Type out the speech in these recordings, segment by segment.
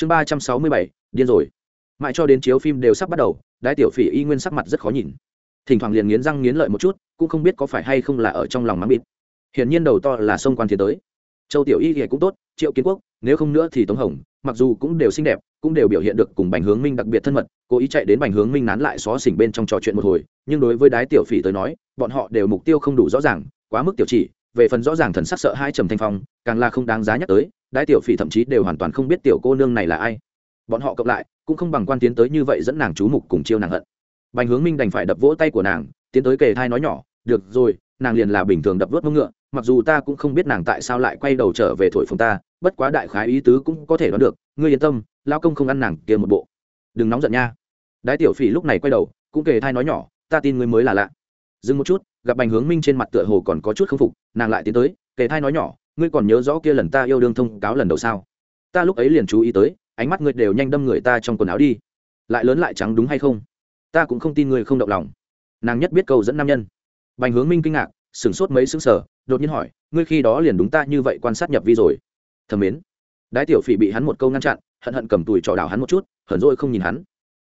chương ba trăm sáu mươi bảy, điên rồi. Mãi cho đến chiếu phim đều sắp bắt đầu, đái tiểu phỉ y nguyên sắc mặt rất khó nhìn. Thỉnh thoảng liền nghiến răng nghiến lợi một chút, cũng không biết có phải hay không là ở trong lòng mắng bịt. Hiển nhiên đầu to là sông quan tiến tới. Châu tiểu y thì cũng tốt, triệu kiến quốc, nếu không nữa thì tống hồng, mặc dù cũng đều xinh đẹp, cũng đều biểu hiện được cùng bành hướng minh đặc biệt thân mật, cố ý chạy đến bành hướng minh nán lại xó xỉnh bên trong trò chuyện một hồi, nhưng đối với đái tiểu phỉ tới nói, bọn họ đều mục tiêu không đủ rõ ràng, quá mức tiểu chỉ, về phần rõ ràng thần sắc sợ hai trầm thanh phong, càng là không đáng giá nhắc tới đái tiểu phỉ thậm chí đều hoàn toàn không biết tiểu cô nương này là ai. Bọn họ cộng lại, cũng không bằng quan tiến tới như vậy dẫn nàng chú mục cùng chiêu nàng hận. Bành hướng minh đành phải đập vỗ tay của nàng, tiến tới kề thai nói nhỏ, được rồi, nàng liền là bình thường đập vớt mông ngựa, mặc dù ta cũng không biết nàng tại sao lại quay đầu trở về thổi phồng ta, bất quá đại khái ý tứ cũng có thể đoán được, ngươi yên tâm lao công không ăn nàng kia một bộ. Đừng nóng giận nha. Đái tiểu phỉ lúc này quay đầu, cũng kề thai nói nhỏ, ta tin ngươi mới là lạ. Dừng một chút, gặp bành hướng minh trên mặt tựa hồ còn có chút k phục, nàng lại tiến tới, kề thai nói nhỏ ngươi còn nhớ rõ kia lần ta yêu đương thông cáo lần đầu sao? Ta lúc ấy liền chú ý tới, ánh mắt ngươi đều nhanh đâm người ta trong quần áo đi. Lại lớn lại trắng đúng hay không? Ta cũng không tin ngươi không động lòng. Nàng nhất biết câu dẫn nam nhân. Bành hướng minh kinh ngạc, sửng sốt mấy xứng sở đột nhiên hỏi, ngươi khi đó liền đúng ta như vậy quan sát nhập vi rồi? Thầm mến. Đái tiểu phỉ bị hắn một câu ngăn chặn, hận hận cầm tùi trò đảo hắn một chút, hờn rồi không nhìn hắn.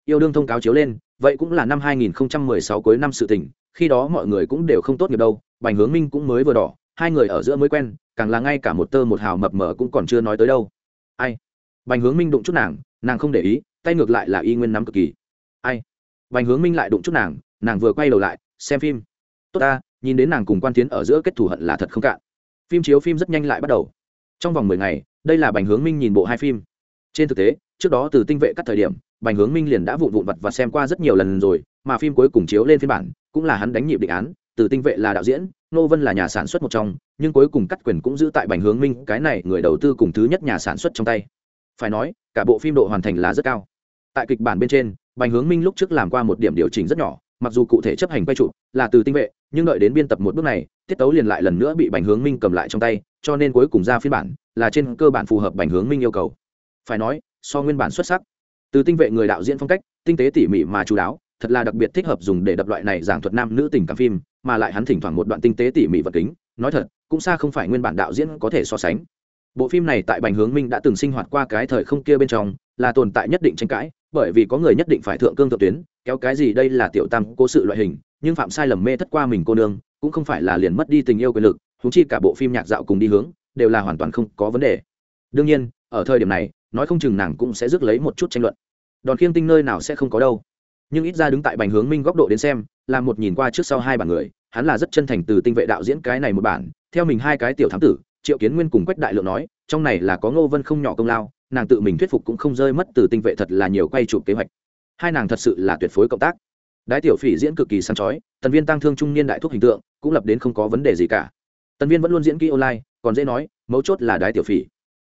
Yêu đương thông cáo chiếu lên, vậy cũng là năm 2016 cuối năm sự tình, khi đó mọi người cũng đều không tốt nghiệp đâu, bành hướng minh cũng mới vừa đỏ hai người ở giữa mới quen, càng là ngay cả một tơ một hào mập mờ cũng còn chưa nói tới đâu. Ai? Bành hướng minh đụng chút nàng nàng không để ý, tay ngược lại là y nguyên nắm cực kỳ. Ai? Bành hướng minh lại đụng chút nàng nàng vừa quay đầu lại, xem phim. Tốt ta, nhìn đến nàng cùng quan tiến ở giữa kết thù hận là thật không cạn. Phim chiếu phim rất nhanh lại bắt đầu. Trong vòng mười ngày, đây là bành hướng minh nhìn bộ hai phim. Trên thực tế, trước đó từ tinh vệ các thời điểm, bành hướng minh liền đã vụn vụn vặt và xem qua rất nhiều lần rồi, mà phim cuối cùng chiếu lên phiên bản, cũng là hắn đánh nhịp định án, từ tinh vệ là đạo diễn nô vân là nhà sản xuất một trong, nhưng cuối cùng cắt quyền cũng giữ tại bành hướng minh, cái này người đầu tư cùng thứ nhất nhà sản xuất trong tay. Phải nói, cả bộ phim độ hoàn thành là rất cao. Tại kịch bản bên trên, bành hướng minh lúc trước làm qua một điểm điều chỉnh rất nhỏ, mặc dù cụ thể chấp hành quay trụ là từ tinh vệ, nhưng đợi đến biên tập một bước này, tiết tấu liền lại lần nữa bị bành hướng minh cầm lại trong tay, cho nên cuối cùng ra phiên bản là trên cơ bản phù hợp bành hướng minh yêu cầu. Phải nói, so nguyên bản xuất sắc. Từ tinh vệ người đạo diễn phong cách, tinh tế tỉ mỉ mà chú đáo thật là đặc biệt thích hợp dùng để đập loại này giảng thuật nam nữ tình cảm phim, mà lại hắn thỉnh thoảng một đoạn tinh tế tỉ mỉ vật kính. Nói thật, cũng xa không phải nguyên bản đạo diễn có thể so sánh. Bộ phim này tại bành hướng minh đã từng sinh hoạt qua cái thời không kia bên trong, là tồn tại nhất định tranh cãi, bởi vì có người nhất định phải thượng cương thượng tuyến, kéo cái gì đây là tiểu tam cố sự loại hình, nhưng phạm sai lầm mê thất qua mình cô nương, cũng không phải là liền mất đi tình yêu quyền lực húng chi cả bộ phim nhạc dạo cùng đi hướng, đều là hoàn toàn không có vấn đề. Đương nhiên, ở thời điểm này, nói không chừng nàng cũng sẽ rước lấy một chút tranh luận. Đòn khiêng tinh nơi nào sẽ không có đâu nhưng ít ra đứng tại bành hướng minh góc độ đến xem, là một nhìn qua trước sau hai bản người, hắn là rất chân thành từ tinh vệ đạo diễn cái này một bản, theo mình hai cái tiểu thám tử, triệu kiến nguyên cùng quách đại lượng nói, trong này là có ngô vân không nhỏ công lao, nàng tự mình thuyết phục cũng không rơi mất từ tinh vệ thật là nhiều quay chụp kế hoạch. Hai nàng thật sự là tuyệt phối cộng tác. Đái tiểu phỉ diễn cực kỳ sáng chói, tần viên tăng thương trung niên đại thúc hình tượng, cũng lập đến không có vấn đề gì cả. Tần viên vẫn luôn diễn kỹ online, còn dễ nói, mấu chốt là đái tiểu phỉ.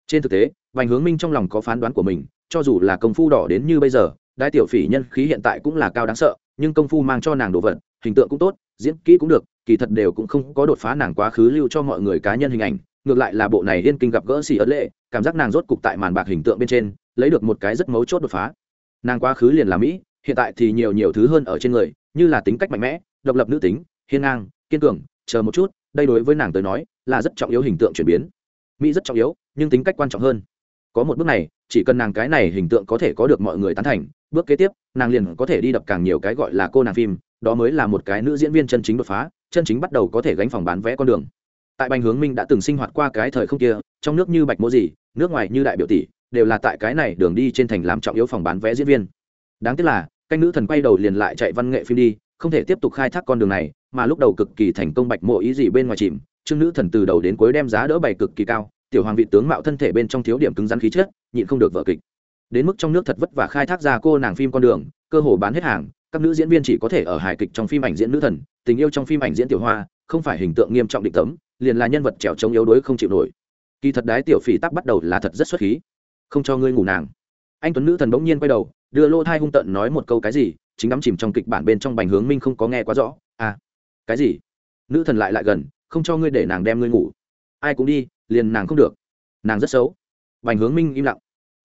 Trên thực tế vành hướng minh trong lòng có phán đoán của mình, cho dù là công phu đỏ đến như bây giờ đái tiểu phỉ nhân khí hiện tại cũng là cao đáng sợ, nhưng công phu mang cho nàng đồ vật, hình tượng cũng tốt, diễn kỹ cũng được, kỳ thật đều cũng không có đột phá nàng quá khứ lưu cho mọi người cá nhân hình ảnh, ngược lại là bộ này yên kinh gặp gỡ xì ấn lệ, cảm giác nàng rốt cục tại màn bạc hình tượng bên trên, lấy được một cái rất mấu chốt đột phá. Nàng quá khứ liền là mỹ, hiện tại thì nhiều nhiều thứ hơn ở trên người, như là tính cách mạnh mẽ, độc lập nữ tính, hiên ngang, kiên cường, chờ một chút, đây đối với nàng tới nói, là rất trọng yếu hình tượng chuyển biến. Mỹ rất trọng yếu, nhưng tính cách quan trọng hơn. Có một bước này, chỉ cần nàng cái này hình tượng có thể có được mọi người tán thành bước kế tiếp, nàng liền có thể đi đập càng nhiều cái gọi là cô nàng phim, đó mới là một cái nữ diễn viên chân chính đột phá, chân chính bắt đầu có thể gánh phòng bán vé con đường. Tại bành hướng minh đã từng sinh hoạt qua cái thời không kia, trong nước như bạch mô gì nước ngoài như đại biểu tỷ, đều là tại cái này đường đi trên thành làm trọng yếu phòng bán vé diễn viên. Đáng tiếc là, canh nữ thần quay đầu liền lại chạy văn nghệ phim đi, không thể tiếp tục khai thác con đường này, mà lúc đầu cực kỳ thành công bạch mộ ý gì bên ngoài chìm chương nữ thần từ đầu đến cuối đem giá đỡ bày cực kỳ cao, tiểu hoàng vị tướng mạo thân thể bên trong thiếu điểm cứng rắn khí chất, nhịn không được vợ kịch đến mức trong nước thật vất vả khai thác ra cô nàng phim con đường, cơ hồ bán hết hàng, các nữ diễn viên chỉ có thể ở hài kịch trong phim ảnh diễn nữ thần, tình yêu trong phim ảnh diễn tiểu hoa, không phải hình tượng nghiêm trọng định tấm, liền là nhân vật trèo trống yếu đuối không chịu nổi. Kỳ thật đái tiểu phỉ tắc bắt đầu là thật rất xuất khí. Không cho ngươi ngủ nàng. Anh tuấn nữ thần bỗng nhiên quay đầu, đưa lô thai hung tận nói một câu cái gì, chính đắm chìm trong kịch bản bên trong bành hướng minh không có nghe quá rõ. À cái gì? Nữ thần lại lại gần, không cho ngươi để nàng đem ngươi ngủ. Ai cũng đi, liền nàng không được. Nàng rất xấu. Bành hướng minh im lặng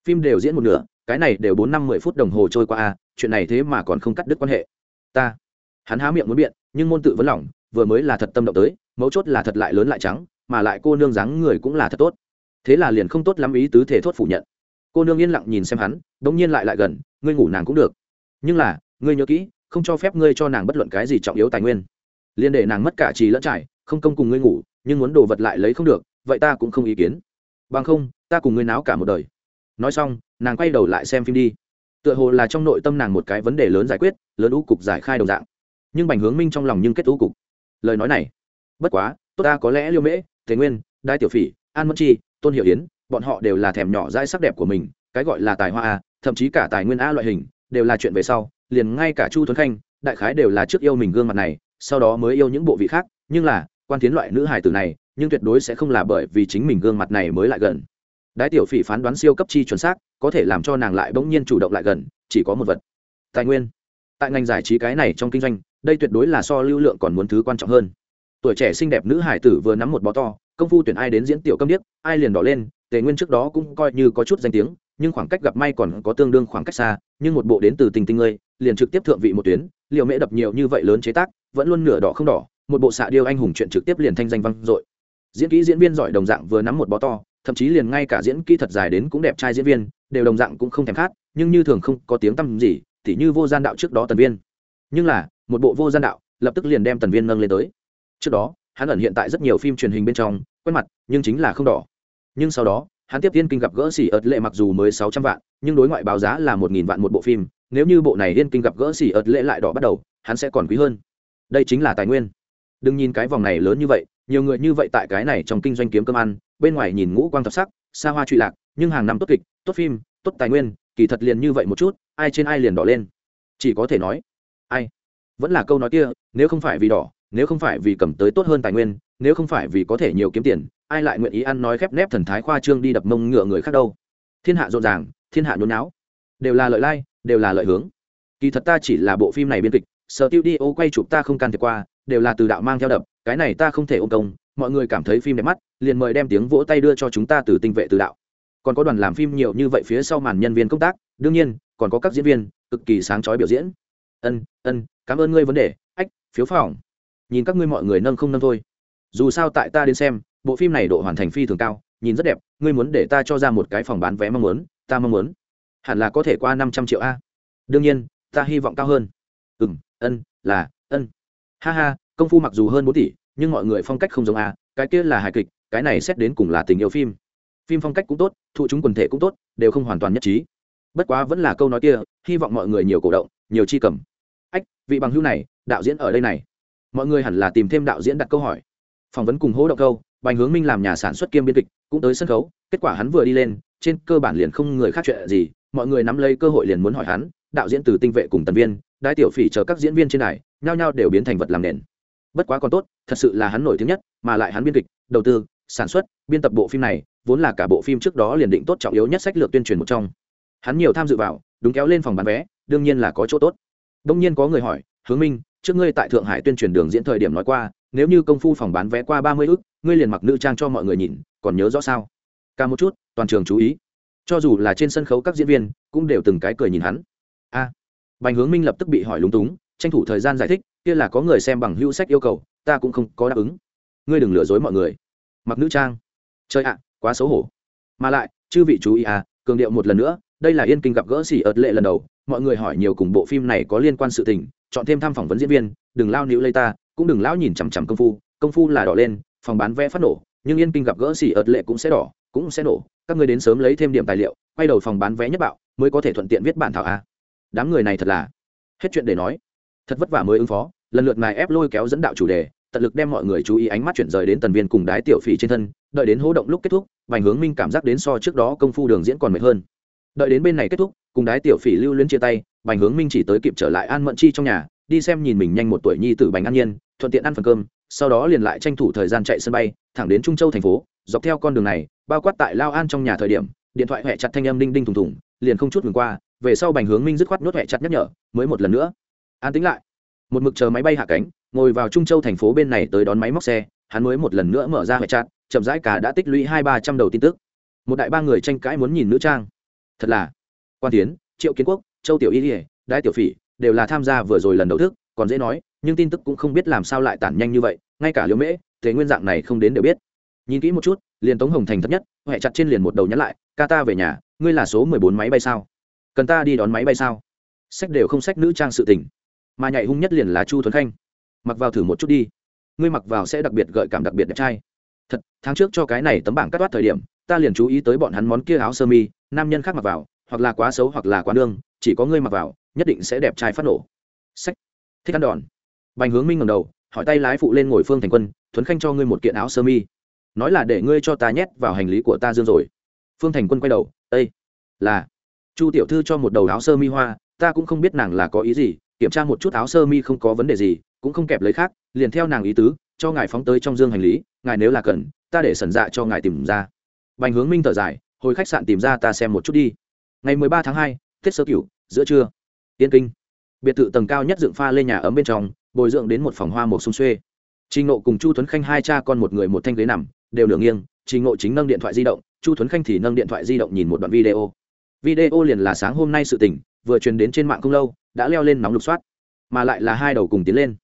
phim đều diễn một nửa, cái này đều bốn năm mười phút đồng hồ trôi qua à chuyện này thế mà còn không cắt đứt quan hệ. Ta, hắn há miệng muốn biện, nhưng môn tự vấn lỏng, vừa mới là thật tâm động tới, mấu chốt là thật lại lớn lại trắng, mà lại cô nương dáng người cũng là thật tốt. Thế là liền không tốt lắm ý tứ thể thốt phủ nhận. Cô nương yên lặng nhìn xem hắn đ ỗ n g nhiên lại lại gần, ngươi ngủ nàng cũng được. Nhưng là, ngươi nhớ kỹ, không cho phép ngươi cho nàng bất luận cái gì trọng yếu tài nguyên. Liên để nàng mất cả trì lẫn trải, không công cùng ngươi ngủ, nhưng muốn đồ vật lại lấy không được, vậy ta cũng không ý kiến. Bằng không, ta cùng ngươi náo cả một đời nói xong, nàng quay đầu lại xem phim đi. Tựa hồ là trong nội tâm nàng một cái vấn đề lớn giải quyết, lớn ưu cục giải khai đồng dạng. Nhưng bành hướng minh trong lòng nhưng kết ưu cục. Lời nói này, bất quá, tốt ta có lẽ liêu mễ, thế nguyên, đai tiểu phỉ, an mẫn chi, tôn hiệu yến, bọn họ đều là thèm nhỏ dai sắc đẹp của mình, cái gọi là tài hoa a, thậm chí cả tài nguyên a loại hình, đều là chuyện về sau, liền ngay cả chu thuấn khanh, đại khái đều là trước yêu mình gương mặt này, sau đó mới yêu những bộ vị khác, nhưng là, quan tiến loại nữ hải tử này, nhưng tuyệt đối sẽ không là bởi vì chính mình gương mặt này mới lại gần đái tiểu phỉ phán đoán siêu cấp chi chuẩn xác, có thể làm cho nàng lại bỗng nhiên chủ động lại gần, chỉ có một vật. Tài nguyên. Tại ngành giải trí cái này trong kinh doanh, đây tuyệt đối là so lưu lượng còn muốn thứ quan trọng hơn. Tuổi trẻ xinh đẹp nữ hải tử vừa nắm một bó to, công phu tuyển ai đến diễn tiểu câm điếc, ai liền đỏ lên, tề nguyên trước đó cũng coi như có chút danh tiếng, nhưng khoảng cách gặp may còn có tương đương khoảng cách xa, nhưng một bộ đến từ tình tinh ngươi, liền trực tiếp thượng vị một tuyến liệu mễ đập nhiều như vậy lớn chế tác, vẫn luôn nửa đỏ không đỏ, một bộ xạ điêu anh hùng chuyện trực tiếp liền thanh danh vang dội. Diễn kỹ diễn viên giỏi đồng dạng vừa nắm một bó to thậm chí liền ngay cả diễn kỹ thật dài đến cũng đẹp trai diễn viên, đều đồng dạng cũng không thèm khát, nhưng như thường không có tiếng tăm gì, tỉ như vô gian đạo trước đó tần viên. Nhưng là, một bộ vô gian đạo, lập tức liền đem tần viên nâng lên tới. Trước đó, hắn ẩn hiện tại rất nhiều phim truyền hình bên trong, quen mặt, nhưng chính là không đỏ. Nhưng sau đó, hắn tiếp tiên kinh gặp gỡ xỉ ợt lệ mặc dù mới sáu trăm vạn, nhưng đối ngoại báo giá là một nghìn vạn một bộ phim, nếu như bộ này yên kinh gặp gỡ xỉ ợt lệ lại đỏ bắt đầu, hắn sẽ còn quý hơn. Đây chính là tài nguyên đừng nhìn cái vòng này lớn như vậy, nhiều người như vậy tại cái này trong kinh doanh kiếm cơm ăn, bên ngoài nhìn ngũ quang thập sắc, xa hoa trụy lạc, nhưng hàng năm tốt kịch, tốt phim, tốt tài nguyên, kỳ thật liền như vậy một chút, ai trên ai liền đỏ lên. Chỉ có thể nói, ai? Vẫn là câu nói kia, nếu không phải vì đỏ, nếu không phải vì cầm tới tốt hơn tài nguyên, nếu không phải vì có thể nhiều kiếm tiền, ai lại nguyện ý ăn nói khép nép thần thái khoa trương đi đập mông ngựa người khác đâu? Thiên hạ rộn ràng, thiên hạ nhốn náo đều là lợi lai, đều là lợi hướng. Kỳ thật ta chỉ là bộ phim này biên kịch, sở tiêu đi, ô quay chụp ta không can thiệp qua đều là từ đạo mang theo đập, cái này ta không thể ôm công, mọi người cảm thấy phim đẹp mắt, liền mời đem tiếng vỗ tay đưa cho chúng ta từ tinh vệ từ đạo. Còn có đoàn làm phim nhiều như vậy phía sau màn nhân viên công tác, đương nhiên, còn có các diễn viên, cực kỳ sáng chói biểu diễn. Ân ân, cảm ơn ngươi vấn đề, ách, phiếu phòng. Nhìn các ngươi mọi người nâng không nâng thôi. Dù sao tại ta đến xem, bộ phim này độ hoàn thành phi thường cao, nhìn rất đẹp, ngươi muốn để ta cho ra một cái phòng bán vé mong muốn, ta mong muốn. Hẳn là có thể qua năm trăm triệu a. Đương nhiên, ta hy vọng cao hơn. Ừ ân, là, ân ha ha, công phu mặc dù hơn bốn tỷ, nhưng mọi người phong cách không giống a, cái kia là hài kịch, cái này xét đến cùng là tình yêu phim. Phim phong cách cũng tốt thụ chúng quần thể cũng tốt, đều không hoàn toàn nhất trí. Bất quá vẫn là câu nói kia, hy vọng mọi người nhiều cổ động, nhiều chi cầm. Ách, vị bằng hữu này, đạo diễn ở đây này. Mọi người hẳn là tìm thêm đạo diễn đặt câu hỏi. Phỏng vấn cùng hỗ động câu, bành hướng minh làm nhà sản xuất kiêm biên kịch, cũng tới sân khấu, kết quả hắn vừa đi lên, trên cơ bản liền không người khác chuyện gì, mọi người nắm lấy cơ hội liền muốn hỏi hắn, đạo diễn từ tinh vệ cùng tần viên đại tiểu phỉ chờ các diễn viên trên đài nhao nhao đều biến thành vật làm nền. Bất quá còn tốt thật sự là hắn nổi tiếng nhất mà lại hắn biên kịch đầu tư sản xuất biên tập bộ phim này vốn là cả bộ phim trước đó liền định tốt trọng yếu nhất sách lược tuyên truyền một trong. Hắn nhiều tham dự vào đúng kéo lên phòng bán vé đương nhiên là có chỗ tốt. Đông nhiên có người hỏi hướng minh trước ngươi tại thượng hải tuyên truyền đường diễn thời điểm nói qua nếu như công phu phòng bán vé qua ba mươi ức ngươi liền mặc nữ trang cho mọi người nhìn còn nhớ rõ sao? Ca một chút toàn trường chú ý. Cho dù là trên sân khấu các diễn viên cũng đều từng cái cười nhìn hắn. A. À, bành hướng minh lập tức bị hỏi lúng túng tranh thủ thời gian giải thích, kia là có người xem bằng hữu sách yêu cầu, ta cũng không có đáp ứng. Ngươi đừng lừa dối mọi người. Mặc nữ trang. Chơi ạ, quá xấu hổ. Mà lại, chư vị chú ý à cường điệu một lần nữa, đây là yên kinh gặp gỡ xỉ ợt lệ lần đầu, mọi người hỏi nhiều cùng bộ phim này có liên quan sự tình, chọn thêm thăm phỏng vấn diễn viên, đừng lao níu lây ta, cũng đừng lão nhìn chằm chằm công phu công phu là đỏ lên, phòng bán vé phát nổ, nhưng yên kinh gặp gỡ xỉ ợt lệ cũng sẽ đỏ, cũng sẽ nổ. Các người đến sớm lấy thêm điểm tài liệu, quay đầu phòng bán vé nhất bạo, mới có thể thuận tiện viết bản thảo a đám người này thật là. Hết chuyện để nói thật vất vả mới ứng phó, lần lượt ngài ép lôi kéo dẫn đạo chủ đề, tận lực đem mọi người chú ý ánh mắt chuyển rời đến tần viên cùng đái tiểu phỉ trên thân, đợi đến hố động lúc kết thúc, bành hướng minh cảm giác đến so trước đó công phu đường diễn còn mệt hơn. Đợi đến bên này kết thúc, cùng đái tiểu phỉ lưu luyến chia tay, bành hướng minh chỉ tới kịp trở lại an mẫn chi trong nhà, đi xem nhìn mình nhanh một tuổi nhi tử bành an nhiên, thuận tiện ăn phần cơm, sau đó liền lại tranh thủ thời gian chạy sân bay, thẳng đến trung châu thành phố, dọc theo con đường này, bao quát tại lao an trong nhà thời điểm, điện thoại huệ chặt thanh âm đinh đinh thùng thùng, liền không chút ngừng qua, về sau bành hướng minh dứt khoát nuốt huệ chặt nhắc nhở, mới một lần nữa an tính lại. Một mực chờ máy bay hạ cánh, ngồi vào trung châu thành phố bên này tới đón máy móc xe, hắn mới một lần nữa mở ra hệ chặt, chậm rãi cả đã tích lũy hai ba trăm đầu tin tức. Một đại ba người tranh cãi muốn nhìn nữ trang. Thật là, quan tiến, triệu kiến quốc, châu tiểu y ỉa đại tiểu phỉ đều là tham gia vừa rồi lần đầu thức, còn dễ nói, nhưng tin tức cũng không biết làm sao lại tản nhanh như vậy, ngay cả liễu mễ thế nguyên dạng này không đến đều biết. Nhìn kỹ một chút, liền tống hồng thành thấp nhất huệ chặt trên liền một đầu nhắn lại, ca ta về nhà, ngươi là số mười bốn máy bay sao? Cần ta đi đón máy bay sao? Sách đều không sách nữ trang sự tình mà nhảy hung nhất liền là chu tuấn khanh. Mặc vào thử một chút đi. Ngươi mặc vào sẽ đặc biệt gợi cảm đặc biệt đẹp trai. Thật, tháng trước cho cái này tấm bảng cắt toát thời điểm, ta liền chú ý tới bọn hắn món kia áo sơ mi, nam nhân khác mặc vào, hoặc là quá xấu hoặc là quá nương, chỉ có ngươi mặc vào, nhất định sẽ đẹp trai phát nổ. Sách. Thích ăn đòn. Bành hướng minh ngầm đầu, hỏi tay lái phụ lên ngồi phương thành quân, thuấn khanh cho ngươi một kiện áo sơ mi. Nói là để ngươi cho ta nhét vào hành lý của ta dương rồi. Phương thành quân quay đầu ây là. Chu tiểu thư cho một đầu áo sơ mi hoa, ta cũng không biết nàng là có ý gì kiểm tra một chút áo sơ mi không có vấn đề gì, cũng không kẹp lấy khác, liền theo nàng ý tứ, cho ngài phóng tới trong dương hành lý, ngài nếu là cần, ta để sẩn dạ cho ngài tìm ra. Bành hướng minh thở dài, hồi khách sạn tìm ra ta xem một chút đi. Ngày mười ba tháng hai, tết sơ cửu, giữa trưa. Yên kinh. Biệt thự tầng cao nhất dựng pha lên nhà ấm bên trong, bồi dưỡng đến một phòng hoa một xung xuê. Trình ngộ cùng chu tuấn khanh hai cha con một người một thanh ghế nằm, đều nửa nghiêng, trình ngộ chính nâng điện thoại di động, chu tuấn khanh thì nâng điện thoại di động nhìn một đoạn video. Video liền là sáng hôm nay sự tình vừa truyền đến trên mạng không lâu, đã leo lên nóng lục soát, mà lại là hai đầu cùng tiến lên.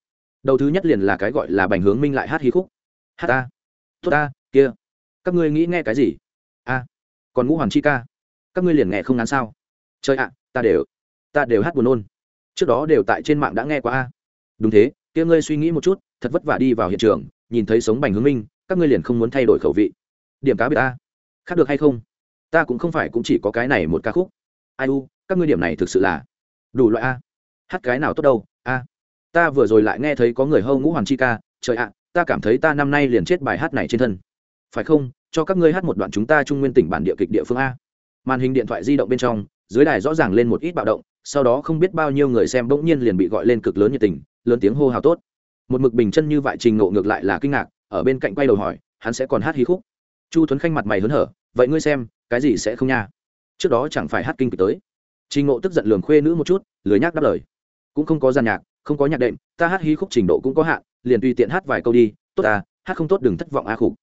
Đầu thứ nhất liền là cái gọi là bành hướng minh lại hát hí khúc. Hát ta tốt ta, kia. Các ngươi nghĩ nghe cái gì? A, còn ngũ hoàn chi ca. Các ngươi liền nghe không ngán sao? Chơi ạ, ta đều ta đều hát buồn nôn. Trước đó đều tại trên mạng đã nghe qua a. Đúng thế, kia ngươi suy nghĩ một chút, thật vất vả đi vào hiện trường, nhìn thấy sống bành hướng minh, các ngươi liền không muốn thay đổi khẩu vị. Điểm cá biệt ta khác được hay không? Ta cũng không phải cũng chỉ có cái này một ca khúc. Ai u các ngươi điểm này thực sự là đủ loại a. Hát cái nào tốt đâu, a. Ta vừa rồi lại nghe thấy có người hâu ngũ hoàng chi ca, trời ạ, ta cảm thấy ta năm nay liền chết bài hát này trên thân. Phải không, cho các ngươi hát một đoạn chúng ta trung nguyên tỉnh bản địa kịch địa phương a. Màn hình điện thoại di động bên trong, dưới đài rõ ràng lên một ít bạo động, sau đó không biết bao nhiêu người xem bỗng nhiên liền bị gọi lên cực lớn nhiệt tình, lớn tiếng hô hào tốt. Một mực bình chân như vậy trình nộ ngược lại là kinh ngạc, ở bên cạnh quay đầu hỏi, hắn sẽ còn hát hí khúc? Chu tuấn khanh mặt mày hớn hở, vậy ngươi xem, cái gì sẽ không nha? Trước đó chẳng phải hát kinh kịch tới trình ngộ tức giận lường khuê nữ một chút, lười nhác đáp lời. Cũng không có gian nhạc, không có nhạc đệm, ta hát hí khúc trình độ cũng có hạn, liền tùy tiện hát vài câu đi, tốt à hát không tốt đừng thất vọng a khục.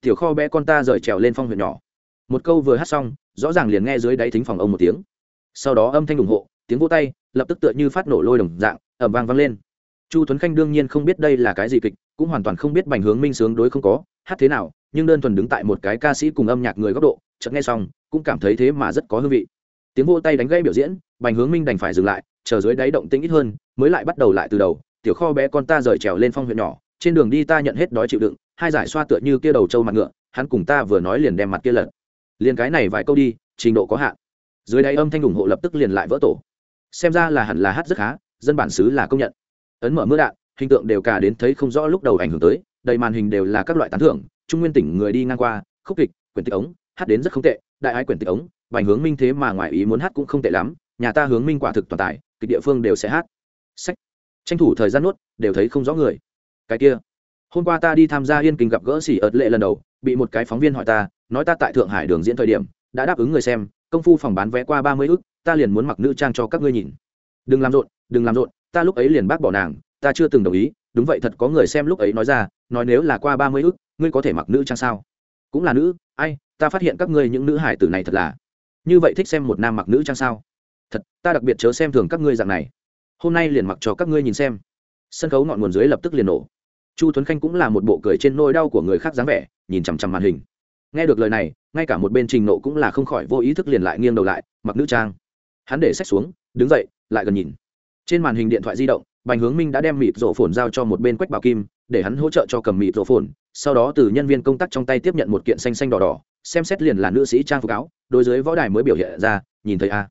Tiểu kho bé con ta rời trèo lên phong huyện nhỏ. Một câu vừa hát xong, rõ ràng liền nghe dưới đáy thính phòng ông một tiếng. Sau đó âm thanh ủng hộ, tiếng vỗ tay, lập tức tựa như phát nổ lôi đồng dạng ẩm vang vang lên. Chu tuấn khanh đương nhiên không biết đây là cái gì kịch, cũng hoàn toàn không biết bành hướng minh sướng đối không có, hát thế nào, nhưng đơn thuần đứng tại một cái ca sĩ cùng âm nhạc người góc độ, chợt nghe xong, cũng cảm thấy thế mà rất có hương vị tiếng vô tay đánh gây biểu diễn, bành hướng minh đành phải dừng lại, chờ dưới đáy động tĩnh ít hơn, mới lại bắt đầu lại từ đầu. Tiểu kho bé con ta rời trèo lên phong huyện nhỏ, trên đường đi ta nhận hết đói chịu đựng, hai giải xoa tựa như kia đầu trâu mặt ngựa, hắn cùng ta vừa nói liền đem mặt kia lật. Liền cái này vài câu đi, trình độ có hạn. Dưới đáy âm thanh ủng hộ lập tức liền lại vỡ tổ. Xem ra là hẳn là hát rất khá, dân bản xứ là công nhận. Ấn mở mưa đạn, hình tượng đều cả đến thấy không rõ lúc đầu ảnh hưởng tới, đầy màn hình đều là các loại tán thưởng, trung nguyên tỉnh người đi ngang qua, khúc kịch, quyển tích ống, hát đến rất không tệ đại ái quyển tịch ống vành hướng minh thế mà ngoài ý muốn hát cũng không tệ lắm, nhà ta hướng minh quả thực toàn tài, kịch địa phương đều sẽ hát. Sách. Tranh thủ thời gian nuốt đều thấy không rõ người. Cái kia. Hôm qua ta đi tham gia yên kinh gặp gỡ xỉ ợt lệ lần đầu, bị một cái phóng viên hỏi ta, nói ta tại thượng hải đường diễn thời điểm, đã đáp ứng người xem, công phu phòng bán vé qua ba mươi ước ta liền muốn mặc nữ trang cho các ngươi nhìn. Đừng làm rộn, đừng làm rộn, ta lúc ấy liền bác bỏ nàng, ta chưa từng đồng ý, đúng vậy thật có người xem lúc ấy nói ra, nói nếu là qua ba mươi ước ngươi có thể mặc nữ trang sao? Cũng là nữ, ai ta phát hiện các ngươi những nữ hải tử này thật là. Như vậy thích xem một nam mặc nữ trang sao? Thật, ta đặc biệt chớ xem thường các ngươi dạng này. Hôm nay liền mặc cho các ngươi nhìn xem. Sân khấu ngọn nguồn dưới lập tức liền nổ. Chu tuấn khanh cũng là một bộ cười trên nôi đau của người khác dáng vẻ, nhìn chằm chằm màn hình. Nghe được lời này, ngay cả một bên trình nộ cũng là không khỏi vô ý thức liền lại nghiêng đầu lại, mặc nữ trang. Hắn để sách xuống, đứng dậy, lại gần nhìn. Trên màn hình điện thoại di động, bành hướng minh đã đem mịt rổ phồn giao cho một bên quách bảo kim, để hắn hỗ trợ cho cầm mịt rổ phồn, sau đó từ nhân viên công tác trong tay tiếp nhận một kiện xanh xanh đỏ đỏ xem xét liền là nữ sĩ trang phục áo, đối dưới võ đài mới biểu hiện ra, nhìn thấy a,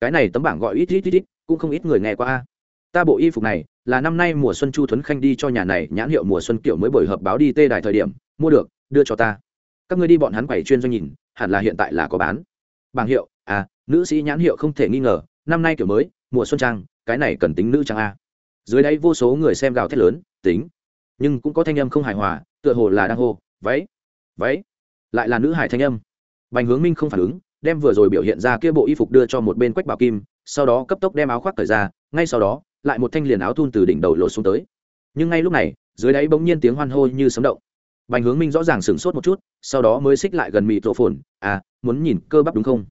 cái này tấm bảng gọi ít ít ít ít, cũng không ít người nghe qua a. Ta bộ y phục này, là năm nay mùa xuân chu thuấn khanh đi cho nhà này, nhãn hiệu mùa xuân kiểu mới bởi hợp báo đi tê đài thời điểm, mua được, đưa cho ta. Các ngươi đi bọn hắn quẩy chuyên doanh nhìn, hẳn là hiện tại là có bán. Bảng hiệu à nữ sĩ nhãn hiệu không thể nghi ngờ, năm nay kiểu mới, mùa xuân trang, cái này cần tính nữ trang a. Dưới đây vô số người xem gào thét lớn, tính. Nhưng cũng có thanh âm không hài hòa, tựa hồ là đang hô, váy váy lại là nữ hải thanh âm. Bành hướng minh không phản ứng, đem vừa rồi biểu hiện ra kia bộ y phục đưa cho một bên quách bảo kim, sau đó cấp tốc đem áo khoác thời ra, ngay sau đó, lại một thanh liền áo thun từ đỉnh đầu lột xuống tới. Nhưng ngay lúc này, dưới đáy bỗng nhiên tiếng hoan hô như sấm động. Bành hướng minh rõ ràng sửng sốt một chút, sau đó mới xích lại gần mịt rộ phồn à muốn nhìn cơ bắp đúng không?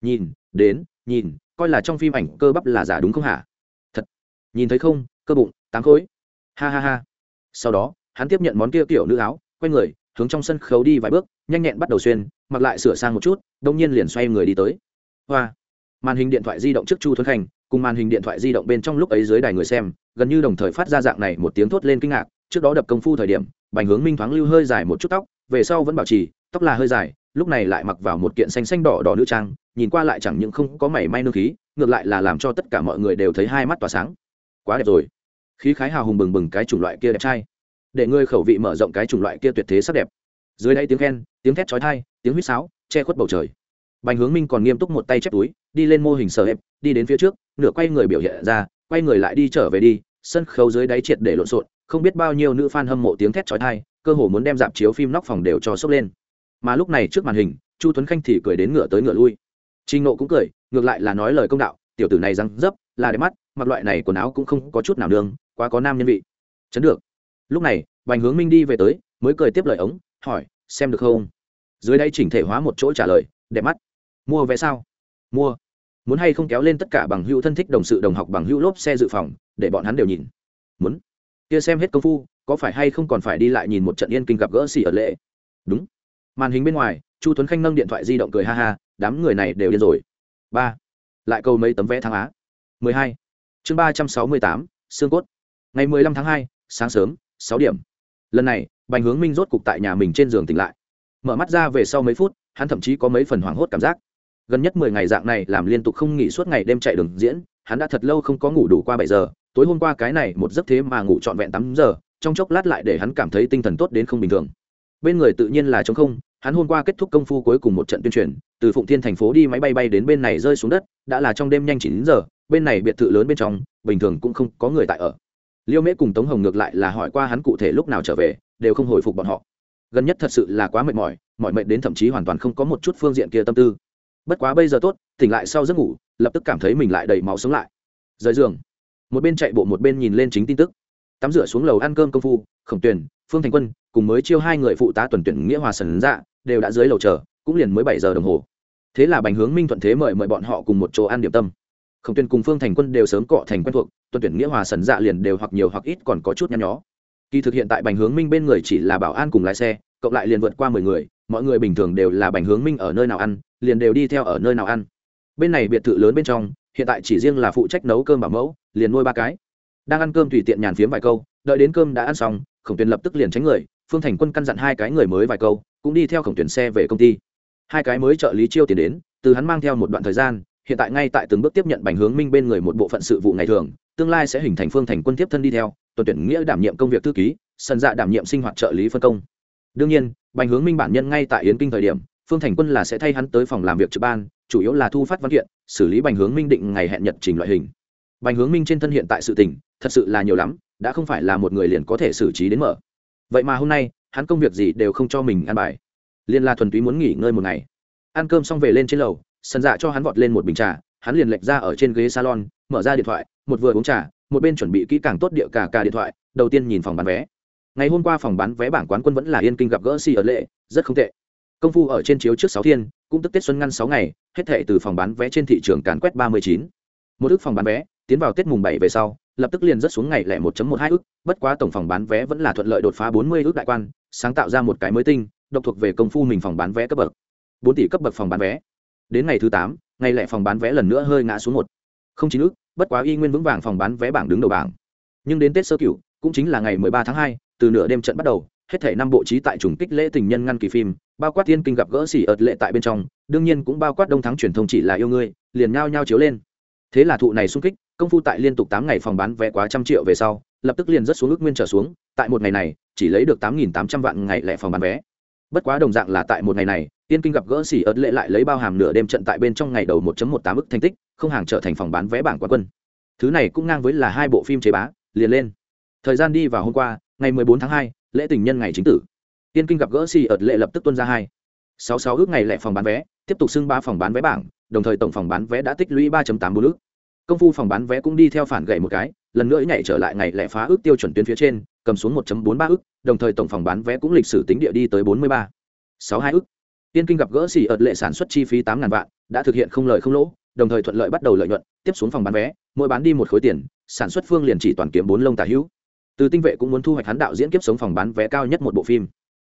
Nhìn, đến, nhìn, coi là trong phim ảnh cơ bắp là giả đúng không hả? Thật. Nhìn thấy không, cơ bụng, tám khối. Ha ha ha. Sau đó, hắn tiếp nhận món kia kiểu nữ áo, quay người hướng trong sân khấu đi vài bước, nhanh nhẹn bắt đầu xuyên, mặc lại sửa sang một chút, đông nhiên liền xoay người đi tới. Hoa! Màn hình điện thoại di động trước chu thuấn khanh, cùng màn hình điện thoại di động bên trong lúc ấy dưới đài người xem, gần như đồng thời phát ra dạng này một tiếng thốt lên kinh ngạc, trước đó đập công phu thời điểm, bành hướng minh thoáng lưu hơi dài một chút tóc, về sau vẫn bảo trì, tóc là hơi dài, lúc này lại mặc vào một kiện xanh xanh đỏ đỏ nữ trang, nhìn qua lại chẳng những không có mảy may nương khí, ngược lại là làm cho tất cả mọi người đều thấy hai mắt tỏa sáng. Quá đẹp rồi. Khí khái hào hùng bừng bừng cái chủng loại kia đẹp trai để ngươi khẩu vị mở rộng cái chủng loại kia tuyệt thế sắc đẹp. Dưới đây tiếng khen, tiếng thét chói tai, tiếng huýt sáo, che khuất bầu trời. Bành hướng minh còn nghiêm túc một tay chép túi, đi lên mô hình sở ép đi đến phía trước, nửa quay người biểu hiện ra, quay người lại đi trở về đi, sân khấu dưới đáy triệt để lộn xộn, không biết bao nhiêu nữ fan hâm mộ tiếng thét chói tai, cơ hồ muốn đem dạp chiếu phim nóc phòng đều cho sốc lên. Mà lúc này trước màn hình, chu tuấn khanh thì cười đến ngựa tới ngựa lui. Trinh nộ cũng cười, ngược lại là nói lời công đạo, tiểu tử này răng dấp, là đẹp mắt, mặc loại này quần áo cũng không có chút nào đường quá có nam nhân vị. Chấn được lúc này bành hướng minh đi về tới, mới cười tiếp lời ống, hỏi, xem được không? Dưới đây chỉnh thể hóa một chỗ trả lời, đẹp mắt. Mua vé sao? Mua. Muốn hay không kéo lên tất cả bằng hữu thân thích đồng sự đồng học bằng hữu lốp xe dự phòng, để bọn hắn đều nhìn. Muốn. Kia xem hết công phu, có phải hay không còn phải đi lại nhìn một trận yên kinh gặp gỡ xỉ ở lệ? Đúng. Màn hình bên ngoài, chu tuấn khanh nâng điện thoại di động cười ha ha, đám người này đều điên rồi. Ba. Lại câu mấy tấm vé tháng á? Mười hai. Chương ba trăm sáu mươi tám, xương cốt. Ngày mười lăm tháng hai, sáng sớm sáu điểm. Lần này, bành hướng minh rốt cục tại nhà mình trên giường tỉnh lại. Mở mắt ra về sau mấy phút, hắn thậm chí có mấy phần hoảng hốt cảm giác. Gần nhất mười ngày dạng này làm liên tục không nghỉ suốt ngày đêm chạy đường diễn, hắn đã thật lâu không có ngủ đủ qua bảy giờ, tối hôm qua cái này một giấc thế mà ngủ trọn vẹn tám giờ, trong chốc lát lại để hắn cảm thấy tinh thần tốt đến không bình thường. Bên người tự nhiên là trống không, hắn hôm qua kết thúc công phu cuối cùng một trận tuyên truyền, từ phụng thiên thành phố đi máy bay bay đến bên này rơi xuống đất, đã là trong đêm nhanh chín giờ, bên này biệt thự lớn bên trong, bình thường cũng không có người tại ở liêu mễ cùng tống hồng ngược lại là hỏi qua hắn cụ thể lúc nào trở về, đều không hồi phục bọn họ. Gần nhất thật sự là quá mệt mỏi mọi mệt đến thậm chí hoàn toàn không có một chút phương diện kia tâm tư. Bất quá bây giờ tốt, tỉnh lại sau giấc ngủ, lập tức cảm thấy mình lại đầy máu sống lại. Rời giường, một bên chạy bộ một bên nhìn lên chính tin tức. Tắm rửa xuống lầu ăn cơm công phu, khổng tuyển phương thành quân, cùng mới chiêu hai người phụ tá tuần tuyển nghĩa hòa sần dạ đều đã dưới lầu chờ, cũng liền mới bảy giờ đồng hồ. Thế là bành hướng minh thuận thế mời mời bọn họ cùng một chỗ ăn điểm tâm khổng tuyển cùng phương thành quân đều sớm cọ thành quen thuộc, tuần tuyển nghĩa hòa sần dạ liền đều hoặc nhiều hoặc ít còn có chút nhăn nhó. Kỳ thực hiện tại bành hướng minh bên người chỉ là bảo an cùng lái xe, cộng lại liền vượt qua mười người, mọi người bình thường đều là bành hướng minh ở nơi nào ăn, liền đều đi theo ở nơi nào ăn. Bên này biệt thự lớn bên trong, hiện tại chỉ riêng là phụ trách nấu cơm bảo mẫu, liền nuôi ba cái. Đang ăn cơm tùy tiện nhàn phiếm vài câu, đợi đến cơm đã ăn xong, khổng tuyền lập tức liền tránh người, phương thành quân căn dặn hai cái người mới vài câu, cũng đi theo khổng tuyển xe về công ty. Hai cái mới trợ lý chiêu tiền đến, từ hắn mang theo một đoạn thời gian hiện tại ngay tại từng bước tiếp nhận bành hướng minh bên người một bộ phận sự vụ ngày thường, tương lai sẽ hình thành phương thành quân tiếp thân đi theo, tuần tuyển nghĩa đảm nhiệm công việc thư ký, sân dạ đảm nhiệm sinh hoạt trợ lý phân công. Đương nhiên, bành hướng minh bản nhân ngay tại yến kinh thời điểm, phương thành quân là sẽ thay hắn tới phòng làm việc trực ban, chủ yếu là thu phát văn kiện, xử lý bành hướng minh định ngày hẹn nhật trình loại hình. Bành hướng minh trên thân hiện tại sự tình, thật sự là nhiều lắm, đã không phải là một người liền có thể xử trí đến mở. Vậy mà hôm nay, hắn công việc gì đều không cho mình ăn bài. Liên la thuần túy muốn nghỉ ngơi một ngày. Ăn cơm xong về lên trên lầu sân dạ cho hắn vọt lên một bình trà, hắn liền lệch ra ở trên ghế salon, mở ra điện thoại, một vừa uống trà, một bên chuẩn bị kỹ càng tốt địa cả cả điện thoại, đầu tiên nhìn phòng bán vé. Ngày hôm qua phòng bán vé bảng quán quân vẫn là yên kinh gặp gỡ si ở lệ, rất không tệ. Công phu ở trên chiếu trước sáu thiên, cũng tức tết xuân ngăn sáu ngày, hết thệ từ phòng bán vé trên thị trường càn quét ba mươi chín. Một ước phòng bán vé, tiến vào tết mùng bảy về sau, lập tức liền rất xuống ngày lẻ một một hai ước, bất quá tổng phòng bán vé vẫn là thuận lợi đột phá bốn mươi ước đại quan, sáng tạo ra một cái mới tinh, độc thuộc về công phu mình phòng bán vé cấp bậc. Bốn tỷ cấp bậc phòng bán vé đến ngày thứ tám, ngày lẻ phòng bán vé lần nữa hơi ngã xuống một. Không chín ước bất quá y nguyên vững vàng phòng bán vé bảng đứng đầu bảng. Nhưng đến tết sơ cửu, cũng chính là ngày mười ba tháng hai, từ nửa đêm trận bắt đầu, hết thể năm bộ trí tại trùng kích lễ tình nhân ngăn kỳ phim, bao quát thiên kinh gặp gỡ xỉ ợt lệ tại bên trong, đương nhiên cũng bao quát đông thắng truyền thông chỉ là yêu ngươi, liền nhao nhao chiếu lên. Thế là thụ này sung kích, công phu tại liên tục tám ngày phòng bán vé quá trăm triệu về sau, lập tức liền rất xuống ước nguyên trở xuống, tại một ngày này, chỉ lấy được tám nghìn tám trăm vạn ngày lẻ phòng bán vé. Bất quá đồng dạng là tại một ngày này tiên kinh gặp gỡ xỉ ớt lệ lại lấy bao hàm nửa đêm trận tại bên trong ngày đầu 1 một tám ức thành tích không hàng trở thành phòng bán vé bảng quán quân. Thứ này cũng ngang với là hai bộ phim chế bá liền lên. Thời gian đi vào hôm qua ngày 14 tháng 2, lễ tình nhân ngày chính tử. Tiên kinh gặp gỡ xỉ ớt lệ lập tức tuân ra hai. Sáu sáu ước ngày lẻ phòng bán vé tiếp tục xưng ba phòng bán vé bảng đồng thời tổng phòng bán vé đã tích lũy ba tám bốn ước. Công phu phòng bán vé cũng đi theo phản gậy một cái lần nữa nhảy trở lại ngày lẻ phá ước tiêu chuẩn tuyến phía trên cầm xuống 1 bốn ba ước đồng thời tổng phòng bán vé cũng lịch sử tính địa đi tới bốn mươi ba. Sáu hai ước tiên kinh gặp gỡ xỉ ợt lệ sản xuất chi phí tám ngàn vạn, đã thực hiện không lời không lỗ, đồng thời thuận lợi bắt đầu lợi nhuận, tiếp xuống phòng bán vé, mỗi bán đi một khối tiền, sản xuất phương liền chỉ toàn kiếm bốn lông tà hữu. Từ tinh vệ cũng muốn thu hoạch hắn đạo diễn kiếp sống phòng bán vé cao nhất một bộ phim.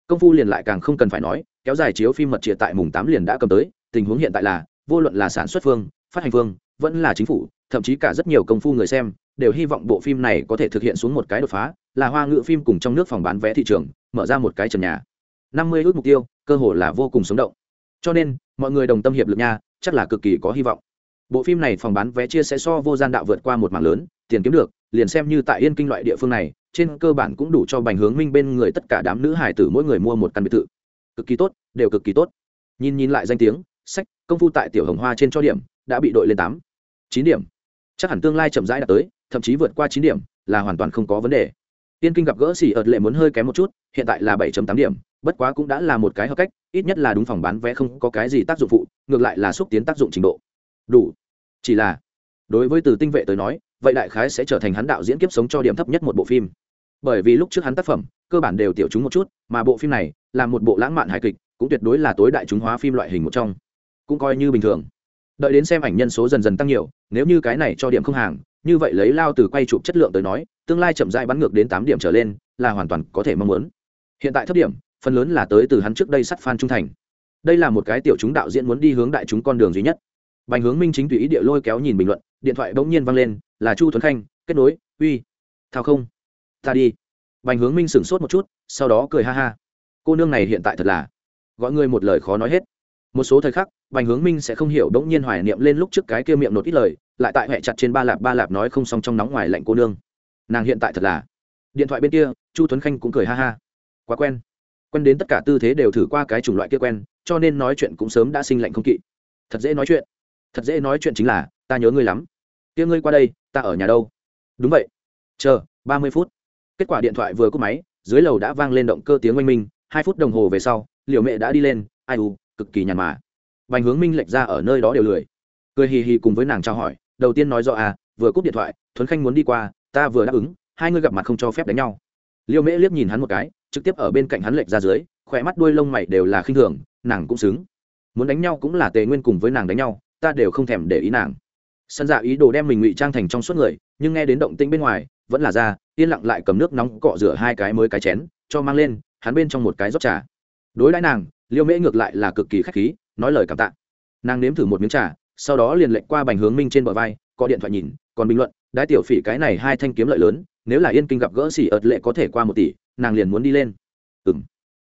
Công phu liền lại càng không cần phải nói, kéo dài chiếu phim mật triệt tại mùng tám liền đã cầm tới, tình huống hiện tại là, vô luận là sản xuất phương, phát hành phương, vẫn là chính phủ, thậm chí cả rất nhiều công phu người xem, đều hy vọng bộ phim này có thể thực hiện xuống một cái đột phá, là hoa ngữ phim cùng trong nước phòng bán vé thị trường, mở ra một cái trần nhà năm mươi ước mục tiêu, cơ hội là vô cùng sống động. Cho nên, mọi người đồng tâm hiệp lực nha, chắc là cực kỳ có hy vọng. Bộ phim này phòng bán vé chia sẽ so vô gian đạo vượt qua một mảng lớn, tiền kiếm được, liền xem như tại yên kinh loại địa phương này, trên cơ bản cũng đủ cho bành hướng minh bên người tất cả đám nữ hải tử mỗi người mua một căn biệt thự. Cực kỳ tốt, đều cực kỳ tốt. Nhìn nhìn lại danh tiếng, sách, công phu tại tiểu hồng hoa trên cho điểm, đã bị đội lên tám, chín điểm. Chắc hẳn tương lai chậm rãi đạt tới, thậm chí vượt qua chín điểm, là hoàn toàn không có vấn đề. Tiên kinh gặp gỡ xỉ ợt lệ muốn hơi kém một chút, hiện tại là bảy tám điểm bất quá cũng đã là một cái hợp cách, ít nhất là đúng phòng bán vé không có cái gì tác dụng phụ, ngược lại là xúc tiến tác dụng trình độ. Đủ. Chỉ là, đối với từ tinh vệ tới nói, vậy đại khái sẽ trở thành hắn đạo diễn kiếp sống cho điểm thấp nhất một bộ phim. Bởi vì lúc trước hắn tác phẩm, cơ bản đều tiểu chúng một chút, mà bộ phim này là một bộ lãng mạn hài kịch, cũng tuyệt đối là tối đại chúng hóa phim loại hình một trong. Cũng coi như bình thường. Đợi đến xem ảnh nhân số dần dần tăng nhiều, nếu như cái này cho điểm không hàng, như vậy lấy lao từ quay chụp chất lượng tới nói, tương lai chậm dại bắn ngược đến tám điểm trở lên, là hoàn toàn có thể mong muốn. Hiện tại thấp điểm phần lớn là tới từ hắn trước đây sắt phan trung thành. Đây là một cái tiểu chúng đạo diễn muốn đi hướng đại chúng con đường duy nhất. Bành hướng minh chính tùy ý địa lôi kéo nhìn bình luận, điện thoại bỗng nhiên văng lên, là chu thuấn khanh, kết nối, uy thao không, ta đi. Bành hướng minh sửng sốt một chút, sau đó cười ha ha. Cô nương này hiện tại thật là gọi người một lời khó nói hết. Một số thời khắc, bành hướng minh sẽ không hiểu đống nhiên hoài niệm lên lúc trước cái kia miệng nột ít lời, lại tại hệ chặt trên ba lạp ba lạp nói không xong trong nóng ngoài lạnh cô nương. Nàng hiện tại thật là điện thoại bên kia, chu tuấn khanh cũng cười ha ha. Quá quen quen đến tất cả tư thế đều thử qua cái chủng loại kia quen, cho nên nói chuyện cũng sớm đã sinh lạnh không kỵ. Thật dễ nói chuyện. Thật dễ nói chuyện chính là, ta nhớ ngươi lắm. Kia ngươi qua đây, ta ở nhà đâu? Đúng vậy. Chờ, ba mươi phút. Kết quả điện thoại vừa cúp máy, dưới lầu đã vang lên động cơ tiếng oanh minh, hai phút đồng hồ về sau liệu mẹ đã đi lên, ai u, cực kỳ nhàn mà. Vành hướng minh lệch ra ở nơi đó đều lười. Cười hì hì cùng với nàng trao hỏi, đầu tiên nói rõ à vừa cúp điện thoại, thuấn khanh muốn đi qua, ta vừa đáp ứng, hai người gặp mặt không cho phép đánh nhau. Liêu mễ liếc nhìn hắn một cái trực tiếp ở bên cạnh hắn lệch ra dưới khỏe mắt đuôi lông mày đều là khinh thường, nàng cũng xứng. Muốn đánh nhau cũng là tề nguyên cùng với nàng đánh nhau, ta đều không thèm để ý nàng. Sân dạ ý đồ đem mình ngụy trang thành trong suốt người, nhưng nghe đến động tĩnh bên ngoài, vẫn là ra, yên lặng lại cầm nước nóng cọ rửa hai cái mới cái chén, cho mang lên, hắn bên trong một cái rót trà. Đối đãi nàng, liêu mễ ngược lại là cực kỳ khách khí, nói lời cảm tạ. Nàng nếm thử một miếng trà, sau đó liền lệnh qua bành hướng minh trên bờ vai, có điện thoại nhìn, còn bình luận, đái tiểu phỉ cái này hai thanh kiếm lợi lớn, nếu là yên kinh gặp gỡ xỉ ợt lệ có thể qua một tỷ nàng liền muốn đi lên. Ừ m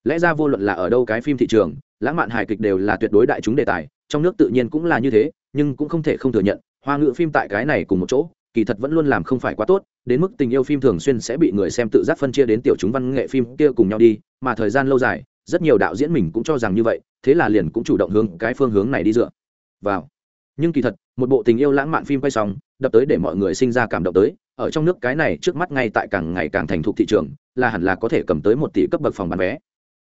lẽ ra vô luận là ở đâu cái phim thị trường, lãng mạn hài kịch đều là tuyệt đối đại chúng đề tài, trong nước tự nhiên cũng là như thế, nhưng cũng không thể không thừa nhận, hoa ngữ phim tại cái này cùng một chỗ, kỳ thật vẫn luôn làm không phải quá tốt, đến mức tình yêu phim thường xuyên sẽ bị người xem tự giác phân chia đến tiểu chúng văn nghệ phim kia cùng nhau đi, mà thời gian lâu dài, rất nhiều đạo diễn mình cũng cho rằng như vậy, thế là liền cũng chủ động hướng cái phương hướng này đi dựa. Vào. Nhưng kỳ thật, một bộ tình yêu lãng mạn phim quay xong, đập tới để mọi người sinh ra cảm động tới, ở trong nước cái này trước mắt ngay tại càng ngày càng thành thục thị trường là hẳn là có thể cầm tới một tỷ cấp bậc phòng bán vé.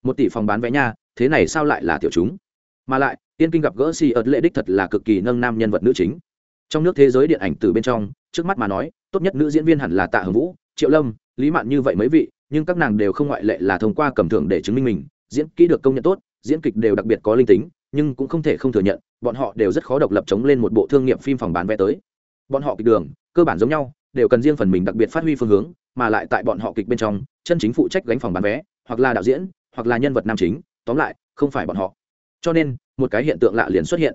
Một tỷ phòng bán vé nha, thế này sao lại là tiểu chúng? Mà lại, tiên kinh gặp gỡ si ợt lệ đích thật là cực kỳ nâng nam nhân vật nữ chính. Trong nước thế giới điện ảnh từ bên trong, trước mắt mà nói, tốt nhất nữ diễn viên hẳn là tạ hồng vũ, triệu lâm, lý mạn như vậy mấy vị, nhưng các nàng đều không ngoại lệ là thông qua cầm thưởng để chứng minh mình. Diễn kỹ được công nhận tốt, diễn kịch đều đặc biệt có linh tính, nhưng cũng không thể không thừa nhận, bọn họ đều rất khó độc lập chống lên một bộ thương nghiệm phim phòng bán vé tới. Bọn họ kịch đường, cơ bản giống nhau, đều cần riêng phần mình đặc biệt phát huy phương hướng mà lại tại bọn họ kịch bên trong, chân chính phụ trách gánh phòng bán vé, hoặc là đạo diễn, hoặc là nhân vật nam chính, tóm lại, không phải bọn họ. Cho nên, một cái hiện tượng lạ liền xuất hiện.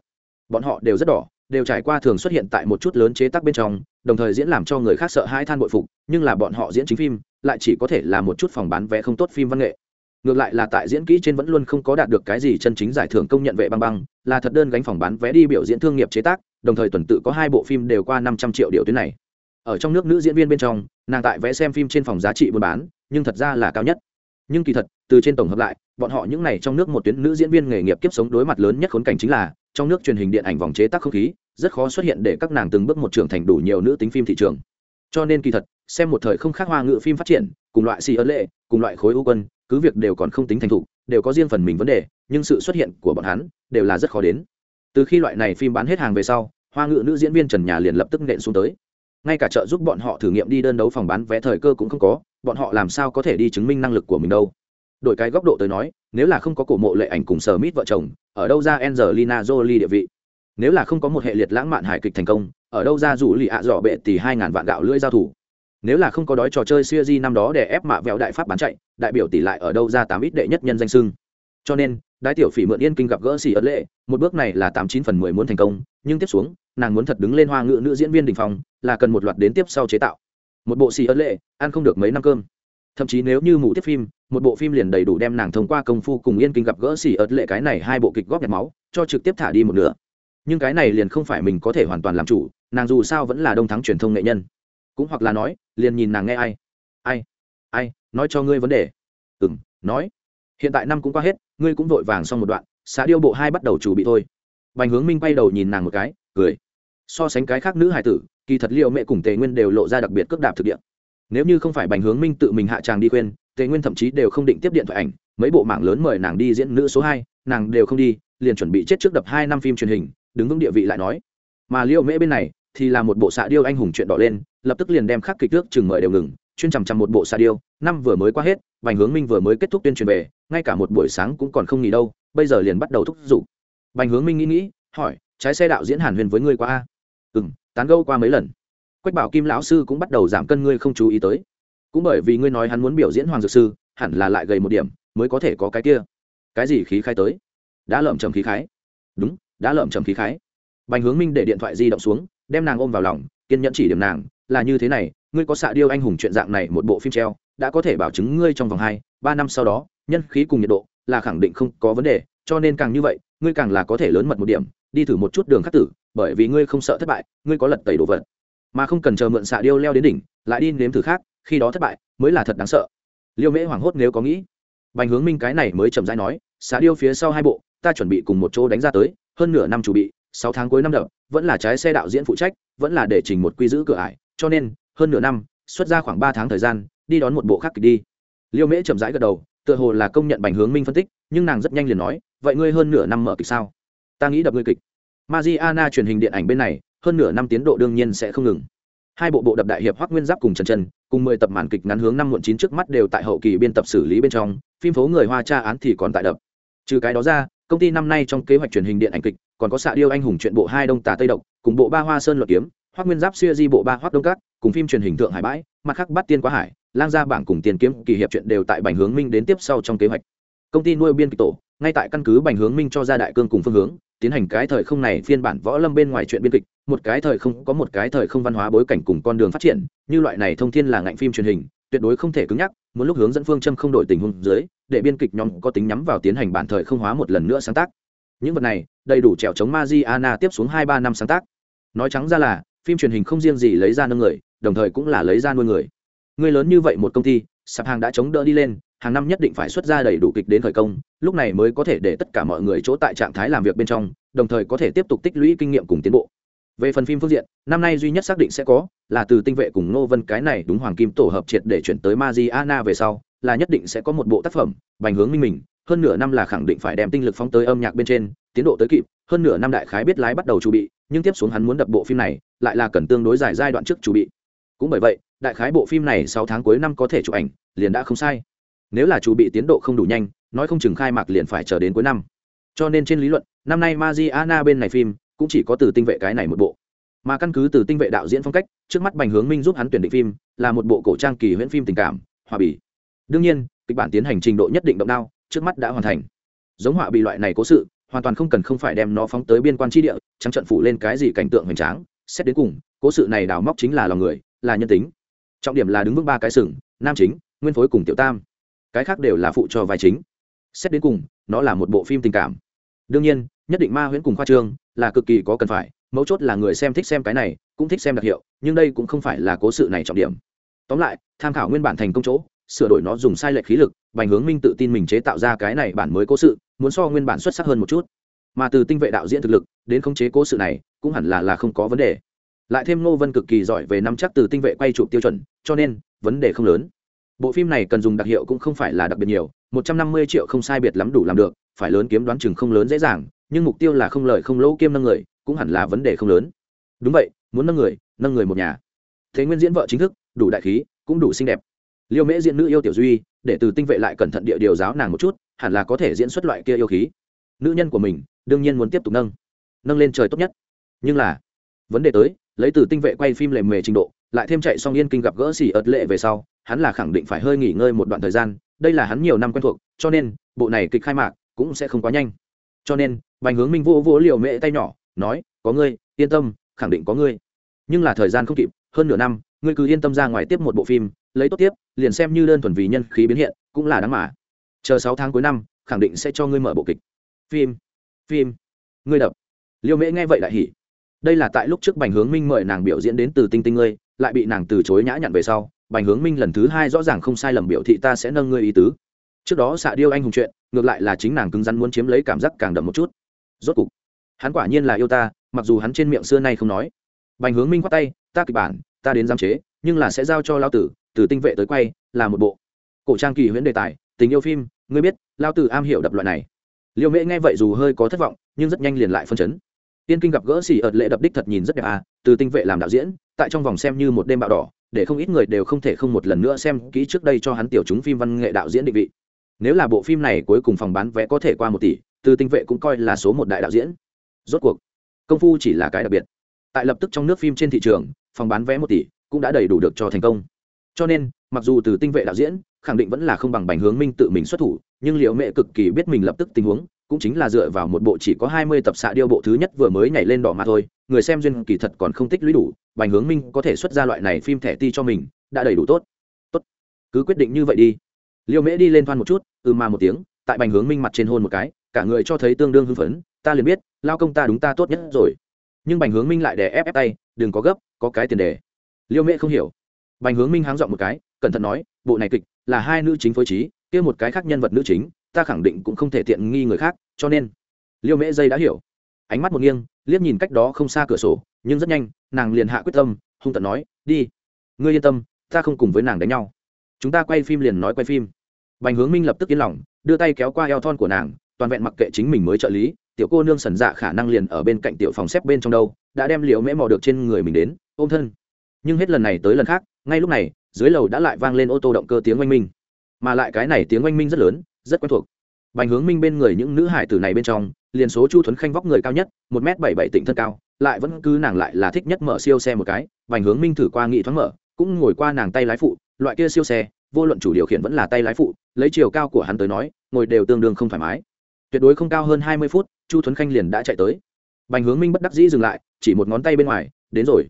Bọn họ đều rất đỏ, đều trải qua thường xuất hiện tại một chút lớn chế tác bên trong, đồng thời diễn làm cho người khác sợ hãi than bội phục, nhưng là bọn họ diễn chính phim, lại chỉ có thể là một chút phòng bán vé không tốt phim văn nghệ. Ngược lại là tại diễn kỹ trên vẫn luôn không có đạt được cái gì chân chính giải thưởng công nhận vệ băng băng, là thật đơn gánh phòng bán vé đi biểu diễn thương nghiệp chế tác, đồng thời tuần tự có hai bộ phim đều qua năm trăm triệu điều tuyến này. Ở trong nước nữ diễn viên bên trong nàng tại vẽ xem phim trên phòng giá trị buôn bán, nhưng thật ra là cao nhất. Nhưng kỳ thật, từ trên tổng hợp lại, bọn họ những n à y trong nước một tuyến nữ diễn viên nghề nghiệp kiếp sống đối mặt lớn nhất khốn cảnh chính là, trong nước truyền hình điện ảnh vòng chế tác không khí, rất khó xuất hiện để các nàng từng bước một trưởng thành đủ nhiều nữ tính phim thị trường. Cho nên kỳ thật, xem một thời không khác hoa ngữ phim phát triển, cùng loại xì ấn lệ, cùng loại khối ưu quân, cứ việc đều còn không tính thành thục, đều có riêng phần mình vấn đề, nhưng sự xuất hiện của bọn hắn, đều là rất khó đến. Từ khi loại này phim bán hết hàng về sau, hoa ngữ nữ diễn viên trần nhà liền lập tức nện xuống tới ngay cả trợ giúp bọn họ thử nghiệm đi đơn đấu phòng bán vé thời cơ cũng không có, bọn họ làm sao có thể đi chứng minh năng lực của mình đâu. Đổi cái góc độ tới nói, nếu là không có cổ mộ lệ ảnh cùng sở mít vợ chồng, ở đâu ra angelina jolie địa vị? Nếu là không có một hệ liệt lãng mạn hài kịch thành công, ở đâu ra rủ lì ạ dọ bệ tỷ hai ngàn vạn gạo lưỡi giao thủ? Nếu là không có đói trò chơi siêu di năm đó để ép mạ vẹo đại pháp bán chạy, đại biểu tỷ lại ở đâu ra tám ít đệ nhất nhân danh sưng cho nên, đái tiểu phỉ mượn yên kinh gặp gỡ xỉ ấn lệ, một bước này là tám chín phần mười muốn thành công nhưng tiếp xuống, nàng muốn thật đứng lên hoa ngữ nữ diễn viên đình phòng là cần một loạt đến tiếp sau chế tạo. Một bộ xì ấn lệ, ăn không được mấy năm cơm. Thậm chí nếu như mù tiếp phim, một bộ phim liền đầy đủ đem nàng thông qua công phu cùng yên kinh gặp gỡ xì ớt lệ cái này hai bộ kịch góp nhặt máu, cho trực tiếp thả đi một nửa. Nhưng cái này liền không phải mình có thể hoàn toàn làm chủ, nàng dù sao vẫn là đông thắng truyền thông nghệ nhân. Cũng hoặc là nói, liền nhìn nàng nghe ai. Ai? Ai? Nói cho ngươi vấn đề. Ừ m nói. Hiện tại năm cũng qua hết, ngươi cũng vội vàng xong một đoạn xã điêu bộ hai bắt đầu chủ bị thôi bành hướng minh quay đầu nhìn nàng một cái, cười. So sánh cái khác nữ hải tử, kỳ thật liệu mẹ cùng tề nguyên đều lộ ra đặc biệt cước đạp thực địa. Nếu như không phải bành hướng minh tự mình hạ tràng đi quên tề nguyên thậm chí đều không định tiếp điện thoại ảnh. Mấy bộ mạng lớn mời nàng đi diễn nữ số hai, nàng đều không đi, liền chuẩn bị chết trước đập hai năm phim truyền hình, đứng vững địa vị lại nói. Mà liệu mễ bên này, thì là một bộ xạ điêu anh hùng chuyện đỏ lên, lập tức liền đem khắc kịch nước chừng mời đều ngừng, chuyên chằm chằm một bộ xạ điêu, năm vừa mới qua hết, bành hướng minh vừa mới kết thúc tuyên truyền về, ngay cả một buổi sáng cũng còn không nghỉ đâu, bây giờ liền bắt đầu thúc giục bành hướng minh nghĩ nghĩ, hỏi, trái xe đạo diễn hàn huyền với ngươi qua a? Ừ m tán gâu qua mấy lần. Quách bảo kim lão sư cũng bắt đầu giảm cân, ngươi không chú ý tới. Cũng bởi vì ngươi nói hắn muốn biểu diễn hoàng dược sư, hẳn là lại gầy một điểm, mới có thể có cái kia. Cái gì khí khai tới? Đã lợm trầm khí khái. Đúng, đã lợm trầm khí khái. Bành hướng minh để điện thoại di động xuống, đem nàng ôm vào lòng, kiên nhẫn chỉ điểm nàng, là như thế này, ngươi có xạ điêu anh hùng chuyện dạng này một bộ phim treo, đã có thể bảo chứng ngươi trong vòng hai, ba năm sau đó, nhân khí cùng nhiệt độ là khẳng định không có vấn đề, cho nên càng như vậy ngươi càng là có thể lớn mật một điểm, đi thử một chút đường khắc tử, bởi vì ngươi không sợ thất bại, ngươi có lật tẩy đồ vật. Mà không cần chờ mượn xạ điêu leo đến đỉnh, lại đi nếm thử khác, khi đó thất bại, mới là thật đáng sợ. Liêu mễ hoảng hốt nếu có nghĩ. Bành hướng minh cái này mới chậm rãi nói, xạ điêu phía sau hai bộ, ta chuẩn bị cùng một chỗ đánh ra tới, hơn nửa năm chuẩn bị, sáu tháng cuối năm đập, vẫn là trái xe đạo diễn phụ trách, vẫn là để trình một quy giữ cửa ải, cho nên, hơn nửa năm, xuất ra khoảng ba tháng thời gian, đi đón một bộ khác kịch đi. Liêu mễ chậm rãi gật đầu, tựa hồ là công nhận bành hướng minh phân tích nhưng nàng rất nhanh liền nói, vậy ngươi hơn nửa năm mở kịch sao? Ta nghĩ đập ngươi kịch. Mariana truyền hình điện ảnh bên này, hơn nửa năm tiến độ đương nhiên sẽ không ngừng. Hai bộ bộ đập đại hiệp hoắc nguyên giáp cùng trần trần, cùng mười tập màn kịch ngắn hướng năm muộn chín trước mắt đều tại hậu kỳ biên tập xử lý bên trong, phim phố người hoa tra án thì còn tại đập. Trừ cái đó ra, công ty năm nay trong kế hoạch truyền hình điện ảnh kịch, còn có xạ điêu anh hùng chuyện bộ hai đông tà tây độc, cùng bộ ba hoa sơn luật kiếm hoác nguyên giáp xuya di bộ ba hoác đông cát cùng phim truyền hình thượng hải bãi, mặt khác bắt tiên quá hải, lang gia bảng cùng tiền kiếm kỳ hiệp chuyện đều tại bành hướng minh đến tiếp sau trong kế hoạch công ty nuôi biên kịch tổ, ngay tại căn cứ bành hướng minh cho ra đại cương cùng phương hướng, tiến hành cái thời không này phiên bản võ lâm bên ngoài chuyện biên kịch, một cái thời không, có một cái thời không văn hóa bối cảnh cùng con đường phát triển, như loại này thông thiên là ngạnh phim truyền hình, tuyệt đối không thể cứng nhắc, muốn lúc hướng dẫn phương châm không đổi tình huống dưới, để biên kịch nhóm có tính nhắm vào tiến hành bản thời không hóa một lần nữa sáng tác. Những vật này, đầy đủ trèo chống Mariana tiếp xuống hai ba năm sáng tác. Nói trắng ra là, phim truyền hình không riêng gì lấy ra nâng người, đồng thời cũng là lấy ra nuôi người. Người lớn như vậy một công ty, sạp hàng đã chống đỡ đi lên hàng năm nhất định phải xuất ra đầy đủ kịch đến khởi công, lúc này mới có thể để tất cả mọi người chỗ tại trạng thái làm việc bên trong, đồng thời có thể tiếp tục tích lũy kinh nghiệm cùng tiến bộ. Về phần phim phương diện, năm nay duy nhất xác định sẽ có là từ tinh vệ cùng nô vân cái này đúng hoàng kim tổ hợp triệt để chuyển tới Mariana về sau, là nhất định sẽ có một bộ tác phẩm, bành hướng minh mình, hơn nửa năm là khẳng định phải đem tinh lực phóng tới âm nhạc bên trên, tiến độ tới kịp, hơn nửa năm đại khái biết lái bắt đầu chuẩn bị, nhưng tiếp xuống hắn muốn đập bộ phim này, lại là cần tương đối dài giai đoạn trước chuẩn bị. Cũng bởi vậy, đại khái bộ phim này sáu tháng cuối năm có thể chụp ảnh, liền đã không sai nếu là chuẩn bị tiến độ không đủ nhanh, nói không chừng khai mạc liền phải chờ đến cuối năm. Cho nên trên lý luận, năm nay Mariana bên này phim cũng chỉ có từ tinh vệ cái này một bộ. Mà căn cứ từ tinh vệ đạo diễn phong cách, trước mắt bành hướng minh giúp hắn tuyển định phim, là một bộ cổ trang kỳ huyễn phim tình cảm hòa bì đương nhiên, kịch bản tiến hành trình độ nhất định động đao, trước mắt đã hoàn thành. Giống họa bị loại này cố sự, hoàn toàn không cần không phải đem nó phóng tới biên quan tri địa, trắng trận phủ lên cái gì cảnh tượng hoành tráng, xét đến cùng, cố sự này đào móc chính là lòng người, là nhân tính. Trọng điểm là đứng vững ba cái sừng, nam chính, nguyên phối cùng tiểu tam cái khác đều là phụ cho vai chính. Xét đến cùng, nó là một bộ phim tình cảm. Đương nhiên, nhất định ma huyễn cùng khoa trương là cực kỳ có cần phải, mấu chốt là người xem thích xem cái này, cũng thích xem đặc hiệu, nhưng đây cũng không phải là cố sự này trọng điểm. Tóm lại, tham khảo nguyên bản thành công chỗ, sửa đổi nó dùng sai lệch khí lực, bành hướng minh tự tin mình chế tạo ra cái này bản mới cố sự, muốn so nguyên bản xuất sắc hơn một chút. Mà từ tinh vệ đạo diễn thực lực, đến khống chế cố sự này, cũng hẳn là là không có vấn đề. Lại thêm ngô vân cực kỳ giỏi về nắm chắc từ tinh vệ quay chụp tiêu chuẩn, cho nên, vấn đề không lớn bộ phim này cần dùng đặc hiệu cũng không phải là đặc biệt nhiều, một trăm năm mươi triệu không sai biệt lắm đủ làm được, phải lớn kiếm đoán chừng không lớn dễ dàng, nhưng mục tiêu là không lợi không lỗ kiêm nâng người, cũng hẳn là vấn đề không lớn. Đúng vậy, muốn nâng người nâng người một nhà. Thế nguyên diễn vợ chính thức, đủ đại khí, cũng đủ xinh đẹp. Liêu mễ diễn nữ yêu tiểu duy, để từ tinh vệ lại cẩn thận địa điều giáo nàng một chút, hẳn là có thể diễn xuất loại kia yêu khí. Nữ nhân của mình, đương nhiên muốn tiếp tục nâng. Nâng lên trời tốt nhất. Nhưng là, vấn đề tới, lấy từ tinh vệ quay phim lề mề trình độ lại thêm chạy xong yên kinh gặp gỡ xỉ ợt lệ về sau, hắn là khẳng định phải hơi nghỉ ngơi một đoạn thời gian, đây là hắn nhiều năm quen thuộc, cho nên, bộ này kịch khai mạc cũng sẽ không quá nhanh. Cho nên, bành hướng minh vô vô liều mễ tay nhỏ, nói, có ngươi, yên tâm, khẳng định có ngươi. Nhưng là thời gian không kịp, hơn nửa năm, ngươi cứ yên tâm ra ngoài tiếp một bộ phim, lấy tốt tiếp, liền xem như đơn thuần vì nhân khí biến hiện, cũng là đáng mà. Chờ sáu tháng cuối năm, khẳng định sẽ cho ngươi mở bộ kịch. Phim phim, ngươi đập. Liêu mễ nghe vậy đại hỉ. Đây là tại lúc trước bành hướng minh mời nàng biểu diễn đến từ tinh tinh ngươi lại bị nàng từ chối nhã nhặn về sau, bành hướng minh lần thứ hai rõ ràng không sai lầm biểu thị ta sẽ nâng ngươi ý tứ. Trước đó xạ điêu anh hùng chuyện, ngược lại là chính nàng cứng rắn muốn chiếm lấy cảm giác càng đậm một chút. Rốt cục, hắn quả nhiên là yêu ta, mặc dù hắn trên miệng xưa nay không nói. Bành hướng minh khoát tay, ta kịch bản, ta đến giam chế, nhưng là sẽ giao cho lao tử, từ tinh vệ tới quay, là một bộ. Cổ trang kỳ huyễn đề tài, tình yêu phim, ngươi biết lao tử am hiểu đập loại này. Liệu mễ nghe vậy dù hơi có thất vọng, nhưng rất nhanh liền lại phân chấn. Tiên kinh gặp gỡ xỉ ợt lệ đập đích thật nhìn rất đẹp à từ tinh vệ làm đạo diễn tại trong vòng xem như một đêm bạo đỏ, để không ít người đều không thể không một lần nữa xem kỹ trước đây cho hắn tiểu chúng phim văn nghệ đạo diễn định vị. Nếu là bộ phim này cuối cùng phòng bán vé có thể qua một tỷ, từ tinh vệ cũng coi là số một đại đạo diễn. Rốt cuộc, công phu chỉ là cái đặc biệt. Tại lập tức trong nước phim trên thị trường, phòng bán vé một tỷ cũng đã đầy đủ được cho thành công. Cho nên, mặc dù từ tinh vệ đạo diễn khẳng định vẫn là không bằng bành hướng minh tự mình xuất thủ, nhưng liệu mẹ cực kỳ biết mình lập tức tình huống, cũng chính là dựa vào một bộ chỉ có hai mươi tập xạ điêu bộ thứ nhất vừa mới nhảy lên đỏ mà thôi người xem duyên kỳ thật còn không tích lũy đủ, bành hướng minh có thể xuất ra loại này phim thẻ ti cho mình, đã đầy đủ tốt. Tốt. Cứ quyết định như vậy đi. Liêu mễ đi lên thoan một chút ừ mà một tiếng, tại bành hướng minh mặt trên hôn một cái, cả người cho thấy tương đương hưng phấn, ta liền biết, lao công ta đúng ta tốt nhất rồi. Nhưng bành hướng minh lại đè ép ép tay, đừng có gấp, có cái tiền đề. Liêu mễ không hiểu. Bành hướng minh háng dọn một cái, cẩn thận nói, bộ này kịch là hai nữ chính phối trí, kia một cái khác nhân vật nữ chính, ta khẳng định cũng không thể tiện nghi người khác, cho nên. Liêu mễ dây đã hiểu ánh mắt một nghiêng, liếc nhìn cách đó không xa cửa sổ, nhưng rất nhanh, nàng liền hạ quyết tâm, hung tận nói, đi, ngươi yên tâm, ta không cùng với nàng đánh nhau. Chúng ta quay phim liền nói quay phim. Bành hướng minh lập tức yên lòng, đưa tay kéo qua eo thon của nàng, toàn vẹn mặc kệ chính mình mới trợ lý, tiểu cô nương sần dạ khả năng liền ở bên cạnh tiểu phòng xếp bên trong đâu, đã đem liệu mễ mò được trên người mình đến, ôm thân. Nhưng hết lần này tới lần khác, ngay lúc này, dưới lầu đã lại vang lên ô tô động cơ tiếng oanh minh. Mà lại cái này tiếng oanh minh rất lớn, rất quen thuộc bành hướng minh bên người những nữ hải tử này bên trong, liền số chu thuấn khanh vóc người cao nhất, một m bảy bảy tịnh thân cao, lại vẫn cứ nàng lại là thích nhất mở siêu xe một cái. Bành hướng minh thử qua nghị thoáng mở, cũng ngồi qua nàng tay lái phụ, loại kia siêu xe, vô luận chủ điều khiển vẫn là tay lái phụ, lấy chiều cao của hắn tới nói, ngồi đều tương đương không thoải mái. Tuyệt đối không cao hơn hai mươi phút, chu thuấn khanh liền đã chạy tới. Bành hướng minh bất đắc dĩ dừng lại, chỉ một ngón tay bên ngoài, đến rồi.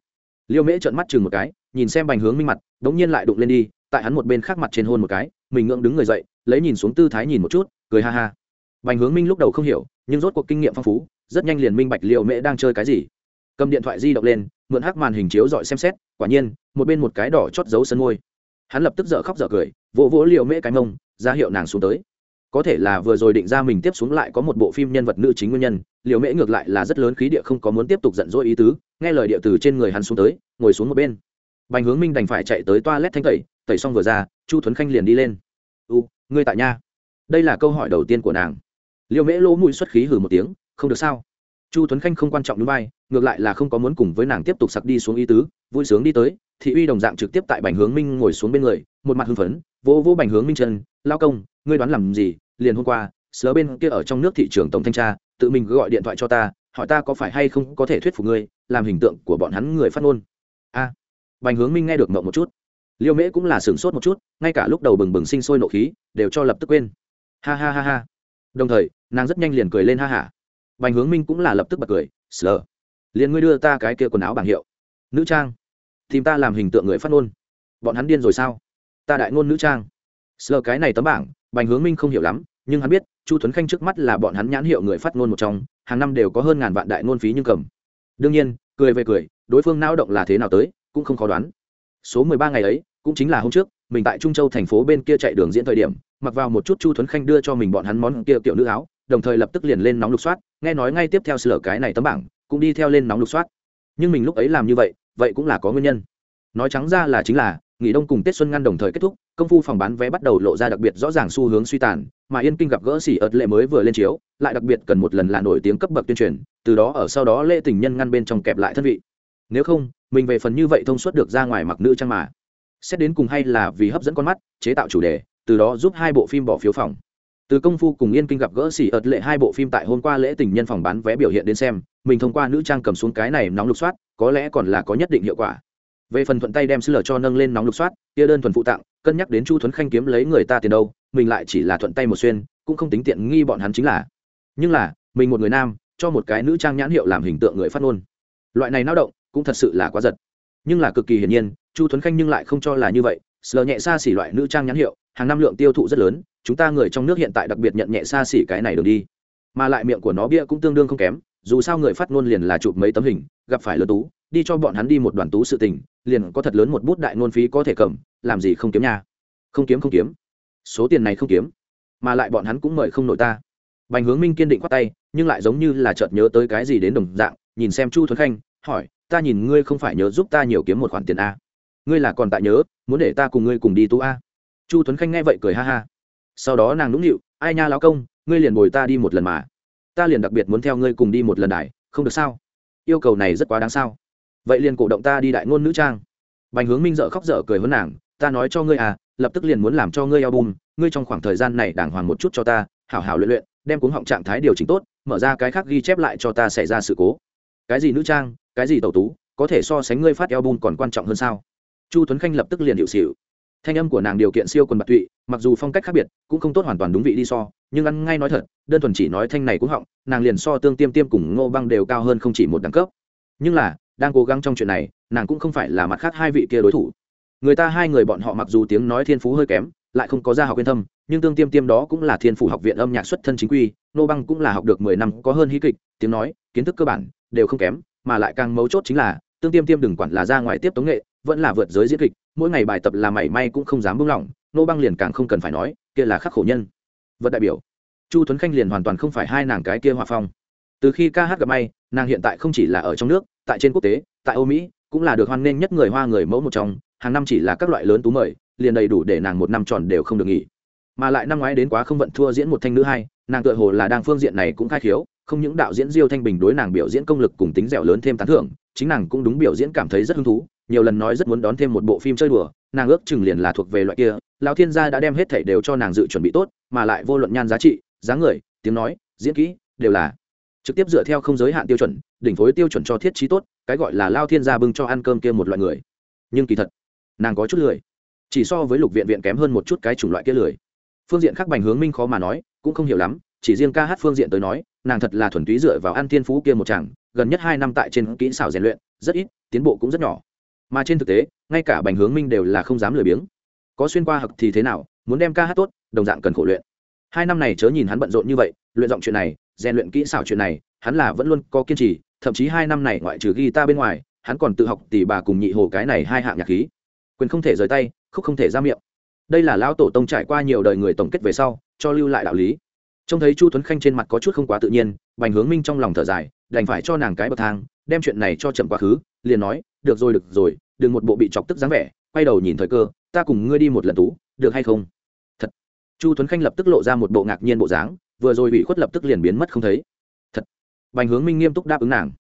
Liêu mễ trợn mắt chừng một cái, nhìn xem bành hướng minh mặt, đống nhiên lại đụng lên đi, tại hắn một bên khác mặt trên hôn một cái, mình ngượng đứng người dậy, lấy nhìn xuống tư thái nhìn một chút cười ha ha. Bành hướng minh lúc đầu không hiểu, nhưng rốt cuộc kinh nghiệm phong phú, rất nhanh liền minh bạch liệu mễ đang chơi cái gì. Cầm điện thoại di động lên, mượn hắc màn hình chiếu dọi xem xét, quả nhiên, một bên một cái đỏ chót giấu sân môi. Hắn lập tức dở khóc dở cười, vỗ vỗ liệu mễ cái mông, ra hiệu nàng xuống tới. Có thể là vừa rồi định ra mình tiếp xuống lại có một bộ phim nhân vật nữ chính nguyên nhân liều mễ ngược lại là rất lớn khí địa không có muốn tiếp tục giận dỗi ý tứ, nghe lời địa từ trên người hắn xuống tới, ngồi xuống một bên. Bành hướng minh đành phải chạy tới toa lét thanh tẩy tẩy xong vừa ra, chu thuấn khanh liền đi lên. U, ngươi tại nha đây là câu hỏi đầu tiên của nàng. Liêu mễ lỗ mũi xuất khí hừ một tiếng không được sao? Chu thuấn khanh không quan trọng núi bay ngược lại là không có muốn cùng với nàng tiếp tục sặc đi xuống ý tứ vui sướng đi tới thị uy đồng dạng trực tiếp tại bành hướng minh ngồi xuống bên người một mặt hưng phấn vỗ vỗ bành hướng minh chân lao công ngươi đoán làm gì? Liền hôm qua sớ bên kia ở trong nước thị trường tổng thanh tra tự mình gọi điện thoại cho ta hỏi ta có phải hay không có thể thuyết phục ngươi làm hình tượng của bọn hắn người phát ngôn. A. À, bành hướng minh nghe được mộng một chút. Liêu mễ cũng là sửng sốt một chút ngay cả lúc đầu bừng bừng sinh sôi nộ khí đều cho lập tức quên ha ha ha ha. Đồng thời, nàng rất nhanh liền cười lên ha hả bành hướng minh cũng là lập tức bật cười, sờ, liền ngươi đưa ta cái kia quần áo bảng hiệu. Nữ trang. Tìm ta làm hình tượng người phát ngôn. Bọn hắn điên rồi sao? Ta đại ngôn nữ trang. Sờ, cái này tấm bảng, bành hướng minh không hiểu lắm, nhưng hắn biết, chu tuấn khanh trước mắt là bọn hắn nhãn hiệu người phát ngôn một trong, hàng năm đều có hơn ngàn vạn đại ngôn phí nhưng cầm. Đương nhiên, cười về cười, đối phương não động là thế nào tới, cũng không khó đoán. Số mười ba ngày ấy, cũng chính là hôm trước mình tại trung châu thành phố bên kia chạy đường diễn thời điểm, mặc vào một chút chu thuấn khanh đưa cho mình bọn hắn món kia tiểu nữ áo, đồng thời lập tức liền lên nóng lục soát, nghe nói ngay tiếp theo sửa cái này tấm bảng, cũng đi theo lên nóng lục soát. Nhưng mình lúc ấy làm như vậy vậy cũng là có nguyên nhân. Nói trắng ra là chính là, nghỉ đông cùng tết xuân ngăn đồng thời kết thúc, công phu phòng bán vé bắt đầu lộ ra đặc biệt rõ ràng xu hướng suy tàn, mà yên kinh gặp gỡ xỉ ợt lệ mới vừa lên chiếu, lại đặc biệt cần một lần là nổi tiếng cấp bậc tuyên truyền, từ đó ở sau đó lễ tình nhân ngăn bên trong kẹp lại thân vị. Nếu không, mình về phần như vậy thông suốt được ra ngoài mặc nữ trang mà xét đến cùng hay là vì hấp dẫn con mắt, chế tạo chủ đề, từ đó giúp hai bộ phim bỏ phiếu phòng. Từ công phu cùng yên kinh gặp gỡ xỉ ợt lệ, hai bộ phim tại hôm qua lễ tình nhân phòng bán vé biểu hiện đến xem, mình thông qua nữ trang cầm xuống cái này nóng lục soát, có lẽ còn là có nhất định hiệu quả. Về phần thuận tay đem sư lờ cho nâng lên nóng lục soát, kia đơn thuần phụ tặng, cân nhắc đến chu thuấn khanh kiếm lấy người ta tiền đâu, mình lại chỉ là thuận tay một xuyên, cũng không tính tiện nghi bọn hắn chính là. Nhưng là, mình một người nam, cho một cái nữ trang nhãn hiệu làm hình tượng người phát ngôn. Loại này nao động, cũng thật sự là quá giật. Nhưng là cực kỳ hiển nhiên chu thuấn khanh nhưng lại không cho là như vậy, sờ nhẹ xa xỉ loại nữ trang nhãn hiệu, hàng năm lượng tiêu thụ rất lớn, chúng ta người trong nước hiện tại đặc biệt nhận nhẹ xa xỉ cái này đường đi. Mà lại miệng của nó bia cũng tương đương không kém, dù sao người phát ngôn liền là chụp mấy tấm hình, gặp phải lớn tú, đi cho bọn hắn đi một đoàn tú sự tình, liền có thật lớn một bút đại ngôn phí có thể cầm, làm gì không kiếm nha. Không kiếm không kiếm. Số tiền này không kiếm. Mà lại bọn hắn cũng mời không nổi ta. Bành hướng minh kiên định khoát tay, nhưng lại giống như là chợt nhớ tới cái gì đến đồng dạng, nhìn xem chu thuấn khanh, hỏi, ta nhìn ngươi không phải nhớ giúp ta nhiều kiếm một khoản tiền a? Ngươi là còn tại nhớ, muốn để ta cùng ngươi cùng đi tu a. Chu tuấn khanh nghe vậy cười ha ha. Sau đó nàng nũng nịu, ai nha lão công, ngươi liền bồi ta đi một lần mà. Ta liền đặc biệt muốn theo ngươi cùng đi một lần đài, không được sao? Yêu cầu này rất quá đáng sao? Vậy liền cổ động ta đi đại ngôn nữ trang. Bành hướng minh dợ khóc dở cười hơn nàng, ta nói cho ngươi à lập tức liền muốn làm cho ngươi album, ngươi trong khoảng thời gian này đàng hoàng một chút cho ta, hảo hảo luyện luyện, đem cuống họng trạng thái điều chỉnh tốt, mở ra cái khác ghi chép lại cho ta xảy ra sự cố. Cái gì nữ trang, cái gì tẩu tú, có thể so sánh ngươi phát album còn quan trọng hơn sao? Chu tuấn khanh lập tức liền hiệu xịu thanh âm của nàng điều kiện siêu quần bạc tụy mặc dù phong cách khác biệt cũng không tốt hoàn toàn đúng vị đi so nhưng ăn ngay nói thật đơn thuần chỉ nói thanh này cũng họng nàng liền so tương tiêm tiêm cùng ngô băng đều cao hơn không chỉ một đẳng cấp. Nhưng là đang cố gắng trong chuyện này nàng cũng không phải là mặt khác hai vị kia đối thủ. Người ta hai người bọn họ mặc dù tiếng nói thiên phú hơi kém lại không có gia học yên tâm, nhưng tương tiêm tiêm đó cũng là thiên phủ học viện âm nhạc xuất thân chính quy nô băng cũng là học được mười năm có hơn hí kịch tiếng nói kiến thức cơ bản đều không kém mà lại càng mấu chốt chính là tương tiêm tiêm đừng quản là ra ngoài tiếp tống nghệ, vẫn là vượt giới diễn kịch, mỗi ngày bài tập là mảy may cũng không dám buông lỏng, nô băng liền càng không cần phải nói, kia là khắc khổ nhân. Vật đại biểu. Chu tuấn khanh liền hoàn toàn không phải hai nàng cái kia hòa phong. Từ khi ca hát gặp may, nàng hiện tại không chỉ là ở trong nước, tại trên quốc tế, tại âu mỹ, cũng là được hoan nghênh nhất người hoa người mẫu một trong, hàng năm chỉ là các loại lớn tú mời, liền đầy đủ để nàng một năm tròn đều không được nghỉ. Mà lại năm ngoái đến quá không vận thua diễn một thanh nữ hai, nàng tựa hồ là đang phương diện này cũng khai khiếu không những đạo diễn diêu thanh bình đối nàng biểu diễn công lực cùng tính dẻo lớn thêm tán thưởng, chính nàng cũng đúng biểu diễn cảm thấy rất hứng thú, nhiều lần nói rất muốn đón thêm một bộ phim chơi đùa, nàng ước chừng liền là thuộc về loại kia, lão thiên gia đã đem hết thảy đều cho nàng dự chuẩn bị tốt, mà lại vô luận nhan giá trị, dáng người, tiếng nói, diễn kỹ, đều là trực tiếp dựa theo không giới hạn tiêu chuẩn, đỉnh phối tiêu chuẩn cho thiết trí tốt, cái gọi là lao thiên gia bưng cho ăn cơm kia một loại người. Nhưng kỳ thật, nàng có chút lười. Chỉ so với lục viện viện kém hơn một chút cái chủng loại kia lười. Phương diện khác bành hướng minh khó mà nói, cũng không hiểu lắm, chỉ riêng ca hát phương diện tới nói nàng thật là thuần túy dựa vào ăn thiên phú kia một chàng, gần nhất hai năm tại trên kỹ xảo rèn luyện, rất ít, tiến bộ cũng rất nhỏ. Mà trên thực tế, ngay cả bành hướng minh đều là không dám lười biếng. Có xuyên qua hặc thì thế nào, muốn đem ca hát tốt, đồng dạng cần khổ luyện. Hai năm này chớ nhìn hắn bận rộn như vậy, luyện giọng chuyện này, rèn luyện kỹ xảo chuyện này, hắn là vẫn luôn có kiên trì, thậm chí hai năm này ngoại trừ ghi ta bên ngoài, hắn còn tự học tỷ bà cùng nhị hồ cái này hai hạng nhạc khí. Quyền không thể rời tay, khúc không thể ra miệng. Đây là lão tổ tông trải qua nhiều đời người tổng kết về sau, cho lưu lại đạo lý trông thấy chu tuấn khanh trên mặt có chút không quá tự nhiên, bành hướng minh trong lòng thở dài, đành phải cho nàng cái bậc thang, đem chuyện này cho chậm quá khứ, liền nói, được rồi được rồi, đừng một bộ bị chọc tức dáng vẻ, quay đầu nhìn thời cơ, ta cùng ngươi đi một lần tú, được hay không? Thật. Chu tuấn khanh lập tức lộ ra một bộ ngạc nhiên bộ dáng, vừa rồi bị khuất lập tức liền biến mất không thấy. Thật. Bành hướng minh nghiêm túc đáp ứng nàng.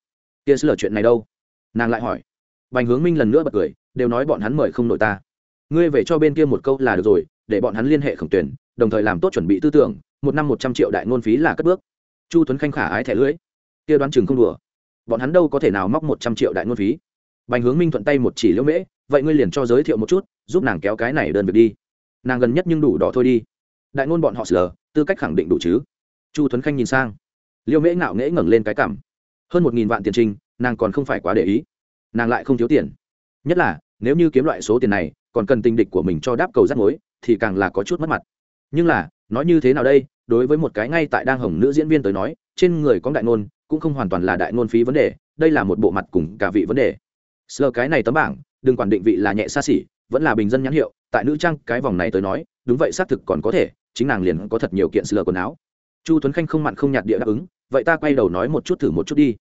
Kia sẽ lở chuyện này đâu? Nàng lại hỏi. Bành hướng minh lần nữa bật cười, đều nói bọn hắn mời không nội ta. Ngươi về cho bên kia một câu là được rồi, để bọn hắn liên hệ khổng tuyển đồng thời làm tốt chuẩn bị tư tưởng một năm một trăm triệu đại ngôn phí là cất bước. Chu tuấn khanh khả ái thẻ lưỡi. Kia đoán chừng không đùa. Bọn hắn đâu có thể nào móc một trăm triệu đại ngôn phí. Bành hướng minh thuận tay một chỉ liễu mễ vậy ngươi liền cho giới thiệu một chút giúp nàng kéo cái này đơn việc đi. Nàng gần nhất nhưng đủ đỏ thôi đi. Đại ngôn bọn họ sờ tư cách khẳng định đủ chứ. Chu tuấn khanh nhìn sang. Liễu mễ ngạo nghễ ngẩng lên cái cảm hơn một nghìn vạn tiền trình, nàng còn không phải quá để ý. Nàng lại không thiếu tiền. Nhất là nếu như kiếm loại số tiền này còn cần tình địch của mình cho đáp cầu rắt mối thì càng là có chút mất mặt nhưng là, nói như thế nào đây? Đối với một cái ngay tại đang hồng nữ diễn viên tới nói, trên người có đại ngôn, cũng không hoàn toàn là đại ngôn phí vấn đề, đây là một bộ mặt cùng cả vị vấn đề. Sờ cái này tấm bảng, đừng quản định vị là nhẹ xa xỉ, vẫn là bình dân nhãn hiệu, tại nữ trang cái vòng này tới nói, đúng vậy xác thực còn có thể, chính nàng liền có thật nhiều kiện sờ quần áo. Chu tuấn khanh không mặn không nhạt địa đáp ứng, vậy ta quay đầu nói một chút thử một chút đi.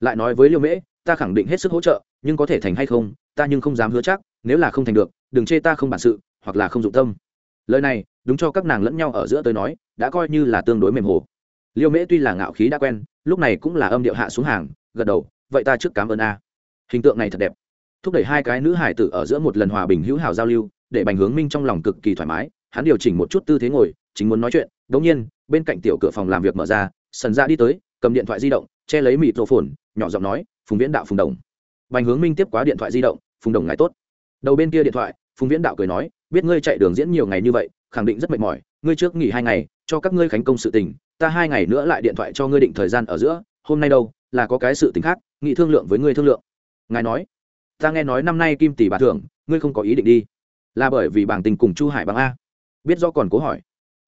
Lại nói với liêu mễ, ta khẳng định hết sức hỗ trợ, nhưng có thể thành hay không, ta nhưng không dám hứa chắc, nếu là không thành được, đừng chê ta không bản sự, hoặc là không dụng tâm. Lời này đúng cho các nàng lẫn nhau ở giữa tới nói, đã coi như là tương đối mềm hồ. Liêu mễ tuy là ngạo khí đã quen, lúc này cũng là âm điệu hạ xuống hàng, gật đầu, vậy ta trước cảm ơn a. Hình tượng này thật đẹp. Thúc đẩy hai cái nữ hải tử ở giữa một lần hòa bình hữu hảo giao lưu, để bành hướng minh trong lòng cực kỳ thoải mái, hắn điều chỉnh một chút tư thế ngồi, chính muốn nói chuyện, đống nhiên, bên cạnh tiểu cửa phòng làm việc mở ra, sần ra đi tới, cầm điện thoại di động, che lấy mịt rổ phồn, nhỏ giọng nói, phùng viễn đạo, phùng đồng. Bành hướng minh tiếp quá điện thoại di động, phùng đồng, ngài tốt. Đầu bên kia điện thoại, phùng viễn đạo cười nói biết ngươi chạy đường diễn nhiều ngày như vậy, khẳng định rất mệt mỏi, ngươi trước nghỉ hai ngày, cho các ngươi khánh công sự tình, ta hai ngày nữa lại điện thoại cho ngươi định thời gian ở giữa, hôm nay đâu, là có cái sự tình khác, nghị thương lượng với ngươi thương lượng. Ngài nói, ta nghe nói năm nay kim tỷ bà thưởng, ngươi không có ý định đi. Là bởi vì bảng tình cùng chu hải bằng a. Biết do còn cố hỏi.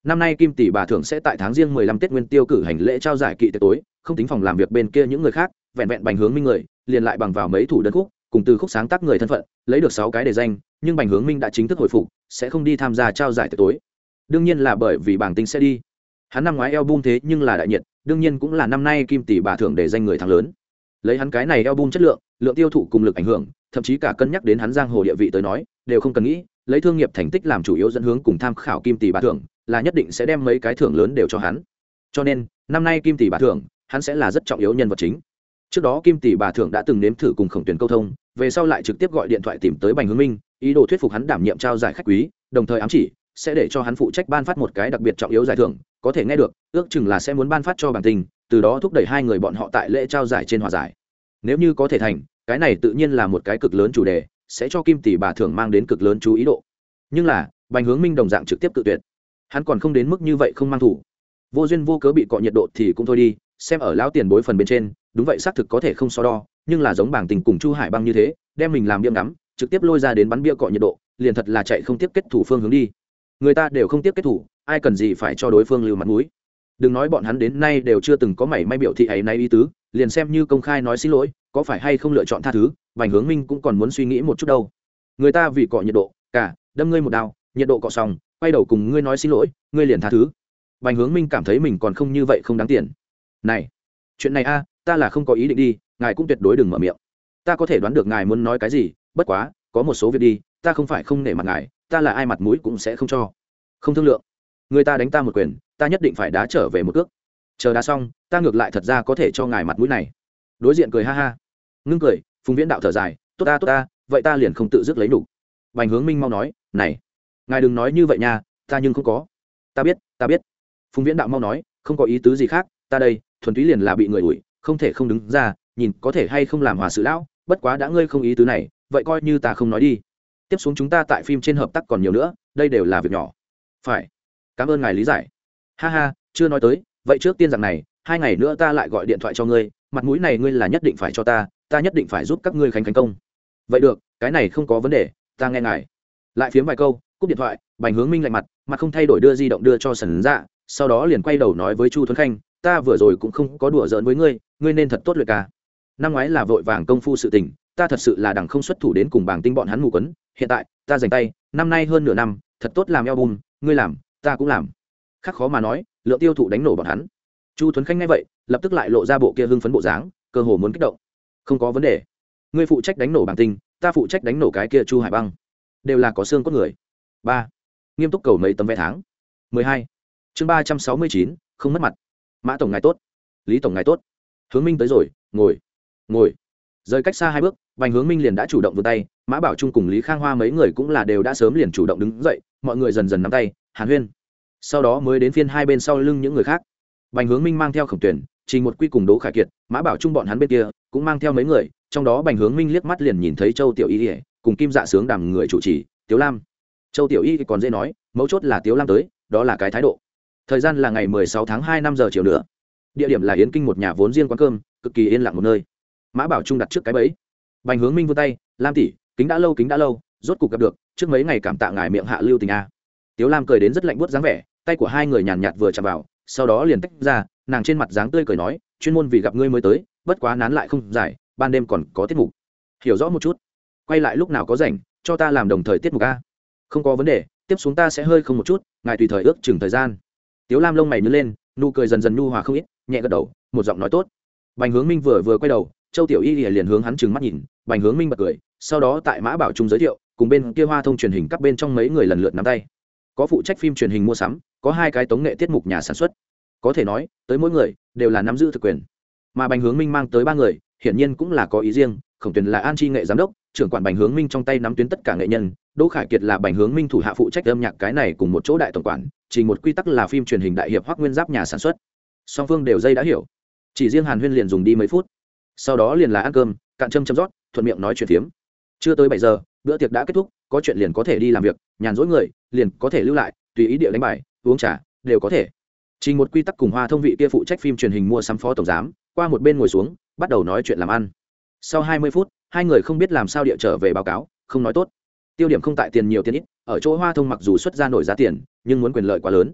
Năm nay kim tỷ bà thưởng sẽ tại tháng riêng mười lăm tết nguyên tiêu cử hành lễ trao giải kỵ tết tối, không tính phòng làm việc bên kia những người khác, vẹn vẹn bành hướng minh người, liền lại bằng vào mấy thủ đơn khúc, cùng từ khúc sáng tác người thân phận, lấy được sáu cái đề danh nhưng bành hướng minh đã chính thức hồi phục, sẽ không đi tham gia trao giải tiệc tối. Đương nhiên là bởi vì bảng tinh sẽ đi. Hắn năm ngoái eo bum thế nhưng là đại nhiệt, đương nhiên cũng là năm nay kim tỷ bà thưởng để danh người thắng lớn. Lấy hắn cái này eo bum chất lượng lượng tiêu thụ cùng lực ảnh hưởng, thậm chí cả cân nhắc đến hắn giang hồ địa vị tới nói, đều không cần nghĩ, lấy thương nghiệp thành tích làm chủ yếu dẫn hướng cùng tham khảo kim tỷ bà thưởng, là nhất định sẽ đem mấy cái thưởng lớn đều cho hắn. Cho nên, năm nay kim tỷ bà thưởng, hắn sẽ là rất trọng yếu nhân vật chính. Trước đó kim tỷ bà thưởng đã từng nếm thử cùng khổng tuyển câu thông, về sau lại trực tiếp gọi điện thoại tìm tới bành hướng minh ý đồ thuyết phục hắn đảm nhiệm trao giải khách quý, đồng thời ám chỉ, sẽ để cho hắn phụ trách ban phát một cái đặc biệt trọng yếu giải thưởng, có thể nghe được, ước chừng là sẽ muốn ban phát cho bản tình, từ đó thúc đẩy hai người bọn họ tại lễ trao giải trên hòa giải. Nếu như có thể thành, cái này tự nhiên là một cái cực lớn chủ đề, sẽ cho kim tỷ bà thưởng mang đến cực lớn chú ý độ. Nhưng là, bành hướng minh đồng dạng trực tiếp tự tuyệt. Hắn còn không đến mức như vậy không mang thủ. Vô duyên vô cớ bị cọ nhiệt độ thì cũng thôi đi, xem ở lão tiền bối phần bên trên, đúng vậy xác thực có thể không so đo, nhưng là giống bảng tình cùng chu hải băng như thế, đem mình làm điểm ngắm trực tiếp lôi ra đến bắn bia cọ nhiệt độ, liền thật là chạy không tiếp kết thủ phương hướng đi. Người ta đều không tiếp kết thủ, ai cần gì phải cho đối phương lưu mặt mũi. Đừng nói bọn hắn đến nay đều chưa từng có mảy may biểu thị ấy nay ý tứ, liền xem như công khai nói xin lỗi, có phải hay không lựa chọn tha thứ vành hướng minh cũng còn muốn suy nghĩ một chút đâu. Người ta vì cọ nhiệt độ, cả, đâm ngươi một đao, nhiệt độ cọ xong, quay đầu cùng ngươi nói xin lỗi, ngươi liền tha thứ. Vành hướng minh cảm thấy mình còn không như vậy không đáng tiền. Này, chuyện này a, ta là không có ý định đi, ngài cũng tuyệt đối đừng mở miệng. Ta có thể đoán được ngài muốn nói cái gì bất quá, có một số việc đi, ta không phải không nể mặt ngài, ta là ai mặt mũi cũng sẽ không cho. Không thương lượng. Người ta đánh ta một quyền, ta nhất định phải đá trở về một cước. Chờ đá xong, ta ngược lại thật ra có thể cho ngài mặt mũi này. Đối diện cười ha ha. Ngưng cười, phùng viễn đạo thở dài, tốt ta tốt ta, vậy ta liền không tự dứt lấy đủ. bành hướng minh mau nói, này, ngài đừng nói như vậy nha, ta nhưng không có. Ta biết ta biết. Phùng viễn đạo mau nói, không có ý tứ gì khác, ta đây, thuần túy liền là bị người ủi, không thể không đứng ra, nhìn có thể hay không làm hòa sự lão, bất quá đã ngươi không ý tứ này vậy coi như ta không nói đi. Tiếp xuống chúng ta tại phim trên hợp tác còn nhiều nữa, đây đều là việc nhỏ. Phải. Cảm ơn ngài lý giải. Ha ha, chưa nói tới, vậy trước tiên rằng này, hai ngày nữa ta lại gọi điện thoại cho ngươi, mặt mũi này ngươi là nhất định phải cho ta ta nhất định phải giúp các ngươi khánh khánh công. Vậy được, cái này không có vấn đề, ta nghe ngài. Lại phiếm vài câu, cúp điện thoại, bành hướng minh lạnh mặt mặt không thay đổi đưa di động đưa cho sần dạ sau đó liền quay đầu nói với chu thuấn khanh, ta vừa rồi cũng không có đùa giỡn với ngươi ngươi nên thật tốt luyện ca. Năm ngoái là vội vàng công phu sự tình ta thật sự là đằng không xuất thủ đến cùng bảng tinh bọn hắn mù quấn, hiện tại, ta dành tay, năm nay hơn nửa năm, thật tốt làm eo bùn ngươi làm, ta cũng làm. Khác khó mà nói, lượng tiêu thụ đánh nổ bọn hắn. Chu thuấn khanh nghe vậy, lập tức lại lộ ra bộ kia hưng phấn bộ dáng, cơ hồ muốn kích động. Không có vấn đề. Ngươi phụ trách đánh nổ bảng tinh, ta phụ trách đánh nổ cái kia chu hải băng. Đều là có xương có người. Ba. Nghiêm túc cầu mấy tấm vé tháng. Mười hai. Chương ba trăm sáu mươi chín, không mất mặt. Mã tổng ngài tốt. Lý tổng ngài tốt. Hướng minh tới rồi, ngồi. Ngồi. Rời cách xa hai bước Bành hướng minh liền đã chủ động vươn tay, mã bảo trung cùng lý khang hoa mấy người cũng là đều đã sớm liền chủ động đứng dậy, mọi người dần dần nắm tay, hàn huyên. Sau đó mới đến phiên hai bên sau lưng những người khác. Bành hướng minh mang theo khổng tuyển, trình một quy cùng đỗ khải kiệt, mã bảo trung bọn hắn bên kia, cũng mang theo mấy người, trong đó bành hướng minh liếc mắt liền nhìn thấy châu tiểu y cùng kim dạ sướng đàm người chủ trì, tiếu lam. Châu tiểu y còn dễ nói, mấu chốt là tiếu lam tới, đó là cái thái độ. Thời gian là ngày mười sáu tháng hai năm giờ chiều nữa địa điểm là yến kinh một nhà vốn riêng quán cơm, cực kỳ yên lặng một nơi. Mã bảo trung đặt trước cái bẫy bành hướng minh vươn tay lam tỷ kính đã lâu kính đã lâu rốt cục gặp được trước mấy ngày cảm tạ ngài miệng hạ lưu tình a. Tiếu lam cười đến rất lạnh buốt dáng vẻ tay của hai người nhàn nhạt vừa chạm vào sau đó liền tách ra nàng trên mặt dáng tươi cười nói chuyên môn vì gặp ngươi mới tới bất quá nán lại không giải, ban đêm còn có tiết mục. Hiểu rõ một chút. Quay lại lúc nào có rảnh cho ta làm đồng thời tiết mục a. Không có vấn đề tiếp xuống ta sẽ hơi không một chút ngài tùy thời ước chừng thời gian. Tiếu lam lông mày nhớ lên nụ cười dần dần nhu hòa không ít nhẹ gật đầu một giọng nói tốt. Bành hướng minh vừa vừa quay đầu châu tiểu y liền hướng hắn trừng mắt nhìn, bành hướng minh bật cười, sau đó tại mã bảo trung giới thiệu, cùng bên kia hoa thông truyền hình các bên trong mấy người lần lượt nắm tay. Có phụ trách phim truyền hình mua sắm, có hai cái tống nghệ tiết mục nhà sản xuất. Có thể nói, tới mỗi người, đều là nắm giữ thực quyền. Mà bành hướng minh mang tới ba người, hiển nhiên cũng là có ý riêng, khổng tuyền là an chi nghệ giám đốc, trưởng quản bành hướng minh trong tay nắm tuyến tất cả nghệ nhân, đỗ khải kiệt là bành hướng minh thủ hạ phụ trách âm nhạc cái này cùng một chỗ đại tổng quản, chỉ một quy tắc là phim truyền hình đại hiệp hoác nguyên giáp nhà sản xuất. Song phương đều dây đã hiểu. Chỉ riêng hàn huyên liền dùng đi mấy phút sau đó liền là ăn cơm cạn châm châm rót thuận miệng nói chuyện phiếm chưa tới bảy giờ bữa tiệc đã kết thúc có chuyện liền có thể đi làm việc nhàn rỗi người liền có thể lưu lại tùy ý địa đánh bài uống trà đều có thể chỉ một quy tắc cùng Hoa Thông vị kia phụ trách phim truyền hình mua sắm phó tổng giám, qua một bên ngồi xuống, bắt đầu nói chuyện làm ăn. Sau hai mươi phút, hai người không biết làm sao địa trở về báo cáo, không nói tốt. Tiêu điểm không tại tiền nhiều tiền ít, ở chỗ Hoa Thông mặc dù xuất ra nổi giá tiền, nhưng muốn quyền lợi quá lớn.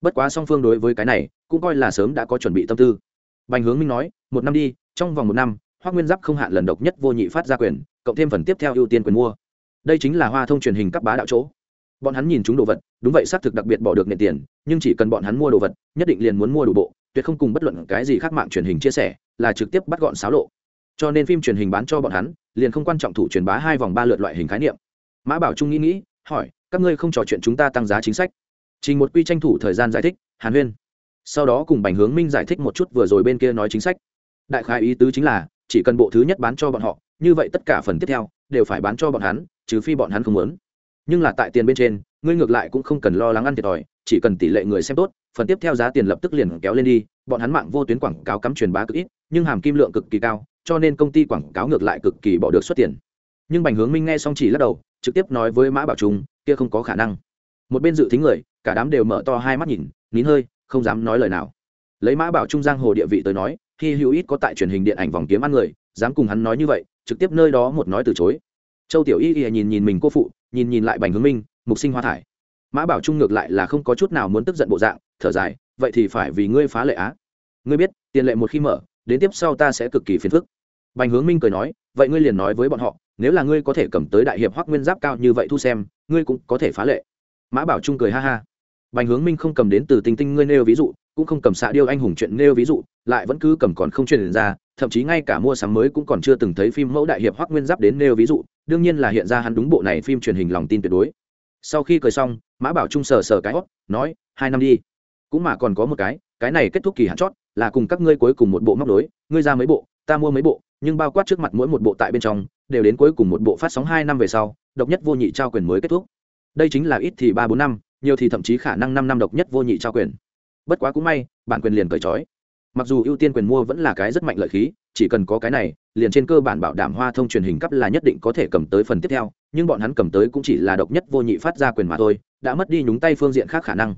Bất quá song phương đối với cái này, cũng coi là sớm đã có chuẩn bị tâm tư. Bành Hướng Minh nói, một năm đi, trong vòng một năm, Hoa Nguyên Giáp không hạn lần độc nhất vô nhị phát ra quyền, cộng thêm phần tiếp theo ưu tiên quyền mua. Đây chính là Hoa Thông truyền hình cấp bá đạo chỗ. Bọn hắn nhìn chúng đồ vật đúng vậy xác thực đặc biệt bỏ được nệ tiền nhưng chỉ cần bọn hắn mua đồ vật nhất định liền muốn mua đủ bộ tuyệt không cùng bất luận cái gì khác mạng truyền hình chia sẻ là trực tiếp bắt gọn xáo lộ. Cho nên phim truyền hình bán cho bọn hắn liền không quan trọng thủ truyền bá hai vòng ba lượt loại hình khái niệm. Mã bảo trung nghĩ nghĩ hỏi các ngươi không trò chuyện chúng ta tăng giá chính sách? Trình một quy tranh thủ thời gian giải thích hàn huyên. Sau đó cùng bành hướng minh giải thích một chút vừa rồi bên kia nói chính sách đại khái ý tứ chính là, chỉ cần bộ thứ nhất bán cho bọn họ, như vậy tất cả phần tiếp theo, đều phải bán cho bọn hắn, trừ phi bọn hắn không muốn. Nhưng là tại tiền bên trên, ngươi ngược lại cũng không cần lo lắng ăn thiệt thòi, chỉ cần tỷ lệ người xem tốt, phần tiếp theo giá tiền lập tức liền kéo lên đi, bọn hắn mạng vô tuyến quảng cáo cắm truyền bá cực ít, nhưng hàm kim lượng cực kỳ cao, cho nên công ty quảng cáo ngược lại cực kỳ bỏ được xuất tiền. Nhưng bành hướng minh nghe xong chỉ lắc đầu, trực tiếp nói với mã bảo trung, kia không có khả năng. Một bên dự thính người, cả đám đều mở to hai mắt nhìn, nín hơi, không dám nói lời nào lấy mã bảo trung giang hồ địa vị tới nói khi hữu ít có tại truyền hình điện ảnh vòng kiếm ăn người, dám cùng hắn nói như vậy, trực tiếp nơi đó một nói từ chối. Châu tiểu y y nhìn nhìn mình cô phụ, nhìn nhìn lại bành hướng minh, mục sinh hoa thải. Mã bảo trung ngược lại là không có chút nào muốn tức giận bộ dạng, thở dài, vậy thì phải vì ngươi phá lệ á. Ngươi biết, tiền lệ một khi mở, đến tiếp sau ta sẽ cực kỳ phiền phức. Bành hướng minh cười nói, vậy ngươi liền nói với bọn họ, nếu là ngươi có thể cầm tới đại hiệp hoắc nguyên giáp cao như vậy thu xem, ngươi cũng có thể phá lệ. Mã bảo trung cười ha ha. Bành hướng minh không cầm đến từ tinh tinh ngươi nêu ví dụ cũng không cầm xạ điêu anh hùng chuyện nêu ví dụ, lại vẫn cứ cầm còn không truyền ra, thậm chí ngay cả mua sắm mới cũng còn chưa từng thấy phim mẫu đại hiệp hoắc nguyên giáp đến nêu ví dụ, đương nhiên là hiện ra hắn đúng bộ này phim truyền hình lòng tin tuyệt đối. Sau khi cười xong, mã bảo trung sờ sờ cái hót nói, hai năm đi. Cũng mà còn có một cái cái này kết thúc kỳ hạn chót, là cùng các ngươi cuối cùng một bộ móc đối ngươi ra mấy bộ, ta mua mấy bộ, nhưng bao quát trước mặt mỗi một bộ tại bên trong, đều đến cuối cùng một bộ phát sóng hai năm về sau, độc nhất vô nhị trao quyền mới kết thúc. Đây chính là ít thì ba bốn năm, nhiều thì thậm chí khả năng năm năm độc nhất vô nhị trao quyền bất quá cũng may, bản quyền liền cởi trói. Mặc dù ưu tiên quyền mua vẫn là cái rất mạnh lợi khí, chỉ cần có cái này, liền trên cơ bản bảo đảm hoa thông truyền hình cấp là nhất định có thể cầm tới phần tiếp theo, nhưng bọn hắn cầm tới cũng chỉ là độc nhất vô nhị phát ra quyền mà thôi, đã mất đi nhúng tay phương diện khác khả năng.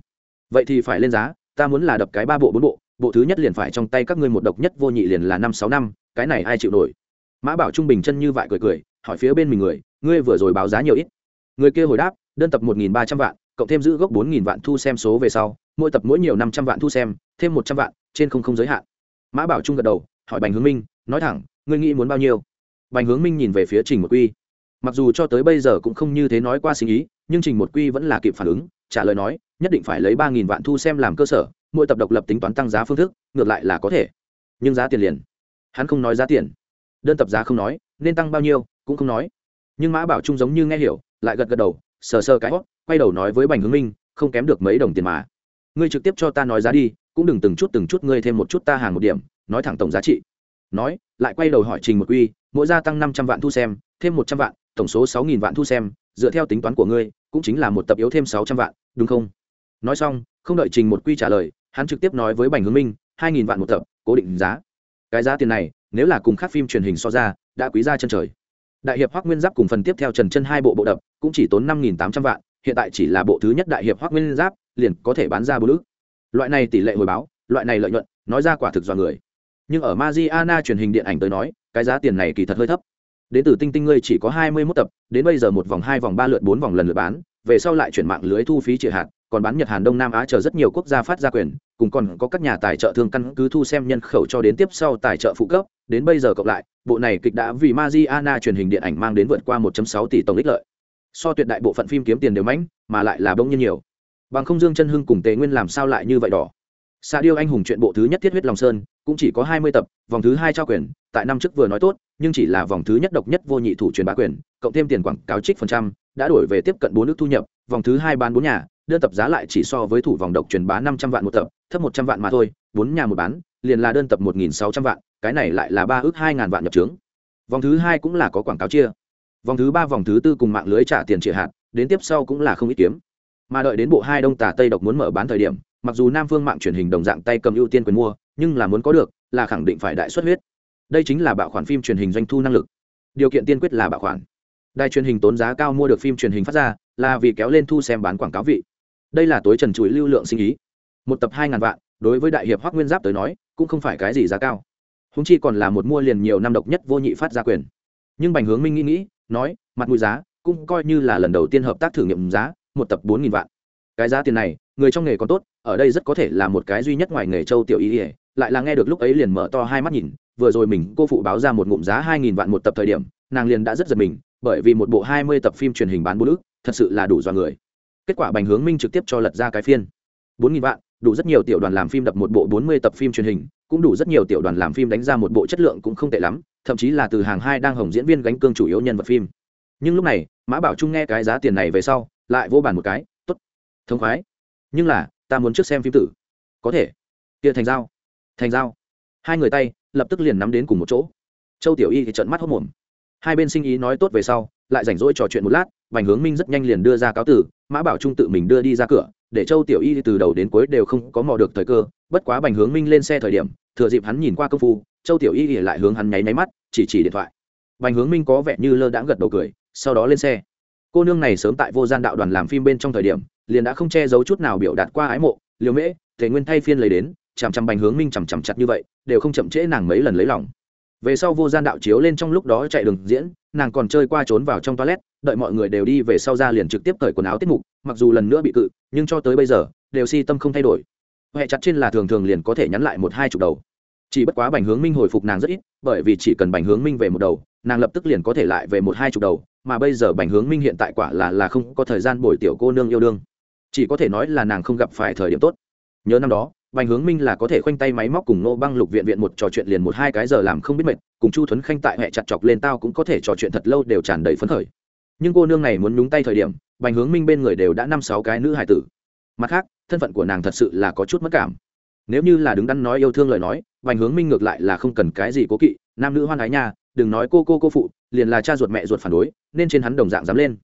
Vậy thì phải lên giá, ta muốn là đập cái ba bộ bốn bộ bộ thứ nhất liền phải trong tay các ngươi một độc nhất vô nhị liền là năm sáu năm, cái này ai chịu nổi? Mã bảo trung bình chân như vậy cười cười, hỏi phía bên mình người, ngươi vừa rồi báo giá nhiều ít? Người kia hồi đáp, đơn tập một nghìn ba trăm vạn cộng thêm giữ gốc bốn nghìn vạn thu xem số về sau, mỗi tập mỗi nhiều năm trăm vạn thu xem, thêm một trăm vạn, trên không không giới hạn. Mã bảo trung gật đầu, hỏi bành hướng minh, nói thẳng, ngươi nghĩ muốn bao nhiêu? Bành hướng minh nhìn về phía trình một quy. Mặc dù cho tới bây giờ cũng không như thế nói qua sinh ý nhưng trình một quy vẫn là kịp phản ứng, trả lời nói, nhất định phải lấy ba nghìn vạn thu xem làm cơ sở, mỗi tập độc lập tính toán tăng giá phương thức, ngược lại là có thể. Nhưng giá tiền liền. Hắn không nói giá tiền. Đơn tập giá không nói, nên tăng bao nhiêu, cũng không nói. Nhưng mã bảo trung giống như nghe hiểu, lại gật gật đầu, sờ sờ cái hót quay đầu nói với bành hướng minh, không kém được mấy đồng tiền mà. Ngươi trực tiếp cho ta nói giá đi, cũng đừng từng chút từng chút ngươi thêm một chút ta hàng một điểm, nói thẳng tổng giá trị. Nói, lại quay đầu hỏi trình một quy, mỗi gia tăng năm trăm vạn thu xem, thêm một trăm vạn, tổng số sáu nghìn vạn thu xem, dựa theo tính toán của ngươi, cũng chính là một tập yếu thêm sáu trăm vạn, đúng không? Nói xong, không đợi trình một quy trả lời, hắn trực tiếp nói với bành hướng minh, hai nghìn vạn một tập, cố định giá. Cái giá tiền này, nếu là cùng các phim truyền hình so ra, đã quý ra chân trời. Đại hiệp hoác nguyên giáp cùng phần tiếp theo trần chân hai bộ bộ đập, cũng chỉ tốn năm nghìn tám trăm vạn hiện tại chỉ là bộ thứ nhất đại hiệp hoác nguyên giáp, liền có thể bán ra bố lức loại này tỷ lệ hồi báo, loại này lợi nhuận, nói ra quả thực do người. Nhưng ở Mariana truyền hình điện ảnh tới nói, cái giá tiền này kỳ thật hơi thấp. Đến từ tinh tinh ngươi chỉ có hai mươi 21 tập, đến bây giờ một vòng, hai vòng, ba lượt, bốn vòng lần lượt bán, về sau lại chuyển mạng lưới thu phí trị hạt, còn bán nhật hàn đông nam á chờ rất nhiều quốc gia phát ra quyền, cùng còn có các nhà tài trợ thương căn cứ thu xem nhân khẩu cho đến tiếp sau tài trợ phụ cấp, đến bây giờ cộng lại, bộ này kịch đã vì Mariana truyền hình điện ảnh mang đến vượt qua 1.6 tỷ tổng ích lợi so tuyệt đại bộ phận phim kiếm tiền đều mãnh, mà lại là bông nhiên nhiều. Bằng không dương chân hưng cùng tề nguyên làm sao lại như vậy đỏ? Sa điêu anh hùng chuyện bộ thứ nhất thiết huyết lòng sơn, cũng chỉ có hai mươi tập, vòng thứ hai trao quyền, tại năm trước vừa nói tốt, nhưng chỉ là vòng thứ nhất độc nhất vô nhị thủ truyền bá quyền, cộng thêm tiền quảng cáo trích phần trăm, đã đổi về tiếp cận bốn nước thu nhập, vòng thứ hai bán bốn nhà đơn tập giá lại chỉ so với thủ vòng độc truyền bá năm trăm vạn một tập, thấp một trăm vạn mà thôi, bốn nhà một bán, liền là đơn tập một nghìn sáu trăm vạn, cái này lại là ba ước hai ngàn vạn nhập trướng. Vòng thứ hai cũng là có quảng cáo chia vòng thứ ba vòng thứ tư cùng mạng lưới trả tiền trị hạt, đến tiếp sau cũng là không ít kiếm. Mà đợi đến bộ hai đông tà tây độc muốn mở bán thời điểm, mặc dù nam phương mạng truyền hình đồng dạng tay cầm ưu tiên quyền mua, nhưng là muốn có được, là khẳng định phải đại xuất huyết. Đây chính là bảo khoản phim truyền hình doanh thu năng lực. Điều kiện tiên quyết là bảo khoản. Đài truyền hình tốn giá cao mua được phim truyền hình phát ra, là vì kéo lên thu xem bán quảng cáo vị. Đây là tối trần chuỗi lưu lượng sinh ý. Một tập hai ngàn vạn, đối với đại hiệp hoác nguyên giáp tới nói, cũng không phải cái gì giá cao. Húng chi còn là một mua liền nhiều năm độc nhất vô nhị phát ra quyền. Nhưng bành hướng minh nghĩ nghĩ nói, mặt mũi giá cũng coi như là lần đầu tiên hợp tác thử nghiệm giá, một tập bốn nghìn vạn. Cái giá tiền này, người trong nghề còn tốt, ở đây rất có thể là một cái duy nhất ngoài nghề châu tiểu ý ỉa lại là nghe được lúc ấy liền mở to hai mắt nhìn, vừa rồi mình, cô phụ báo ra một ngụm giá hai nghìn vạn một tập thời điểm, nàng liền đã rất giật mình, bởi vì một bộ hai mươi tập phim truyền hình bán bốn ước thật sự là đủ do người. Kết quả bành hướng minh trực tiếp cho lật ra cái phiên. Bốn nghìn vạn đủ rất nhiều tiểu đoàn làm phim đập một bộ bốn mươi tập phim truyền hình, cũng đủ rất nhiều tiểu đoàn làm phim đánh ra một bộ chất lượng cũng không tệ lắm, thậm chí là từ hàng hai đang hồng diễn viên gánh cương chủ yếu nhân vật phim. Nhưng lúc này, mã bảo trung nghe cái giá tiền này về sau, lại vô bàn một cái t ố t thống khoái. Nhưng là, ta muốn trước xem phim tử. Có thể. Kia thành giao. Thành giao. Hai người tay, lập tức liền nắm đến cùng một chỗ. Châu tiểu y thì trận mắt hốc mồm. Hai bên sinh ý nói tốt về sau, lại rảnh rỗi trò chuyện một lát vành hướng minh rất nhanh liền đưa ra cáo tử, mã bảo trung tự mình đưa đi ra cửa để châu tiểu y từ đầu đến cuối đều không có mò được thời cơ, bất quá bành hướng minh lên xe thời điểm, thừa dịp hắn nhìn qua công phu, châu tiểu y lại hướng hắn nháy máy mắt, chỉ chỉ điện thoại. Bành hướng minh có vẻ như lơ đãng gật đầu cười, sau đó lên xe. Cô nương này sớm tại vô gian đạo đoàn làm phim bên trong thời điểm, liền đã không che giấu chút nào biểu đạt qua ái mộ liều mễ thể nguyên thay phiên lấy đến, chằm chằm bành hướng minh chằm chằm chặt như vậy, đều không chậm trễ nàng mấy lần lấy lòng. Về sau vô gian đạo chiếu lên trong lúc đó chạy đường diễn nàng còn chơi qua trốn vào trong toilet, đợi mọi người đều đi về sau ra liền trực tiếp cởi quần áo tiết mục, mặc dù lần nữa bị cự, nhưng cho tới bây giờ, đều si tâm không thay đổi. Huệ chặt trên là thường thường liền có thể nhắn lại một hai chục đầu. Chỉ bất quá bành hướng minh hồi phục nàng rất ít, bởi vì chỉ cần bành hướng minh về một đầu, nàng lập tức liền có thể lại về một hai chục đầu, mà bây giờ bành hướng minh hiện tại quả là là không có thời gian bồi tiểu cô nương yêu đương. Chỉ có thể nói là nàng không gặp phải thời điểm tốt. Nhớ năm đó bành hướng minh là có thể khoanh tay máy móc cùng nô băng lục viện viện một trò chuyện liền một hai cái giờ làm không biết mệt, cùng chu thuấn khanh tại hệ chặt chọc lên tao cũng có thể trò chuyện thật lâu đều tràn đầy phấn khởi. Nhưng cô nương này muốn nhúng tay thời điểm, bành hướng minh bên người đều đã năm sáu cái nữ hài tử. Mặt khác, thân phận của nàng thật sự là có chút mất cảm. Nếu như là đứng đắn nói yêu thương lời nói, bành hướng minh ngược lại là không cần cái gì cố kỵ, nam nữ hoan ái nha, đừng nói cô cô cô phụ, liền là cha ruột mẹ ruột phản đối, nên trên hắn đồng dạng dám lên.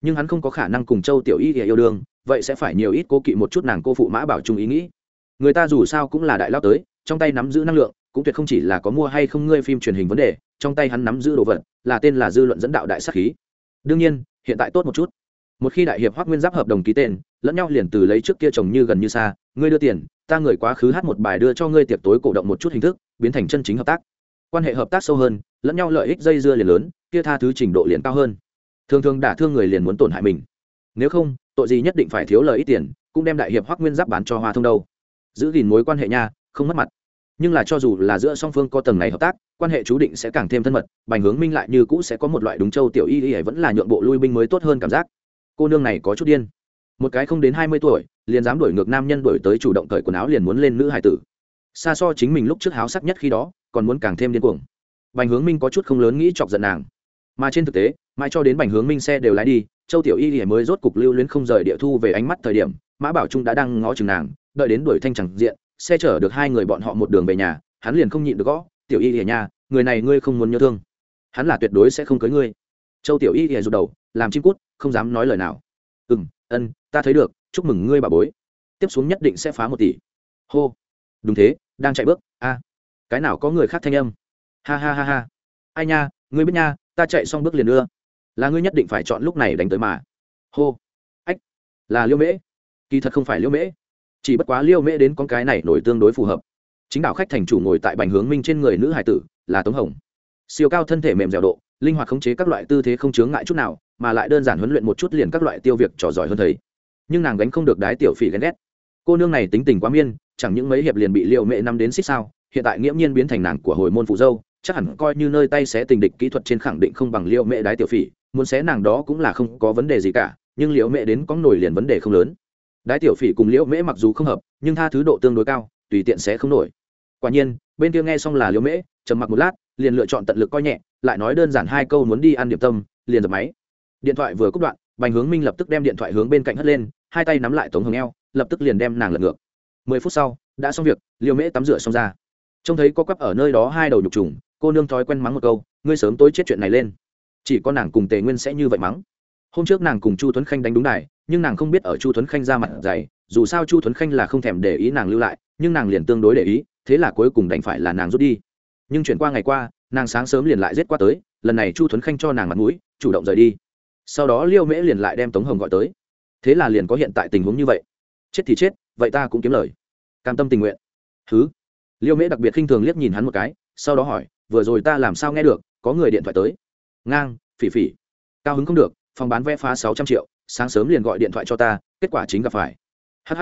Nhưng hắn không có khả năng cùng châu tiểu y yêu đương, vậy sẽ phải nhiều ít cố kỵ một chút nàng cô phụ mã bảo trung ý nghĩ người ta dù sao cũng là đại lao tới, trong tay nắm giữ năng lượng, cũng tuyệt không chỉ là có mua hay không ngươi phim truyền hình vấn đề, trong tay hắn nắm giữ đồ vật, là tên là dư luận dẫn đạo đại sắc khí. Đương nhiên, hiện tại tốt một chút. Một khi đại hiệp hoác nguyên giáp hợp đồng ký tên, lẫn nhau liền từ lấy trước kia chồng như gần như xa, ngươi đưa tiền, ta người quá khứ hát một bài đưa cho ngươi tiệc tối cổ động một chút hình thức, biến thành chân chính hợp tác. Quan hệ hợp tác sâu hơn, lẫn nhau lợi ích dây dưa liền lớn, kia tha thứ trình độ liền cao hơn. Thường thường đả thương người liền muốn tổn hại mình. Nếu không, tội gì nhất định phải thiếu lời ít tiền, cũng đem đại hiệp hoác nguyên giáp bán cho hoa thông đâu giữ gìn mối quan hệ nha, không mất mặt. Nhưng là cho dù là giữa song phương có tầng này hợp tác, quan hệ chú định sẽ càng thêm thân mật, bành hướng minh lại như cũ sẽ có một loại đúng châu tiểu y y vẫn là nhượng bộ lui binh mới tốt hơn cảm giác. Cô nương này có chút điên. Một cái không đến hai mươi tuổi, liền dám đuổi ngược nam nhân đuổi tới chủ động cởi quần áo liền muốn lên nữ hải tử. Xa so chính mình lúc trước háo sắc nhất khi đó, còn muốn càng thêm điên cuồng. Bành hướng minh có chút không lớn nghĩ chọc giận nàng. Mà trên thực tế, mãi cho đến bành hướng minh xe đều lái đi, châu tiểu y y mới rốt cục lưu luyến không rời địa thu về ánh mắt thời điểm, mã bảo trung đã đang ngó chừng nàng đợi đến đuổi thanh chẳng diện, xe chở được hai người bọn họ một đường về nhà, hắn liền không nhịn được gõ, tiểu y ỉa nhà người này ngươi không muốn nhớ thương. Hắn là tuyệt đối sẽ không cưới ngươi. Châu tiểu y ỉa rụt đầu, làm chim cút, không dám nói lời nào. Ừ m ân, ta thấy được, chúc mừng ngươi bà bối. Tiếp xuống nhất định sẽ phá một tỷ. Hô. Đúng thế, đang chạy bước. A. Cái nào có người khác thanh âm? Ha ha ha ha. Ai nha, ngươi biết nha, ta chạy xong bước liền đưa. Là ngươi nhất định phải chọn lúc này đánh tới mà. Hô. Ách, là liêu mễ. Kỳ thật không phải liêu mễ chỉ bất quá liêu mễ đến con cái này nổi tương đối phù hợp. Chính đạo khách thành chủ ngồi tại bành hướng minh trên người nữ hải tử, là tống hồng. Siêu cao thân thể mềm dẻo độ, linh hoạt khống chế các loại tư thế không chướng ngại chút nào, mà lại đơn giản huấn luyện một chút liền các loại tiêu việc trò giỏi hơn thầy nhưng nàng gánh không được đái tiểu phỉ ghen ghét. Cô nương này tính tình quá miên, chẳng những mấy hiệp liền bị liệu mẹ năm đến xích sao, hiện tại nghiễm nhiên biến thành nàng của hồi môn phụ dâu, chắc hẳn coi như nơi tay xé tình địch kỹ thuật trên khẳng định không bằng liệu mẹ đái tiểu phỉ, muốn xé nàng đó cũng là không có vấn đề gì cả, nhưng liệu mẹ đến có nổi liền vấn đề không lớn đái tiểu phỉ cùng liễu mễ mặc dù không hợp, nhưng tha thứ độ tương đối cao, tùy tiện sẽ không nổi. Quả nhiên, bên kia nghe xong là liễu mễ, trầm mặc một lát, liền lựa chọn tận lực coi nhẹ, lại nói đơn giản hai câu muốn đi ăn điểm tâm, liền dập máy. Điện thoại vừa cúp đoạn, bành hướng minh lập tức đem điện thoại hướng bên cạnh hất lên, hai tay nắm lại tống hồng eo, lập tức liền đem nàng lật ngược. Mười phút sau, đã xong việc, liễu mễ tắm rửa xong ra. Trông thấy có quắp ở nơi đó hai đầu nhục trùng, cô nương thói quen mắng một câu, ngươi sớm tối chết chuyện này lên. Chỉ có nàng cùng tề nguyên sẽ như vậy mắng. Hôm trước nàng cùng chu tuấn khanh đánh đúng đài nhưng nàng không biết ở chu tuấn khanh ra mặt dày, dù sao chu tuấn khanh là không thèm để ý nàng lưu lại, nhưng nàng liền tương đối để ý, thế là cuối cùng đành phải là nàng rút đi. Nhưng chuyển qua ngày qua, nàng sáng sớm liền lại rết qua tới, lần này chu tuấn khanh cho nàng mặt mũi, chủ động rời đi. Sau đó liêu mễ liền lại đem tống hồng gọi tới. Thế là liền có hiện tại tình huống như vậy. Chết thì chết, vậy ta cũng kiếm lời. Cam tâm tình nguyện. Thứ liêu mễ đặc biệt khinh thường liếc nhìn hắn một cái, sau đó hỏi, vừa rồi ta làm sao nghe được, có người điện thoại tới. Ngang, phỉ phỉ. Cao hứng không được, phòng bán vé phá sáu trăm triệu sáng sớm liền gọi điện thoại cho ta, kết quả chính gặp phải. Hh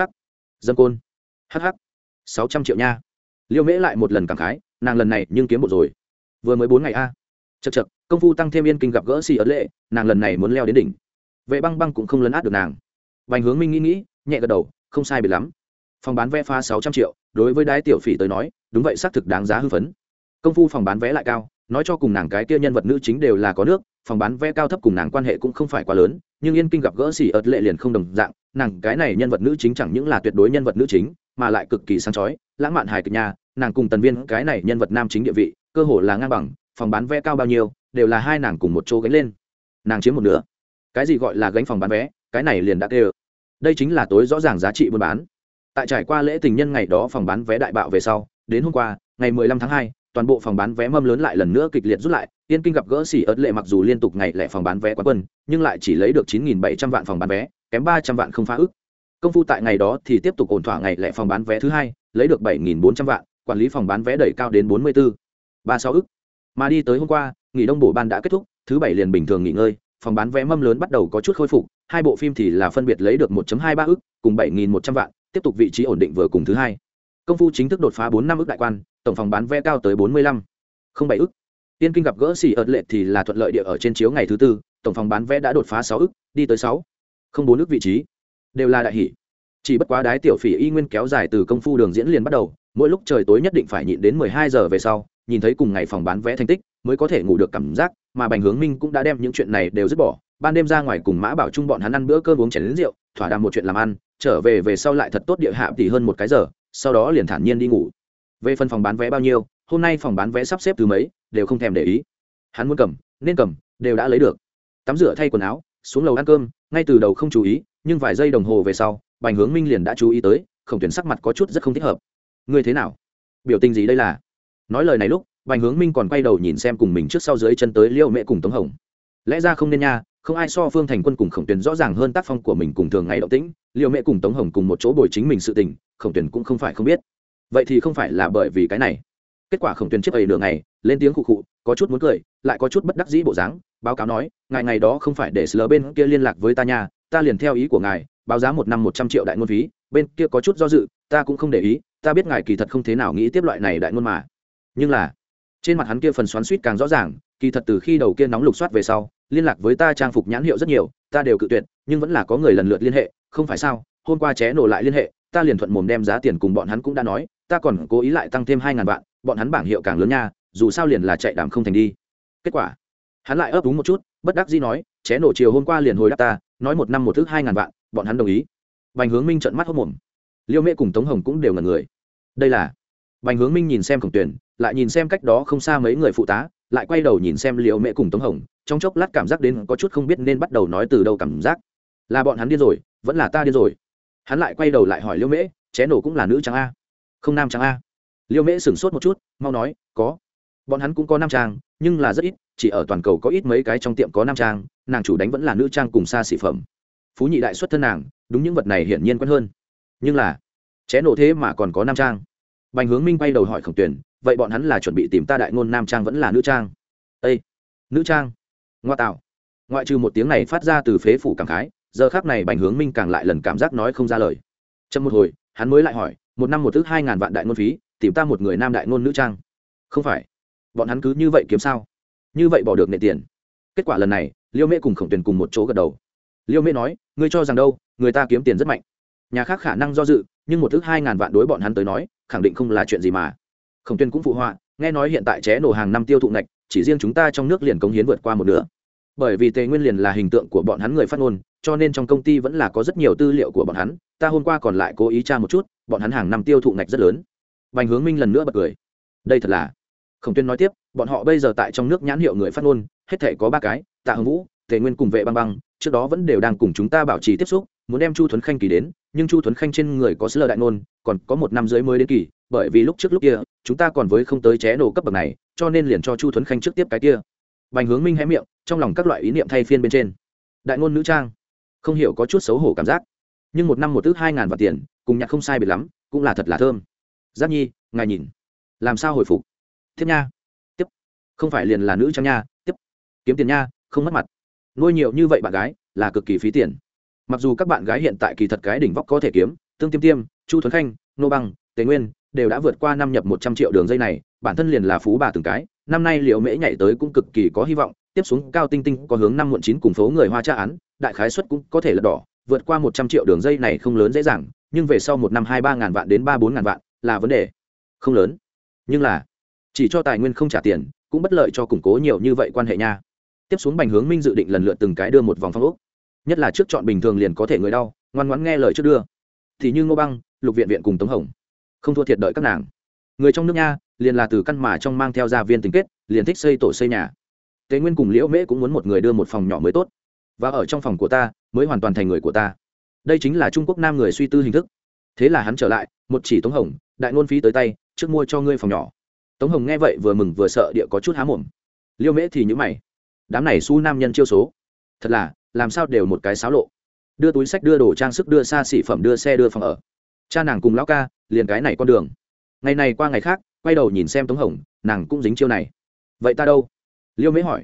dâm côn. Hh sáu trăm triệu nha. Liêu mễ lại một lần cảm khái, nàng lần này nhưng kiếm một rồi. Vừa mới bốn ngày a. Chật chật công phu tăng thêm yên kinh gặp gỡ xì ấn lệ, nàng lần này muốn leo đến đỉnh. Vệ băng băng cũng không lấn át được nàng. Vành hướng minh nghĩ nghĩ, nhẹ gật đầu, không sai biệt lắm. Phòng bán vé pha sáu trăm triệu, đối với đái tiểu phỉ tới nói, đúng vậy, xác thực đáng giá hư phấn. Công phu phòng bán vé lại cao nói cho cùng nàng cái kia nhân vật nữ chính đều là có nước phòng bán vé cao thấp cùng nàng quan hệ cũng không phải quá lớn nhưng yên kinh gặp gỡ xỉ ợt lệ liền không đồng dạng nàng cái này nhân vật nữ chính chẳng những là tuyệt đối nhân vật nữ chính mà lại cực kỳ sáng chói lãng mạn hài kịch nhà nàng cùng tần viên cái này nhân vật nam chính địa vị cơ hồ là ngang bằng phòng bán vé cao bao nhiêu đều là hai nàng cùng một chỗ gánh lên. Nàng chiếm một nửa. Cái gì gọi là gánh phòng bán vé cái này liền đã kêu đây chính là tối rõ ràng giá trị buôn bán. Tại trải qua lễ tình nhân ngày đó phòng bán vé đại bạo về sau đến hôm qua ngày 15 tháng 2, toàn bộ phòng bán vé mâm lớn lại lần nữa kịch liệt rút lại, yên kinh gặp gỡ xỉ ớt lệ mặc dù liên tục ngày lẻ phòng bán vé quá quân, nhưng lại chỉ lấy được 9.700 vạn phòng bán vé, kém 300 vạn không phá ức. Công phu tại ngày đó thì tiếp tục ổn thỏa ngày lẻ phòng bán vé thứ hai, lấy được 7.400 vạn, quản lý phòng bán vé đẩy cao đến 44 36 ức. Mà đi tới hôm qua, nghỉ đông bổ ban đã kết thúc, thứ bảy liền bình thường nghỉ ngơi, phòng bán vé mâm lớn bắt đầu có chút khôi phục, hai bộ phim thì là phân biệt lấy được 1.23 ức, cùng 7.100 vạn, tiếp tục vị trí ổn định vừa cùng thứ hai. Công phu chính thức đột phá 4 năm ức đại quan tổng phòng bán vé cao tới 45 không bảy ức. Tiên kinh gặp gỡ xỉ ợt lệ thì là thuận lợi địa ở trên chiếu ngày thứ tư, tổng phòng bán vé đã đột phá 6 ức, đi tới 6 không bốn ức vị trí. Đều là đại hỷ. Chỉ bất quá đái tiểu phỉ y nguyên kéo dài từ công phu đường diễn liền bắt đầu, mỗi lúc trời tối nhất định phải nhịn đến 12 giờ về sau, nhìn thấy cùng ngày phòng bán vé thành tích, mới có thể ngủ được cảm giác, mà bành hướng minh cũng đã đem những chuyện này đều dứt bỏ. Ban đêm ra ngoài cùng mã bảo trung bọn hắn ăn bữa cơm uống chén lính rượu, thỏa đàm một chuyện làm ăn, trở về về sau lại thật tốt địa hạ tỷ hơn một cái giờ, sau đó liền thản nhiên đi ngủ về phần phòng bán vé bao nhiêu, hôm nay phòng bán vé sắp xếp từ mấy, đều không thèm để ý. Hắn muốn cầm, nên cầm, đều đã lấy được. Tắm rửa thay quần áo, xuống lầu ăn cơm, ngay từ đầu không chú ý, nhưng vài giây đồng hồ về sau, bành hướng minh liền đã chú ý tới, khổng tuyển sắc mặt có chút rất không thích hợp. Ngươi thế nào? Biểu tình gì đây là? Nói lời này lúc, bành hướng minh còn quay đầu nhìn xem cùng mình trước sau dưới chân tới liêu mẹ cùng tống hồng. Lẽ ra không nên nha, không ai so phương thành quân cùng khổng tuyển rõ ràng hơn tác phong của mình cùng thường ngày động tĩnh, liêu mẹ cùng tống hồng cùng một chỗ bồi chính mình sự tình, khổng tuyển cũng không phải không biết vậy thì không phải là bởi vì cái này. Kết quả khổng tuyển chiếc ấy nửa ngày, lên tiếng khụ khụ, có chút muốn cười, lại có chút bất đắc dĩ bộ dáng, báo cáo nói, ngài ngày đó không phải để sờ bên kia liên lạc với ta nhà ta liền theo ý của ngài, báo giá một năm một trăm triệu đại ngôn phí, bên kia có chút do dự, ta cũng không để ý, ta biết ngài kỳ thật không thế nào nghĩ tiếp loại này đại ngôn mà. Nhưng là, trên mặt hắn kia phần xoắn suýt càng rõ ràng, kỳ thật từ khi đầu kia nóng lục soát về sau, liên lạc với ta trang phục nhãn hiệu rất nhiều, ta đều cự tuyệt, nhưng vẫn là có người lần lượt liên hệ, không phải sao, hôm qua ché nổ lại liên hệ, ta liền thuận mồm đem giá tiền cùng bọn hắn cũng đã nói ta còn cố ý lại tăng thêm hai ngàn vạn, bọn hắn bảng hiệu càng lớn nha, dù sao liền là chạy đàm không thành đi. Kết quả, hắn lại ấp úng một chút, bất đắc dĩ nói, ché nổ chiều hôm qua liền hồi đáp ta, nói một năm một thước hai ngàn vạn, bọn hắn đồng ý. Bành hướng minh trận mắt hốc mồm. Liêu mễ cùng tống hồng cũng đều ngần người. Đây là, bành hướng minh nhìn xem khổng tuyển, lại nhìn xem cách đó không xa mấy người phụ tá, lại quay đầu nhìn xem liêu mễ cùng tống hồng, trong chốc lát cảm giác đến có chút không biết nên bắt đầu nói từ đâu cảm giác. Là bọn hắn điên rồi, vẫn là ta điên rồi. Hắn lại quay đầu lại hỏi liêu mễ, ché nổ cũng là nữ trắng a? Không nam trang a. Liêu mễ sửng sốt một chút, mau nói, có. Bọn hắn cũng có nam trang, nhưng là rất ít, chỉ ở toàn cầu có ít mấy cái trong tiệm có nam trang, nàng chủ đánh vẫn là nữ trang cùng xa xỉ phẩm. Phú nhị đại xuất thân nàng, đúng những vật này hiển nhiên quen hơn. Nhưng là, ché nổ thế mà còn có nam trang. Bành hướng minh quay đầu hỏi khổng tuyển vậy bọn hắn là chuẩn bị tìm ta đại ngôn nam trang vẫn là nữ trang? Â nữ trang? Ngoa tạo. Ngoại trừ một tiếng này phát ra từ phế phủ cảm khái, giờ khác này bành hướng minh càng lại lần cảm giác nói không ra lời. Trong một hồi, hắn mới lại hỏi một năm một thứ hai ngàn vạn đại ngôn phí, tìm ta một người nam đại ngôn nữ trang. Không phải. Bọn hắn cứ như vậy kiếm sao? Như vậy bỏ được nệ tiền. Kết quả lần này, liêu mễ cùng khổng tuyền cùng một chỗ gật đầu. Liêu mễ nói, ngươi cho rằng đâu, người ta kiếm tiền rất mạnh. Nhà khác khả năng do dự, nhưng một thứ hai ngàn vạn đối bọn hắn tới nói, khẳng định không là chuyện gì mà. Khổng tuyên cũng phụ họa, nghe nói hiện tại ché nổ hàng năm tiêu thụ ngạch, chỉ riêng chúng ta trong nước liền cống hiến vượt qua một nửa bởi vì tề nguyên liền là hình tượng của bọn hắn người phát ngôn, cho nên trong công ty vẫn là có rất nhiều tư liệu của bọn hắn. Ta hôm qua còn lại cố ý tra một chút, bọn hắn hàng năm tiêu thụ ngạch rất lớn. Bành hướng minh lần nữa bật cười. Đây thật là. Khổng tuyên nói tiếp, bọn họ bây giờ tại trong nước nhãn hiệu người phát ngôn, hết thể có ba cái, tạ hưng vũ, tề nguyên cùng vệ băng băng, trước đó vẫn đều đang cùng chúng ta bảo trì tiếp xúc, muốn đem chu thuấn khanh kỳ đến, nhưng chu thuấn khanh trên người có sứ lờ đại ngôn còn có một năm dưới mới đến kỳ, bởi vì lúc trước lúc kia, chúng ta còn với không tới ché nổ cấp bậc này, cho nên liền cho chu thuấn khanh trước tiếp cái kia bành hướng minh hé miệng, trong lòng các loại ý niệm thay phiên bên trên. Đại ngôn nữ trang, không hiểu có chút xấu hổ cảm giác. Nhưng một năm một ước hai ngàn vạn tiền, cùng nhạc không sai biệt lắm, cũng là thật là thơm. Giáp nhi, ngài nhìn. Làm sao hồi phục? Tiếp nha. Tiếp. Không phải liền là nữ trang nha, tiếp. Kiếm tiền nha, không mất mặt. Nuôi nhiều như vậy bạn gái, là cực kỳ phí tiền. Mặc dù các bạn gái hiện tại kỳ thật cái đỉnh vóc có thể kiếm, tương tiêm tiêm, chu thuấn khanh, nô băng, tề nguyên đều đã vượt qua năm nhập một trăm triệu đường dây này, bản thân liền là phú bà từng cái, năm nay liệu mễ nhảy tới cũng cực kỳ có hy vọng, tiếp xuống cao tinh tinh có hướng năm muộn chín cùng phố người hoa tra án, đại khái suất cũng có thể là đỏ, vượt qua một trăm triệu đường dây này không lớn dễ dàng, nhưng về sau một năm hai ba ngàn vạn đến ba bốn ngàn vạn là vấn đề. Không lớn. Nhưng là, chỉ cho tài nguyên không trả tiền, cũng bất lợi cho củng cố nhiều như vậy quan hệ nha. Tiếp xuống bành hướng minh dự định lần lượt từng cái đưa một vòng phong ốc. Nhất là trước chọn bình thường liền có thể người đau, ngoan ngoãn nghe lời trước đưa. Thì như ngô băng, lục viện viện cùng tống hồng không thua thiệt đợi các nàng. Người trong nước nha, liền là từ căn mà trong mang theo gia viên tình kết, liền thích xây tổ xây nhà. Tế nguyên cùng liễu mễ cũng muốn một người đưa một phòng nhỏ mới tốt. Và ở trong phòng của ta, mới hoàn toàn thành người của ta. Đây chính là trung quốc nam người suy tư hình thức. Thế là hắn trở lại, một chỉ tống hồng, đại ngôn phí tới tay, trước mua cho ngươi phòng nhỏ. Tống hồng nghe vậy vừa mừng vừa sợ địa có chút há mồm. Liêu mễ thì nhữ mày. Đám này su nam nhân chiêu số. Thật là, làm sao đều một cái xáo lộ. Đưa túi sách, đưa đồ trang sức, đưa xa xỉ phẩm, đưa xe, đưa phòng ở cha nàng cùng lão ca liền cái này con đường. Ngày này qua ngày khác, quay đầu nhìn xem tống hồng, nàng cũng dính chiêu này. Vậy ta đâu? Liêu mễ hỏi.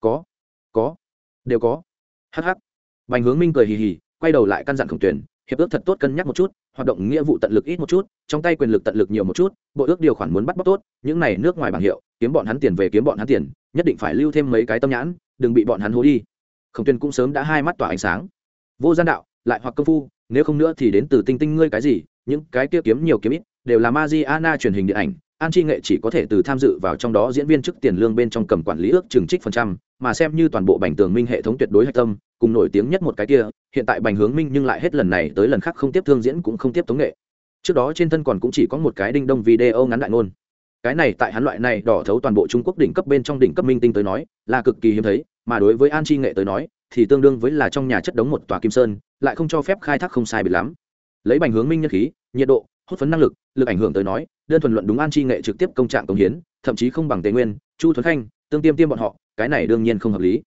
Có có, đều có. Hh bành hướng minh cười hì hì, quay đầu lại căn dặn khổng tuyển hiệp ước thật tốt cân nhắc một chút, hoạt động nghĩa vụ tận lực ít một chút, trong tay quyền lực tận lực nhiều một chút, bộ ước điều khoản muốn bắt bóc tốt, những này nước ngoài bảng hiệu, kiếm bọn hắn tiền về kiếm bọn hắn tiền, nhất định phải lưu thêm mấy cái tâm nhãn, đừng bị bọn hắn hố đi. Khổng tuyên cũng sớm đã hai mắt tỏa ánh sáng. Vô gian đạo, lại hoặc công phu nếu không nữa thì đến từ tinh tinh ngươi cái gì, những cái kia kiếm nhiều kiếm ít, đều là Mariana truyền hình điện ảnh, an chi nghệ chỉ có thể từ tham dự vào trong đó diễn viên chức tiền lương bên trong cầm quản lý ước trừng trích phần trăm, mà xem như toàn bộ bành tường minh hệ thống tuyệt đối hạch tâm, cùng nổi tiếng nhất một cái kia, hiện tại bành hướng minh nhưng lại hết lần này tới lần khác không tiếp thương diễn cũng không tiếp tống nghệ. Trước đó trên thân còn cũng chỉ có một cái đinh đông video ngắn đại ngôn. Cái này tại hắn loại này đỏ thấu toàn bộ trung quốc đỉnh cấp bên trong đỉnh cấp minh tinh tới nói, là cực kỳ hiếm thấy, mà đối với an chi nghệ tới nói, thì tương đương với là trong nhà chất đống một tòa kim sơn lại không cho phép khai thác không sai biệt lắm. Lấy bành hướng minh nhân khí, nhiệt độ, hút phấn năng lực lực ảnh hưởng tới nói, đơn thuần luận đúng an chi nghệ trực tiếp công trạng công hiến, thậm chí không bằng tề nguyên, chu thuấn khanh, tương tiêm tiêm bọn họ, cái này đương nhiên không hợp lý.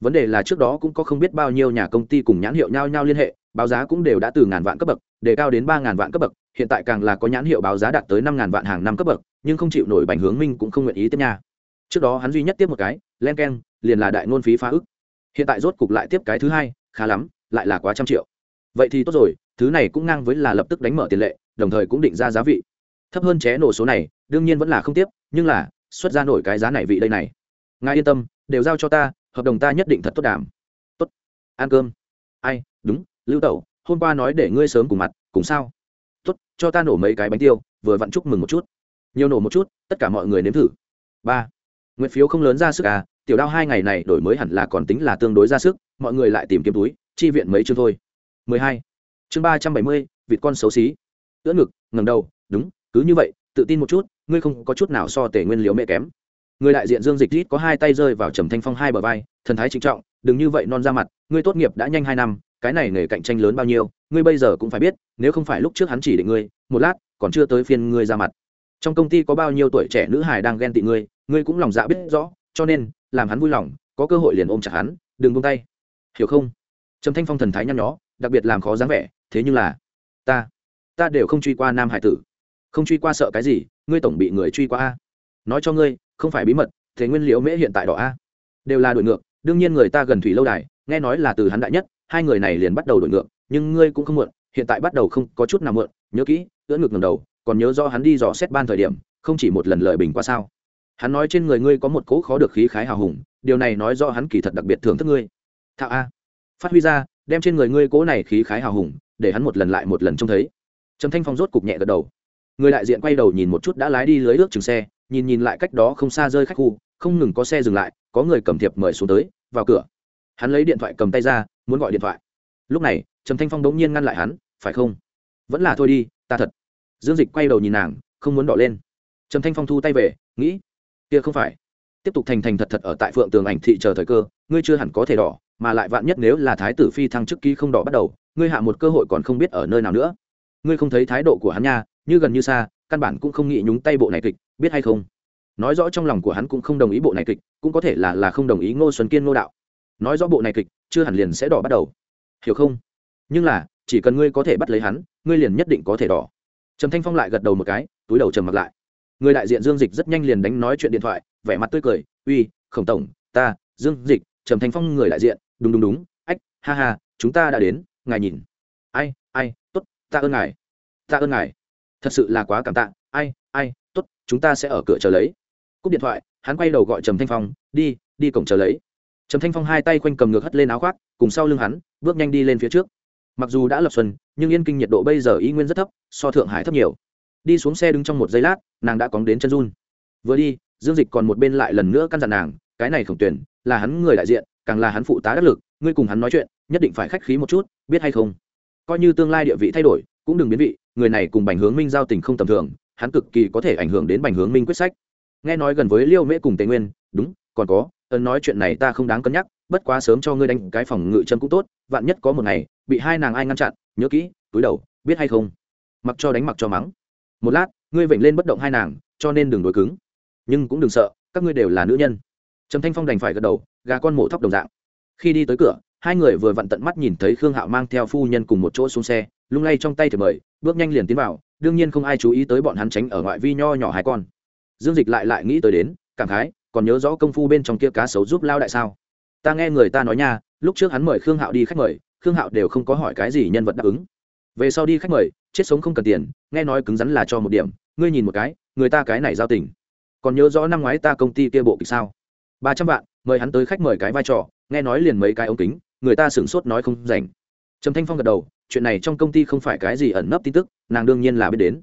Vấn đề là trước đó cũng có không biết bao nhiêu nhà công ty cùng nhãn hiệu nhau nhau liên hệ, báo giá cũng đều đã từ ngàn vạn cấp bậc, đề cao đến ba ngàn vạn cấp bậc, hiện tại càng là có nhãn hiệu báo giá đạt tới năm ngàn vạn hàng năm cấp bậc, nhưng không chịu nổi bành hướng minh cũng không nguyện ý tiếp nha. Trước đó hắn duy nhất tiếp một cái, len k e n liền là đại ngôn phí phá ức. Hiện tại rốt cục lại tiếp cái thứ hai, khá lắm lại là quá trăm triệu. Vậy thì tốt rồi, thứ này cũng ngang với là lập tức đánh mở tiền lệ, đồng thời cũng định ra giá vị. Thấp hơn ché nổ số này, đương nhiên vẫn là không tiếp, nhưng là, xuất ra nổi cái giá này vị đây này. Ngài yên tâm, đều giao cho ta, hợp đồng ta nhất định thật tốt đảm. Tốt. Ăn cơm. Ai, đúng, lưu tẩu, hôm qua nói để ngươi sớm cùng mặt, cùng sao? Tốt, cho ta nổ mấy cái bánh tiêu, vừa vặn chúc mừng một chút. Nhiều nổ một chút, tất cả mọi người nếm thử. Ba. Nguyện phiếu không lớn ra sức à tiểu đao hai ngày này đổi mới hẳn là còn tính là tương đối ra sức, mọi người lại tìm kiếm túi chi viện mấy chương thôi. 12. chương 370, vịt con xấu xí. Ưỡn ngực ngẩng đầu đúng cứ như vậy tự tin một chút ngươi không có chút nào so tể nguyên liếu mẹ kém. Người đại diện dương dịch rít có hai tay rơi vào trầm thanh phong hai bờ vai thần thái trịnh trọng đừng như vậy non ra mặt ngươi tốt nghiệp đã nhanh hai năm cái này nghề cạnh tranh lớn bao nhiêu ngươi bây giờ cũng phải biết nếu không phải lúc trước hắn chỉ định ngươi một lát còn chưa tới phiên ngươi ra mặt. Trong công ty có bao nhiêu tuổi trẻ nữ hài đang ghen tị ngươi ngươi cũng lòng dạ biết rõ cho nên làm hắn vui lòng có cơ hội liền ôm chặt hắn đừng buông tay. Hiểu không? Trầm thanh phong thần thái nhăn nhó, đặc biệt làm khó dáng vẻ, thế nhưng là, ta ta đều không truy qua nam hải tử. Không truy qua sợ cái gì, ngươi tổng bị người truy qua a. Nói cho ngươi, không phải bí mật, thế nguyên liễu mễ hiện tại đỏ a. Đều là đổi ngược, đương nhiên người ta gần thủy lâu đài, nghe nói là từ hắn đại nhất, hai người này liền bắt đầu đổi ngược, nhưng ngươi cũng không muộn, hiện tại bắt đầu không có chút nào muộn, nhớ kỹ, ưỡn ngược ngầm đầu, còn nhớ do hắn đi dò xét ban thời điểm, không chỉ một lần lợi bình qua sao. Hắn nói trên người ngươi có một cỗ khó được khí khái hào hùng, điều này nói do hắn kỳ thật đặc biệt thưởng thức ngươi. Thạo a phát huy ra, đem trên người ngươi cố này khí khái hào hùng, để hắn một lần lại một lần trông thấy. Trầm thanh phong rốt cục nhẹ gật đầu. Người đại diện quay đầu nhìn một chút đã lái đi lưới ước chừng xe, nhìn nhìn lại cách đó không xa rơi khách khu, không ngừng có xe dừng lại, có người cầm thiệp mời xuống tới, vào cửa. Hắn lấy điện thoại cầm tay ra, muốn gọi điện thoại. Lúc này, trầm thanh phong đống nhiên ngăn lại hắn, phải không? Vẫn là thôi đi, ta thật. Dương dịch quay đầu nhìn nàng, không muốn đỏ lên. Trầm thanh phong thu tay về, nghĩ, kia không phải. Tiếp tục thành thành thật thật ở tại phượng tường ảnh thị chờ thời cơ, ngươi chưa hẳn có thể đỏ mà lại vạn nhất nếu là thái tử phi thăng chức ký không đỏ bắt đầu, ngươi hạ một cơ hội còn không biết ở nơi nào nữa. Ngươi không thấy thái độ của hắn nha, như gần như xa, căn bản cũng không nghĩ nhúng tay bộ này kịch, biết hay không? Nói rõ trong lòng của hắn cũng không đồng ý bộ này kịch, cũng có thể là là không đồng ý ngô xuân kiên ngô đạo. Nói rõ bộ này kịch, chưa hẳn liền sẽ đỏ bắt đầu. Hiểu không? Nhưng là, chỉ cần ngươi có thể bắt lấy hắn, ngươi liền nhất định có thể đỏ. Trầm thanh phong lại gật đầu một cái, túi đầu trầm mặt lại. Người đại diện dương dịch rất nhanh liền đánh nói chuyện điện thoại, vẻ mặt tươi cười, uy, khổng tổng, ta, dương dịch, trầm thanh phong người đại diện đúng đúng đúng. Ách, ha ha, chúng ta đã đến, ngài nhìn. Ai ai t ố t ta ơn ngài. Ta ơn ngài. Thật sự là quá cảm tạ. Ai ai t ố t chúng ta sẽ ở cửa chờ lấy. Cúp điện thoại, hắn quay đầu gọi trầm thanh phong. Đi đi cổng chờ lấy. Trầm thanh phong hai tay quanh cầm ngược hất lên áo khoác, cùng sau lưng hắn, bước nhanh đi lên phía trước. Mặc dù đã lập xuân, nhưng yên kinh nhiệt độ bây giờ y nguyên rất thấp, so thượng hải thấp nhiều. Đi xuống xe đứng trong một giây lát, nàng đã cóng đến chân run. Vừa đi, dương dịch còn một bên lại lần nữa căn dặn nàng, cái này khổng tuyển, là hắn người đại diện càng là hắn phụ tá đắc lực, ngươi cùng hắn nói chuyện, nhất định phải khách khí một chút, biết hay không? Coi như tương lai địa vị thay đổi, cũng đừng biến vị, người này cùng bành hướng minh giao tình không tầm thường, hắn cực kỳ có thể ảnh hưởng đến bành hướng minh quyết sách. Nghe nói gần với liêu mễ cùng tề nguyên, đúng, còn có ấn nói chuyện này ta không đáng cân nhắc, bất quá sớm cho ngươi đánh cái phòng ngự chân cũng tốt, vạn nhất có một ngày, bị hai nàng ai ngăn chặn, nhớ kỹ, túi đầu, biết hay không? Mặc cho đánh mặc cho mắng. Một lát, ngươi vểnh lên bất động hai nàng, cho nên đừng đối cứng. Nhưng cũng đừng sợ, các ngươi đều là nữ nhân. Trầm thanh phong đành phải gật đầu gà con mổ thóc đồng dạng. Khi đi tới cửa, hai người vừa vặn tận mắt nhìn thấy khương hạo mang theo phu nhân cùng một chỗ xuống xe, lung lay trong tay thì mời, bước nhanh liền tiến vào, đương nhiên không ai chú ý tới bọn hắn tránh ở ngoại vi nho nhỏ hai con. Dương dịch lại lại nghĩ tới đến, cảm khái, còn nhớ rõ công phu bên trong kia cá sấu giúp lao đại sao? Ta nghe người ta nói nha, lúc trước hắn mời khương hạo đi khách mời, khương hạo đều không có hỏi cái gì nhân vật đáp ứng. Về sau đi khách mời, chết sống không cần tiền, nghe nói cứng rắn là cho một điểm, ngươi nhìn một cái, người ta cái này giao tình. Còn nhớ rõ năm ngoái ta công ty kia bộ kịch sao? Ba trăm vạn, mời hắn tới khách mời cái vai trò, nghe nói liền mấy cái ống kính, người ta sửng sốt nói không rảnh. Trầm thanh phong gật đầu, chuyện này trong công ty không phải cái gì ẩn nấp tin tức, nàng đương nhiên là biết đến.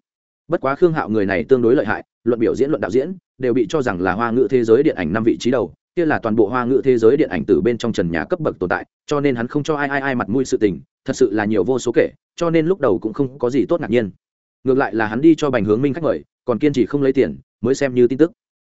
Bất quá khương hạo người này tương đối lợi hại, luận biểu diễn luận đạo diễn, đều bị cho rằng là hoa ngữ thế giới điện ảnh năm vị trí đầu, kia là toàn bộ hoa ngữ thế giới điện ảnh từ bên trong trần nhà cấp bậc tồn tại, cho nên hắn không cho ai ai ai mặt mũi sự tình, thật sự là nhiều vô số kể, cho nên lúc đầu cũng không có gì tốt ngạc nhiên. Ngược lại là hắn đi cho bành hướng minh khách mời, còn kiên trì không lấy tiền, mới xem như tin tức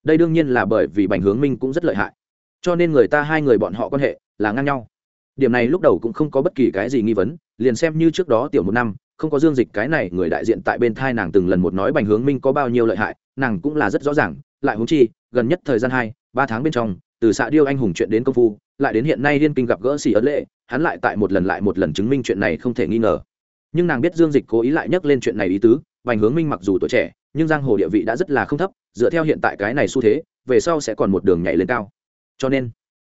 đây đương nhiên là bởi vì bành hướng minh cũng rất lợi hại. Cho nên người ta hai người bọn họ quan hệ là ngang nhau. Điểm này lúc đầu cũng không có bất kỳ cái gì nghi vấn, liền xem như trước đó tiểu một năm, không có dương dịch cái này người đại diện tại bên thai nàng từng lần một nói bành hướng minh có bao nhiêu lợi hại, nàng cũng là rất rõ ràng, lại húng chi, gần nhất thời gian hai, ba tháng bên trong, từ xạ điêu anh hùng chuyện đến công phu, lại đến hiện nay liên kinh gặp gỡ xỉ ấn lệ, hắn lại tại một lần lại một lần chứng minh chuyện này không thể nghi ngờ. Nhưng nàng biết dương dịch cố ý lại nhắc lên chuyện này ý tứ, bành hướng minh mặc dù tuổi trẻ nhưng giang hồ địa vị đã rất là không thấp, dựa theo hiện tại cái này xu thế, về sau sẽ còn một đường nhảy lên cao. Cho nên,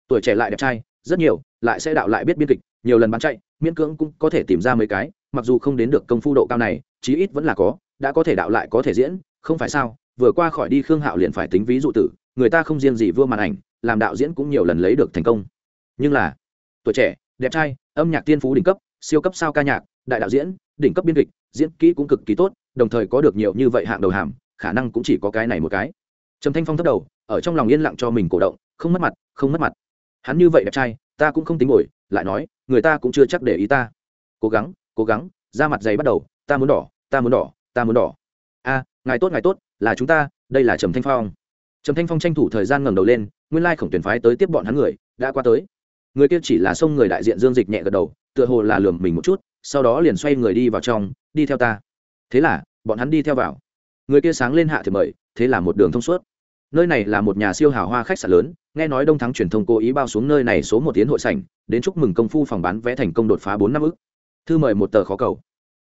tuổi trẻ lại đẹp trai, rất nhiều, lại sẽ đạo lại biết biên kịch, nhiều lần bán chạy, miễn cưỡng cũng có thể tìm ra mấy cái, mặc dù không đến được công phu độ cao này, chí ít vẫn là có, đã có thể đạo lại có thể diễn, không phải sao, vừa qua khỏi đi khương hạo liền phải tính ví dụ tử, người ta không riêng gì vua màn ảnh, làm đạo diễn cũng nhiều lần lấy được thành công. Nhưng là, tuổi trẻ, đẹp trai, âm nhạc tiên phú đỉnh cấp, siêu cấp sao ca nhạc, đại đạo diễn, đỉnh cấp biên kịch, diễn kỹ cũng cực kỳ tốt đồng thời có được nhiều như vậy hạng đầu hàm, khả năng cũng chỉ có cái này một cái. Trầm thanh phong thấp đầu, ở trong lòng yên lặng cho mình cổ động, không mất mặt, không mất mặt. Hắn như vậy đẹp trai, ta cũng không tính bồi, lại nói, người ta cũng chưa chắc để ý ta. Cố gắng cố gắng ra mặt dày bắt đầu, ta muốn đỏ, ta muốn đỏ, ta muốn đỏ. A, ngài tốt ngài tốt, là chúng ta, đây là trầm thanh phong. Trầm thanh phong tranh thủ thời gian ngẩng đầu lên, nguyên lai khổng tuyển phái tới tiếp bọn hắn người, đã qua tới. Người kia chỉ là xông người đại diện dương dịch nhẹ gật đầu, tựa hồ là lườm mình một chút, sau đó liền xoay người đi vào trong, đi theo ta. Thế là bọn hắn đi theo vào. Người kia sáng lên hạ thì mời, thế là một đường thông suốt. Nơi này là một nhà siêu hào hoa khách sạn lớn, nghe nói đông thắng truyền thông cố ý bao xuống nơi này số một tiến hội sảnh, đến chúc mừng công phu phòng bán vé thành công đột phá bốn năm ức. Thư mời một tờ khó cầu.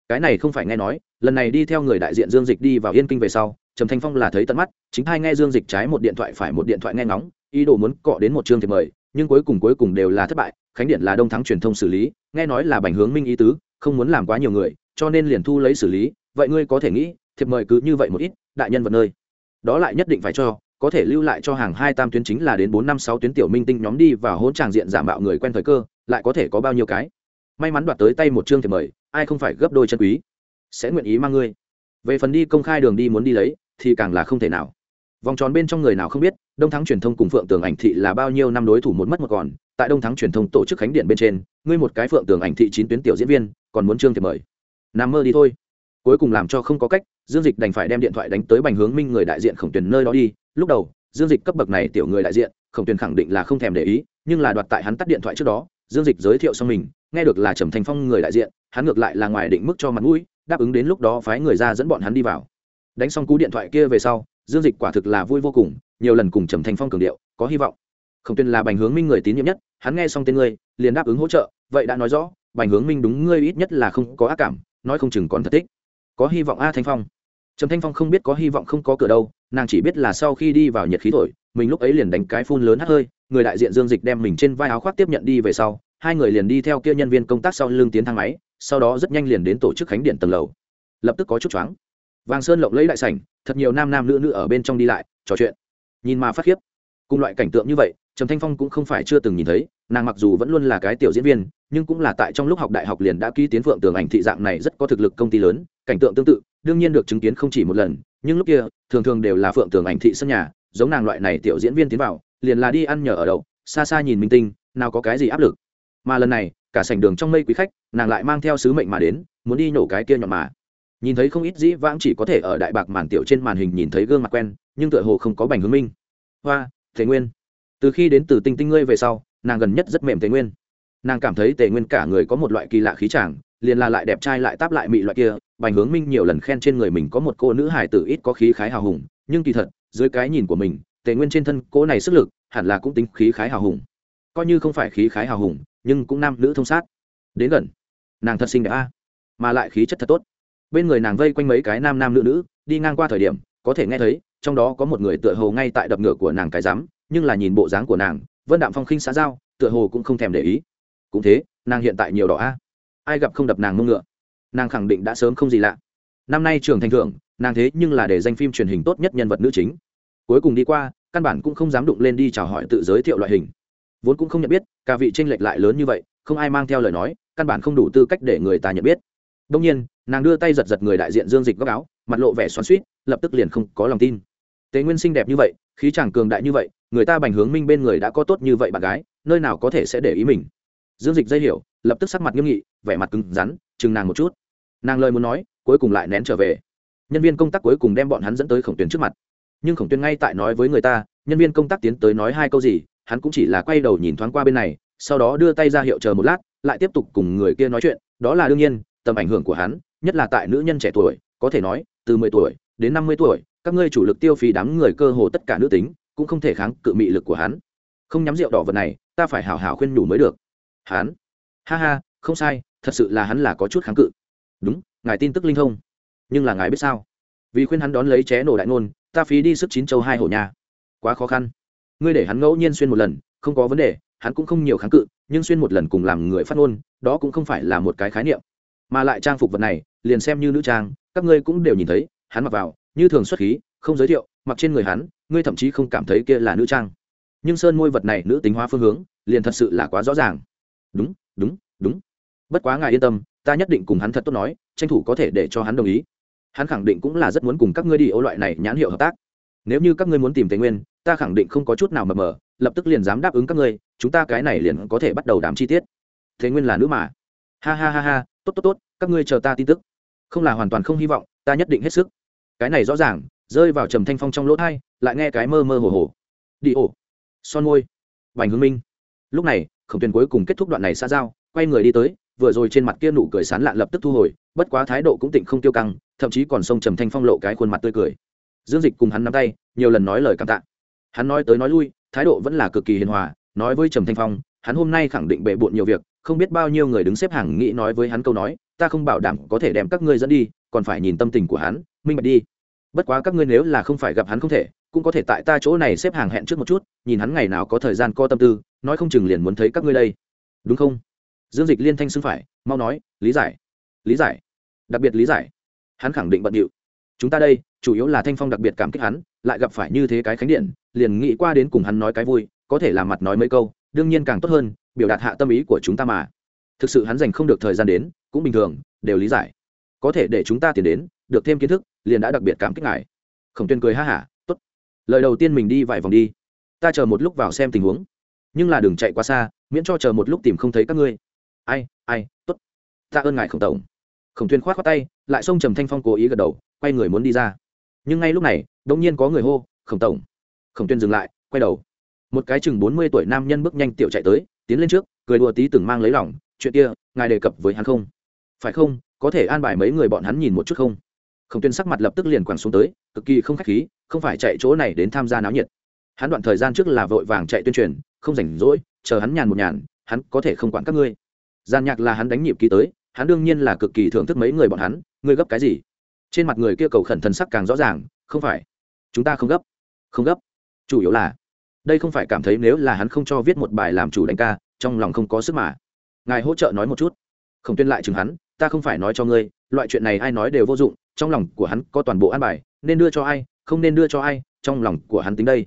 Cái này không phải nghe nói, lần này đi theo người đại diện dương dịch đi vào yên kinh về sau, trầm thanh phong là thấy tận mắt, chính hai nghe dương dịch trái một điện thoại phải một điện thoại nghe ngóng, ý đồ muốn cọ đến một chương thì mời, nhưng cuối cùng cuối cùng đều là thất bại, khánh điện là đông thắng truyền thông xử lý, nghe nói là bành hướng minh ý tứ, không muốn làm quá nhiều người, cho nên liền thu lấy xử lý vậy ngươi có thể nghĩ, thiệp mời cứ như vậy một ít, đại nhân vật nơi. Đó lại nhất định phải cho, có thể lưu lại cho hàng hai tam tuyến chính là đến bốn năm sáu tuyến tiểu minh tinh nhóm đi và hỗn tràng diện giả mạo người quen thời cơ, lại có thể có bao nhiêu cái. May mắn đoạt tới tay một chương thiệp mời, ai không phải gấp đôi chân quý. Sẽ nguyện ý mang ngươi. Về phần đi công khai đường đi muốn đi lấy, thì càng là không thể nào. Vòng tròn bên trong người nào không biết, đông thắng truyền thông cùng phượng tường ảnh thị là bao nhiêu năm đối thủ một mất một còn. Tại đông thắng truyền thông tổ chức khánh điện bên trên, ngươi một cái phượng tường ảnh thị chín tuyến tiểu diễn viên, còn muốn trương thiệp mời. Nằm mơ đi thôi cuối cùng làm cho không có cách, dương dịch đành phải đem điện thoại đánh tới bành hướng minh người đại diện khổng tuyền nơi đó đi. Lúc đầu, dương dịch cấp bậc này tiểu người đại diện, khổng tuyền khẳng định là không thèm để ý, nhưng là đoạt tại hắn tắt điện thoại trước đó, dương dịch giới thiệu xong mình, nghe được là trầm thành phong người đại diện, hắn ngược lại là ngoài định mức cho mặt mũi, đáp ứng đến lúc đó phái người ra dẫn bọn hắn đi vào. Đánh xong cú điện thoại kia về sau, dương dịch quả thực là vui vô cùng, nhiều lần cùng trầm thanh phong cường điệu, có hy vọng. Khổng Tuyền là bành hướng minh người tín nhiệm nhất, hắn nghe xong tên ngươi, liền đáp ứng hỗ trợ, vậy đã nói rõ, bành hướng minh đúng ngươi ít nhất là không có ác cảm, nói không chừng còn thật thích có hy vọng a thanh phong trầm thanh phong không biết có hy vọng không có cửa đâu nàng chỉ biết là sau khi đi vào nhiệt khí thổi mình lúc ấy liền đánh cái phun lớn hắt hơi người đại diện dương dịch đem mình trên vai áo khoác tiếp nhận đi về sau hai người liền đi theo kia nhân viên công tác sau lưng tiến thang máy sau đó rất nhanh liền đến tổ chức khánh điện tầng lầu lập tức có chút choáng vàng sơn lộng lấy đại sảnh thật nhiều nam nam nữ nữ ở bên trong đi lại trò chuyện nhìn mà phát khiếp cùng loại cảnh tượng như vậy trầm thanh phong cũng không phải chưa từng nhìn thấy, nàng mặc dù vẫn luôn là cái tiểu diễn viên, nhưng cũng là tại trong lúc học đại học liền đã ký tiến phượng tường ảnh thị dạng này rất có thực lực công ty lớn, cảnh tượng tương tự, đương nhiên được chứng kiến không chỉ một lần, nhưng lúc kia, thường thường đều là phượng tường ảnh thị sân nhà, giống nàng loại này tiểu diễn viên tiến vào, liền là đi ăn nhờ ở đậu, xa xa nhìn minh tinh, nào có cái gì áp lực. Mà lần này, cả sảnh đường trong mây quý khách, nàng lại mang theo sứ mệnh mà đến, muốn đi nổ cái kia nhọn mà. Nhìn thấy không ít dĩ vãng chỉ có thể ở đại bạc màn tiểu trên màn hình nhìn thấy gương mặt quen, nhưng tựa hồ không có bành hướng minh. Hoa, thế nguyên từ khi đến từ tinh tinh ngươi về sau, nàng gần nhất rất mềm tề nguyên. Nàng cảm thấy tề nguyên cả người có một loại kỳ lạ khí chàng, liền là lại đẹp trai lại táp lại mị loại kia, bành hướng minh nhiều lần khen trên người mình có một cô nữ hài tử ít có khí khái hào hùng, nhưng kỳ thật, dưới cái nhìn của mình, tề nguyên trên thân cô này sức lực, hẳn là cũng tính khí khái hào hùng. Coi như không phải khí khái hào hùng, nhưng cũng nam nữ thông sát. Đến gần, nàng thật xinh đẹp a, mà lại khí chất thật tốt. Bên người nàng vây quanh mấy cái nam nam nữ nữ, đi ngang qua thời điểm, có thể nghe thấy, trong đó có một người tựa hồ ngay tại đập ngựa của nàng cái rắm nhưng là nhìn bộ dáng của nàng, vân đạm phong khinh xã giao, tựa hồ cũng không thèm để ý. Cũng thế, nàng hiện tại nhiều đỏ a. Ai gặp không đập nàng mông ngựa? Nàng khẳng định đã sớm không gì lạ. Năm nay trường thành thưởng nàng thế nhưng là để danh phim truyền hình tốt nhất nhân vật nữ chính. Cuối cùng đi qua, căn bản cũng không dám đụng lên đi chào hỏi tự giới thiệu loại hình. Vốn cũng không nhận biết, cả vị tranh lệch lại lớn như vậy, không ai mang theo lời nói, căn bản không đủ tư cách để người ta nhận biết. Đông nhiên, nàng đưa tay giật giật người đại diện dương dịch góc áo, mặt lộ vẻ xoắn suýt lập tức liền không có lòng tin tế nguyên xinh đẹp như vậy, khí chàng cường đại như vậy, người ta bành hướng minh bên người đã có tốt như vậy bạn gái, nơi nào có thể sẽ để ý mình? Dương dịch dây hiểu, lập tức sắc mặt nghiêm nghị, vẻ mặt cứng rắn, chừng nàng một chút. Nàng lời muốn nói, cuối cùng lại nén trở về. Nhân viên công tác cuối cùng đem bọn hắn dẫn tới khổng tuyến trước mặt. Nhưng khổng tuyến ngay tại nói với người ta, nhân viên công tác tiến tới nói hai câu gì, hắn cũng chỉ là quay đầu nhìn thoáng qua bên này, sau đó đưa tay ra hiệu chờ một lát, lại tiếp tục cùng người kia nói chuyện, đó là đương nhiên, tầm ảnh hưởng của hắn, nhất là tại nữ nhân trẻ tuổi, có thể nói, từ mười tuổi đến năm mươi tuổi, các ngươi chủ lực tiêu phí đám người cơ hồ tất cả nữ tính, cũng không thể kháng cự mị lực của hắn. Không nhắm rượu đỏ vật này, ta phải hảo hảo khuyên nhủ mới được. Hắn? Ha ha, không sai, thật sự là hắn là có chút kháng cự. Đúng, ngài tin tức linh thông. Nhưng là ngài biết sao? Vì khuyên hắn đón lấy ché nổ đại ngôn, ta phí đi sức chín châu hai hổ nhà. Quá khó khăn. Ngươi để hắn ngẫu nhiên xuyên một lần, không có vấn đề, hắn cũng không nhiều kháng cự, nhưng xuyên một lần cùng làm người phát ngôn, đó cũng không phải là một cái khái niệm. Mà lại trang phục vật này, liền xem như nữ trang, các ngươi cũng đều nhìn thấy hắn mặc vào, như thường xuất khí, không giới thiệu, mặc trên người hắn, ngươi thậm chí không cảm thấy kia là nữ trang. Nhưng sơn môi vật này nữ tính hóa phương hướng, liền thật sự là quá rõ ràng. Đúng đúng đúng. Bất quá ngài yên tâm, ta nhất định cùng hắn thật tốt nói, tranh thủ có thể để cho hắn đồng ý. Hắn khẳng định cũng là rất muốn cùng các ngươi đi ô loại này nhãn hiệu hợp tác. Nếu như các ngươi muốn tìm tây nguyên, ta khẳng định không có chút nào mờ mờ, lập tức liền dám đáp ứng các ngươi, chúng ta cái này liền có thể bắt đầu đám chi tiết. Thế nguyên là nữ mà. Ha ha ha ha, tốt tốt tốt, các ngươi chờ ta tin tức. Không là hoàn toàn không hy vọng, ta nhất định hết sức cái này rõ ràng, rơi vào trầm thanh phong trong lỗ thai, lại nghe cái mơ mơ hồ hồ. Đi ổ. Son môi. Bành hướng minh. Lúc này, khổng tuyền cuối cùng kết thúc đoạn này xa giao, quay người đi tới, vừa rồi trên mặt kia nụ cười sán lạn lập tức thu hồi, bất quá thái độ cũng tịnh không tiêu căng, thậm chí còn xông trầm thanh phong lộ cái khuôn mặt tươi cười. Dương dịch cùng hắn nắm tay, nhiều lần nói lời cảm tạ. Hắn nói tới nói lui, thái độ vẫn là cực kỳ hiền hòa, nói với trầm thanh phong, hắn hôm nay khẳng định bệ bộn nhiều việc, không biết bao nhiêu người đứng xếp hàng nghĩ nói với hắn câu nói, ta không bảo đảm có thể đem các ngươi dẫn đi, còn phải nhìn tâm tình của hắn minh bạch đi. Bất quá các ngươi nếu là không phải gặp hắn không thể, cũng có thể tại ta chỗ này xếp hàng hẹn trước một chút, nhìn hắn ngày nào có thời gian co tâm tư, nói không chừng liền muốn thấy các ngươi đây. Đúng không? Dương dịch liên thanh xưng phải, mau nói, lý giải. Lý giải. Đặc biệt lý giải. Hắn khẳng định bận điệu. Chúng ta đây, chủ yếu là thanh phong đặc biệt cảm kích hắn, lại gặp phải như thế cái khánh điện, liền nghĩ qua đến cùng hắn nói cái vui, có thể làm mặt nói mấy câu, đương nhiên càng tốt hơn, biểu đạt hạ tâm ý của chúng ta mà. Thực sự hắn dành không được thời gian đến, cũng bình thường, đều lý giải. Có thể để chúng ta tiền đến được thêm kiến thức, liền đã đặc biệt cảm kích ngài. Khổng tuyên cười ha hả, tốt. Lời đầu tiên mình đi vài vòng đi. Ta chờ một lúc vào xem tình huống. Nhưng là đừng chạy quá xa, miễn cho chờ một lúc tìm không thấy các ngươi. Ai ai, tốt. Ta ơn ngài, khổng tổng. Khổng tuyên khoát khoát tay, lại xông trầm thanh phong cố ý gật đầu, quay người muốn đi ra. Nhưng ngay lúc này đ ỗ n g nhiên có người hô, khổng tổng. Khổng tuyên dừng lại, quay đầu. Một cái chừng bốn mươi tuổi nam nhân bước nhanh tiểu chạy tới, tiến lên trước, cười đùa tí từng mang lấy lòng, chuyện kia, ngài đề cập với hắn không? Phải không? Có thể an bài mấy người bọn hắn nhìn một chút không? Khổng tuyên sắc mặt lập tức liền quẳng xuống tới, cực kỳ không khách khí, không phải chạy chỗ này đến tham gia náo nhiệt. Hắn đoạn thời gian trước là vội vàng chạy tuyên truyền, không rảnh rỗi, chờ hắn nhàn một nhàn, hắn có thể không quản các ngươi. Gian nhạc là hắn đánh nhịp ký tới, hắn đương nhiên là cực kỳ thưởng thức mấy người bọn hắn, ngươi gấp cái gì? Trên mặt người kia cầu khẩn thần sắc càng rõ ràng, không phải. Chúng ta không gấp. Không gấp. Chủ yếu là, đây không phải cảm thấy nếu là hắn không cho viết một bài làm chủ đánh ca, trong lòng không có sức mà. Ngài hỗ trợ nói một chút. Không tuyên lại chừng hắn, ta không phải nói cho ngươi, loại chuyện này ai nói đều vô dụng trong lòng của hắn có toàn bộ an bài, nên đưa cho ai, không nên đưa cho ai, trong lòng của hắn tính đây.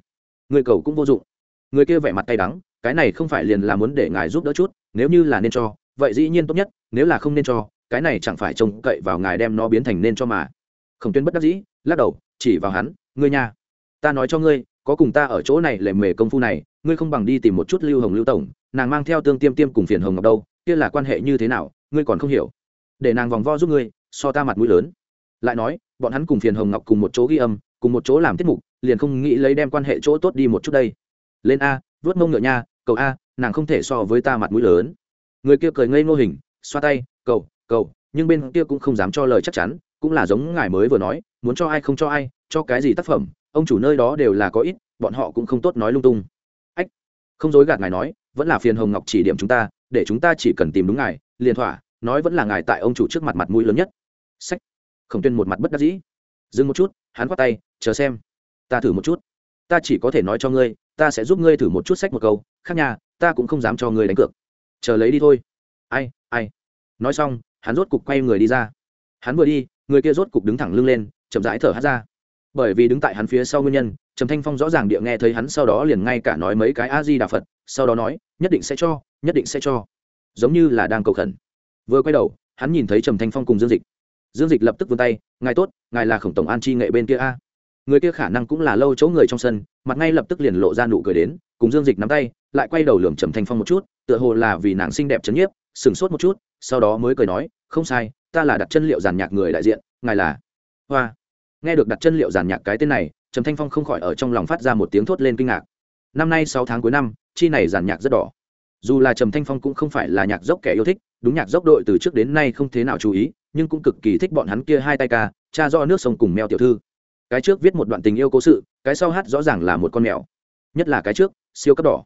Người cầu cũng vô dụng. Người kia vẻ mặt tay đắng, cái này không phải liền là muốn để ngài giúp đỡ chút, nếu như là nên cho, vậy dĩ nhiên tốt nhất, nếu là không nên cho, cái này chẳng phải trông cậy vào ngài đem nó biến thành nên cho mà. Khổng tuyên bất đắc dĩ, lắc đầu, chỉ vào hắn, ngươi nha, ta nói cho ngươi, có cùng ta ở chỗ này lề mề công phu này, ngươi không bằng đi tìm một chút lưu hồng lưu tổng, nàng mang theo tương tiêm tiêm cùng phiền hồng ngọc đâu, kia là quan hệ như thế nào, ngươi còn không hiểu. Để nàng vòng vo giúp ngươi, so ta mặt mũi lớn lại nói, bọn hắn cùng phiền hồng ngọc cùng một chỗ ghi âm, cùng một chỗ làm tiết mục, liền không nghĩ lấy đem quan hệ chỗ tốt đi một chút đây. Lên a, vớt mông ngựa nha cầu a, nàng không thể so với ta mặt mũi lớn. Người kia cười ngây ngô hình, xoa tay cầu cầu nhưng bên kia cũng không dám cho lời chắc chắn, cũng là giống ngài mới vừa nói, muốn cho ai không cho ai, cho cái gì tác phẩm, ông chủ nơi đó đều là có ít, bọn họ cũng không tốt nói lung tung. Ách, không dối gạt ngài nói, vẫn là phiền hồng ngọc chỉ điểm chúng ta, để chúng ta chỉ cần tìm đúng ngài, liền thỏa, nói vẫn là ngài tại ông chủ trước mặt mặt mũi lớn nhất. Sách khổng tuyên một mặt bất đắc dĩ. Dừng một chút, hắn khoát tay, chờ xem. Ta thử một chút. Ta chỉ có thể nói cho ngươi, ta sẽ giúp ngươi thử một chút sách một câu, khác nhà ta cũng không dám cho ngươi đánh cược. Chờ lấy đi thôi. Ai ai? Nói xong, hắn rốt cục quay người đi ra. Hắn vừa đi, người kia rốt cục đứng thẳng lưng lên, chậm rãi thở hát ra. Bởi vì đứng tại hắn phía sau nguyên nhân, trầm thanh phong rõ ràng địa nghe thấy hắn sau đó liền ngay cả nói mấy cái a di đà phật, sau đó nói, nhất định sẽ cho, nhất định sẽ cho. Giống như là đang cầu khẩn. Vừa quay đầu, hắn nhìn thấy trầm thanh phong cùng dương dịch dương dịch lập tức vươn tay, ngài tốt, ngài là khổng tổng an chi nghệ bên kia a. Người kia khả năng cũng là lâu chỗ người trong sân, mặt ngay lập tức liền lộ ra nụ cười đến, cùng dương dịch nắm tay, lại quay đầu lường trầm thanh phong một chút, tựa hồ là vì nàng xinh đẹp trấn nhiếp sửng sốt một chút, sau đó mới cười nói, không sai, ta là đặt chân liệu giàn nhạc người đại diện, ngài là hoa. Nghe được đặt chân liệu giàn nhạc cái tên này, trầm thanh phong không khỏi ở trong lòng phát ra một tiếng thốt lên kinh ngạc. Năm nay sáu tháng cuối năm, chi này giàn nhạc rất đỏ. Dù là trầm thanh phong cũng không phải là nhạc dốc kẻ yêu thích, đúng nhạc dốc đội từ trước đến nay không thế nào chú ý nhưng cũng cực kỳ thích bọn hắn kia hai tay ca, cha do nước sông cùng mèo tiểu thư. Cái trước viết một đoạn tình yêu cố sự, cái sau hát rõ ràng là một con mèo. Nhất là cái trước, siêu cấp đỏ.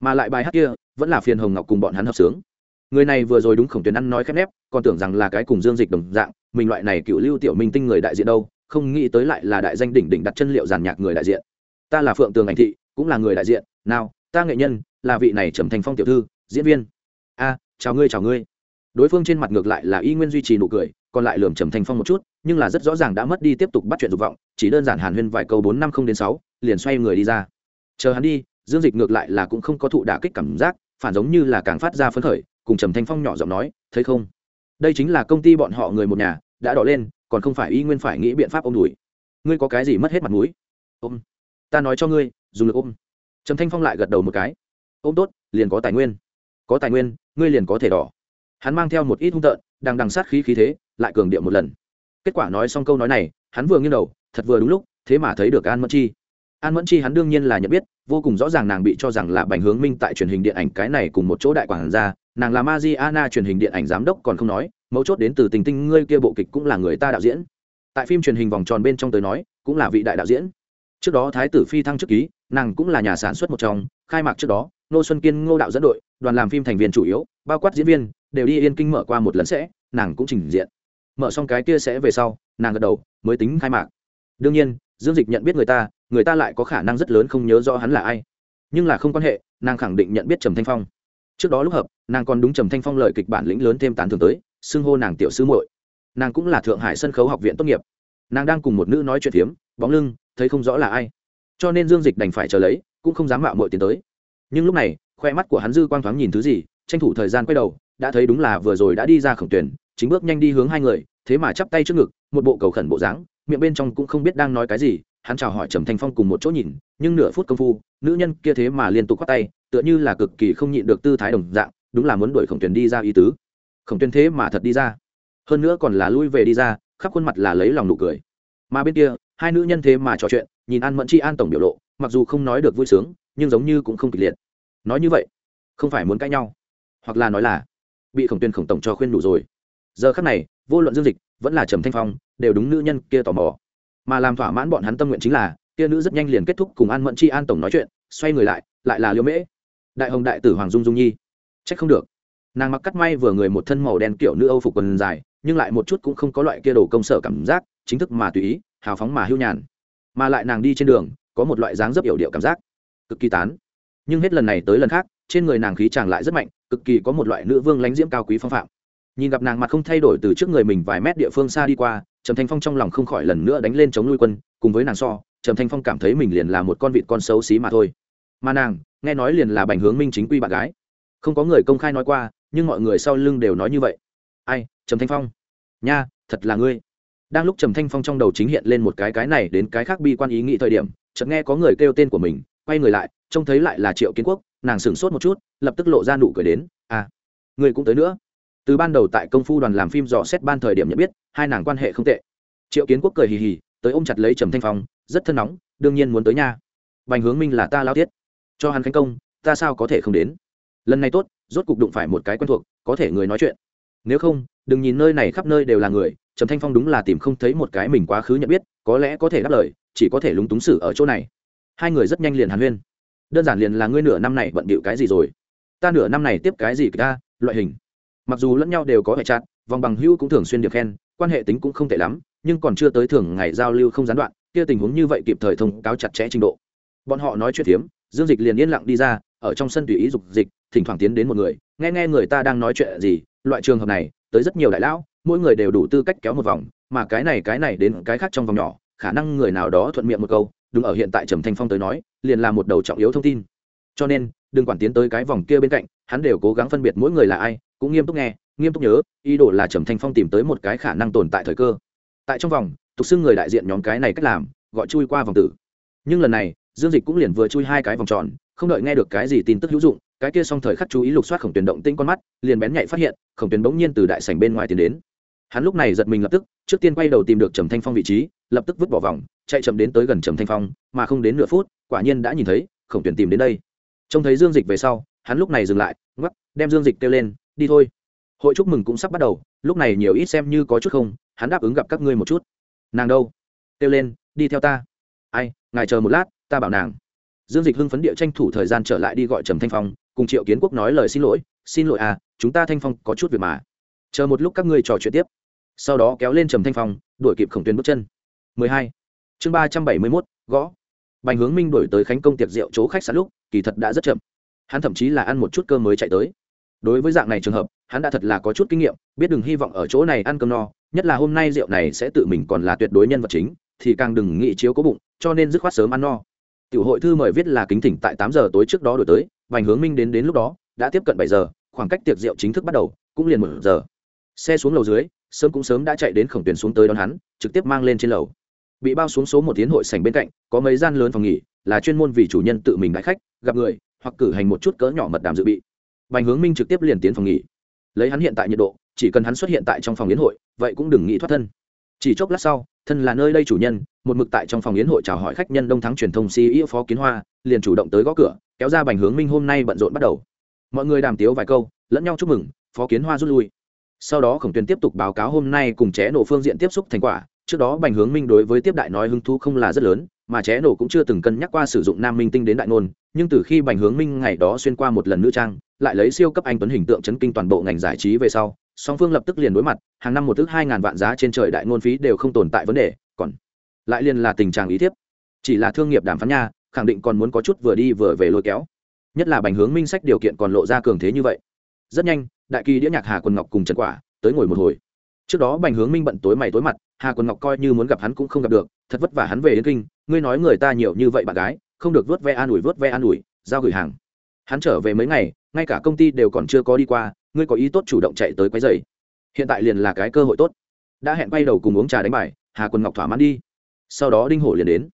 Mà lại bài hát kia, vẫn là phiền hồng ngọc cùng bọn hắn hợp sướng. Người này vừa rồi đúng khổng tuyến ăn nói khép nép, còn tưởng rằng là cái cùng dương dịch đồng dạng, mình loại này cựu lưu tiểu minh tinh người đại diện đâu, không nghĩ tới lại là đại danh đỉnh đỉnh đặt chân liệu giàn nhạc người đại diện. Ta là phượng tường ảnh thị, cũng là người đại diện. Nào, ta nghệ nhân, là vị này trầm thành phong tiểu thư, diễn viên. A, chào ngươi chào ngươi đối phương trên mặt ngược lại là y nguyên duy trì nụ cười, còn lại lườm trầm thành phong một chút, nhưng là rất rõ ràng đã mất đi tiếp tục bắt chuyện dục vọng, chỉ đơn giản hàn huyên vài câu bốn năm không đến sáu, liền xoay người đi ra. Chờ hắn đi, dương dịch ngược lại là cũng không có thụ đả kích cảm giác, phản giống như là càng phát ra phấn khởi, cùng trầm thanh phong nhỏ giọng nói, thấy không? Đây chính là công ty bọn họ người một nhà, đã đỏ lên, còn không phải y nguyên phải nghĩ biện pháp ôm đùi ngươi có cái gì mất hết mặt mũi? Ôm. Ta nói cho ngươi, dùng lực ôm. Trầm thanh phong lại gật đầu một cái. Ôm tốt, liền có tài nguyên. Có tài nguyên, ngươi liền có thể đỏ hắn mang theo một ít hung tợn, đang đằng sát khí khí thế, lại cường điệu một lần. Kết quả nói xong câu nói này, hắn vừa nghiêng đầu, thật vừa đúng lúc, thế mà thấy được an mẫn chi. An mẫn chi hắn đương nhiên là nhận biết, vô cùng rõ ràng nàng bị cho rằng là bành hướng minh tại truyền hình điện ảnh cái này cùng một chỗ đại quản gia, nàng là Mariana truyền hình điện ảnh giám đốc còn không nói, mấu chốt đến từ tình tinh ngươi kia bộ kịch cũng là người ta đạo diễn. Tại phim truyền hình vòng tròn bên trong tới nói, cũng là vị đại đạo diễn. Trước đó thái tử phi thăng chức ký, nàng cũng là nhà sản xuất một trong, khai mạc trước đó nô xuân kiên ngô đạo dẫn đội đoàn làm phim thành viên chủ yếu, bao quát diễn viên, đều đi yên kinh mở qua một lần sẽ, nàng cũng trình diện. Mở xong cái kia sẽ về sau, nàng gật đầu, mới tính khai mạc. Đương nhiên, dương dịch nhận biết người ta người ta lại có khả năng rất lớn không nhớ rõ hắn là ai. Nhưng là không quan hệ, nàng khẳng định nhận biết trầm thanh phong. Trước đó lúc hợp, nàng còn đúng trầm thanh phong lời kịch bản lĩnh lớn thêm tán thường tới, xưng hô nàng tiểu sư muội. Nàng cũng là thượng hải sân khấu học viện tốt nghiệp. Nàng đang cùng một nữ nói chuyện phiếm, bóng lưng, thấy không rõ là ai. Cho nên dương dịch đành phải chờ lấy, cũng không dám mạo mội tiến tới. Nhưng lúc này khoe mắt của hắn dư quang thoáng nhìn thứ gì, tranh thủ thời gian quay đầu, đã thấy đúng là vừa rồi đã đi ra khổng tuyển, chính bước nhanh đi hướng hai người, thế mà chắp tay trước ngực, một bộ cầu khẩn bộ dáng, miệng bên trong cũng không biết đang nói cái gì, hắn chào hỏi trầm thanh phong cùng một chỗ nhìn, nhưng nửa phút công phu, nữ nhân kia thế mà liên tục khoác tay, tựa như là cực kỳ không nhịn được tư thái đồng dạng, đúng là muốn đuổi khổng tuyển đi ra ý tứ. Khổng tuyển thế mà thật đi ra. Hơn nữa còn là lui về đi ra, khắp khuôn mặt là lấy lòng nụ cười. Mà bên kia, hai nữ nhân thế mà trò chuyện, nhìn an mẫn chi an tổng biểu lộ, mặc dù không nói được vui sướng, nhưng giống như cũng không kịch liệt nói như vậy, không phải muốn cãi nhau, hoặc là nói là bị khổng tuyên khổng tổng cho khuyên đủ rồi. Giờ khắc này, vô luận dương dịch vẫn là trầm thanh phong đều đúng nữ nhân kia tò mò. Mà làm thỏa mãn bọn hắn tâm nguyện chính là, kia nữ rất nhanh liền kết thúc cùng an mẫn chi an tổng nói chuyện, xoay người lại lại là liễu mễ. Đại hồng đại tử hoàng dung dung nhi. Trách không được. Nàng mặc cắt may vừa người một thân màu đen kiểu nữ âu phục quần dài, nhưng lại một chút cũng không có loại kia đồ công sở cảm giác, chính thức mà tùy ý, hào phóng mà hưu nhàn. Mà lại nàng đi trên đường, có một loại dáng dấp yểu điệu cảm giác, cực kỳ tán nhưng hết lần này tới lần khác, trên người nàng khí chàng lại rất mạnh, cực kỳ có một loại nữ vương lánh diễm cao quý phong phạm. Nhìn gặp nàng mặt không thay đổi từ trước người mình vài mét địa phương xa đi qua, trầm thanh phong trong lòng không khỏi lần nữa đánh lên chống nuôi quân, cùng với nàng so, trầm thanh phong cảm thấy mình liền là một con vịt con xấu xí mà thôi. Mà nàng, nghe nói liền là bành hướng minh chính quy bạn gái. Không có người công khai nói qua, nhưng mọi người sau lưng đều nói như vậy. Ai, trầm thanh phong? Nha, thật là ngươi. Đang lúc trầm thanh phong trong đầu chính hiện lên một cái cái này đến cái khác bi quan ý nghĩ thời điểm, chợt nghe có người kêu tên của mình, quay người lại trông thấy lại là triệu kiến quốc, nàng sửng sốt một chút, lập tức lộ ra nụ cười đến à người cũng tới nữa. Từ ban đầu tại công phu đoàn làm phim dò xét ban thời điểm nhận biết, hai nàng quan hệ không tệ. Triệu kiến quốc cười hì hì, tới ôm chặt lấy trầm thanh phong, rất thân nóng, đương nhiên muốn tới nha. Bành hướng minh là ta lao tiết. Cho hắn khánh công, ta sao có thể không đến? Lần này tốt, rốt cục đụng phải một cái quen thuộc, có thể người nói chuyện. Nếu không, đừng nhìn nơi này khắp nơi đều là người, trầm thanh phong đúng là tìm không thấy một cái mình quá khứ nhận biết, có lẽ có thể đáp lời, chỉ có thể lúng túng xử ở chỗ này. Hai người rất nhanh liền hàn huyên đơn giản liền là ngươi nửa năm này bận bịu cái gì rồi? Ta nửa năm này tiếp cái gì ta loại hình. Mặc dù lẫn nhau đều có hệ chặt vòng bằng hữu cũng thường xuyên được khen quan hệ tính cũng không tệ lắm nhưng còn chưa tới thường ngày giao lưu không gián đoạn kia tình huống như vậy kịp thời thông cáo chặt chẽ trình độ. Bọn họ nói chuyện hiếm, dương dịch liền yên lặng đi ra ở trong sân tùy ý dục dịch thỉnh thoảng tiến đến một người nghe nghe người ta đang nói chuyện gì loại trường hợp này tới rất nhiều đại lão mỗi người đều đủ tư cách kéo một vòng mà cái này cái này đến cái khác trong vòng nhỏ khả năng người nào đó thuận miệng một câu đúng ở hiện tại trầm thanh phong tới nói, liền là một đầu trọng yếu thông tin. Cho nên, đừng quản tiến tới cái vòng kia bên cạnh, hắn đều cố gắng phân biệt mỗi người là ai, cũng nghiêm túc nghe, nghiêm túc nhớ, ý đồ là trầm thanh phong tìm tới một cái khả năng tồn tại thời cơ. Tại trong vòng, tục xưng người đại diện nhóm cái này cách làm, gọi chui qua vòng tử. Nhưng lần này, dương dịch cũng liền vừa chui hai cái vòng tròn, không đợi nghe được cái gì tin tức hữu dụng, cái kia xong thời khắc chú ý lục soát khổng tuyển động tinh con mắt, liền bén nhạy phát hiện, khổng tuyển bỗng nhiên từ đại sảnh bên ngoài tiến đến hắn lúc này giật mình lập tức, trước tiên quay đầu tìm được trầm thanh phong vị trí, lập tức vứt bỏ vòng, chạy chậm đến tới gần trầm thanh phong, mà không đến nửa phút, quả nhiên đã nhìn thấy, khổng tuyển tìm đến đây. Trông thấy dương dịch về sau, hắn lúc này dừng lại, ngoắc, đem dương dịch kêu lên, đi thôi. Hội chúc mừng cũng sắp bắt đầu, lúc này nhiều ít xem như có chút không, hắn đáp ứng gặp các ngươi một chút. Nàng đâu? Kêu lên, đi theo ta. Ai, ngài chờ một lát, ta bảo nàng. Dương dịch hưng phấn địa tranh thủ thời gian trở lại đi gọi trầm thanh phong, cùng triệu kiến quốc nói lời xin lỗi xin lỗi à chúng ta thanh phong có chút việc mà. Chờ một lúc các ngươi trò chuyện tiếp sau đó kéo lên trầm thanh phong đuổi kịp khổng tuyến bước chân. 12. chương 371, gõ. Bành hướng minh đuổi tới khánh công tiệc rượu chỗ khách sạn lúc kỳ thật đã rất chậm. Hắn thậm chí là ăn một chút cơm mới chạy tới. Đối với dạng này trường hợp hắn đã thật là có chút kinh nghiệm biết đừng hy vọng ở chỗ này ăn cơm no nhất là hôm nay rượu này sẽ tự mình còn là tuyệt đối nhân vật chính thì càng đừng nghĩ chiếu có bụng cho nên dứt khoát sớm ăn no. Tiểu hội thư mời viết là kính thỉnh tại tám giờ tối trước đó đổi tới Bành hướng minh đến đến lúc đó đã tiếp cận bảy giờ khoảng cách tiệc rượu chính thức bắt đầu cũng liền một giờ xe xuống lầu dưới, sớm cũng sớm đã chạy đến khổng tuyển xuống tới đón hắn, trực tiếp mang lên trên lầu. Bị bao xuống số một tiến hội sảnh bên cạnh, có mấy gian lớn phòng nghỉ, là chuyên môn vì chủ nhân tự mình đãi khách, gặp người, hoặc cử hành một chút cỡ nhỏ mật đàm dự bị. Bành hướng minh trực tiếp liền tiến phòng nghỉ. Lấy hắn hiện tại nhiệt độ, chỉ cần hắn xuất hiện tại trong phòng yến hội, vậy cũng đừng nghĩ thoát thân. Chỉ chốc lát sau, thân là nơi đây chủ nhân, một mực tại trong phòng yến hội chào hỏi khách nhân đông thắng truyền thông ceo phó kiến hoa, liền chủ động tới gõ cửa, kéo ra bành hướng minh hôm nay bận rộn bắt đầu. Mọi người đàm tiếu vài câu, lẫn nhau chúc mừng, phó kiến hoa rút lui sau đó khổng tuyên tiếp tục báo cáo hôm nay cùng ché nổ phương diện tiếp xúc thành quả. Trước đó bành hướng minh đối với tiếp đại nói hứng thú không là rất lớn, mà ché nổ cũng chưa từng cân nhắc qua sử dụng nam minh tinh đến đại nôn nhưng từ khi bành hướng minh ngày đó xuyên qua một lần nữ trang, lại lấy siêu cấp anh tuấn hình tượng chấn kinh toàn bộ ngành giải trí về sau, song phương lập tức liền đối mặt. Hàng năm một thứ hai ngàn vạn giá trên trời đại ngôn phí đều không tồn tại vấn đề. Còn lại liền là tình trạng ý thiếp. Chỉ là thương nghiệp đàm phán nha, khẳng định còn muốn có chút vừa đi vừa về lôi kéo. Nhất là bành hướng minh sách điều kiện còn lộ ra cường thế như vậy. Rất nhanh đại kỳ đĩa nhạc hà quần ngọc cùng trần quả tới ngồi một hồi trước đó bành hướng minh bận tối mày tối mặt hà quần ngọc coi như muốn gặp hắn cũng không gặp được thật vất vả hắn về đến kinh ngươi nói người ta nhiều như vậy bạn gái không được vớt ve an ủi vớt ve an ủi giao gửi hàng hắn trở về mấy ngày ngay cả công ty đều còn chưa có đi qua ngươi có ý tốt chủ động chạy tới quấy giày hiện tại liền là cái cơ hội tốt đã hẹn bay đầu cùng uống trà đánh bài hà quân ngọc thỏa mãn đi sau đó đinh hổ liền đến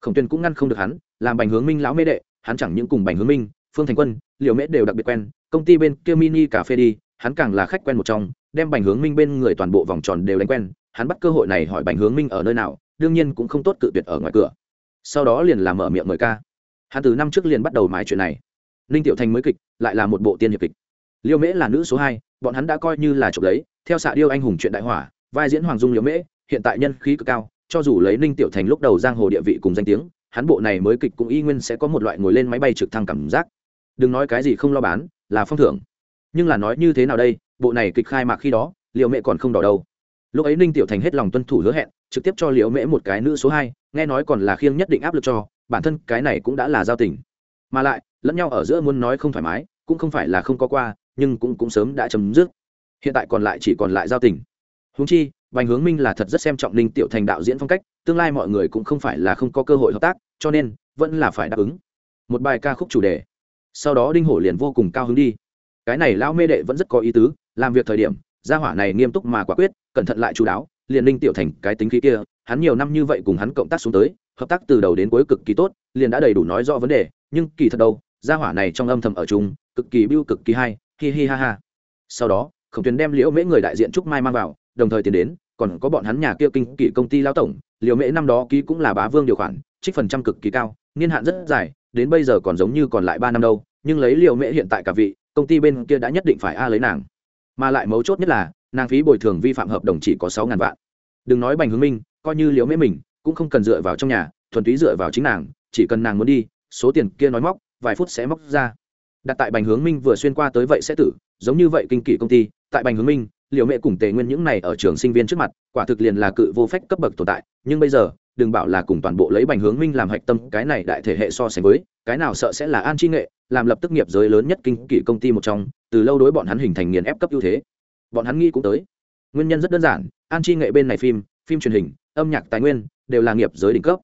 khổng tuyên cũng ngăn không được hắn làm bành hướng minh lão mê đệ hắn chẳng những cùng bành hướng minh phương thành quân liều mễ đều đặc biệt quen công ty bên kia mini cà phê đi, hắn càng là khách quen một trong, đem bành hướng minh bên người toàn bộ vòng tròn đều đánh quen, hắn bắt cơ hội này hỏi bành hướng minh ở nơi nào, đương nhiên cũng không tốt cự tuyệt ở ngoài cửa. Sau đó liền làm mở miệng mời ca. Hắn từ năm trước liền bắt đầu mái chuyện này. Ninh tiểu thành mới kịch, lại là một bộ tiên hiệp kịch. Liêu mễ là nữ số hai, bọn hắn đã coi như là chụp lấy theo xạ điêu anh hùng chuyện đại hỏa, vai diễn hoàng dung liêu mễ, hiện tại nhân khí cực cao, cho dù lấy ninh tiểu thành lúc đầu giang hồ địa vị cùng danh tiếng, hắn bộ này mới kịch cũng y nguyên sẽ có một loại ngồi lên máy bay trực thăng cảm giác đừng nói cái gì không lo bán là phong thưởng. Nhưng là nói như thế nào đây bộ này kịch khai mạc khi đó liệu mẹ còn không đỏ đâu. Lúc ấy ninh tiểu thành hết lòng tuân thủ hứa hẹn trực tiếp cho liệu mễ một cái nữ số hai nghe nói còn là khiêng nhất định áp lực cho bản thân cái này cũng đã là giao tình. Mà lại lẫn nhau ở giữa muốn nói không thoải mái cũng không phải là không có qua nhưng cũng cũng sớm đã chấm dứt. Hiện tại còn lại chỉ còn lại giao tình. Húng chi Bành Hướng Minh là thật rất xem trọng Ninh Tiểu Thành đạo diễn phong cách, tương lai mọi người cũng không phải là không có cơ hội hợp tác, cho nên vẫn là phải đáp ứng. Một bài ca khúc chủ đề. Sau đó Đinh Hổ liền vô cùng cao hứng đi. Cái này lão mê đệ vẫn rất có ý tứ, làm việc thời điểm, gia hỏa này nghiêm túc mà quả quyết, cẩn thận lại chú đáo, liền Ninh Tiểu Thành cái tính khí kia, hắn nhiều năm như vậy cùng hắn cộng tác xuống tới, hợp tác từ đầu đến cuối cực kỳ tốt, liền đã đầy đủ nói rõ vấn đề, nhưng kỳ thật đâu, gia hỏa này trong âm thầm ở chung, cực kỳ bưu cực kỳ hay, hi hi ha ha. Sau đó, Khổng Tuyền đem Liễu Mễ người đại diện Trúc Mai mang vào, đồng thời tiến đến, còn có bọn hắn nhà kia kinh kỷ công ty lao tổng liễu mễ năm đó ký cũng là bá vương điều khoản trích phần trăm cực kỳ cao niên hạn rất dài đến bây giờ còn giống như còn lại ba năm đâu, nhưng lấy Liễu mễ hiện tại cả vị, công ty bên kia đã nhất định phải a lấy nàng. Mà lại mấu chốt nhất là, nàng phí bồi thường vi phạm hợp đồng chỉ có sáu ngàn vạn. Đừng nói bành hướng minh, coi như Liễu mễ mình, cũng không cần dựa vào trong nhà, thuần túy dựa vào chính nàng, chỉ cần nàng muốn đi, số tiền kia nói móc, vài phút sẽ móc ra. Đặt tại bành hướng minh vừa xuyên qua tới vậy sẽ tử, giống như vậy kinh kỷ công ty, tại bành hướng minh liệu mẹ cùng tề nguyên những này ở trường sinh viên trước mặt, quả thực liền là cự vô phách cấp bậc tồn tại, nhưng bây giờ đừng bảo là cùng toàn bộ lấy bành hướng minh làm hạch tâm, cái này đại thể hệ so sánh với, cái nào sợ sẽ là an chi nghệ, làm lập tức nghiệp giới lớn nhất kinh kỷ công ty một trong, từ lâu đối bọn hắn hình thành nghiền ép cấp ưu thế. Bọn hắn nghĩ cũng tới. Nguyên nhân rất đơn giản, an chi nghệ bên này phim phim truyền hình, âm nhạc tài nguyên đều là nghiệp giới đỉnh cấp.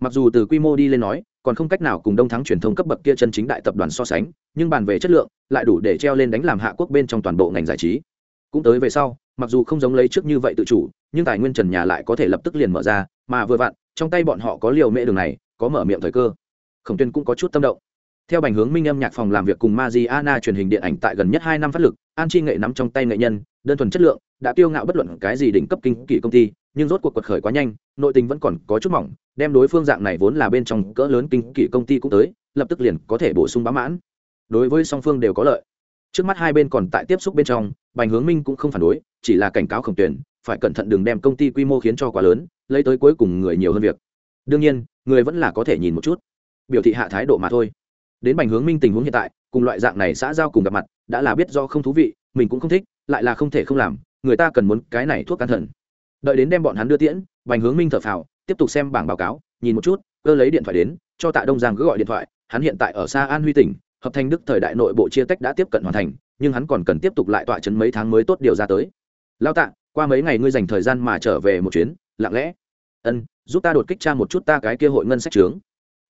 Mặc dù từ quy mô đi lên nói, còn không cách nào cùng đông thắng truyền thông cấp bậc kia chân chính đại tập đoàn so sánh, nhưng bàn về chất lượng, lại đủ để treo lên đánh làm hạ quốc bên trong toàn bộ ngành giải trí cũng tới về sau mặc dù không giống lấy trước như vậy tự chủ nhưng tài nguyên trần nhà lại có thể lập tức liền mở ra mà vừa vặn trong tay bọn họ có liều mễ đường này có mở miệng thời cơ. Khổng tuyên cũng có chút tâm động. Theo bành hướng minh âm nhạc phòng làm việc cùng Mariana truyền hình điện ảnh tại gần nhất hai năm phát lực, An Chi nghệ nắm trong tay nghệ nhân, đơn thuần chất lượng, đã tiêu ngạo bất luận cái gì đỉnh cấp kinh kỷ công ty, nhưng rốt cuộc quật khởi quá nhanh, nội tình vẫn còn có chút mỏng, đem đối phương dạng này vốn là bên trong cỡ lớn kinh kỷ công ty cũng tới, lập tức liền có thể bổ sung bá mãn. Đối với song phương đều có lợi trước mắt hai bên còn tại tiếp xúc bên trong, bành hướng minh cũng không phản đối, chỉ là cảnh cáo khổng tuyển, phải cẩn thận đừng đem công ty quy mô khiến cho quá lớn, lấy tới cuối cùng người nhiều hơn việc. Đương nhiên, người vẫn là có thể nhìn một chút. Biểu thị hạ thái độ mà thôi. Đến bành hướng minh tình huống hiện tại, cùng loại dạng này xã giao cùng gặp mặt, đã là biết do không thú vị, mình cũng không thích, lại là không thể không làm, người ta cần muốn cái này thuốc can thần. Đợi đến đem bọn hắn đưa tiễn, bành hướng minh thở phào, tiếp tục xem bảng báo cáo, nhìn một chút, cơ lấy điện thoại đến, cho tạ đông giang cứ gọi điện thoại, hắn hiện tại ở xa an huy tỉnh hợp thành đức thời đại nội bộ chia tách đã tiếp cận hoàn thành, nhưng hắn còn cần tiếp tục lại tọa chấn mấy tháng mới tốt điều ra tới. Lao tạ, qua mấy ngày ngươi dành thời gian mà trở về một chuyến, lặng lẽ. Ân, giúp ta đột kích tra một chút ta cái kia hội ngân sách trướng.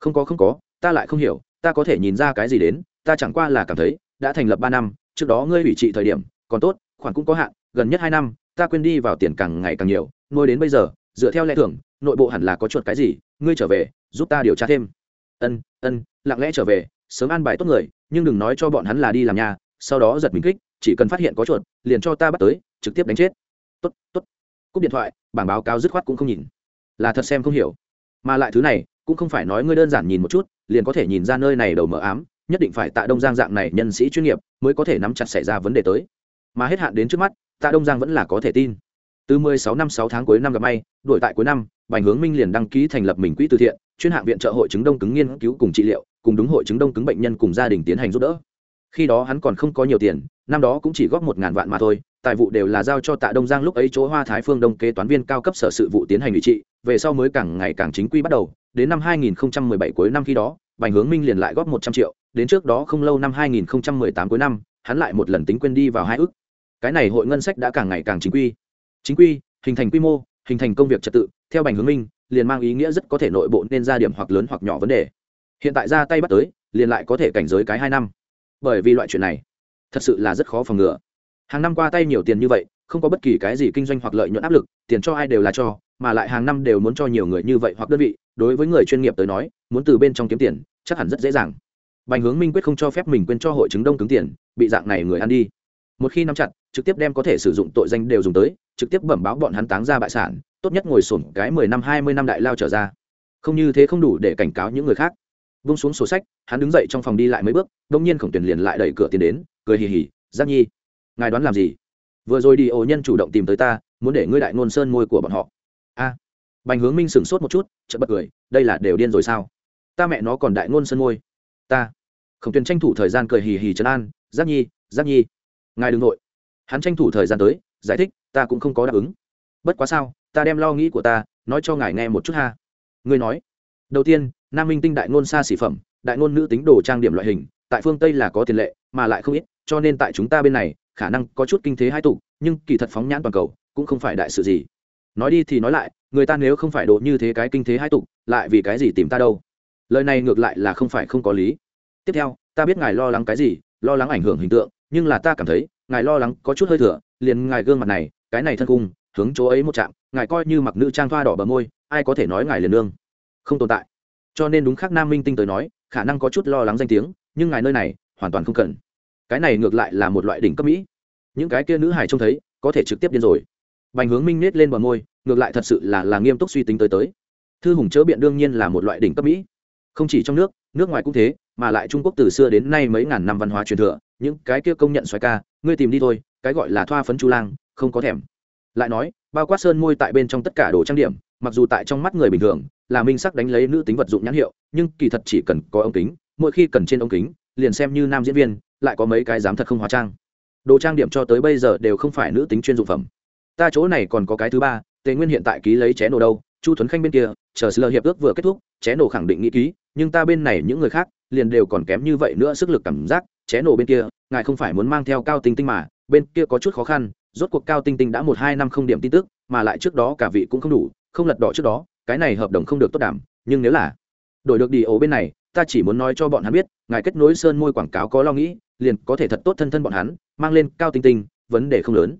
Không có không có, ta lại không hiểu, ta có thể nhìn ra cái gì đến, ta chẳng qua là cảm thấy, đã thành lập ba năm, trước đó ngươi ủy trị thời điểm, còn tốt, khoản cũng có hạn, gần nhất hai năm, ta quên đi vào tiền càng ngày càng nhiều, nuôi đến bây giờ, dựa theo lẽ thường, nội bộ hẳn là có chuột cái gì, ngươi trở về, giúp ta điều tra thêm. Ân ân, lặng lẽ trở về sớm an bài tốt người, nhưng đừng nói cho bọn hắn là đi làm nhà, sau đó giật mình kích, chỉ cần phát hiện có chuột, liền cho ta bắt tới, trực tiếp đánh chết. Tốt tốt. Cúp điện thoại, bảng báo cáo dứt khoát cũng không nhìn. Là thật xem không hiểu. Mà lại thứ này, cũng không phải nói ngươi đơn giản nhìn một chút, liền có thể nhìn ra nơi này đầu mờ ám, nhất định phải tạ đông giang dạng này nhân sĩ chuyên nghiệp mới có thể nắm chặt xảy ra vấn đề tới. Mà hết hạn đến trước mắt, tạ đông giang vẫn là có thể tin. Từ 16 năm 6 tháng cuối năm gặp may đổi tại cuối năm, bành hướng minh liền đăng ký thành lập mình quỹ từ thiện, chuyên hạng viện trợ hội chứng đông cứng nghiên cứu cùng trị liệu cùng đúng hội chứng đông cứng bệnh nhân cùng gia đình tiến hành giúp đỡ. Khi đó hắn còn không có nhiều tiền, năm đó cũng chỉ góp một ngàn vạn mà thôi, tài vụ đều là giao cho tạ đông giang lúc ấy chỗ hoa thái phương đông kế toán viên cao cấp sở sự vụ tiến hành ủy trị, về sau mới càng ngày càng chính quy bắt đầu, đến năm 2017 cuối năm khi đó, bành hướng minh liền lại góp một trăm triệu, đến trước đó không lâu năm 2018 cuối năm, hắn lại một lần tính quên đi vào hai ước. Cái này hội ngân sách đã càng ngày càng chính quy. Chính quy, hình thành quy mô, hình thành công việc trật tự, theo bành hướng minh, liền mang ý nghĩa rất có thể nội bộ nên ra điểm hoặc lớn hoặc nhỏ vấn đề hiện tại ra tay bắt tới, liền lại có thể cảnh giới cái hai năm. Bởi vì loại chuyện này, thật sự là rất khó phòng ngừa. Hàng năm qua tay nhiều tiền như vậy, không có bất kỳ cái gì kinh doanh hoặc lợi nhuận áp lực, tiền cho ai đều là cho, mà lại hàng năm đều muốn cho nhiều người như vậy hoặc đơn vị. Đối với người chuyên nghiệp tới nói, muốn từ bên trong kiếm tiền, chắc hẳn rất dễ dàng. Bành hướng minh quyết không cho phép mình quên cho hội chứng đông cứng tiền, bị dạng này người ăn đi. Một khi nắm chặt, trực tiếp đem có thể sử dụng tội danh đều dùng tới, trực tiếp bẩm báo bọn hắn táng ra bại sản, tốt nhất ngồi sổn cái mười năm, hai mươi năm đại lao trở ra. Không như thế không đủ để cảnh cáo những người khác vung xuống sổ sách, hắn đứng dậy trong phòng đi lại mấy bước, đông nhiên khổng tuyển liền lại đẩy cửa tiến đến, cười hì hì giác nhi, ngài đoán làm gì? Vừa rồi đi ô nhân chủ động tìm tới ta, muốn để ngươi đại ngôn sơn môi của bọn họ. A. Bành hướng minh sửng sốt một chút, chợt bật cười, đây là đều điên rồi sao? Ta mẹ nó còn đại ngôn sơn môi. Ta. Khổng tuyền tranh thủ thời gian cười hì hì trấn an giác nhi giác nhi, ngài đ ừ n g nội. Hắn tranh thủ thời gian tới, giải thích, ta cũng không có đáp ứng. Bất quá sao? Ta đem lo nghĩ của ta nói cho ngài nghe một chút ha. Ngươi nói. Đầu tiên nam minh tinh đại ngôn xa xỉ phẩm, đại ngôn nữ tính đồ trang điểm loại hình, tại phương tây là có tiền lệ, mà lại không ít, cho nên tại chúng ta bên này, khả năng có chút kinh thế hai tục nhưng kỳ thật phóng nhãn toàn cầu, cũng không phải đại sự gì. Nói đi thì nói lại, người ta nếu không phải độ như thế cái kinh thế hai tục lại vì cái gì tìm ta đâu? Lời này ngược lại là không phải không có lý. Tiếp theo, ta biết ngài lo lắng cái gì, lo lắng ảnh hưởng hình tượng, nhưng là ta cảm thấy, ngài lo lắng có chút hơi thừa liền ngài gương mặt này, cái này thân cung, hướng chỗ ấy một chạm, ngài coi như mặc nữ trang thoa đỏ bờ môi, ai có thể nói ngài liền lương không tồn tại cho nên đúng khác nam minh tinh tới nói, khả năng có chút lo lắng danh tiếng, nhưng ngài nơi này, hoàn toàn không cần. Cái này ngược lại là một loại đỉnh cấp mỹ. Những cái kia nữ hải trông thấy, có thể trực tiếp điên rồi. Bành hướng minh nết lên bờ môi, ngược lại thật sự là là nghiêm túc suy tính tới tới. Thư hùng chớ biện đương nhiên là một loại đỉnh cấp mỹ. Không chỉ trong nước nước ngoài cũng thế, mà lại trung quốc từ xưa đến nay mấy ngàn năm văn hóa truyền thừa, những cái kia công nhận xoài ca, ngươi tìm đi thôi, cái gọi là thoa phấn chu lang, không có thèm. Lại nói, bao quát sơn môi tại bên trong tất cả đồ trang điểm mặc dù tại trong mắt người bình thường, là minh sắc đánh lấy nữ tính vật dụng nhãn hiệu, nhưng kỳ thật chỉ cần có ống kính, mỗi khi cần trên ống kính, liền xem như nam diễn viên, lại có mấy cái dám thật không hóa trang. Đồ trang điểm cho tới bây giờ đều không phải nữ tính chuyên dụng phẩm. Ta chỗ này còn có cái thứ ba, tề nguyên hiện tại ký lấy ché nổ đâu, chu thuấn khanh bên kia, chờ sơ hiệp ước vừa kết thúc, ché nổ khẳng định nghĩ ký, nhưng ta bên này những người khác, liền đều còn kém như vậy nữa sức lực cảm giác, ché nổ bên kia, ngài không phải muốn mang theo cao tinh tinh mà, bên kia có chút khó khăn, rốt cuộc cao tinh tinh đã một hai năm không điểm tin tức, mà lại trước đó cả vị cũng không đủ không lật đỏ trước đó, cái này hợp đồng không được tốt đảm, nhưng nếu là đổi được đi ổ bên này, ta chỉ muốn nói cho bọn hắn biết, ngài kết nối sơn môi quảng cáo có lo nghĩ, liền có thể thật tốt thân thân bọn hắn, mang lên cao tinh tinh, vấn đề không lớn.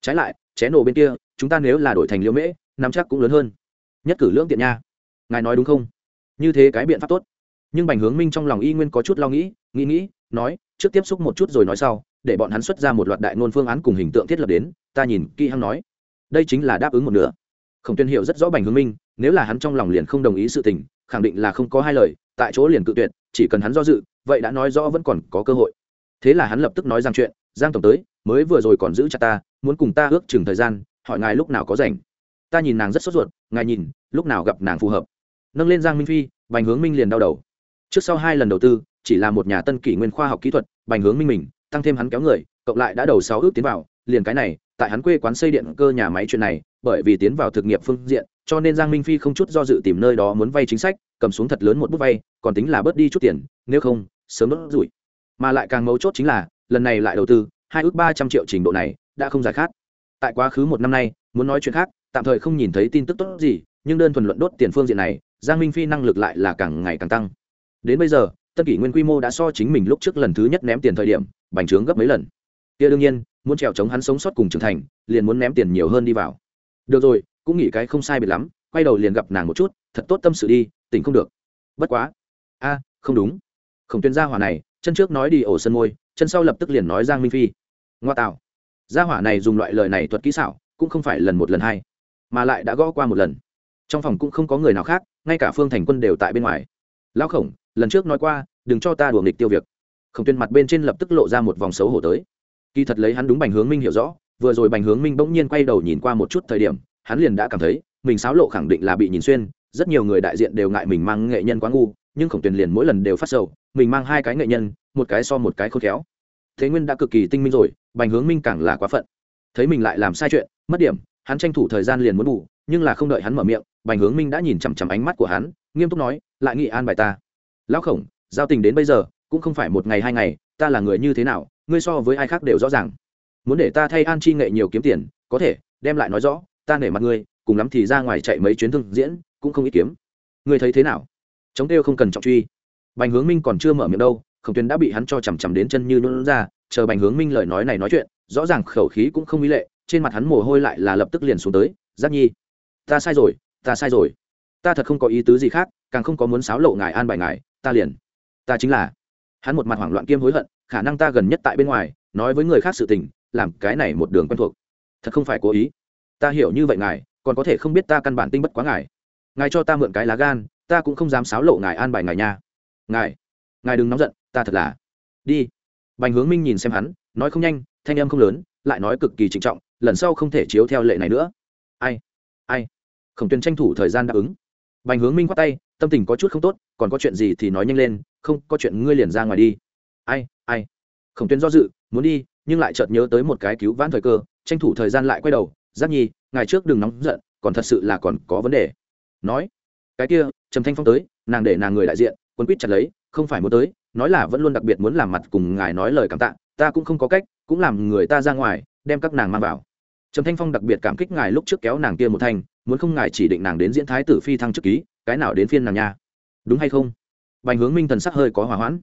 Trái lại, ché nổ bên kia, chúng ta nếu là đổi thành liễu mễ, nắm chắc cũng lớn hơn. Nhất cử lưỡng tiện nha. Ngài nói đúng không? Như thế cái biện pháp tốt. Nhưng bành hướng minh trong lòng y nguyên có chút lo nghĩ nghĩ nghĩ, nói, trước tiếp xúc một chút rồi nói sau, để bọn hắn xuất ra một loạt đại ngôn phương án cùng hình tượng thiết lập đến, ta nhìn kỹ hăng nói. Đây chính là đáp ứng một nửa khổng tuyên hiểu rất rõ bành hướng minh, nếu là hắn trong lòng liền không đồng ý sự tình, khẳng định là không có hai lời, tại chỗ liền cự tuyệt, chỉ cần hắn do dự, vậy đã nói rõ vẫn còn có cơ hội. Thế là hắn lập tức nói rằng chuyện, giang tổng tới, mới vừa rồi còn giữ chặt ta, muốn cùng ta ước chừng thời gian, hỏi ngài lúc nào có rảnh. Ta nhìn nàng rất sốt ruột, ngài nhìn, lúc nào gặp nàng phù hợp. Nâng lên giang minh phi, bành hướng minh liền đau đầu. Trước sau hai lần đầu tư, chỉ là một nhà tân kỷ nguyên khoa học kỹ thuật, bành hướng minh mình, tăng thêm hắn kéo người, cộng lại đã đầu sáu ước tiến vào, liền cái này, tại hắn quê quán xây điện cơ nhà máy chuyện này bởi vì tiến vào thực nghiệp phương diện, cho nên giang minh phi không chút do dự tìm nơi đó muốn vay chính sách, cầm xuống thật lớn một bút vay, còn tính là bớt đi chút tiền, nếu không, sớm bớt rủi. Mà lại càng mấu chốt chính là, lần này lại đầu tư, hai ước ba trăm triệu trình độ này, đã không giải khát. Tại quá khứ một năm nay, muốn nói chuyện khác, tạm thời không nhìn thấy tin tức tốt gì, nhưng đơn thuần luận đốt tiền phương diện này, giang minh phi năng lực lại là càng ngày càng tăng. Đến bây giờ, tân kỷ nguyên quy mô đã so chính mình lúc trước lần thứ nhất ném tiền thời điểm, bành trướng gấp mấy lần. Kia đương nhiên, muốn trèo chống hắn sống sót cùng trưởng thành, liền muốn ném tiền nhiều hơn đi vào được rồi, cũng nghĩ cái không sai biệt lắm, quay đầu liền gặp nàng một chút, thật tốt tâm sự đi, tỉnh không được. Bất quá. A, không đúng. Khổng tuyên gia hỏa này, chân trước nói đi ổ sân môi, chân sau lập tức liền nói giang minh phi. Ngoa tạo. Gia hỏa này dùng loại lời này thuật kỹ xảo, cũng không phải lần một lần hai, mà lại đã gõ qua một lần. Trong phòng cũng không có người nào khác, ngay cả phương thành quân đều tại bên ngoài. Lão khổng, lần trước nói qua, đừng cho ta đùa nghịch tiêu việc. Khổng tuyên mặt bên trên lập tức lộ ra một vòng xấu hổ tới. Kỳ thật lấy hắn đúng bành hướng minh hiểu rõ vừa rồi bành hướng minh bỗng nhiên quay đầu nhìn qua một chút thời điểm, hắn liền đã cảm thấy, mình xáo lộ khẳng định là bị nhìn xuyên, rất nhiều người đại diện đều ngại mình mang nghệ nhân quá ngu, nhưng khổng tuyền liền mỗi lần đều phát sầu, mình mang hai cái nghệ nhân, một cái so một cái khôn khéo. Thế nguyên đã cực kỳ tinh minh rồi, bành hướng minh càng là quá phận. Thấy mình lại làm sai chuyện, mất điểm, hắn tranh thủ thời gian liền muốn bù nhưng là không đợi hắn mở miệng, bành hướng minh đã nhìn chằm chằm ánh mắt của hắn, nghiêm túc nói, lại nghị an bài ta. Lão khổng, giao tình đến bây giờ, cũng không phải một ngày hai ngày, ta là người như thế nào, ngươi so với ai khác đều rõ ràng muốn để ta thay an chi nghệ nhiều kiếm tiền, có thể, đem lại nói rõ, ta nể mặt ngươi, cùng lắm thì ra ngoài chạy mấy chuyến thương diễn, cũng không ít kiếm. Ngươi thấy thế nào? Chống kêu không cần trọng truy. Bành hướng minh còn chưa mở miệng đâu, khổng tuyền đã bị hắn cho chằm chằm đến chân như luôn ra, chờ bành hướng minh lời nói này nói chuyện, rõ ràng khẩu khí cũng không mỹ lệ, trên mặt hắn mồ hôi lại là lập tức liền xuống tới, giác nhi, ta sai rồi, ta sai rồi. Ta thật không có ý tứ gì khác, càng không có muốn sáo lộ ngài an bài ngài, ta liền, ta chính là. Hắn một mặt hoảng loạn kiêm hối hận, khả năng ta gần nhất tại bên ngoài, nói với người khác sự tình làm cái này một đường quen thuộc. Thật không phải cố ý. Ta hiểu như vậy ngài, còn có thể không biết ta căn bản tinh bất quá ngài. Ngài cho ta mượn cái lá gan, ta cũng không dám xáo lộ ngài an bài ngài nha. Ngài ngài đừng nóng giận, ta thật là. Đi. Bành hướng minh nhìn xem hắn, nói không nhanh, thanh âm không lớn, lại nói cực kỳ trịnh trọng, lần sau không thể chiếu theo lệ này nữa. Ai ai? Khổng tuyền tranh thủ thời gian đáp ứng. Bành hướng minh khoát tay, tâm tình có chút không tốt, còn có chuyện gì thì nói nhanh lên, không có chuyện ngươi liền ra ngoài đi. Ai ai? Khổng tuyền do dự, muốn đi nhưng lại chợt nhớ tới một cái cứu vãn thời cơ, tranh thủ thời gian lại quay đầu giáp nhi ngày trước đừng nóng giận, còn thật sự là còn có vấn đề. Nói, cái kia, trầm thanh phong tới, nàng để nàng người đại diện quân quýt chặt lấy, không phải muốn tới, nói là vẫn luôn đặc biệt muốn làm mặt cùng ngài nói lời cảm tạ, ta cũng không có cách, cũng làm người ta ra ngoài, đem các nàng mang vào. Trầm thanh phong đặc biệt cảm kích ngài lúc trước kéo nàng kia một thanh, muốn không ngài chỉ định nàng đến diễn thái tử phi thăng chức ký, cái nào đến phiên nàng nha. Đúng hay không? Bành hướng minh thần sắc hơi có hỏa hoãn.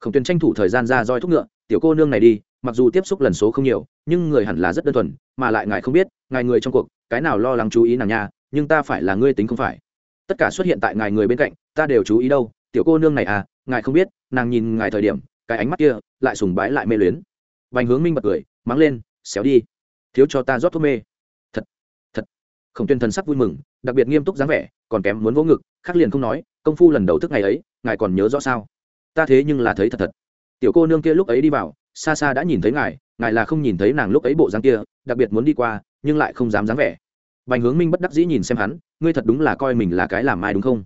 Khổng tuyền tranh thủ thời gian ra roi thúc ngựa tiểu cô nương này đi, mặc dù tiếp xúc lần số không nhiều, nhưng người hẳn là rất đơn thuần, mà lại ngài không biết, ngài người trong cuộc, cái nào lo lắng chú ý nàng nha, nhưng ta phải là ngươi tính không phải. Tất cả xuất hiện tại ngài người bên cạnh, ta đều chú ý đâu, tiểu cô nương này à ngài không biết, nàng nhìn ngài thời điểm, cái ánh mắt kia lại sùng bái lại mê luyến. Vành hướng minh bật cười, mắng lên, xéo đi, thiếu cho ta rót thuốc mê. Thật thật. Khổng tuyên thần sắc vui mừng, đặc biệt nghiêm túc dáng vẻ, còn kém muốn vỗ ngực khắc liền không nói, công phu lần đầu thức ngày ấy, ngài còn nhớ rõ sao? Ta thế nhưng là thấy thật thật tiểu cô nương kia lúc ấy đi vào, xa xa đã nhìn thấy ngài ngài là không nhìn thấy nàng lúc ấy bộ dáng kia, đặc biệt muốn đi qua, nhưng lại không dám dáng vẻ. Bành hướng minh bất đắc dĩ nhìn xem hắn, ngươi thật đúng là coi mình là cái làm ai đúng không?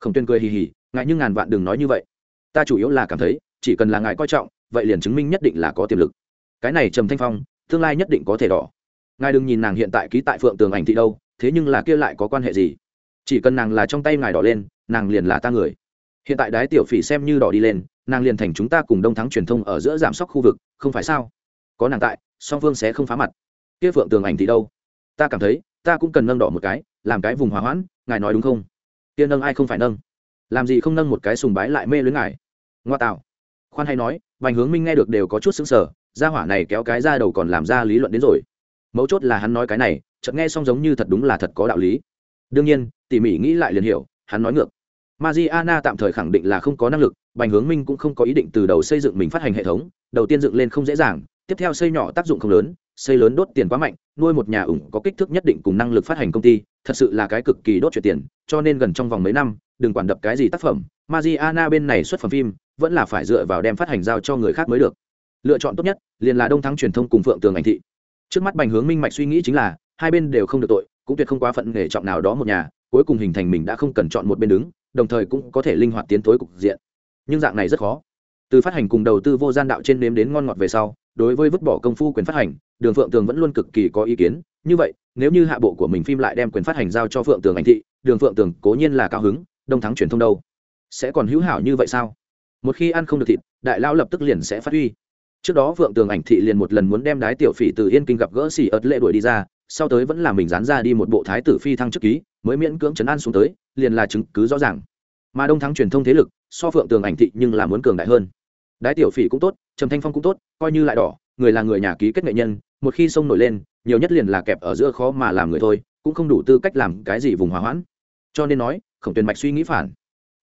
Khổng tuyên cười hì hì, ngài nhưng ngàn vạn đừng nói như vậy. Ta chủ yếu là cảm thấy, chỉ cần là ngài coi trọng, vậy liền chứng minh nhất định là có tiềm lực. Cái này trầm thanh phong, tương lai nhất định có thể đỏ. Ngài đừng nhìn nàng hiện tại ký tại phượng tường ảnh thị đâu, thế nhưng là kia lại có quan hệ gì? Chỉ cần nàng là trong tay ngài đỏ lên, nàng liền là ta người hiện tại đái tiểu phỉ xem như đỏ đi lên, nàng liền thành chúng ta cùng đông thắng truyền thông ở giữa giảm sóc khu vực, không phải sao? Có nàng tại, song phương sẽ không phá mặt. Kia phượng tường ảnh thì đâu? Ta cảm thấy, ta cũng cần nâng đỏ một cái, làm cái vùng hòa hoãn, ngài nói đúng không? Kia nâng ai không phải nâng? Làm gì không nâng một cái sùng bái lại mê lưới ngài? Ngoa tạo. Khoan hay nói vành hướng minh nghe được đều có chút xứng sở ra hỏa này kéo cái ra đầu còn làm ra lý luận đến rồi. Mấu chốt là hắn nói cái này, chợt nghe xong giống như thật đúng là thật có đạo lý. Đương nhiên, tỉ mỉ nghĩ lại liền hiểu, hắn nói ngược. Mariana tạm thời khẳng định là không có năng lực, Bành Hướng Minh cũng không có ý định từ đầu xây dựng mình phát hành hệ thống, đầu tiên dựng lên không dễ dàng, tiếp theo xây nhỏ tác dụng không lớn, xây lớn đốt tiền quá mạnh, nuôi một nhà ủng có kích thước nhất định cùng năng lực phát hành công ty, thật sự là cái cực kỳ đốt chuyện tiền, cho nên gần trong vòng mấy năm, đừng quản đập cái gì tác phẩm, Mariana bên này xuất phẩm phim, vẫn là phải dựa vào đem phát hành giao cho người khác mới được. Lựa chọn tốt nhất, liền là Đông Thắng truyền thông cùng Phượng Tường ảnh thị. Trước mắt Bành Hướng Minh mạch suy nghĩ chính là, hai bên đều không được tội, cũng tuyệt không quá phận nghề trọng nào đó một nhà, cuối cùng hình thành mình đã không cần chọn một bên đứng, đồng thời cũng có thể linh hoạt tiến thối cục diện. Nhưng dạng này rất khó. Từ phát hành cùng đầu tư vô gian đạo trên nếm đến ngon ngọt về sau, đối với vứt bỏ công phu quyền phát hành, đường phượng tường vẫn luôn cực kỳ có ý kiến. Như vậy, nếu như hạ bộ của mình phim lại đem quyền phát hành giao cho phượng tường ảnh thị, đường phượng tường cố nhiên là cao hứng, đông thắng truyền thông đâu. Sẽ còn hữu hảo như vậy sao? Một khi ăn không được thịt, đại lao lập tức liền sẽ phát huy. Trước đó phượng tường ảnh thị liền một lần muốn đem đái tiểu phỉ từ yên kinh gặp gỡ xỉ ớt lệ đuổi đi ra sau tới vẫn là mình dán ra đi một bộ thái tử phi thăng chức ký, mới miễn cưỡng chấn an xuống tới, liền là chứng cứ rõ ràng. Mà đông thắng truyền thông thế lực, so phượng tường ảnh thị nhưng là muốn cường đại hơn. Đái tiểu phỉ cũng tốt, trầm thanh phong cũng tốt, coi như lại đỏ, người là người nhà ký kết nghệ nhân, một khi sông nổi lên, nhiều nhất liền là kẹp ở giữa khó mà làm người thôi, cũng không đủ tư cách làm cái gì vùng hòa hoãn. Cho nên nói, khổng tuyền mạch suy nghĩ phản.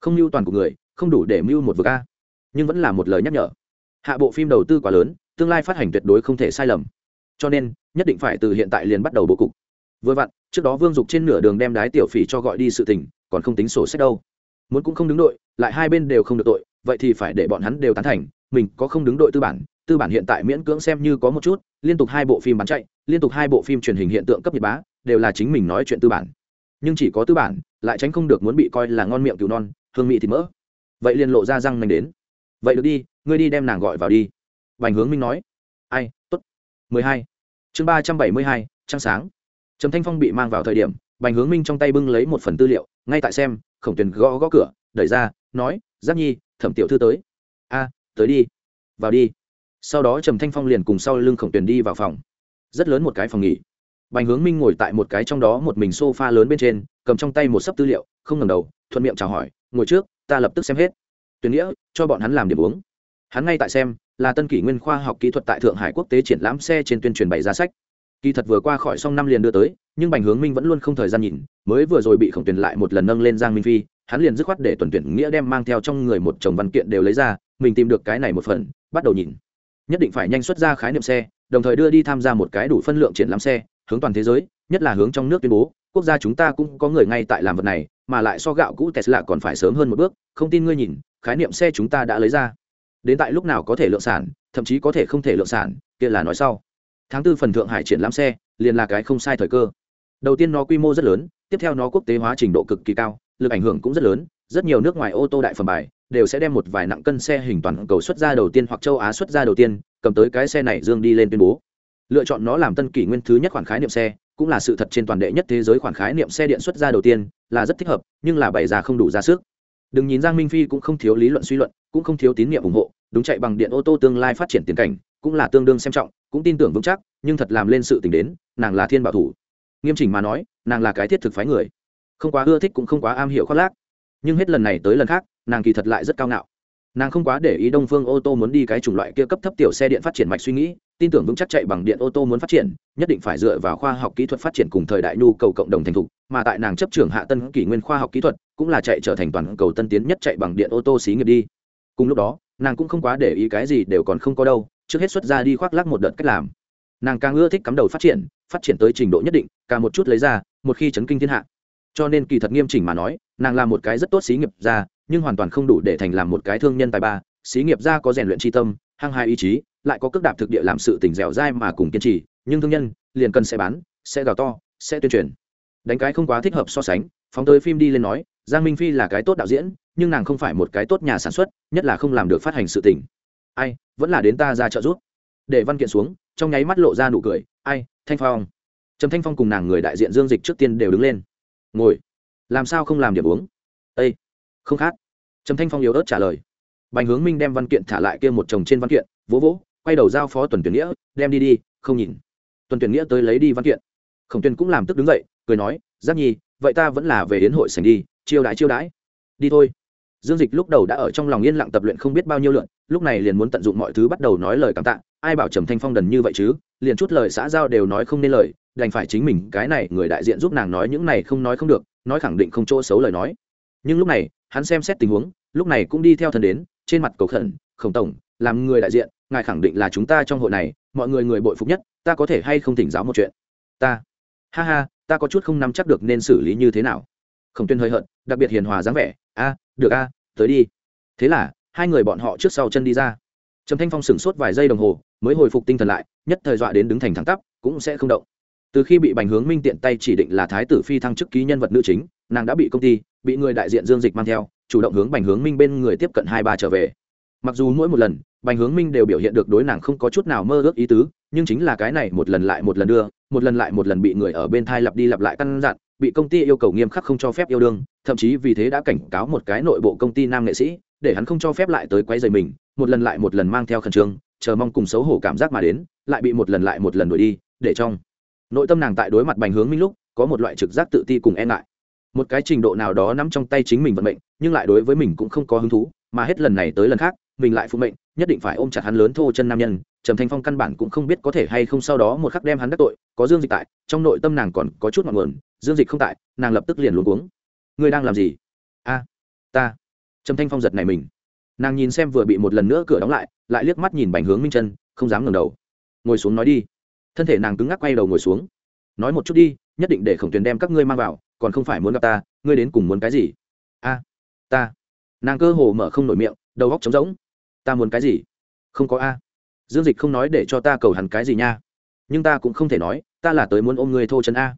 Không mưu toàn của người, không đủ để mưu một vực a. Nhưng vẫn là một lời nhắc nhở. Hạ bộ phim đầu tư quá lớn, tương lai phát hành tuyệt đối không thể sai lầm cho nên, nhất định phải từ hiện tại liền bắt đầu bố cục. Vừa vặn, trước đó vương dục trên nửa đường đem đái tiểu phỉ cho gọi đi sự tình, còn không tính sổ sách đâu. Muốn cũng không đứng đội, lại hai bên đều không được tội, vậy thì phải để bọn hắn đều tán thành, mình có không đứng đội tư bản tư bản hiện tại miễn cưỡng xem như có một chút, liên tục hai bộ phim bán chạy, liên tục hai bộ phim truyền hình hiện tượng cấp nhật bá, đều là chính mình nói chuyện tư bản. Nhưng chỉ có tư bản, lại tránh không được muốn bị coi là ngon miệng cứu non, hương mỹ thịt mỡ. Vậy liền lộ ra răng mình đến. Vậy được đi, ngươi đi đem nàng gọi vào đi. Bành hướng minh nói. 12. Chương 372, trăng sáng. Trầm Thanh Phong bị mang vào thời điểm, Bành Hướng Minh trong tay bưng lấy một phần tư liệu, ngay tại xem, Khổng Tuyền gõ gõ cửa, đẩy ra, nói, "Giáp Nhi, Thẩm tiểu thư tới." "A, tới đi." "Vào đi." Sau đó Trầm Thanh Phong liền cùng sau lưng Khổng Tuyền đi vào phòng. Rất lớn một cái phòng nghỉ. Bành Hướng Minh ngồi tại một cái trong đó một mình sofa lớn bên trên, cầm trong tay một sấp tư liệu, không ngẩng đầu, thuận miệng chào hỏi, "Ngồi trước, ta lập tức xem hết." Tuyền Nghĩa, cho bọn hắn làm điểm uống. Hắn ngay tại xem, là tân kỷ nguyên khoa học kỹ thuật tại thượng hải quốc tế triển lãm xe trên tuyên truyền bày ra sách. Kỳ thật vừa qua khỏi xong năm liền đưa tới, nhưng bành hướng minh vẫn luôn không thời gian nhìn, mới vừa rồi bị khổng tuyển lại một lần nâng lên giang minh phi, hắn liền dứt khoát để tuần tuyển nghĩa đem mang theo trong người một chồng văn kiện đều lấy ra, mình tìm được cái này một phần, bắt đầu nhìn. Nhất định phải nhanh xuất ra khái niệm xe, đồng thời đưa đi tham gia một cái đủ phân lượng triển lãm xe, hướng toàn thế giới, nhất là hướng trong nước tuyên bố, quốc gia chúng ta cũng có người ngay tại làm vật này, mà lại so gạo cũ tesla còn phải sớm hơn một bước, không tin ngươi nhìn, khái niệm xe chúng ta đã lấy ra đến tại lúc nào có thể lượng sản, thậm chí có thể không thể lượng sản, kia là nói sau. Tháng tư phần thượng hải triển lãm xe, liền là cái không sai thời cơ. Đầu tiên nó quy mô rất lớn, tiếp theo nó quốc tế hóa trình độ cực kỳ cao, lực ảnh hưởng cũng rất lớn, rất nhiều nước ngoài ô tô đại phẩm bài đều sẽ đem một vài nặng cân xe hình toàn cầu xuất ra đầu tiên hoặc châu á xuất ra đầu tiên, cầm tới cái xe này dương đi lên tuyên bố. Lựa chọn nó làm tân kỷ nguyên thứ nhất khoản khái niệm xe, cũng là sự thật trên toàn đệ nhất thế giới khoản khái niệm xe điện xuất ra đầu tiên, là rất thích hợp, nhưng là bày ra không đủ ra sức đừng nhìn giang minh phi cũng không thiếu lý luận suy luận, cũng không thiếu tín nhiệm ủng hộ, đúng chạy bằng điện ô tô tương lai phát triển tiền cảnh, cũng là tương đương xem trọng, cũng tin tưởng vững chắc, nhưng thật làm lên sự t đến, nàng là thiên bảo thủ. Nghiêm chỉnh mà nói, nàng là cái thiết thực phái người. Không quá ưa thích cũng không quá am hiểu khoác lác. Nhưng hết lần này tới lần khác, nàng kỳ thật lại rất cao ngạo. Nàng không quá để ý đông phương ô tô muốn đi cái chủng loại kia cấp thấp tiểu xe điện phát triển mạch suy nghĩ, tin tưởng vững chắc chạy bằng điện ô tô muốn phát triển, nhất định phải dựa vào khoa học kỹ thuật phát triển cùng thời đại nhu cầu cộng đồng thành thục, mà tại nàng chấp trưởng hạ tân kỷ nguyên khoa học kỹ thuật cũng là chạy trở thành toàn cầu tân tiến nhất chạy bằng điện ô tô xí nghiệp đi. Cùng lúc đó, nàng cũng không quá để ý cái gì đều còn không có đâu, trước hết xuất ra đi khoác lắc một đợt cách làm. Nàng càng ưa thích cắm đầu phát triển phát triển tới trình độ nhất định, cả một chút lấy ra, một khi chấn kinh thiên hạ. Cho nên kỳ thật nghiêm chỉnh mà nói, nàng là một cái rất tốt xí nghiệp ra nhưng hoàn toàn không đủ để thành làm một cái thương nhân tài ba. Xí nghiệp ra có rèn luyện tri tâm, hăng hai ý chí, lại có cước đạp thực địa làm sự tỉnh dẻo dai mà cùng kiên trì, nhưng thương nhân liền cần sẽ bán, sẽ gào to, sẽ tuyên truyền. Đánh cái không quá thích hợp so sánh phóng tới phim đi lên nói, giang minh phi là cái tốt đạo diễn, nhưng nàng không phải một cái tốt nhà sản xuất, nhất là không làm được phát hành sự tình. Ai, vẫn là đến ta ra trợ giúp. Để văn kiện xuống, trong nháy mắt lộ ra nụ cười, ai, thanh phong. Trầm thanh phong cùng nàng người đại diện dương dịch trước tiên đều đứng lên. Ngồi. Làm sao không làm điểm uống? Ây không khác. Trầm thanh phong yếu ớt trả lời. Bành hướng minh đem văn kiện thả lại kia một chồng trên văn kiện, vỗ vỗ, quay đầu giao phó tuần tuyển nghĩa, đem đi đi, không nhìn. Tuần tuyển nghĩa tới lấy đi văn kiện. Khổng tuyên cũng làm tức đứng dậy, cười nói, giáp nhi vậy ta vẫn là về đến hội sành đi, chiêu đãi chiêu đãi. Đi thôi. Dương dịch lúc đầu đã ở trong lòng yên lặng tập luyện không biết bao nhiêu lượn lúc này liền muốn tận dụng mọi thứ bắt đầu nói lời cảm tạ, ai bảo trầm thanh phong đần như vậy chứ, liền chút lời xã giao đều nói không nên lời, đành phải chính mình, cái này người đại diện giúp nàng nói những này không nói không được, nói khẳng định không chỗ xấu lời nói. Nhưng lúc này, hắn xem xét tình huống, lúc này cũng đi theo thân đến, trên mặt cầu khẩn, khổng tổng, làm người đại diện, ngài khẳng định là chúng ta trong hội này, mọi người người bội phục nhất, ta có thể hay không thỉnh giáo một chuyện? Ta. Ha ha ta có chút không nắm chắc được nên xử lý như thế nào. Khổng tuyên hơi hận, đặc biệt hiền hòa dáng vẻ. A, được a, tới đi. Thế là, hai người bọn họ trước sau chân đi ra. Trầm thanh phong sửng sốt vài giây đồng hồ, mới hồi phục tinh thần lại, nhất thời dọa đến đứng thành thẳng tắp, cũng sẽ không động. Từ khi bị bành hướng minh tiện tay chỉ định là thái tử phi thăng chức ký nhân vật nữ chính, nàng đã bị công ty, bị người đại diện dương dịch mang theo, chủ động hướng bành hướng minh bên người tiếp cận hai ba trở về. Mặc dù mỗi một lần, bành hướng minh đều biểu hiện được đối nàng không có chút nào mơ ước ý tứ, nhưng chính là cái này một lần lại một lần đưa một lần lại một lần bị người ở bên thai lặp đi lặp lại căn dặn, bị công ty yêu cầu nghiêm khắc không cho phép yêu đương, thậm chí vì thế đã cảnh cáo một cái nội bộ công ty nam nghệ sĩ, để hắn không cho phép lại tới quấy rầy mình, một lần lại một lần mang theo khẩn trương, chờ mong cùng xấu hổ cảm giác mà đến, lại bị một lần lại một lần đuổi đi, để trong nội tâm nàng tại đối mặt bành hướng minh lúc, có một loại trực giác tự ti cùng e ngại. Một cái trình độ nào đó nắm trong tay chính mình vận mệnh, nhưng lại đối với mình cũng không có hứng thú, mà hết lần này tới lần khác mình lại phụ mệnh, nhất định phải ôm chặt hắn lớn thô chân nam nhân. Trầm thanh phong căn bản cũng không biết có thể hay không sau đó một khắc đem hắn đắc tội, có dương dịch tại, trong nội tâm nàng còn có chút ngọn nguồn, dương dịch không tại, nàng lập tức liền luống cuống. Ngươi đang làm gì? A, ta. Trầm thanh phong giật này mình. Nàng nhìn xem vừa bị một lần nữa cửa đóng lại lại liếc mắt nhìn bành hướng minh chân không dám ngẩng đầu. Ngồi xuống nói đi. Thân thể nàng cứng ngắc quay đầu ngồi xuống. Nói một chút đi, nhất định để khổng tuyền đem các ngươi mang vào, còn không phải muốn gặp ta, ngươi đến cùng muốn cái gì? A, ta. Nàng cơ hồ mở không nổi miệng, đầu góc trống rỗng ta muốn cái gì? Không có a. Dương dịch không nói để cho ta cầu hẳn cái gì nha. Nhưng ta cũng không thể nói, ta là tới muốn ôm ngươi thô chân a.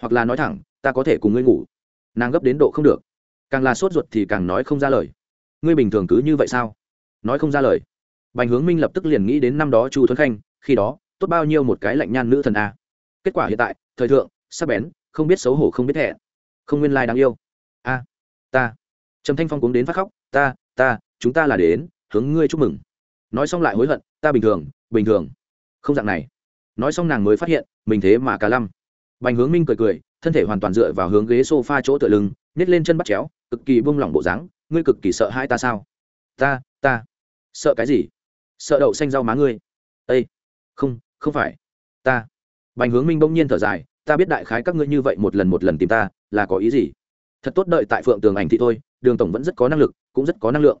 Hoặc là nói thẳng, ta có thể cùng ngươi ngủ. Nàng gấp đến độ không được. Càng là sốt ruột thì càng nói không ra lời. Ngươi bình thường cứ như vậy sao? Nói không ra lời. Bành hướng minh lập tức liền nghĩ đến năm đó chu thuấn khanh, khi đó, tốt bao nhiêu một cái lạnh nhan nữ thần a. Kết quả hiện tại, thời thượng, sắc bén, không biết xấu hổ không biết thẹn. Không nguyên lai đáng yêu. A, ta. Trầm thanh phong cuống đến phát khóc. Ta ta, chúng ta là đến hướng ngươi chúc mừng. Nói xong lại hối hận, ta bình thường bình thường. Không dạng này. Nói xong nàng mới phát hiện, mình thế mà cả lăm. Bành hướng minh cười cười, thân thể hoàn toàn dựa vào hướng ghế s o f a chỗ tựa lưng, nhét lên chân bắt chéo, cực kỳ buông lỏng bộ dáng, ngươi cực kỳ sợ hai ta sao? Ta ta. Sợ cái gì? Sợ đậu xanh rau má ngươi. Ây không không phải. Ta. Bành hướng minh bỗng nhiên thở dài, ta biết đại khái các ngươi như vậy một lần một lần tìm ta, là có ý gì? Thật tốt đợi tại phượng tường ảnh thị thôi, đường tổng vẫn rất có năng lực, cũng rất có năng lượng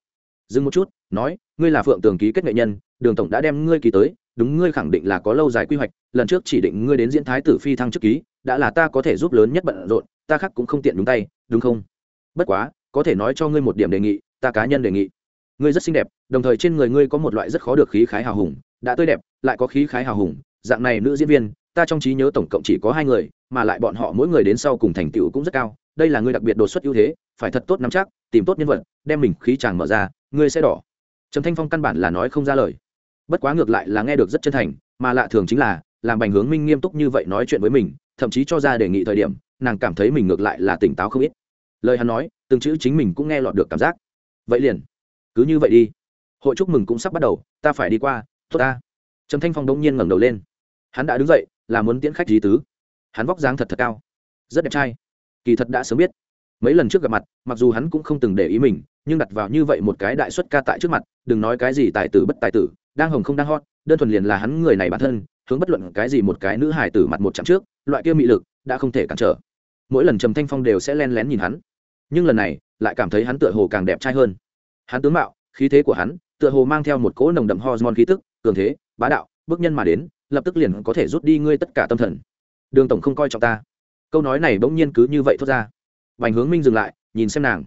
dừng một chút, nói, ngươi là phượng tường ký kết nghệ nhân, đường tổng đã đem ngươi ký tới, đúng, ngươi khẳng định là có lâu dài quy hoạch, lần trước chỉ định ngươi đến diễn thái tử phi thăng chức ký, đã là ta có thể giúp lớn nhất bận rộn, ta khác cũng không tiện đúng tay, đúng không? Bất quá, có thể nói cho ngươi một điểm đề nghị, ta cá nhân đề nghị. Ngươi rất xinh đẹp, đồng thời trên người ngươi có một loại rất khó được khí khái hào hùng, đã tươi đẹp, lại có khí khái hào hùng, dạng này nữ diễn viên, ta trong trí nhớ tổng cộng chỉ có hai người, mà lại bọn họ mỗi người đến sau cùng thành tựu cũng rất cao, đây là ngươi đặc biệt đột xuất ưu thế, phải thật tốt nắm chắc, tìm tốt nhân vật, đem mình khí chàng mở ra ngươi sẽ đỏ. Trầm thanh phong căn bản là nói không ra lời. Bất quá ngược lại là nghe được rất chân thành, mà lạ thường chính là, làm bành hướng minh nghiêm túc như vậy nói chuyện với mình, thậm chí cho ra đề nghị thời điểm, nàng cảm thấy mình ngược lại là tỉnh táo không ít. Lời hắn nói, từng chữ chính mình cũng nghe lọt được cảm giác. Vậy liền, cứ như vậy đi. Hội chúc mừng cũng sắp bắt đầu, ta phải đi qua, tốt ta. Trầm thanh phong đông nhiên ngẩng đầu lên. Hắn đã đứng dậy, là muốn tiễn khách dí tứ. Hắn vóc dáng thật thật cao, rất đẹp trai. Kỳ thật đã sớm biết, mấy lần trước gặp mặt, mặc dù hắn cũng không từng để ý mình nhưng đặt vào như vậy một cái đại xuất ca tại trước mặt, đừng nói cái gì tài tử bất tài tử, đang hồng không đang hot, đơn thuần liền là hắn người này bản thân, hướng bất luận cái gì một cái nữ hài tử mặt một chặng trước, loại kia mị lực, đã không thể cản trở. Mỗi lần trầm thanh phong đều sẽ len lén nhìn hắn. Nhưng lần này, lại cảm thấy hắn tựa hồ càng đẹp trai hơn. Hắn tướng mạo, khí thế của hắn, tựa hồ mang theo một cỗ nồng đậm hormone khí tức, cường thế, bá đạo, bước nhân mà đến, lập tức liền có thể rút đi ngươi tất cả tâm thần. Đường tổng không coi trọng ta. Câu nói này bỗng nhiên cứ như vậy thốt ra. Bành hướng minh dừng lại, nhìn xem nàng.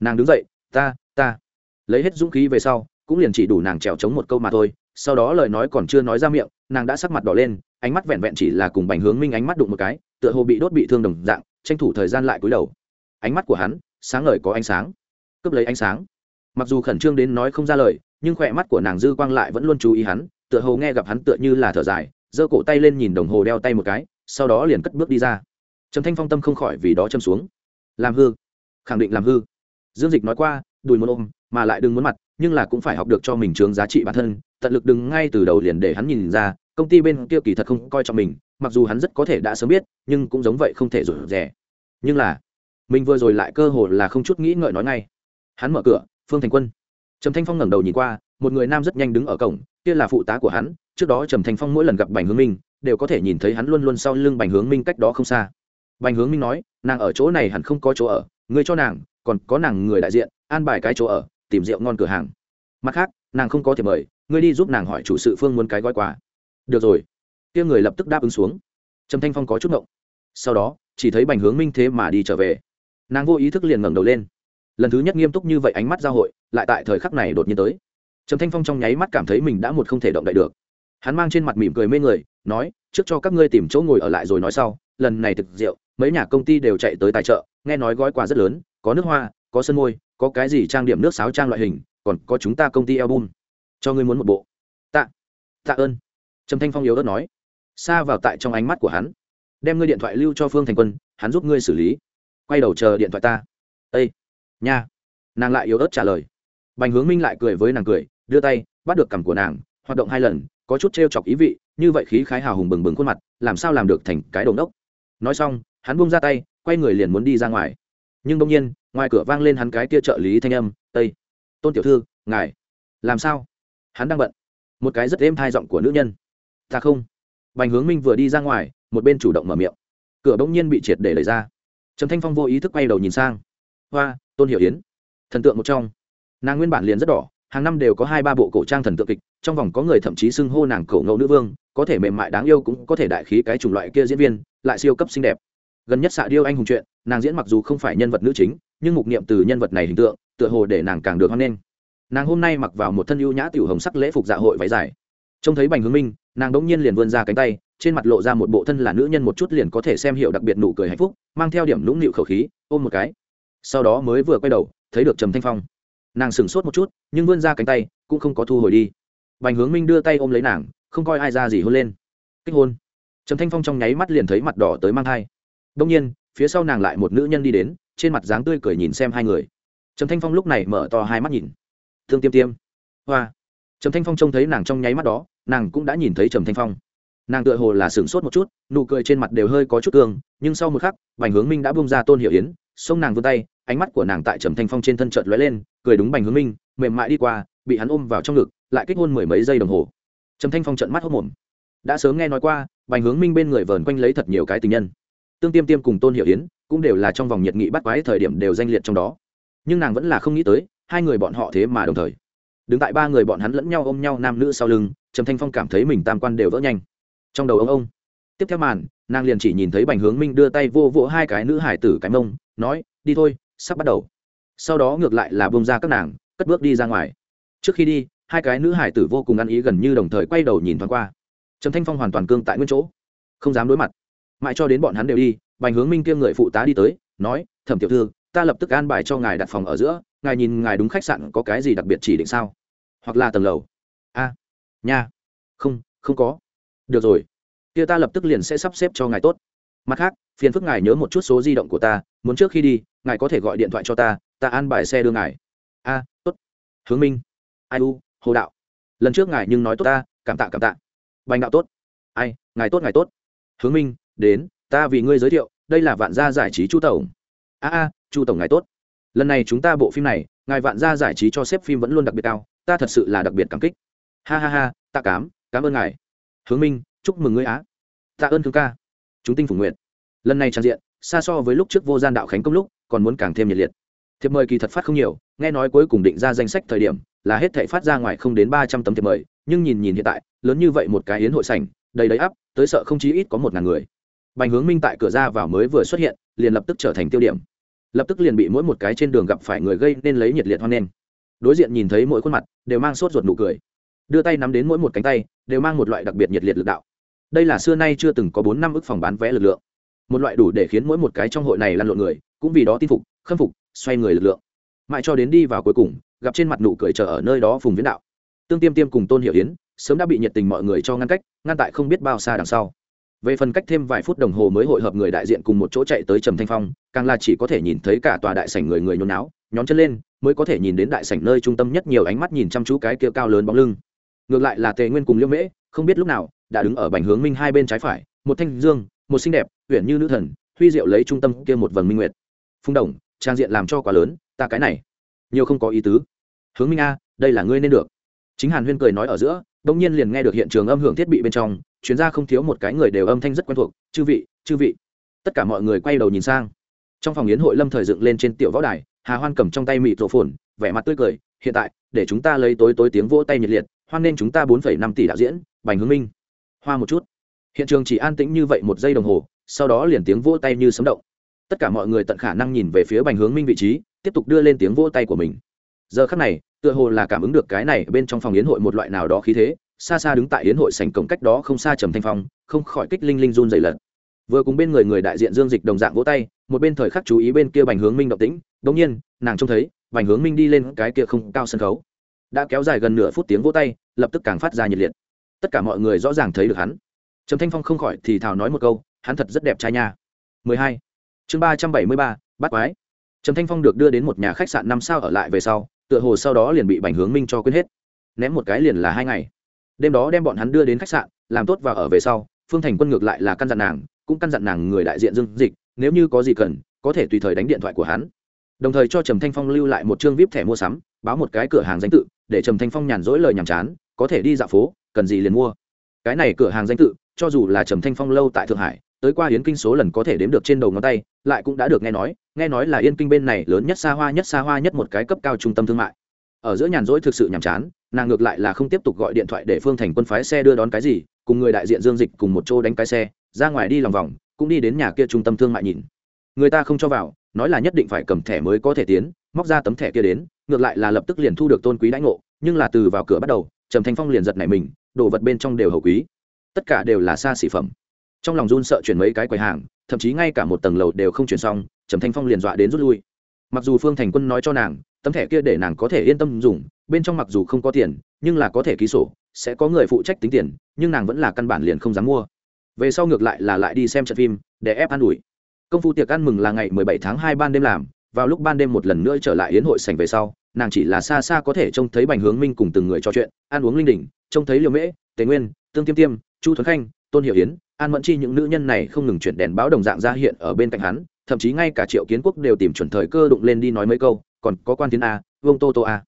Nàng đứng dậy ta ta. Lấy hết dũng khí về sau, cũng liền chỉ đủ nàng trèo chống một câu mà thôi. Sau đó lời nói còn chưa nói ra miệng, nàng đã sắc mặt đỏ lên, ánh mắt vẹn vẹn chỉ là cùng bành hướng minh ánh mắt đụng một cái, tựa hồ bị đốt bị thương đồng dạng, tranh thủ thời gian lại cúi đầu. Ánh mắt của hắn, sáng ngời có ánh sáng. Cướp lấy ánh sáng. Mặc dù khẩn trương đến nói không ra lời, nhưng khỏe mắt của nàng dư quang lại vẫn luôn chú ý hắn, tựa hồ nghe gặp hắn tựa như là thở dài, giơ cổ tay lên nhìn đồng hồ đeo tay một cái, sau đó liền cất bước đi ra. Trầm thanh phong tâm không khỏi vì đó châm xuống. Làm hư. Khẳng định làm hư dương dịch nói qua, đùi muốn ôm, mà lại đừng muốn mặt, nhưng là cũng phải học được cho mình chướng giá trị bản thân, tận lực đừng ngay từ đầu liền để hắn nhìn ra, công ty bên kia kỳ thật không coi trọng mình, mặc dù hắn rất có thể đã sớm biết, nhưng cũng giống vậy không thể rủi rẻ nhưng là, mình vừa rồi lại cơ hồ là không chút nghĩ ngợi nói ngay. Hắn mở cửa, phương thành quân. Trầm thanh phong ngẩng đầu nhìn qua, một người nam rất nhanh đứng ở cổng, kia là phụ tá của hắn, trước đó trầm thanh phong mỗi lần gặp bành hướng minh, đều có thể nhìn thấy hắn luôn luôn sau lưng bành hướng minh cách đó không xa. Bành hướng minh nói, nàng ở chỗ này hẳn không có chỗ ở, ngươi cho nàng còn có nàng người đại diện, an bài cái chỗ ở, tìm rượu ngon cửa hàng. Mặt khác, nàng không có thể mời, ngươi đi giúp nàng hỏi chủ sự phương muốn cái gói quà. Được rồi. Kia người lập tức đáp ứng xuống. Trầm thanh phong có chút ngộng. Sau đó, chỉ thấy bành hướng minh thế mà đi trở về. Nàng vô ý thức liền ngẩng đầu lên. Lần thứ nhất nghiêm túc như vậy ánh mắt giao hội, lại tại thời khắc này đột nhiên tới. Trầm thanh phong trong nháy mắt cảm thấy mình đã một không thể động đậy được. Hắn mang trên mặt mỉm cười mê người, nói, trước cho các ngươi tìm chỗ ngồi ở lại rồi nói sau, lần này thực rượu, mấy nhà công ty đều chạy tới tài trợ, nghe nói gói quà rất lớn có nước hoa, có sân môi, có cái gì trang điểm nước sáo trang loại hình, còn có chúng ta công ty album. Cho ngươi muốn một bộ. Tạ. Tạ ơn. Trầm thanh phong yếu ớt nói. Xa vào tại trong ánh mắt của hắn. Đem ngươi điện thoại lưu cho phương thành quân, hắn giúp ngươi xử lý. Quay đầu chờ điện thoại ta. Ây nha. Nàng lại yếu ớt trả lời. Bành hướng minh lại cười với nàng cười, đưa tay, bắt được cằm của nàng, hoạt động hai lần, có chút t r e o chọc ý vị, như vậy khí khái hào hùng bừng bừng khuôn mặt, làm sao làm được thành cái đồng đốc. Nói xong, hắn buông ra tay, quay người liền muốn đi ra ngoài nhưng đông nhiên, ngoài cửa vang lên hắn cái kia trợ lý thanh âm, tây, tôn tiểu thư, ngài, làm sao? Hắn đang bận. Một cái rất êm thai giọng của nữ nhân. Ta không. Bành hướng minh vừa đi ra ngoài, một bên chủ động mở miệng. Cửa bỗng nhiên bị triệt để lấy ra. Trầm thanh phong vô ý thức quay đầu nhìn sang. Hoa, tôn hiểu yến. Thần tượng một trong. Nàng nguyên bản liền rất đỏ, hàng năm đều có hai ba bộ cổ trang thần tượng kịch, trong vòng có người thậm chí xưng hô nàng cổ ngẫu nữ vương, có thể mềm mại đáng yêu cũng có thể đại khí cái chủng loại kia diễn viên, lại siêu cấp xinh đẹp gần nhất xạ điêu anh hùng chuyện, nàng diễn mặc dù không phải nhân vật nữ chính, nhưng mục niệm từ nhân vật này hình tượng, tựa hồ để nàng càng được hoan nghênh. Nàng hôm nay mặc vào một thân ưu nhã tiểu hồng sắc lễ phục dạ hội váy dài. Trông thấy bành hướng minh, nàng đ ỗ n g nhiên liền vươn ra cánh tay, trên mặt lộ ra một bộ thân là nữ nhân một chút liền có thể xem hiệu đặc biệt nụ cười hạnh phúc, mang theo điểm lũng nịu khẩu khí, ôm một cái. Sau đó mới vừa quay đầu, thấy được trầm thanh phong. Nàng sửng sốt một chút, nhưng vươn ra cánh tay, cũng không có thu hồi đi. Bành hướng minh đưa tay ôm lấy nàng, không coi ai ra gì hôn lên. Kích hôn. Trầm thanh phong trong nháy mắt liền thấy mặt đỏ tới mang thai đông nhiên, phía sau nàng lại một nữ nhân đi đến, trên mặt dáng tươi cười nhìn xem hai người. Trầm thanh phong lúc này mở to hai mắt nhìn. Thương tiêm tiêm. Hoa. Trầm thanh phong trông thấy nàng trong nháy mắt đó, nàng cũng đã nhìn thấy trầm thanh phong. Nàng tựa hồ là sửng sốt một chút, nụ cười trên mặt đều hơi có chút tương nhưng sau một khắc, bành hướng minh đã bung ra tôn hiệu yến, xông nàng vươn tay, ánh mắt của nàng tại trầm thanh phong trên thân trợt lóe lên, cười đúng bành hướng minh, mềm mại đi qua, bị hắn ôm vào trong ngực, lại kết hôn mười mấy giây đồng hồ. Trầm thanh phong trợn mắt hốc mồm. Đã sớm nghe nói qua, bành hướng minh bên người vờn quanh lấy thật nhiều cái tình nhân tương tiêm tiêm cùng tôn hiệu yến cũng đều là trong vòng nhiệt nghị bắt quái thời điểm đều danh liệt trong đó. Nhưng nàng vẫn là không nghĩ tới, hai người bọn họ thế mà đồng thời. Đứng tại ba người bọn hắn lẫn nhau ôm nhau nam nữ sau lưng, trầm thanh phong cảm thấy mình tam quan đều vỡ nhanh. Trong đầu ông ông. Tiếp theo màn, nàng liền chỉ nhìn thấy bành hướng minh đưa tay vô vỗ hai cái nữ hải tử cái mông, nói, đi thôi, sắp bắt đầu. Sau đó ngược lại là bông ra các nàng, cất bước đi ra ngoài. Trước khi đi, hai cái nữ hải tử vô cùng ăn ý gần như đồng thời quay đầu nhìn thoáng qua. Trầm thanh phong hoàn toàn cương tại nguyên chỗ, không dám đối mặt mãi cho đến bọn hắn đều đi, bành hướng minh kia người phụ tá đi tới, nói, thẩm tiểu thư, ta lập tức an bài cho ngài đặt phòng ở giữa, ngài nhìn ngài đúng khách sạn có cái gì đặc biệt chỉ định sao? Hoặc là tầng lầu. A, nha, không không có. Được rồi, kia ta lập tức liền sẽ sắp xếp cho ngài tốt. Mặt khác, phiền phức ngài nhớ một chút số di động của ta, muốn trước khi đi, ngài có thể gọi điện thoại cho ta ta an bài xe đưa ngài. A, tốt. Hướng minh. Ai u, hồ đạo. Lần trước ngài nhưng nói tốt ta, cảm tạ cảm tạ. Bành đạo tốt. Ai, ngài tốt ngài tốt. Hướng minh đến, ta vì ngươi giới thiệu, đây là vạn gia giải trí chu tổng. A a, chu tổng ngài tốt. Lần này chúng ta bộ phim này, ngài vạn gia giải trí cho xếp phim vẫn luôn đặc biệt cao, ta thật sự là đặc biệt cảm kích. Ha ha ha ta cám, cảm ơn ngài. Hướng minh, chúc mừng ngươi á. Tạ ơn thương ca. Chúng tinh phủ nguyện lần này trang diện, xa so với lúc trước vô gian đạo khánh công lúc, còn muốn càng thêm nhiệt liệt. Thiệp mời kỳ thật phát không nhiều, nghe nói cuối cùng định ra danh sách thời điểm, là hết thể phát ra ngoài không đến ba trăm tấm thiệp mời, nhưng nhìn nhìn hiện tại, lớn như vậy một cái yến hội sảnh, đầy đầy ắp, tới sợ không chí ít có một ngàn người bành hướng minh tại cửa ra vào mới vừa xuất hiện, liền lập tức trở thành tiêu điểm. Lập tức liền bị mỗi một cái trên đường gặp phải người gây nên lấy nhiệt liệt hoan nghênh. Đối diện nhìn thấy mỗi khuôn mặt, đều mang sốt ruột nụ cười. Đưa tay nắm đến mỗi một cánh tay, đều mang một loại đặc biệt nhiệt liệt lực đạo. Đây là xưa nay chưa từng có bốn năm ức phòng bán vé lực lượng. Một loại đủ để khiến mỗi một cái trong hội này lăn lộn người, cũng vì đó tin phục, khâm phục, xoay người lực lượng. Mãi cho đến đi vào cuối cùng, gặp trên mặt nụ cười chờ ở nơi đó phùng viễn đạo. Tương tiêm tiêm cùng tôn hiểu hiến sớm đã bị nhiệt tình mọi người cho ngăn cách, ngăn tại không biết bao xa đằng sau về phần cách thêm vài phút đồng hồ mới hội hợp người đại diện cùng một chỗ chạy tới trầm thanh phong, càng là chỉ có thể nhìn thấy cả tòa đại sảnh người người nhôn náo nhón chân lên, mới có thể nhìn đến đại sảnh nơi trung tâm nhất nhiều ánh mắt nhìn chăm chú cái kia cao lớn bóng lưng. Ngược lại là tề nguyên cùng liễu mễ, không biết lúc nào, đã đứng ở bành hướng minh hai bên trái phải, một thanh dương, một xinh đẹp, uyển như nữ thần, huy diệu lấy trung tâm kia một vầng minh nguyệt. Phung đồng, trang diện làm cho quá lớn, ta cái này, nhiều không có ý tứ. Hướng minh a, đây là ngươi nên được. Chính hàn huyên cười nói ở giữa đông nhiên liền nghe được hiện trường âm hưởng thiết bị bên trong chuyến ra không thiếu một cái người đều âm thanh rất quen thuộc, chư vị chư vị. Tất cả mọi người quay đầu nhìn sang. Trong phòng yến hội lâm thời dựng lên trên tiểu võ đài, hà hoan cầm trong tay mịt rổ phồn vẻ mặt tươi cười, hiện tại, để chúng ta lấy tối tối tiếng vỗ tay nhiệt liệt, hoan nên chúng ta bốn phẩy năm tỷ đạo diễn, bành hướng minh. Hoa một chút. Hiện trường chỉ an tĩnh như vậy một giây đồng hồ, sau đó liền tiếng vỗ tay như sấm động. Tất cả mọi người tận khả năng nhìn về phía bành hướng minh vị trí, tiếp tục đưa lên tiếng vỗ tay của mình giờ khắc này tựa hồ là cảm ứng được cái này bên trong phòng yến hội một loại nào đó khí thế xa xa đứng tại yến hội sảnh cổng cách đó không xa trầm thanh phong không khỏi kích linh linh run dày lật. Vừa cùng bên người người đại diện dương dịch đồng dạng vỗ tay một bên thời khắc chú ý bên kia bành hướng minh động tĩnh đống nhiên nàng trông thấy bành hướng minh đi lên cái kia không cao sân khấu. Đã kéo dài gần nửa phút tiếng vỗ tay lập tức càng phát ra nhiệt liệt. Tất cả mọi người rõ ràng thấy được hắn. Trầm thanh phong không khỏi thì thào nói một câu hắn thật rất đẹp trai nha. 12. chương 373, bắt quái. Trầm thanh phong được đưa đến một nhà khách sạn năm sao ở lại về sau tựa hồ sau đó liền bị bành hướng minh cho quên hết. Ném một cái liền là hai ngày. Đêm đó đem bọn hắn đưa đến khách sạn, làm tốt và ở về sau, phương thành quân ngược lại là căn dặn nàng, cũng căn dặn nàng người đại diện dương dịch, nếu như có gì cần, có thể tùy thời đánh điện thoại của hắn. Đồng thời cho trầm thanh phong lưu lại một chương vip thẻ mua sắm, báo một cái cửa hàng danh tự, để trầm thanh phong nhàn rỗi lời nhàm chán, có thể đi dạo phố, cần gì liền mua. Cái này cửa hàng danh tự, cho dù là trầm thanh phong lâu tại thượng hải tới qua yến kinh số lần có thể đếm được trên đầu ngón tay, lại cũng đã được nghe nói nghe nói là yên kinh bên này lớn nhất xa hoa nhất xa hoa nhất một cái cấp cao trung tâm thương mại. Ở giữa nhàn rỗi thực sự nhàm chán, nàng ngược lại là không tiếp tục gọi điện thoại để phương thành quân phái xe đưa đón cái gì, cùng người đại diện dương dịch cùng một chỗ đánh cái xe, ra ngoài đi lòng vòng, cũng đi đến nhà kia trung tâm thương mại nhìn. Người ta không cho vào, nói là nhất định phải cầm thẻ mới có thể tiến, móc ra tấm thẻ kia đến, ngược lại là lập tức liền thu được tôn quý đãi ngộ, nhưng là từ vào cửa bắt đầu, trầm thanh phong liền giật này mình, đồ vật bên trong đều hầu quý. Tất cả đều là xa xỉ phẩm trong lòng run sợ chuyển mấy cái quầy hàng, thậm chí ngay cả một tầng lầu đều không chuyển xong, trầm thanh phong liền dọa đến rút lui. Mặc dù phương thành quân nói cho nàng, tấm thẻ kia để nàng có thể yên tâm dùng, bên trong mặc dù không có tiền, nhưng là có thể ký sổ, sẽ có người phụ trách tính tiền, nhưng nàng vẫn là căn bản liền không dám mua. Về sau ngược lại là lại đi xem trận phim, để ép an ủi. Công phu tiệc ăn mừng là ngày 17 tháng 2 ban đêm làm, vào lúc ban đêm một lần nữa trở lại yến hội sảnh về sau, nàng chỉ là xa xa có thể trông thấy bành hướng minh cùng từng người trò chuyện, ăn uống linh đình, trông thấy liều mễ, tề nguyên, tương tiêm tiêm, chu thuấn khanh tôn hiệu yến, an mẫn chi những nữ nhân này không ngừng chuyển đèn báo đồng dạng ra hiện ở bên cạnh hắn, thậm chí ngay cả triệu kiến quốc đều tìm chuẩn thời cơ đụng lên đi nói mấy câu, còn có quan tiến a, vương tô tô a.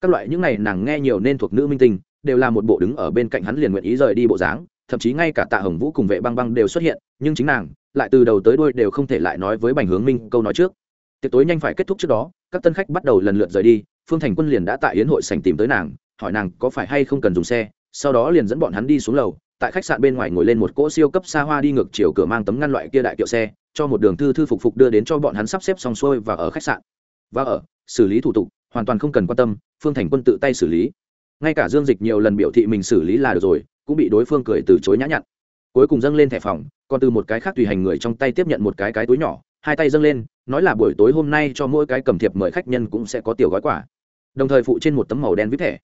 Các loại những này nàng nghe nhiều nên thuộc nữ minh tinh, đều là một bộ đứng ở bên cạnh hắn liền nguyện ý rời đi bộ dáng, thậm chí ngay cả tạ hồng vũ cùng vệ băng băng đều xuất hiện, nhưng chính nàng, lại từ đầu tới đuôi đều không thể lại nói với bành hướng minh câu nói trước. Tiệc tối nhanh phải kết thúc trước đó, các tân khách bắt đầu lần lượt rời đi, phương thành quân liền đã tại yến hội sành tìm tới nàng, hỏi nàng có phải hay không cần dùng xe, sau đó liền dẫn bọn hắn đi xuống lầu tại khách sạn bên ngoài ngồi lên một cỗ siêu cấp xa hoa đi ngược chiều cửa mang tấm ngăn loại kia đại kiệu xe, cho một đường thư thư phục phục đưa đến cho bọn hắn sắp xếp xong xuôi và ở khách sạn. Và ở, xử lý thủ tục, hoàn toàn không cần quan tâm, phương thành quân tự tay xử lý. Ngay cả dương dịch nhiều lần biểu thị mình xử lý là được rồi, cũng bị đối phương cười từ chối nhã nhặn. Cuối cùng dâng lên thẻ phòng, còn từ một cái khác tùy hành người trong tay tiếp nhận một cái cái túi nhỏ, hai tay dâng lên, nói là buổi tối hôm nay cho mỗi cái cầm thiệp mời khách nhân cũng sẽ có tiểu gói quả đồng thời phụ trên một tấm màu đen vít thẻ.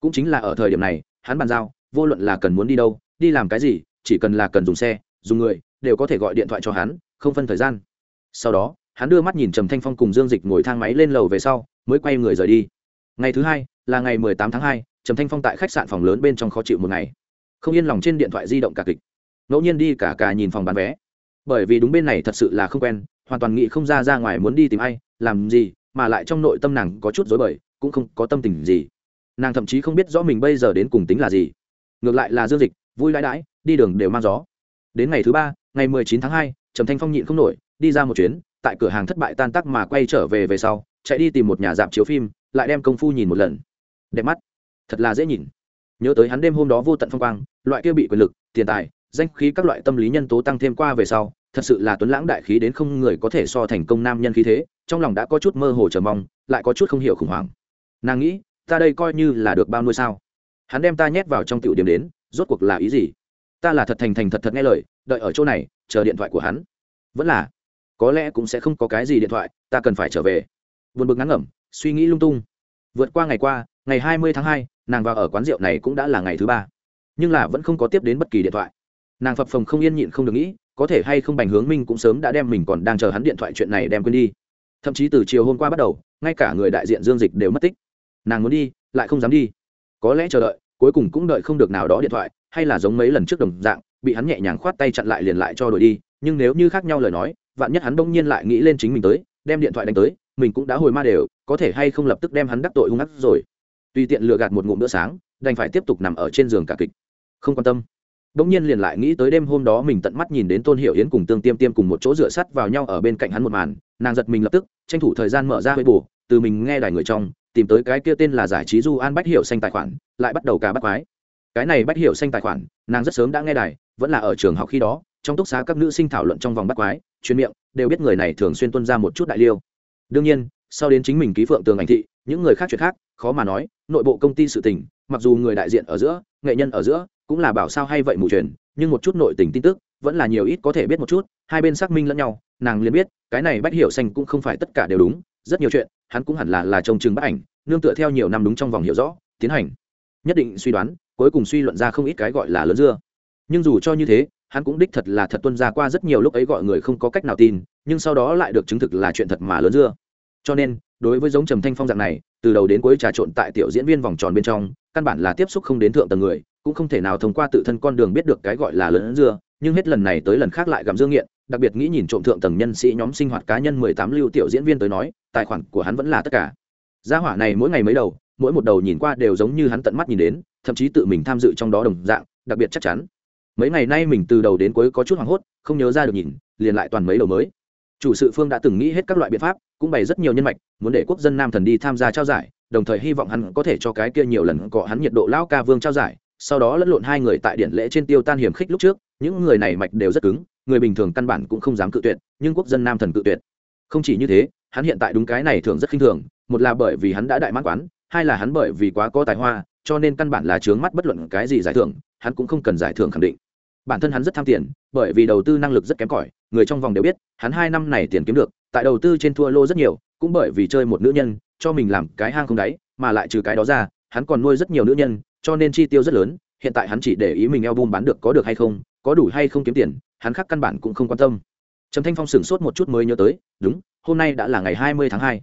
Cũng chính là ở thời điểm này, hắn bàn giao, vô luận là cần muốn đi đâu đi làm cái gì, chỉ cần là cần dùng xe, dùng người, đều có thể gọi điện thoại cho hắn, không phân thời gian. Sau đó, hắn đưa mắt nhìn trầm thanh phong cùng dương dịch ngồi thang máy lên lầu về sau, mới quay người rời đi. Ngày thứ hai, là ngày mười tám tháng hai, trầm thanh phong tại khách sạn phòng lớn bên trong khó chịu một ngày. Không yên lòng trên điện thoại di động cả kịch. Ngẫu nhiên đi cả cả nhìn phòng bán vé. Bởi vì đúng bên này thật sự là không quen, hoàn toàn nghĩ không ra ra ngoài muốn đi tìm ai, làm gì, mà lại trong nội tâm nàng có chút dối bời, cũng không có tâm tình gì. Nàng thậm chí không biết rõ mình bây giờ đến cùng tính là gì. Ngược lại là dương dịch vui lãi đãi, đi đường đều mang gió. Đến ngày thứ ba, ngày mười chín tháng hai, trầm thanh phong nhịn không nổi, đi ra một chuyến, tại cửa hàng thất bại tan tắc mà quay trở về về sau, chạy đi tìm một nhà dạp chiếu phim, lại đem công phu nhìn một lần. Đẹp mắt. Thật là dễ nhìn. Nhớ tới hắn đêm hôm đó vô tận phong quang, loại kia bị quyền lực, tiền tài, danh khí các loại tâm lý nhân tố tăng thêm qua về sau, thật sự là tuấn lãng đại khí đến không người có thể so thành công nam nhân khí thế, trong lòng đã có chút mơ hồ chờ mong, lại có chút không hiểu khủng hoảng. Nàng nghĩ, ta đây coi như là được bao nuôi sao? Hắn đem ta nhét vào trong tiểu điểm đến rốt cuộc là ý gì? Ta là thật thành thành thật thật nghe lời, đợi ở chỗ này, chờ điện thoại của hắn. Vẫn là, có lẽ cũng sẽ không có cái gì điện thoại, ta cần phải trở về. Vượt bực ngắn ngẩm, suy nghĩ lung tung. Vượt qua ngày qua, ngày hai mươi tháng hai, nàng vào ở quán rượu này cũng đã là ngày thứ ba. Nhưng là vẫn không có tiếp đến bất kỳ điện thoại. Nàng phập phồng không yên nhịn không được nghĩ, có thể hay không bành hướng minh cũng sớm đã đem mình còn đang chờ hắn điện thoại chuyện này đem quên đi. Thậm chí từ chiều hôm qua bắt đầu, ngay cả người đại diện dương dịch đều mất tích. Nàng muốn đi, lại không dám đi. Có lẽ chờ đợi cuối cùng cũng đợi không được nào đó điện thoại, hay là giống mấy lần trước đồng dạng, bị hắn nhẹ nhàng khoát tay chặn lại liền lại cho đổi đi, nhưng nếu như khác nhau lời nói, vạn nhất hắn đông nhiên lại nghĩ lên chính mình tới, đem điện thoại đánh tới, mình cũng đã hồi ma đều, có thể hay không lập tức đem hắn đắc tội hung ác rồi. Tùy tiện lừa gạt một ngụm bữa sáng, đành phải tiếp tục nằm ở trên giường cả kịch. Không quan tâm. Đông nhiên liền lại nghĩ tới đêm hôm đó mình tận mắt nhìn đến tôn hiểu yến cùng tương tiêm tiêm cùng một chỗ rửa sắt vào nhau ở bên cạnh hắn một màn, nàng giật mình lập tức, tranh thủ thời gian mở ra hơi bù từ mình nghe đài người trong tìm tới cái kia tên là giải trí du an bách hiểu xanh tài khoản, lại bắt đầu cả bắt quái. Cái này bách hiểu xanh tài khoản, nàng rất sớm đã nghe đài, vẫn là ở trường học khi đó, trong túc xá các nữ sinh thảo luận trong vòng bắt quái, chuyên miệng, đều biết người này thường xuyên tuân ra một chút đại liêu. Đương nhiên, sau đến chính mình ký phượng tường ảnh thị, những người khác chuyện khác, khó mà nói, nội bộ công ty sự tình, mặc dù người đại diện ở giữa, nghệ nhân ở giữa, cũng là bảo sao hay vậy mù truyền nhưng một chút nội tình tin tức, vẫn là nhiều ít có thể biết một chút, hai bên xác minh lẫn nhau, nàng liền biết, cái này bách hiểu xanh cũng không phải tất cả đều đúng rất nhiều chuyện, hắn cũng hẳn là là trông chừng bất ảnh, nương tựa theo nhiều năm đúng trong vòng hiểu rõ, tiến hành. Nhất định suy đoán, cuối cùng suy luận ra không ít cái gọi là lớn dưa. Nhưng dù cho như thế, hắn cũng đích thật là thật tuân ra qua rất nhiều lúc ấy gọi người không có cách nào tin, nhưng sau đó lại được chứng thực là chuyện thật mà lớn dưa. Cho nên, đối với giống trầm thanh phong dạng này, từ đầu đến cuối trà trộn tại tiểu diễn viên vòng tròn bên trong, căn bản là tiếp xúc không đến thượng tầng người, cũng không thể nào thông qua tự thân con đường biết được cái gọi là lớn dưa, nhưng hết lần này tới lần khác lại gặm dương nghiện đặc biệt nghĩ nhìn trộm thượng tầng nhân sĩ nhóm sinh hoạt cá nhân mười tám lưu tiểu diễn viên tới nói, tài khoản của hắn vẫn là tất cả. Gia hỏa này mỗi ngày mấy đầu, mỗi một đầu nhìn qua đều giống như hắn tận mắt nhìn đến, thậm chí tự mình tham dự trong đó đồng dạng, đặc biệt chắc chắn. Mấy ngày nay mình từ đầu đến cuối có chút hoảng hốt, không nhớ ra được nhìn, liền lại toàn mấy đầu mới. Chủ sự phương đã từng nghĩ hết các loại biện pháp, cũng bày rất nhiều nhân mạch, muốn để quốc dân nam thần đi tham gia trao giải, đồng thời hy vọng hắn có thể cho cái kia nhiều lần cọ hắn nhiệt độ lão ca vương trao giải, sau đó lẫn lộn hai người tại điện lễ trên tiêu tan hiểm khích lúc trước, những người này mạch đều rất cứng người bình thường căn bản cũng không dám cự tuyệt, nhưng quốc dân nam thần cự tuyệt. Không chỉ như thế, hắn hiện tại đúng cái này thường rất khinh thường, một là bởi vì hắn đã đại mãn quán, hai là hắn bởi vì quá có tài hoa, cho nên căn bản là chướng mắt bất luận cái gì giải thưởng, hắn cũng không cần giải thưởng khẳng định. Bản thân hắn rất tham tiền, bởi vì đầu tư năng lực rất kém cỏi, người trong vòng đều biết, hắn hai năm này tiền kiếm được, tại đầu tư trên thua lô rất nhiều, cũng bởi vì chơi một nữ nhân, cho mình làm cái hang không đáy, mà lại trừ cái đó ra, hắn còn nuôi rất nhiều nữ nhân, cho nên chi tiêu rất lớn, hiện tại hắn chỉ để ý mình eo bum bán được có được hay không có đủ hay không kiếm tiền, hắn khác căn bản cũng không quan tâm. Trầm thanh phong sửng sốt một chút mới nhớ tới, đúng, hôm nay đã là ngày hai mươi tháng hai.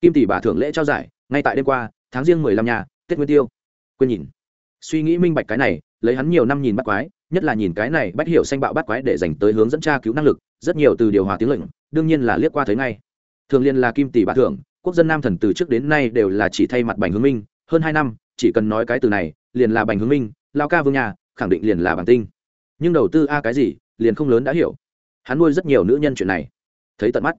Kim tỷ bà thưởng lễ trao giải, ngay tại đêm qua, tháng riêng mười lăm nhà, tết nguyên tiêu. Quên nhìn. Suy nghĩ minh bạch cái này, lấy hắn nhiều năm nhìn bắt quái, nhất là nhìn cái này bách hiểu xanh bạo bắt quái để dành tới hướng dẫn tra cứu năng lực, rất nhiều từ điều hòa tiếng lệnh, đương nhiên là liếc qua thấy ngay. Thường liên là kim tỷ bà thưởng, quốc dân nam thần từ trước đến nay đều là chỉ thay mặt bành hướng minh, hơn hai năm, chỉ cần nói cái từ này, liền là bành hướng minh, lao ca vương nhà, khẳng định liền là bản tinh nhưng đầu tư a cái gì, liền không lớn đã hiểu. Hắn nuôi rất nhiều nữ nhân chuyện này. Thấy tận mắt.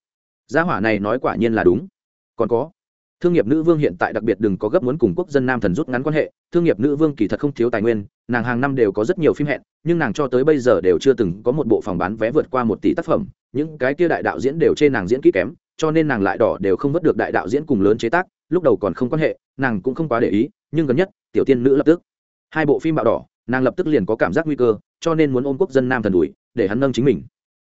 Gia hỏa này nói quả nhiên là đúng. Còn có, thương nghiệp nữ vương hiện tại đặc biệt đừng có gấp muốn cùng quốc dân nam thần rút ngắn quan hệ. Thương nghiệp nữ vương kỳ thật không thiếu tài nguyên, nàng hàng năm đều có rất nhiều phim hẹn, nhưng nàng cho tới bây giờ đều chưa từng có một bộ phòng bán vé vượt qua một tỷ tác phẩm. Những cái kia đại đạo diễn đều trên nàng diễn kỹ kém, cho nên nàng lại đỏ đều không vớt được đại đạo diễn cùng lớn chế tác, lúc đầu còn không quan hệ, nàng cũng không quá để ý, nhưng gần nhất, tiểu tiên nữ lập tức. Hai bộ phim bạo đỏ, nàng lập tức liền có cảm giác nguy cơ cho nên muốn ôm quốc dân nam thần đuổi, để hắn nâng chính mình.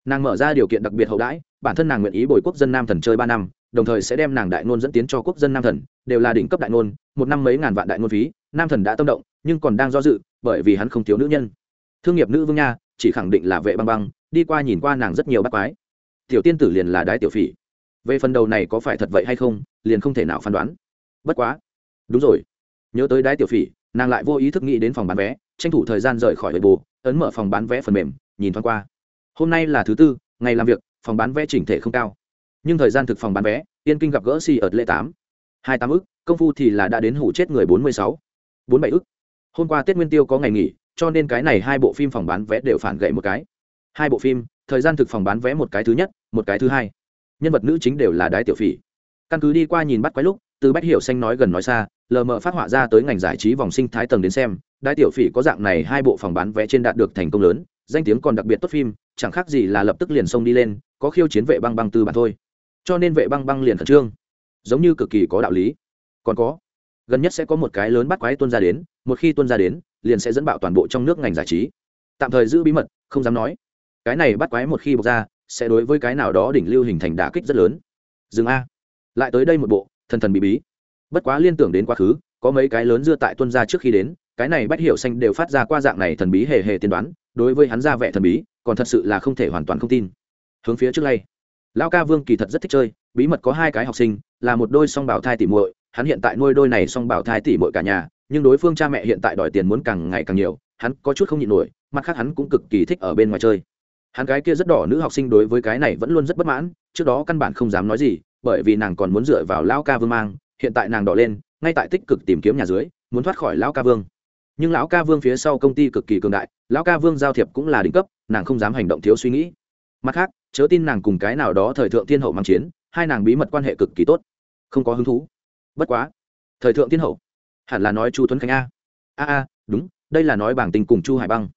Nàng mở ra điều kiện đặc biệt hậu đãi, bản thân nàng nguyện ý bồi quốc dân nam thần chơi ba năm, đồng thời sẽ đem nàng đại ngôn dẫn tiến cho quốc dân nam thần, đều là đỉnh cấp đại ngôn, một năm mấy ngàn vạn đại ngôn phí, nam thần đã tâm động, nhưng còn đang do dự, bởi vì hắn không thiếu nữ nhân. Thương nghiệp nữ vương nha, chỉ khẳng định là vệ băng băng, đi qua nhìn qua nàng rất nhiều bác quái. Tiểu tiên tử liền là đái tiểu phỉ. Về phần đầu này có phải thật vậy hay không, liền không thể nào phán đoán. Bất quá. Đúng rồi. Nhớ tới đái tiểu phỉ, nàng lại vô ý thức nghĩ đến phòng bán vé, tranh thủ thời gian rời khỏi bệ bù ấn mở phòng bán vé phần mềm, nhìn thoáng qua. Hôm nay là thứ tư, ngày làm việc, phòng bán vé chỉnh thể không cao. Nhưng thời gian thực phòng bán vé, yên kinh gặp gỡ xì ở lễ tám. Hai tám ức, công phu thì là đã đến hủ chết người bốn mươi sáu. Bốn bảy ức. Hôm qua tết nguyên tiêu có ngày nghỉ, cho nên cái này hai bộ phim phòng bán vé đều phản gậy một cái. Hai bộ phim, thời gian thực phòng bán vé một cái thứ nhất, một cái thứ hai. Nhân vật nữ chính đều là đái tiểu phỉ. Căn cứ đi qua nhìn bắt quái lúc, từ bách hiểu xanh nói gần nói xa, lờ mờ phát họa ra tới ngành giải trí vòng sinh thái tầng đến xem đại tiểu phỉ có dạng này hai bộ phòng bán vé trên đạt được thành công lớn, danh tiếng còn đặc biệt tốt phim, chẳng khác gì là lập tức liền xông đi lên, có khiêu chiến vệ băng băng tư bản thôi. Cho nên vệ băng băng liền khẩn trương. Giống như cực kỳ có đạo lý. Còn có, gần nhất sẽ có một cái lớn bắt quái tuân ra đến, một khi tuân ra đến, liền sẽ dẫn bạo toàn bộ trong nước ngành giải trí. Tạm thời giữ bí mật, không dám nói. Cái này bắt quái một khi bộc ra, sẽ đối với cái nào đó đỉnh lưu hình thành đả kích rất lớn. Dừng a. Lại tới đây một bộ, thần thần bí bí. Bất quá liên tưởng đến quá khứ, có mấy cái lớn dưa tại tuân ra trước khi đến cái này bách hiểu xanh đều phát ra qua dạng này thần bí hề hề tiên đoán, đối với hắn ra vẻ thần bí, còn thật sự là không thể hoàn toàn không tin. Hướng phía trước lay. Lão ca vương kỳ thật rất thích chơi, bí mật có hai cái học sinh, là một đôi song bảo thai tỉ muội, hắn hiện tại nuôi đôi này song bảo thai tỉ muội cả nhà, nhưng đối phương cha mẹ hiện tại đòi tiền muốn càng ngày càng nhiều, hắn có chút không nhịn nổi, mặt khác hắn cũng cực kỳ thích ở bên ngoài chơi. Hắn cái kia rất đỏ nữ học sinh đối với cái này vẫn luôn rất bất mãn, trước đó căn bản không dám nói gì, bởi vì nàng còn muốn dựa vào lão ca vương mang, hiện tại nàng đỏ lên, ngay tại tích cực tìm kiếm nhà dưới, muốn thoát khỏi lão ca vương nhưng lão ca vương phía sau công ty cực kỳ cường đại, lão ca vương giao thiệp cũng là đỉnh cấp, nàng không dám hành động thiếu suy nghĩ. Mặt khác, chớ tin nàng cùng cái nào đó thời thượng thiên hậu mang chiến, hai nàng bí mật quan hệ cực kỳ tốt. Không có hứng thú. Bất quá, thời thượng thiên hậu, hẳn là nói chu tuấn khánh a. A a, đúng, đây là nói bảng tình cùng chu hải băng.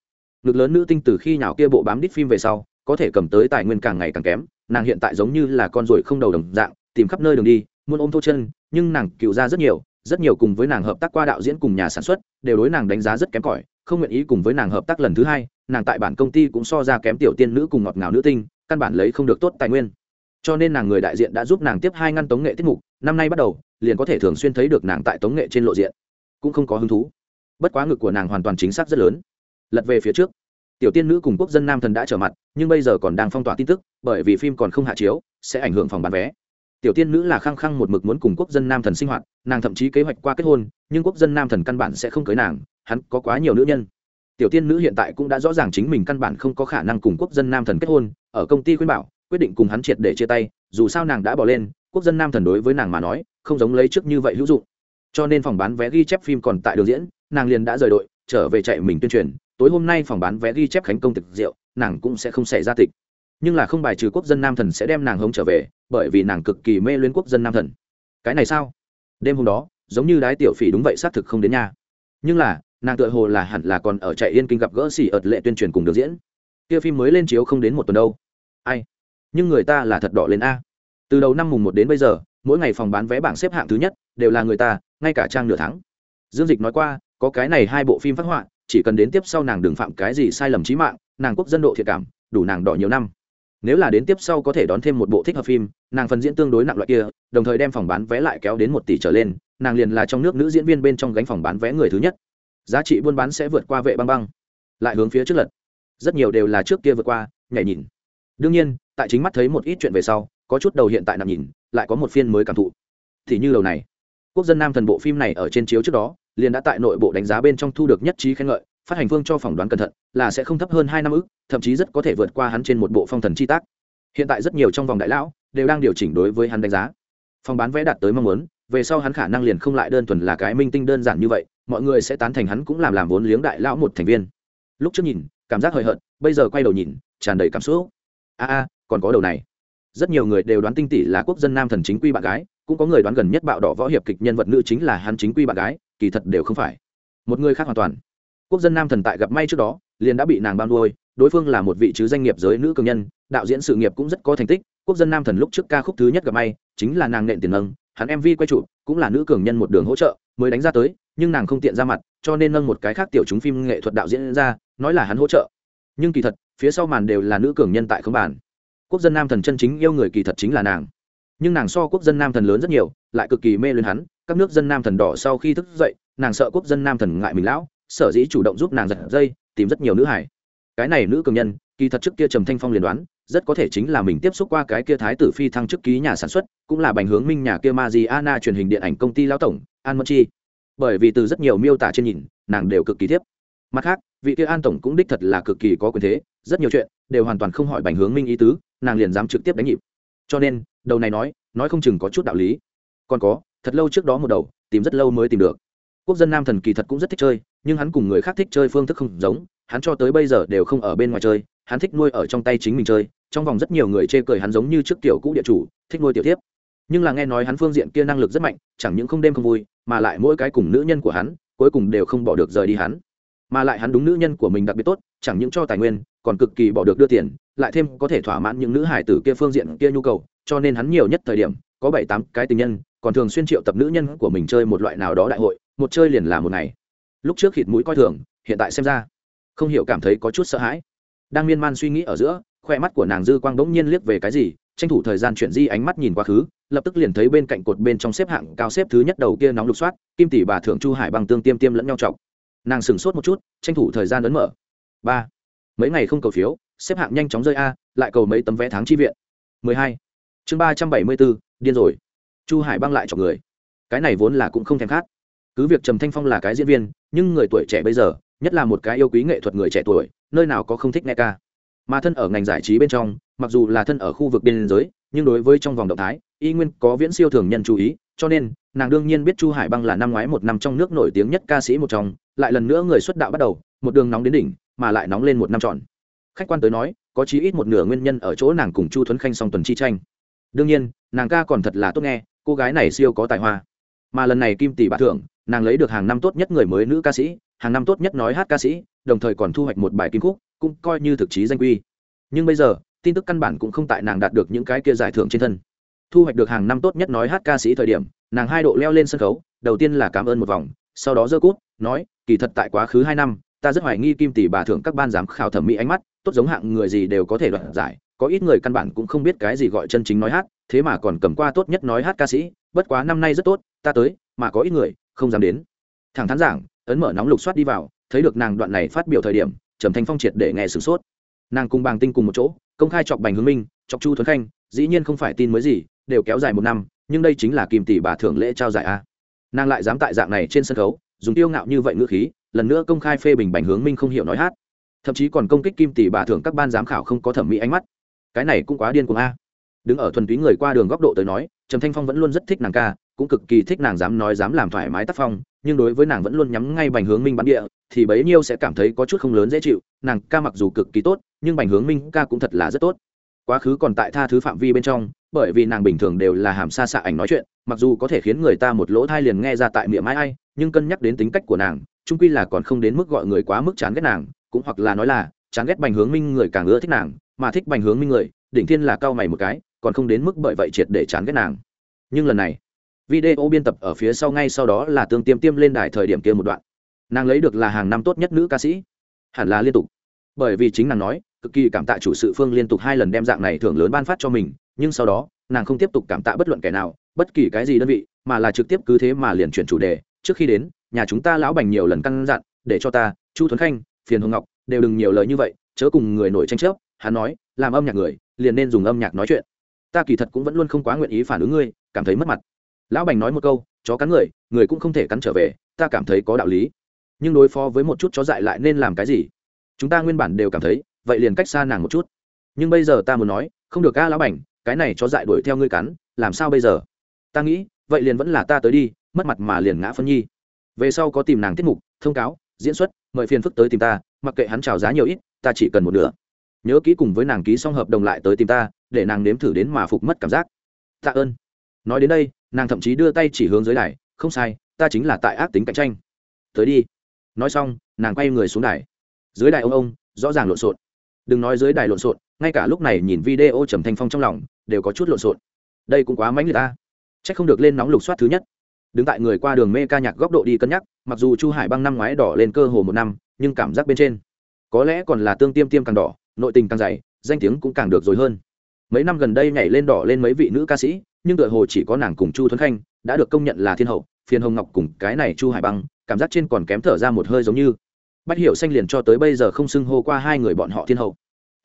Ngực lớn nữ tinh từ khi nào kia bộ bám đít phim về sau, có thể cầm tới tài nguyên càng ngày càng kém, nàng hiện tại giống như là con ruồi không đầu đồng dạng, tìm khắp nơi đường đi, muốn ôm thô chân, nhưng nàng cựu ra rất nhiều rất nhiều cùng với nàng hợp tác qua đạo diễn cùng nhà sản xuất, đều đối nàng đánh giá rất kém cỏi, không nguyện ý cùng với nàng hợp tác lần thứ hai, nàng tại bản công ty cũng so ra kém tiểu tiên nữ cùng ngọt ngào nữ tinh, căn bản lấy không được tốt tài nguyên. Cho nên nàng người đại diện đã giúp nàng tiếp hai ngăn tống nghệ tiết mục, năm nay bắt đầu, liền có thể thường xuyên thấy được nàng tại tống nghệ trên lộ diện. Cũng không có hứng thú. Bất quá ngực của nàng hoàn toàn chính xác rất lớn. Lật về phía trước, tiểu tiên nữ cùng quốc dân nam thần đã trở mặt, nhưng bây giờ còn đang phong tỏa tin tức, bởi vì phim còn không hạ chiếu, sẽ ảnh hưởng phòng bán vé tiểu tiên nữ là khăng khăng một mực muốn cùng quốc dân nam thần sinh hoạt, nàng thậm chí kế hoạch qua kết hôn, nhưng quốc dân nam thần căn bản sẽ không cưới nàng, hắn có quá nhiều nữ nhân. Tiểu tiên nữ hiện tại cũng đã rõ ràng chính mình căn bản không có khả năng cùng quốc dân nam thần kết hôn, ở công ty khuyên bảo, quyết định cùng hắn triệt để chia tay, dù sao nàng đã bỏ lên, quốc dân nam thần đối với nàng mà nói, không giống lấy trước như vậy hữu dụng. Cho nên phòng bán vé ghi chép phim còn tại đường diễn, nàng liền đã rời đội, trở về chạy mình tuyên truyền, tối hôm nay phòng bán vé ghi chép khánh công thực rượu, nàng cũng sẽ không xảy ra tịch. Nhưng là không bài trừ quốc dân nam thần sẽ đem nàng hống trở về bởi vì nàng cực kỳ mê luyến quốc dân nam thần. Cái này sao? Đêm hôm đó, giống như đái tiểu phỉ đúng vậy xác thực không đến nhà. Nhưng là, nàng tựa hồ là hẳn là còn ở chạy yên kinh gặp gỡ xỉ ợt lệ tuyên truyền cùng được diễn. Kia phim mới lên chiếu không đến một tuần đâu. Ai? Nhưng người ta là thật đỏ lên a. Từ đầu năm mùng một đến bây giờ, mỗi ngày phòng bán vé bảng xếp hạng thứ nhất, đều là người ta, ngay cả trang nửa tháng dương dịch nói qua, có cái này hai bộ phim phát họa, chỉ cần đến tiếp sau nàng đừng phạm cái gì sai lầm trí mạng, nàng quốc dân độ thiệt cảm, đủ nàng đỏ nhiều năm nếu là đến tiếp sau có thể đón thêm một bộ thích hợp phim, nàng phần diễn tương đối nặng loại kia, đồng thời đem phòng bán vé lại kéo đến một tỷ trở lên, nàng liền là trong nước nữ diễn viên bên trong gánh phòng bán vé người thứ nhất. Giá trị buôn bán sẽ vượt qua vệ băng băng. Lại hướng phía trước lật. Rất nhiều đều là trước kia vượt qua, nhảy nhìn. Đương nhiên, tại chính mắt thấy một ít chuyện về sau, có chút đầu hiện tại nằm nhìn, lại có một phiên mới cảm thụ. Thì như đầu này, quốc dân nam thần bộ phim này ở trên chiếu trước đó, liền đã tại nội bộ đánh giá bên trong thu được nhất trí khen ngợi phát hành phương cho phỏng đoán cẩn thận là sẽ không thấp hơn hai năm ức, thậm chí rất có thể vượt qua hắn trên một bộ phong thần chi tác. Hiện tại rất nhiều trong vòng đại lão đều đang điều chỉnh đối với hắn đánh giá. Phòng bán vé đạt tới mong muốn, về sau hắn khả năng liền không lại đơn thuần là cái minh tinh đơn giản như vậy, mọi người sẽ tán thành hắn cũng làm làm vốn liếng đại lão một thành viên. Lúc trước nhìn, cảm giác hời hợt, bây giờ quay đầu nhìn, tràn đầy cảm xúc. A a, còn có đầu này. Rất nhiều người đều đoán tinh tỷ là quốc dân nam thần chính quy bạn gái, cũng có người đoán gần nhất bạo đỏ võ hiệp kịch nhân vật nữ chính là hắn chính quy bạn gái, kỳ thật đều không phải. Một người khác hoàn toàn quốc dân nam thần tại gặp may trước đó, liền đã bị nàng bao nuôi, đối phương là một vị chứ danh nghiệp giới nữ cường nhân, đạo diễn sự nghiệp cũng rất có thành tích, quốc dân nam thần lúc trước ca khúc thứ nhất gặp may, chính là nàng nện tiền nâng, hắn mv quay trụ cũng là nữ cường nhân một đường hỗ trợ, mới đánh ra tới, nhưng nàng không tiện ra mặt, cho nên nâng một cái khác tiểu chúng phim nghệ thuật đạo diễn ra, nói là hắn hỗ trợ. Nhưng kỳ thật, phía sau màn đều là nữ cường nhân tại không bàn. Quốc dân nam thần chân chính yêu người kỳ thật chính là nàng. Nhưng nàng so quốc dân nam thần lớn rất nhiều, lại cực kỳ mê luyến hắn, các nước dân nam thần đỏ sau khi thức dậy, nàng sợ quốc dân nam thần ngại mình lão sở dĩ chủ động giúp nàng giật dây tìm rất nhiều nữ hải cái này nữ cường nhân kỳ thật trước kia trầm thanh phong liền đoán rất có thể chính là mình tiếp xúc qua cái kia thái tử phi thăng chức ký nhà sản xuất cũng là bành hướng minh nhà kia ma di ana truyền hình điện ảnh công ty lão tổng An mân Chi. Bởi vì từ rất nhiều miêu tả trên nhìn, nàng đều cực kỳ tiếp. Mặt khác, vị kia An tổng cũng đích thật là cực kỳ có quyền thế, rất nhiều chuyện đều hoàn toàn không hỏi bành hướng minh ý tứ, nàng liền dám trực tiếp đánh nhịp. Cho nên, đầu này nói, nói không chừng có chút đạo lý. Còn có, thật lâu trước đó một đầu, tìm rất lâu mới tìm được. Quốc dân nam thần kỳ thật cũng rất thích chơi, nhưng hắn cùng người khác thích chơi phương thức không giống, hắn cho tới bây giờ đều không ở bên ngoài chơi, hắn thích nuôi ở trong tay chính mình chơi, trong vòng rất nhiều người chê cười hắn giống như trước tiểu cũ địa chủ thích nuôi tiểu tiếp nhưng là nghe nói hắn phương diện kia năng lực rất mạnh chẳng những không đêm không vui mà lại mỗi cái cùng nữ nhân của hắn cuối cùng đều không bỏ được rời đi hắn. Mà lại hắn đúng nữ nhân của mình đặc biệt tốt chẳng những cho tài nguyên còn cực kỳ bỏ được đưa tiền lại thêm có thể thỏa mãn những nữ hải tử kia phương diện kia nhu cầu cho nên hắn nhiều nhất thời điểm có bảy tám cái tình nhân còn thường xuyên triệu tập nữ nhân của mình chơi một loại nào đó đại hội một chơi liền là một ngày. Lúc trước khịt mũi coi thường, hiện tại xem ra, không hiểu cảm thấy có chút sợ hãi. Đang miên man suy nghĩ ở giữa, khoe mắt của nàng dư quang bỗng nhiên liếc về cái gì, tranh thủ thời gian chuyển di ánh mắt nhìn quá khứ, lập tức liền thấy bên cạnh cột bên trong xếp hạng cao xếp thứ nhất đầu kia nóng lục soát, kim tỷ bà thượng chu hải bằng tương tiêm tiêm lẫn nhau trọng nàng sửng sốt một chút, tranh thủ thời gian ấn mở. Ba. Mấy ngày không cầu phiếu, xếp hạng nhanh chóng rơi a, lại cầu mấy tấm vé tháng chi viện. Mười hai. Chương ba trăm bảy mươi bốn, điên rồi. Chu hải băng lại chọc người. Cái này vốn là cũng không thèm khát cứ việc trầm thanh phong là cái diễn viên, nhưng người tuổi trẻ bây giờ, nhất là một cái yêu quý nghệ thuật người trẻ tuổi, nơi nào có không thích nghe ca. Mà thân ở ngành giải trí bên trong, mặc dù là thân ở khu vực biên giới, nhưng đối với trong vòng động thái, y nguyên có viễn siêu thường nhân chú ý, cho nên, nàng đương nhiên biết chu hải băng là năm ngoái một năm trong nước nổi tiếng nhất ca sĩ một trong, lại lần nữa người xuất đạo bắt đầu, một đường nóng đến đỉnh, mà lại nóng lên một năm trọn. Khách quan tới nói, có chí ít một nửa nguyên nhân ở chỗ nàng cùng chu thuấn khanh song tuần chi tranh. Đương nhiên, nàng ca còn thật là tốt nghe, cô gái này siêu có tài hoa. Mà lần này kim tỷ bà thưởng nàng lấy được hàng năm tốt nhất người mới nữ ca sĩ, hàng năm tốt nhất nói hát ca sĩ, đồng thời còn thu hoạch một bài kim khúc, cũng coi như thực chí danh quy. Nhưng bây giờ, tin tức căn bản cũng không tại nàng đạt được những cái kia giải thưởng trên thân. Thu hoạch được hàng năm tốt nhất nói hát ca sĩ thời điểm, nàng hai độ leo lên sân khấu, đầu tiên là cảm ơn một vòng, sau đó dơ cút, nói, kỳ thật tại quá khứ hai năm, ta rất hoài nghi kim tỷ bà thưởng các ban giám khảo thẩm mỹ ánh mắt, tốt giống hạng người gì đều có thể đoạt giải, có ít người căn bản cũng không biết cái gì gọi chân chính nói hát, thế mà còn cầm qua tốt nhất nói hát ca sĩ, bất quá năm nay rất tốt, ta tới, mà có ít người không dám đến. Thẳng thắn giảng, ấn mở nóng lục soát đi vào, thấy được nàng đoạn này phát biểu thời điểm, trầm thanh phong triệt để nghe sửng sốt. Nàng cùng bàng tinh cùng một chỗ, công khai chọc bành hướng minh, chọc chu thuấn khanh, dĩ nhiên không phải tin mới gì, đều kéo dài một năm, nhưng đây chính là kim tỷ bà thưởng lễ trao giải a. Nàng lại dám tại dạng này trên sân khấu, dùng tiêu ngạo như vậy ngữ khí, lần nữa công khai phê bình bành hướng minh không hiểu nói hát. Thậm chí còn công kích kim tỷ bà thưởng các ban giám khảo không có thẩm mỹ ánh mắt. Cái này cũng quá điên cuồng a. Đứng ở thuần túy người qua đường góc độ tới nói trầm thanh phong vẫn luôn rất thích nàng ca, cũng cực kỳ thích nàng dám nói dám làm thoải mái tác phong, nhưng đối với nàng vẫn luôn nhắm ngay bành hướng minh bắn địa, thì bấy nhiêu sẽ cảm thấy có chút không lớn dễ chịu. Nàng ca mặc dù cực kỳ tốt, nhưng bành hướng minh ca cũng thật là rất tốt. Quá khứ còn tại tha thứ phạm vi bên trong, bởi vì nàng bình thường đều là hàm xa xạ ảnh nói chuyện, mặc dù có thể khiến người ta một lỗ thai liền nghe ra tại miệng mãi ai, nhưng cân nhắc đến tính cách của nàng trung quy là còn không đến mức gọi người quá mức chán ghét nàng, cũng hoặc là nói là, chán ghét bành hướng minh người càng ưa thích nàng, mà thích bành hướng minh người, đỉnh thiên là cao mày một cái còn không đến mức bởi vậy triệt để chán ghét nàng. Nhưng lần này, video biên tập ở phía sau ngay sau đó là tương tiêm tiêm lên đài thời điểm kia một đoạn. Nàng lấy được là hàng năm tốt nhất nữ ca sĩ. Hẳn là liên tục. Bởi vì chính nàng nói, cực kỳ cảm tạ chủ sự phương liên tục hai lần đem dạng này thưởng lớn ban phát cho mình, nhưng sau đó, nàng không tiếp tục cảm tạ bất luận kẻ nào, bất kỳ cái gì đơn vị, mà là trực tiếp cứ thế mà liền chuyển chủ đề. Trước khi đến, nhà chúng ta lão bành nhiều lần căn dặn, để cho ta, chu thuấn khanh, phiền hồng ngọc, đều đừng nhiều lời như vậy, chớ cùng người nổi tranh chấp. Hắn nói, làm âm nhạc người, liền nên dùng âm nhạc nói chuyện ta kỳ thật cũng vẫn luôn không quá nguyện ý phản ứng ngươi, cảm thấy mất mặt. Lão bành nói một câu, chó cắn người người cũng không thể cắn trở về, ta cảm thấy có đạo lý. Nhưng đối phó với một chút chó dại lại nên làm cái gì? Chúng ta nguyên bản đều cảm thấy, vậy liền cách xa nàng một chút. Nhưng bây giờ ta muốn nói, không được ca lão bành, cái này chó dại đuổi theo ngươi cắn, làm sao bây giờ? Ta nghĩ, vậy liền vẫn là ta tới đi, mất mặt mà liền ngã phân nhi. Về sau có tìm nàng tiết mục, thông cáo, diễn xuất, mời phiền phức tới tìm ta, mặc kệ hắn trào giá nhiều ít, ta chỉ cần một nửa. Nhớ ký cùng với nàng ký xong hợp đồng lại tới tìm ta để nàng nếm thử đến mà phục mất cảm giác. Tạ ơn. Nói đến đây, nàng thậm chí đưa tay chỉ hướng dưới đài, không sai, ta chính là tại ác tính cạnh tranh. Tới đi. Nói xong, nàng quay người xuống đài. Dưới đài ông ông, rõ ràng lộn xộn. Đừng nói dưới đài lộn xộn, ngay cả lúc này nhìn video trầm thanh phong trong lòng, đều có chút lộn xộn. Đây cũng quá mánh người ta. C h ắ c không được lên nóng lục soát thứ nhất. Đứng tại người qua đường mê ca nhạc góc độ đi cân nhắc, mặc dù chu hải băng năm ngoái đỏ lên cơ hồ một năm, nhưng cảm giác bên trên, có lẽ còn là tương tiêm tiêm càng đỏ, nội tình càng dày, danh tiếng cũng càng được rồi hơn mấy năm gần đây nhảy lên đỏ lên mấy vị nữ ca sĩ, nhưng tựa hồ chỉ có nàng cùng chu thuấn khanh đã được công nhận là thiên hậu, phiền hồng ngọc cùng cái này chu hải băng, cảm giác trên còn kém thở ra một hơi giống như. Bách hiểu xanh liền cho tới bây giờ không xưng hô qua hai người bọn họ thiên hậu.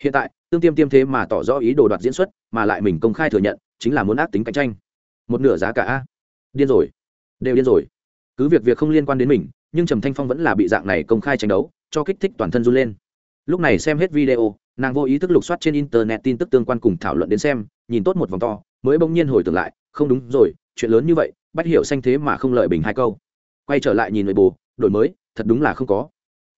Hiện tại, tương tiêm tiêm thế mà tỏ rõ ý đồ đoạt diễn xuất, mà lại mình công khai thừa nhận, chính là muốn ác tính cạnh tranh. Một nửa giá cả a. Điên rồi. Đều điên rồi. Cứ việc việc không liên quan đến mình, nhưng trầm thanh phong vẫn là bị dạng này công khai tranh đấu, cho kích thích toàn thân run lên. Lúc này xem hết video nàng vô ý thức lục soát trên internet tin tức tương quan cùng thảo luận đến xem, nhìn tốt một vòng to, mới bỗng nhiên hồi tưởng lại, không đúng rồi, chuyện lớn như vậy bắt hiểu xanh thế mà không lợi bình hai câu. Quay trở lại nhìn nội bồ, đổi mới, thật đúng là không có.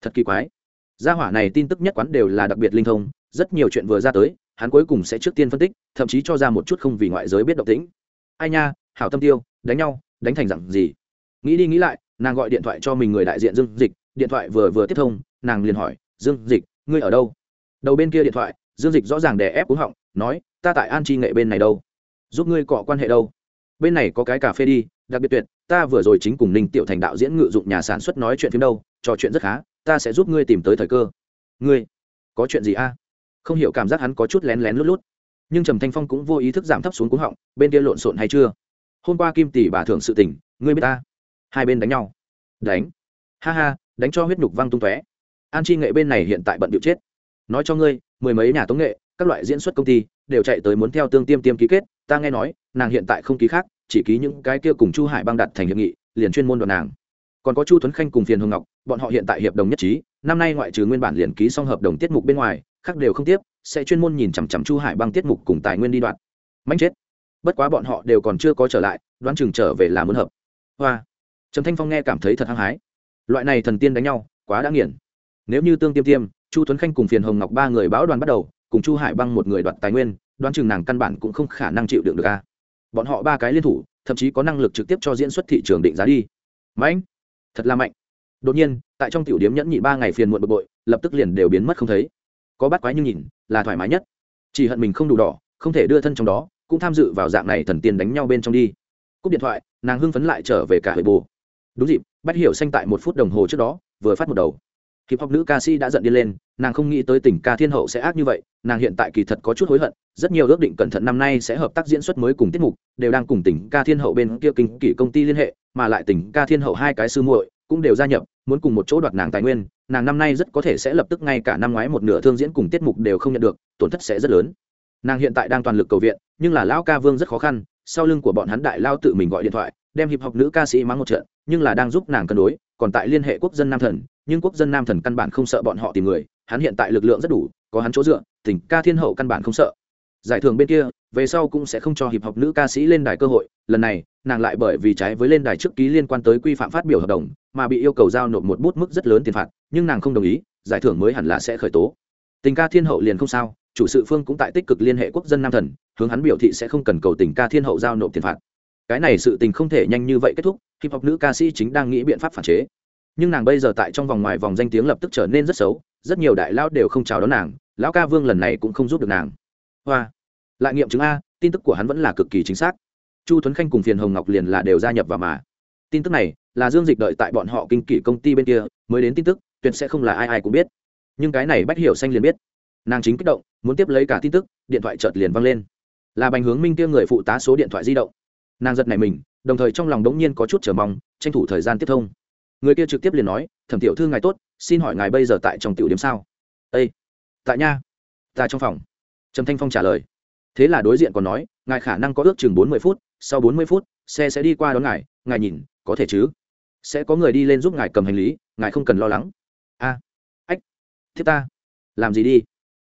Thật kỳ quái. Gia hỏa này tin tức nhất quán đều là đặc biệt linh thông, rất nhiều chuyện vừa ra tới, hắn cuối cùng sẽ trước tiên phân tích, thậm chí cho ra một chút không vì ngoại giới biết động tĩnh. Ai nha, hảo tâm tiêu, đánh nhau, đánh thành dặn gì? Nghĩ đi nghĩ lại, nàng gọi điện thoại cho mình người đại diện dương dịch, điện thoại vừa vừa tiếp thông, nàng liền hỏi, dương dịch, ngươi ở đâu? Đầu bên kia điện thoại, dương dịch rõ ràng đè ép cúng họng, nói, ta tại an chi nghệ bên này đâu? Giúp ngươi cọ quan hệ đâu? Bên này có cái cà phê đi, đặc biệt tuyệt, ta vừa rồi chính cùng ninh tiểu thành đạo diễn ngự dụng nhà sản xuất nói chuyện phim đâu, trò chuyện rất khá, ta sẽ giúp ngươi tìm tới thời cơ. Ngươi? Có chuyện gì a? Không hiểu cảm giác hắn có chút lén lén lút lút. Nhưng trầm thanh phong cũng vô ý thức giảm thấp xuống cúng họng, bên kia lộn xộn hay chưa? Hôm qua kim tỷ bà thưởng sự tình, ngươi biết ta? Hai bên đánh nhau. Đánh? Ha ha, đánh cho huyết nhục văng tung tóe. An chi nghệ bên này hiện tại bận điệu chết nói cho ngươi, mười mấy nhà tống nghệ, các loại diễn xuất công ty, đều chạy tới muốn theo tương tiêm tiêm ký kết, ta nghe nói, nàng hiện tại không ký khác, chỉ ký những cái kia cùng chu hải băng đặt thành hiệp nghị, liền chuyên môn đoàn nàng. Còn có chu tuấn khanh cùng phiền hồng ngọc, bọn họ hiện tại hiệp đồng nhất trí, năm nay ngoại trừ nguyên bản liền ký xong hợp đồng tiết mục bên ngoài, khác đều không tiếp, sẽ chuyên môn nhìn chằm chằm chu hải băng tiết mục cùng tài nguyên đi đoạn mạnh chết. Bất quá bọn họ đều còn chưa có trở lại, đoán chừng trở về là muốn hợp. Hoa. Trầm thanh phong nghe cảm thấy thật hăng hái. Loại này thần tiên đánh nhau, quá đã nghiền. Nếu như tương tiêm tiêm chu tuấn khanh cùng phiền hồng ngọc ba người báo đoàn bắt đầu, cùng chu hải băng một người đoạt tài nguyên, đoán chừng nàng căn bản cũng không khả năng chịu đựng được a. Bọn họ ba cái liên thủ, thậm chí có năng lực trực tiếp cho diễn xuất thị trường định giá đi. Mạnh! Thật là mạnh. Đột nhiên, tại trong tiểu điếm nhẫn nhị ba ngày phiền muộn bực bội, lập tức liền đều biến mất không thấy. Có bắt quái như nhìn, là thoải mái nhất. Chỉ hận mình không đủ đỏ, không thể đưa thân trong đó, cũng tham dự vào dạng này thần tiên đánh nhau bên trong đi. Cúp điện thoại, nàng hưng phấn lại trở về cả hệ bồ đúng dịp bắt hiểu xanh tại một phút đồng hồ trước đó, vừa phát một đầu hip hop nữ ca sĩ đã giận đi lên, nàng không nghĩ tới Tình ca thiên hậu sẽ ác như vậy, nàng hiện tại kỳ thật có chút hối hận, rất nhiều ước định cẩn thận năm nay sẽ hợp tác diễn xuất mới cùng tiết mục, đều đang cùng Tình ca thiên hậu bên kia kinh kỷ công ty liên hệ, mà lại Tình ca thiên hậu hai cái sư muội cũng đều gia nhập, muốn cùng một chỗ đoạt nàng tài nguyên, nàng năm nay rất có thể sẽ lập tức ngay cả năm ngoái một nửa thương diễn cùng tiết mục đều không nhận được, tổn thất sẽ rất lớn. Nàng hiện tại đang toàn lực cầu viện, nhưng là lão ca vương rất khó khăn, sau lưng của bọn hắn đại lao tự mình gọi điện thoại, đem hiệp học nữ ca sĩ mắng một trận, nhưng là đang giúp nàng cân đối còn tại liên hệ quốc dân nam thần, nhưng quốc dân nam thần căn bản không sợ bọn họ tìm người, hắn hiện tại lực lượng rất đủ, có hắn chỗ dựa tỉnh ca thiên hậu căn bản không sợ. Giải thưởng bên kia, về sau cũng sẽ không cho hiệp học nữ ca sĩ lên đài cơ hội, lần này, nàng lại bởi vì trái với lên đài trước ký liên quan tới quy phạm phát biểu hợp đồng, mà bị yêu cầu giao nộp một bút mức rất lớn tiền phạt, nhưng nàng không đồng ý, giải thưởng mới hẳn là sẽ khởi tố. Tình ca thiên hậu liền không sao, chủ sự phương cũng tại tích cực liên hệ quốc dân nam thần, hướng hắn biểu thị sẽ không cần cầu tình ca thiên hậu giao nộp tiền phạt. Cái này sự tình không thể nhanh như vậy kết thúc hip hop nữ ca sĩ chính đang nghĩ biện pháp phản chế. Nhưng nàng bây giờ tại trong vòng ngoài vòng danh tiếng lập tức trở nên rất xấu, rất nhiều đại lão đều không chào đón nàng, lão ca vương lần này cũng không giúp được nàng. Hoa. Lại nghiệm chứng a, tin tức của hắn vẫn là cực kỳ chính xác. Chu tuấn khanh cùng phiền hồng ngọc liền là đều gia nhập vào mà. Tin tức này là dương dịch đợi tại bọn họ kinh kỷ công ty bên kia mới đến tin tức, tuyệt sẽ không là ai ai cũng biết. Nhưng cái này bách hiểu xanh liền biết. Nàng chính kích động, muốn tiếp lấy cả tin tức, điện thoại chợt liền văng lên. Là bành hướng minh kia người phụ tá số điện thoại di động. Nàng giật này mình đồng thời trong lòng đống nhiên có chút chờ mong, tranh thủ thời gian tiếp thông. Người kia trực tiếp liền nói, thẩm tiểu thư ngài tốt, xin hỏi ngài bây giờ tại trong tiểu điểm sao? Â tại nha, ta trong phòng. Trầm thanh phong trả lời. Thế là đối diện còn nói, ngài khả năng có ước chừng bốn mươi phút, sau bốn mươi phút, xe sẽ đi qua đón ngài ngài nhìn, có thể chứ? Sẽ có người đi lên giúp ngài cầm hành lý, ngài không cần lo lắng. A, ách thiết ta, làm gì đi?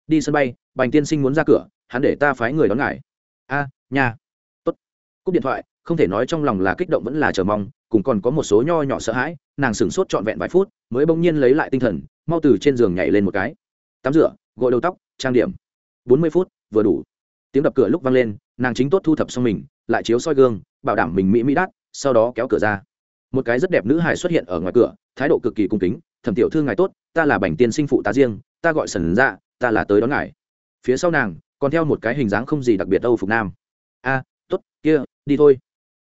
Đi sân bay, bành tiên sinh muốn ra cửa, hắn để ta phái người đón ngài. A nhà tốt. Cúp điện thoại không thể nói trong lòng là kích động vẫn là chờ mong cùng còn có một số nho nhỏ sợ hãi nàng sửng sốt trọn vẹn vài phút mới bỗng nhiên lấy lại tinh thần mau từ trên giường nhảy lên một cái. Tắm rửa gội đầu tóc trang điểm. Bốn mươi phút vừa đủ. Tiếng đập cửa lúc vang lên nàng chính tốt thu thập xong mình lại chiếu soi gương bảo đảm mình mỹ mỹ đắt sau đó kéo cửa ra. Một cái rất đẹp nữ hài xuất hiện ở ngoài cửa thái độ cực kỳ cung kính thẩm tiểu thư ngài tốt ta là bảnh tiên sinh phụ tá riêng ta gọi sần ra ta là tới đón ngài. Phía sau nàng còn theo một cái hình dáng không gì đặc biệt âu phục nam. A à, t ố t kia đi thôi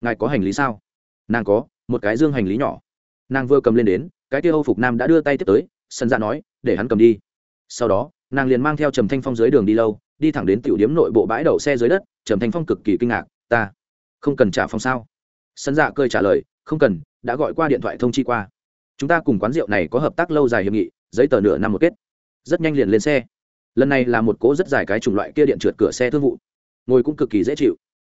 ngài có hành lý sao? Nàng có, một cái dương hành lý nhỏ. Nàng vừa cầm lên đến, cái kia âu phục nam đã đưa tay tiếp tới sân ra dạ nói, để hắn cầm đi. Sau đó, nàng liền mang theo trầm thanh phong dưới đường đi lâu, đi thẳng đến tiểu điếm nội bộ bãi đậu xe dưới đất, trầm thanh phong cực kỳ kinh ngạc, ta không cần trả phòng sao? Sân dạ cơi trả lời, không cần, đã gọi qua điện thoại thông chi qua. Chúng ta cùng quán rượu này có hợp tác lâu dài hiệp nghị, giấy tờ nửa năm một kết. Rất nhanh liền lên xe. Lần này là một cố rất dài cái chủng loại kia điện trượt cửa xe thương vụ. Ngồi cũng cực kỳ dễ chịu.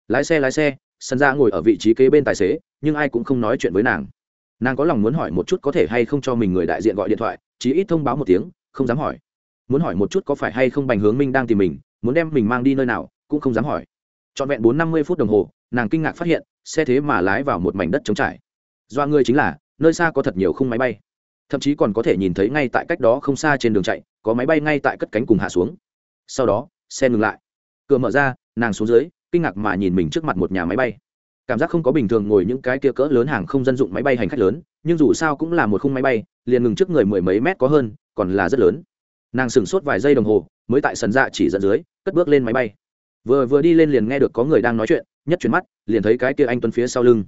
Lái xe lái xe sân ra ngồi ở vị trí kế bên tài xế, nhưng ai cũng không nói chuyện với nàng. Nàng có lòng muốn hỏi một chút có thể hay không cho mình người đại diện gọi điện thoại, chí ít thông báo một tiếng, không dám hỏi. Muốn hỏi một chút có phải hay không bành hướng minh đang tìm mình, muốn đem mình mang đi nơi nào, cũng không dám hỏi. Trọn vẹn bốn năm mươi phút đồng hồ, nàng kinh ngạc phát hiện, xe thế mà lái vào một mảnh đất trống trải. Do người chính là, nơi xa có thật nhiều khung máy bay. Thậm chí còn có thể nhìn thấy ngay tại cách đó không xa trên đường chạy, có máy bay ngay tại cất cánh cùng hạ xuống. Sau đó, xe ngừng lại. Cửa mở ra, nàng xuống dưới kinh ngạc mà nhìn mình trước mặt một nhà máy bay. Cảm giác không có bình thường ngồi những cái kia cỡ lớn hàng không dân dụng máy bay hành khách lớn, nhưng dù sao cũng là một khung máy bay, liền ngừng trước người mười mấy mét có hơn, còn là rất lớn. Nàng sửng sốt vài giây đồng hồ, mới tại sân dạ chỉ dẫn dưới, cất bước lên máy bay. Vừa vừa đi lên liền nghe được có người đang nói chuyện, nhất chuyển mắt, liền thấy cái kia anh tuấn phía sau lưng.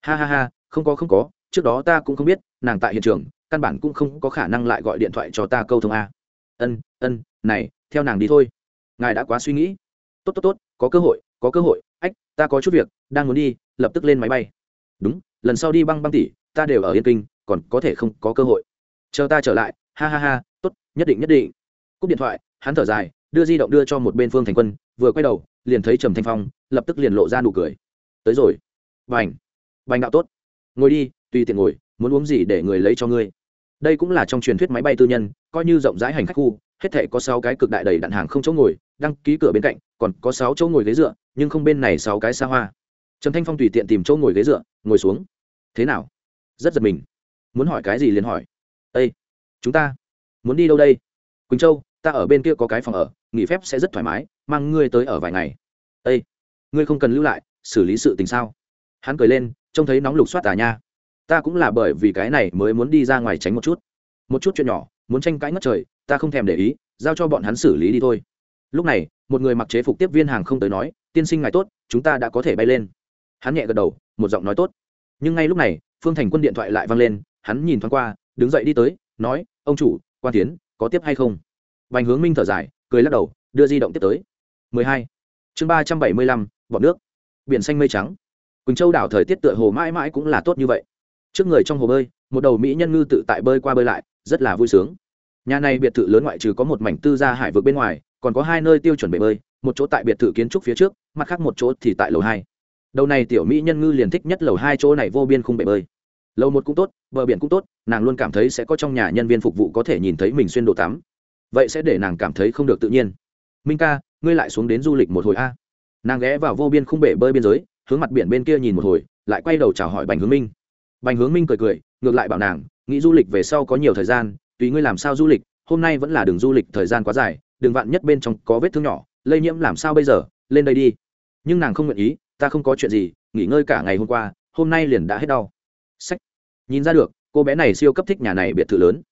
Ha ha ha, không có không có, trước đó ta cũng không biết, nàng tại hiện trường, căn bản cũng không có khả năng lại gọi điện thoại cho ta câu thông a. Ân ân, này, theo nàng đi thôi. Ngài đã quá suy nghĩ. Tốt tốt tốt, có cơ hội có cơ hội, ách, ta có chút việc, đang muốn đi, lập tức lên máy bay. Đúng, lần sau đi băng băng tỉ, ta đều ở yên kinh, còn có thể không có cơ hội. Chờ ta trở lại, ha ha ha, tốt, nhất định nhất định. Cúp điện thoại, hắn thở dài, đưa di động đưa cho một bên phương thành quân, vừa quay đầu, liền thấy trầm thanh phong, lập tức liền lộ ra nụ cười. Tới rồi. Vành. Vành đạo tốt. Ngồi đi, tùy tiện ngồi, muốn uống gì để người lấy cho ngươi. Đây cũng là trong truyền thuyết máy bay tư nhân, coi như rộng rãi hành khách khu hết thể có sáu cái cực đại đầy đặn hàng không chỗ ngồi, đăng ký cửa bên cạnh, còn có sáu chỗ ngồi ghế dựa, nhưng không bên này sáu cái xa hoa. Trầm thanh phong tùy tiện tìm chỗ ngồi ghế dựa, ngồi xuống. Thế nào? Rất giật mình. Muốn hỏi cái gì liền hỏi. Ây chúng ta muốn đi đâu đây? Quỳnh châu, ta ở bên kia có cái phòng ở, nghỉ phép sẽ rất thoải mái, mang ngươi tới ở vài ngày. Ây ngươi không cần lưu lại, xử lý sự tình sao? Hắn cười lên, trông thấy nóng lục soát tà nha. Ta cũng là bởi vì cái này mới muốn đi ra ngoài tránh một chút. Một chút chuyện nhỏ, muốn tranh cãi ngất trời ta không thèm để ý giao cho bọn hắn xử lý đi thôi. Lúc này một người mặc chế phục tiếp viên hàng không tới nói tiên sinh ngài tốt chúng ta đã có thể bay lên. Hắn nhẹ gật đầu một giọng nói tốt. Nhưng ngay lúc này phương thành quân điện thoại lại vang lên hắn nhìn thoáng qua đứng dậy đi tới nói ông chủ quan tiến có tiếp hay không? Vành hướng minh thở dài cười lắc đầu đưa di động tiếp tới. 12. chương 375, bọn nước. Biển xanh mây trắng. Quỳnh châu đảo thời tiết tựa hồ mãi mãi cũng là tốt như vậy. Trước người trong hồ bơi một đầu mỹ nhân ngư tự tại bơi qua bơi lại rất là vui sướng nhà này biệt thự lớn ngoại trừ có một mảnh tư gia hải vực bên ngoài, còn có hai nơi tiêu chuẩn bể bơi, một chỗ tại biệt thự kiến trúc phía trước, mặt khác một chỗ thì tại lầu hai. Đầu này tiểu mỹ nhân ngư liền thích nhất lầu hai chỗ này vô biên khung bể bơi. Lầu một cũng tốt, bờ biển cũng tốt, nàng luôn cảm thấy sẽ có trong nhà nhân viên phục vụ có thể nhìn thấy mình xuyên đồ tắm. Vậy sẽ để nàng cảm thấy không được tự nhiên. Minh ca, ngươi lại xuống đến du lịch một hồi a. Nàng ghé vào vô biên khung bể bơi biên giới, hướng mặt biển bên kia nhìn một hồi, lại quay đầu chào hỏi bành hướng minh. Bành hướng minh cười cười, ngược lại bảo nàng, nghĩ du lịch về sau có nhiều thời gian tùy ngươi làm sao du lịch, hôm nay vẫn là đường du lịch thời gian quá dài, đường vạn nhất bên trong có vết thương nhỏ, lây nhiễm làm sao bây giờ, lên đây đi. Nhưng nàng không nguyện ý, ta không có chuyện gì, nghỉ ngơi cả ngày hôm qua, hôm nay liền đã hết đau. Sách. Nhìn ra được, cô bé này siêu cấp thích nhà này biệt thự lớn.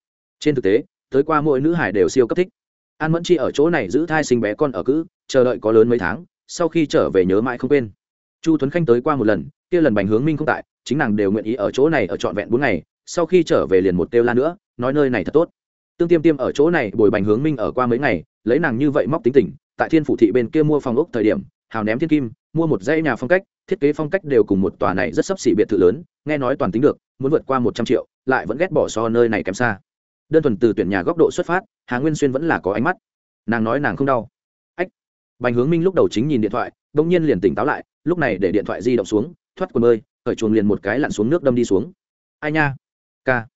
Trên thực tế, tới qua mỗi nữ hải đều siêu cấp thích. An mẫn chi ở chỗ này giữ thai sinh bé con ở cữ, chờ đợi có lớn mấy tháng, sau khi trở về nhớ mãi không quên. Chu tuấn khanh tới qua một lần, kia lần bành hướng minh không tại, chính nàng đều nguyện ý ở chỗ này ở trọn vẹn bốn ngày sau khi trở về liền một kêu la nữa, nói nơi này thật tốt. Tương tiêm tiêm ở chỗ này bồi bành hướng minh ở qua mấy ngày, lấy nàng như vậy móc tính tình, tại thiên phủ thị bên kia mua phòng ốc thời điểm, hào ném thiên kim, mua một dãy nhà phong cách, thiết kế phong cách đều cùng một tòa này rất sấp xỉ biệt thự lớn, nghe nói toàn tính được, muốn vượt qua một trăm triệu, lại vẫn ghét bỏ so nơi này kém xa. Đơn thuần từ tuyển nhà góc độ xuất phát, hà nguyên xuyên vẫn là có ánh mắt. Nàng nói nàng không đau. Ách. Bành hướng minh lúc đầu chính nhìn điện thoại đ ỗ n g nhiên liền tỉnh táo lại, lúc này để điện thoại di động xuống, thoát quần bơi khởi chuồng liền một cái lặn xuống nước đâm đi xuống. Ai nha? Ca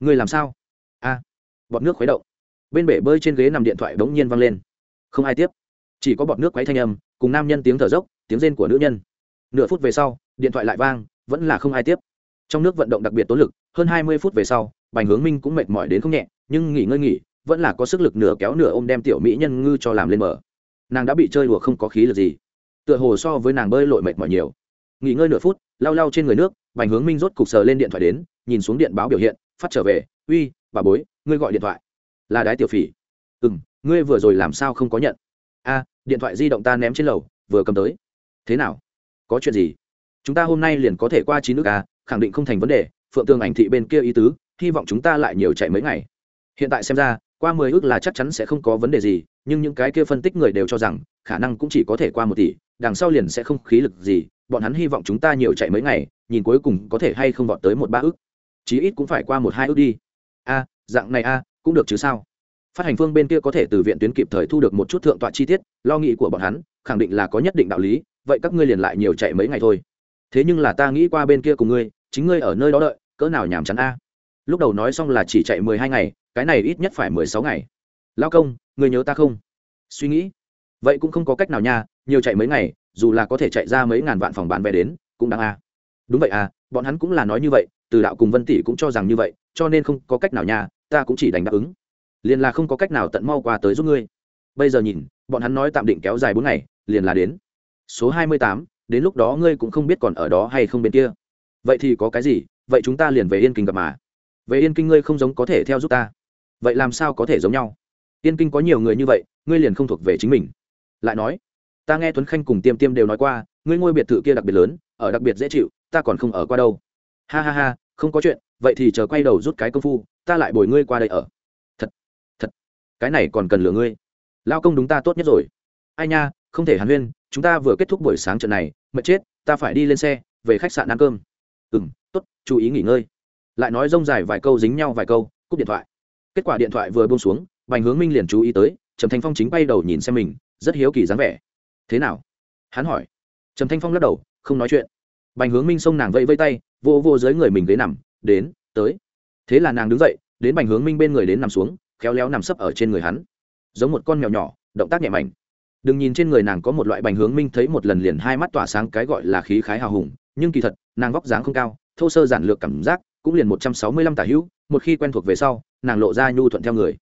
người làm sao? A, bọt nước khuấy động. Bên bể bơi trên ghế nằm điện thoại bỗng nhiên văng lên. Không ai tiếp. Chỉ có bọt nước quấy thanh âm, cùng nam nhân tiếng thở dốc, tiếng rên của nữ nhân. Nửa phút về sau, điện thoại lại vang, vẫn là không ai tiếp. Trong nước vận động đặc biệt tốn lực, hơn hai mươi phút về sau, bành hướng minh cũng mệt mỏi đến không nhẹ, nhưng nghỉ ngơi nghỉ, vẫn là có sức lực nửa kéo nửa ôm đem tiểu mỹ nhân ngư cho làm lên mở nàng đã bị chơi đùa không có khí lực gì. Tựa hồ so với nàng bơi lội mệt mỏi nhiều. Nghỉ ngơi nửa phút, lau lau trên người nước, bành hướng minh rốt cục sờ lên điện thoại đến nhìn xuống điện báo biểu hiện, phát trở về, uy, bà bối, ngươi gọi điện thoại. Là đái tiểu phỉ. Ừ m ngươi vừa rồi làm sao không có nhận? A, điện thoại di động ta ném trên lầu, vừa cầm tới. Thế nào? Có chuyện gì? Chúng ta hôm nay liền có thể qua chín nước a khẳng định không thành vấn đề, phượng tường ảnh thị bên kia ý tứ, hy vọng chúng ta lại nhiều chạy mấy ngày. Hiện tại xem ra, qua mười ước là chắc chắn sẽ không có vấn đề gì, nhưng những cái kia phân tích người đều cho rằng, khả năng cũng chỉ có thể qua một tỷ, đằng sau liền sẽ không khí lực gì, bọn hắn hy vọng chúng ta nhiều chạy mấy ngày, nhìn cuối cùng có thể hay không vọt tới một ba ước chí ít cũng phải qua một hai ước đi. A, dạng này a, cũng được chứ sao? Phát hành phương bên kia có thể từ viện tuyến kịp thời thu được một chút thượng tọa chi tiết, lo nghĩ của bọn hắn, khẳng định là có nhất định đạo lý, vậy các ngươi liền lại nhiều chạy mấy ngày thôi. Thế nhưng là ta nghĩ qua bên kia cùng ngươi, chính ngươi ở nơi đó đợi, cỡ nào nhàm chán a? Lúc đầu nói xong là chỉ chạy mười hai ngày, cái này ít nhất phải mười sáu ngày. Lao công người nhớ ta không? Suy nghĩ. Vậy cũng không có cách nào nha, nhiều chạy mấy ngày, dù là có thể chạy ra mấy ngàn vạn phòng bán vé đến, cũng đáng a. Đúng vậy à bọn hắn cũng là nói như vậy từ đạo cùng vân tỷ cũng cho rằng như vậy cho nên không có cách nào nhà, ta cũng chỉ đành đáp ứng. Liền là không có cách nào tận mau qua tới giúp ngươi. Bây giờ nhìn bọn hắn nói tạm định kéo dài bốn ngày liền là đến. Số hai mươi tám đến lúc đó ngươi cũng không biết còn ở đó hay không bên kia. Vậy thì có cái gì vậy chúng ta liền về yên kinh gặp mà. Về yên kinh ngươi không giống có thể theo giúp ta. Vậy làm sao có thể giống nhau? Yên kinh có nhiều người như vậy ngươi liền không thuộc về chính mình. Lại nói ta nghe tuấn khanh cùng tiêm tiêm đều nói qua ngươi ngôi biệt thự kia đặc biệt lớn ở đặc biệt dễ chịu ta còn không ở qua đâu. Ha ha ha, không có chuyện, vậy thì chờ quay đầu rút cái công phu, ta lại bồi ngươi qua đây ở. Thật thật, cái này còn cần lừa ngươi. Lao công đúng ta tốt nhất rồi. Ai nha, không thể hàn huyên, chúng ta vừa kết thúc buổi sáng trận này, mệt chết, ta phải đi lên xe, về khách sạn ăn cơm. Ừ m t ố t chú ý nghỉ ngơi. Lại nói rông dài vài câu dính nhau vài câu, cúp điện thoại. Kết quả điện thoại vừa buông xuống, bành hướng minh liền chú ý tới, trầm thanh phong chính bay đầu nhìn xem mình, rất hiếu kỳ dáng vẻ. Thế nào? Hắn hỏi. Trầm thanh phong lắc đầu, không nói chuyện bành hướng minh xông nàng vẫy vây tay, vô vô dưới người mình ghế nằm, đến, tới. Thế là nàng đứng dậy, đến bành hướng minh bên người đến nằm xuống, khéo léo nằm sấp ở trên người hắn. Giống một con mèo nhỏ, động tác nhẹ mạnh đừng nhìn trên người nàng có một loại bành hướng minh thấy một lần liền hai mắt tỏa sáng cái gọi là khí khái hào hùng, nhưng kỳ thật, nàng vóc dáng không cao, thô sơ giản lược cảm giác, cũng liền một trăm sáu mươi lăm tả hữu, một khi quen thuộc về sau, nàng lộ ra nhu thuận theo người.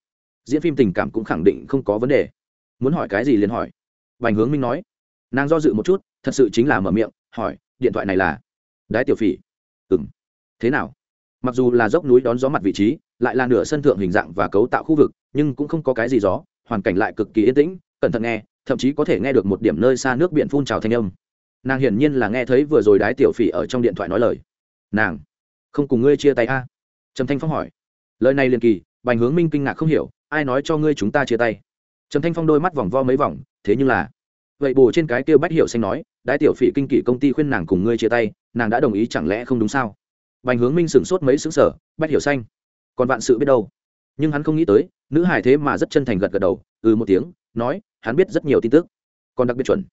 Diễn phim tình cảm cũng khẳng định không có vấn đề. Muốn hỏi cái gì liền hỏi. Bành hướng minh nói. Nàng do dự một chút, thật sự chính là mở miệng, hỏi điện thoại này là đái tiểu phỉ. Ừ m thế nào? Mặc dù là dốc núi đón gió mặt vị trí, lại là nửa sân thượng hình dạng và cấu tạo khu vực, nhưng cũng không có cái gì gió, hoàn cảnh lại cực kỳ yên tĩnh, cẩn thận nghe, thậm chí có thể nghe được một điểm nơi xa nước biển phun trào thanh âm. Nàng hiển nhiên là nghe thấy vừa rồi đái tiểu phỉ ở trong điện thoại nói lời. Nàng, không cùng ngươi chia tay a? À? trầm thanh phong hỏi. Lời này liền kỳ, bành hướng minh kinh ngạc không hiểu, ai nói cho ngươi chúng ta chia tay? Trầm thanh phong đôi mắt vòng vo mấy vòng, thế nhưng là, vậy bù trên cái kia bách hiểu xanh nói đái tiểu phỉ kinh kỷ công ty khuyên nàng cùng ngươi chia tay, nàng đã đồng ý chẳng lẽ không đúng sao? Bành hướng minh sửng sốt mấy xứng sở bách hiểu xanh, còn vạn sự biết đâu. Nhưng hắn không nghĩ tới, nữ hải thế mà rất chân thành gật gật đầu ừ một tiếng, nói, hắn biết rất nhiều tin tức. Còn đặc biệt chuẩn.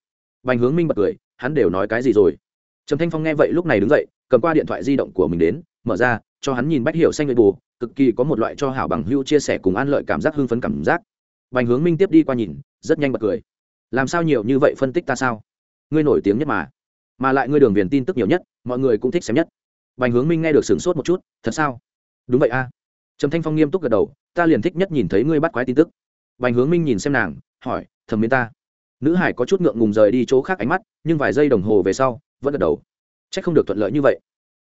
Bành hướng minh bật cười, hắn đều nói cái gì rồi? Trầm thanh phong nghe vậy lúc này đứng dậy, cầm qua điện thoại di động của mình đến, mở ra, cho hắn nhìn bách hiểu xanh người bù cực kỳ có một loại cho hảo bằng hưu chia sẻ cùng an lợi cảm giác hưng phấn cảm giác. Bành hướng minh tiếp đi qua nhìn, rất nhanh bật cười. Làm sao nhiều như vậy phân tích ta sao? Ngươi nổi tiếng nhất mà. Mà lại ngươi đường viền tin tức nhiều nhất, mọi người cũng thích xem nhất. Bành hướng minh nghe được sửng sốt một chút, thật sao? Đúng vậy a. Trầm thanh phong nghiêm túc gật đầu, ta liền thích nhất nhìn thấy ngươi bắt quái tin tức. Bành hướng minh nhìn xem nàng, hỏi thầm mến ta? Nữ hải có chút ngượng ngùng rời đi chỗ khác ánh mắt, nhưng vài giây đồng hồ về sau, vẫn gật đầu. C h ắ c không được thuận lợi như vậy.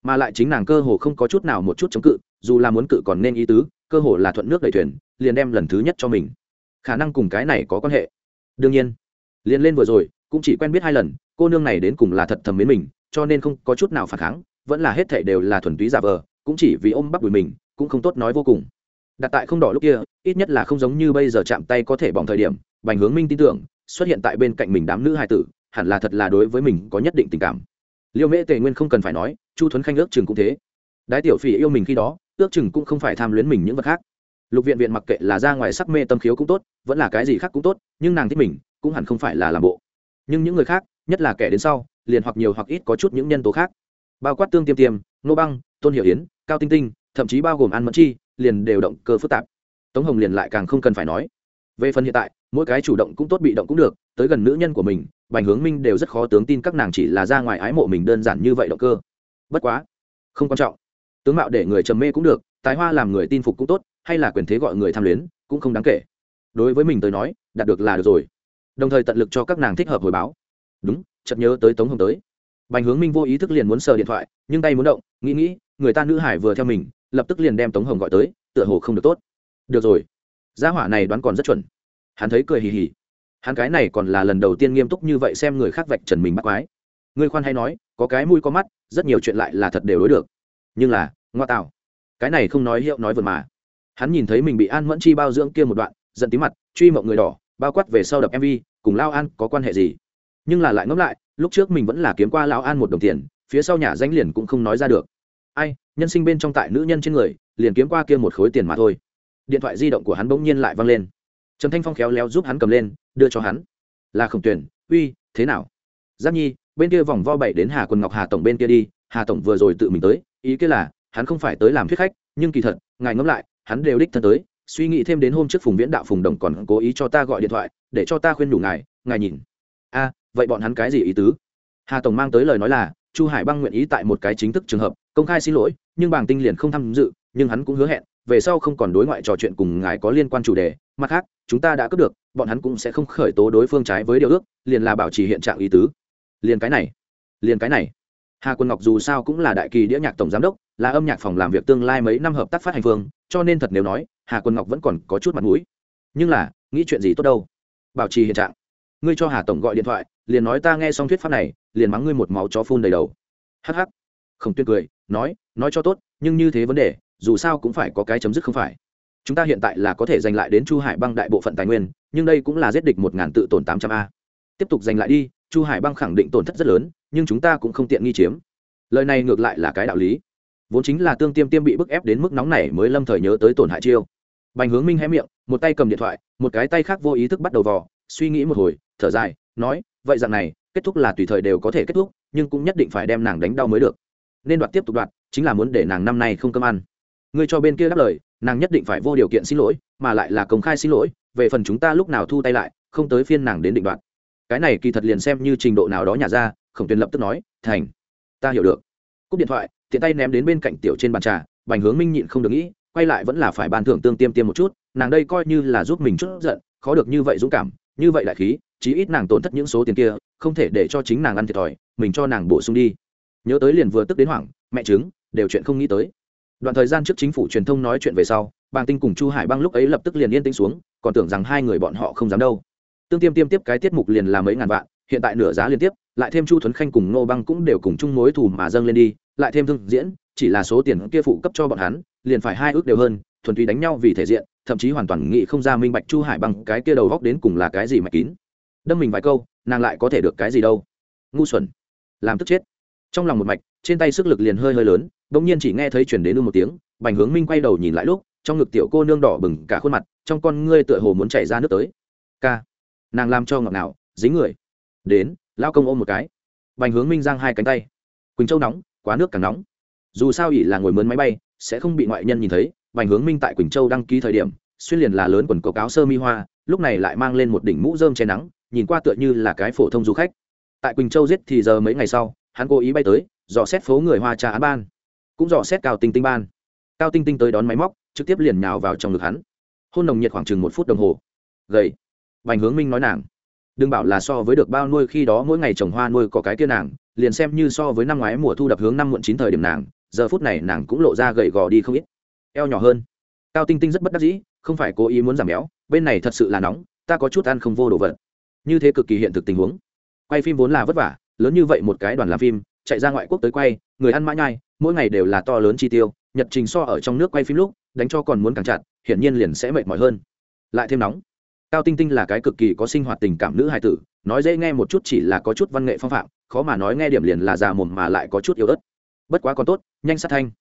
Mà lại chính nàng cơ hồ không có chút nào một chút chống cự, dù là muốn cự còn nên ý tứ, cơ hồ là thuận nước đầy thuyền, liền đem lần thứ nhất cho mình. Khả năng cùng cái này có quan hệ. Đương nhiên, liền lên vừa rồi cũng chỉ quen biết hai lần, cô nương này đến cùng là thật thầm mến mình, cho nên không có chút nào phản kháng, vẫn là hết thể đều là thuần túy giả vờ, cũng chỉ vì ôm bắp đùi mình, cũng không tốt nói vô cùng. Đặt tại không đỏ lúc kia, ít nhất là không giống như bây giờ chạm tay có thể bỏng thời điểm, bành hướng minh tin tưởng, xuất hiện tại bên cạnh mình đám nữ hài tử, hẳn là thật là đối với mình có nhất định tình cảm. Liêu mễ tề nguyên không cần phải nói, chu thuấn khanh ước chừng cũng thế. Đái tiểu phỉ yêu mình khi đó, ước chừng cũng không phải tham luyến mình những vật khác. Lục viện viện mặc kệ là ra ngoài sắc mê tâm khiếu cũng tốt, vẫn là cái gì khác cũng tốt, nhưng nàng thích mình, cũng hẳn không phải là làm bộ nhưng những người khác, nhất là kẻ đến sau, liền hoặc nhiều hoặc ít có chút những nhân tố khác. Bao quát tương tiêm tiêm, nô băng, tôn hiểu yến, cao tinh tinh, thậm chí bao gồm an mẫn chi, liền đều động cơ phức tạp. Tống hồng liền lại càng không cần phải nói. Về phần hiện tại, mỗi cái chủ động cũng tốt bị động cũng được, tới gần nữ nhân của mình, bành hướng minh đều rất khó tướng tin các nàng chỉ là ra ngoài ái mộ mình đơn giản như vậy động cơ. Bất quá, không quan trọng. Tướng mạo để người trầm mê cũng được, tài hoa làm người tin phục cũng tốt, hay là quyền thế gọi người tham luyến, cũng không đáng kể. Đối với mình tới nói, đạt được là được rồi đồng thời tận lực cho các nàng thích hợp hồi báo. Đúng, chợt nhớ tới tống hồng tới. Bành hướng minh vô ý thức liền muốn sờ điện thoại, nhưng tay muốn động, nghĩ nghĩ, người ta nữ hải vừa theo mình, lập tức liền đem tống hồng gọi tới, tựa hồ không được tốt. Được rồi, gia hỏa này đoán còn rất chuẩn. Hắn thấy cười hì hì. Hắn cái này còn là lần đầu tiên nghiêm túc như vậy xem người khác vạch trần mình bắt quái. Người khoan hay nói, có cái mũi có mắt, rất nhiều chuyện lại là thật đều đối được. Nhưng là, ngoa tạo. Cái này không nói hiệu nói vượt mà. Hắn nhìn thấy mình bị an mẫn chi bao dưỡng kia một đoạn, giận tí mặt, truy mộng người đỏ bao quát về sau đập mv cùng lao an có quan hệ gì? Nhưng là lại ngẫm lại, lúc trước mình vẫn là kiếm qua lao an một đồng tiền, phía sau nhà danh liền cũng không nói ra được. Ai, nhân sinh bên trong tại nữ nhân trên người, liền kiếm qua kia một khối tiền mà thôi. Điện thoại di động của hắn bỗng nhiên lại văng lên. Trầm thanh phong khéo léo giúp hắn cầm lên, đưa cho hắn. Là khổng tuyển uy, thế nào? Giáp nhi, bên kia vòng vo bảy đến hà quần ngọc hà tổng bên kia đi, hà tổng vừa rồi tự mình tới, ý kia là, hắn không phải tới làm thuyết khách, nhưng kỳ thật, ngài ngẫm lại, hắn đều đích thân tới suy nghĩ thêm đến hôm trước phùng viễn đạo phùng đồng còn cố ý cho ta gọi điện thoại, để cho ta khuyên đủ ngài ngài nhìn. A, vậy bọn hắn cái gì ý tứ? Hà tổng mang tới lời nói là, chu hải băng nguyện ý tại một cái chính thức trường hợp, công khai xin lỗi, nhưng bảng tinh liền không tham dự, nhưng hắn cũng hứa hẹn, về sau không còn đối ngoại trò chuyện cùng ngài có liên quan chủ đề. Mặt khác, chúng ta đã cướp được, bọn hắn cũng sẽ không khởi tố đối phương trái với điều ước, liền là bảo trì hiện trạng ý tứ. Liền cái này, liền cái này hà quân ngọc dù sao cũng là đại kỳ đĩa nhạc tổng giám đốc, là âm nhạc phòng làm việc tương lai mấy năm hợp tác phát hành phương, cho nên thật nếu nói, hà quân ngọc vẫn còn có chút mặt mũi. Nhưng là, nghĩ chuyện gì tốt đâu? Bảo trì hiện trạng. Ngươi cho hà tổng gọi điện thoại, liền nói ta nghe xong thuyết pháp này, liền mắng ngươi một máu chó phun đầy đầu. Hh không tuyệt cười, nói nói cho tốt, nhưng như thế vấn đề, dù sao cũng phải có cái chấm dứt không phải. Chúng ta hiện tại là có thể giành lại đến chu hải băng đại bộ phận tài nguyên, nhưng đây cũng là giết địch một ngàn tự tổn tám trăm a. Tiếp tục giành lại đi, chu hải băng khẳng định tổn thất rất lớn nhưng chúng ta cũng không tiện nghi chiếm. Lời này ngược lại là cái đạo lý. Vốn chính là tương tiêm tiêm bị bức ép đến mức nóng này mới lâm thời nhớ tới tổn hại chiêu. Bành hướng minh hé miệng, một tay cầm điện thoại, một cái tay khác vô ý thức bắt đầu vò, suy nghĩ một hồi, thở dài, nói, vậy dạng này, kết thúc là tùy thời đều có thể kết thúc, nhưng cũng nhất định phải đem nàng đánh đau mới được. Nên đoạt tiếp tục đoạt, chính là muốn để nàng năm nay không cơm ăn. Ngươi cho bên kia đáp lời, nàng nhất định phải vô điều kiện xin lỗi, mà lại là công khai xin lỗi, về phần chúng ta lúc nào thu tay lại, không tới phiên nàng đến định đoạt. Cái này kỳ thật liền xem như trình độ nào đó nhả ra khổng tuyền lập tức nói, thành, ta hiểu được. Cúp điện thoại, tiện tay ném đến bên cạnh tiểu trên bàn trà, bành hướng minh nhịn không được nghĩ, quay lại vẫn là phải ban thưởng tương tiêm tiêm một chút, nàng đây coi như là giúp mình chút giận, khó được như vậy dũng cảm, như vậy đại khí, chí ít nàng tổn thất những số tiền kia, không thể để cho chính nàng ăn thiệt thòi, mình cho nàng bổ sung đi. Nhớ tới liền vừa tức đến hoảng, mẹ chứng đều chuyện không nghĩ tới. Đoạn thời gian trước chính phủ truyền thông nói chuyện về sau bàng tinh cùng chu hải băng lúc ấy lập tức liền yên tĩnh xuống, còn tưởng rằng hai người bọn họ không dám đâu. Tương tiêm tiêm tiếp cái tiết mục liền là mấy ngàn vạn hiện tại nửa giá liên tiếp, lại thêm chu thuấn khanh cùng ngô băng cũng đều cùng chung mối thù mà dâng lên đi, lại thêm thương diễn, chỉ là số tiền kia phụ cấp cho bọn hắn, liền phải hai ước đều hơn, thuần túy đánh nhau vì thể diện, thậm chí hoàn toàn nghĩ không ra minh bạch chu hải bằng cái kia đầu góc đến cùng là cái gì mạch kín. Đâm mình vài câu, nàng lại có thể được cái gì đâu. Ngu xuẩn. Làm tức chết. Trong lòng một mạch, trên tay sức lực liền hơi hơi lớn, bỗng nhiên chỉ nghe thấy chuyển đến ư một tiếng, bành hướng minh quay đầu nhìn lại lúc, trong ngực tiểu cô nương đỏ bừng cả khuôn mặt, trong con ngươi tựa hồ muốn chảy ra nước tới. Ca. Nàng làm cho ngọc nào dính người đến, lao công ôm một cái. Bành hướng minh giang hai cánh tay. Quỳnh châu nóng, quá nước càng nóng. Dù sao ỉ là ngồi mướn máy bay, sẽ không bị ngoại nhân nhìn thấy. Bành hướng minh tại quỳnh châu đăng ký thời điểm, xuyên liền là lớn quần cổ cáo sơ mi hoa, lúc này lại mang lên một đỉnh mũ rơm che nắng, nhìn qua tựa như là cái phổ thông du khách. Tại quỳnh châu giết thì giờ mấy ngày sau, hắn cố ý bay tới, dò xét phố người hoa trà án ban. Cũng dò xét cao tinh tinh ban. Cao tinh tinh tới đón máy móc, trực tiếp liền nhào vào trong ngực hắn. Hôn nồng nhiệt khoảng chừng một phút đồng hồ. Gầy. Bành hướng minh nói nàng đừng bảo là so với được bao nuôi khi đó mỗi ngày trồng hoa nuôi có cái kia nàng, liền xem như so với năm ngoái mùa thu đập hướng năm muộn chín thời điểm nàng, giờ phút này nàng cũng lộ ra gầy gò đi không ít. Eo nhỏ hơn. Cao tinh tinh rất bất đắc dĩ, không phải cố ý muốn giảm béo, bên này thật sự là nóng, ta có chút ăn không vô đồ vật. Như thế cực kỳ hiện thực tình huống. Quay phim vốn là vất vả, lớn như vậy một cái đoàn làm phim, chạy ra ngoại quốc tới quay, người ăn mã nhai, mỗi ngày đều là to lớn chi tiêu, nhật trình so ở trong nước quay phim lúc, đánh cho còn muốn càng chặt, hiển nhiên liền sẽ mệt mỏi hơn. Lại thêm nóng cao tinh tinh là cái cực kỳ có sinh hoạt tình cảm nữ hài tử, nói dễ nghe một chút chỉ là có chút văn nghệ phong phạm, khó mà nói nghe điểm liền là già mồm mà lại có chút yếu ớt. Bất quá còn tốt, nhanh sát thanh.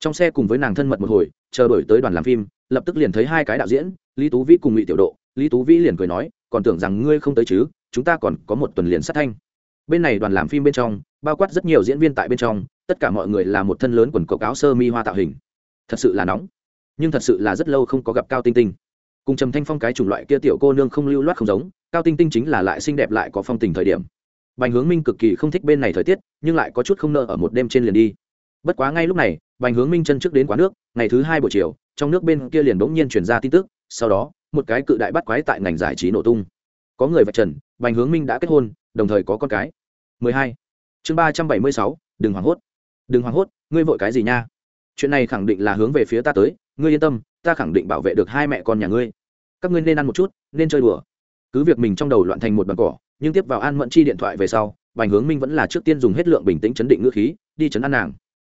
Trong xe cùng với nàng thân mật một hồi, chờ đổi tới đoàn làm phim, lập tức liền thấy hai cái đạo diễn, lý tú vĩ cùng ngụy tiểu độ. Lý tú vĩ liền cười nói, còn tưởng rằng ngươi không tới chứ, chúng ta còn có một tuần liền sát thanh. Bên này đoàn làm phim bên trong, bao quát rất nhiều diễn viên tại bên trong, tất cả mọi người là một thân lớn quần cộc áo sơ mi hoa tạo hình. Thật sự là nóng, nhưng thật sự là rất lâu không có gặp cao tinh tinh cùng trầm thanh phong cái chủng loại kia tiểu cô nương không lưu loát không giống cao tinh tinh chính là lại xinh đẹp lại có phong tình thời điểm. Bành hướng minh cực kỳ không thích bên này thời tiết nhưng lại có chút không nợ ở một đêm trên liền đi. Bất quá ngay lúc này bành hướng minh chân trước đến quán nước ngày thứ hai buổi chiều trong nước bên kia liền bỗng nhiên chuyển ra tin tức sau đó một cái cự đại bắt quái tại ngành giải trí nổ tung. Có người vạch trần bành hướng minh đã kết hôn đồng thời có con cái. 12. chương 376, đừng hoảng hốt. Đừng hoảng hốt ngươi vội cái gì nha? Chuyện này khẳng định là hướng về phía ta tới, ngươi yên tâm, ta khẳng định bảo vệ được hai mẹ con nhà ngươi. Các ngươi nên ăn một chút, nên chơi đùa. Cứ việc mình trong đầu loạn thành một bàn cỏ, nhưng tiếp vào an mẫn chi điện thoại về sau, bành hướng minh vẫn là trước tiên dùng hết lượng bình tĩnh chấn định ngữ khí, đi chấn an nàng.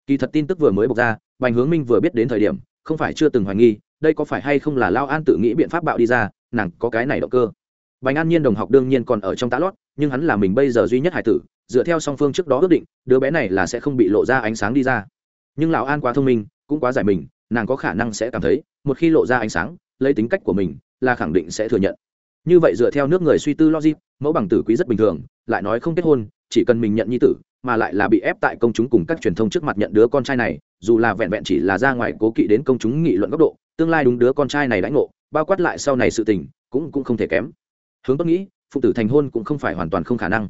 Kỳ thật tin tức vừa mới bộc ra, bành hướng minh vừa biết đến thời điểm, không phải chưa từng hoài nghi, đây có phải hay không là lao an tự nghĩ biện pháp bạo đi ra, nàng có cái này động cơ. Bành an nhiên đồng học đương nhiên còn ở trong tá lót, nhưng hắn là mình bây giờ duy nhất hải tử, dựa theo song phương trước đó ước định, đứa bé này là sẽ không bị lộ ra ánh sáng đi ra nhưng lão an quá thông minh, cũng quá giải mình, nàng có khả năng sẽ cảm thấy, một khi lộ ra ánh sáng, lấy tính cách của mình, là khẳng định sẽ thừa nhận. Như vậy dựa theo nước người suy tư logic, mẫu bằng tử quý rất bình thường, lại nói không kết hôn, chỉ cần mình nhận nhi tử, mà lại là bị ép tại công chúng cùng các truyền thông trước mặt nhận đứa con trai này, dù là vẹn vẹn chỉ là ra ngoài cố kỵ đến công chúng nghị luận góc độ, tương lai đúng đứa con trai này đãi ngộ, bao quát lại sau này sự tình, cũng cũng không thể kém. Hướng tốt nghĩ, phụ tử thành hôn cũng không phải hoàn toàn không khả năng.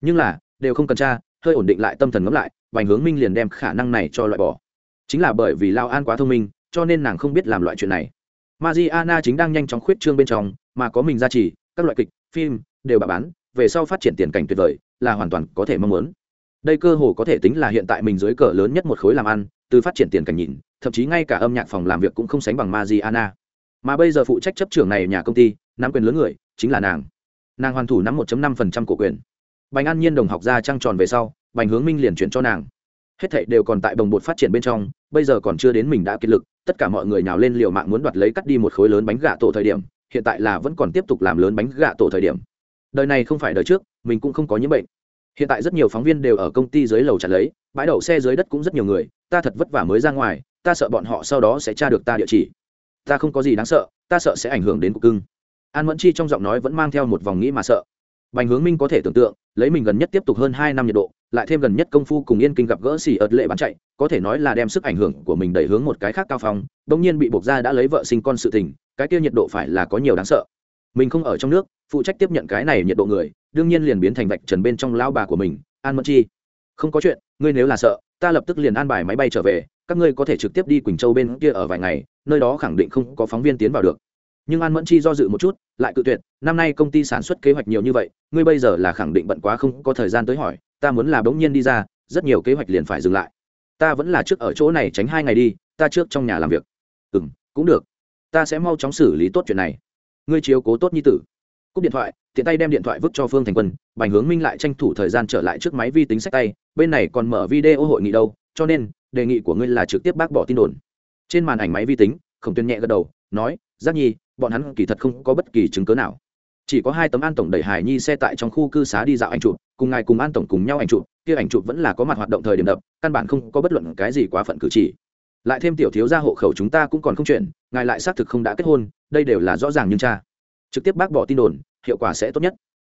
Nhưng là, đều không cần tra, hơi ổn định lại tâm thần ngẫm lại vành hướng minh liền đem khả năng này cho loại bỏ. Chính là bởi vì lao an quá thông minh cho nên nàng không biết làm loại chuyện này. Mariana chính đang nhanh chóng khuyết trương bên trong mà có mình gia trì, các loại kịch phim đều bà bán về sau phát triển tiền cảnh tuyệt vời là hoàn toàn có thể mong muốn. Đây cơ hồ có thể tính là hiện tại mình dưới cờ lớn nhất một khối làm ăn từ phát triển tiền cảnh nhìn thậm chí ngay cả âm nhạc phòng làm việc cũng không sánh bằng mariana. Mà bây giờ phụ trách chấp trưởng này nhà công ty nắm quyền lớn người chính là nàng. Nàng hoàn thủ nắm 1.5% cổ quyền. Bành an nhiên đồng học ra trăng tròn về sau bành hướng minh liền chuyển cho nàng. Hết thảy đều còn tại đồng bột phát triển bên trong, bây giờ còn chưa đến mình đã kiệt lực, tất cả mọi người nhào lên liều mạng muốn đoạt lấy cắt đi một khối lớn bánh gà tổ thời điểm, hiện tại là vẫn còn tiếp tục làm lớn bánh gà tổ thời điểm. Đời này không phải đời trước, mình cũng không có những bệnh. Hiện tại rất nhiều phóng viên đều ở công ty dưới lầu chặt lấy, bãi đậu xe dưới đất cũng rất nhiều người, ta thật vất vả mới ra ngoài, ta sợ bọn họ sau đó sẽ tra được ta địa chỉ. Ta không có gì đáng sợ, ta sợ sẽ ảnh hưởng đến cục cưng. An mẫn chi trong giọng nói vẫn mang theo một vòng nghĩ mà sợ. Bành hướng minh có thể tưởng tượng, lấy mình gần nhất tiếp tục hơn hai năm nhiệt độ lại thêm gần nhất công phu cùng yên kinh gặp gỡ xì ợt lệ bán chạy, có thể nói là đem sức ảnh hưởng của mình đẩy hướng một cái khác cao phong, bỗng nhiên bị buộc ra đã lấy vợ sinh con sự tình, cái kia nhiệt độ phải là có nhiều đáng sợ. Mình không ở trong nước, phụ trách tiếp nhận cái này nhiệt độ người, đương nhiên liền biến thành vạch trần bên trong lao bà của mình, an mẫn chi. Không có chuyện, ngươi nếu là sợ, ta lập tức liền an bài máy bay trở về, các ngươi có thể trực tiếp đi quỳnh châu bên kia ở vài ngày, nơi đó khẳng định không có phóng viên tiến vào được. Nhưng an mẫn chi do dự một chút, lại cự tuyệt, năm nay công ty sản xuất kế hoạch nhiều như vậy, ngươi bây giờ là khẳng định bận quá không có thời gian tới hỏi ta muốn là bỗng nhiên đi ra, rất nhiều kế hoạch liền phải dừng lại. Ta vẫn là trước ở chỗ này tránh hai ngày đi, ta trước trong nhà làm việc. Ừ m cũng được. Ta sẽ mau chóng xử lý tốt chuyện này. Ngươi chiếu cố tốt như tử. Cúp điện thoại, tiện tay đem điện thoại vứt cho phương thành quân, bành hướng minh lại tranh thủ thời gian trở lại trước máy vi tính sách tay, bên này còn mở video hội nghị đâu, cho nên, đề nghị của ngươi là trực tiếp bác bỏ tin đồn. Trên màn ảnh máy vi tính, khổng tuyên nhẹ gật đầu, nói, giác nhi, bọn hắn kỳ thật không có bất kỳ chứng cớ nào chỉ có hai tấm an tổng đẩy hải nhi xe tại trong khu cư xá đi dạo ảnh chụp, cùng ngài cùng an tổng cùng nhau ảnh chụp, kia ảnh chụp vẫn là có mặt hoạt động thời điểm đập, căn bản không có bất luận cái gì quá phận cử chỉ. Lại thêm tiểu thiếu gia hộ khẩu chúng ta cũng còn không chuyện ngài lại xác thực không đã kết hôn, đây đều là rõ ràng nhưng cha. Trực tiếp bác bỏ tin đồn, hiệu quả sẽ tốt nhất.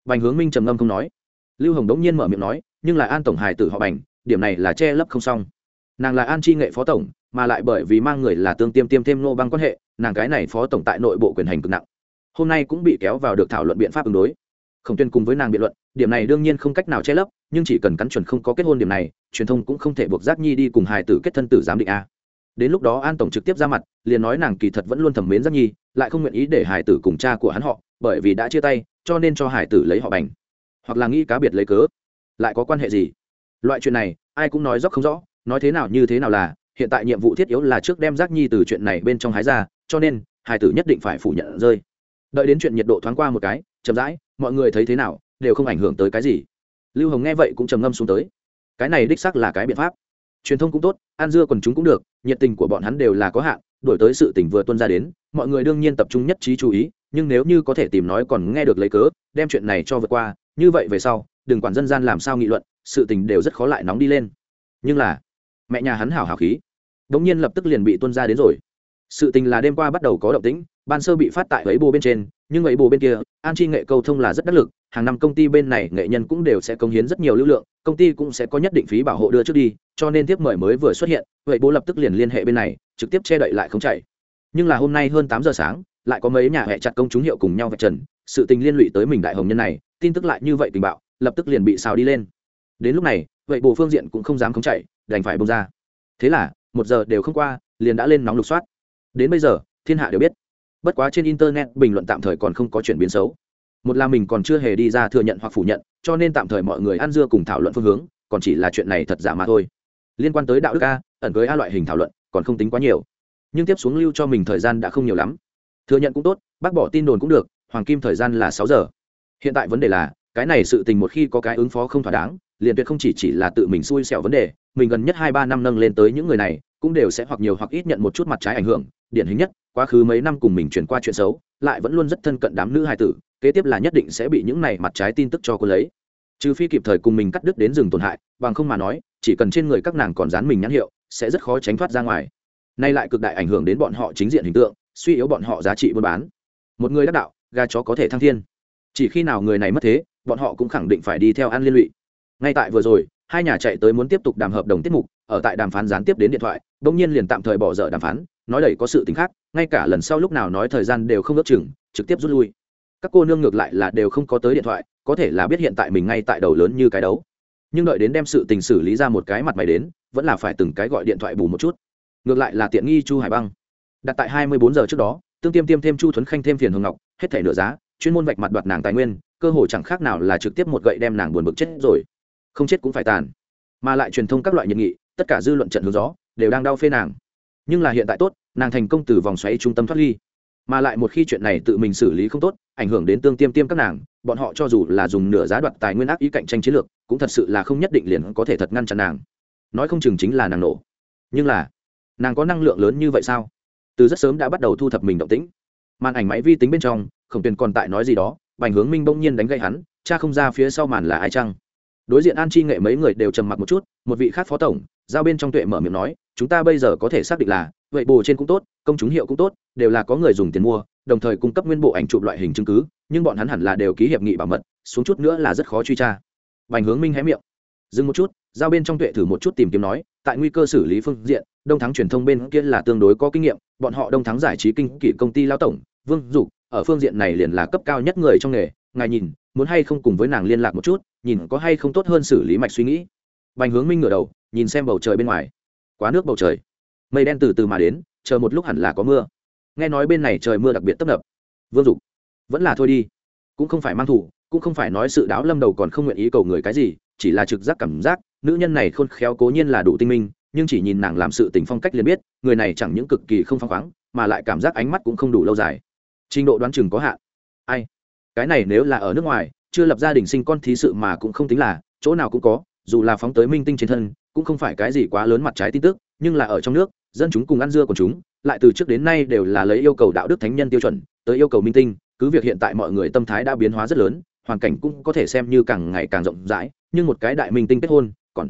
Bành hướng minh trầm ngâm không nói. Lưu hồng đống nhiên mở miệng nói, nhưng là an tổng hải tử họ bành, điểm này là che lấp không xong. Nàng là an chi nghệ phó tổng, mà lại bởi vì mang người là tương tiêm tiêm thêm nô băng quan hệ, nàng cái này phó tổng tại nội bộ quyền hành cực nặng hôm nay cũng bị kéo vào được thảo luận biện pháp ứng đối. Khổng tuyên cùng với nàng biện luận, điểm này đương nhiên không cách nào che lấp, nhưng chỉ cần cắn chuẩn không có kết hôn điểm này, truyền thông cũng không thể buộc giác nhi đi cùng hài tử kết thân tử giám định a. Đến lúc đó an tổng trực tiếp ra mặt, liền nói nàng kỳ thật vẫn luôn thẩm mến giác nhi, lại không nguyện ý để hài tử cùng cha của hắn họ, bởi vì đã chia tay, cho nên cho hải tử lấy họ bành. Hoặc là nghĩ cá biệt lấy cớ. Lại có quan hệ gì? Loại chuyện này, ai cũng nói rõ không rõ, nói thế nào như thế nào là, hiện tại nhiệm vụ thiết yếu là trước đem giác nhi từ chuyện này bên trong hái ra, cho nên hải tử nhất định phải phủ nhận rơi đợi đến chuyện nhiệt độ thoáng qua một cái, chậm rãi, mọi người thấy thế nào, đều không ảnh hưởng tới cái gì. Lưu hồng nghe vậy cũng trầm ngâm xuống tới. Cái này đích xác là cái biện pháp. Truyền thông cũng tốt an dưa quần chúng cũng được, nhiệt tình của bọn hắn đều là có hạn, đổi tới sự tình vừa tuân ra đến, mọi người đương nhiên tập trung nhất trí chú ý, nhưng nếu như có thể tìm nói còn nghe được lấy cớ, đem chuyện này cho vượt qua, như vậy về sau, đừng quản dân gian làm sao nghị luận, sự tình đều rất khó lại nóng đi lên. Nhưng là, mẹ nhà hắn hảo hảo khí. Đ ỗ n g nhiên lập tức liền bị tuân ra đến rồi. Sự tình là đêm qua bắt đầu có động tĩnh ban sơ bị phát tại ấy bồ bên trên, nhưng ấy bồ bên kia, an chi nghệ câu thông là rất đắc lực, hàng năm công ty bên này nghệ nhân cũng đều sẽ công hiến rất nhiều lưu lượng, công ty cũng sẽ có nhất định phí bảo hộ đưa trước đi, cho nên tiếp mời mới vừa xuất hiện, vậy bố lập tức liền liên hệ bên này, trực tiếp che đậy lại không chạy. Nhưng là hôm nay hơn tám giờ sáng, lại có mấy nhà hẹ chặt công chúng hiệu cùng nhau vạch trần, sự tình liên lụy tới mình đại hồng nhân này, tin tức lại như vậy tình bạo, lập tức liền bị xào đi lên. Đến lúc này, vậy bộ phương diện cũng không dám không chạy, đành phải bông ra. Thế là, một giờ đều không qua, liền đã lên nóng lục soát. Đến bây giờ, thiên hạ đều biết bất quá trên internet, bình luận tạm thời còn không có chuyển biến xấu. Một là mình còn chưa hề đi ra thừa nhận hoặc phủ nhận, cho nên tạm thời mọi người ăn dưa cùng thảo luận phương hướng, còn chỉ là chuyện này thật giả mà thôi. Liên quan tới đạo đức a, ẩn với a loại hình thảo luận, còn không tính quá nhiều. Nhưng tiếp xuống lưu cho mình thời gian đã không nhiều lắm. Thừa nhận cũng tốt, bác bỏ tin đồn cũng được, hoàng kim thời gian là sáu giờ. Hiện tại vấn đề là, cái này sự tình một khi có cái ứng phó không thỏa đáng, liền tuyệt không chỉ chỉ là tự mình xui xẻo vấn đề, mình gần nhất hai ba năm nâng lên tới những người này, cũng đều sẽ hoặc nhiều hoặc ít nhận một chút mặt trái ảnh hưởng điển hình nhất, quá khứ mấy năm cùng mình chuyển qua chuyện xấu, lại vẫn luôn rất thân cận đám nữ hài tử, kế tiếp là nhất định sẽ bị những này mặt trái tin tức cho cô lấy. Trừ phi kịp thời cùng mình cắt đứt đến rừng tổn hại, bằng không mà nói, chỉ cần trên người các nàng còn dán mình nhãn hiệu, sẽ rất khó tránh thoát ra ngoài. Nay lại cực đại ảnh hưởng đến bọn họ chính diện hình tượng, suy yếu bọn họ giá trị buôn bán. Một người đắc đạo, gà chó có thể thăng thiên. Chỉ khi nào người này mất thế, bọn họ cũng khẳng định phải đi theo ăn liên lụy. Ngay tại vừa rồi, hai nhà chạy tới muốn tiếp tục đàm hợp đồng tiết mục, ở tại đàm phán gián tiếp đến điện thoại, bỗng nhiên liền tạm thời bỏ dở đàm phán nói đẩy có sự tính khác, ngay cả lần sau lúc nào nói thời gian đều không ước chừng, trực tiếp rút lui. Các cô nương ngược lại là đều không có tới điện thoại, có thể là biết hiện tại mình ngay tại đầu lớn như cái đấu. Nhưng đợi đến đem sự tình xử lý ra một cái mặt mày đến, vẫn là phải từng cái gọi điện thoại bù một chút. Ngược lại là tiện nghi chu hải băng. Đặt tại hai mươi bốn giờ trước đó, tương tiêm tiêm thêm chu thuấn khanh thêm phiền hồng ngọc, hết thẻ nửa giá, chuyên môn vạch mặt đoạt nàng tài nguyên, cơ hội chẳng khác nào là trực tiếp một gậy đem nàng buồn bực chết rồi. Không chết cũng phải tàn. Mà lại truyền thông các loại nhiệt nghị, tất cả dư luận trận hướng gió, đều đang đau phê nàng nhưng là hiện tại tốt, nàng thành công từ vòng xoáy trung tâm thoát ly. Mà lại một khi chuyện này tự mình xử lý không tốt, ảnh hưởng đến tương tiêm tiêm các nàng, bọn họ cho dù là dùng nửa giá đoạt tài nguyên ác ý cạnh tranh chiến lược, cũng thật sự là không nhất định liền có thể thật ngăn chặn nàng. Nói không chừng chính là nàng nổ. Nhưng là, nàng có năng lượng lớn như vậy sao? Từ rất sớm đã bắt đầu thu thập mình động tĩnh. Màn ảnh máy vi tính bên trong, khổng tuyền còn tại nói gì đó, bành hướng minh bỗng nhiên đánh gây hắn, cha không ra phía sau màn là ai chăng? Đối diện an chi nghệ mấy người đều trầm mặc một chút, một vị khác phó tổng, giao bên trong tuệ mở miệng nói chúng ta bây giờ có thể xác định là, vậy bồ trên cũng tốt, công chúng hiệu cũng tốt, đều là có người dùng tiền mua, đồng thời cung cấp nguyên bộ ảnh chụp loại hình chứng cứ, nhưng bọn hắn hẳn là đều ký hiệp nghị bảo mật, xuống chút nữa là rất khó truy tra. Bành hướng minh hé miệng. Dừng một chút, giao bên trong tuệ thử một chút tìm kiếm nói, tại nguy cơ xử lý phương diện, đông thắng truyền thông bên kia là tương đối có kinh nghiệm, bọn họ đông thắng giải trí kinh kỷ công ty lao tổng, vương dục, ở phương diện này liền là cấp cao nhất người trong nghề, ngài nhìn, muốn hay không cùng với nàng liên lạc một chút, nhìn có hay không tốt hơn xử lý mạch suy nghĩ. Bành hướng minh ngửa đầu, nhìn xem bầu trời bên ngoài quá nước bầu trời. Mây đen từ từ mà đến, chờ một lúc hẳn là có mưa. Nghe nói bên này trời mưa đặc biệt tấp nập. Vương dục, vẫn là thôi đi. Cũng không phải mang thủ, cũng không phải nói sự đáo lâm đầu còn không nguyện ý cầu người cái gì, chỉ là trực giác cảm giác, nữ nhân này khôn khéo cố nhiên là đủ tinh minh, nhưng chỉ nhìn nàng làm sự tình phong cách liền biết, người này chẳng những cực kỳ không phăng khoáng, mà lại cảm giác ánh mắt cũng không đủ lâu dài. Trình độ đoán chừng có hạn. Ai? Cái này nếu là ở nước ngoài, chưa lập gia đình sinh con thí sự mà cũng không tính là, chỗ nào cũng có, dù là phóng tới minh tinh trên thân cũng không phải cái gì quá lớn mặt trái tin tức, nhưng là ở trong nước, dân chúng cùng ăn dưa của chúng, lại từ trước đến nay đều là lấy yêu cầu đạo đức thánh nhân tiêu chuẩn, tới yêu cầu minh tinh, cứ việc hiện tại mọi người tâm thái đã biến hóa rất lớn, hoàn cảnh cũng có thể xem như càng ngày càng rộng rãi, nhưng một cái đại minh tinh kết hôn, còn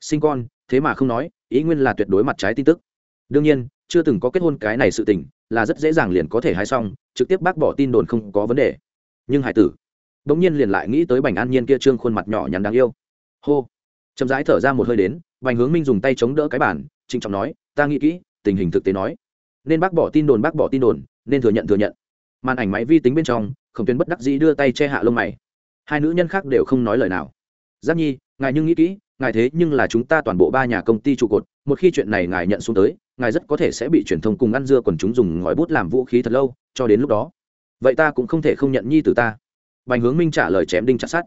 sinh con, thế mà không nói, ý nguyên là tuyệt đối mặt trái tin tức. Đương nhiên, chưa từng có kết hôn cái này sự tình, là rất dễ dàng liền có thể hái xong, trực tiếp bác bỏ tin đồn không có vấn đề. Nhưng hải tử, bỗng nhiên liền lại nghĩ tới bành an nhiên kia trương khuôn mặt nhỏ nhắn đáng yêu. Hô chậm rãi thở ra một hơi đến, bành hướng minh dùng tay chống đỡ cái bản trịnh trọng nói, ta nghĩ kỹ, tình hình thực tế nói. Nên bác bỏ tin đồn, bác bỏ tin đồn, nên thừa nhận thừa nhận. Màn ảnh máy vi tính bên trong, khổng tuyến bất đắc dĩ đưa tay che hạ lông mày. Hai nữ nhân khác đều không nói lời nào. Giáp nhi, ngài nhưng nghĩ kỹ, ngài thế nhưng là chúng ta toàn bộ ba nhà công ty trụ cột, một khi chuyện này ngài nhận xuống tới, ngài rất có thể sẽ bị truyền thông cùng ăn dưa quần chúng dùng ngòi bút làm vũ khí thật lâu, cho đến lúc đó. Vậy ta cũng không thể không nhận nhi từ ta. Bành hướng minh trả lời chém đinh chặt sát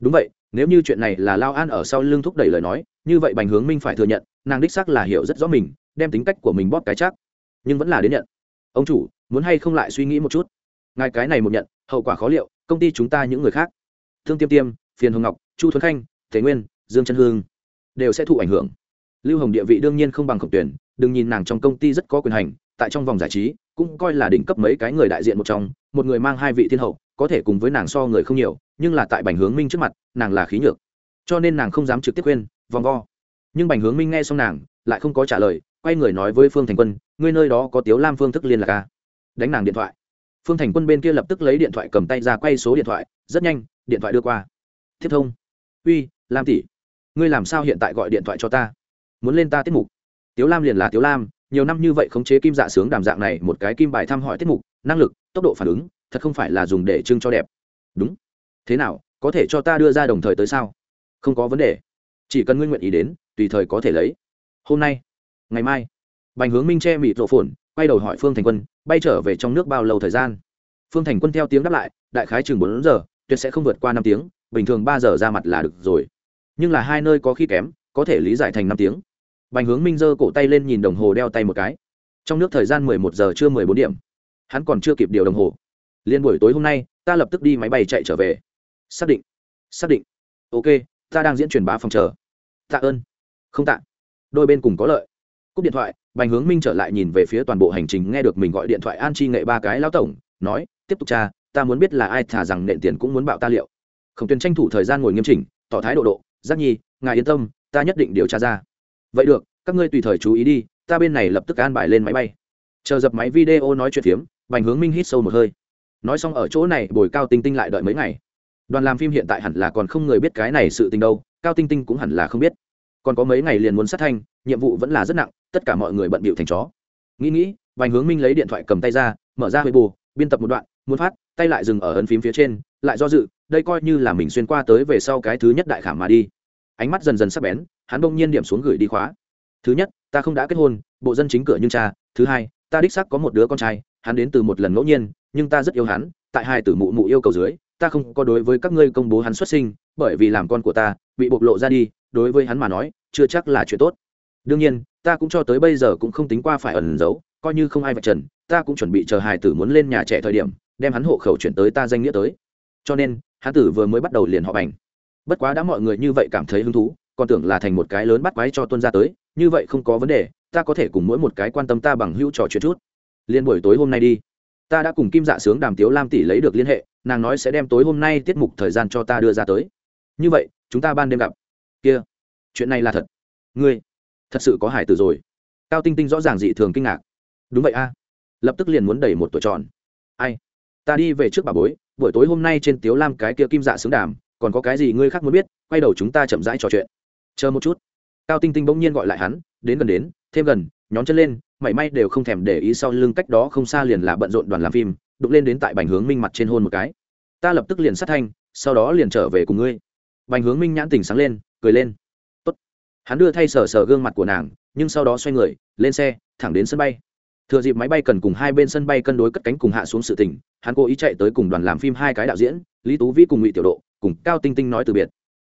đúng vậy, nếu như chuyện này là lao an ở sau lưng thúc đẩy lời nói, như vậy bành hướng minh phải thừa nhận, nàng đích xác là hiểu rất rõ mình, đem tính cách của mình bóp cái chắc. Nhưng vẫn là đến nhận. Ông chủ, muốn hay không lại suy nghĩ một chút? Ngài cái này một nhận, hậu quả khó liệu, công ty chúng ta những người khác. Thương tiêm tiêm, phiền hồng ngọc, chu thuấn khanh, thế nguyên, dương Trân hương đều sẽ thụ ảnh hưởng. Lưu hồng địa vị đương nhiên không bằng khổng tuyển đừng nhìn nàng trong công ty rất có quyền hành, tại trong vòng giải trí, cũng coi là đỉnh cấp mấy cái người đại diện một trong, một người mang hai vị thiên hậu, có thể cùng với nàng so người không nhiều nhưng là tại bành hướng minh trước mặt, nàng là khí nhược. Cho nên nàng không dám trực tiếp khuyên, vòng vo. Nhưng bành hướng minh nghe xong nàng, lại không có trả lời, quay người nói với phương thành quân, ngươi nơi đó có tiếu lam phương thức liên lạc ca đánh nàng điện thoại. Phương thành quân bên kia lập tức lấy điện thoại cầm tay ra quay số điện thoại, rất nhanh, điện thoại đưa qua. Tiếp thông. Uy, lam tỷ, ngươi làm sao hiện tại gọi điện thoại cho ta? Muốn lên ta tiết mục? Tiếu lam liền là tiếu lam, nhiều năm như vậy khống chế kim dạ sướng đàm dạng này, một cái kim bài thăm hỏi tiết mục, năng lực, tốc độ phản ứng, thật không phải là dùng để trưng cho đẹp. Đúng thế nào, có thể cho ta đưa ra đồng thời tới sao? Không có vấn đề. Chỉ cần nguyên nguyện ý đến, tùy thời có thể lấy. Hôm nay, ngày mai, bành hướng minh che mịt rộ phồn, quay đầu hỏi phương thành quân, bay trở về trong nước bao lâu thời gian? Phương thành quân theo tiếng đáp lại, đại khái chừng bốn giờ, tuyệt sẽ không vượt qua năm tiếng, bình thường ba giờ ra mặt là được rồi. Nhưng là hai nơi có khi kém, có thể lý giải thành năm tiếng. Bành hướng minh giơ cổ tay lên nhìn đồng hồ đeo tay một cái. Trong nước thời gian mười một giờ chưa mười bốn điểm. Hắn còn chưa kịp điều đồng hồ. Liên buổi tối hôm nay, ta lập tức đi máy bay chạy trở về xác định. Xác định. Ok, ta đang diễn truyền bá phòng chờ. Tạ ơn. Không tạ. Đôi bên cùng có lợi. Cúp điện thoại, bành hướng minh trở lại nhìn về phía toàn bộ hành trình nghe được mình gọi điện thoại an chi nghệ ba cái lão tổng, nói, tiếp tục cha ta muốn biết là ai thả rằng nện tiền cũng muốn bạo ta liệu. Khổng tuyền tranh thủ thời gian ngồi nghiêm chỉnh, tỏ thái độ độ, giác nhi, ngài yên tâm, ta nhất định điều tra ra. Vậy được, các ngươi tùy thời chú ý đi, ta bên này lập tức an bài lên máy bay. Chờ dập máy video nói chuyện phiếm, bành hướng minh hít sâu một hơi. Nói xong ở chỗ này, bồi cao tinh tinh lại đợi mấy ngày đoàn làm phim hiện tại hẳn là còn không người biết cái này sự tình đâu, cao tinh tinh cũng hẳn là không biết. Còn có mấy ngày liền muốn sát thanh, nhiệm vụ vẫn là rất nặng, tất cả mọi người bận bịu thành chó. Nghĩ nghĩ bành hướng minh lấy điện thoại cầm tay ra, mở ra hơi bù biên tập một đoạn, muốn phát, tay lại dừng ở ấn phím phía trên, lại do dự, đây coi như là mình xuyên qua tới về sau cái thứ nhất đại khảm mà đi. Ánh mắt dần dần sắp bén, hắn bỗng nhiên điểm xuống gửi đi khóa. Thứ nhất, ta không đã kết hôn, bộ dân chính cửa nhưng cha. Thứ hai, ta đích xác có một đứa con trai, hắn đến từ một lần ngẫu nhiên, nhưng ta rất yêu hắn, tại hai tử mụ mụ yêu cầu dưới ta không có đối với các ngươi công bố hắn xuất sinh, bởi vì làm con của ta, bị bộc lộ ra đi, đối với hắn mà nói, chưa chắc là chuyện tốt. Đương nhiên, ta cũng cho tới bây giờ cũng không tính qua phải ẩn giấu, coi như không ai vạch trần, ta cũng chuẩn bị chờ hài tử muốn lên nhà trẻ thời điểm, đem hắn hộ khẩu chuyển tới ta danh nghĩa tới. Cho nên, hán tử vừa mới bắt đầu liền họ bành. Bất quá đã mọi người như vậy cảm thấy hứng thú, còn tưởng là thành một cái lớn bắt quái cho tuân ra tới, như vậy không có vấn đề, ta có thể cùng mỗi một cái quan tâm ta bằng hữu trò chuyện chút. Liên buổi tối hôm nay đi, ta đã cùng kim dạ sướng đàm tiếu lam tỷ lấy được liên hệ nàng nói sẽ đem tối hôm nay tiết mục thời gian cho ta đưa ra tới. Như vậy, chúng ta ban đêm gặp. Kia, chuyện này là thật. Ngươi, thật sự có hải tử rồi. Cao tinh tinh rõ ràng dị thường kinh ngạc. Đúng vậy a. Lập tức liền muốn đẩy một tuổi tròn. Ai? Ta đi về trước bà bối, buổi tối hôm nay trên tiếu lam cái kia kim dạ xứng đàm, còn có cái gì ngươi khác muốn biết, quay đầu chúng ta chậm rãi trò chuyện. Chờ một chút. Cao tinh tinh bỗng nhiên gọi lại hắn, đến gần đến, thêm gần nhón chân lên, mảy may đều không thèm để ý sau lưng cách đó không xa liền là bận rộn đoàn làm phim, đụng lên đến tại bành hướng minh mặt trên hôn một cái. Ta lập tức liền sát thanh, sau đó liền trở về cùng ngươi. Bành hướng minh nhãn tỉnh sáng lên, cười lên. Tốt. hắn đưa thay sờ sờ gương mặt của nàng, nhưng sau đó xoay người, lên xe, thẳng đến sân bay. Thừa dịp máy bay cần cùng hai bên sân bay cân đối cất cánh cùng hạ xuống sự tỉnh hắn cố ý chạy tới cùng đoàn làm phim hai cái đạo diễn, lý tú vĩ cùng ngụy tiểu độ, cùng cao tinh tinh nói từ biệt.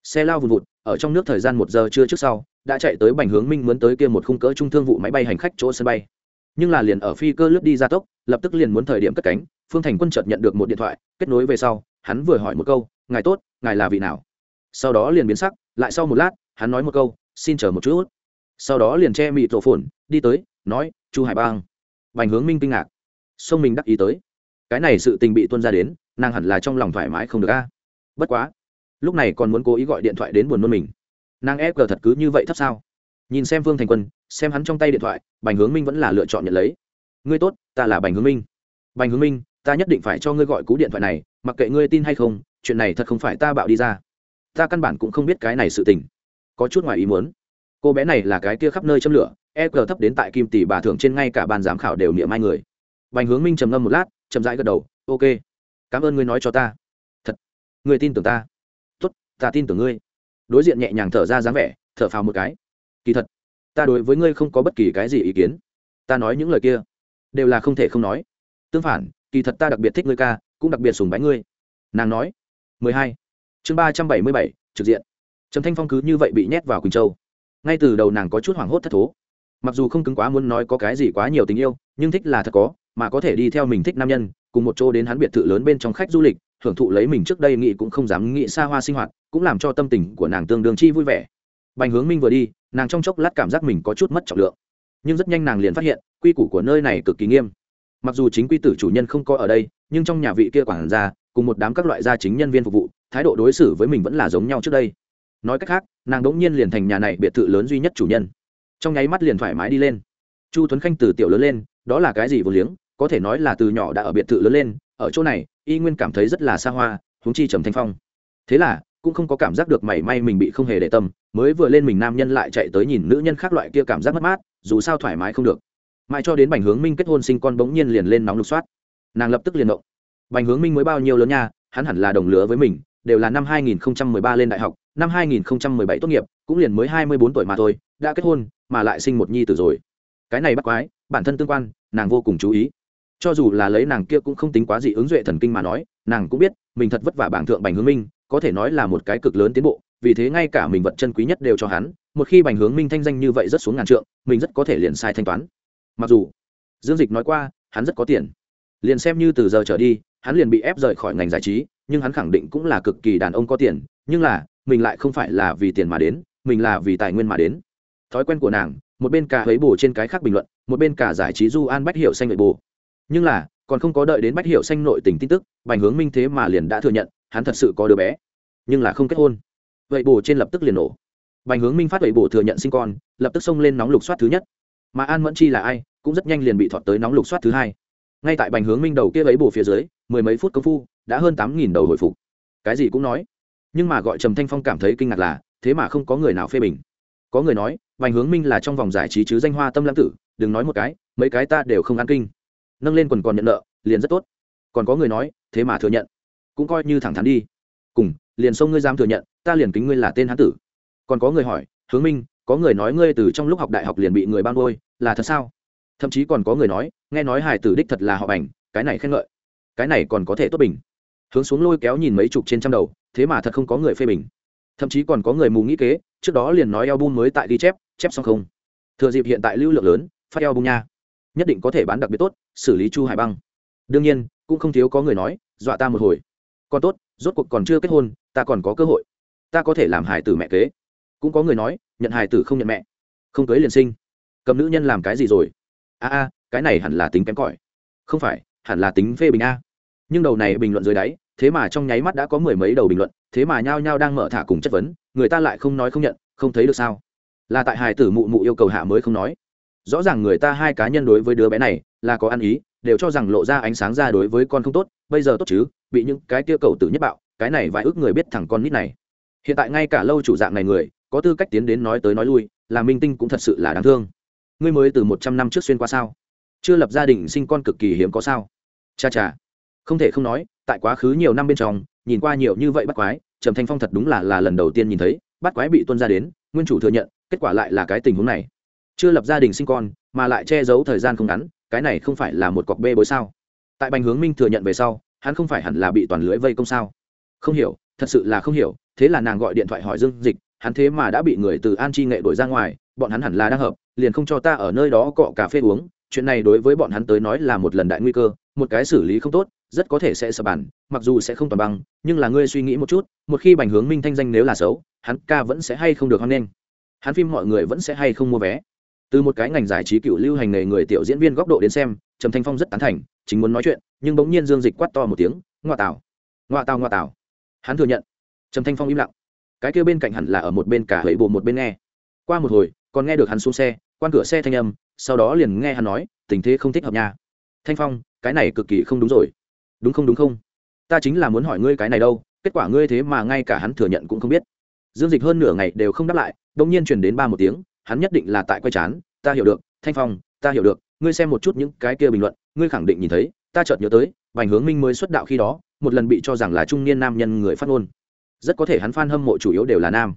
Xe lao vùn vụt ở trong nước thời gian một giờ trưa trước sau, đã chạy tới bành hướng minh muốn tới kia một khung cỡ trung thương vụ máy bay hành khách chỗ sân bay. Nhưng là liền ở phi cơ lướt đi ra tốc, lập tức liền muốn thời điểm cất cánh, phương thành quân chợt nhận được một điện thoại, kết nối về sau, hắn vừa hỏi một câu, ngài tốt, ngài là vị nào? Sau đó liền biến sắc, lại sau một lát, hắn nói một câu, xin chờ một chút. Sau đó liền che mịt rổ phồn, đi tới, nói, chu hải bang. Bành hướng minh kinh ngạc. Sông mình đắc ý tới. Cái này sự tình bị tuân ra đến, nàng hẳn là trong lòng thoải mái không được a. Bất quá lúc này còn muốn cố ý gọi điện thoại đến buồn nôn mình. Nàng ép cờ thật cứ như vậy thấp sao? Nhìn xem vương thành quân, xem hắn trong tay điện thoại, bành hướng minh vẫn là lựa chọn nhận lấy. Ngươi tốt, ta là bành hướng minh. Bành hướng minh, ta nhất định phải cho ngươi gọi cú điện thoại này, mặc kệ ngươi tin hay không, chuyện này thật không phải ta bạo đi ra. Ta căn bản cũng không biết cái này sự tình. Có chút ngoài ý muốn. Cô bé này là cái kia khắp nơi châm lửa e cờ thấp đến tại kim tỷ bà thưởng trên ngay cả ban giám khảo đều niệm hai người. Bành hướng minh trầm ngâm một lát, chậm rãi gật đầu, ok, cảm ơn ngươi nói cho ta. Thật, ngươi tin tưởng ta ta tin tưởng ngươi. Đối diện nhẹ nhàng thở ra dáng vẻ, thở phào một cái. Kỳ thật, ta đối với ngươi không có bất kỳ cái gì ý kiến. Ta nói những lời kia, đều là không thể không nói. Tương phản, kỳ thật ta đặc biệt thích ngươi ca, cũng đặc biệt sùng bái ngươi. Nàng nói, mười hai, chương ba trăm bảy mươi bảy, trực diện. Trầm thanh phong cứ như vậy bị nhét vào quỳnh châu. Ngay từ đầu nàng có chút hoảng hốt thất thố. Mặc dù không cứng quá muốn nói có cái gì quá nhiều tình yêu, nhưng thích là thật có, mà có thể đi theo mình thích nam nhân, cùng một chỗ đến hắn biệt thự lớn bên trong khách du lịch hưởng thụ lấy mình trước đây nghĩ cũng không dám nghĩ xa hoa sinh hoạt, cũng làm cho tâm tình của nàng tương đương chi vui vẻ. Bành hướng minh vừa đi, nàng trong chốc lát cảm giác mình có chút mất trọng lượng. Nhưng rất nhanh nàng liền phát hiện, quy củ của nơi này cực kỳ nghiêm. Mặc dù chính quy tử chủ nhân không có ở đây, nhưng trong nhà vị kia quản gia, cùng một đám các loại gia chính nhân viên phục vụ, thái độ đối xử với mình vẫn là giống nhau trước đây. Nói cách khác, nàng đ ỗ n g nhiên liền thành nhà này biệt thự lớn duy nhất chủ nhân. Trong nháy mắt liền thoải mái đi lên. Chu tuấn khanh từ tiểu lớn lên, đó là cái gì vô liếng, có thể nói là từ nhỏ đã ở biệt thự lớn lên ở chỗ này, y nguyên cảm thấy rất là xa hoa húng chi trầm thanh phong. Thế là, cũng không có cảm giác được mảy may mình bị không hề để tâm, mới vừa lên mình nam nhân lại chạy tới nhìn nữ nhân khác loại kia cảm giác mất mát, dù sao thoải mái không được. Mãi cho đến bành hướng minh kết hôn sinh con bỗng nhiên liền lên nóng lục soát. Nàng lập tức liền động. Bành hướng minh mới bao nhiêu lớn nha, hắn hẳn là đồng lứa với mình, đều là năm 2013 lên đại học, năm 2017 tốt nghiệp, cũng liền mới 24 tuổi mà thôi, đã kết hôn, mà lại sinh một nhi tử rồi. Cái này bắt quái, bản thân tương quan, nàng vô cùng chú ý cho dù là lấy nàng kia cũng không tính quá gì ứng duệ thần kinh mà nói, nàng cũng biết, mình thật vất vả bảng thượng bành hướng minh, có thể nói là một cái cực lớn tiến bộ, vì thế ngay cả mình vật chân quý nhất đều cho hắn, một khi bành hướng minh thanh danh như vậy rất xuống ngàn trượng, mình rất có thể liền sai thanh toán. Mặc dù, dương dịch nói qua, hắn rất có tiền. Liền xem như từ giờ trở đi, hắn liền bị ép rời khỏi ngành giải trí, nhưng hắn khẳng định cũng là cực kỳ đàn ông có tiền, nhưng là, mình lại không phải là vì tiền mà đến, mình là vì tài nguyên mà đến. Thói quen của nàng, một bên cả thấy bù trên cái khác bình luận, một bên cả giải trí du an bách hiệu xanh lợi bù nhưng là, còn không có đợi đến bách hiệu xanh nội tình tin tức, bành hướng minh thế mà liền đã thừa nhận, hắn thật sự có đứa bé. Nhưng là không kết hôn. Vậy bồ trên lập tức liền nổ. Bành hướng minh phát vậy bồ thừa nhận sinh con, lập tức xông lên nóng lục soát thứ nhất. Mà an mẫn chi là ai, cũng rất nhanh liền bị thọt tới nóng lục soát thứ hai. Ngay tại bành hướng minh đầu kia ấy bồ phía dưới, mười mấy phút công phu, đã hơn tám nghìn đầu hồi phục. Cái gì cũng nói. Nhưng mà gọi trầm thanh phong cảm thấy kinh ngạc là, thế mà không có người nào phê bình. Có người nói, bành hướng minh là trong vòng giải trí chứ danh hoa tâm lãng tử, đừng nói một cái, mấy cái ta đều không ăn kinh nâng lên quần còn nhận nợ, liền rất tốt. Còn có người nói, thế mà thừa nhận. Cũng coi như thẳng thắn đi. Cùng, liền xông ngươi dám thừa nhận, ta liền kính ngươi là tên hán tử. Còn có người hỏi, hướng minh, có người nói ngươi từ trong lúc học đại học liền bị người ban đôi là thật sao? Thậm chí còn có người nói, nghe nói hải tử đích thật là họ ảnh cái này khen ngợi. Cái này còn có thể tốt bình. Hướng xuống lôi kéo nhìn mấy chục trên trăm đầu, thế mà thật không có người phê bình. Thậm chí còn có người mù nghĩ kế, trước đó liền nói album mới tại ghi chép chép xong không. Thừa dịp hiện tại lưu lượng lớn, phát album nha nhất định có thể bán đặc biệt tốt, xử lý chu hải băng. Đương nhiên, cũng không thiếu có người nói, dọa ta một hồi. Còn tốt, rốt cuộc còn chưa kết hôn, ta còn có cơ hội. Ta có thể làm hài tử mẹ kế. Cũng có người nói, nhận hài tử không nhận mẹ. Không cưới liền sinh. Cầm nữ nhân làm cái gì rồi? A a, cái này hẳn là tính kém cỏi. Không phải, hẳn là tính phê bình a. Nhưng đầu này bình luận dưới đáy, thế mà trong nháy mắt đã có mười mấy đầu bình luận, thế mà nhao nhao đang mở thả cùng chất vấn, người ta lại không nói không nhận, không thấy được sao? Là tại hài tử mụ mụ yêu cầu hạ mới không nói rõ ràng người ta hai cá nhân đối với đứa bé này là có ăn ý, đều cho rằng lộ ra ánh sáng ra đối với con không tốt, bây giờ tốt chứ, bị những cái kia cầu tử nhất bạo, cái này vài ước người biết thằng con nít này. Hiện tại ngay cả lâu chủ dạng này người, có tư cách tiến đến nói tới nói lui, là minh tinh cũng thật sự là đáng thương. Ngươi mới từ một trăm năm trước xuyên qua sao? Chưa lập gia đình sinh con cực kỳ hiếm có sao? Cha cha. Không thể không nói, tại quá khứ nhiều năm bên trong, nhìn qua nhiều như vậy bắt quái, trầm thanh phong thật đúng là là lần đầu tiên nhìn thấy, bắt quái bị tuân ra đến, nguyên chủ thừa nhận, kết quả lại là cái tình huống này chưa lập gia đình sinh con, mà lại che giấu thời gian không ngắn, cái này không phải là một cọc bê bối sao? Tại bành hướng minh thừa nhận về sau, hắn không phải hẳn là bị toàn lưới vây công sao? Không hiểu, thật sự là không hiểu, thế là nàng gọi điện thoại hỏi dương dịch, hắn thế mà đã bị người từ an chi nghệ đổi ra ngoài, bọn hắn hẳn là đang hợp, liền không cho ta ở nơi đó cọ cà phê uống, chuyện này đối với bọn hắn tới nói là một lần đại nguy cơ, một cái xử lý không tốt, rất có thể sẽ sập bàn mặc dù sẽ không toàn băng nhưng là ngươi suy nghĩ một chút, một khi bành hướng minh thanh danh nếu là xấu, hắn ca vẫn sẽ hay không được hoan nghênh. Hắn phim mọi người vẫn sẽ hay không mua vé từ một cái ngành giải trí cựu lưu hành nghề người tiểu diễn viên góc độ đến xem, trầm thanh phong rất tán thành, chính muốn nói chuyện, nhưng bỗng nhiên dương dịch quát to một tiếng, ngoa tào ngoa tào ngoa tào. Hắn thừa nhận. Trầm thanh phong im lặng. Cái kia bên cạnh hẳn là ở một bên cả hệ bộ một bên nghe. Qua một hồi, còn nghe được hắn xuống xe, quan cửa xe thanh âm, sau đó liền nghe hắn nói, tình thế không thích hợp nha. Thanh phong, cái này cực kỳ không đúng rồi. Đúng không đúng không? Ta chính là muốn hỏi ngươi cái này đâu, kết quả ngươi thế mà ngay cả hắn thừa nhận cũng không biết. Dương dịch hơn nửa ngày đều không đáp lại đông nhiên chuyển đến ba một tiếng hắn nhất định là tại quay chán, ta hiểu được, thanh phong, ta hiểu được, ngươi xem một chút những cái kia bình luận, ngươi khẳng định nhìn thấy, ta chợt nhớ tới, bành hướng minh mới xuất đạo khi đó, một lần bị cho rằng là trung niên nam nhân người phát ngôn. Rất có thể hắn f a n hâm mộ chủ yếu đều là nam.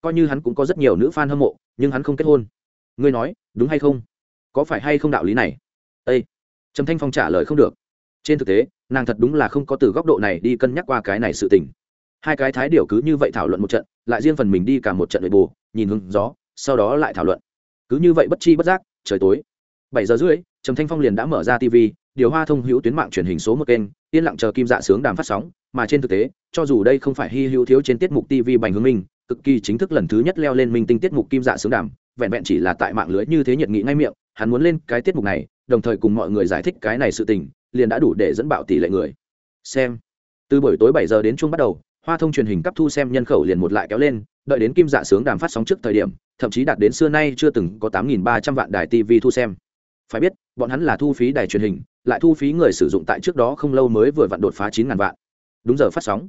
Coi như hắn cũng có rất nhiều nữ f a n hâm mộ, nhưng hắn không kết hôn. Ngươi nói, đúng hay không? Có phải hay không đạo lý này? Â trầm thanh phong trả lời không được. Trên thực tế, nàng thật đúng là không có từ góc độ này đi cân nhắc qua cái này sự tình. Hai cái thái điều cứ như vậy thảo luận một trận, lại riêng phần mình đi cả một trận nội bù nhìn hứng gió sau đó lại thảo luận. Cứ như vậy bất chi bất giác, trời tối. Bảy giờ rưỡi, trầm thanh phong liền đã mở ra tv điều hoa thông hữu tuyến mạng truyền hình số một kênh, yên lặng chờ kim dạ sướng đàm phát sóng, mà trên thực tế, cho dù đây không phải hy hữu thiếu trên tiết mục tv bành hướng minh, cực kỳ chính thức lần thứ nhất leo lên minh tinh tiết mục kim dạ sướng đàm, vẹn vẹn chỉ là tại mạng lưới như thế nhiệt nghị ngay miệng, hắn muốn lên cái tiết mục này, đồng thời cùng mọi người giải thích cái này sự tình, liền đã đủ để dẫn bạo tỷ lệ người. Xem. Từ buổi tối bảy giờ đến chung bắt đầu hoa thông truyền hình cấp thu xem nhân khẩu liền một lại kéo lên, đợi đến kim dạ sướng đàm phát sóng trước thời điểm, thậm chí đạt đến xưa nay chưa từng có tám ba trăm vạn đài tv thu xem. Phải biết, bọn hắn là thu phí đài truyền hình, lại thu phí người sử dụng tại trước đó không lâu mới vừa vặn đột phá chín ngàn vạn. Đúng giờ phát sóng.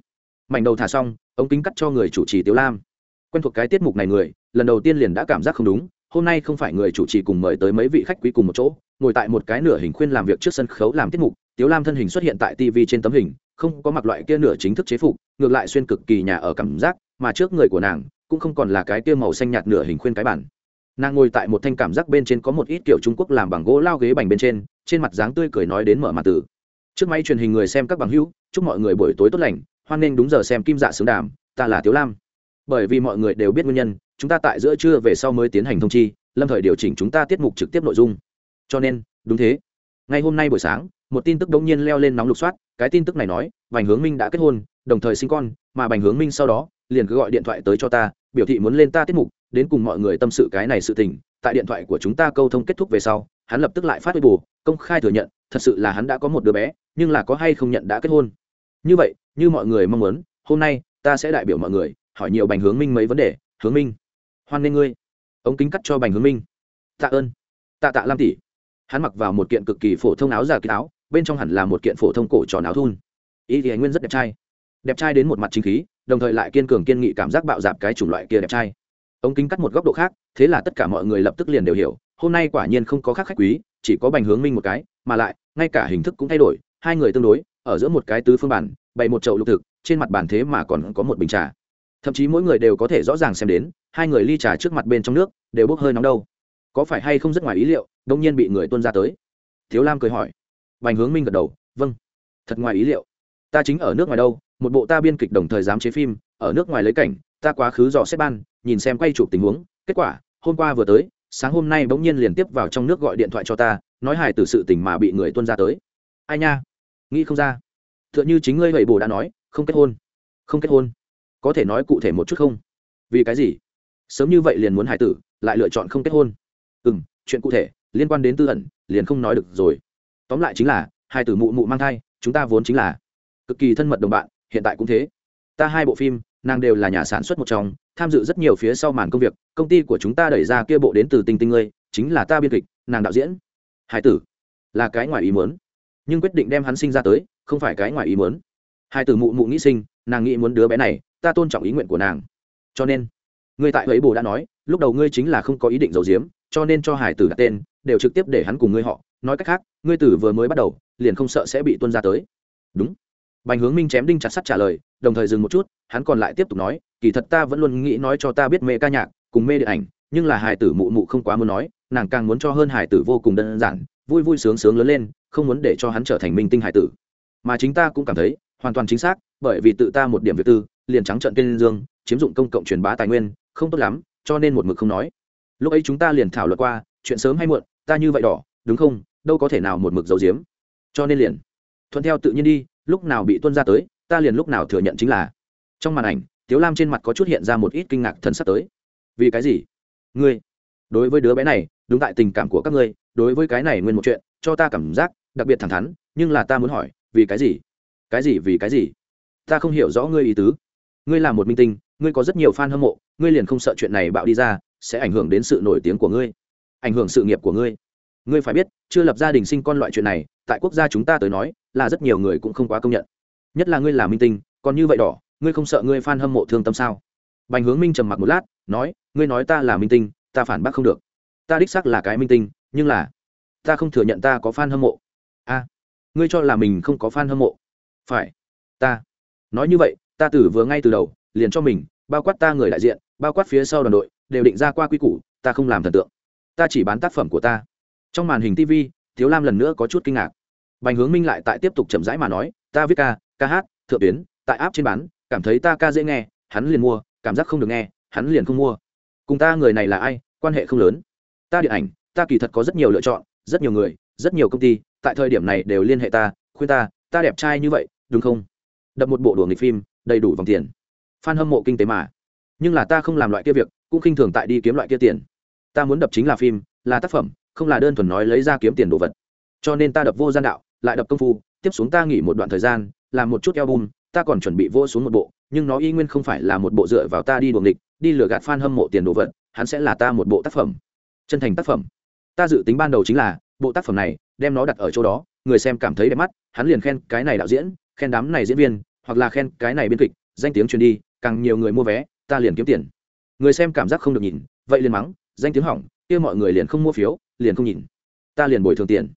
Mảnh đầu thả xong, ống kính cắt cho người chủ trì tiếu lam. Quen thuộc cái tiết mục này người, lần đầu tiên liền đã cảm giác không đúng, hôm nay không phải người chủ trì cùng mời tới mấy vị khách quý cùng một chỗ, ngồi tại một cái nửa hình khuyên làm việc trước sân khấu làm tiết mục tiếu lam thân hình xuất hiện tại tv trên tấm hình, không có mặc loại kia nửa chính thức chế phục, ngược lại xuyên cực kỳ nhà ở cảm giác, mà trước người của nàng cũng không còn là cái kia màu xanh nhạt nửa hình khuyên cái bản. Nàng ngồi tại một thanh cảm giác bên trên có một ít kiểu trung quốc làm bằng gỗ lao ghế bành bên trên trên mặt dáng tươi cười nói đến mở mặt tử trước máy truyền hình người xem các bằng hữu, chúc mọi người buổi tối tốt lành, hoan nghênh đúng giờ xem kim dạ xứng đàm, ta là tiếu lam. Bởi vì mọi người đều biết nguyên nhân, chúng ta tại giữa trưa về sau mới tiến hành thông chi, lâm thời điều chỉnh chúng ta tiết mục trực tiếp nội dung. Cho nên, đúng thế. Ngay hôm nay buổi sáng một tin tức đống nhiên leo lên nóng lục soát, cái tin tức này nói, bành hướng minh đã kết hôn, đồng thời sinh con, mà bành hướng minh sau đó, liền cứ gọi điện thoại tới cho ta, biểu thị muốn lên ta tiết mục, đến cùng mọi người tâm sự cái này sự tình, tại điện thoại của chúng ta câu thông kết thúc về sau, hắn lập tức lại phát huy bù công khai thừa nhận, thật sự là hắn đã có một đứa bé, nhưng là có hay không nhận đã kết hôn. Như vậy, như mọi người mong muốn, hôm nay, ta sẽ đại biểu mọi người, hỏi nhiều bành hướng minh mấy vấn đề, hướng minh, hoan nghênh ngươi. Ống kính cắt cho bành hướng minh. Tạ ơn. Tạ tạ lam tỷ. Hắn mặc vào một kiện cực kỳ phổ thông áo giả ký áo bên trong hẳn là một kiện phổ thông cổ tròn áo thun. Ý thì anh nguyên rất đẹp trai. Đẹp trai đến một mặt chính khí, đồng thời lại kiên cường kiên nghị cảm giác bạo dạp cái chủng loại kia đẹp trai. Ống kính cắt một góc độ khác, thế là tất cả mọi người lập tức liền đều hiểu, hôm nay quả nhiên không có khác khách quý, chỉ có bành hướng minh một cái, mà lại, ngay cả hình thức cũng thay đổi, hai người tương đối, ở giữa một cái tứ phương bản, bày một chậu lục thực, trên mặt bàn thế mà còn có một bình trà. Thậm chí mỗi người đều có thể rõ ràng xem đến, hai người ly trà trước mặt bên trong nước, đều bốc hơi nóng đâu. Có phải hay không rất ngoài ý liệu đông nhiên bị người tuân ra tới. Thiếu lam cười hỏi bành hướng minh gật đầu vâng thật ngoài ý liệu. Ta chính ở nước ngoài đâu, một bộ ta biên kịch đồng thời dám chế phim, ở nước ngoài lấy cảnh, ta quá khứ dò xét ban, nhìn xem quay chụp tình huống. Kết quả, hôm qua vừa tới, sáng hôm nay bỗng nhiên liền tiếp vào trong nước gọi điện thoại cho ta, nói hài từ sự tình mà bị người tuân ra tới. Ai nha? Nghĩ không ra. T h ư ợ n h ư chính ngươi vậy bồ đã nói, không kết hôn. Không kết hôn? Có thể nói cụ thể một chút không? Vì cái gì? Sớm như vậy liền muốn hài tử, lại lựa chọn không kết hôn. Ừ m chuyện cụ thể, liên quan đến tư ẩn, liền không nói được rồi tóm lại chính là, hai tử mụ mụ mang thai, chúng ta vốn chính là cực kỳ thân mật đồng bạn, hiện tại cũng thế. Ta hai bộ phim, nàng đều là nhà sản xuất một trong, tham dự rất nhiều phía sau màn công việc, công ty của chúng ta đẩy ra kia bộ đến từ tinh tinh ngươi, chính là ta biên kịch, nàng đạo diễn. Hải tử, là cái ngoài ý muốn. Nhưng quyết định đem hắn sinh ra tới, không phải cái ngoài ý muốn. Hai tử mụ mụ nghĩ sinh, nàng nghĩ muốn đứa bé này, ta tôn trọng ý nguyện của nàng. Cho nên ngươi tại ấy bồ đã nói, lúc đầu ngươi chính là không có ý định giấu giếm, cho nên cho hải tử đặt tên, đều trực tiếp để hắn cùng ngươi họ nói cách khác, ngươi tử vừa mới bắt đầu, liền không sợ sẽ bị tuân ra tới. Đúng. Bành hướng minh chém đinh chặt sắt trả lời, đồng thời dừng một chút, hắn còn lại tiếp tục nói, kỳ thật ta vẫn luôn nghĩ nói cho ta biết mê ca nhạc, cùng mê điện ảnh, nhưng là hải tử mụ mụ không quá muốn nói, nàng càng muốn cho hơn hải tử vô cùng đơn giản, vui vui sướng sướng lớn lên, không muốn để cho hắn trở thành minh tinh hải tử. Mà chính ta cũng cảm thấy, hoàn toàn chính xác, bởi vì tự ta một điểm việc tư, liền trắng trận tên dương, chiếm dụng công cộng truyền bá tài nguyên, không tốt lắm, cho nên một mực không nói. Lúc ấy chúng ta liền thảo luận qua, chuyện sớm hay muộn, ta như vậy đỏ, đúng không? Đâu có thể nào một mực giấu giếm. Cho nên liền, thuận theo tự nhiên đi, lúc nào bị tuân ra tới, ta liền lúc nào thừa nhận chính là. Trong màn ảnh, tiếu lam trên mặt có chút hiện ra một ít kinh ngạc thần sắp tới. Vì cái gì? Ngươi, đối với đứa bé này, đúng tại tình cảm của các ngươi, đối với cái này nguyên một chuyện, cho ta cảm giác đặc biệt thẳng thắn, nhưng là ta muốn hỏi, vì cái gì? Cái gì vì cái gì? Ta không hiểu rõ ngươi ý tứ. Ngươi là một minh tinh, ngươi có rất nhiều fan hâm mộ, ngươi liền không sợ chuyện này bạo đi ra, sẽ ảnh hưởng đến sự nổi tiếng của ngươi, ảnh hưởng sự nghiệp của ngươi ngươi phải biết, chưa lập gia đình sinh con loại chuyện này, tại quốc gia chúng ta tới nói, là rất nhiều người cũng không quá công nhận. Nhất là ngươi là minh tinh, còn như vậy đỏ, ngươi không sợ ngươi f a n hâm mộ thương tâm sao? Bành hướng minh trầm mặc một lát, nói, ngươi nói ta là minh tinh, ta phản bác không được. Ta đích xác là cái minh tinh, nhưng là, ta không thừa nhận ta có f a n hâm mộ. A, ngươi cho là mình không có f a n hâm mộ. Phải, ta. Nói như vậy, ta tử vừa ngay từ đầu, liền cho mình, bao quát ta người đại diện, bao quát phía sau đoàn đội, đều định ra qua quy củ, ta không làm thần tượng. Ta chỉ bán tác phẩm của ta trong màn hình tv thiếu lam lần nữa có chút kinh ngạc. Bành hướng minh lại tại tiếp tục chậm rãi mà nói, ta viết ca ca hát, thượng tuyến, tại áp trên bán, cảm thấy ta ca dễ nghe, hắn liền mua, cảm giác không được nghe, hắn liền không mua. Cùng ta người này là ai, quan hệ không lớn. Ta điện ảnh, ta kỳ thật có rất nhiều lựa chọn, rất nhiều người, rất nhiều công ty, tại thời điểm này đều liên hệ ta, khuyên ta ta đẹp trai như vậy, đúng không? Đập một bộ đùa nghịch phim, đầy đủ vòng tiền. F hâm mộ kinh tế mà. Nhưng là ta không làm loại kia việc, cũng khinh thường tại đi kiếm loại kia tiền. Ta muốn đập chính là phim, là tác phẩm không là đơn thuần nói lấy ra kiếm tiền đồ vật. Cho nên ta đập vô gian đạo, lại đập công phu, tiếp xuống ta nghỉ một đoạn thời gian, làm một chút album, ta còn chuẩn bị vô xuống một bộ, nhưng nó y nguyên không phải là một bộ dựa vào ta đi đuồng địch đi lừa gạt fan hâm mộ tiền đồ vật, hắn sẽ là ta một bộ tác phẩm. Chân thành tác phẩm. Ta dự tính ban đầu chính là, bộ tác phẩm này, đem nó đặt ở chỗ đó, người xem cảm thấy đẹp mắt, hắn liền khen cái này đạo diễn, khen đám này diễn viên, hoặc là khen cái này biên kịch, danh tiếng truyền đi, càng nhiều người mua vé, ta liền kiếm tiền. Người xem cảm giác không được nhìn, vậy liền mắng, danh tiếng hỏng, kia mọi người liền không mua phiếu liền không nhìn. Ta liền bồi thường tiền.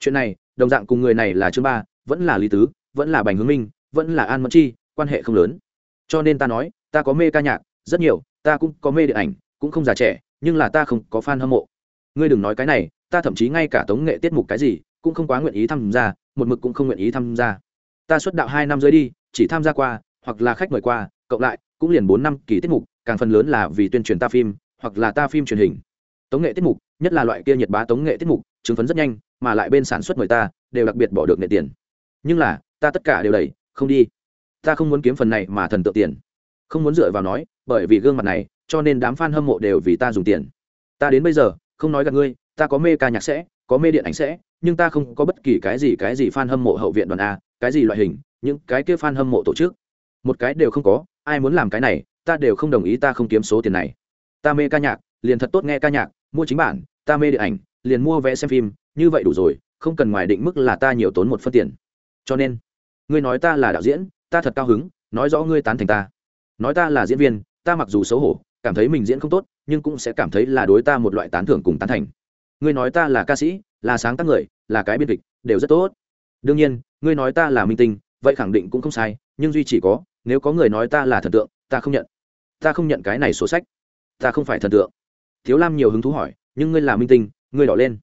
Chuyện này, đồng dạng cùng người này là chương ba, vẫn là lý tứ, vẫn là bành hướng minh, vẫn là an mẫn chi, quan hệ không lớn. Cho nên ta nói, ta có mê ca nhạc, rất nhiều, ta cũng có mê điện ảnh, cũng không già trẻ, nhưng là ta không có fan hâm mộ. Ngươi đừng nói cái này, ta thậm chí ngay cả tống nghệ tiết mục cái gì, cũng không quá nguyện ý tham gia, một mực cũng không nguyện ý tham gia. Ta xuất đạo hai năm dưới đi, chỉ tham gia qua, hoặc là khách mời qua, cộng lại, cũng liền bốn năm kỳ tiết mục, càng phần lớn là vì tuyên truyền ta phim, hoặc là ta phim truyền hình. Tống nghệ tiết mục nhất là loại kia nhiệt bá tống nghệ tiết mục, chứng phấn rất nhanh, mà lại bên sản xuất người ta đều đặc biệt bỏ được nghệ tiền. Nhưng là, ta tất cả đều đẩy, không đi. Ta không muốn kiếm phần này mà thần tượng tiền. Không muốn dựa vào nói, bởi vì gương mặt này, cho nên đám f a n hâm mộ đều vì ta dùng tiền. Ta đến bây giờ, không nói gặp ngươi, ta có mê ca nhạc sẽ, có mê điện ảnh sẽ, nhưng ta không có bất kỳ cái gì cái gì fan hâm mộ hậu viện đoàn a, cái gì loại hình, những cái kia fan hâm mộ tổ chức. Một cái đều không có, ai muốn làm cái này, ta đều không đồng ý ta không kiếm số tiền này. Ta mê ca nhạc, liền thật tốt nghe ca nhạc mua chính bản, ta mê điện ảnh, liền mua vé xem phim, như vậy đủ rồi, không cần ngoài định mức là ta nhiều tốn một phân tiền. Cho nên, ngươi nói ta là đạo diễn, ta thật cao hứng, nói rõ ngươi tán thành ta. Nói ta là diễn viên, ta mặc dù xấu hổ, cảm thấy mình diễn không tốt, nhưng cũng sẽ cảm thấy là đối ta một loại tán thưởng cùng tán thành. Ngươi nói ta là ca sĩ, là sáng tác người, là cái biên kịch, đều rất tốt. Đương nhiên, ngươi nói ta là minh tinh, vậy khẳng định cũng không sai, nhưng duy chỉ có, nếu có người nói ta là thần tượng, ta không nhận. Ta không nhận cái này sổ sách. Ta không phải thần tượng thiếu lam nhiều hứng thú hỏi, nhưng ngươi là minh tinh, ngươi đỏ lên.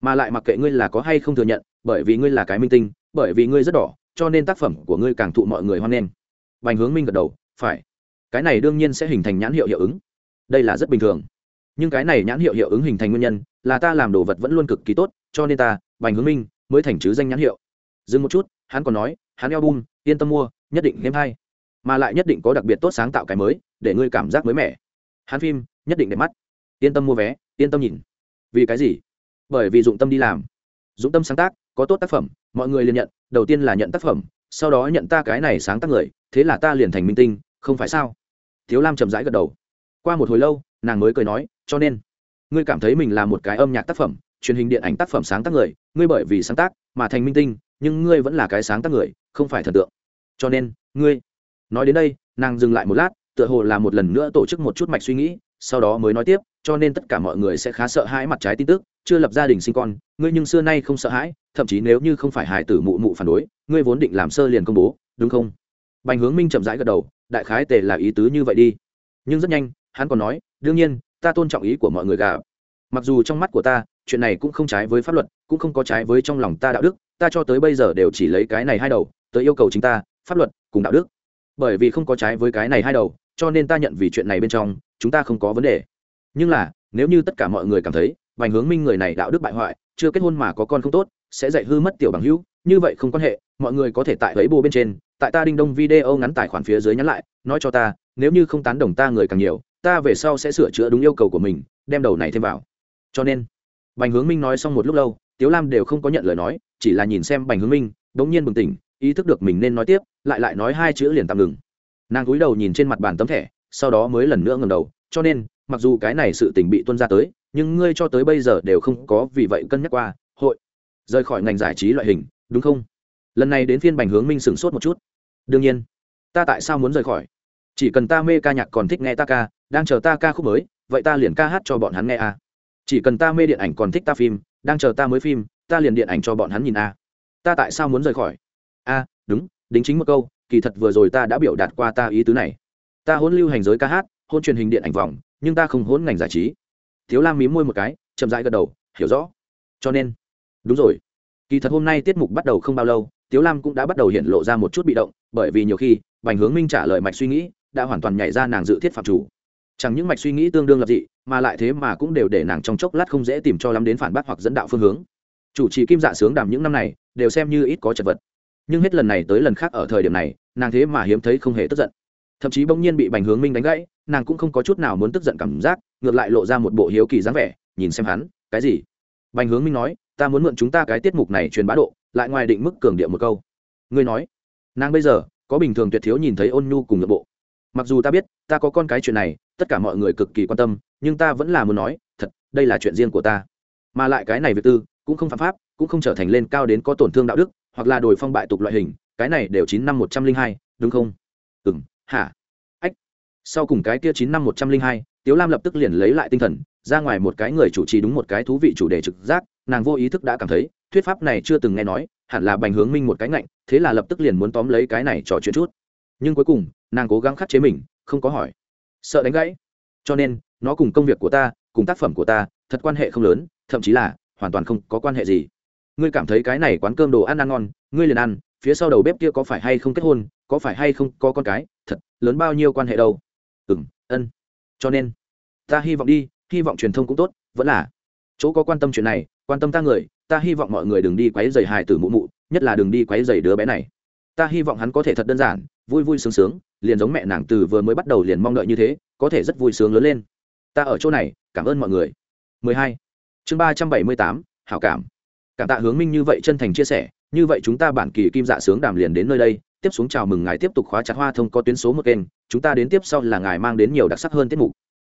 Mà lại mặc kệ ngươi là có hay không thừa nhận, bởi vì ngươi là cái minh tinh, bởi vì ngươi rất đỏ, cho nên tác phẩm của ngươi càng thụ mọi người hoan nghênh. Bành hướng minh gật đầu, phải. Cái này đương nhiên sẽ hình thành nhãn hiệu hiệu ứng. Đây là rất bình thường. Nhưng cái này nhãn hiệu hiệu ứng hình thành nguyên nhân là ta làm đồ vật vẫn luôn cực kỳ tốt, cho nên ta, bành hướng minh, mới thành chứ danh nhãn hiệu. Dừng một chút, hắn còn nói, hắn album, yên tâm mua, nhất định game hay. Mà lại nhất định có đặc biệt tốt sáng tạo cái mới, để ngươi cảm giác mới mẻ. Hắn phim, nhất định đẹp mắt yên tâm mua vé, yên tâm nhìn. Vì cái gì? Bởi vì dụng tâm đi làm. Dụng tâm sáng tác, có tốt tác phẩm, mọi người liền nhận, đầu tiên là nhận tác phẩm, sau đó nhận ta cái này sáng tác người, thế là ta liền thành minh tinh, không phải sao? Thiếu lam chậm rãi gật đầu. Qua một hồi lâu, nàng mới cười nói, cho nên, ngươi cảm thấy mình là một cái âm nhạc tác phẩm, truyền hình điện ảnh tác phẩm sáng tác người, ngươi bởi vì sáng tác mà thành minh tinh, nhưng ngươi vẫn là cái sáng tác người, không phải thần tượng. Cho nên, ngươi nói đến đây, nàng dừng lại một lát, tựa hồ là một lần nữa tổ chức một chút mạch suy nghĩ, sau đó mới nói tiếp cho nên tất cả mọi người sẽ khá sợ hãi mặt trái tin tức, chưa lập gia đình sinh con, ngươi nhưng xưa nay không sợ hãi, thậm chí nếu như không phải hài tử mụ mụ phản đối, ngươi vốn định làm sơ liền công bố, đúng không? Bành hướng minh chậm rãi gật đầu, đại khái tề là ý tứ như vậy đi. Nhưng rất nhanh, hắn còn nói, đương nhiên, ta tôn trọng ý của mọi người gà. Mặc dù trong mắt của ta, chuyện này cũng không trái với pháp luật, cũng không có trái với trong lòng ta đạo đức, ta cho tới bây giờ đều chỉ lấy cái này hai đầu, tới yêu cầu chính ta, pháp luật cùng đạo đức. Bởi vì không có trái với cái này hai đầu, cho nên ta nhận vì chuyện này bên trong, chúng ta không có vấn đề nhưng là, nếu như tất cả mọi người cảm thấy, vành hướng minh người này đạo đức bại hoại, chưa kết hôn mà có con không tốt, sẽ dạy hư mất tiểu bằng hữu, như vậy không quan hệ, mọi người có thể tại lấy bồ bên trên, tại ta đinh đông video ngắn tài khoản phía dưới nhắn lại, nói cho ta, nếu như không tán đồng ta người càng nhiều, ta về sau sẽ sửa chữa đúng yêu cầu của mình, đem đầu này thêm vào. Cho nên bành hướng minh nói xong một lúc lâu, tiếu lam đều không có nhận lời nói, chỉ là nhìn xem bành hướng minh đ ỗ n g nhiên bừng tỉnh, ý thức được mình nên nói tiếp, lại lại nói hai chữ liền tạm ngừng. Nàng cúi đầu nhìn trên mặt bàn tấm thẻ, sau đó mới lần nữa ngầm đầu, cho nên mặc dù cái này sự tình bị tuân ra tới, nhưng ngươi cho tới bây giờ đều không có vì vậy cân nhắc qua, hội, rời khỏi ngành giải trí loại hình, đúng không? Lần này đến phiên bành hướng minh sửng sốt một chút. Đương nhiên, ta tại sao muốn rời khỏi? Chỉ cần ta mê ca nhạc còn thích nghe ta ca, đang chờ ta ca khúc mới, vậy ta liền ca hát cho bọn hắn nghe a. Chỉ cần ta mê điện ảnh còn thích ta phim, đang chờ ta mới phim, ta liền điện ảnh cho bọn hắn nhìn a. Ta tại sao muốn rời khỏi? A, đúng, đính chính một câu, kỳ thật vừa rồi ta đã biểu đạt qua ta ý tứ này. Ta hôn lưu hành giới ca hát, hôn truyền hình điện ảnh vòng nhưng ta không hỗn ngành giải trí. Thiếu lam mím môi một cái, chậm rãi gật đầu, hiểu rõ. Cho nên, đúng rồi. Kỳ thật hôm nay tiết mục bắt đầu không bao lâu tiếu lam cũng đã bắt đầu hiện lộ ra một chút bị động, bởi vì nhiều khi, bành hướng minh trả lời mạch suy nghĩ, đã hoàn toàn nhảy ra nàng dự thiết phạm chủ. Chẳng những mạch suy nghĩ tương đương lập dị, mà lại thế mà cũng đều để nàng trong chốc lát không dễ tìm cho lắm đến phản bác hoặc dẫn đạo phương hướng. Chủ trì kim dạ sướng đàm những năm này, đều xem như ít có chật vật. Nhưng hết lần này tới lần khác ở thời điểm này, nàng thế mà hiếm thấy không hề tức giận. Thậm chí bỗng nhiên bị bành hướng minh đánh gãy nàng cũng không có chút nào muốn tức giận cảm giác, ngược lại lộ ra một bộ hiếu kỳ dáng vẻ, nhìn xem hắn, cái gì? Bành hướng minh nói, ta muốn mượn chúng ta cái tiết mục này truyền bá độ, lại ngoài định mức cường điệu một câu. Ngươi nói, nàng bây giờ, có bình thường tuyệt thiếu nhìn thấy ôn nhu cùng nội bộ. Mặc dù ta biết, ta có con cái chuyện này, tất cả mọi người cực kỳ quan tâm, nhưng ta vẫn là muốn nói, thật, đây là chuyện riêng của ta. Mà lại cái này việc tư, cũng không phạm pháp, cũng không trở thành lên cao đến có tổn thương đạo đức, hoặc là đổi phong bại tục loại hình, cái này đều chín năm một trăm linh hai, đúng không? Ừ m hả? Sau cùng cái kia chín năm một trăm linh hai, tiếu lam lập tức liền lấy lại tinh thần, ra ngoài một cái người chủ trì đúng một cái thú vị chủ đề trực giác, nàng vô ý thức đã cảm thấy, thuyết pháp này chưa từng nghe nói, hẳn là bành hướng minh một cái ngạnh, thế là lập tức liền muốn tóm lấy cái này trò chuyện chút. Nhưng cuối cùng, nàng cố gắng khắc chế mình, không có hỏi. Sợ đánh gãy. Cho nên, nó cùng công việc của ta, cùng tác phẩm của ta, thật quan hệ không lớn, thậm chí là, hoàn toàn không có quan hệ gì. Ngươi cảm thấy cái này quán cơm đồ ăn ăn ngon, ngươi liền ăn, phía sau đầu bếp kia có phải hay không kết hôn, có phải hay không có con cái, thật, lớn bao nhiêu quan hệ đâu ừ ân. Cho nên ta hy vọng đi hy vọng truyền thông cũng tốt vẫn là chỗ có quan tâm chuyện này quan tâm ta người ta hy vọng mọi người đừng đi quấy dày hài tử mụ mụ nhất là đừng đi quấy dày đứa bé này. Ta hy vọng hắn có thể thật đơn giản vui vui sướng sướng liền giống mẹ nàng từ vừa mới bắt đầu liền mong đợi như thế có thể rất vui sướng lớn lên. Ta ở chỗ này cảm ơn mọi người. 12. chương 378, hảo cảm. Cảm tạ hướng minh như vậy chân thành chia sẻ như vậy chúng ta bản kỳ kim dạ sướng đàm liền đến nơi đây tiếp xuống chào mừng ngài tiếp tục khóa chặt hoa thông có tuyến số một kênh chúng ta đến tiếp sau là ngài mang đến nhiều đặc sắc hơn tiết mục.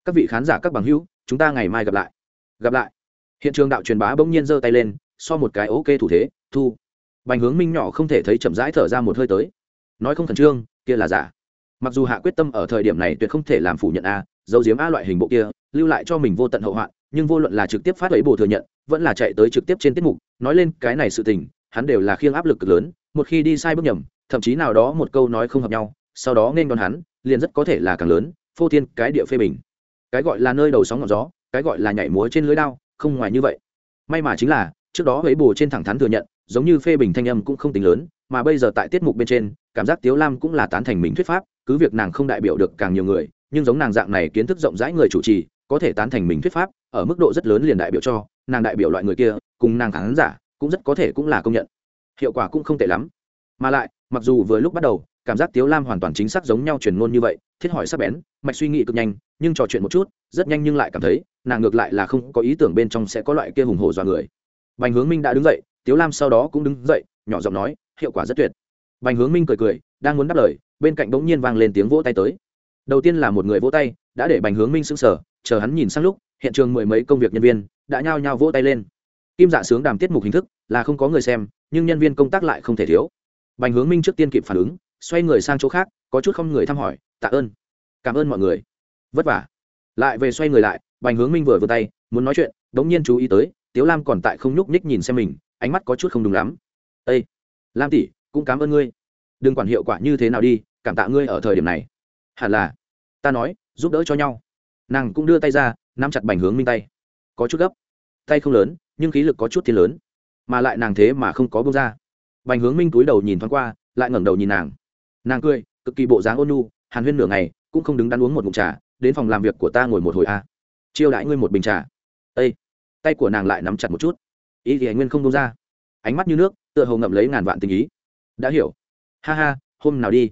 Các vị khán giả, các bằng hữu, chúng ta ngày mai gặp lại. Gặp lại. Hiện trường đạo truyền bá bỗng nhiên giơ tay lên, so một cái ok thủ thế, thu. Bành hướng minh nhỏ không thể thấy chậm rãi thở ra một hơi tới. Nói không khẩn trương, kia là giả. Mặc dù hạ quyết tâm ở thời điểm này tuyệt không thể làm phủ nhận a, dấu diếm a loại hình bộ kia, lưu lại cho mình vô tận hậu hoạn, nhưng vô luận là trực tiếp phát ấy bồ thừa nhận, vẫn là chạy tới trực tiếp trên tiết mục, nói lên cái này sự tình, hắn đều là khiêng áp lực cực lớn, một khi đi sai bước nhầm, thậm chí nào đó một câu nói không hợp nhau, sau đó nên đón hắn liền rất có thể là càng lớn, phô thiên cái địa phê bình. Cái gọi là nơi đầu sóng ngọn gió, cái gọi là nhảy múa trên lưới đao, không ngoài như vậy. May mà chính là, trước đó ấy bù trên thẳng thắn thừa nhận, giống như phê bình thanh âm cũng không tính lớn, mà bây giờ tại tiết mục bên trên, cảm giác tiếu lam cũng là tán thành mình thuyết pháp, cứ việc nàng không đại biểu được càng nhiều người, nhưng giống nàng dạng này kiến thức rộng rãi người chủ trì, có thể tán thành mình thuyết pháp, ở mức độ rất lớn liền đại biểu cho, nàng đại biểu loại người kia, cùng nàng khán giả, cũng rất có thể cũng là công nhận. Hiệu quả cũng không tệ lắm. Mà lại, mặc dù vừa lúc bắt đầu cảm giác tiếu lam hoàn toàn chính xác giống nhau truyền ngôn như vậy, thiết hỏi sắc bén, mạch suy nghĩ cực nhanh, nhưng trò chuyện một chút, rất nhanh nhưng lại cảm thấy, nàng ngược lại là không có ý tưởng bên trong sẽ có loại kia hùng hổ dọa người. Bành hướng minh đã đứng dậy, tiếu lam sau đó cũng đứng dậy, nhỏ giọng nói, hiệu quả rất tuyệt. Bành hướng minh cười cười, đang muốn đáp lời, bên cạnh bỗng nhiên vang lên tiếng vỗ tay tới. Đầu tiên là một người vỗ tay, đã để bành hướng minh sững sờ, chờ hắn nhìn sang lúc, hiện trường mười mấy công việc nhân viên, đã nhao nhao vỗ tay lên. Kim dạ sướng đàm tiết mục hình thức là không có người xem, nhưng nhân viên công tác lại không thể thiếu. Bành hướng minh trước tiên kịp phản ứng xoay người sang chỗ khác, có chút không người thăm hỏi, tạ ơn, cảm ơn mọi người. Vất vả. Lại về xoay người lại, bành hướng minh vừa vừa tay, muốn nói chuyện đ ố n g nhiên chú ý tới, tiếu lam còn tại không nhúc nhích nhìn xem mình, ánh mắt có chút không đúng lắm. Â lam tỷ, cũng cảm ơn ngươi. Đừng quản hiệu quả như thế nào đi, cảm tạ ngươi ở thời điểm này. Hẳn là. Ta nói, giúp đỡ cho nhau. Nàng cũng đưa tay ra, nắm chặt bành hướng minh tay. Có chút gấp. Tay không lớn, nhưng khí lực có chút thiên lớn. Mà lại nàng thế mà không có bông ra. Bành hướng minh túi đầu nhìn thoáng qua, lại ngẩng đầu nhìn nàng nàng cười, cực kỳ bộ dáng ôn nu hàn huyên nửa ngày, cũng không đứng đắn uống một mụn trà, đến phòng làm việc của ta ngồi một hồi a. Chiêu đãi ngươi một bình trà. Ây tay của nàng lại nắm chặt một chút. Ý thì anh nguyên không đông ra. Ánh mắt như nước, tựa hồ ngậm lấy ngàn vạn tình ý. Đã hiểu. Ha ha, hôm nào đi.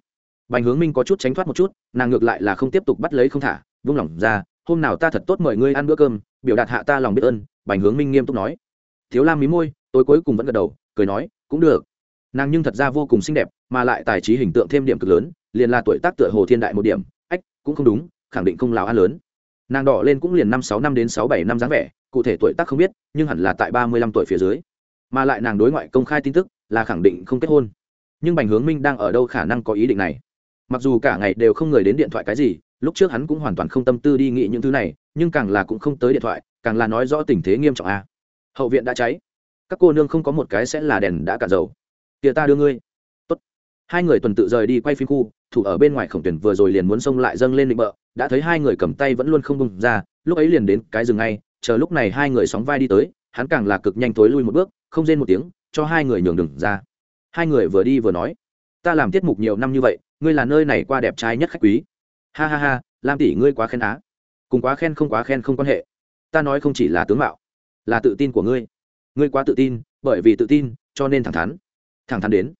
Bành hướng minh có chút tránh thoát một chút, nàng ngược lại là không tiếp tục bắt lấy không thả, vung lỏng ra. Hôm nào ta thật tốt mời ngươi ăn bữa cơm, biểu đạt hạ ta lòng biết ơn, bành hướng minh nghiêm túc nói. Thiếu lam mí môi, tôi cuối cùng vẫn gật đầu, cười nói, cũng được nàng nhưng thật ra vô cùng xinh đẹp, mà lại tài trí hình tượng thêm điểm cực lớn, liền là tuổi tác tựa hồ thiên đại một điểm. Ách, cũng không đúng, khẳng định không lào ăn lớn. Nàng đỏ lên cũng liền năm sáu năm đến sáu bảy năm dáng vẻ, cụ thể tuổi tác không biết, nhưng hẳn là tại ba mươi lăm tuổi phía dưới. Mà lại nàng đối ngoại công khai tin tức, là khẳng định không kết hôn. Nhưng bành hướng minh đang ở đâu khả năng có ý định này? Mặc dù cả ngày đều không người đến điện thoại cái gì, lúc trước hắn cũng hoàn toàn không tâm tư đi nghĩ những thứ này, nhưng càng là cũng không tới điện thoại, càng là nói rõ tình thế nghiêm trọng a. Hậu viện đã cháy. Các cô nương không có một cái sẽ là đèn đã cạn dầu kia ta đưa ngươi. Tốt. hai người tuần tự rời đi quay phim khu, thủ ở bên ngoài khổng tuyển vừa rồi liền muốn xông lại dâng lên định bợ, đã thấy hai người cầm tay vẫn luôn không bung ra, lúc ấy liền đến cái rừng ngay, chờ lúc này hai người sóng vai đi tới, hắn càng là cực nhanh tối lui một bước, không rên một tiếng, cho hai người nhường đường ra. Hai người vừa đi vừa nói, ta làm tiết mục nhiều năm như vậy, ngươi là nơi này qua đẹp trai nhất khách quý. Ha ha ha, lam tỷ ngươi quá khen á. Cùng quá khen không quá khen không quan hệ. Ta nói không chỉ là tướng mạo, là tự tin của ngươi. Ngươi quá tự tin, bởi vì tự tin, cho nên thẳng thắn thẳng thắn đến.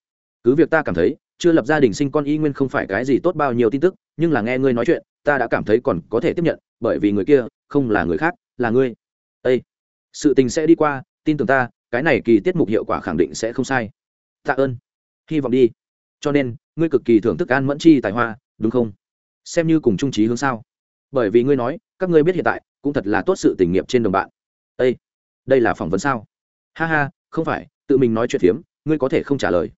Cứ việc ta cảm thấy, chưa lập gia đình sinh con y nguyên không phải cái gì tốt bao nhiêu tin tức, nhưng là nghe ngươi nói chuyện, ta đã cảm thấy còn có thể tiếp nhận, bởi vì người kia không là người khác, là ngươi. Ây sự tình sẽ đi qua, tin tưởng ta, cái này kỳ tiết mục hiệu quả khẳng định sẽ không sai. Tạ ơn. Hy vọng đi. Cho nên, ngươi cực kỳ thưởng thức an mẫn chi tài hoa, đúng không? Xem như cùng trung trí hướng sao. Bởi vì ngươi nói, các ngươi biết hiện tại, cũng thật là tốt sự tình nghiệp trên đồng bạn. Ây đây là phỏng vấn sao? Ha ha, không phải, tự mình nói chuyện phiếm ngươi có thể không trả lời.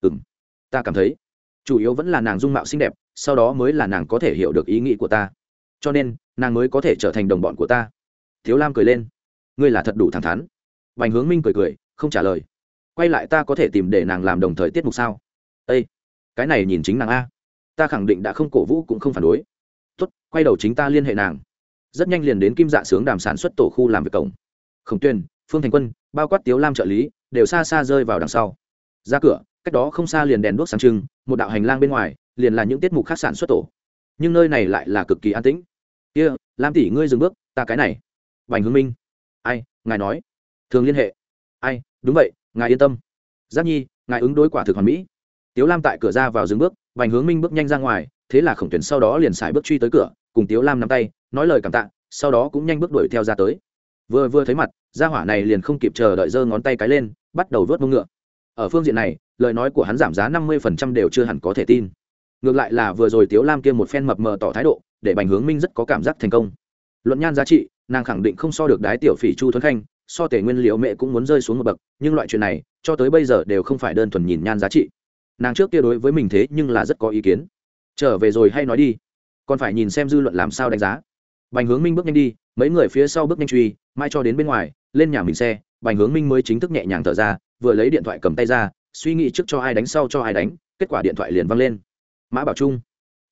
Ừ m ta cảm thấy, chủ yếu vẫn là nàng dung mạo xinh đẹp, sau đó mới là nàng có thể hiểu được ý nghĩ của ta. Cho nên, nàng mới có thể trở thành đồng bọn của ta. Thiếu lam cười lên. Ngươi là thật đủ thẳng thắn. Bành hướng minh cười cười, không trả lời. Quay lại ta có thể tìm để nàng làm đồng thời tiết mục sao? Â cái này nhìn chính nàng a. Ta khẳng định đã không cổ vũ cũng không phản đối. Tuất quay đầu chính ta liên hệ nàng. Rất nhanh liền đến kim dạ sướng đàm sản xuất tổ khu làm việc cổng. Khổng tuyên phương thành quân, bao quát tiếu lam trợ lý, đều xa xa rơi vào đằng sau. Ra cửa, cách đó không xa liền đèn đuốc sáng trưng, một đạo hành lang bên ngoài, liền là những tiết mục khác sản xuất tổ. Nhưng nơi này lại là cực kỳ an tĩnh. Kia, lam tỷ ngươi dừng bước, ta cái này. Bành hướng minh. Ai, ngài nói. Thường liên hệ. Ai, đúng vậy, ngài yên tâm. Giác nhi, ngài ứng đối quả thực hoàn mỹ. Tiếu lam tại cửa ra vào dừng bước bành hướng minh bước nhanh ra ngoài, thế là khổng tuyển sau đó liền xài bước truy tới cửa, cùng tiếu lam nắm tay, nói lời cảm tạ, sau đó cũng nhanh bước đuổi theo ra tới vừa vừa thấy mặt, gia hỏa này liền không kịp chờ đợi giơ ngón tay cái lên, bắt đầu vớt mông ngựa. Ở phương diện này, lời nói của hắn giảm giá năm mươi phần trăm đều chưa hẳn có thể tin. Ngược lại là vừa rồi tiếu lam kia một phen mập mờ tỏ thái độ, để bành hướng minh rất có cảm giác thành công. Luận nhan giá trị, nàng khẳng định không so được đái tiểu phỉ chu thuấn khanh, so tể nguyên liệu mẹ cũng muốn rơi xuống một bậc, nhưng loại chuyện này, cho tới bây giờ đều không phải đơn thuần nhìn nhan giá trị. Nàng trước kia đối với mình thế nhưng là rất có ý kiến. Trở về rồi hay nói đi. Còn phải nhìn xem dư luận làm sao đánh giá. Bành hướng minh bước nhanh đi mấy người phía sau bước nhanh truy, mai cho đến bên ngoài, lên nhà mình xe, bành hướng minh mới chính thức nhẹ nhàng thở ra, vừa lấy điện thoại cầm tay ra, suy nghĩ trước cho ai đánh, sau cho ai đánh, kết quả điện thoại liền văng lên. Mã bảo trung,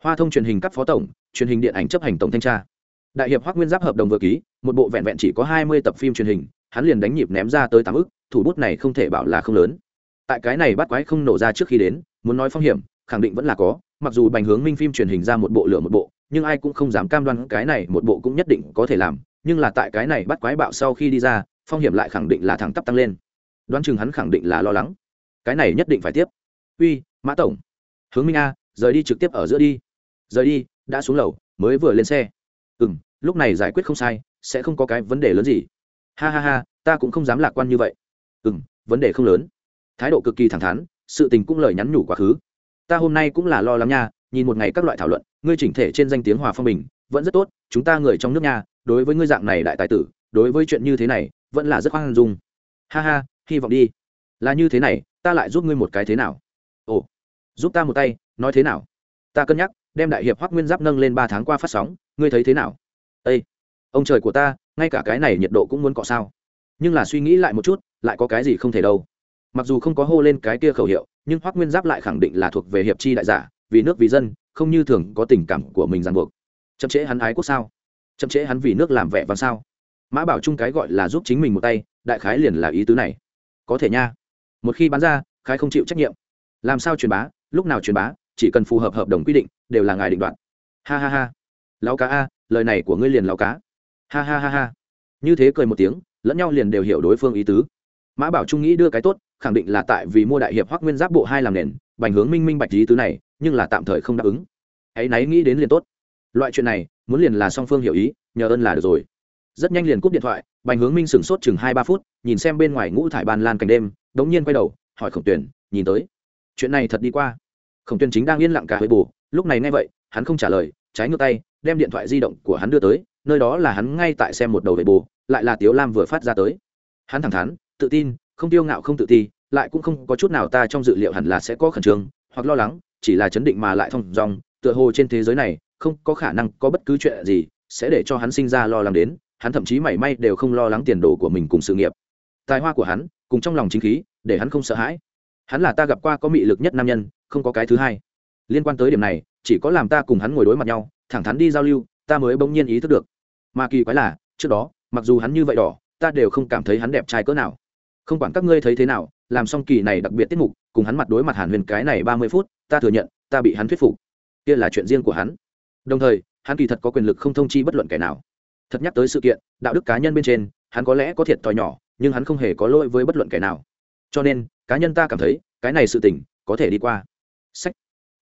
hoa thông truyền hình cấp phó tổng, truyền hình điện ảnh chấp hành tổng thanh tra. Đại hiệp hoác nguyên giáp hợp đồng vừa ký, một bộ vẹn vẹn chỉ có hai mươi tập phim truyền hình, hắn liền đánh nhịp ném ra tới tám ức, thủ bút này không thể bảo là không lớn. Tại cái này bắt quái không nổ ra trước khi đến, muốn nói phong hiểm, khẳng định vẫn là có mặc dù bành hướng minh phim truyền hình ra một bộ lửa một bộ, nhưng ai cũng không dám cam đoan cái này một bộ cũng nhất định có thể làm, nhưng là tại cái này bắt quái bạo sau khi đi ra, phong hiểm lại khẳng định là thẳng tắp tăng lên. Đoán chừng hắn khẳng định là lo lắng. Cái này nhất định phải tiếp. Uy, mã tổng. Hướng minh a, rời đi trực tiếp ở giữa đi. Rời đi, đã xuống lầu, mới vừa lên xe. Ừ m lúc này giải quyết không sai, sẽ không có cái vấn đề lớn gì. Ha ha ha, ta cũng không dám lạc quan như vậy. Ừ m vấn đề không lớn. Thái độ cực kỳ thẳng thắn, sự tình cũng lời nhắn nhủ quá khứ ta hôm nay cũng là lo lắng nha, nhìn một ngày các loại thảo luận, ngươi chỉnh thể trên danh tiếng hòa phong bình, vẫn rất tốt, chúng ta người trong nước nha, đối với ngươi dạng này đại tài tử, đối với chuyện như thế này, vẫn là rất khoan dung. Ha ha, hy vọng đi. Là như thế này, ta lại giúp ngươi một cái thế nào? Ồ, giúp ta một tay, nói thế nào? Ta cân nhắc, đem đại hiệp hoác nguyên giáp nâng lên ba tháng qua phát sóng, ngươi thấy thế nào? Â ông trời của ta, ngay cả cái này nhiệt độ cũng muốn cọ sao? Nhưng là suy nghĩ lại một chút, lại có cái gì không thể đâu. Mặc dù không có hô lên cái kia khẩu hiệu nhưng hoác nguyên giáp lại khẳng định là thuộc về hiệp chi đại giả vì nước vì dân không như thường có tình cảm của mình ràng buộc chậm trễ hắn ái quốc sao chậm trễ hắn vì nước làm vẻ vang sao mã bảo trung cái gọi là giúp chính mình một tay đại khái liền là ý tứ này có thể nha một khi bán ra khái không chịu trách nhiệm làm sao truyền bá lúc nào truyền bá chỉ cần phù hợp hợp đồng quy định đều là ngài định đoạt ha ha ha lão cá a lời này của ngươi liền lão cá ha ha ha ha như thế cười một tiếng lẫn nhau liền đều hiểu đối phương ý tứ mã bảo trung nghĩ đưa cái tốt, khẳng định là tại vì mua đại hiệp Hoắc nguyên giáp bộ hai làm nền, bành hướng minh minh bạch lý tứ này, nhưng là tạm thời không đáp ứng. Hãy náy nghĩ đến liền tốt. Loại chuyện này, muốn liền là song phương hiểu ý, nhờ ơn là được rồi. Rất nhanh liền cúp điện thoại, bành hướng minh sửng sốt chừng hai ba phút, nhìn xem bên ngoài ngũ thải ban lan cảnh đêm, đống nhiên quay đầu, hỏi khổng tuyển nhìn tới. Chuyện này thật đi qua. Khổng tuyển chính đang yên lặng cả hơi bù, lúc này nghe vậy, hắn không trả lời, trái ngược tay, đem điện thoại di động của hắn đưa tới, nơi đó là hắn ngay tại xem một đầu về bù, lại là tiếu lam vừa phát ra tới. Hắn thẳng thắn tự tin, không tiêu ngạo, không tự ti, lại cũng không có chút nào ta trong dự liệu hẳn là sẽ có khẩn trương, hoặc lo lắng, chỉ là chấn định mà lại thông dong, tựa hồ trên thế giới này, không có khả năng có bất cứ chuyện gì sẽ để cho hắn sinh ra lo lắng đến, hắn thậm chí mảy may đều không lo lắng tiền đồ của mình cùng sự nghiệp. Tài hoa của hắn, cùng trong lòng chính khí, để hắn không sợ hãi. Hắn là ta gặp qua có mị lực nhất nam nhân, không có cái thứ hai. Liên quan tới điểm này, chỉ có làm ta cùng hắn ngồi đối mặt nhau, thẳng thắn đi giao lưu, ta mới bỗng nhiên ý thức được. Mà kỳ quái là, trước đó, mặc dù hắn như vậy đỏ, ta đều không cảm thấy hắn đẹp trai cỡ nào không quản các ngươi thấy thế nào, làm xong kỳ này đặc biệt tiết mục, cùng hắn mặt đối mặt hàn huyền cái này ba mươi phút, ta thừa nhận, ta bị hắn thuyết phục. Kia là chuyện riêng của hắn. Đồng thời, hắn kỳ thật có quyền lực không thông chi bất luận kẻ nào. Thật nhắc tới sự kiện, đạo đức cá nhân bên trên, hắn có lẽ có thiệt thòi nhỏ, nhưng hắn không hề có lỗi với bất luận kẻ nào. Cho nên, cá nhân ta cảm thấy, cái này sự tình, có thể đi qua. Sách.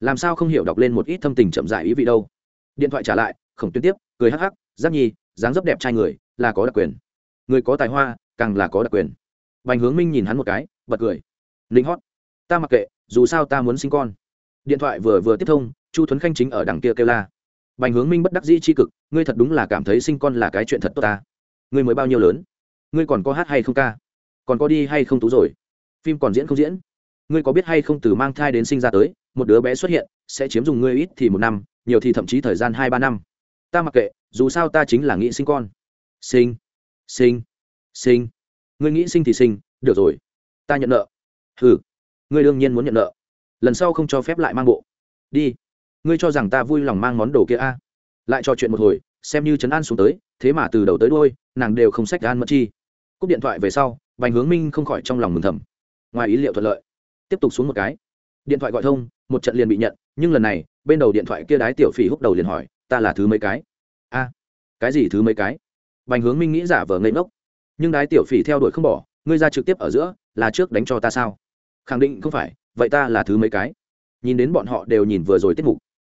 Làm sao không hiểu đọc lên một ít thâm tình chậm dài ý vị đâu. Điện thoại trả lại, khổng tuyên tiếp, cười hắc hắc, giáp nhi, dáng dấp đẹp trai người, là có đặc quyền. Người có tài hoa, càng là có đặc quyền bành hướng minh nhìn hắn một cái, bật cười. Linh hót, ta mặc kệ, dù sao ta muốn sinh con. Điện thoại vừa vừa tiếp thông, chu thuấn khanh chính ở đằng kia kêu la. Bành hướng minh bất đắc dĩ c h i cực, ngươi thật đúng là cảm thấy sinh con là cái chuyện thật tốt ta. Ngươi mới bao nhiêu lớn? Ngươi còn có hát hay không ca? Còn có đi hay không tú rồi? Phim còn diễn không diễn? Ngươi có biết hay không từ mang thai đến sinh ra tới, một đứa bé xuất hiện, sẽ chiếm dùng ngươi ít thì một năm, nhiều thì thậm chí thời gian hai ba năm. Ta mặc kệ, dù sao ta chính là nghĩ sinh con. Sinh sinh sinh ngươi nghĩ sinh thì sinh, được rồi. Ta nhận nợ. Ừ ngươi đương nhiên muốn nhận nợ. Lần sau không cho phép lại mang bộ. Đi. Ngươi cho rằng ta vui lòng mang món đồ kia a? Lại trò chuyện một hồi, xem như trấn an xuống tới, thế mà từ đầu tới đôi nàng đều không sách an mất chi. Cúp điện thoại về sau, bành hướng minh không khỏi trong lòng mừng thầm. Ngoài ý liệu thuận lợi. Tiếp tục xuống một cái. Điện thoại gọi thông, một trận liền bị nhận, nhưng lần này, bên đầu điện thoại kia đái tiểu phỉ húc đầu liền hỏi, ta là thứ mấy cái? A, cái gì thứ mấy cái? Bành hướng minh nghĩ giả vờ ngây ngốc nhưng đái tiểu phỉ theo đuổi không bỏ, ngươi ra trực tiếp ở giữa, là trước đánh cho ta sao? Khẳng định không phải, vậy ta là thứ mấy cái? Nhìn đến bọn họ đều nhìn vừa rồi tiết mục.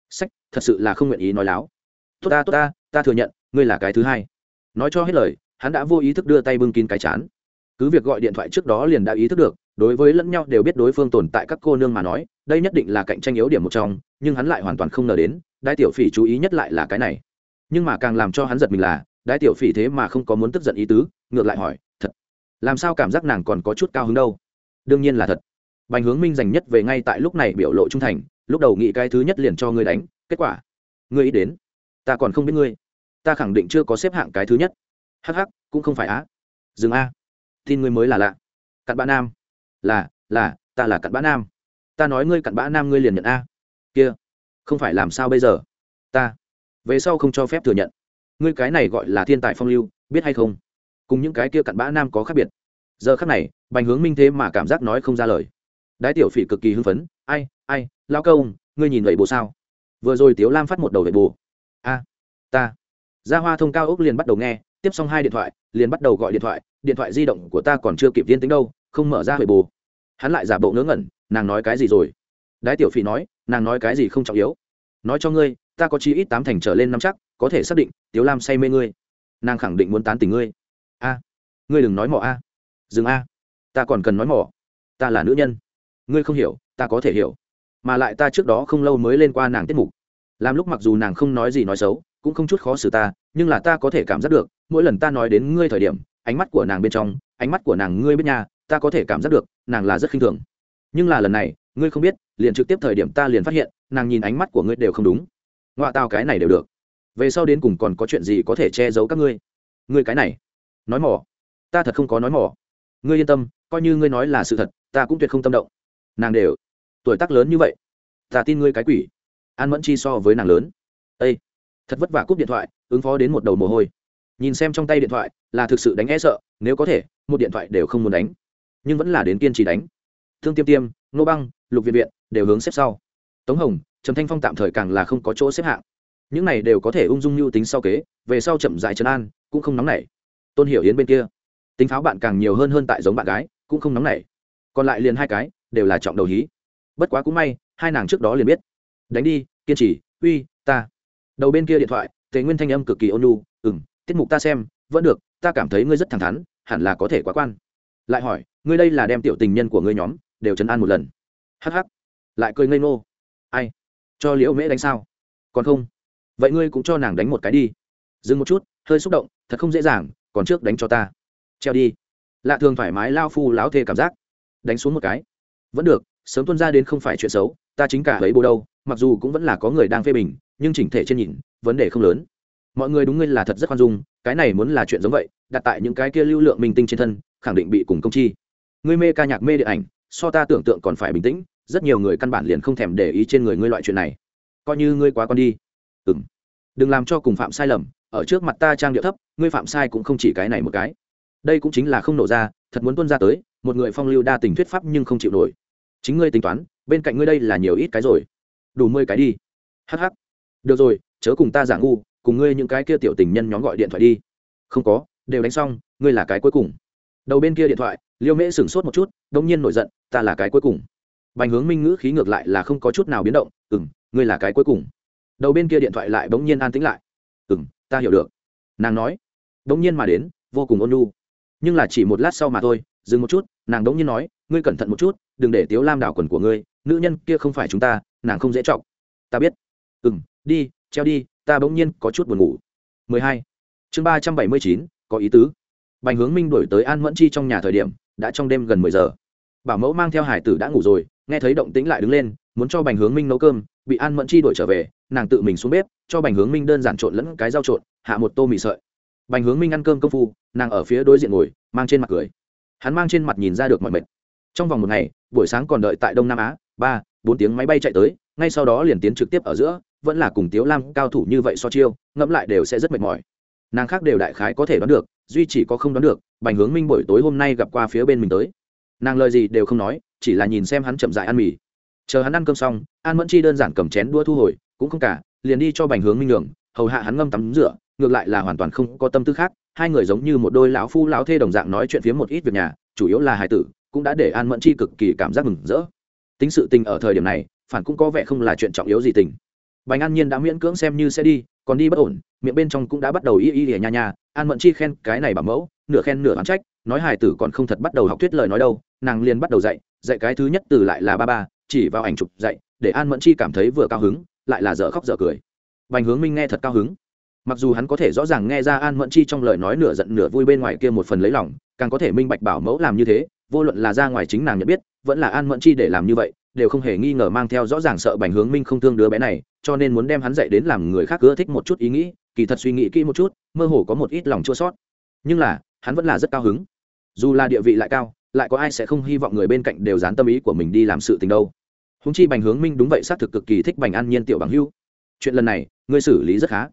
Sách, thật sự là không nguyện ý nói láo. Tốt ta tốt ta ta thừa nhận, ngươi là cái thứ hai. Nói cho hết lời, hắn đã vô ý thức đưa tay bưng kín cái chán. Cứ việc gọi điện thoại trước đó liền đã ý thức được, đối với lẫn nhau đều biết đối phương tồn tại các cô nương mà nói, đây nhất định là cạnh tranh yếu điểm một trong, nhưng hắn lại hoàn toàn không ngờ đến đại tiểu phỉ chú ý nhất lại là cái này. Nhưng mà càng làm cho hắn giật mình là đái tiểu phỉ thế mà không có muốn tức giận ý tứ, ngược lại hỏi, thật? Làm sao cảm giác nàng còn có chút cao hứng đâu? Đương nhiên là thật. Bành hướng minh dành nhất về ngay tại lúc này biểu lộ trung thành, lúc đầu nghĩ cái thứ nhất liền cho ngươi đánh, kết quả, ngươi ý đến, ta còn không biết ngươi, ta khẳng định chưa có xếp hạng cái thứ nhất. Hh cũng không phải á. Dừng a, tin ngươi mới là lạ. Cặn bã nam. Là là, ta là cặn bã nam. Ta nói ngươi cặn bã nam ngươi liền nhận a. Kia, không phải làm sao bây giờ? Ta, về sau không cho phép thừa nhận ngươi cái này gọi là thiên tài phong lưu, biết hay không? Cùng những cái kia cặn bã nam có khác biệt. Giờ khác này, bành hướng minh thế mà cảm giác nói không ra lời. Đái tiểu phỉ cực kỳ hưng phấn, ai ai lao câu ngươi nhìn vậy bồ sao? Vừa rồi tiếu lam phát một đầu vậy bồ a, ta. Ra hoa thông cao ốc liền bắt đầu nghe, tiếp xong hai điện thoại, liền bắt đầu gọi điện thoại điện thoại di động của ta còn chưa kịp viên tính đâu, không mở ra huệ bồ hắn lại giả bộ ngớ ngẩn, nàng nói cái gì rồi? Đái tiểu phỉ nói, nàng nói cái gì không trọng yếu. Nói cho ngươi, ta có chi ít tám thành trở lên năm chắc có thể xác định tiếu lam say mê ngươi. Nàng khẳng định muốn tán tình ngươi. A, ngươi đừng nói mỏ a. Dừng a, ta còn cần nói mỏ. Ta là nữ nhân. Ngươi không hiểu, ta có thể hiểu. Mà lại ta trước đó không lâu mới lên qua nàng tiết mục. Làm lúc mặc dù nàng không nói gì nói xấu, cũng không chút khó xử ta, nhưng là ta có thể cảm giác được, mỗi lần ta nói đến ngươi thời điểm, ánh mắt của nàng bên trong, ánh mắt của nàng ngươi biết nhà ta có thể cảm giác được, nàng là rất khinh thường. Nhưng là lần này, ngươi không biết, liền trực tiếp thời điểm ta liền phát hiện, nàng nhìn ánh mắt của ngươi đều không đúng. Ngoại tao cái này đều được về sau đến cùng còn có chuyện gì có thể che giấu các ngươi? Ngươi cái này, nói mỏ. Ta thật không có nói mỏ. Ngươi yên tâm, coi như ngươi nói là sự thật, ta cũng tuyệt không tâm động. Nàng đều, tuổi tác lớn như vậy, ta tin ngươi cái quỷ. An mẫn chi so với nàng lớn. Ây thật vất vả cúp điện thoại, ứng phó đến một đầu mồ hôi. Nhìn xem trong tay điện thoại, là thực sự đánh e sợ, nếu có thể, một điện thoại đều không muốn đánh. Nhưng vẫn là đến kiên trì đánh. Thương tiêm tiêm, nô băng, lục viện viện đều hướng xếp sau. Tống hồng, trầm thanh phong tạm thời càng là không có chỗ xếp hạng những này đều có thể ung dung mưu tính sau kế, về sau chậm dài trấn an, cũng không nóng nảy. Tôn hiểu yến bên kia, tính pháo bạn càng nhiều hơn hơn tại giống bạn gái, cũng không nóng nảy. Còn lại liền hai cái, đều là trọng đầu hí. Bất quá cũng may, hai nàng trước đó liền biết. Đánh đi, kiên trì, uy, ta. Đầu bên kia điện thoại, tề nguyên thanh âm cực kỳ ôn nhu ừ tiết mục ta xem, vẫn được, ta cảm thấy ngươi rất thẳng thắn, hẳn là có thể quá quan. Lại hỏi, ngươi đây là đem tiểu tình nhân của ngươi nhóm, đều chấn an một lần? Hh lại cười ngây ngô. Ai? Cho liễu mễ đánh sao? Còn không? Vậy ngươi cũng cho nàng đánh một cái đi. Dừng một chút, hơi xúc động, thật không dễ dàng, còn trước đánh cho ta. Treo đi. Lạ thường thoải mái lao phu láo thê cảm giác. Đánh xuống một cái. Vẫn được, sớm tuân ra đến không phải chuyện xấu, ta chính cả lấy bồ đâu, mặc dù cũng vẫn là có người đang phê bình, nhưng chỉnh thể trên nhìn, vấn đề không lớn. Mọi người đúng ngươi là thật rất khoan dung, cái này muốn là chuyện giống vậy, đặt tại những cái kia lưu lượng minh tinh trên thân, khẳng định bị cùng công chi. Ngươi mê ca nhạc mê điện ảnh, so ta tưởng tượng còn phải bình tĩnh, rất nhiều người căn bản liền không thèm để ý trên người ngươi loại chuyện này. Coi như ngươi quá con đi ừng đừng làm cho cùng phạm sai lầm, ở trước mặt ta trang điệu thấp, ngươi phạm sai cũng không chỉ cái này một cái. Đây cũng chính là không nổ ra, thật muốn tuân ra tới, một người phong lưu đa tình thuyết pháp nhưng không chịu nổi. Chính ngươi tính toán, bên cạnh ngươi đây là nhiều ít cái rồi. Đủ mười cái đi. Hh được rồi, chớ cùng ta giả ngu, cùng ngươi những cái kia tiểu tình nhân nhóm gọi điện thoại đi. Không có, đều đánh xong, ngươi là cái cuối cùng. Đầu bên kia điện thoại, liêu mễ sửng sốt một chút đông nhiên nổi giận, ta là cái cuối cùng. Bành hướng minh ngữ khí ngược lại là không có chút nào biến động ừ m ngươi là cái cuối cùng đầu bên kia điện thoại lại bỗng nhiên an tĩnh lại. Ừ m ta hiểu được. Nàng nói. Bỗng nhiên mà đến vô cùng ôn nhu. Nhưng là chỉ một lát sau mà thôi dừng một chút nàng đống nhiên nói ngươi cẩn thận một chút đừng để tiếu lam đảo quần của ngươi nữ nhân kia không phải chúng ta nàng không dễ chọc. Ta biết. Ừ m đi treo đi ta bỗng nhiên có chút buồn ngủ. 12. chương 379, có ý tứ. Bành hướng minh đổi tới an mẫn chi trong nhà thời điểm đã trong đêm gần 10 giờ. Bảo mẫu mang theo hải tử đã ngủ rồi nghe thấy động tĩnh lại đứng lên muốn cho bành hướng minh nấu cơm bị an mẫn chi đuổi trở về, nàng tự mình xuống bếp, cho bành hướng minh đơn giản trộn lẫn cái rau trộn, hạ một tô mì sợi. Bành hướng minh ăn cơm công phu, nàng ở phía đối diện ngồi, mang trên mặt cười. Hắn mang trên mặt nhìn ra được mọi mệt. Trong vòng một ngày, buổi sáng còn đợi tại đông nam á, ba, bốn tiếng máy bay chạy tới, ngay sau đó liền tiến trực tiếp ở giữa, vẫn là cùng tiếu lam cao thủ như vậy so chiêu, ngẫm lại đều sẽ rất mệt mỏi. Nàng khác đều đại khái có thể đoán được, duy chỉ có không đoán được, bành hướng minh buổi tối hôm nay gặp qua phía bên mình tới. Nàng lời gì đều không nói, chỉ là nhìn xem hắn chậm dại ăn mì chờ hắn ăn cơm xong, an mẫn chi đơn giản cầm chén đua thu hồi, cũng không cả, liền đi cho bành hướng minh đường hầu hạ hắn ngâm tắm rửa, ngược lại là hoàn toàn không có tâm tư khác, hai người giống như một đôi lão phu lão thê đồng dạng nói chuyện phía một ít việc nhà, chủ yếu là hải tử, cũng đã để an mẫn chi cực kỳ cảm giác mừng rỡ. Tính sự tình ở thời điểm này, phản cũng có vẻ không là chuyện trọng yếu gì tình. Bành an nhiên đã miễn cưỡng xem như sẽ đi, còn đi bất ổn, miệng bên trong cũng đã bắt đầu y y ỉa nha nha, an mẫn chi khen cái này bảo mẫu, nửa khen nửa oán trách, nói hài tử còn không thật bắt đầu học thuyết lời nói đâu, nàng liền bắt đầu dạy dạy cái thứ nhất từ lại là ba ba chỉ vào ảnh chụp dạy để an mẫn chi cảm thấy vừa cao hứng, lại là dở khóc dở cười. Bành hướng minh nghe thật cao hứng. Mặc dù hắn có thể rõ ràng nghe ra an mẫn chi trong lời nói nửa giận nửa vui bên ngoài kia một phần lấy lòng, càng có thể minh bạch bảo mẫu làm như thế, vô luận là ra ngoài chính nàng nhận biết, vẫn là an mẫn chi để làm như vậy, đều không hề nghi ngờ mang theo rõ ràng sợ bành hướng minh không thương đứa bé này, cho nên muốn đem hắn dạy đến làm người khác ưa thích một chút ý nghĩ, kỳ thật suy nghĩ kỹ một chút, mơ hồ có một ít lòng chua sót. Nhưng là, hắn vẫn là rất cao hứng. Dù là địa vị lại cao lại có ai sẽ không hy vọng người bên cạnh đều dán tâm ý của mình đi làm sự tình đâu. Húng chi bành hướng minh đúng vậy, xác thực cực kỳ thích bành an nhiên tiểu bằng hưu chuyện lần này, ngươi xử lý rất khá.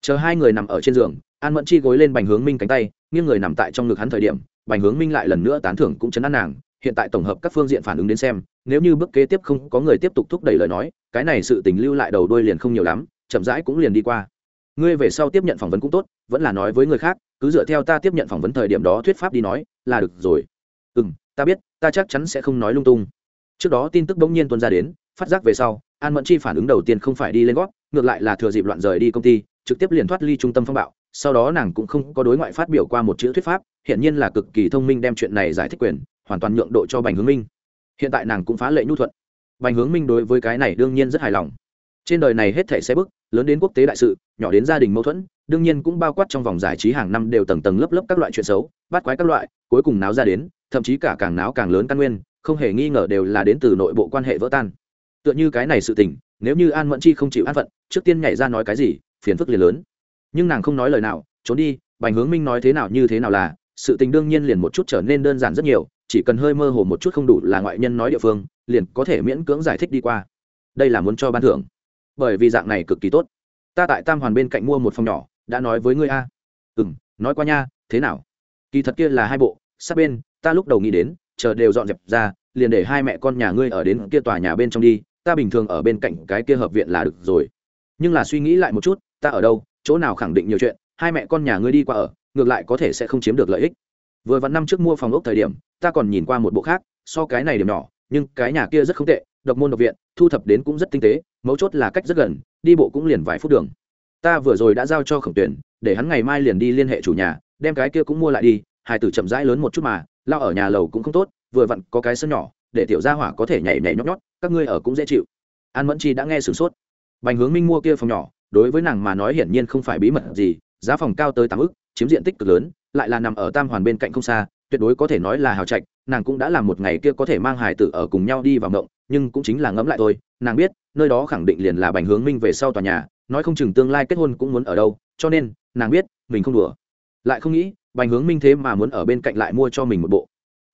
Chờ hai người nằm ở trên giường, an mẫn chi gối lên bành hướng minh cánh tay, nghiêng người nằm tại trong ngực hắn thời điểm, bành hướng minh lại lần nữa tán thưởng cũng chấn an nàng. Hiện tại tổng hợp các phương diện phản ứng đến xem, nếu như bước kế tiếp không có người tiếp tục thúc đẩy lời nói, cái này sự tình lưu lại đầu đuôi liền không nhiều lắm, chậm rãi cũng liền đi qua. Ngươi về sau tiếp nhận phỏng vấn cũng tốt, vẫn là nói với người khác, cứ dựa theo ta tiếp nhận phỏng vấn thời điểm đó thuyết pháp đi nói, là được rồi ừ m ta biết, ta chắc chắn sẽ không nói lung tung. Trước đó tin tức bỗng nhiên tuân ra đến, phát giác về sau, an mẫn chi phản ứng đầu tiên không phải đi lên gót, ngược lại là thừa dịp loạn rời đi công ty, trực tiếp liền thoát ly trung tâm phong bạo. Sau đó nàng cũng không có đối ngoại phát biểu qua một chữ thuyết pháp hiện nhiên là cực kỳ thông minh đem chuyện này giải thích quyền, hoàn toàn nhượng độ cho bành hướng minh. Hiện tại nàng cũng phá lệ nhu thuận. Bành hướng minh đối với cái này đương nhiên rất hài lòng. Trên đời này hết thảy xe bức lớn đến quốc tế đại sự, nhỏ đến gia đình mâu thuẫn, đương nhiên cũng bao quát trong vòng giải trí hàng năm đều tầng tầng lớp lớp các loại chuyện xấu, bắt quái các loại, cuối cùng náo ra đến thậm chí cả càng náo càng lớn căn nguyên, không hề nghi ngờ đều là đến từ nội bộ quan hệ vỡ tan. Tựa như cái này sự tình, nếu như an mẫn chi không chịu an phận, trước tiên nhảy ra nói cái gì, phiền phức liền lớn. Nhưng nàng không nói lời nào, trốn đi, bành hướng minh nói thế nào như thế nào là, sự tình đương nhiên liền một chút trở nên đơn giản rất nhiều, chỉ cần hơi mơ hồ một chút không đủ là ngoại nhân nói địa phương, liền có thể miễn cưỡng giải thích đi qua. Đây là muốn cho ban thưởng. Bởi vì dạng này cực kỳ tốt. Ta tại tam hoàn bên cạnh mua một phòng nhỏ, đã nói với ngươi a. Ừ m nói qua nha, thế nào? Kỳ thật kia là hai bộ sát bên, ta lúc đầu nghĩ đến, chờ đều dọn dẹp ra, liền để hai mẹ con nhà ngươi ở đến kia tòa nhà bên trong đi, ta bình thường ở bên cạnh cái kia hợp viện là được rồi. Nhưng là suy nghĩ lại một chút, ta ở đâu, chỗ nào khẳng định nhiều chuyện, hai mẹ con nhà ngươi đi qua ở, ngược lại có thể sẽ không chiếm được lợi ích. Vừa vặn năm trước mua phòng ốc thời điểm, ta còn nhìn qua một bộ khác, so cái này điểm nhỏ, nhưng cái nhà kia rất không tệ, độc môn độc viện, thu thập đến cũng rất tinh tế, mấu chốt là cách rất gần, đi bộ cũng liền vài phút đường. Ta vừa rồi đã giao cho khổng tuyển, để hắn ngày mai liền đi liên hệ chủ nhà, đem cái kia cũng mua lại đi hải tử chậm rãi lớn một chút mà, lao ở nhà lầu cũng không tốt, vừa vặn có cái sân nhỏ, để tiểu gia hỏa có thể nhảy nhảy nhót nhót, các ngươi ở cũng dễ chịu. An mẫn chi đã nghe sửng sốt. Bành hướng minh mua kia phòng nhỏ, đối với nàng mà nói hiển nhiên không phải bí mật gì, giá phòng cao tới tám ức, chiếm diện tích cực lớn, lại là nằm ở tam hoàn bên cạnh không xa, tuyệt đối có thể nói là hào trạch, nàng cũng đã làm một ngày kia có thể mang hải tử ở cùng nhau đi vào ngộng nhưng cũng chính là ngẫm lại thôi, nàng biết, nơi đó khẳng định liền là bành hướng minh về sau tòa nhà, nói không chừng tương lai kết hôn cũng muốn ở đâu, cho nên, nàng biết, mình không đùa. Lại không nghĩ bành hướng minh thế mà muốn ở bên cạnh lại mua cho mình một bộ.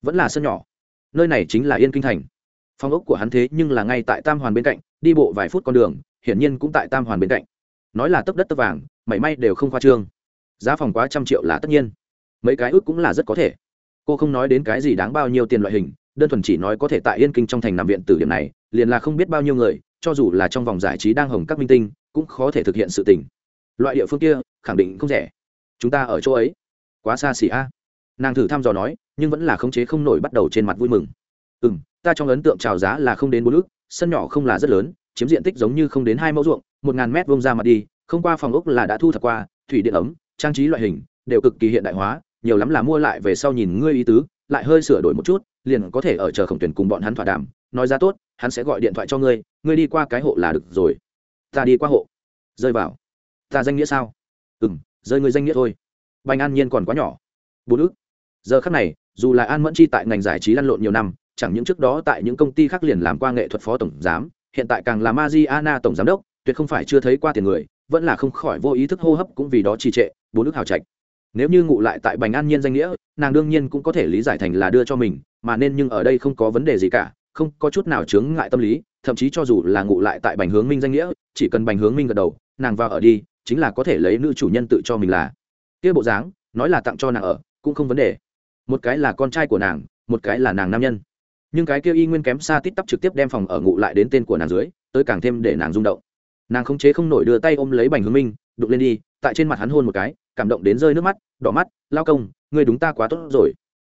Vẫn là sân nhỏ. Nơi này chính là yên kinh thành. Phong ốc của hắn thế nhưng là ngay tại tam hoàn bên cạnh, đi bộ vài phút con đường, hiển nhiên cũng tại tam hoàn bên cạnh. Nói là tấp đất tấp vàng, mảy may đều không khoa trương. Giá phòng quá trăm triệu là tất nhiên. Mấy cái ước cũng là rất có thể. Cô không nói đến cái gì đáng bao nhiêu tiền loại hình, đơn thuần chỉ nói có thể tại yên kinh trong thành nằm viện từ điểm này, liền là không biết bao nhiêu người, cho dù là trong vòng giải trí đang hồng các minh tinh, cũng khó thể thực hiện sự tình. Loại địa phương kia, khẳng định không rẻ. Chúng ta ở chỗ ấy quá xa xỉ a. Nàng thử thăm dò nói, nhưng vẫn là khống chế không nổi bắt đầu trên mặt vui mừng. Ừ m ta trong ấn tượng trào giá là không đến bốn ước sân nhỏ không là rất lớn, chiếm diện tích giống như không đến hai mẫu ruộng, một ngàn mét vông ra mặt đi, không qua phòng ốc là đã thu thập qua, thủy điện ấm, trang trí loại hình, đều cực kỳ hiện đại hóa, nhiều lắm là mua lại về sau nhìn ngươi ý tứ, lại hơi sửa đổi một chút, liền có thể ở chờ khổng tuyển cùng bọn hắn thỏa đàm, nói ra tốt, hắn sẽ gọi điện thoại cho ngươi ngươi đi qua cái hộ là được rồi. Ta đi qua hộ. Rơi vào. Ta danh nghĩa sao? Ừ m rơi ngươi danh nghĩa thôi bành an nhiên còn quá nhỏ. Bốn ức. Giờ khắc này, dù là an mẫn chi tại ngành giải trí lăn lộn nhiều năm, chẳng những trước đó tại những công ty khác liền làm qua nghệ thuật phó tổng giám, hiện tại càng là Mariana tổng giám đốc, tuyệt không phải chưa thấy qua tiền người, vẫn là không khỏi vô ý thức hô hấp cũng vì đó trì trệ, bốn ức hào trạch. Nếu như ngụ lại tại bành an nhiên danh nghĩa, nàng đương nhiên cũng có thể lý giải thành là đưa cho mình, mà nên nhưng ở đây không có vấn đề gì cả, không có chút nào chướng ngại tâm lý, thậm chí cho dù là ngụ lại tại bành hướng minh danh nghĩa, chỉ cần bành hướng minh gật đầu, nàng vào ở đi, chính là có thể lấy nữ chủ nhân tự cho mình là kia bộ dáng, nói là tặng cho nàng ở, cũng không vấn đề. Một cái là con trai của nàng, một cái là nàng nam nhân. Nhưng cái kia y nguyên kém xa tít tắp trực tiếp đem phòng ở ngụ lại đến tên của nàng dưới, tới càng thêm để nàng rung động. Nàng không chế không nổi đưa tay ôm lấy bành hướng minh, đụng lên đi, tại trên mặt hắn hôn một cái, cảm động đến rơi nước mắt, đỏ mắt, lao công, ngươi đúng ta quá tốt rồi.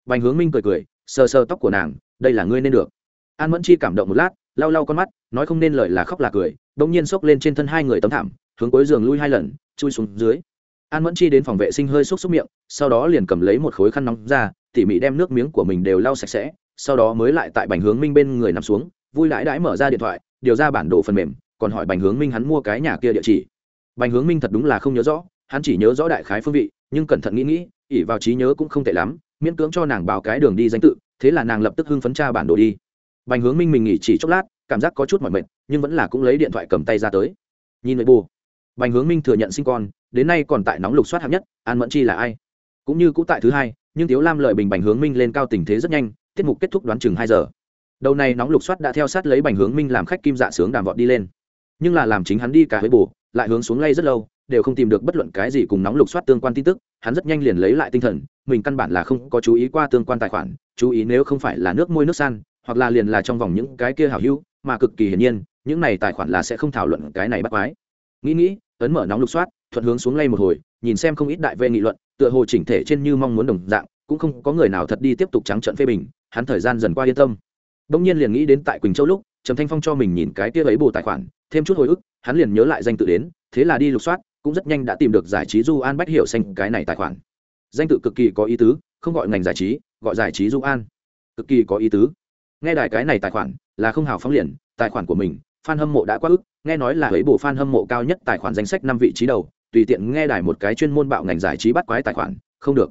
Bành hướng minh cười cười, sờ sờ tóc của nàng, đây là ngươi nên được. An mẫn chi cảm động một lát, lau lau con mắt, nói không nên lời là khóc là cười đông nhiên xốc lên trên thân hai người tấm thảm, hướng cuối giường lui hai lần, chui xuống dưới an mẫn chi đến phòng vệ sinh hơi xúc xúc miệng, sau đó liền cầm lấy một khối khăn nóng ra, tỉ mỉ đem nước miếng của mình đều lau sạch sẽ, sau đó mới lại tại bành hướng minh bên người nằm xuống, vui lãi đãi mở ra điện thoại, điều ra bản đồ phần mềm, còn hỏi bành hướng minh hắn mua cái nhà kia địa chỉ. Bành hướng minh thật đúng là không nhớ rõ, hắn chỉ nhớ rõ đại khái phương vị, nhưng cẩn thận nghĩ nghĩ ỉ vào trí nhớ cũng không tệ lắm, miễn cưỡng cho nàng báo cái đường đi danh tự, thế là nàng lập tức hưng phấn tra bản đồ đi. Bành hướng minh mình nghỉ chỉ chốc lát, cảm giác có chút mỏi mệt, nhưng vẫn là cũng lấy điện thoại cầm tay ra tới. Nhìn nội bù bành hướng minh thừa nhận sinh con, đến nay còn tại nóng lục soát hạng nhất, an mẫn chi là ai? Cũng như cũ tại thứ hai, nhưng tiếu lam lợi bình bành hướng minh lên cao tình thế rất nhanh, tiết mục kết thúc đoán chừng hai giờ. Đầu này nóng lục soát đã theo sát lấy bành hướng minh làm khách kim dạ sướng đàm vọt đi lên. Nhưng là làm chính hắn đi cả với bù, lại hướng xuống lay rất lâu, đều không tìm được bất luận cái gì cùng nóng lục soát tương quan tin tức, hắn rất nhanh liền lấy lại tinh thần, mình căn bản là không có chú ý qua tương quan tài khoản, chú ý nếu không phải là nước môi nước san, hoặc là liền là trong vòng những cái kia hảo hữu, mà cực kỳ hiển nhiên, những này tài khoản là sẽ không thảo luận cái này bắt quái nghĩ nghĩ, ấn mở nóng lục soát, thuận hướng xuống lay một hồi, nhìn xem không ít đại vệ nghị luận, tựa hồ chỉnh thể trên như mong muốn đồng dạng, cũng không có người nào thật đi tiếp tục trắng trận phê bình, hắn thời gian dần qua yên tâm. Đông nhiên liền nghĩ đến tại quỳnh châu lúc, trầm thanh phong cho mình nhìn cái kia ấy bồ tài khoản, thêm chút hồi ức, hắn liền nhớ lại danh tự đến, thế là đi lục soát, cũng rất nhanh đã tìm được giải trí du an bách hiểu xanh cái này tài khoản. Danh tự cực kỳ có ý tứ, không gọi ngành giải trí, gọi giải trí du an. Cực kỳ có ý tứ. Nghe đài cái này tài khoản là không hào phóng liền, tài khoản của mình fan hâm mộ đã quá ức nghe nói là ấy bộ fan hâm mộ cao nhất tài khoản danh sách năm vị trí đầu tùy tiện nghe đài một cái chuyên môn bạo ngành giải trí bắt quái tài khoản không được.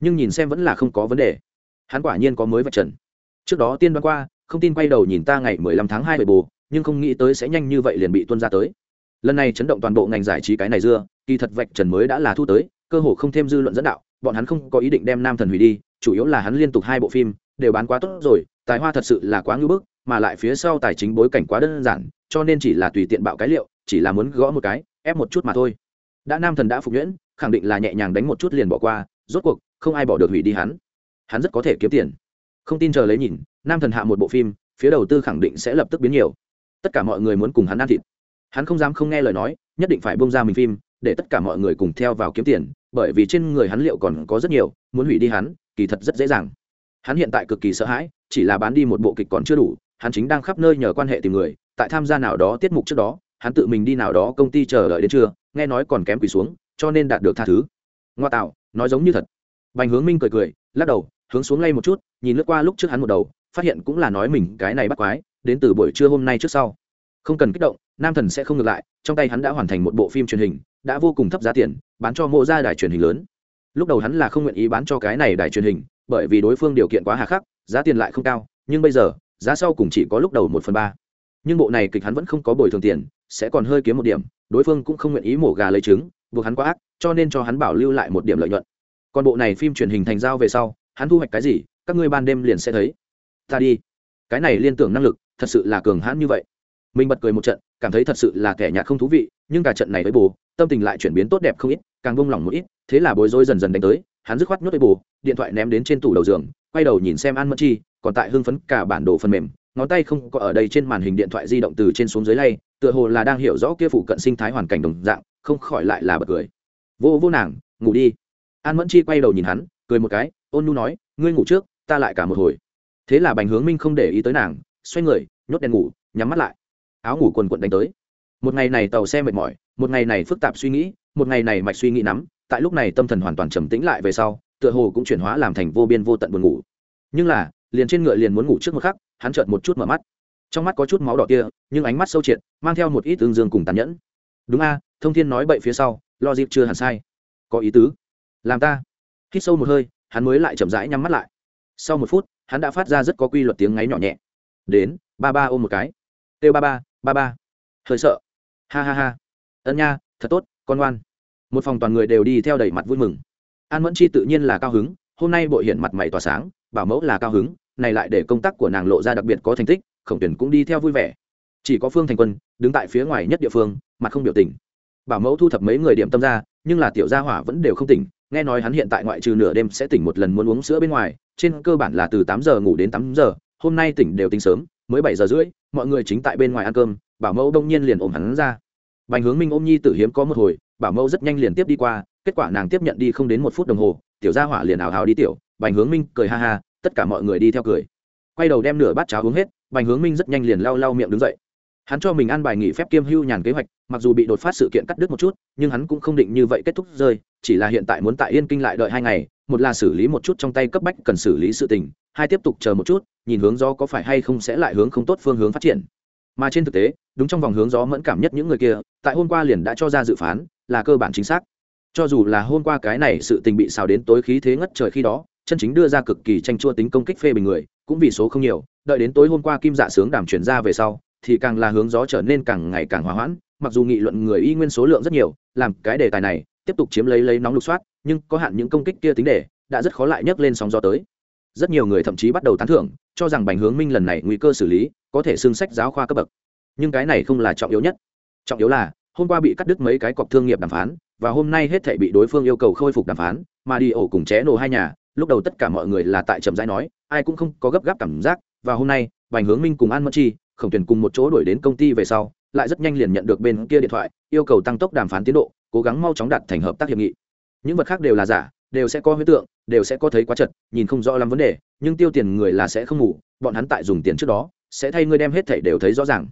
Nhưng nhìn xem vẫn là không có vấn đề. Hắn quả nhiên có mới vật trần. Trước đó tiên đoán qua không tin quay đầu nhìn ta ngày mười lăm tháng hai về bù, nhưng không nghĩ tới sẽ nhanh như vậy liền bị tuân ra tới. Lần này chấn động toàn bộ ngành giải trí cái này dưa kỳ thật vạch trần mới đã là thu tới cơ hồ không thêm dư luận dẫn đạo bọn hắn không có ý định đem nam thần hủy đi chủ yếu là hắn liên tục hai bộ phim đều bán quá tốt rồi tài hoa thật sự là quá ngưu bức mà lại phía sau tài chính bối cảnh quá đơn giản, cho nên chỉ là tùy tiện bạo cái liệu, chỉ là muốn gõ một cái, ép một chút mà thôi. Đã nam thần đã phục nhuyễn, khẳng định là nhẹ nhàng đánh một chút liền bỏ qua, rốt cuộc, không ai bỏ được hủy đi hắn. Hắn rất có thể kiếm tiền. Không tin chờ lấy nhìn, nam thần hạ một bộ phim, phía đầu tư khẳng định sẽ lập tức biến nhiều. Tất cả mọi người muốn cùng hắn ăn thịt. Hắn không dám không nghe lời nói, nhất định phải bông ra mình phim, để tất cả mọi người cùng theo vào kiếm tiền, bởi vì trên người hắn liệu còn có rất nhiều, muốn hủy đi hắn, kỳ thật rất dễ dàng. Hắn hiện tại cực kỳ sợ hãi, chỉ là bán đi một bộ kịch còn chưa đủ hắn chính đang khắp nơi nhờ quan hệ tìm người, tại tham gia nào đó tiết mục trước đó, hắn tự mình đi nào đó công ty chờ đợi đến trưa, nghe nói còn kém quỳ xuống, cho nên đạt được tha thứ. Ngoa tạo, nói giống như thật. Bành hướng minh cười cười, lắc đầu, hướng xuống lay một chút, nhìn lướt qua lúc trước hắn một đầu, phát hiện cũng là nói mình cái này bắt quái, đến từ buổi trưa hôm nay trước sau. Không cần kích động, nam thần sẽ không ngược lại, trong tay hắn đã hoàn thành một bộ phim truyền hình, đã vô cùng thấp giá tiền, bán cho mộ ra đài truyền hình lớn. Lúc đầu hắn là không nguyện ý bán cho cái này đài truyền hình, bởi vì đối phương điều kiện quá hà khắc, giá tiền lại không cao, nhưng bây giờ giá sau cùng chỉ có lúc đầu một phần ba. Nhưng bộ này kịch hắn vẫn không có bồi thường tiền, sẽ còn hơi kiếm một điểm, đối phương cũng không nguyện ý mổ gà lấy trứng, buộc hắn quá ác, cho nên cho hắn bảo lưu lại một điểm lợi nhuận. Còn bộ này phim truyền hình thành giao về sau, hắn thu hoạch cái gì, các ngươi ban đêm liền sẽ thấy. Ta đi. Cái này liên tưởng năng lực, thật sự là cường hãn như vậy. Mình bật cười một trận, cảm thấy thật sự là kẻ nhạt không thú vị, nhưng cả trận này với bồ tâm tình lại chuyển biến tốt đẹp không ít, càng bông lỏng một ít, thế là bối rối dần dần đánh tới, hắn dứt khoát nhốt với bồ điện thoại ném đến trên tủ đầu giường, quay đầu nhìn xem an mất chi còn tại hưng phấn cả bản đồ phần mềm, ngón tay không có ở đây trên màn hình điện thoại di động từ trên xuống dưới lay, tựa hồ là đang hiểu rõ kia phụ cận sinh thái hoàn cảnh đồng dạng, không khỏi lại là bật cười. Vô vô nàng, ngủ đi. An mẫn chi quay đầu nhìn hắn, cười một cái, ôn nu nói, ngươi ngủ trước, ta lại cả một hồi. Thế là bành hướng minh không để ý tới nàng, xoay người, nhốt đèn ngủ, nhắm mắt lại. Áo ngủ quần quận đánh tới. Một ngày này tàu xe mệt mỏi, một ngày này phức tạp suy nghĩ, một ngày này mạch suy nghĩ nắm, tại lúc này tâm thần hoàn toàn trầm tĩnh lại về sau, tựa hồ cũng chuyển hóa làm thành vô biên vô tận buồn ngủ. Nhưng là liền trên ngựa liền muốn ngủ trước một khắc, hắn chợt một chút mở mắt. Trong mắt có chút máu đỏ kia, nhưng ánh mắt sâu triệt, mang theo một ít tương dương cùng tàn nhẫn. Đúng a, thông thiên nói bậy phía sau, lo dịp chưa hẳn sai. Có ý tứ. Làm ta. Hít sâu một hơi, hắn mới lại chậm rãi nhắm mắt lại. Sau một phút, hắn đã phát ra rất có quy luật tiếng ngáy nhỏ nhẹ. Đến, ba ba ôm một cái. Têu ba ba ba ba. Hơi sợ. Ha ha ha. Ân nha, thật tốt, con ngoan. Một phòng toàn người đều đi theo đầy mặt vui mừng. An mẫn chi tự nhiên là cao hứng, hôm nay bộ hiện mặt mày tỏa sáng, bảo mẫu là cao hứng này lại để công tác của nàng lộ ra đặc biệt có thành tích, khổng tuyển cũng đi theo vui vẻ. Chỉ có phương thành quân đứng tại phía ngoài nhất địa phương mà không biểu tình. Bảo mẫu thu thập mấy người điểm tâm ra, nhưng là tiểu gia hỏa vẫn đều không tỉnh, nghe nói hắn hiện tại ngoại trừ nửa đêm sẽ tỉnh một lần muốn uống sữa bên ngoài, trên cơ bản là từ tám giờ ngủ đến tám giờ, hôm nay tỉnh đều tính sớm, mới bảy giờ rưỡi, mọi người chính tại bên ngoài ăn cơm, bảo mẫu đông nhiên liền ôm hắn ra. Bành hướng minh ôm nhi tử hiếm có một hồi, bảo mẫu rất nhanh liền tiếp đi qua, kết quả nàng tiếp nhận đi không đến một phút đồng hồ, tiểu gia hỏa liền ảo hào đi tiểu, bành hướng minh cười ha ha tất cả mọi người đi theo cười. Quay đầu đem nửa bát cháo uống hết, bành hướng minh rất nhanh liền lau lau miệng đứng dậy. Hắn cho mình ăn bài nghỉ phép kiêm hưu nhàn kế hoạch, mặc dù bị đột phát sự kiện cắt đứt một chút, nhưng hắn cũng không định như vậy kết thúc rơi, chỉ là hiện tại muốn tại yên kinh lại đợi hai ngày, một là xử lý một chút trong tay cấp bách cần xử lý sự tình, hai tiếp tục chờ một chút, nhìn hướng gió có phải hay không sẽ lại hướng không tốt phương hướng phát triển. Mà trên thực tế, đúng trong vòng hướng gió mẫn cảm nhất những người kia, tại hôm qua liền đã cho ra dự phán, là cơ bản chính xác. Cho dù là hôm qua cái này sự tình bị xào đến tối khí thế ngất trời khi đó chân chính đưa ra cực kỳ tranh chua tính công kích phê bình người, cũng vì số không nhiều, đợi đến tối hôm qua kim dạ sướng đàm chuyển ra về sau, thì càng là hướng gió trở nên càng ngày càng hòa hoãn, mặc dù nghị luận người y nguyên số lượng rất nhiều, làm cái đề tài này, tiếp tục chiếm lấy lấy nóng lục soát, nhưng có hạn những công kích kia tính đề, đã rất khó lại nhấc lên sóng gió tới. Rất nhiều người thậm chí bắt đầu tán thưởng, cho rằng bành hướng minh lần này nguy cơ xử lý, có thể xương sách giáo khoa cấp bậc. Nhưng cái này không là trọng yếu nhất. Trọng yếu là, hôm qua bị cắt đứt mấy cái cọc thương nghiệp đàm phán, và hôm nay hết thể bị đối phương yêu cầu khôi phục đàm phán, mà đi ổ cùng ché nổ hai nhà lúc đầu tất cả mọi người là tại trầm rãi nói, ai cũng không có gấp gáp cảm giác, và hôm nay, bành hướng minh cùng an mẫn chi, khổng tuyển cùng một chỗ đuổi đến công ty về sau, lại rất nhanh liền nhận được bên kia điện thoại, yêu cầu tăng tốc đàm phán tiến độ, cố gắng mau chóng đạt thành hợp tác hiệp nghị. Những vật khác đều là giả, đều sẽ có huyết tượng, đều sẽ có thấy quá chật, nhìn không rõ lắm vấn đề, nhưng tiêu tiền người là sẽ không ngủ, bọn hắn tại dùng tiền trước đó, sẽ thay ngươi đem hết thảy đều thấy rõ ràng.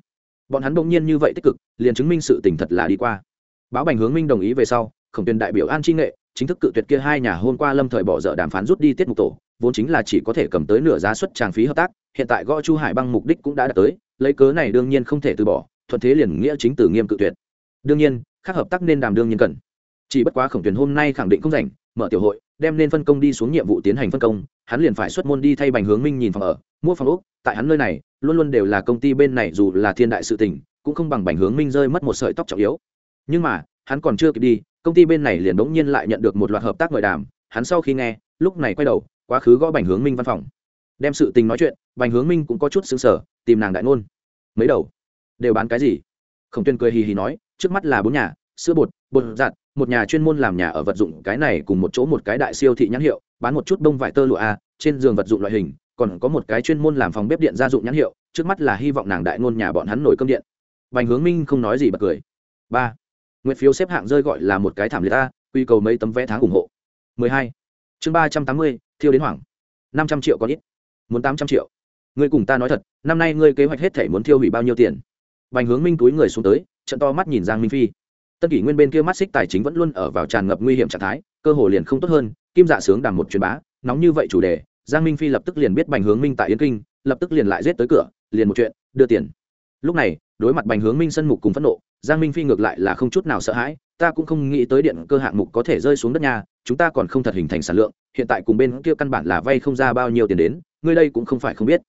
Bọn hắn bỗng nhiên như vậy tích cực, liền chứng minh sự tình thật là đi qua. Báo bành hướng minh đồng ý về sau, khổng Tuyền đại biểu an chi nghệ chính thức cự tuyệt kia hai nhà hôm qua lâm thời bỏ dở đàm phán rút đi tiết mục tổ, vốn chính là chỉ có thể cầm tới nửa giá suất trang phí hợp tác, hiện tại gõ chu hải băng mục đích cũng đã đạt tới, lấy cớ này đương nhiên không thể từ bỏ, thuận thế liền nghĩa chính tử nghiêm cự tuyệt. Đương nhiên, khác hợp tác nên đàm đương nhiên cần. Chỉ bất quá khổng tuyển hôm nay khẳng định không rảnh, mở tiểu hội, đem nên phân công đi xuống nhiệm vụ tiến hành phân công, hắn liền phải xuất môn đi thay bành hướng minh nhìn phòng ở, mua phòng úc tại hắn nơi này, luôn luôn đều là công ty bên này dù là thiên đại sự tình, cũng không bằng bành hướng minh rơi mất một sợi tóc trọng yếu. Nhưng mà, hắn còn chưa kịp đi công ty bên này liền đống nhiên lại nhận được một loạt hợp tác mời đàm, hắn sau khi nghe, lúc này quay đầu, quá khứ gõ bành hướng minh văn phòng. Đem sự tình nói chuyện, bành hướng minh cũng có chút xứng sở tìm nàng đại ngôn. Mấy đầu? Đều bán cái gì? Khổng tuyên cười hì hì nói, trước mắt là bốn nhà, sữa bột bột giặt, một nhà chuyên môn làm nhà ở vật dụng, cái này cùng một chỗ một cái đại siêu thị nhãn hiệu, bán một chút bông vải tơ lụa a, trên giường vật dụng loại hình, còn có một cái chuyên môn làm phòng bếp điện gia dụng nhãn hiệu, trước mắt là hy vọng nàng đại ngôn nhà bọn hắn nổi cơm điện. Bành Hướng Minh không nói gì bật cười. ba. Nguyệt phiếu xếp hạng rơi gọi là một cái thảm liệt a, quy cầu mấy tấm vé tháng ủng hộ. 12. Chương 380, thiêu đến hoảng. 500 triệu có ít. Muốn 800 triệu. Ngươi cùng ta nói thật, năm nay ngươi kế hoạch hết thể muốn thiêu hủy bao nhiêu tiền? Bành Hướng Minh túi người xuống tới, trận to mắt nhìn Giang Minh Phi. Tân Kỷ Nguyên bên kia mắt xích tài chính vẫn luôn ở vào tràn ngập nguy hiểm trạng thái, cơ hội liền không tốt hơn, Kim Dạ sướng đàm một truyền bá, nóng như vậy chủ đề, Giang Minh Phi lập tức liền biết Bành Hướng Minh tại Yến Kinh, lập tức liền lại rết tới cửa, liền một chuyện, đưa tiền. Lúc này, đối mặt bành hướng minh sân mục cùng phẫn nộ giang minh phi ngược lại là không chút nào sợ hãi ta cũng không nghĩ tới điện cơ hạng mục có thể rơi xuống đất nhà chúng ta còn không thật hình thành sản lượng hiện tại cùng bên kia căn bản là vay không ra bao nhiêu tiền đến ngươi đây cũng không phải không biết.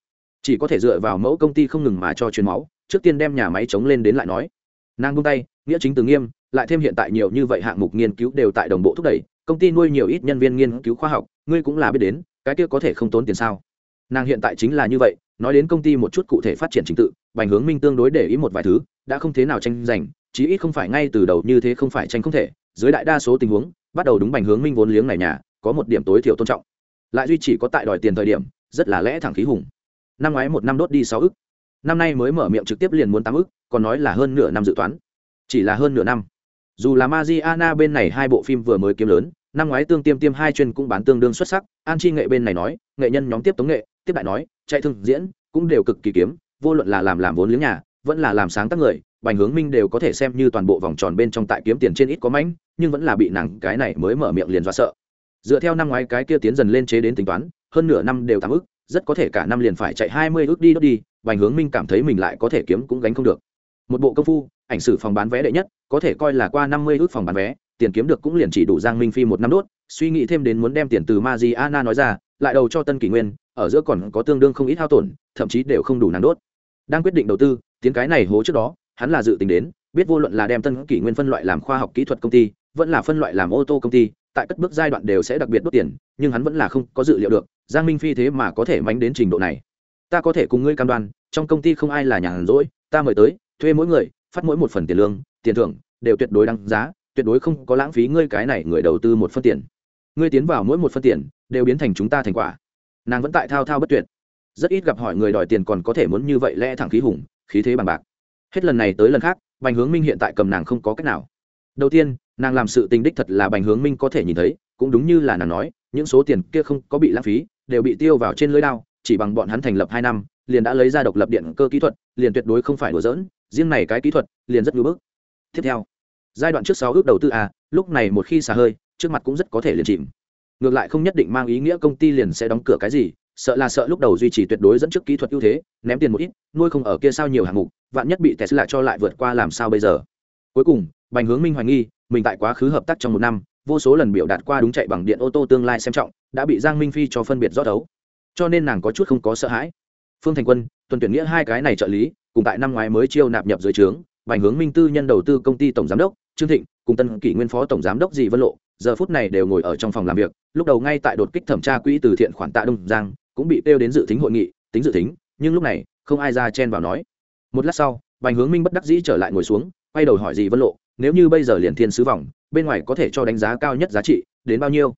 Chỉ có thể dựa vào mẫu công ty không ngừng mà cho truyền máu trước tiên đem nhà máy chống lên đến lại nói. Nàng buông tay nghĩa chính từ nghiêm lại thêm hiện tại nhiều như vậy hạng mục nghiên cứu đều tại đồng bộ thúc đẩy công ty nuôi nhiều ít nhân viên nghiên cứu khoa học ngươi cũng là biết đến cái kia có thể không tốn tiền sao? Nàng hiện tại chính là như vậy nói đến công ty một chút cụ thể phát triển trình tự, bành hướng minh tương đối để ý một vài thứ, đã không thế nào tranh giành, chí ít không phải ngay từ đầu như thế không phải tranh không thể. Dưới đại đa số tình huống, bắt đầu đúng bành hướng minh vốn liếng này nhà, có một điểm tối thiểu tôn trọng. Lại duy chỉ có tại đòi tiền thời điểm, rất là lẽ thẳng khí hùng. Năm ngoái một năm đốt đi sáu ức. Năm nay mới mở miệng trực tiếp liền muốn tám ức, còn nói là hơn nửa năm dự toán. Chỉ là hơn nửa năm. Dù là Mariana bên này hai bộ phim vừa mới kiếm lớn, năm ngoái tương tiêm tiêm hai chuyên cũng bán tương đương xuất sắc. An chi nghệ bên này nói, nghệ nhân nhóm tiếp tống nghệ, tiếp đại nói chạy thương diễn, cũng đều cực kỳ kiếm, vô luận là làm làm vốn liếng nhà, vẫn là làm sáng tác người, bành hướng minh đều có thể xem như toàn bộ vòng tròn bên trong tại kiếm tiền trên ít có mánh, nhưng vẫn là bị nàng cái này mới mở miệng liền do sợ. Dựa theo năm ngoái cái kia tiến dần lên chế đến tính toán, hơn nửa năm đều tám ức, rất có thể cả năm liền phải chạy hai mươi ước đi đốt đi, bành hướng minh cảm thấy mình lại có thể kiếm cũng gánh không được. Một bộ công phu, ảnh sử phòng bán vé đệ nhất, có thể coi là qua năm mươi ước phòng bán vé, tiền kiếm được cũng liền chỉ đủ giang minh phi một năm đốt, suy nghĩ thêm đến muốn đem tiền từ ma di ana nói ra, lại đầu cho tân kỷ nguyên ở giữa còn có tương đương không ít hao tổn, thậm chí đều không đủ nàng đốt. Đang quyết định đầu tư, tiến cái này hố trước đó, hắn là dự tính đến, biết vô luận là đem tân kỷ nguyên phân loại làm khoa học kỹ thuật công ty, vẫn là phân loại làm ô tô công ty, tại cất bước giai đoạn đều sẽ đặc biệt đốt tiền, nhưng hắn vẫn là không có dự liệu được, giang minh phi thế mà có thể mánh đến trình độ này. Ta có thể cùng ngươi cam đoan, trong công ty không ai là nhàn rỗi, ta mời tới, thuê mỗi người, phát mỗi một phần tiền lương, tiền thưởng, đều tuyệt đối đăng giá, tuyệt đối không có lãng phí ngươi cái này người đầu tư một phân tiền. Ngươi tiến vào mỗi một phân tiền, đều biến thành chúng ta thành quả nàng vẫn tại thao thao bất tuyệt. Rất ít gặp hỏi người đòi tiền còn có thể muốn như vậy lẽ thẳng khí hùng, khí thế bằng bạc. Hết lần này tới lần khác, bành hướng minh hiện tại cầm nàng không có cách nào. Đầu tiên, nàng làm sự tình đích thật là bành hướng minh có thể nhìn thấy, cũng đúng như là nàng nói, những số tiền kia không có bị lãng phí, đều bị tiêu vào trên lưới đao, chỉ bằng bọn hắn thành lập hai năm, liền đã lấy ra độc lập điện cơ kỹ thuật, liền tuyệt đối không phải đùa dỡn riêng này cái kỹ thuật, liền rất ngưỡng bức. Tiếp theo, giai đoạn trước sáu ước đầu tư a, lúc này một khi xả hơi, trước mặt cũng rất có thể liền chìm ngược lại không nhất định mang ý nghĩa công ty liền sẽ đóng cửa cái gì, sợ là sợ lúc đầu duy trì tuyệt đối dẫn trước kỹ thuật ưu thế, ném tiền một ít, nuôi không ở kia sao nhiều hạng mục, vạn nhất bị tesla cho lại vượt qua làm sao bây giờ. Cuối cùng, bành hướng minh hoài nghi, mình tại quá khứ hợp tác trong một năm, vô số lần biểu đạt qua đúng chạy bằng điện ô tô tương lai xem trọng, đã bị giang minh phi cho phân biệt rót đấu cho nên nàng có chút không có sợ hãi. Phương thành quân, tuần tuyển nghĩa hai cái này trợ lý, cùng tại năm ngoái mới chiêu nạp nhập dưới trướng, bành hướng minh tư nhân đầu tư công ty tổng giám đốc, trương thịnh, cùng tân kỷ nguyên phó tổng giám đốc dì vân lộ giờ phút này đều ngồi ở trong phòng làm việc, lúc đầu ngay tại đột kích thẩm tra quỹ từ thiện khoản tạ đông giang, cũng bị kêu đến dự tính hội nghị, tính dự tính nhưng lúc này, không ai ra chen vào nói. Một lát sau, bành hướng minh bất đắc dĩ trở lại ngồi xuống, quay đầu hỏi dì vân lộ, nếu như bây giờ liền thiên sứ vòng, bên ngoài có thể cho đánh giá cao nhất giá trị, đến bao nhiêu?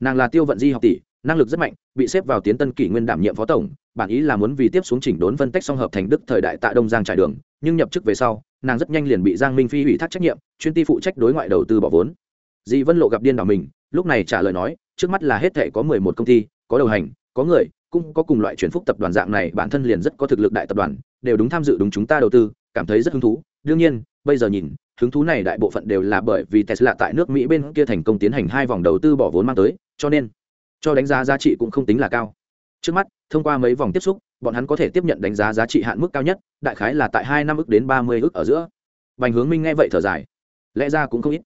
Nàng là tiêu vận di học tỷ, năng lực rất mạnh, bị xếp vào tiến tân kỷ nguyên đảm nhiệm phó tổng, bản ý là muốn vì tiếp xuống chỉnh đốn phân tách song hợp thành đức thời đại Tạ đông giang trải đường, nhưng nhập chức về sau, nàng rất nhanh liền bị giang minh phi ủy thác trách nhiệm, chuyên ty phụ trách đối ngoại đầu tư bỏ vốn dị vân lộ gặp điên đảo mình, lúc này trả lời nói, trước mắt là hết thể có mười một công ty, có đầu hành, có người, cũng có cùng loại chuyển phúc tập đoàn dạng này, bản thân liền rất có thực lực đại tập đoàn, đều đúng tham dự, đúng chúng ta đầu tư, cảm thấy rất hứng thú. Đương nhiên, bây giờ nhìn, hứng thú này đại bộ phận đều là bởi vì tesla tại nước mỹ bên kia thành công tiến hành hai vòng đầu tư bỏ vốn mang tới, cho nên, cho đánh giá giá trị cũng không tính là cao. Trước mắt, thông qua mấy vòng tiếp xúc, bọn hắn có thể tiếp nhận đánh giá giá trị hạn mức cao nhất, đại khái là tại hai năm ức đến ba mươi ức ở giữa. Bành hướng minh nghe vậy thở dài. Lẽ ra cũng không ít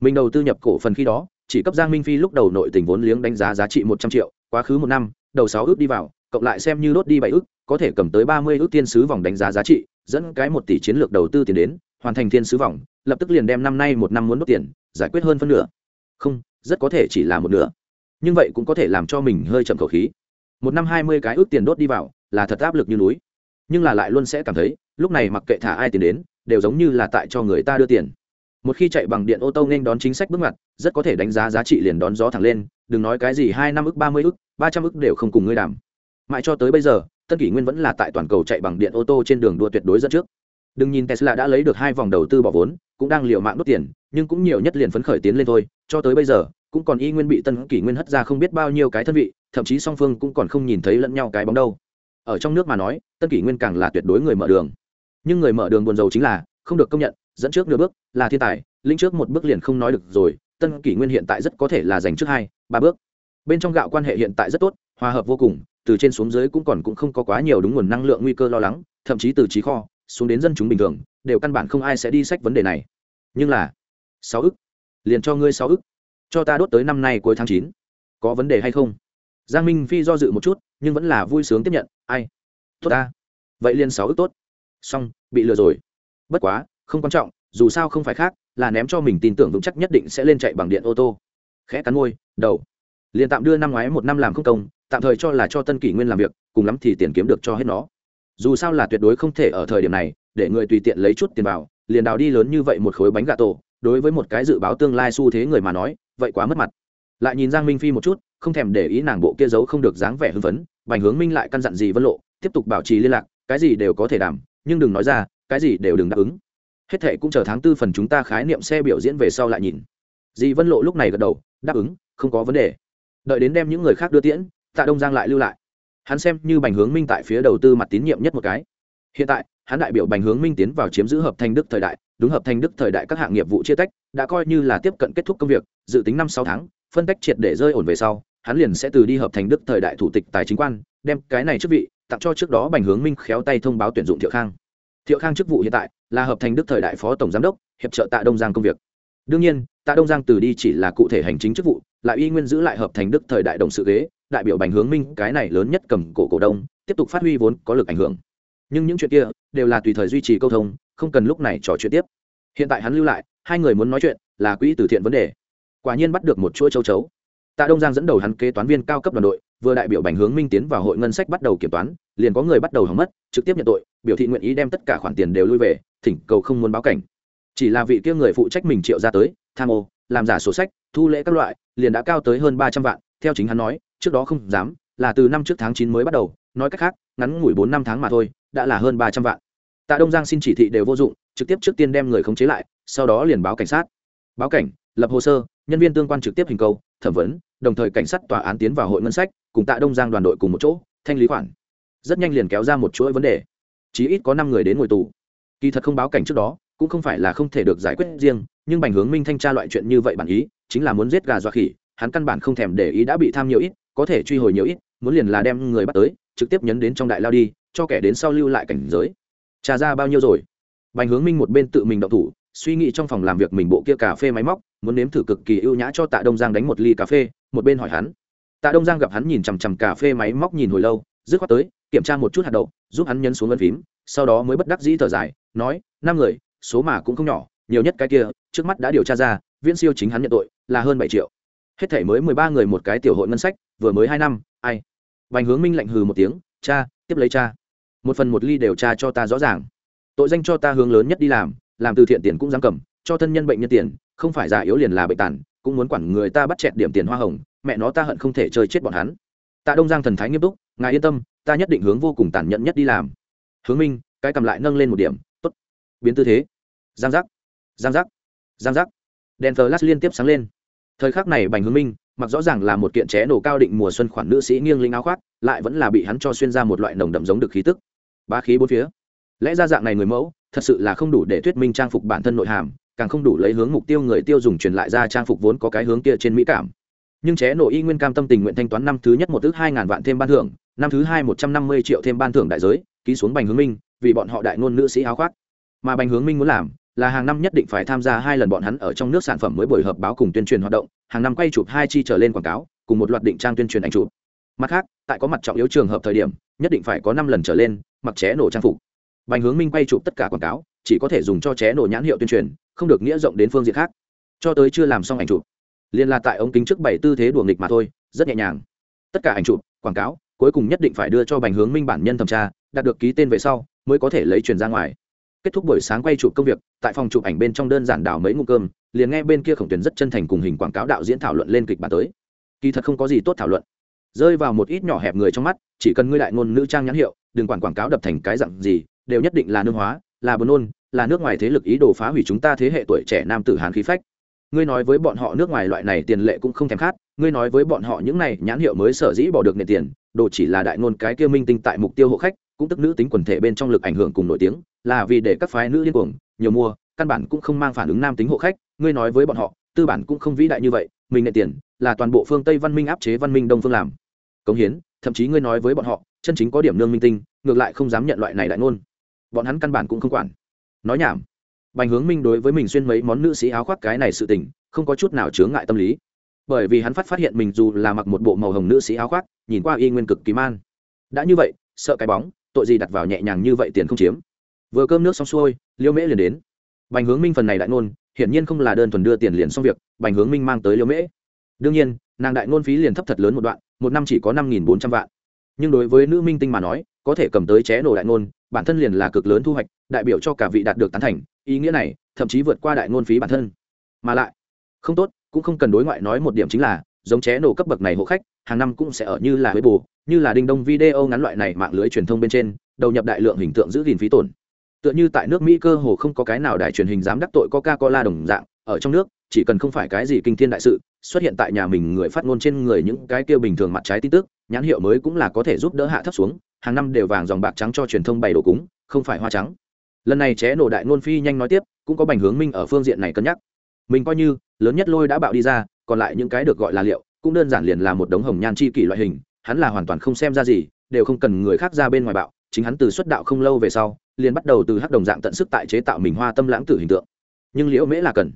mình đầu tư nhập cổ phần khi đó, chỉ cấp giang minh phi lúc đầu nội tình vốn liếng đánh giá giá trị một trăm triệu, quá khứ một năm, đầu sáu ước đi vào, cộng lại xem như đốt đi bảy ước, có thể cầm tới ba mươi ước tiên sứ vòng đánh giá giá trị, dẫn cái một tỷ chiến lược đầu tư tiền đến, hoàn thành thiên sứ vòng, lập tức liền đem năm nay một năm muốn đốt tiền, giải quyết hơn phân nửa. Không, rất có thể chỉ là một nửa. Nhưng vậy cũng có thể làm cho mình hơi chậm khẩu khí. Một năm hai mươi cái ước tiền đốt đi vào, là thật áp lực như núi. Nhưng là lại luôn sẽ cảm thấy, lúc này mặc kệ thả ai tiền đến, đều giống như là tại cho người ta đưa tiền một khi chạy bằng điện ô tô nên đón chính sách bước ngoặt, rất có thể đánh giá giá trị liền đón gió thẳng lên, đừng nói cái gì hai năm ức, ba mươi ức, ba trăm ức đều không cùng ngươi đảm mãi cho tới bây giờ, tân kỷ nguyên vẫn là tại toàn cầu chạy bằng điện ô tô trên đường đua tuyệt đối dẫn trước. Đừng nhìn tesla đã lấy được hai vòng đầu tư bỏ vốn, cũng đang liều mạng đốt tiền, nhưng cũng nhiều nhất liền phấn khởi tiến lên thôi. Cho tới bây giờ, cũng còn y nguyên bị tân kỷ nguyên hất ra không biết bao nhiêu cái thân vị, thậm chí song phương cũng còn không nhìn thấy lẫn nhau cái bóng đâu. Ở trong nước mà nói, tân kỷ nguyên càng là tuyệt đối người mở đường. Nhưng người mở đường buồn dầu chính là không được công nhận dẫn trước nửa bước, là thiên tài linh trước một bước liền không nói được rồi, tân kỷ nguyên hiện tại rất có thể là giành trước hai, ba bước. Bên trong gạo quan hệ hiện tại rất tốt, hòa hợp vô cùng, từ trên xuống dưới cũng còn cũng không có quá nhiều đúng nguồn năng lượng nguy cơ lo lắng, thậm chí từ trí kho, xuống đến dân chúng bình thường, đều căn bản không ai sẽ đi sách vấn đề này. Nhưng là, sáu ức, liền cho ngươi sáu ức, cho ta đốt tới năm nay cuối tháng chín, có vấn đề hay không? Giang minh phi do dự một chút, nhưng vẫn là vui sướng tiếp nhận, ai? Tốt ta. Vậy liền sáu ức tốt. Xong, bị lừa rồi. Bất quá không quan trọng, dù sao không phải khác, là ném cho mình tin tưởng vững chắc nhất định sẽ lên chạy bằng điện ô tô. Khẽ cắn môi, đầu. Liền tạm đưa năm ngoái một năm làm không công, tạm thời cho là cho tân kỷ nguyên làm việc, cùng lắm thì tiền kiếm được cho hết nó. Dù sao là tuyệt đối không thể ở thời điểm này, để người tùy tiện lấy chút tiền vào, liền đào đi lớn như vậy một khối bánh gà tổ, đối với một cái dự báo tương lai xu thế người mà nói, vậy quá mất mặt. Lại nhìn giang minh phi một chút, không thèm để ý nàng bộ kia giấu không được dáng vẻ hưng phấn, bành hướng minh lại căn dặn gì vân lộ, tiếp tục bảo trì liên lạc, cái gì đều có thể đảm, nhưng đừng nói ra, cái gì đều đừng đáp ứng hết thệ cũng chờ tháng tư phần chúng ta khái niệm xe biểu diễn về sau lại nhìn. Dì vân lộ lúc này gật đầu, đáp ứng, không có vấn đề. Đợi đến đem những người khác đưa tiễn, tạ đông giang lại lưu lại. Hắn xem như bành hướng minh tại phía đầu tư mặt tín nhiệm nhất một cái. Hiện tại, hắn đại biểu bành hướng minh tiến vào chiếm giữ hợp thành đức thời đại, đúng hợp thành đức thời đại các hạng nghiệp vụ chia tách, đã coi như là tiếp cận kết thúc công việc, dự tính năm sáu tháng, phân tách triệt để rơi ổn về sau, hắn liền sẽ từ đi hợp thành đức thời đại thủ tịch tài chính quan, đem cái này chức vị tặng cho trước đó bành hướng minh khéo tay thông báo tuyển dụng thiệu khang. Thiệu khang chức vụ hiện tại là hợp thành đức thời đại phó tổng giám đốc, hiệp trợ tạ đông giang công việc. Đương nhiên, tạ đông giang từ đi chỉ là cụ thể hành chính chức vụ, lại y nguyên giữ lại hợp thành đức thời đại đồng sự ghế, đại biểu bành hướng minh, cái này lớn nhất cầm cổ cổ đông, tiếp tục phát huy vốn có lực ảnh hưởng. Nhưng những chuyện kia đều là tùy thời duy trì câu thông, không cần lúc này trò chuyện tiếp. Hiện tại hắn lưu lại, hai người muốn nói chuyện là quỹ từ thiện vấn đề. Quả nhiên bắt được một chuỗi châu chấu. Tạ đông giang dẫn đầu hắn kế toán viên cao cấp đoàn đội, vừa đại biểu bành hướng minh tiến vào hội ngân sách bắt đầu kiểm toán, liền có người bắt đầu hỏng mất, trực tiếp nhận tội, biểu thị nguyện ý đem tất cả khoản tiền đều lui về thỉnh cầu không muốn báo cảnh. Chỉ là vị kia người phụ trách mình triệu ra tới, tham ô, làm giả sổ sách, thu lễ các loại, liền đã cao tới hơn ba trăm vạn, theo chính hắn nói, trước đó không dám, là từ năm trước tháng chín mới bắt đầu, nói cách khác, ngắn ngủi bốn năm tháng mà thôi, đã là hơn ba trăm vạn. Tạ đông giang xin chỉ thị đều vô dụng, trực tiếp trước tiên đem người khống chế lại, sau đó liền báo cảnh sát. Báo cảnh, lập hồ sơ, nhân viên tương quan trực tiếp hình cầu thẩm vấn, đồng thời cảnh sát tòa án tiến vào hội ngân sách, cùng tạ đông giang đoàn đội cùng một chỗ, thanh lý khoản. Rất nhanh liền kéo ra một chuỗi vấn đề. Chí ít có năm người đến ngồi tù kỳ thật không báo cảnh trước đó, cũng không phải là không thể được giải quyết riêng, nhưng bành hướng minh thanh tra loại chuyện như vậy bản ý, chính là muốn giết gà dọa khỉ, hắn căn bản không thèm để ý đã bị tham nhiều ít, có thể truy hồi nhiều ít, muốn liền là đem người bắt tới, trực tiếp nhấn đến trong đại lao đi, cho kẻ đến sau lưu lại cảnh giới. Trà ra bao nhiêu rồi? Bành hướng minh một bên tự mình động thủ, suy nghĩ trong phòng làm việc mình bộ kia cà phê máy móc, muốn nếm thử cực kỳ ưu nhã cho tạ đông giang đánh một ly cà phê, một bên hỏi hắn. Tạ đông giang gặp hắn nhìn chằm chằm cà phê máy móc nhìn hồi lâu, dứt khoát tới, kiểm tra một chút hạt đậu, giúp hắn nhấn xuống lân phím, sau đó mới bất đắc dĩ thở dài nói, năm người, số mà cũng không nhỏ, nhiều nhất cái kia, trước mắt đã điều tra ra, viễn siêu chính hắn nhận tội, là hơn bảy triệu. Hết thể mới mười ba người một cái tiểu hội ngân sách, vừa mới hai năm, ai? Bành hướng minh lạnh hừ một tiếng, cha, tiếp lấy cha. Một phần một ly đều tra cho ta rõ ràng. Tội danh cho ta hướng lớn nhất đi làm làm từ thiện tiền cũng dám cầm, cho thân nhân bệnh nhân tiền, không phải già yếu liền là bệnh tàn, cũng muốn quản người ta bắt chẹt điểm tiền hoa hồng, mẹ nó ta hận không thể chơi chết bọn hắn. Tạ đông giang thần thái nghiêm túc, ngài yên tâm, ta nhất định hướng vô cùng tàn nhẫn nhất đi làm. Hướng minh, cái cầm lại nâng lên một điểm biến tư thế. Giang giác giang giác giang giác. Đèn flash liên tiếp sáng lên. Thời khắc này bành hướng minh, mặc rõ ràng là một kiện ché nổ cao định mùa xuân khoản nữ sĩ nghiêng linh áo khoác, lại vẫn là bị hắn cho xuyên ra một loại nồng đậm giống được khí tức. Ba khí bốn phía. Lẽ ra dạng này người mẫu, thật sự là không đủ để thuyết minh trang phục bản thân nội hàm, càng không đủ lấy hướng mục tiêu người tiêu dùng truyền lại ra trang phục vốn có cái hướng kia trên mỹ cảm. Nhưng ché nổ y nguyên cam tâm tình nguyện thanh toán năm thứ nhất một thứ hai ngàn vạn thêm ban thưởng, năm thứ hai một trăm năm mươi triệu thêm ban thưởng đại giới, ký xuống bành hướng minh, vì bọn họ đại ngôn nữ sĩ áo khoác mà bành hướng minh muốn làm là hàng năm nhất định phải tham gia hai lần bọn hắn ở trong nước sản phẩm mới buổi họp báo cùng tuyên truyền hoạt động, hàng năm quay chụp hai chi trở lên quảng cáo, cùng một loạt định trang tuyên truyền ảnh chụp. Mặt khác, tại có mặt trọng yếu trường hợp thời điểm, nhất định phải có năm lần trở lên, mặc ché nổ trang phục. Bành hướng minh quay chụp tất cả quảng cáo, chỉ có thể dùng cho ché nổ nhãn hiệu tuyên truyền, không được nghĩa rộng đến phương diện khác. Cho tới chưa làm xong ảnh chụp, liên là tại ống kính trước bảy tư thế đùa nghịch mà thôi, rất nhẹ nhàng. Tất cả ảnh chụp, quảng cáo, cuối cùng nhất định phải đưa cho bành hướng minh bản nhân thẩm tra, đạt được ký tên về sau, mới có thể lấy truyền ra ngoài kết thúc buổi sáng quay chụp công việc, tại phòng chụp ảnh bên trong đơn giản đảo mấy ngụ cơm, liền nghe bên kia khổng tuyến rất chân thành cùng hình quảng cáo đạo diễn thảo luận lên kịch bản tới. Kỳ thật không có gì tốt thảo luận. Rơi vào một ít nhỏ hẹp người trong mắt, chỉ cần ngươi đại ngôn nữ trang nhãn hiệu, đừng quản quảng cáo đập thành cái dặn gì, đều nhất định là nương hóa, là buồn nôn, là nước ngoài thế lực ý đồ phá hủy chúng ta thế hệ tuổi trẻ nam tử hán khí phách. Ngươi nói với bọn họ nước ngoài loại này tiền lệ cũng không thèm khát, ngươi nói với bọn họ những này nhãn hiệu mới sở dĩ bỏ được nền tiền, đồ chỉ là đại ngôn cái kia minh tinh tại mục tiêu hộ khách, cũng tức nữ tính quần thể bên trong lực ảnh hưởng cùng nổi tiếng là vì để các phái nữ điên cuồng, nhiều mua, căn bản cũng không mang phản ứng nam tính hộ khách, ngươi nói với bọn họ, tư bản cũng không vĩ đại như vậy, mình nệ tiền, là toàn bộ phương tây văn minh áp chế văn minh đông phương làm. Cống hiến, thậm chí ngươi nói với bọn họ, chân chính có điểm nương minh tinh, ngược lại không dám nhận loại này đại ngôn. Bọn hắn căn bản cũng không quản. Nói nhảm. Bành hướng minh đối với mình xuyên mấy món nữ sĩ áo khoác cái này sự tình, không có chút nào chướng ngại tâm lý. Bởi vì hắn phát phát hiện mình dù là mặc một bộ màu hồng nữ sĩ áo khoác, nhìn qua y nguyên cực kỳ man. Đã như vậy, sợ cái bóng, tội gì đặt vào nhẹ nhàng như vậy tiền không chiếm vừa cơm nước xong xuôi, liêu mễ liền đến. Bành hướng minh phần này đại ngôn, hiển nhiên không là đơn thuần đưa tiền liền xong việc, bành hướng minh mang tới liêu mễ. Đương nhiên, nàng đại ngôn phí liền thấp thật lớn một đoạn, một năm chỉ có năm nghìn bốn trăm vạn. Nhưng đối với nữ minh tinh mà nói, có thể cầm tới ché nổ đại ngôn, bản thân liền là cực lớn thu hoạch, đại biểu cho cả vị đạt được tán thành, ý nghĩa này, thậm chí vượt qua đại ngôn phí bản thân. Mà lại, không tốt, cũng không cần đối ngoại nói một điểm chính là, giống ché nổ cấp bậc này hộ khách, hàng năm cũng sẽ ở như là huế bù như là đinh đông video ngắn loại này mạng lưới truyền thông bên trên, đầu nhập đại lượng hình tượng giữ gìn phí tổn tựa như tại nước mỹ cơ hồ không có cái nào đài truyền hình dám đắc tội coca cola đồng dạng, ở trong nước, chỉ cần không phải cái gì kinh thiên đại sự, xuất hiện tại nhà mình người phát ngôn trên người những cái kia bình thường mặt trái tin tức, nhãn hiệu mới cũng là có thể giúp đỡ hạ thấp xuống, hàng năm đều vàng dòng bạc trắng cho truyền thông bày đồ cúng, không phải hoa trắng. Lần này ché nổ đại ngôn phi nhanh nói tiếp, cũng có bành hướng minh ở phương diện này cân nhắc. Mình coi như, lớn nhất lôi đã bạo đi ra, còn lại những cái được gọi là liệu, cũng đơn giản liền là một đống hồng nhan chi kỷ loại hình, hắn là hoàn toàn không xem ra gì, đều không cần người khác ra bên ngoài bạo chính hắn từ xuất đạo không lâu về sau, liền bắt đầu từ hắc đồng dạng tận sức tại chế tạo mình hoa tâm lãng tử hình tượng. Nhưng liễu mễ là cần.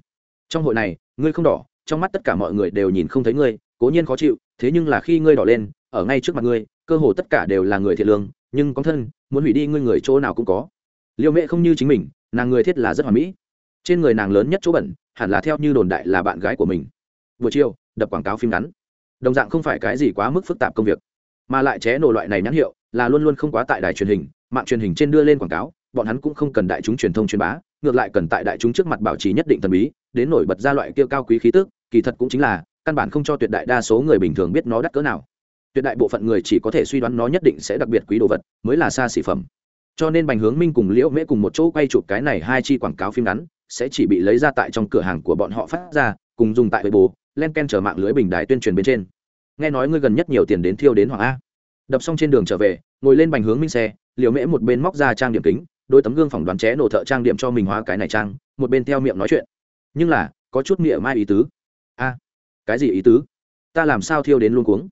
Trong hội này, ngươi không đỏ, trong mắt tất cả mọi người đều nhìn không thấy ngươi, cố nhiên khó chịu, thế nhưng là khi ngươi đỏ lên, ở ngay trước mặt ngươi, cơ hồ tất cả đều là người thiện lương, nhưng có thân, muốn hủy đi ngươi người chỗ nào cũng có. Liễu mễ không như chính mình, nàng người thiết là rất hoàn mỹ. Trên người nàng lớn nhất chỗ bẩn, hẳn là theo như đồn đại là bạn gái của mình. Buổi chiều, đập quảng cáo phim ngắn. Đồng dạng không phải cái gì quá mức phức tạp công việc, mà lại ché nổ loại này nhãn hiệu là luôn luôn không quá tại đài truyền hình, mạng truyền hình trên đưa lên quảng cáo, bọn hắn cũng không cần đại chúng truyền thông truyền bá, ngược lại cần tại đại chúng trước mặt bảo trì nhất định thần bí, đến nổi bật ra loại kia cao quý khí tức, kỳ thật cũng chính là, căn bản không cho tuyệt đại đa số người bình thường biết nó đắt cỡ nào. Tuyệt đại bộ phận người chỉ có thể suy đoán nó nhất định sẽ đặc biệt quý đồ vật, mới là xa xỉ phẩm. Cho nên bành hướng minh cùng liễu mễ cùng một chỗ quay chụp cái này hai chi quảng cáo phim ngắn, sẽ chỉ bị lấy ra tại trong cửa hàng của bọn họ phát ra, cùng dùng tại bề bồ len ken chở mạng lưới bình đài tuyên truyền bên trên. Nghe nói ngươi gần nhất nhiều tiền đến thiêu đến hoàng a đập xong trên đường trở về, ngồi lên bành hướng minh xe liều mễ một bên móc ra trang điểm kính, đôi tấm gương phỏng đoán ché nổ thợ trang điểm cho mình hóa cái này trang, một bên theo miệng nói chuyện. Nhưng là, có chút nghĩa mai ý tứ. A, cái gì ý tứ? Ta làm sao thiêu đến luôn cuống?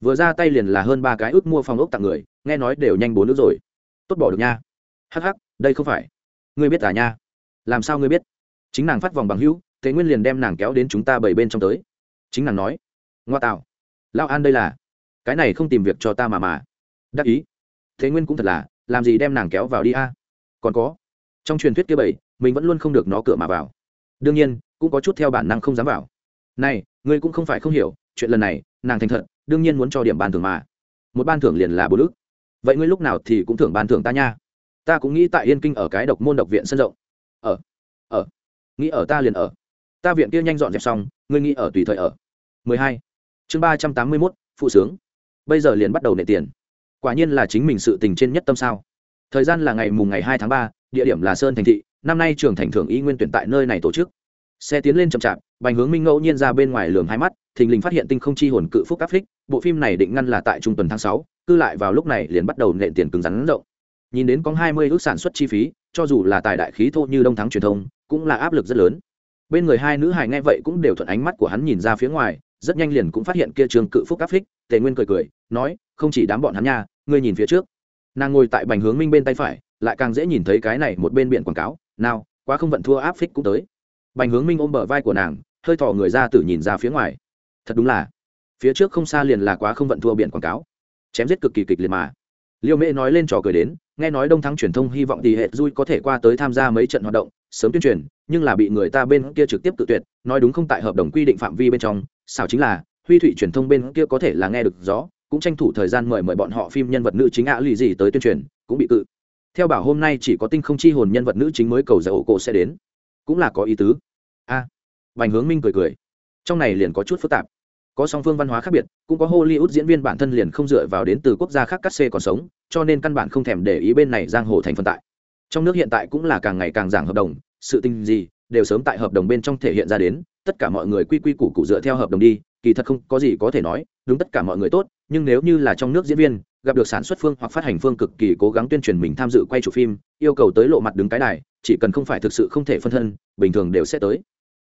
Vừa ra tay liền là hơn ba cái ước mua phòng ốc tặng người, nghe nói đều nhanh bốn nước rồi. Tốt bỏ được nha. Hắc hắc, đây không phải. Ngươi biết à nha? Làm sao ngươi biết? Chính nàng phát vòng bằng hữu, thế nguyên liền đem nàng kéo đến chúng ta bảy bên trong tới. Chính nàng nói. Ngoa tạo. Lao an đây là cái này không tìm việc cho ta mà mà. Đắc ý. Thế nguyên cũng thật là làm gì đem nàng kéo vào đi a? Còn có. Trong truyền thuyết kia bảy mình vẫn luôn không được nó cửa mà vào. Đương nhiên cũng có chút theo bản năng không dám vào. Này ngươi cũng không phải không hiểu chuyện lần này nàng thành thật đương nhiên muốn cho điểm ban thưởng mà. Một ban thưởng liền là bố đức. Vậy ngươi lúc nào thì cũng thưởng ban thưởng ta nha. Ta cũng nghĩ tại yên kinh ở cái độc môn độc viện sân rộng. Ở ở. Nghĩ ở ta liền ở. Ta viện kia nhanh dọn dẹp xong ngươi nghĩ ở tùy thời ở. 12. chương 381, phụ sướng bây giờ liền bắt đầu nệ tiền. Quả nhiên là chính mình sự tình trên nhất tâm sao. Thời gian là ngày mùng ngày hai tháng ba, địa điểm là sơn thành thị, năm nay trường thành thưởng y nguyên tuyển tại nơi này tổ chức. Xe tiến lên chậm chạp, bành hướng minh ngẫu nhiên ra bên ngoài lường hai mắt, thình lình phát hiện tinh không chi hồn cự phúc áp phích, bộ phim này định ngăn là tại trung tuần tháng sáu cư lại vào lúc này liền bắt đầu nện tiền cứng rắn rộng. Nhìn đến có hai mươi ước sản xuất chi phí, cho dù là tài đại khí thô như đông thắng truyền thông, cũng là áp lực rất lớn bên người hai nữ hài nghe vậy cũng đều thuận ánh mắt của hắn nhìn ra phía ngoài, rất nhanh liền cũng phát hiện kia trường cự phúc áp phích, tề nguyên cười cười, nói, không chỉ đám bọn hắn nha, ngươi nhìn phía trước. Nàng ngồi tại bành hướng minh bên tay phải, lại càng dễ nhìn thấy cái này một bên biển quảng cáo, nào, quá không vận thua áp phích cũng tới. Bành hướng minh ôm bờ vai của nàng, hơi thỏ người ra tự nhìn ra phía ngoài. Thật đúng là, phía trước không xa liền là quá không vận thua biển quảng cáo. Chém giết cực kỳ kịch liệt mà. Liêu mễ nói lên trò cười đến, nghe nói đông thắng truyền thông hy vọng tỷ hệ dui có thể qua tới tham gia mấy trận hoạt động sớm tuyên truyền nhưng là bị người ta bên kia trực tiếp tự tuyệt nói đúng không tại hợp đồng quy định phạm vi bên trong sao chính là huy thụy truyền thông bên kia có thể là nghe được rõ cũng tranh thủ thời gian mời mời bọn họ phim nhân vật nữ chính ạ lì gì tới tuyên truyền cũng bị cự. Theo bảo hôm nay chỉ có tinh không chi hồn nhân vật nữ chính mới cầu giải ổ cổ sẽ đến. Cũng là có ý tứ. A. À, bành hướng minh cười cười. Trong này liền có chút phức tạp. Có song phương văn hóa khác biệt cũng có hollywood diễn viên bản thân liền không dựa vào đến từ quốc gia khác cắt xê còn sống cho nên căn bản không thèm để ý bên này giang hồ thành phân tại trong nước hiện tại cũng là càng ngày càng giảng hợp đồng, sự tình gì đều sớm tại hợp đồng bên trong thể hiện ra đến, tất cả mọi người quy quy củ củ dựa theo hợp đồng đi, kỳ thật không có gì có thể nói, đúng tất cả mọi người tốt, nhưng nếu như là trong nước diễn viên, gặp được sản xuất phương hoặc phát hành phương cực kỳ cố gắng tuyên truyền mình tham dự quay chủ phim, yêu cầu tới lộ mặt đứng cái đài, chỉ cần không phải thực sự không thể phân thân, bình thường đều sẽ tới.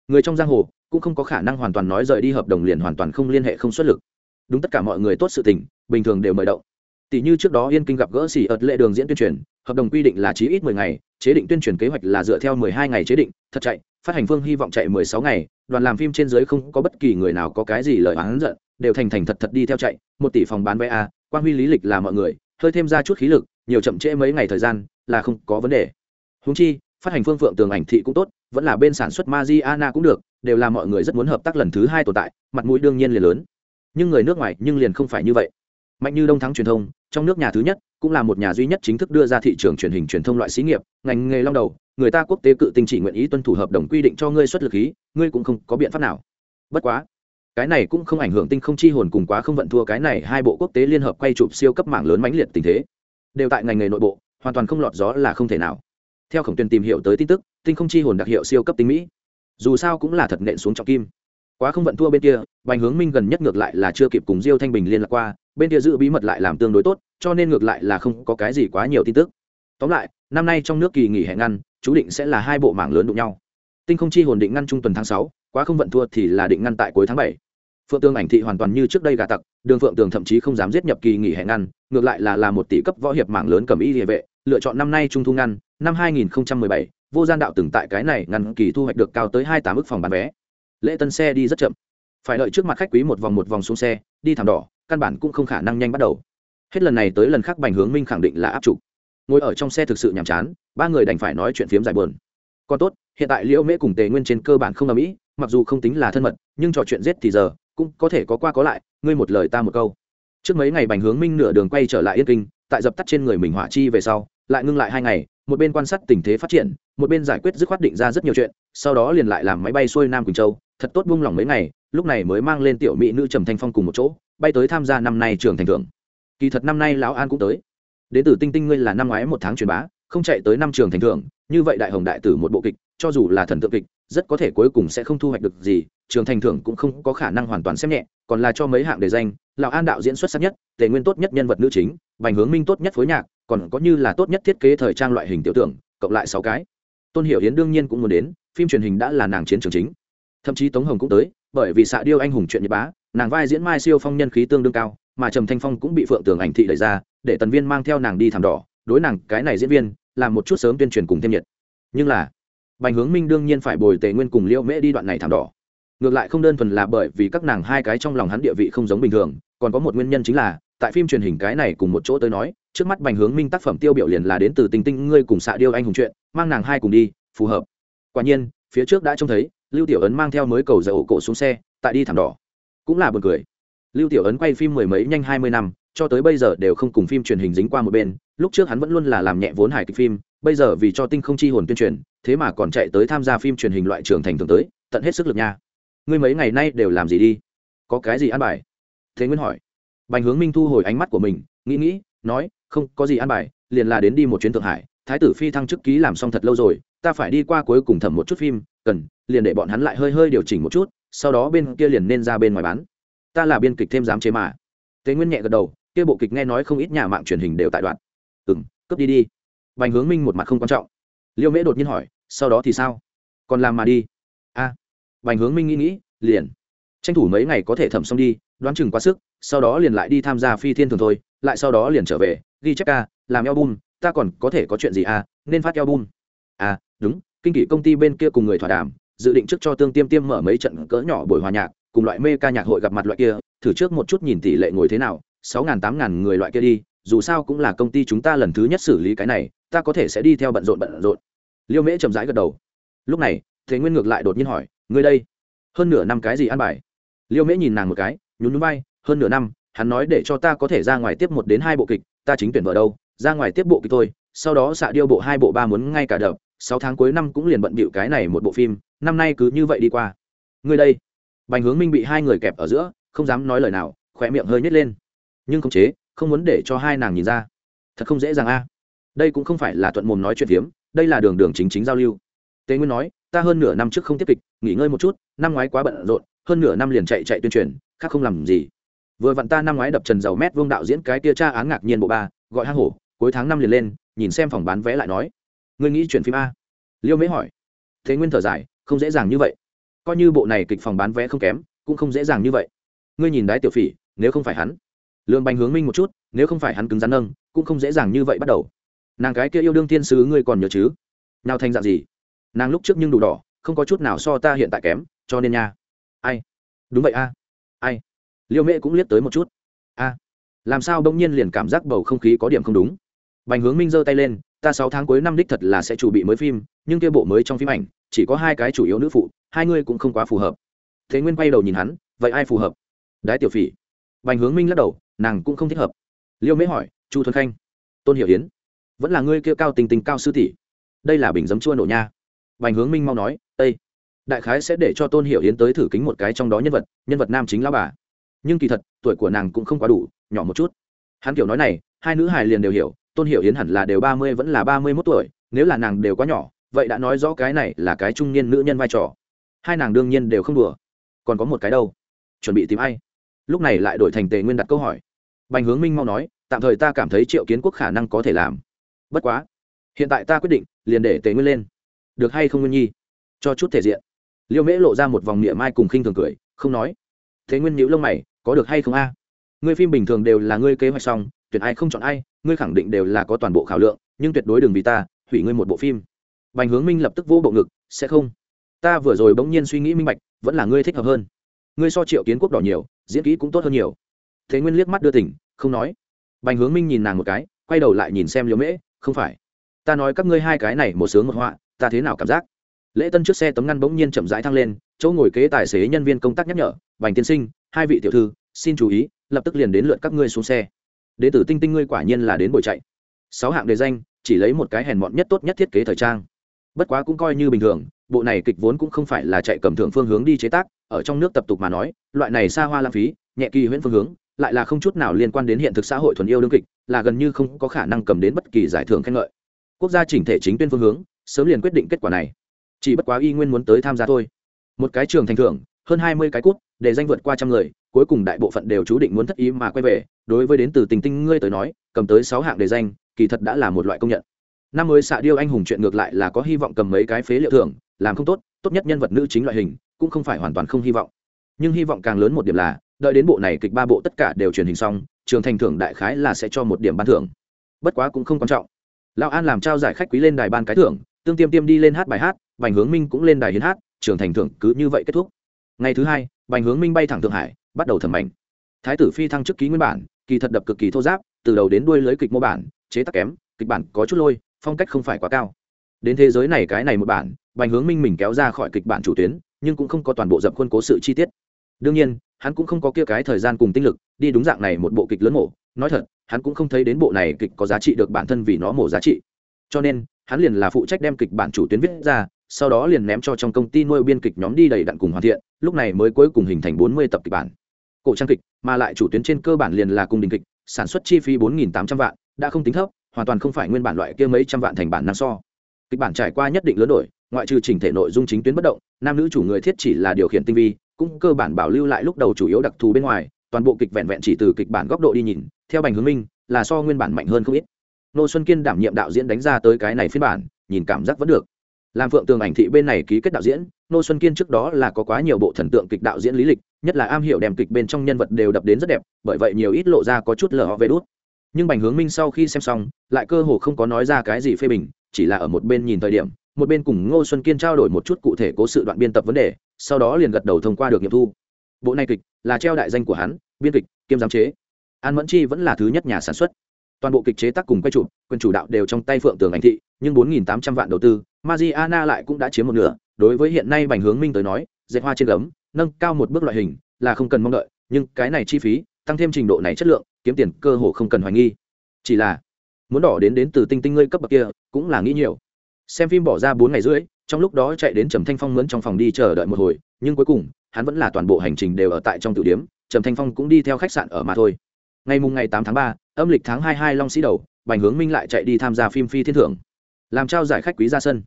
Người trong giang hồ cũng không có khả năng hoàn toàn nói rời đi hợp đồng liền hoàn toàn không liên hệ không xuất lực. Đúng tất cả mọi người tốt sự tình, bình thường đều mời động. Tỷ như trước đó yên kinh gặp gỡ xỉ ợt lệ đường diễn tuyên truyền hợp đồng quy định là chí ít mười ngày chế định tuyên truyền kế hoạch là dựa theo mười hai ngày chế định thật chạy phát hành phương hy vọng chạy mười sáu ngày đoàn làm phim trên dưới không có bất kỳ người nào có cái gì lời oán giận đều thành thành thật thật đi theo chạy một tỷ phòng bán vé a quan huy lý lịch là mọi người hơi thêm ra chút khí lực nhiều chậm trễ mấy ngày thời gian là không có vấn đề Huống chi phát hành phương phượng tường ảnh thị cũng tốt vẫn là bên sản xuất Mariana cũng được, đều là mọi người rất muốn hợp tác lần thứ hai tồn tại, mặt mũi đương nhiên liền lớn. Nhưng người nước ngoài nhưng liền không phải như vậy. Mạnh như Đông Thắng truyền thông, trong nước nhà thứ nhất, cũng là một nhà duy nhất chính thức đưa ra thị trường truyền hình truyền thông loại xí nghiệp, ngành nghề long đầu, người ta quốc tế cự tinh chỉ nguyện ý tuân thủ hợp đồng quy định cho ngươi xuất lực ý, ngươi cũng không có biện pháp nào. Bất quá, cái này cũng không ảnh hưởng tinh không chi hồn cùng quá không vận thua cái này hai bộ quốc tế liên hợp quay chụp siêu cấp mạng lớn mãnh liệt tình thế. Đều tại ngành nghề nội bộ, hoàn toàn không lọt gió là không thể nào theo khổng tuyền tìm hiểu tới tin tức tinh không chi hồn đặc hiệu siêu cấp tinh mỹ dù sao cũng là thật nện xuống trọng kim quá không vận thua bên kia bành hướng minh gần nhất ngược lại là chưa kịp cùng diêu thanh bình liên lạc qua bên kia giữ bí mật lại làm tương đối tốt cho nên ngược lại là không có cái gì quá nhiều tin tức. Tóm lại năm nay trong nước kỳ nghỉ hè ngăn chú định sẽ là hai bộ mảng lớn đụng nhau. Tinh không chi hồn định ngăn trung tuần tháng sáu quá không vận thua thì là định ngăn tại cuối tháng bảy. Phượng tương ảnh thị hoàn toàn như trước đây gà tặc đường phượng tường thậm chí không dám giết nhập kỳ nghỉ hè ngăn ngược lại là là một tỷ cấp võ hiệp mảng lớn cầm y địa vệ lựa chọn năm nay trung thu ngăn năm 2017, vô gian đạo từng tại cái này ngăn kỳ thu hoạch được cao tới hai tám ức phòng bán vé. Lễ tân xe đi rất chậm phải đợi trước mặt khách quý một vòng một vòng xuống xe, đi thảm đỏ, căn bản cũng không khả năng nhanh bắt đầu. Hết lần này tới lần khác bành hướng minh khẳng định là áp trục ngồi ở trong xe thực sự nhàm chán, ba người đành phải nói chuyện phiếm dài bờn còn tốt, hiện tại liễu mễ cùng tề nguyên trên cơ bản không ở mỹ mặc dù không tính là thân mật, nhưng trò chuyện giết thì giờ, cũng có thể có qua có lại, ngươi một lời ta một câu. Trước mấy ngày bành hướng minh nửa đường quay trở lại yên kinh, tại dập tắt trên người mình hỏa chi về sau, lại ngưng lại hai ngày, một bên quan sát tình thế phát triển, một bên giải quyết dứt khoát định ra rất nhiều chuyện, sau đó liền lại làm máy bay xuôi nam quỳnh châu, thật tốt buông lỏng mấy ngày lúc này mới mang lên tiểu mỹ nữ trầm thanh phong cùng một chỗ, bay tới tham gia năm nay trường thành thưởng kỳ thật năm nay lão an cũng tới. Đến từ tinh tinh ngươi là năm ngoái một tháng truyền bá, không chạy tới năm trường thành thưởng như vậy đại hồng đại tử một bộ kịch, cho dù là thần tượng kịch, rất có thể cuối cùng sẽ không thu hoạch được gì, trường thành thưởng cũng không có khả năng hoàn toàn xem nhẹ, còn là cho mấy hạng đề danh, lão an đạo diễn xuất sắc nhất, tề nguyên tốt nhất nhân vật nữ chính, bành hướng minh tốt nhất phối nhạc, còn có như là tốt nhất thiết kế thời trang loại hình tiểu tưởng, cộng lại sáu cái. Tôn hiểu hiến đương nhiên cũng muốn đến, phim truyền hình đã là nàng chiến trường chính. Thậm chí tống hồng cũng tới bởi vì xạ điêu anh hùng chuyện nhật bá, nàng vai diễn mai siêu phong nhân khí tương đương cao, mà trầm thanh phong cũng bị phượng tường ảnh thị đẩy ra, để tần viên mang theo nàng đi thảm đỏ, đối nàng cái này diễn viên, làm một chút sớm tuyên truyền cùng thêm nhiệt. Nhưng là, bành hướng minh đương nhiên phải bồi tề nguyên cùng liễu mễ đi đoạn này thảm đỏ. Ngược lại không đơn thuần là bởi vì các nàng hai cái trong lòng hắn địa vị không giống bình thường, còn có một nguyên nhân chính là, tại phim truyền hình cái này cùng một chỗ tới nói, trước mắt bành hướng minh tác phẩm tiêu biểu liền là đến từ tình tinh, ngươi cùng xạ điêu anh hùng chuyện, mang nàng hai cùng đi, phù hợp. Quả nhiên, phía trước đã trông thấy lưu tiểu ấn mang theo mới cầu dầu cổ xuống xe, tại đi thảm đỏ. Cũng là buồn cười. Lưu tiểu ấn quay phim mười mấy nhanh hai mươi năm, cho tới bây giờ đều không cùng phim truyền hình dính qua một bên. Lúc trước hắn vẫn luôn là làm nhẹ vốn hài kịch phim, bây giờ vì cho tinh không chi hồn tuyên truyền, thế mà còn chạy tới tham gia phim truyền hình loại trường thành thường tới, tận hết sức lực nha. Ngươi mấy ngày nay đều làm gì đi? Có cái gì ăn bài? Thế nguyên hỏi. Bành hướng minh thu hồi ánh mắt của mình, nghĩ nghĩ, nói, không, có gì ăn bài, liền là đến đi một chuyến thượng hải. Thái tử phi thăng chức ký làm xong thật lâu rồi, ta phải đi qua cuối cùng thẩm một chút phim cần liền để bọn hắn lại hơi hơi điều chỉnh một chút sau đó bên kia liền nên ra bên ngoài bán. Ta là biên kịch thêm dám chế mà. Tế nguyên nhẹ gật đầu kia bộ kịch nghe nói không ít nhà mạng truyền hình đều tại đoạn. Ừ m cướp đi đi. Bành hướng minh một mặt không quan trọng. Liêu mễ đột nhiên hỏi sau đó thì sao? Còn làm mà đi. A. À, bành hướng minh nghĩ nghĩ liền. Tranh thủ mấy ngày có thể thẩm xong đi đoán chừng quá sức sau đó liền lại đi tham gia phi thiên thường thôi lại sau đó liền trở về ghi chép ca làm album ta còn có thể có chuyện gì à nên phát album. À đúng kinh kỷ công ty bên kia cùng người thỏa đàm, dự định trước cho tương tiêm tiêm mở mấy trận cỡ nhỏ buổi hòa nhạc, cùng loại mê ca nhạc hội gặp mặt loại kia, thử trước một chút nhìn tỷ lệ ngồi thế nào, sáu ngàn tám ngàn người loại kia đi, dù sao cũng là công ty chúng ta lần thứ nhất xử lý cái này, ta có thể sẽ đi theo bận rộn bận rộn. Liêu mễ chậm rãi gật đầu. Lúc này, thế nguyên ngược lại đột nhiên hỏi, ngươi đây, hơn nửa năm cái gì ăn bài? Liêu mễ nhìn nàng một cái, nhún núi bay hơn nửa năm, hắn nói để cho ta có thể ra ngoài tiếp một đến hai bộ kịch, ta chính tuyển vợ đâu, ra ngoài tiếp bộ kịch thôi, sau đó xạ điêu bộ hai bộ ba muốn ngay cả đợt sáu tháng cuối năm cũng liền bận bịu cái này một bộ phim, năm nay cứ như vậy đi qua. Người đây. Bành hướng minh bị hai người kẹp ở giữa, không dám nói lời nào khỏe miệng hơi nhét lên. Nhưng không chế, không muốn để cho hai nàng nhìn ra. Thật không dễ dàng a. Đây cũng không phải là thuận mồm nói chuyện phiếm, đây là đường đường chính chính giao lưu. Tế nguyên nói, ta hơn nửa năm trước không tiếp kịch, nghỉ ngơi một chút, năm ngoái quá bận rộn, hơn nửa năm liền chạy chạy tuyên truyền, khác không làm gì. Vừa vặn ta năm ngoái đập trần giàu mét vương đạo diễn cái tia tra án ngạc nhiên bộ ba, gọi hang hổ, cuối tháng năm liền lên, nhìn xem phòng bán vé lại nói ngươi nghĩ chuyển phim a? Liêu Mễ hỏi. Thế nguyên thở dài, không dễ dàng như vậy. Coi như bộ này kịch phòng bán vé không kém, cũng không dễ dàng như vậy. Ngươi nhìn đái tiểu phỉ, nếu không phải hắn. Lương bành hướng minh một chút, nếu không phải hắn cứng rắn nâng, cũng không dễ dàng như vậy bắt đầu. Nàng cái kia yêu đương thiên sứ ngươi còn nhớ chứ? Nào thành dạng gì? Nàng lúc trước nhưng đủ đỏ, không có chút nào so ta hiện tại kém, cho nên nha. Ai? Đúng vậy a. Ai? Liêu mễ cũng liếc tới một chút. A. Làm sao bỗng nhiên liền cảm giác bầu không khí có điểm không đúng? Bành hướng minh giơ tay lên, ta sáu tháng cuối năm đích thật là sẽ chủ bị mới phim, nhưng kia bộ mới trong phim ảnh, chỉ có hai cái chủ yếu nữ phụ, hai ngươi cũng không quá phù hợp. Thế nguyên quay đầu nhìn hắn, vậy ai phù hợp? Đái tiểu phỉ. Bành hướng minh lắc đầu, nàng cũng không thích hợp. Liêu mễ hỏi, chu thuần khanh, tôn hiểu hiến vẫn là ngươi kia cao tình tình cao sư tỷ? Đây là bình giấm chua nổ nha. Bành hướng minh mau nói ây đại khái sẽ để cho tôn hiểu hiến tới thử kính một cái trong đó nhân vật nhân vật nam chính lão bà. Nhưng kỳ thật, tuổi của nàng cũng không quá đủ, nhỏ một chút. Hắn kiểu nói này, hai nữ hài liền đều hiểu tôn hiểu hiến hẳn là đều ba mươi vẫn là ba mươi mốt tuổi, nếu là nàng đều quá nhỏ, vậy đã nói rõ cái này là cái trung niên nữ nhân vai trò. Hai nàng đương nhiên đều không đùa. Còn có một cái đâu? Chuẩn bị tìm ai? Lúc này lại đổi thành tề nguyên đặt câu hỏi. Bành hướng minh mau nói, tạm thời ta cảm thấy triệu kiến quốc khả năng có thể làm. Bất quá, hiện tại ta quyết định, liền để tề nguyên lên. Được hay không nguyên nhi? Cho chút thể diện. Liêu mễ lộ ra một vòng miệng mai cùng khinh thường cười, không nói. Thế nguyên nhữ lông mày, có được hay không a? Ngươi phim bình thường đều là ngươi kế hoạch xong, tuyển ai không chọn ai, ngươi khẳng định đều là có toàn bộ khảo lượng, nhưng tuyệt đối đừng vì ta, hủy ngươi một bộ phim. Bành hướng minh lập tức vô bộ ngực, sẽ không. Ta vừa rồi bỗng nhiên suy nghĩ minh bạch, vẫn là ngươi thích hợp hơn. Ngươi so triệu kiến quốc đỏ nhiều, diễn kỹ cũng tốt hơn nhiều. Thế nguyên liếc mắt đưa tỉnh, không nói. Bành hướng minh nhìn nàng một cái, quay đầu lại nhìn xem liễu mễ, không phải. Ta nói các ngươi hai cái này một sướng một họa, ta thế nào cảm giác? Lễ tân trước xe tấm ngăn bỗng nhiên chậm rãi thăng lên, chỗ ngồi kế tài xế nhân viên công tác nhắc nhở, bành tiên sinh, hai vị tiểu thư, xin chú ý lập tức liền đến lượt các ngươi xuống xe. Đ ế tử tinh tinh ngươi quả nhiên là đến buổi chạy. Sáu hạng đề danh, chỉ lấy một cái hèn mọn nhất tốt nhất thiết kế thời trang. Bất quá cũng coi như bình thường, bộ này kịch vốn cũng không phải là chạy cầm thượng phương hướng đi chế tác, ở trong nước tập tục mà nói, loại này xa hoa lãng phí, nhẹ kỳ huyễn phương hướng, lại là không chút nào liên quan đến hiện thực xã hội thuần yêu đương kịch, là gần như không có khả năng cầm đến bất kỳ giải thưởng khen ngợi. Quốc gia chỉnh thể chính tuyên phương hướng, sớm liền quyết định kết quả này. Chỉ bất quá y nguyên muốn tới tham gia thôi. Một cái trường thành thưởng, hơn hai mươi cái cút để danh vượt qua trăm người cuối cùng đại bộ phận đều chú định muốn thất ý mà quay về, đối với đến từ tình tinh ngươi tới nói, cầm tới sáu hạng đề danh, kỳ thật đã là một loại công nhận. Năm mới xạ điêu anh hùng chuyện ngược lại là có hy vọng cầm mấy cái phế liệu thưởng, làm không tốt tốt nhất nhân vật nữ chính loại hình, cũng không phải hoàn toàn không hy vọng. Nhưng hy vọng càng lớn một điểm là, đợi đến bộ này kịch ba bộ tất cả đều truyền hình xong, trường thành thưởng đại khái là sẽ cho một điểm ban thưởng. Bất quá cũng không quan trọng. Lão an làm trao giải khách quý lên đài ban cái thưởng, tương tiêm tiêm đi lên hát bài hát, bành hướng minh cũng lên đài hiến hát, trường thành thưởng cứ như vậy kết thúc. Ngày thứ hai, bành hướng minh bay thẳng thượng hải bắt đầu thẩm mảnh thái tử phi thăng chức ký nguyên bản, kỳ thật đập cực kỳ thô giáp, từ đầu đến đuôi lưới kịch mô bản, chế tác kém, kịch bản có chút lôi, phong cách không phải quá cao. Đến thế giới này cái này một bản, bành hướng minh mình kéo ra khỏi kịch bản chủ tuyến, nhưng cũng không có toàn bộ dập khuôn cố sự chi tiết. Đương nhiên, hắn cũng không có kia cái thời gian cùng tinh lực, đi đúng dạng này một bộ kịch lớn mổ. Nói thật, hắn cũng không thấy đến bộ này kịch có giá trị được bản thân vì nó mổ giá trị. Cho nên, hắn liền là phụ trách đem kịch bản chủ tuyến viết ra, sau đó liền ném cho trong công ty nuôi biên kịch nhóm đi đầy đặn cùng hoàn thiện, lúc này mới cuối cùng hình thành bốn mươi tập kịch bản cổ trang kịch, mà lại chủ tuyến trên cơ bản liền là cung đình kịch, sản xuất chi phí bốn tám trăm vạn, đã không tính thấp, hoàn toàn không phải nguyên bản loại kia mấy trăm vạn thành bản năng so. Kịch bản trải qua nhất định lớn đổi, ngoại trừ chỉnh thể nội dung chính tuyến bất động, nam nữ chủ người thiết chỉ là điều khiển tinh vi, cũng cơ bản bảo lưu lại lúc đầu chủ yếu đặc thù bên ngoài, toàn bộ kịch vẹn vẹn chỉ từ kịch bản góc độ đi nhìn, theo bành hướng minh, là so nguyên bản mạnh hơn không ít. Nô xuân kiên đảm nhiệm đạo diễn đánh ra tới cái này phiên bản, nhìn cảm giác vẫn được làm phượng tường ảnh thị bên này ký kết đạo diễn, nô xuân kiên trước đó là có quá nhiều bộ thần tượng kịch đạo diễn lý lịch, nhất là am hiểu đem kịch bên trong nhân vật đều đập đến rất đẹp, bởi vậy nhiều ít lộ ra có chút lờ ho về đút. nhưng bành hướng minh sau khi xem xong, lại cơ hồ không có nói ra cái gì phê bình, chỉ là ở một bên nhìn thời điểm, một bên cùng ngô xuân kiên trao đổi một chút cụ thể cố sự đoạn biên tập vấn đề, sau đó liền gật đầu thông qua được nghiệm thu. Bộ này kịch là treo đại danh của hắn, biên kịch, kiêm giám chế. An mẫn chi vẫn là thứ nhất nhà sản xuất toàn bộ kịch chế tác cùng quay chụp, quyền chủ đạo đều trong tay phượng tường ảnh thị, nhưng bốn tám trăm vạn đầu tư, Mariana lại cũng đã chiếm một nửa. Đối với hiện nay bành hướng minh tới nói, dệt hoa trên gấm, nâng cao một bước loại hình là không cần mong đợi, nhưng cái này chi phí, tăng thêm trình độ này chất lượng, kiếm tiền cơ hồ không cần hoài nghi. Chỉ là, muốn đỏ đến đến từ tinh tinh ngươi cấp bậc kia, cũng là nghĩ nhiều. Xem phim bỏ ra bốn ngày rưỡi, trong lúc đó chạy đến trầm thanh phong mướn trong phòng đi chờ đợi một hồi, nhưng cuối cùng, hắn vẫn là toàn bộ hành trình đều ở tại trong tử điếm trầm thanh phong cũng đi theo khách sạn ở mà thôi ngày mùng ngày tám tháng ba, âm lịch tháng hai hai long sĩ đầu, bành hướng minh lại chạy đi tham gia phim phi thiên thưởng làm trao giải khách quý ra sân.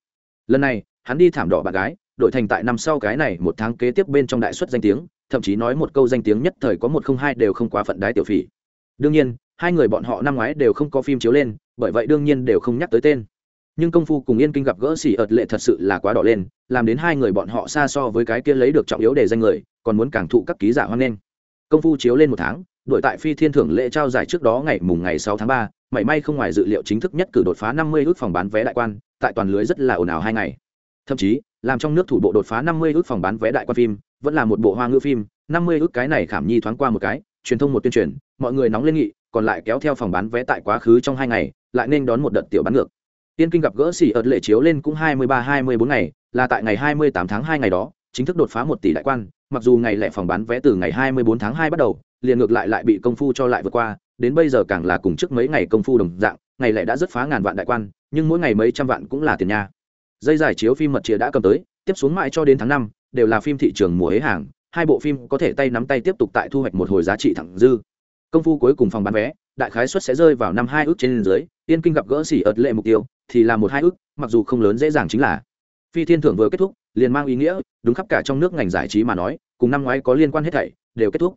Lần này, hắn đi thảm đỏ bạn gái đội thành tại năm sau cái này một tháng kế tiếp bên trong đại xuất danh tiếng, thậm chí nói một câu danh tiếng nhất thời có một không hai đều không quá phận đái tiểu phỉ. Đương nhiên, hai người bọn họ năm ngoái đều không có phim chiếu lên, bởi vậy đương nhiên đều không nhắc tới tên. Nhưng công phu cùng yên kinh gặp gỡ xỉ ợt lệ thật sự là quá đỏ lên, làm đến hai người bọn họ xa so với cái kia lấy được trọng yếu để danh người, còn muốn càng thụ các ký giả hoan nghênh. Công phu chiếu lên một tháng đội tại phi thiên thưởng lễ trao giải trước đó ngày mùng ngày 6 tháng 3, mảy may không ngoài dự liệu chính thức nhất cử đột phá năm mươi ước phòng bán vé đại quan tại toàn lưới rất là ồn ào hai ngày. Thậm chí làm trong nước thủ bộ đột phá năm mươi ước phòng bán vé đại quan phim vẫn là một bộ hoa ngữ phim năm mươi ước cái này khảm nhi thoáng qua một cái truyền thông một tuyên truyền mọi người nóng lên nghị còn lại kéo theo phòng bán vé tại quá khứ trong hai ngày lại nên đón một đợt tiểu bán ngược. Tiên kinh gặp gỡ xỉ ợt lệ chiếu lên cũng hai mươi ba hai mươi bốn ngày là tại ngày hai mươi tám tháng 2 ngày đó chính thức đột phá một tỷ đại quan mặc dù ngày lẻ phòng bán vé từ ngày hai mươi bốn tháng 2 bắt đầu liền ngược lại lại bị công phu cho lại vượt qua, đến bây giờ càng là cùng trước mấy ngày công phu đồng dạng, ngày lẻ đã rất phá ngàn vạn đại quan, nhưng mỗi ngày mấy trăm vạn cũng là tiền nha. Dây giải chiếu phim mật chìa đã cầm tới, tiếp xuống mãi cho đến tháng năm, đều là phim thị trường mùa hế hàng, hai bộ phim có thể tay nắm tay tiếp tục tại thu hoạch một hồi giá trị thẳng dư. Công phu cuối cùng phòng bán vé, đại khái suất sẽ rơi vào năm hai ước trên dưới tiên kinh gặp gỡ xỉ ợt lệ mục tiêu, thì là một hai ước, mặc dù không lớn dễ dàng chính là. Phi thiên thưởng vừa kết thúc, liền mang ý nghĩa, đúng khắp cả trong nước ngành giải trí mà nói, cùng năm ngoái có liên quan hết thảy, đều kết thúc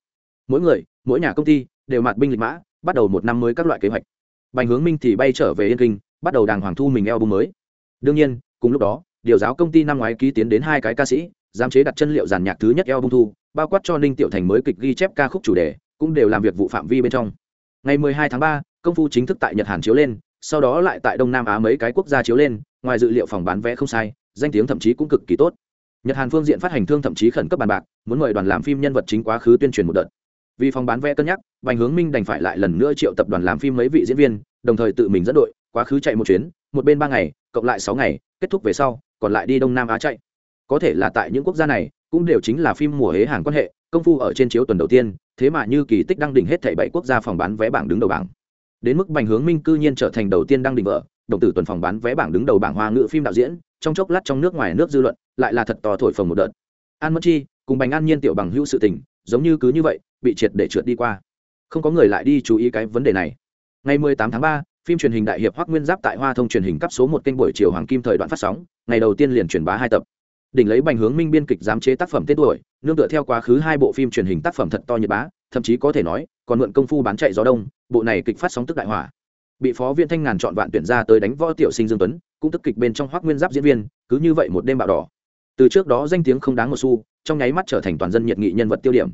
mỗi người mỗi nhà công ty đều mạt binh lịch mã bắt đầu một năm mới các loại kế hoạch. Bành hướng minh thì bay trở về yên kinh bắt đầu đàng hoàng thu mình eo bung mới. Đương nhiên cùng lúc đó điều giáo công ty năm ngoái ký tiến đến hai cái ca sĩ giám chế đặt chân liệu giàn nhạc thứ nhất eo bung thu bao quát cho ninh tiểu thành mới kịch ghi chép ca khúc chủ đề cũng đều làm việc vụ phạm vi bên trong. Ngày 12 tháng 3, công phu chính thức tại nhật hàn chiếu lên sau đó lại tại đông nam á mấy cái quốc gia chiếu lên ngoài dự liệu phòng bán vé không sai danh tiếng thậm chí cũng cực kỳ tốt. Nhật hàn phương diện phát hành thương thậm chí khẩn cấp bàn bạc muốn mời đoàn làm phim nhân vật chính quá khứ tuyên truyền một đợt vì phòng bán vé cân nhắc, bành hướng minh đành phải lại lần nữa triệu tập đoàn làm phim mấy vị diễn viên, đồng thời tự mình dẫn đội, quá khứ chạy một chuyến, một bên ba ngày, cộng lại sáu ngày, kết thúc về sau, còn lại đi đông nam á chạy. Có thể là tại những quốc gia này, cũng đều chính là phim mùa hế hàng quan hệ, công phu ở trên chiếu tuần đầu tiên, thế mà như kỳ tích đăng đỉnh hết thảy bảy quốc gia phòng bán vé bảng đứng đầu bảng. Đến mức bành hướng minh cư nhiên trở thành đầu tiên đăng đỉnh vợ, đồng tử tuần phòng bán vé bảng đứng đầu bảng hoa ngữ phim đạo diễn, trong chốc lát trong nước ngoài nước dư luận, lại là thật to thổi phồng một đợt. An mất chi cùng bành an nhiên tiểu bằng hữu sự tình giống như cứ như vậy bị triệt để trượt đi qua. Không có người lại đi chú ý cái vấn đề này. Ngày 18 tháng 3, phim truyền hình đại hiệp hoác nguyên giáp tại hoa thông truyền hình cấp số một kênh buổi chiều hoàng kim thời đoạn phát sóng ngày đầu tiên liền truyền bá hai tập. Đỉnh lấy bành hướng minh biên kịch giám chế tác phẩm tên tuổi nương tựa theo quá khứ hai bộ phim truyền hình tác phẩm thật to nhật bá thậm chí có thể nói còn mượn công phu bán chạy gió đông bộ này kịch phát sóng tức đại hỏa bị phó viên thanh ngàn chọn vạn tuyển ra tới đánh võ tiểu sinh dương tuấn cũng tức kịch bên trong hoác nguyên giáp diễn viên cứ như vậy một đêm bạo đỏ. Từ trước đó danh tiếng không đáng một xu trong nháy mắt trở thành toàn dân nhiệt nghị nhân vật tiêu điểm.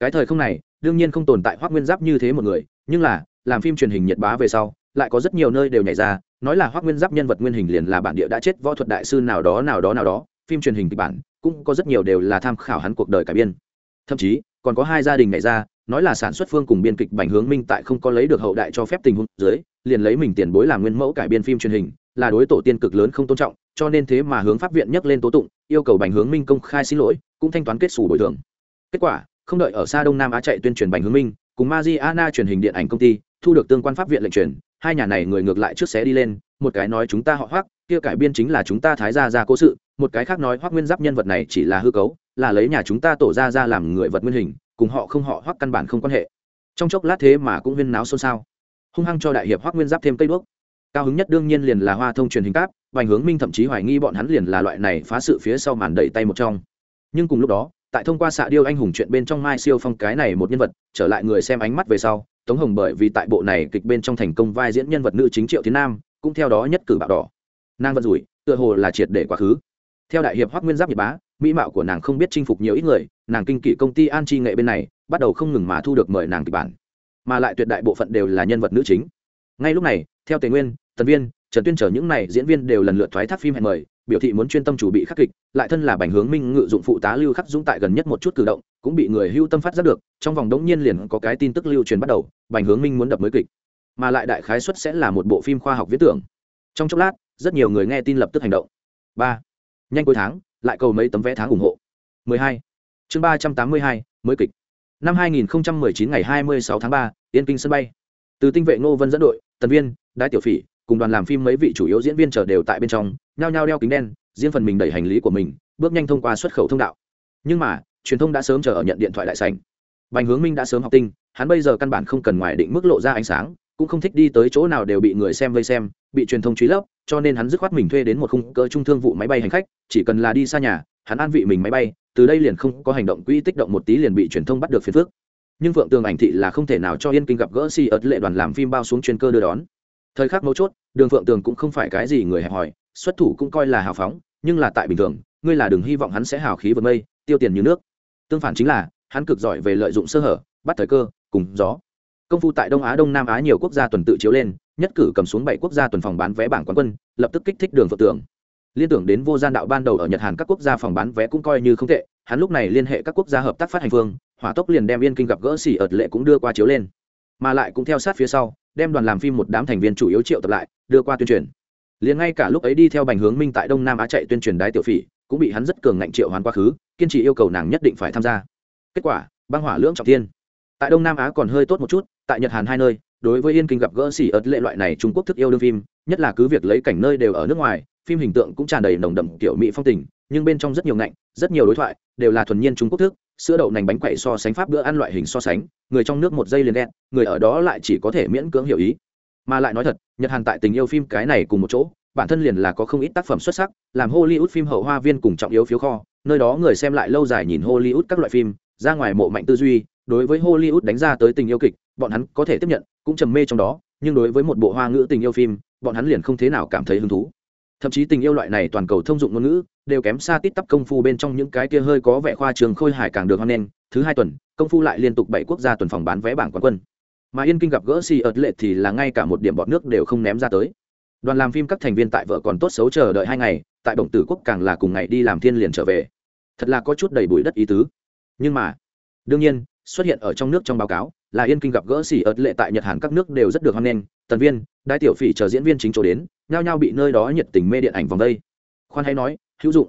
Cái thời không này, đương nhiên không tồn tại hoác nguyên giáp như thế một người, nhưng là, làm phim truyền hình nhiệt bá về sau, lại có rất nhiều nơi đều nhảy ra, nói là hoác nguyên giáp nhân vật nguyên hình liền là bản địa đã chết võ thuật đại sư nào đó nào đó nào đó, phim truyền hình kịch bản, cũng có rất nhiều đều là tham khảo hắn cuộc đời cải biên. Thậm chí, còn có hai gia đình nhảy ra, nói là sản xuất phương cùng biên kịch bành hướng minh tại không có lấy được hậu đại cho phép tình huống dưới, liền lấy mình tiền bối làm nguyên mẫu cải biên phim truyền hình, là đối tổ tiên cực lớn không tôn trọng, cho nên thế mà hướng pháp viện nhắc lên tố tụng yêu cầu bành hướng minh công khai xin lỗi, cũng thanh toán kết xù bồi thường. Kết quả, không đợi ở xa đông nam á chạy tuyên truyền bành hướng minh, cùng Mariana truyền hình điện ảnh công ty, thu được tương quan pháp viện lệnh truyền, hai nhà này người ngược lại trước xé đi lên, một cái nói chúng ta họ hoắc, kia cải biên chính là chúng ta thái gia ra cố sự, một cái khác nói hoắc nguyên giáp nhân vật này chỉ là hư cấu, là lấy nhà chúng ta tổ ra ra làm người vật nguyên hình, cùng họ không họ hoắc căn bản không quan hệ. Trong chốc lát thế mà cũng huyên náo xôn xao. Hung hăng cho đại hiệp hoắc nguyên giáp thêm cây đuốc. Cao hứng nhất đương nhiên liền là hoa thông truyền hình cáp Bành hướng minh thậm chí hoài nghi bọn hắn liền là loại này phá sự phía sau màn đẩy tay một trong. Nhưng cùng lúc đó, tại thông qua xạ điêu anh hùng chuyện bên trong mai siêu phong cái này một nhân vật, trở lại người xem ánh mắt về sau, tống hồng bởi vì tại bộ này kịch bên trong thành công vai diễn nhân vật nữ chính triệu tiến nam, cũng theo đó nhất cử bạo đỏ. Nàng vẫn rủi, tựa hồ là triệt để quá khứ. Theo đại hiệp hoắc nguyên giáp nhật bá, mỹ mạo của nàng không biết chinh phục nhiều ít người, nàng kinh kỵ công ty an chi nghệ bên này, bắt đầu không ngừng mà thu được mời nàng kịch bản. Mà lại tuyệt đại bộ phận đều là nhân vật nữ chính. Ngay lúc này, theo tề nguyên, tần viên trần tuyên trở những này diễn viên đều lần lượt thoái thác phim hẹn mời biểu thị muốn chuyên tâm chủ bị khắc kịch lại thân là bành hướng minh ngự dụng phụ tá lưu khắc dũng tại gần nhất một chút cử động cũng bị người hưu tâm phát giác được trong vòng đống nhiên liền có cái tin tức lưu truyền bắt đầu bành hướng minh muốn đập mới kịch. Mà lại đại khái xuất sẽ là một bộ phim khoa học viễn tưởng. Trong chốc lát rất nhiều người nghe tin lập tức hành động. Ba. Nhanh cuối tháng lại cầu mấy tấm vé tháng ủng hộ. 12. chương 382, mới kịch. Năm 2019 ngày 26 tháng 3, yên kinh sân bay. Từ tinh vệ ngô vân dẫn đội tần viên đái tiểu phỉ cùng đoàn làm phim mấy vị chủ yếu diễn viên chờ đều tại bên trong, nhao nhao đeo kính đen, riêng phần mình đẩy hành lý của mình, bước nhanh thông qua xuất khẩu thông đạo. Nhưng mà, truyền thông đã sớm chờ ở nhận điện thoại đại sành bành hướng minh đã sớm học tinh, hắn bây giờ căn bản không cần ngoài định mức lộ ra ánh sáng, cũng không thích đi tới chỗ nào đều bị người xem vây xem, bị truyền thông truy lấp, cho nên hắn dứt khoát mình thuê đến một khung cỡ trung thương vụ máy bay hành khách, chỉ cần là đi xa nhà, hắn an vị mình máy bay, từ đây liền không có hành động quỹ tích động một tí liền bị truyền thông bắt được phiền phước nhưng phượng tường ảnh thị là không thể nào cho yên kinh gặp gỡ si ớt lệ đoàn làm phim bao xuống chuyên cơ đưa đón thời khắc mấu chốt, đường phượng tường cũng không phải cái gì người hẹp hòi, xuất thủ cũng coi là hào phóng, nhưng là tại bình thường, ngươi là đừng hy vọng hắn sẽ hào khí vượt mây, tiêu tiền như nước. Tương phản chính là, hắn cực giỏi về lợi dụng sơ hở, bắt thời cơ, cùng gió. Công phu tại đông á, đông nam á nhiều quốc gia tuần tự chiếu lên, nhất cử cầm xuống bảy quốc gia tuần phòng bán vé bảng quán quân, lập tức kích thích đường phượng tường. Liên tưởng đến vô gian đạo ban đầu ở nhật hàn các quốc gia phòng bán vé cũng coi như không tệ, hắn lúc này liên hệ các quốc gia hợp tác phát hành phương, hỏa tốc liền đem yên kinh gặp gỡ xỉ ợt lệ cũng đưa qua chiếu lên mà lại cũng theo sát phía sau, đem đoàn làm phim một đám thành viên chủ yếu triệu tập lại, đưa qua tuyên truyền. Liền ngay cả lúc ấy đi theo bành hướng minh tại đông nam á chạy tuyên truyền đái tiểu phỉ, cũng bị hắn rất cường ngạnh triệu hoàn quá khứ, kiên trì yêu cầu nàng nhất định phải tham gia. Kết quả, băng hỏa lưỡng trọng thiên. Tại đông nam á còn hơi tốt một chút, tại nhật hàn hai nơi, đối với yên kinh gặp gỡ xỉ ớt lệ loại này trung quốc thức yêu đương phim, nhất là cứ việc lấy cảnh nơi đều ở nước ngoài, phim hình tượng cũng tràn đầy nồng đậm kiểu mỹ phong tình, nhưng bên trong rất nhiều ngạnh, rất nhiều đối thoại, đều là thuần nhiên trung quốc thức sữa đậu nành bánh quậy so sánh pháp bữa ăn loại hình so sánh, người trong nước một giây liền đen người ở đó lại chỉ có thể miễn cưỡng hiểu ý. Mà lại nói thật, nhật hàn tại tình yêu phim cái này cùng một chỗ, bản thân liền là có không ít tác phẩm xuất sắc, làm hollywood phim hậu hoa viên cùng trọng yếu phiếu kho, nơi đó người xem lại lâu dài nhìn hollywood các loại phim, ra ngoài mộ mạnh tư duy, đối với hollywood đánh ra tới tình yêu kịch, bọn hắn có thể tiếp nhận, cũng trầm mê trong đó, nhưng đối với một bộ hoa ngữ tình yêu phim, bọn hắn liền không thế nào cảm thấy hứng thú thậm chí tình yêu loại này toàn cầu thông dụng ngôn ngữ đều kém xa tít tắp công phu bên trong những cái kia hơi có vẻ khoa trường khôi hài càng được hoan nghênh. Thứ hai tuần, công phu lại liên tục bảy quốc gia tuần phòng bán vé bảng quán quân. Mà yên kinh gặp gỡ si ợt lệ thì là ngay cả một điểm bọt nước đều không ném ra tới. Đoàn làm phim các thành viên tại vợ còn tốt xấu chờ đợi hai ngày, tại động tử quốc càng là cùng ngày đi làm thiên liền trở về. Thật là có chút đầy bụi đất ý tứ. Nhưng mà, đương nhiên, xuất hiện ở trong nước trong báo cáo, là yên kinh gặp gỡ xỉ ớt lệ tại nhật hàn các nước đều rất được hoan nghênh tần viên đại tiểu phỉ chờ diễn viên chính chỗ đến, nhao nhao bị nơi đó nhiệt tình mê điện ảnh vòng đây. Khoan hay nói, hữu dụng.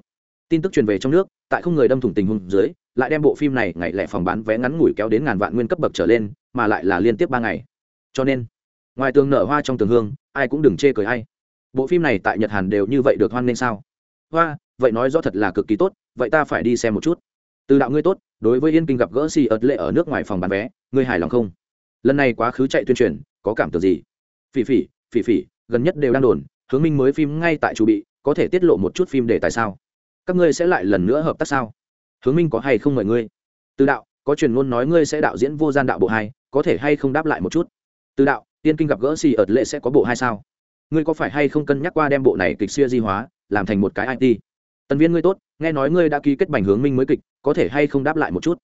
Tin tức truyền về trong nước, tại không người đâm thủng tình huống dưới, lại đem bộ phim này ngày lẻ phòng bán vé ngắn ngủi kéo đến ngàn vạn nguyên cấp bậc trở lên, mà lại là liên tiếp ba ngày. Cho nên, ngoài tường nở hoa trong tường hương, ai cũng đừng chê cười hay bộ phim này tại nhật hàn đều như vậy được hoan nghênh sao? Hoa, vậy nói rõ thật là cực kỳ tốt, vậy ta phải đi xem một chút. Từ đạo ngươi tốt, đối với yên kinh gặp gỡ xì ợt lệ ở nước ngoài phòng bán vé, ngươi hài lòng không? Lần này quá khứ chạy tuyên truyền, có cảm tưởng gì? Phỉ phỉ phỉ phỉ, gần nhất đều đang đồn, hướng minh mới phim ngay tại chủ bị, có thể tiết lộ một chút phim để tại sao? Các ngươi sẽ lại lần nữa hợp tác sao? Hướng minh có hay không mời ngươi? Từ đạo, có truyền ngôn nói ngươi sẽ đạo diễn vô gian đạo bộ hai, có thể hay không đáp lại một chút? Từ đạo, tiên kinh gặp gỡ xì ợt lệ sẽ có bộ hai sao? Ngươi có phải hay không cân nhắc qua đem bộ này kịch xưa di hóa, làm thành một cái it tần viên ngươi tốt, nghe nói ngươi đã ký kết bành hướng minh mới kịch, có thể hay không đáp lại một chút?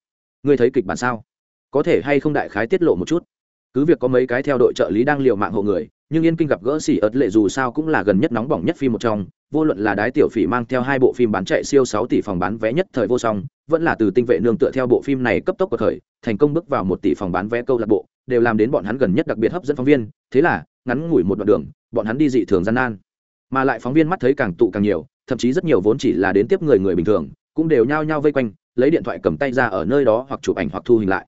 Ngươi thấy kịch bản sao? Có thể hay không đại khái tiết lộ một chút? Cứ việc có mấy cái theo đội trợ lý đang liều mạng hộ người, nhưng yên kinh gặp gỡ xỉ ớt lệ dù sao cũng là gần nhất nóng bỏng nhất phim một trong. Vô luận là đái tiểu phỉ mang theo hai bộ phim bán chạy siêu sáu tỷ phòng bán vé nhất thời vô song, vẫn là từ tinh vệ nương tựa theo bộ phim này cấp tốc của thời, thành công bước vào một tỷ phòng bán vé câu lạc bộ, đều làm đến bọn hắn gần nhất đặc biệt hấp dẫn phóng viên. Thế là, ngắn ngủi một đoạn đường, bọn hắn đi dị thường gian nan. Mà lại phóng viên mắt thấy càng tụ càng nhiều, thậm chí rất nhiều vốn chỉ là đến tiếp người người bình thường, cũng đều nhao nhao vây quanh, lấy điện thoại cầm tay ra ở nơi đó hoặc chụp ảnh hoặc thu hình lại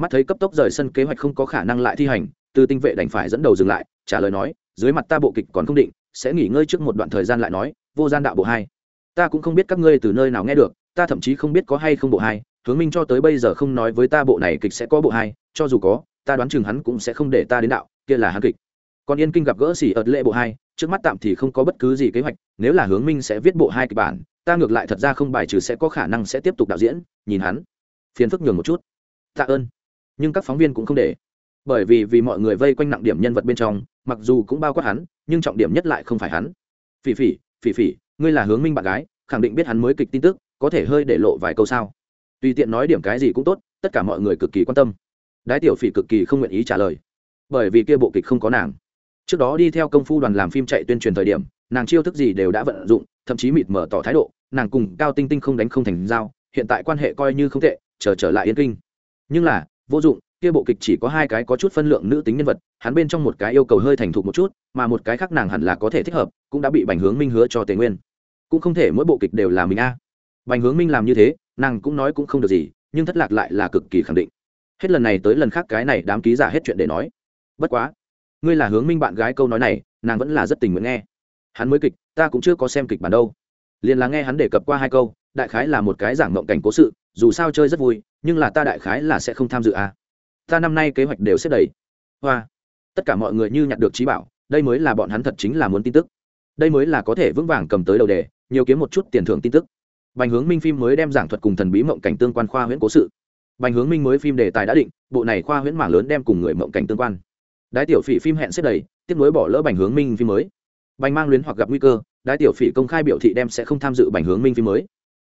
mắt thấy cấp tốc rời sân kế hoạch không có khả năng lại thi hành, từ tinh vệ đành phải dẫn đầu dừng lại, trả lời nói, dưới mặt ta bộ kịch còn không định, sẽ nghỉ ngơi trước một đoạn thời gian lại nói, vô gian đạo bộ hai. Ta cũng không biết các ngươi từ nơi nào nghe được, ta thậm chí không biết có hay không bộ hai, hướng minh cho tới bây giờ không nói với ta bộ này kịch sẽ có bộ hai, cho dù có, ta đoán chừng hắn cũng sẽ không để ta đến đạo, kia là hắn kịch. Còn yên kinh gặp gỡ xỉ ợt lệ bộ hai, trước mắt tạm thì không có bất cứ gì kế hoạch, nếu là hướng minh sẽ viết bộ hai kịch bản, ta ngược lại thật ra không bài trừ sẽ có khả năng sẽ tiếp tục đạo diễn, nhìn hắn. Phiền phức nhường một chút. Tạ ơn nhưng các phóng viên cũng không để. Bởi vì vì mọi người vây quanh nặng điểm nhân vật bên trong mặc dù cũng bao quát hắn nhưng trọng điểm nhất lại không phải hắn. Phỉ phỉ phỉ phỉ ngươi là hướng minh bạn gái khẳng định biết hắn mới kịch tin tức có thể hơi để lộ vài câu sao. Tùy tiện nói điểm cái gì cũng tốt tất cả mọi người cực kỳ quan tâm. Đái tiểu phỉ cực kỳ không nguyện ý trả lời. Bởi vì kia bộ kịch không có nàng. Trước đó đi theo công phu đoàn làm phim chạy tuyên truyền thời điểm nàng chiêu thức gì đều đã vận dụng thậm chí mịt mở tỏ thái độ nàng cùng cao tinh tinh không đánh không thành dao hiện tại quan hệ coi như không tệ chờ trở, trở lại yên kinh. Nhưng là vô dụng, kia bộ kịch chỉ có hai cái có chút phân lượng nữ tính nhân vật, hắn bên trong một cái yêu cầu hơi thành thục một chút, mà một cái khác nàng hẳn là có thể thích hợp, cũng đã bị bành hướng minh hứa cho tề nguyên. Cũng không thể mỗi bộ kịch đều là mình a. À. bành hướng minh làm như thế, nàng cũng nói cũng không được gì, nhưng thất lạc lại là cực kỳ khẳng định. Hết lần này tới lần khác cái này đám ký giả hết chuyện để nói. Bất quá, ngươi là hướng minh bạn gái câu nói này, nàng vẫn là rất tình nguyện nghe. Hắn mới kịch, ta cũng chưa có xem kịch bản đâu. Liền là nghe hắn đề cập qua hai câu, đại khái là một cái giảng mộng cảnh cố sự, dù sao chơi rất vui nhưng là ta đại khái là sẽ không tham dự à. ta năm nay kế hoạch đều xếp đầy. Hoa. Tất cả mọi người như nhặt được trí bảo, đây mới là bọn hắn thật chính là muốn tin tức. Đây mới là có thể vững vàng cầm tới đầu đề, nhiều kiếm một chút tiền thưởng tin tức. Bành hướng minh phim mới đem giảng thuật cùng thần bí mộng cảnh tương quan khoa huyễn cố sự. Bành hướng minh mới phim đề tài đã định, bộ này khoa huyễn mảng lớn đem cùng người mộng cảnh tương quan. Đái tiểu phỉ phim hẹn xếp đầy, tiếp nối bỏ lỡ bành hướng minh phim mới. Bành mang luyến hoặc gặp nguy cơ, đái tiểu phỉ công khai biểu thị đem sẽ không tham dự bành hướng minh phim mới.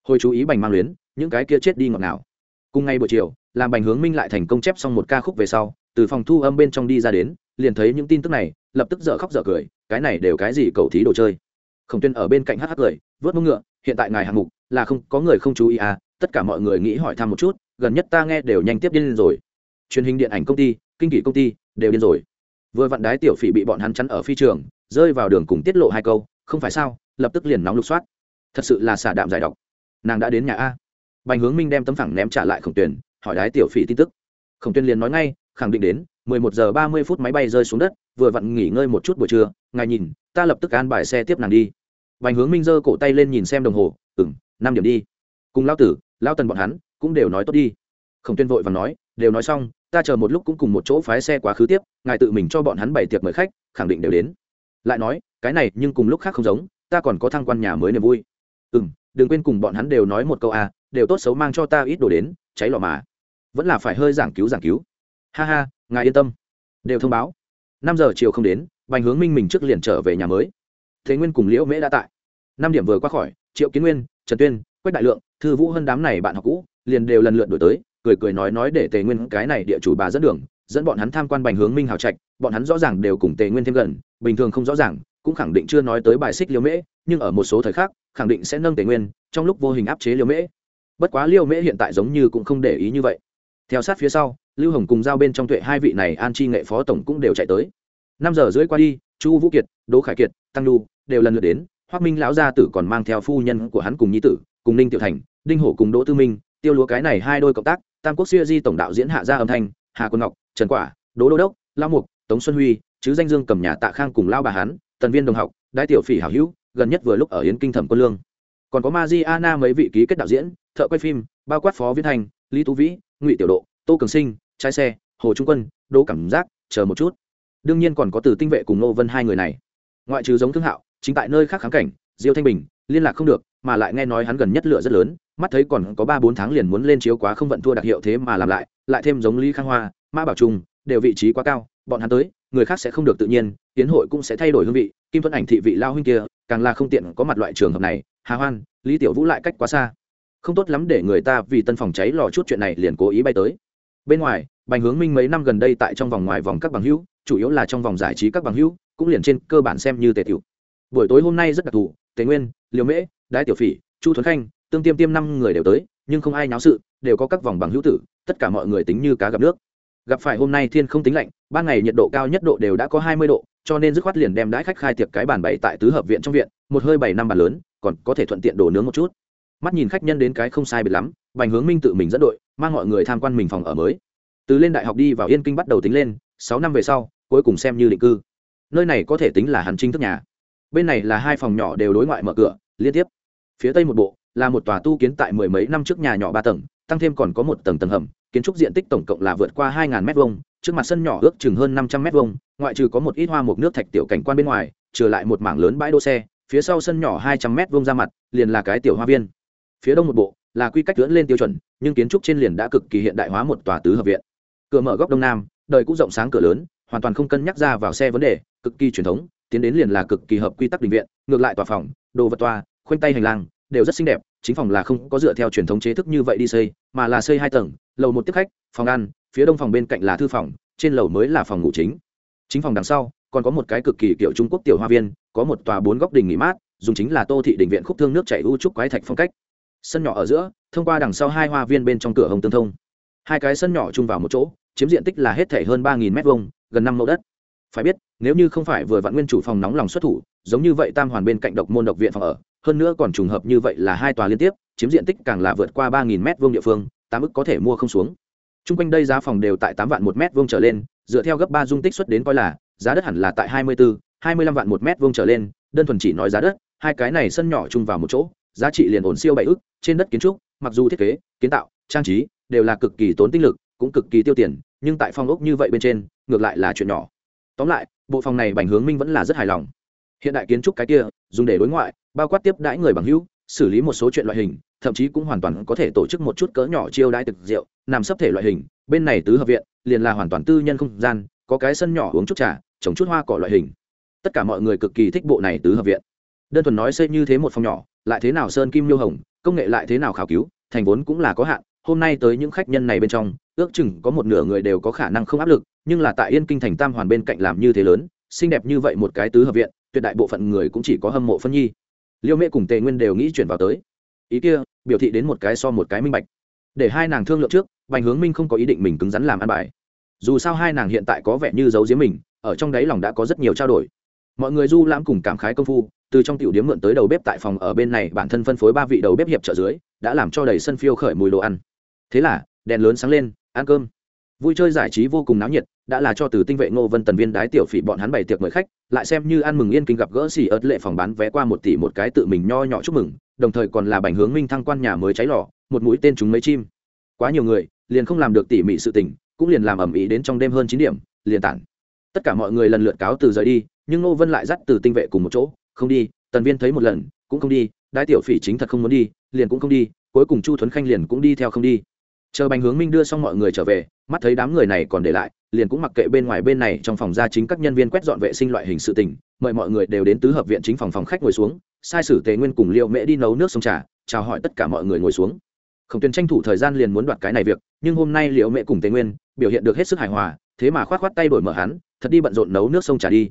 Hồi chú ý bành mang luyến, những cái kia chết đi ngọt nào cùng ngay buổi chiều, làm bành hướng minh lại thành công chép xong một ca khúc về sau, từ phòng thu âm bên trong đi ra đến, liền thấy những tin tức này, lập tức dở khóc dở cười, cái này đều cái gì cầu thí đồ chơi. Khổng tuyên ở bên cạnh hh cười, vớt mông ngựa, hiện tại ngài hạng mục, là không, có người không chú ý à tất cả mọi người nghĩ hỏi thăm một chút, gần nhất ta nghe đều nhanh tiếp điên rồi. Truyền hình điện ảnh công ty, kinh kỷ công ty, đều điên rồi. Vừa vặn đái tiểu phỉ bị bọn hắn chắn ở phi trường, rơi vào đường cùng tiết lộ hai câu, không phải sao, lập tức liền nóng lục soát. Thật sự là xả đạm giải độc. Nàng đã đến nhà a bành hướng minh đem tấm phẳng ném trả lại khổng tuyền, hỏi đái tiểu phỉ tin tức. Khổng tuyền liền nói ngay, khẳng định đến, mười một giờ ba mươi phút máy bay rơi xuống đất, vừa vặn nghỉ ngơi một chút buổi trưa, ngài nhìn, ta lập tức an bài xe tiếp nàng đi. Bành hướng minh giơ cổ tay lên nhìn xem đồng hồ ừng năm điểm đi. Cùng lao tử lao tần bọn hắn cũng đều nói tốt đi. Khổng tuyên vội và nói, đều nói xong, ta chờ một lúc cũng cùng một chỗ phái xe quá khứ tiếp, ngài tự mình cho bọn hắn bày tiệc mời khách, khẳng định đều đến. Lại nói, cái này nhưng cùng lúc khác không giống, ta còn có thăng quan nhà mới niềm vui. Ừ m đừng quên cùng bọn hắn đều nói một câu à đều tốt xấu mang cho ta ít đồ đến, cháy lò mà. Vẫn là phải hơi giảng cứu giảng cứu. Ha ha, ngài yên tâm. Đều thông báo. Năm giờ chiều không đến, bành hướng minh mình trước liền trở về nhà mới. Thế nguyên cùng liễu mễ đã tại. Năm điểm vừa qua khỏi, triệu kiến nguyên, trần tuyên, quách đại lượng, thư vũ hơn đám này bạn học cũ, liền đều lần lượt đổi tới, cười cười nói nói để tề nguyên cái này địa chủ bà dẫn đường, dẫn bọn hắn tham quan bành hướng minh hào trạch, bọn hắn rõ ràng đều cùng tề nguyên thêm gần, bình thường không rõ ràng, cũng khẳng định chưa nói tới bài xích Liễu mễ, nhưng ở một số thời khác khẳng định sẽ nâng tề nguyên, trong lúc vô hình áp chế Liễu mễ bất quá liêu mễ hiện tại giống như cũng không để ý như vậy. Theo sát phía sau, lưu hồng cùng giao bên trong tuệ hai vị này an chi nghệ phó tổng cũng đều chạy tới. Năm giờ rưỡi qua đi, chu vũ kiệt, đỗ khải kiệt, tăng lu đều lần lượt đến hoác minh lão gia tử còn mang theo phu nhân của hắn cùng nhi tử, cùng ninh tiểu thành, đinh hổ cùng đỗ tư minh, tiêu lúa cái này hai đôi cộng tác, tam quốc siêu di tổng đạo diễn hạ gia âm thanh, hà quân ngọc, trần quả, đỗ đô đốc lao mục, tống xuân huy, chứ danh dương cầm nhà tạ khang cùng lao bà hán, tần viên đồng học đại tiểu phỉ hảo hữu, gần nhất vừa lúc ở yến kinh thẩm quân lương. Còn có Mariana mấy vị ký kết đạo diễn thợ quay phim, bao quát phó Viễn thành lý tú vĩ, ngụy tiểu độ, tô cường sinh, trai xe, hồ trung quân, đỗ cảm giác, chờ một chút. Đương nhiên còn có từ tinh vệ cùng nô vân hai người này. Ngoại trừ giống thương hạo, chính tại nơi khác kháng cảnh, diêu thanh bình, liên lạc không được, mà lại nghe nói hắn gần nhất lựa rất lớn, mắt thấy còn có ba bốn tháng liền muốn lên chiếu quá không vận thua đặc hiệu thế mà làm lại lại thêm giống lý khang hoa, mã bảo trung, đều vị trí quá cao, bọn hắn tới, người khác sẽ không được tự nhiên, tiến hội cũng sẽ thay đổi hương vị, kim thuận ảnh thị vị lao huynh kia, càng là không tiện có mặt loại trường hợp này, hà hoan, lý tiểu vũ lại cách quá xa không tốt lắm để người ta vì tân phòng cháy lò chút chuyện này liền cố ý bay tới. Bên ngoài, bành hướng minh mấy năm gần đây tại trong vòng ngoài vòng các bằng hữu, chủ yếu là trong vòng giải trí các bằng hữu, cũng liền trên cơ bản xem như tề tiểu. Buổi tối hôm nay rất đặc thù, tề nguyên liều mễ, đái tiểu phỉ, chu thuấn khanh, tương tiêm tiêm năm người đều tới, nhưng không ai náo sự, đều có các vòng bằng hữu tử, tất cả mọi người tính như cá gặp nước. Gặp phải hôm nay thiên không tính lạnh, ban ngày nhiệt độ cao nhất độ đều đã có hai mươi độ, cho nên dứt khoát liền đem đãi khách khai tiệc cái bàn bày tại tứ hợp viện trong viện, một hơi bảy năm bàn lớn, còn có thể thuận tiện đổ nướng một chút mắt nhìn khách nhân đến cái không sai biệt lắm, bành hướng minh tự mình dẫn đội, mang mọi người tham quan mình phòng ở mới. Từ lên đại học đi vào yên kinh bắt đầu tính lên, sáu năm về sau, cuối cùng xem như định cư. Nơi này có thể tính là hắn chính thức nhà. Bên này là hai phòng nhỏ đều đối ngoại mở cửa, liên tiếp. Phía tây một bộ, là một tòa tu kiến tại mười mấy năm trước nhà nhỏ ba tầng, tăng thêm còn có một tầng tầng hầm, kiến trúc diện tích tổng cộng là vượt qua hai m hai trước mặt sân nhỏ ước chừng hơn năm trăm m hai ngoại trừ có một ít hoa mục nước thạch tiểu cảnh quan bên ngoài, trừ lại một mảng lớn bãi đỗ xe, phía sau sân nhỏ hai trăm m hai ra mặt, liền là cái tiểu hoa viên phía đông một bộ là quy cách lưỡn lên tiêu chuẩn nhưng kiến trúc trên liền đã cực kỳ hiện đại hóa một tòa tứ hợp viện. Cửa mở góc đông nam đời cũng rộng sáng cửa lớn hoàn toàn không cân nhắc ra vào xe vấn đề cực kỳ truyền thống tiến đến liền là cực kỳ hợp quy tắc định viện ngược lại tòa phòng đồ vật tòa, khoanh tay hành lang đều rất xinh đẹp chính phòng là không có dựa theo truyền thống chế thức như vậy đi xây mà là xây hai tầng lầu một tiếp khách phòng ăn phía đông phòng bên cạnh là thư phòng trên lầu mới là phòng ngủ chính. Chính phòng đằng sau còn có một cái cực kỳ kiểu trung quốc tiểu hoa viên có một tòa bốn góc đình nghỉ mát dùng chính là tô thị đình viện khúc thương nước chảy u trúc quái thạch phong cách sân nhỏ ở giữa, thông qua đằng sau hai hoa viên bên trong cửa hồng tương thông. Hai cái sân nhỏ chung vào một chỗ, chiếm diện tích là hết thể hơn ba m hai gần năm mẫu đất. Phải biết, nếu như không phải vừa vặn nguyên chủ phòng nóng lòng xuất thủ, giống như vậy tam hoàn bên cạnh độc môn độc viện phòng ở, hơn nữa còn trùng hợp như vậy là hai tòa liên tiếp, chiếm diện tích càng là vượt qua ba nghìn m hai địa phương, tám ức có thể mua không xuống. T r u n g quanh đây giá phòng đều tại tám vạn một m hai trở lên, dựa theo gấp ba dung tích xuất đến coi là, giá đất hẳn là tại hai mươi bốn hai mươi lăm vạn một m hai trở lên, đơn thuần chỉ nói giá đất, hai cái này sân nhỏ chung vào một chỗ giá trị liền ổn siêu bảy ức, trên đất kiến trúc, mặc dù thiết kế, kiến tạo, trang trí đều là cực kỳ tốn tinh lực, cũng cực kỳ tiêu tiền, nhưng tại phòng ốc như vậy bên trên, ngược lại là chuyện nhỏ. Tóm lại, bộ phòng này bành hướng minh vẫn là rất hài lòng. Hiện đại kiến trúc cái kia, dùng để đối ngoại, bao quát tiếp đãi người bằng hữu, xử lý một số chuyện loại hình, thậm chí cũng hoàn toàn có thể tổ chức một chút cỡ nhỏ chiêu đãi thực rượu, nằm sấp thể loại hình, bên này tứ hợp viện, liền là hoàn toàn tư nhân không gian, có cái sân nhỏ uống chút trà, trồng chút hoa cỏ loại hình. Tất cả mọi người cực kỳ thích bộ này tứ hợp viện đơn thuần nói xây như thế một phòng nhỏ, lại thế nào sơn kim liêu hồng, công nghệ lại thế nào khảo cứu, thành vốn cũng là có hạn. Hôm nay tới những khách nhân này bên trong, ước chừng có một nửa người đều có khả năng không áp lực, nhưng là tại yên kinh thành tam hoàn bên cạnh làm như thế lớn, xinh đẹp như vậy một cái tứ hợp viện, tuyệt đại bộ phận người cũng chỉ có hâm mộ phân nhi. Liêu mễ cùng tề nguyên đều nghĩ chuyển vào tới. Ý kia, biểu thị đến một cái so một cái minh bạch. Để hai nàng thương lượng trước, bành hướng minh không có ý định mình cứng rắn làm ăn bài. Dù sao hai nàng hiện tại có vẻ như giấu giếm mình, ở trong đáy lòng đã có rất nhiều trao đổi. Mọi người du lãm cùng cảm khái công phu từ trong tiểu điếm mượn tới đầu bếp tại phòng ở bên này, bản thân phân phối ba vị đầu bếp hiệp trợ dưới, đã làm cho đầy sân phiêu khởi mùi đồ ăn. Thế là, đèn lớn sáng lên, ăn cơm. Vui chơi giải trí vô cùng náo nhiệt, đã là cho từ tinh vệ ngô vân tần viên đái tiểu phỉ bọn hắn bày tiệc mời khách, lại xem như ăn mừng yên kinh gặp gỡ xỉ ớt lệ phòng bán vé qua một tỷ một cái tự mình nho nhỏ chúc mừng, đồng thời còn là bành hướng minh thăng quan nhà mới cháy lò, một mũi tên chúng mấy chim. Quá nhiều người, liền không làm được tỉ mỉ sự tình, cũng liền làm ẩm ý đến trong đêm hơn chín điểm, liền tản. Tất cả mọi người lần lượt cáo từ rời đi, nhưng ngô vân lại dắt từ tinh vệ cùng một chỗ không đi, tần viên thấy một lần, cũng không đi, đái tiểu phỉ chính thật không muốn đi, liền cũng không đi, cuối cùng chu thuấn khanh liền cũng đi theo không đi. Chờ bành hướng minh đưa xong mọi người trở về, mắt thấy đám người này còn để lại, liền cũng mặc kệ bên ngoài bên này trong phòng gia chính các nhân viên quét dọn vệ sinh loại hình sự tình, mời mọi người đều đến tứ hợp viện chính phòng phòng khách ngồi xuống, sai sử tề nguyên cùng liệu mễ đi nấu nước sông trà, chào hỏi tất cả mọi người ngồi xuống. Khổng tuyền tranh thủ thời gian liền muốn đoạt cái này việc, nhưng hôm nay liệu mễ cùng tề nguyên biểu hiện được hết sức hài hòa, thế mà khoát khoát tay đổi mở hắn, thật đi bận rộn nấu nước sông trà đi.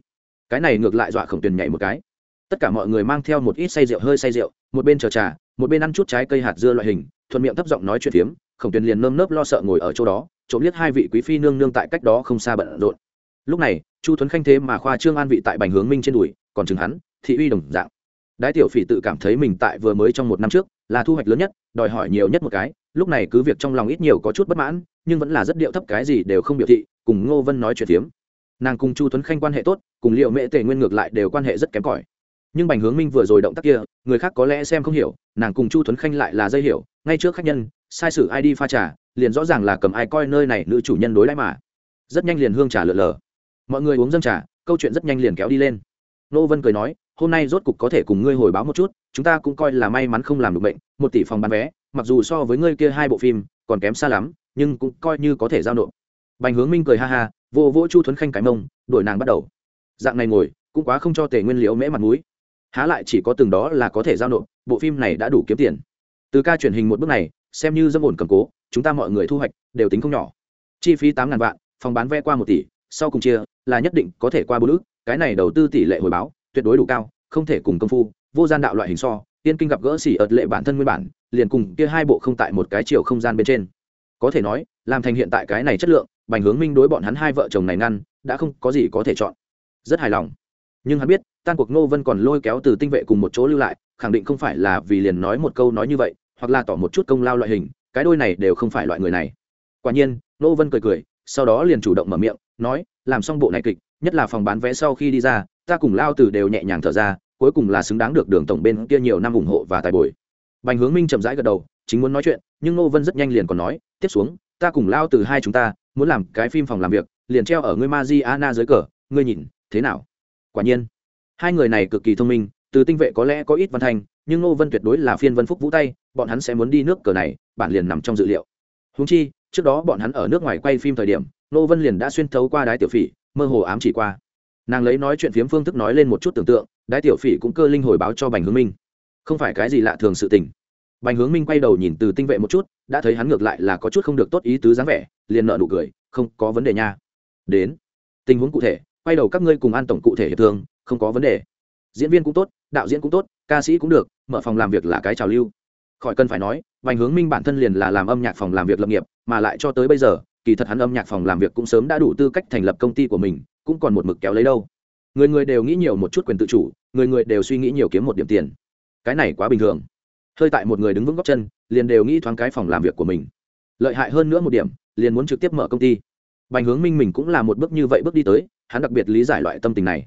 Cái này ngược lại dọa khổng tuyền nhảy một cái tất cả mọi người mang theo một ít say rượu, hơi say rượu, một bên chờ trà, một bên ăn chút trái cây hạt dưa loại hình, thuận miệng thấp giọng nói chuyện phiếm, khổng tuyền liền nơm nớp lo sợ ngồi ở chỗ đó, trộm liếc hai vị quý phi nương nương tại cách đó không xa bận rộn. Lúc này, chu tuấn khanh thế mà khoa trương an vị tại bành hướng minh trên đùi, còn chừng hắn, thị uy đồng dạng. Đái tiểu phỉ tự cảm thấy mình tại vừa mới trong một năm trước, là thu hoạch lớn nhất, đòi hỏi nhiều nhất một cái, lúc này cứ việc trong lòng ít nhiều có chút bất mãn, nhưng vẫn là rất điệu thấp cái gì đều không biểu thị, cùng ngô vân nói chuyện phiếm. Nàng cùng chu tuấn khanh quan hệ tốt, cùng liệu mễ tề nguyên ngược lại đều quan hệ rất kém cỏi nhưng bành hướng minh vừa rồi động tác kia, người khác có lẽ xem không hiểu, nàng cùng chu tuấn khanh lại là dây hiểu, ngay trước khách nhân, sai sử ai đi pha trà, liền rõ ràng là cầm ai coi nơi này nữ chủ nhân đối đãi mà. Rất nhanh liền hương trà lượn lờ. Mọi người uống dâng trà, câu chuyện rất nhanh liền kéo đi lên. Nô vân cười nói, hôm nay rốt cục có thể cùng ngươi hồi báo một chút, chúng ta cũng coi là may mắn không làm được bệnh, một tỷ phòng bán vé, mặc dù so với ngươi kia hai bộ phim, còn kém xa lắm, nhưng cũng coi như có thể giao nộp. Bành hướng minh cười ha ha, vô vỗ chu thuấn khanh cái mông đổi nàng bắt đầu. Dạng này ngồi, cũng quá không cho tề nguyên liễu mễ mặt mũi há lại chỉ có từng đó là có thể giao nộp, bộ phim này đã đủ kiếm tiền. Từ ca truyền hình một bước này, xem như dâm ổn cầm cố, chúng ta mọi người thu hoạch đều tính không nhỏ. Chi phí tám ngàn vạn, phòng bán vé qua một tỷ, sau cùng chia, là nhất định có thể qua bốn ước, cái này đầu tư tỷ lệ hồi báo, tuyệt đối đủ cao, không thể cùng công phu, vô gian đạo loại hình so, tiên kinh gặp gỡ xỉ ợt lệ bản thân nguyên bản, liền cùng kia hai bộ không tại một cái chiều không gian bên trên. Có thể nói, làm thành hiện tại cái này chất lượng, bành hướng minh đối bọn hắn hai vợ chồng này ngăn, đã không có gì có thể chọn. Rất hài lòng. Nhưng hắn biết tan cuộc ngô vân còn lôi kéo từ tinh vệ cùng một chỗ lưu lại, khẳng định không phải là vì liền nói một câu nói như vậy, hoặc là tỏ một chút công lao loại hình, cái đôi này đều không phải loại người này. Quả nhiên, ngô vân cười cười, sau đó liền chủ động mở miệng, nói, làm xong bộ này kịch, nhất là phòng bán vé sau khi đi ra, ta cùng lao từ đều nhẹ nhàng thở ra, cuối cùng là xứng đáng được đường tổng bên kia nhiều năm ủng hộ và tài bồi. Bành hướng minh chậm rãi gật đầu, chính muốn nói chuyện, nhưng ngô vân rất nhanh liền còn nói, tiếp xuống, ta cùng lao từ hai chúng ta, muốn làm cái phim phòng làm việc, liền treo ở ngươi ma di ana dưới cờ, ngươi nhìn, thế nào? Quả nhiên hai người này cực kỳ thông minh, từ tinh vệ có lẽ có ít văn thanh, nhưng ngô vân tuyệt đối là phiên vân phúc vũ tay, bọn hắn sẽ muốn đi nước cờ này, bản liền nằm trong dự liệu. Húng chi, trước đó bọn hắn ở nước ngoài quay phim thời điểm, ngô vân liền đã xuyên thấu qua đái tiểu phỉ, mơ hồ ám chỉ qua. Nàng lấy nói chuyện phiếm phương thức nói lên một chút tưởng tượng, đái tiểu phỉ cũng cơ linh hồi báo cho bành hướng minh. Không phải cái gì lạ thường sự tình. Bành hướng minh quay đầu nhìn từ tinh vệ một chút, đã thấy hắn ngược lại là có chút không được tốt ý tứ dáng vẻ, liền nợ nụ cười, không có vấn đề nha. Đến. Tình huống cụ thể, quay đầu các ngươi cùng an tổng cụ thể hiệp thương không có vấn đề. Diễn viên cũng tốt, đạo diễn cũng tốt, ca sĩ cũng được, mở phòng làm việc là cái trào lưu. Khỏi cần phải nói, vành hướng minh bản thân liền là làm âm nhạc phòng làm việc lập nghiệp, mà lại cho tới bây giờ, kỳ thật hắn âm nhạc phòng làm việc cũng sớm đã đủ tư cách thành lập công ty của mình, cũng còn một mực kéo lấy đâu. Người người đều nghĩ nhiều một chút quyền tự chủ, người người đều suy nghĩ nhiều kiếm một điểm tiền. Cái này quá bình thường. Hơi tại một người đứng vững góc chân, liền đều nghĩ thoáng cái phòng làm việc của mình. Lợi hại hơn nữa một điểm, liền muốn trực tiếp mở công ty. Bành hướng minh mình cũng là một bước như vậy bước đi tới, hắn đặc biệt lý giải loại tâm tình này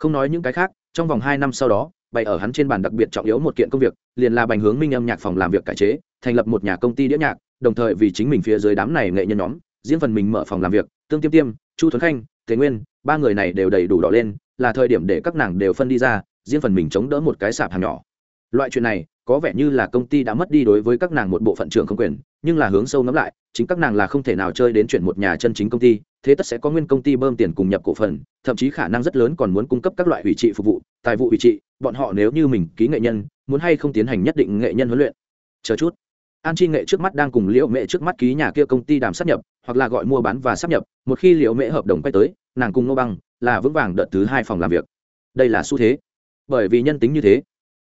không nói những cái khác, trong vòng hai năm sau đó, bày ở hắn trên bàn đặc biệt trọng yếu một kiện công việc, liền là bành hướng minh âm nhạc phòng làm việc cải chế, thành lập một nhà công ty đĩa nhạc, đồng thời vì chính mình phía dưới đám này nghệ nhân nhóm, diễn phần mình mở phòng làm việc, tương tiêm tiêm, chu thuấn khanh thế nguyên, ba người này đều đầy đủ đỏ lên, là thời điểm để các nàng đều phân đi ra, diễn phần mình chống đỡ một cái sạp hàng nhỏ. Loại chuyện này có vẻ như là công ty đã mất đi đối với các nàng một bộ phận trưởng không quyền, nhưng là hướng sâu ngắm lại, chính các nàng là không thể nào chơi đến chuyện một nhà chân chính công ty, thế tất sẽ có nguyên công ty bơm tiền cùng nhập cổ phần, thậm chí khả năng rất lớn còn muốn cung cấp các loại ủy trị phục vụ, tài vụ ủy trị, bọn họ nếu như mình ký nghệ nhân, muốn hay không tiến hành nhất định nghệ nhân huấn luyện. Chờ chút. An chi nghệ trước mắt đang cùng liễu mẹ trước mắt ký nhà kia công ty đàm sắp nhập, hoặc là gọi mua bán và sắp nhập, một khi liễu mẹ hợp đồng quay tới, nàng cùng ngô băng là vững vàng đợt thứ hai phòng làm việc. Đây là xu thế. Bởi vì nhân tính như thế.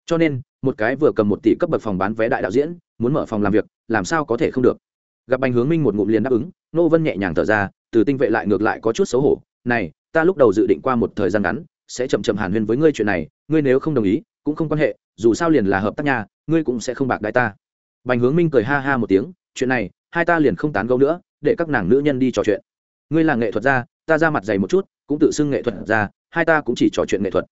Cho nên một cái vừa cầm một tỷ cấp bậc phòng bán vé đại đạo diễn, muốn mở phòng làm việc, làm sao có thể không được. Gặp bành hướng minh một ngụm liền đáp ứng, nô vân nhẹ nhàng thở ra, từ tinh vệ lại ngược lại có chút xấu hổ, này, ta lúc đầu dự định qua một thời gian ngắn, sẽ chậm chậm hàn huyên với ngươi chuyện này, ngươi nếu không đồng ý, cũng không quan hệ, dù sao liền là hợp tác nhà ngươi cũng sẽ không bạc đại ta. Bành hướng minh cười ha ha một tiếng, chuyện này, hai ta liền không tán gẫu nữa, để các nàng nữ nhân đi trò chuyện. Ngươi là nghệ thuật gia, ta ra mặt dày một chút, cũng tự xưng nghệ thuật ra hai ta cũng chỉ trò chuyện nghệ thuật.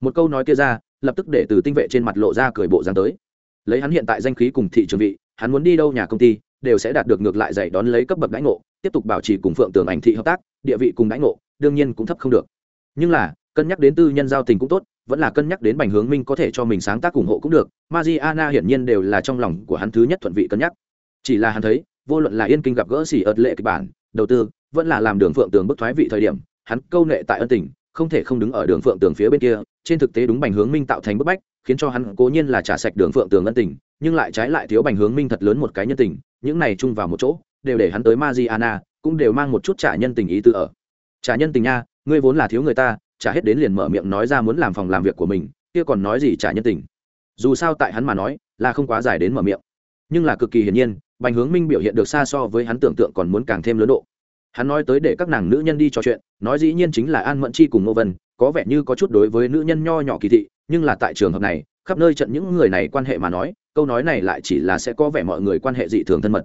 Một câu nói kia ra lập tức để từ tinh vệ trên mặt lộ ra cười bộ dáng tới. Lấy hắn hiện tại danh khí cùng thị trường vị, hắn muốn đi đâu nhà công ty, đều sẽ đạt được ngược lại dạy đón lấy cấp bậc đãi ngộ, tiếp tục bảo trì cùng phượng tường ảnh thị hợp tác, địa vị cùng đãi ngộ, đương nhiên cũng thấp không được. Nhưng là, cân nhắc đến tư nhân giao tình cũng tốt, vẫn là cân nhắc đến bành hướng minh có thể cho mình sáng tác ủng hộ cũng được, mariana hiển nhiên đều là trong lòng của hắn thứ nhất thuận vị cân nhắc. Chỉ là hắn thấy, vô luận là yên kinh gặp gỡ xỉ ợt lệ kịch bản, đầu tư, vẫn là làm đường phượng tường bức thoái vị thời điểm, hắn câu nệ tại ân tình không thể không đứng ở đường phượng tường phía bên kia trên thực tế đúng bành hướng minh tạo thành bức bách khiến cho hắn cố nhiên là trả sạch đường phượng tường ân tình nhưng lại trái lại thiếu bành hướng minh thật lớn một cái nhân tình những này chung vào một chỗ đều để hắn tới Mariana, cũng đều mang một chút trả nhân tình ý tư ở. Trả nhân tình nha, ngươi vốn là thiếu người ta, trả hết đến liền mở miệng nói ra muốn làm phòng làm việc của mình, kia còn nói gì trả nhân tình. Dù sao tại hắn mà nói, là không quá dài đến mở miệng. Nhưng là cực kỳ hiển nhiên, Bành Hướng Minh biểu hiện được xa so với hắn tưởng tượng còn muốn càng thêm lớn độ. Hắn nói tới để các nàng nữ nhân đi trò chuyện, nói dĩ nhiên chính là An Mẫn Chi cùng Ngô Vân, có vẻ như có chút đối với nữ nhân nho nhỏ kỳ thị, nhưng là tại trường hợp này, khắp nơi trận những người này quan hệ mà nói, câu nói này lại chỉ là sẽ có vẻ mọi người quan hệ dị thường thân mật.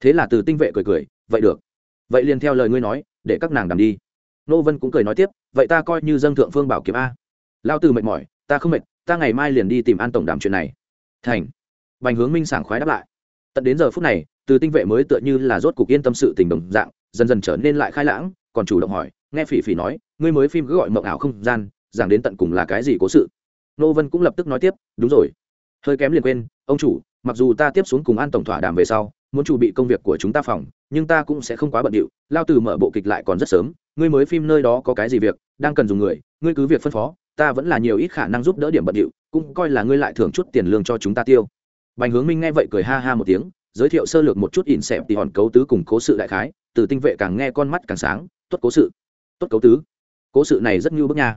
Thế là từ tinh vệ cười cười vậy được. Vậy liền theo lời ngươi nói để các nàng đàm đi. Nô vân cũng cười nói tiếp vậy ta coi như dân thượng phương bảo kiếm a. Lao từ mệt mỏi ta không mệt ta ngày mai liền đi tìm an tổng đàm chuyện này. Thành. Bành hướng minh sảng khoái đáp lại tận đến giờ phút này, từ tinh vệ mới tựa như là rốt cục yên tâm sự tình đồng dạng, dần dần trở nên lại khai lãng, còn chủ động hỏi, nghe phỉ phỉ nói, ngươi mới phim cứ gọi mộng ảo không gian, giảng đến tận cùng là cái gì cố sự? Nô vân cũng lập tức nói tiếp, đúng rồi. Hơi kém liền quên, ông chủ, mặc dù ta tiếp xuống cùng an tổng thỏa đàm về sau, muốn chủ bị công việc của chúng ta phòng, nhưng ta cũng sẽ không quá bận điệu, lao từ mở bộ kịch lại còn rất sớm, ngươi mới phim nơi đó có cái gì việc, đang cần dùng người, ngươi cứ việc phân phó, ta vẫn là nhiều ít khả năng giúp đỡ điểm bận điệu, cũng coi là ngươi lại thưởng chút tiền lương cho chúng ta tiêu bành hướng minh nghe vậy cười ha ha một tiếng, giới thiệu sơ lược một chút ỉn xẹp tỉ hòn cấu tứ cùng cố sự đại khái, từ tinh vệ càng nghe con mắt càng sáng, tốt cố sự, tốt cấu tứ. Cố sự này rất như bước nha.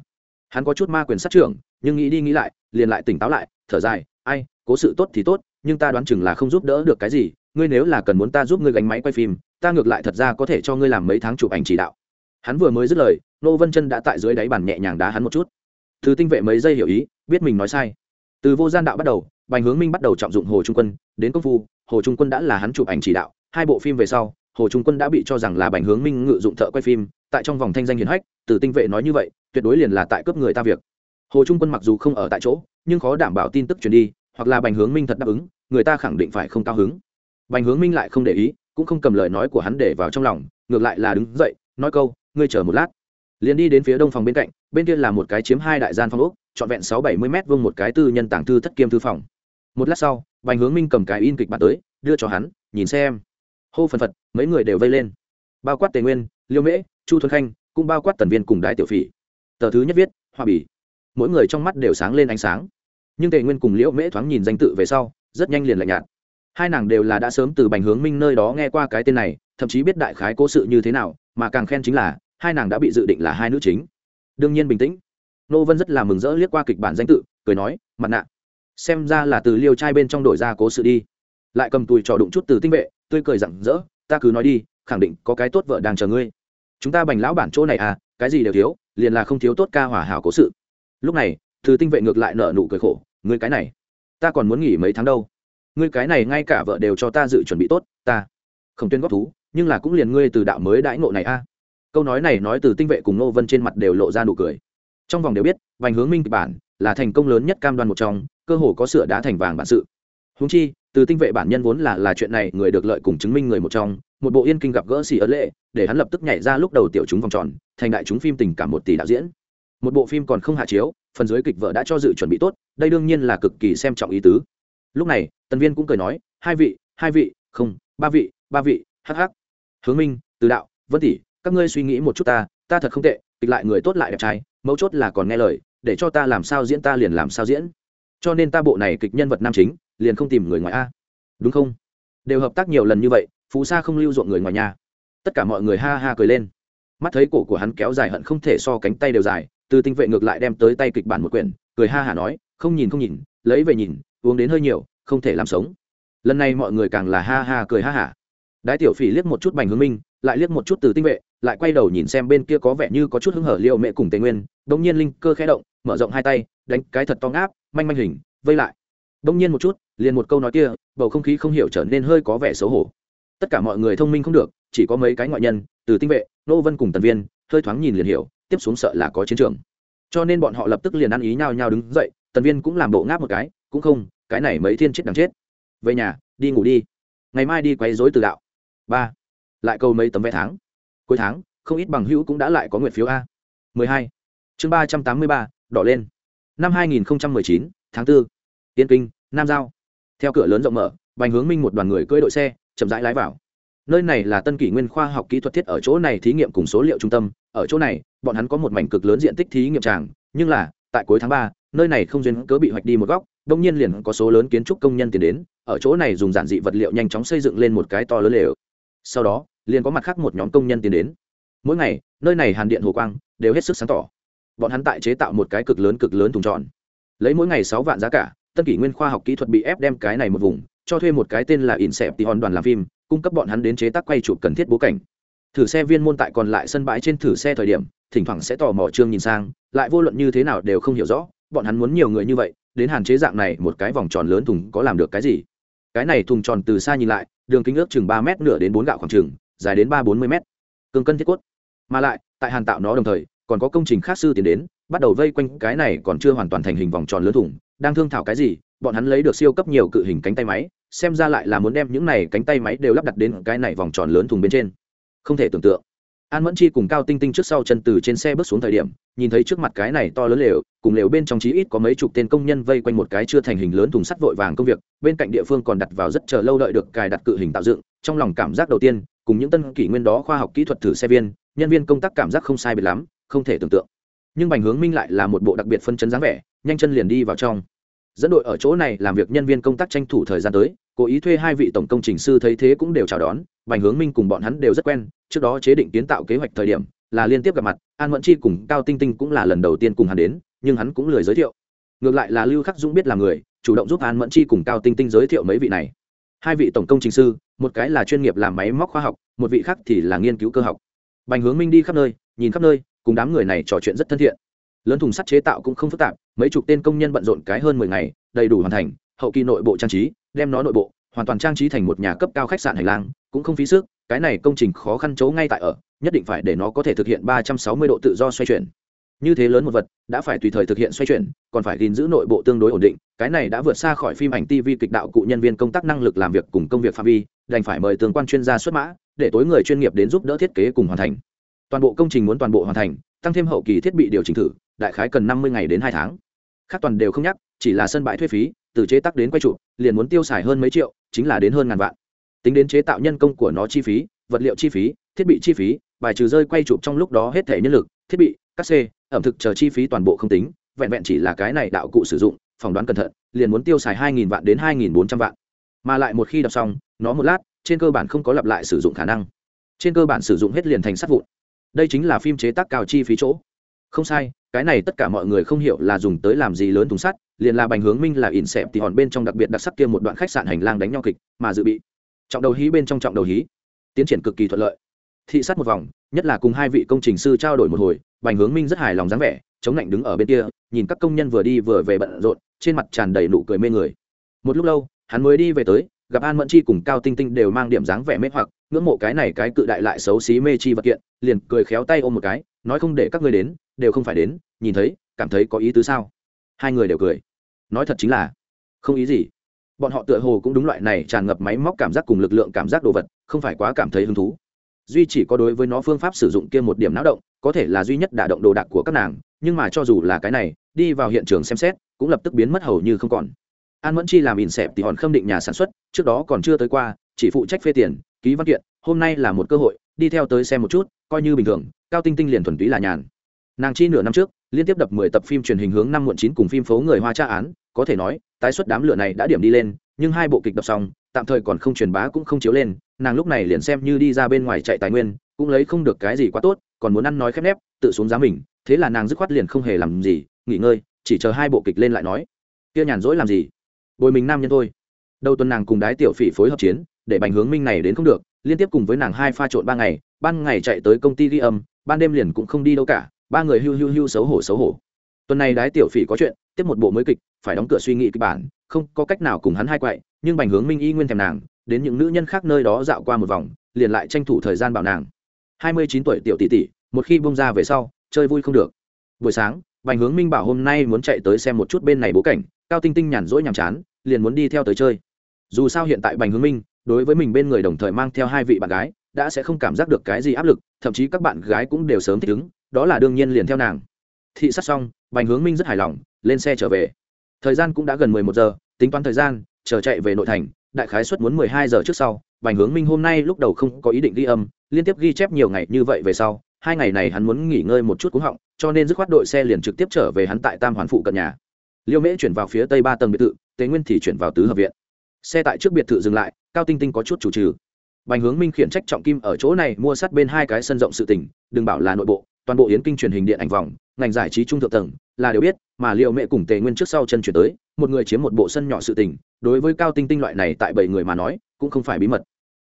Hắn có chút ma quyền sát trưởng, nhưng nghĩ đi nghĩ lại, liền lại tỉnh táo lại, thở dài, ai, cố sự tốt thì tốt, nhưng ta đoán chừng là không giúp đỡ được cái gì, ngươi nếu là cần muốn ta giúp ngươi gánh máy quay phim, ta ngược lại thật ra có thể cho ngươi làm mấy tháng chụp ảnh chỉ đạo. Hắn vừa mới dứt lời, nô vân chân đã tại dưới đáy bàn nhẹ nhàng đá hắn một chút. Thứ tinh vệ mấy giây hiểu ý, biết mình nói sai. Từ vô gian đạo bắt đầu bành hướng minh bắt đầu trọng dụng hồ trung quân, đến công phu, hồ trung quân đã là hắn chụp ảnh chỉ đạo. Hai bộ phim về sau, hồ trung quân đã bị cho rằng là bành hướng minh ngự dụng thợ quay phim, tại trong vòng thanh danh hiền hách, từ tinh vệ nói như vậy, tuyệt đối liền là tại cướp người ta việc. Hồ trung quân mặc dù không ở tại chỗ, nhưng khó đảm bảo tin tức truyền đi, hoặc là bành hướng minh thật đáp ứng, người ta khẳng định phải không cao hứng. Bành hướng minh lại không để ý, cũng không cầm lời nói của hắn để vào trong lòng, ngược lại là đứng dậy, nói câu, ngươi chờ một lát. Liền đi đến phía đông phòng bên cạnh, bên kia là một cái chiếm hai đại gian phòng úc trọn vẹn sáu bảy mươi m vông một cái tư nhân tàng thư thất kiêm thư phòng một lát sau, bành hướng minh cầm cái in kịch bản tới, đưa cho hắn, nhìn xem. Hô phần phật, mấy người đều vây lên. Bao quát tề nguyên, liêu mễ, chu thuần khanh, cũng bao quát tần viên cùng Đái tiểu phỉ. Tờ thứ nhất viết, hoa bỉ mỗi người trong mắt đều sáng lên ánh sáng. Nhưng tề nguyên cùng liễu mễ thoáng nhìn danh tự về sau, rất nhanh liền lạnh nhạt. Hai nàng đều là đã sớm từ bành hướng minh nơi đó nghe qua cái tên này, thậm chí biết đại khái cố sự như thế nào, mà càng khen chính là, hai nàng đã bị dự định là hai nữ chính. Đương nhiên bình tĩnh. Nô vân rất là mừng rỡ liếc qua kịch bản danh tự, cười nói, mặt nạ xem ra là từ liêu trai bên trong đổi ra cố sự đi. Lại cầm tùi trò đụng chút từ tinh vệ, tươi cười rặng rỡ, ta cứ nói đi, khẳng định có cái tốt vợ đang chờ ngươi. Chúng ta bành lão bản chỗ này à cái gì đều thiếu, liền là không thiếu tốt ca hỏa hảo cố sự. Lúc này, từ tinh vệ ngược lại nợ nụ cười khổ, ngươi cái này, ta còn muốn nghỉ mấy tháng đâu. Ngươi cái này ngay cả vợ đều cho ta dự chuẩn bị tốt, ta không tuyên góp thú, nhưng là cũng liền ngươi từ đạo mới đãi ngộ này a. Câu nói này nói từ tinh vệ cùng nô vân trên mặt đều lộ ra nụ cười. Trong vòng đều biết, vành hướng minh kịch bản là thành công lớn nhất cam đoan một trong, cơ hồ có sửa đá thành vàng bản sự. Húng chi, từ tinh vệ bản nhân vốn là là chuyện này người được lợi cùng chứng minh người một trong, một bộ yên kinh gặp gỡ xì ấn lệ, để hắn lập tức nhảy ra lúc đầu tiểu chúng vòng tròn, thành đại chúng phim tình cảm một tỷ đạo diễn. Một bộ phim còn không hạ chiếu, phần dưới kịch vợ đã cho dự chuẩn bị tốt, đây đương nhiên là cực kỳ xem trọng ý tứ. Lúc này, tần viên cũng cười nói, hai vị hai vị, không, ba vị ba vị hh hướng minh, từ đạo, vân tỷ, các ngươi suy nghĩ một chút ta ta thật không tệ, kịch lại người tốt lại đẹp trai, mấu chốt là còn nghe lời để cho ta làm sao diễn ta liền làm sao diễn. Cho nên ta bộ này kịch nhân vật nam chính, liền không tìm người ngoài a. Đúng không? Đều hợp tác nhiều lần như vậy, phú sa không lưu ruộng người ngoài nhà. Tất cả mọi người ha ha cười lên. Mắt thấy cổ của hắn kéo dài hận không thể so cánh tay đều dài, từ tinh vệ ngược lại đem tới tay kịch bản một quyển, cười ha hả nói, không nhìn không nhìn, lấy về nhìn, uống đến hơi nhiều, không thể làm sống. Lần này mọi người càng là ha ha cười ha hả. Đái tiểu phỉ liếc một chút bành hướng minh, lại liếc một chút từ tinh vệ, lại quay đầu nhìn xem bên kia có vẻ như có chút hứng hở liệu mẹ cùng tề nguyên đông nhiên linh cơ khẽ động mở rộng hai tay đánh cái thật to ngáp manh manh hình vây lại. Đông nhiên một chút liền một câu nói kia bầu không khí không hiểu trở nên hơi có vẻ xấu hổ. Tất cả mọi người thông minh không được chỉ có mấy cái ngoại nhân từ tinh vệ nô vân cùng tần viên hơi thoáng nhìn liền hiểu tiếp xuống sợ là có chiến trường. Cho nên bọn họ lập tức liền ăn ý nhau nhau đứng dậy tần viên cũng làm bộ ngáp một cái cũng không cái này mấy thiên chết đáng chết. Về nhà đi ngủ đi. Ngày mai đi quấy dối từ đạo. Ba. Lại câu mấy tấm vé tháng. Cuối tháng không ít bằng hữu cũng đã lại có nguyện phiếu a. 12. chương 383, đỏ lên. Năm 2019, tháng 4. tiên kinh nam giao. Theo cửa lớn rộng mở bành hướng minh một đoàn người cưỡi đội xe chậm rãi lái vào. Nơi này là tân kỷ nguyên khoa học kỹ thuật thiết ở chỗ này thí nghiệm cùng số liệu trung tâm. Ở chỗ này bọn hắn có một mảnh cực lớn diện tích thí nghiệm tràng nhưng là tại cuối tháng ba nơi này không duyên cớ bị hoạch đi một góc đông nhiên liền có số lớn kiến trúc công nhân tiến đến ở chỗ này dùng giản dị vật liệu nhanh chóng xây dựng lên một cái to lớn lều. Sau đó liền có mặt khác một nhóm công nhân tiến đến. Mỗi ngày nơi này hàn điện hồ quang đều hết sức sáng tỏ bọn hắn tại chế tạo một cái cực lớn cực lớn thùng tròn. Lấy mỗi ngày sáu vạn giá cả, tân kỷ nguyên khoa học kỹ thuật bị ép đem cái này một vùng, cho thuê một cái tên là in xẹp hòn đoàn làm phim, cung cấp bọn hắn đến chế tác quay chụp cần thiết bố cảnh. Thử xe viên môn tại còn lại sân bãi trên thử xe thời điểm, thỉnh thoảng sẽ tò mò trương nhìn sang, lại vô luận như thế nào đều không hiểu rõ, bọn hắn muốn nhiều người như vậy, đến hàn chế dạng này một cái vòng tròn lớn thùng có làm được cái gì? Cái này thùng tròn từ xa nhìn lại, đường kính ước chừng ba m nửa đến bốn gạo khoảng chừng, dài đến ba bốn mươi m cương cân thiết quất mà lại, tại hàn tạo nó đồng thời còn có công trình khác sư tiến đến, bắt đầu vây quanh cái này còn chưa hoàn toàn thành hình vòng tròn lớn thùng đang thương thảo cái gì, bọn hắn lấy được siêu cấp nhiều cự hình cánh tay máy, xem ra lại là muốn đem những này cánh tay máy đều lắp đặt đến cái này vòng tròn lớn thùng bên trên. Không thể tưởng tượng. An mẫn chi cùng cao tinh tinh trước sau chân từ trên xe bước xuống thời điểm, nhìn thấy trước mặt cái này to lớn lều, cùng lều bên trong chí ít có mấy chục tên công nhân vây quanh một cái chưa thành hình lớn thùng sắt vội vàng công việc, bên cạnh địa phương còn đặt vào rất chờ lâu đợi được cài đặt cự hình tạo dựng, trong lòng cảm giác đầu tiên, cùng những tân kỷ nguyên đó khoa học kỹ thuật thử xe viên, nhân viên công tác cảm giác không sai biệt lắm không thể tưởng tượng. Nhưng bành hướng minh lại là một bộ đặc biệt phân chấn dáng vẻ, nhanh chân liền đi vào trong. Dẫn đội ở chỗ này làm việc nhân viên công tác tranh thủ thời gian tới, cố ý thuê hai vị tổng công trình sư thấy thế cũng đều chào đón, bành hướng minh cùng bọn hắn đều rất quen, trước đó chế định kiến tạo kế hoạch thời điểm, là liên tiếp gặp mặt, an mẫn chi cùng cao tinh tinh cũng là lần đầu tiên cùng hắn đến, nhưng hắn cũng lười giới thiệu. Ngược lại là lưu khắc dũng biết là người, chủ động giúp an mẫn chi cùng cao tinh tinh giới thiệu mấy vị này. Hai vị tổng công trình sư, một cái là chuyên nghiệp làm máy móc khoa học, một vị khác thì là nghiên cứu cơ học. Bành hướng minh đi khắp nơi, nhìn khắp nơi cùng đám người này trò chuyện rất thân thiện. Lớn thùng sắt chế tạo cũng không phức tạp, mấy chục tên công nhân bận rộn cái hơn mười ngày, đầy đủ hoàn thành, hậu kỳ nội bộ trang trí, đem nó nội bộ, hoàn toàn trang trí thành một nhà cấp cao khách sạn hành lang, cũng không phí sức, cái này công trình khó khăn chấu ngay tại ở, nhất định phải để nó có thể thực hiện ba trăm sáu mươi độ tự do xoay chuyển. Như thế lớn một vật, đã phải tùy thời thực hiện xoay chuyển, còn phải gìn giữ nội bộ tương đối ổn định, cái này đã vượt xa khỏi phim ảnh tv kịch đạo cụ nhân viên công tác năng lực làm việc cùng công việc phạm vi, đành phải mời tương quan chuyên gia xuất mã, để tối người chuyên nghiệp đến giúp đỡ thiết kế cùng hoàn thành toàn bộ công trình muốn toàn bộ hoàn thành, tăng thêm hậu kỳ thiết bị điều chỉnh thử, đại khái cần năm mươi ngày đến hai tháng. Khác toàn đều không nhắc, chỉ là sân bãi thuê phí, từ chế tác đến quay trụ liền muốn tiêu xài hơn mấy triệu, chính là đến hơn ngàn vạn. Tính đến chế tạo nhân công của nó chi phí, vật liệu chi phí, thiết bị chi phí, bài trừ rơi quay chụp trong lúc đó hết thể nhân lực, thiết bị, các xe, ẩm thực chờ chi phí toàn bộ không tính, vẹn vẹn chỉ là cái này đạo cụ sử dụng, phỏng đoán cẩn thận, liền muốn tiêu xài hai nghìn vạn đến hai nghìn bốn trăm vạn. Mà lại một khi đọc xong, nó một lát, trên cơ bản không có lặp lại sử dụng khả năng. Trên cơ bản sử dụng hết liền thành sắt vụn đây chính là phim chế tác cao chi phí chỗ. Không sai, cái này tất cả mọi người không hiểu là dùng tới làm gì lớn thùng sắt, liền là bành hướng minh là ỉn xẹp thì hòn bên trong đặc biệt đặc sắc kia một đoạn khách sạn hành lang đánh nhau kịch, mà dự bị. Trọng đầu hí bên trong trọng đầu hí. Tiến triển cực kỳ thuận lợi. Thị sát một vòng, nhất là cùng hai vị công trình sư trao đổi một hồi, bành hướng minh rất hài lòng dáng vẻ, chống lạnh đứng ở bên kia, nhìn các công nhân vừa đi vừa về bận rộn, trên mặt tràn đầy nụ cười mê người. Một lúc lâu, hắn mới đi về tới gặp an mẫn chi cùng cao tinh tinh đều mang điểm dáng vẻ mê hoặc, ngưỡng mộ cái này cái cự đại lại xấu xí mê chi vật kiện, liền cười khéo tay ôm một cái, nói không để các ngươi đến, đều không phải đến, nhìn thấy, cảm thấy có ý tứ sao? Hai người đều cười. Nói thật chính là, không ý gì. Bọn họ tựa hồ cũng đúng loại này tràn ngập máy móc cảm giác cùng lực lượng cảm giác đồ vật, không phải quá cảm thấy hứng thú. Duy chỉ có đối với nó phương pháp sử dụng kia một điểm não động, có thể là duy nhất đả động đồ đạc của các nàng, nhưng mà cho dù là cái này, đi vào hiện trường xem xét, cũng lập tức biến mất hầu như không còn an mẫn chi làm ỉn xẹp thì hòn khâm định nhà sản xuất, trước đó còn chưa tới qua, chỉ phụ trách phê tiền, ký văn kiện, hôm nay là một cơ hội, đi theo tới xem một chút, coi như bình thường, cao tinh tinh liền thuần túy là nhàn. Nàng chi nửa năm trước, liên tiếp đập mười tập phim truyền hình hướng năm muộn chín cùng phim phố người hoa tra án, có thể nói, tái xuất đám lửa này đã điểm đi lên, nhưng hai bộ kịch đập xong, tạm thời còn không truyền bá cũng không chiếu lên, nàng lúc này liền xem như đi ra bên ngoài chạy tài nguyên, cũng lấy không được cái gì quá tốt, còn muốn ăn nói khép nép, tự xuống giá mình, thế là nàng dứt khoát liền không hề làm gì, nghỉ ngơi, chỉ chờ hai bộ kịch lên lại nói. Kia nhàn rỗi làm gì? Bồi mình nam nhân thôi. Đầu tuần nàng cùng đái tiểu phỉ phối hợp chiến, để bành hướng minh này đến không được, liên tiếp cùng với nàng hai pha trộn ba ngày, ban ngày chạy tới công ty ghi âm, ban đêm liền cũng không đi đâu cả, ba người hưu hưu hưu xấu hổ xấu hổ. Tuần này đái tiểu phỉ có chuyện, tiếp một bộ mới kịch, phải đóng cửa suy nghĩ kịch bản, không có cách nào cùng hắn hai quậy, nhưng bành hướng minh y nguyên thèm nàng, đến những nữ nhân khác nơi đó dạo qua một vòng, liền lại tranh thủ thời gian bảo nàng. Hai mươi chín tuổi tiểu tỷ tỷ, một khi bông ra về sau, chơi vui không được. Buổi sáng, bành hướng minh bảo hôm nay muốn chạy tới xem một chút bên này bố cảnh, cao tinh tinh nhàn rỗi nhàm chán liền muốn đi theo tới chơi. Dù sao hiện tại bành hướng minh, đối với mình bên người đồng thời mang theo hai vị bạn gái, đã sẽ không cảm giác được cái gì áp lực, thậm chí các bạn gái cũng đều sớm thích ứng, đó là đương nhiên liền theo nàng. Thị sát xong, bành hướng minh rất hài lòng, lên xe trở về. Thời gian cũng đã gần mười một giờ, tính toán thời gian, chờ chạy về nội thành, đại khái suất muốn mười hai giờ trước sau, bành hướng minh hôm nay lúc đầu không có ý định ghi âm, liên tiếp ghi chép nhiều ngày như vậy về sau, hai ngày này hắn muốn nghỉ ngơi một chút cúng họng, cho nên dứt khoát đội xe liền trực tiếp trở về hắn tại tam hoàn phụ cận nhà. Liêu mễ chuyển vào phía tây ba tầng biệt thự tế nguyên thì chuyển vào tứ hợp viện. Xe tại trước biệt thự dừng lại, cao tinh tinh có chút chủ trừ. Bành hướng minh khiển trách trọng kim ở chỗ này mua sát bên hai cái sân rộng sự tỉnh đừng bảo là nội bộ, toàn bộ yến kinh truyền hình điện ảnh vòng, ngành giải trí trung thượng tầng, là đều biết, mà liệu mẹ cùng tề nguyên trước sau chân chuyển tới, một người chiếm một bộ sân nhỏ sự tình, đối với cao tinh tinh loại này tại bảy người mà nói, cũng không phải bí mật.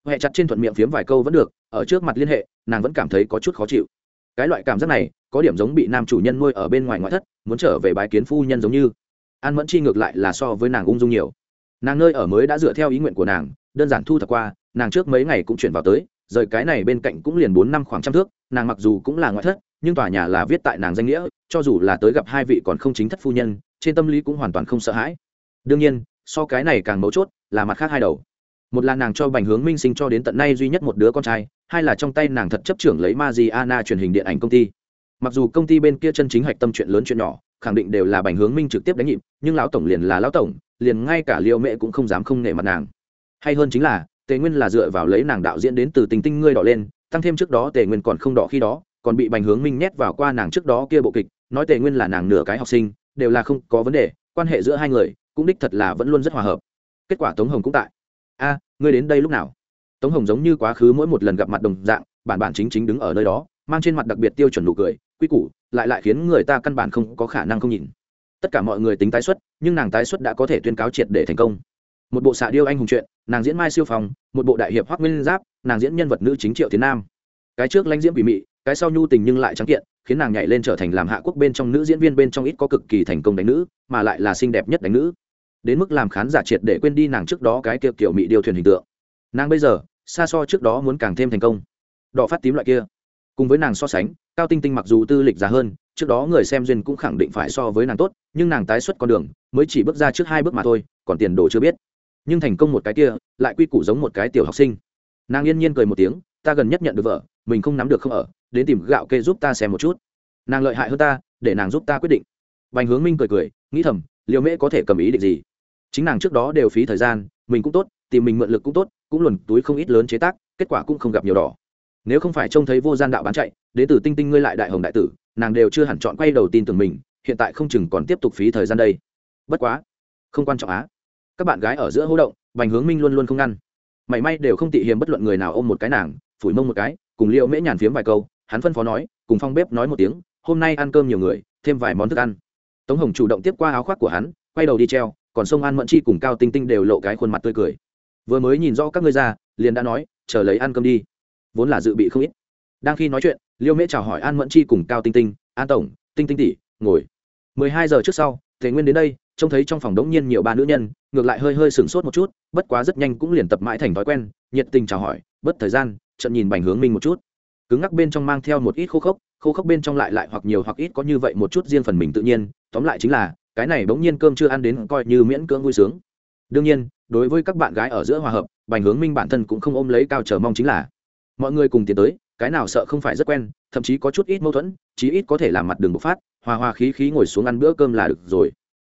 Huệ chặt trên thuận miệng phiếm vài câu vẫn được, ở trước mặt liên hệ, nàng vẫn cảm thấy có chút khó chịu. Cái loại cảm giác này, có điểm giống bị nam chủ nhân nuôi ở bên ngoài ngoại thất, muốn trở về bái kiến phu nhân giống như an mẫn chi ngược lại là so với nàng ung dung nhiều. Nàng nơi ở mới đã dựa theo ý nguyện của nàng, đơn giản thu thập qua, nàng trước mấy ngày cũng chuyển vào tới, rời cái này bên cạnh cũng liền bốn năm khoảng trăm thước, nàng mặc dù cũng là ngoại thất, nhưng tòa nhà là viết tại nàng danh nghĩa, cho dù là tới gặp hai vị còn không chính thất phu nhân, trên tâm lý cũng hoàn toàn không sợ hãi. Đương nhiên, so cái này càng mấu chốt là mặt khác hai đầu. Một là nàng cho bành hướng minh sinh cho đến tận nay duy nhất một đứa con trai, hai là trong tay nàng thật chấp trưởng lấy Mariana truyền hình điện ảnh công ty. Mặc dù công ty bên kia chân chính hạch tâm chuyện lớn chuyện nhỏ khẳng định đều là bành hướng minh trực tiếp đánh nhịp, nhưng lão tổng liền là lão tổng, liền ngay cả liệu mẹ cũng không dám không nể mặt nàng. Hay hơn chính là, tề nguyên là dựa vào lấy nàng đạo diễn đến từ tình tinh ngươi đỏ lên, tăng thêm trước đó tề nguyên còn không đỏ khi đó, còn bị bành hướng minh nhét vào qua nàng trước đó kia bộ kịch, nói tề nguyên là nàng nửa cái học sinh, đều là không có vấn đề, quan hệ giữa hai người, cũng đích thật là vẫn luôn rất hòa hợp. Kết quả tống hồng cũng tại. A, ngươi đến đây lúc nào? Tống hồng giống như quá khứ mỗi một lần gặp mặt đồng dạng, bản bản chính chính đứng ở nơi đó, mang trên mặt đặc biệt tiêu chuẩn nụ cười quy củ, lại lại khiến người ta căn bản không có khả năng không nhìn. Tất cả mọi người tính tái xuất, nhưng nàng tái xuất đã có thể tuyên cáo triệt để thành công. Một bộ xạ điêu anh hùng chuyện, nàng diễn mai siêu phòng một bộ đại hiệp hoác nguyên giáp, nàng diễn nhân vật nữ chính triệu tiến nam. Cái trước lãnh diễm bị mị, cái sau nhu tình nhưng lại trắng kiện, khiến nàng nhảy lên trở thành làm hạ quốc bên trong nữ diễn viên bên trong ít có cực kỳ thành công đánh nữ, mà lại là xinh đẹp nhất đánh nữ. Đến mức làm khán giả triệt để quên đi nàng trước đó cái kiểu kiểu mị điêu thuyền hình tượng. Nàng bây giờ, xa so trước đó muốn càng thêm thành công. Đỏ phát tím loại kia. Cùng với nàng so sánh cao tinh tinh mặc dù tư lịch già hơn, trước đó người xem duyên cũng khẳng định phải so với nàng tốt, nhưng nàng tái xuất con đường, mới chỉ bước ra trước hai bước mà thôi, còn tiền đồ chưa biết. Nhưng thành công một cái kia, lại quy củ giống một cái tiểu học sinh. Nàng yên nhiên cười một tiếng, ta gần nhất nhận được vợ, mình không nắm được không ở, đến tìm gạo kê giúp ta xem một chút. Nàng lợi hại hơn ta, để nàng giúp ta quyết định. Bành hướng minh cười cười, nghĩ thầm liệu mễ có thể cầm ý định gì? Chính nàng trước đó đều phí thời gian, mình cũng tốt, tìm mình mượn lực cũng tốt, cũng luồn túi không ít lớn chế tác, kết quả cũng không gặp nhiều đỏ nếu không phải trông thấy vô gian đạo bán chạy, đến từ tinh tinh ngươi lại đại hồng đại tử, nàng đều chưa hẳn chọn quay đầu tin tưởng mình, hiện tại không chừng còn tiếp tục phí thời gian đây. Bất quá, không quan trọng á. Các bạn gái ở giữa hỗ động, bành hướng minh luôn luôn không ngăn. Mảy may đều không tị hiềm bất luận người nào ôm một cái nàng, phủi mông một cái, cùng liệu mễ nhàn phiếm vài câu, hắn phân phó nói, cùng phong bếp nói một tiếng, hôm nay ăn cơm nhiều người, thêm vài món thức ăn. Tống hồng chủ động tiếp qua áo khoác của hắn, quay đầu đi treo, còn sông an mẫn chi cùng cao tinh tinh đều lộ cái khuôn mặt tươi cười. Vừa mới nhìn rõ các ngươi ra, liền đã nói, chờ lấy ăn cơm đi vốn là dự bị không ít. Đang khi nói chuyện, liêu mễ chào hỏi an mẫn chi cùng cao tinh tinh, an tổng, tinh tinh tỷ, ngồi. Mười hai giờ trước sau thế nguyên đến đây, trông thấy trong phòng đống nhiên nhiều ba nữ nhân, ngược lại hơi hơi sửng sốt một chút, bất quá rất nhanh cũng liền tập mãi thành thói quen, nhiệt tình chào hỏi, bất thời gian trận nhìn bành hướng minh một chút. Cứng ngắc bên trong mang theo một ít khô khốc khô khốc bên trong lại lại hoặc nhiều hoặc ít có như vậy một chút riêng phần mình tự nhiên, tóm lại chính là, cái này bỗng nhiên cơm chưa ăn đến coi như miễn cưỡng vui sướng. Đương nhiên, đối với các bạn gái ở giữa hòa hợp, bành hướng minh bản thân cũng không ôm lấy cao chờ mong chính là mọi người cùng tiến tới, cái nào sợ không phải rất quen, thậm chí có chút ít mâu thuẫn, chí ít có thể làm mặt đường bộc phát, hòa hòa khí khí ngồi xuống ăn bữa cơm là được rồi.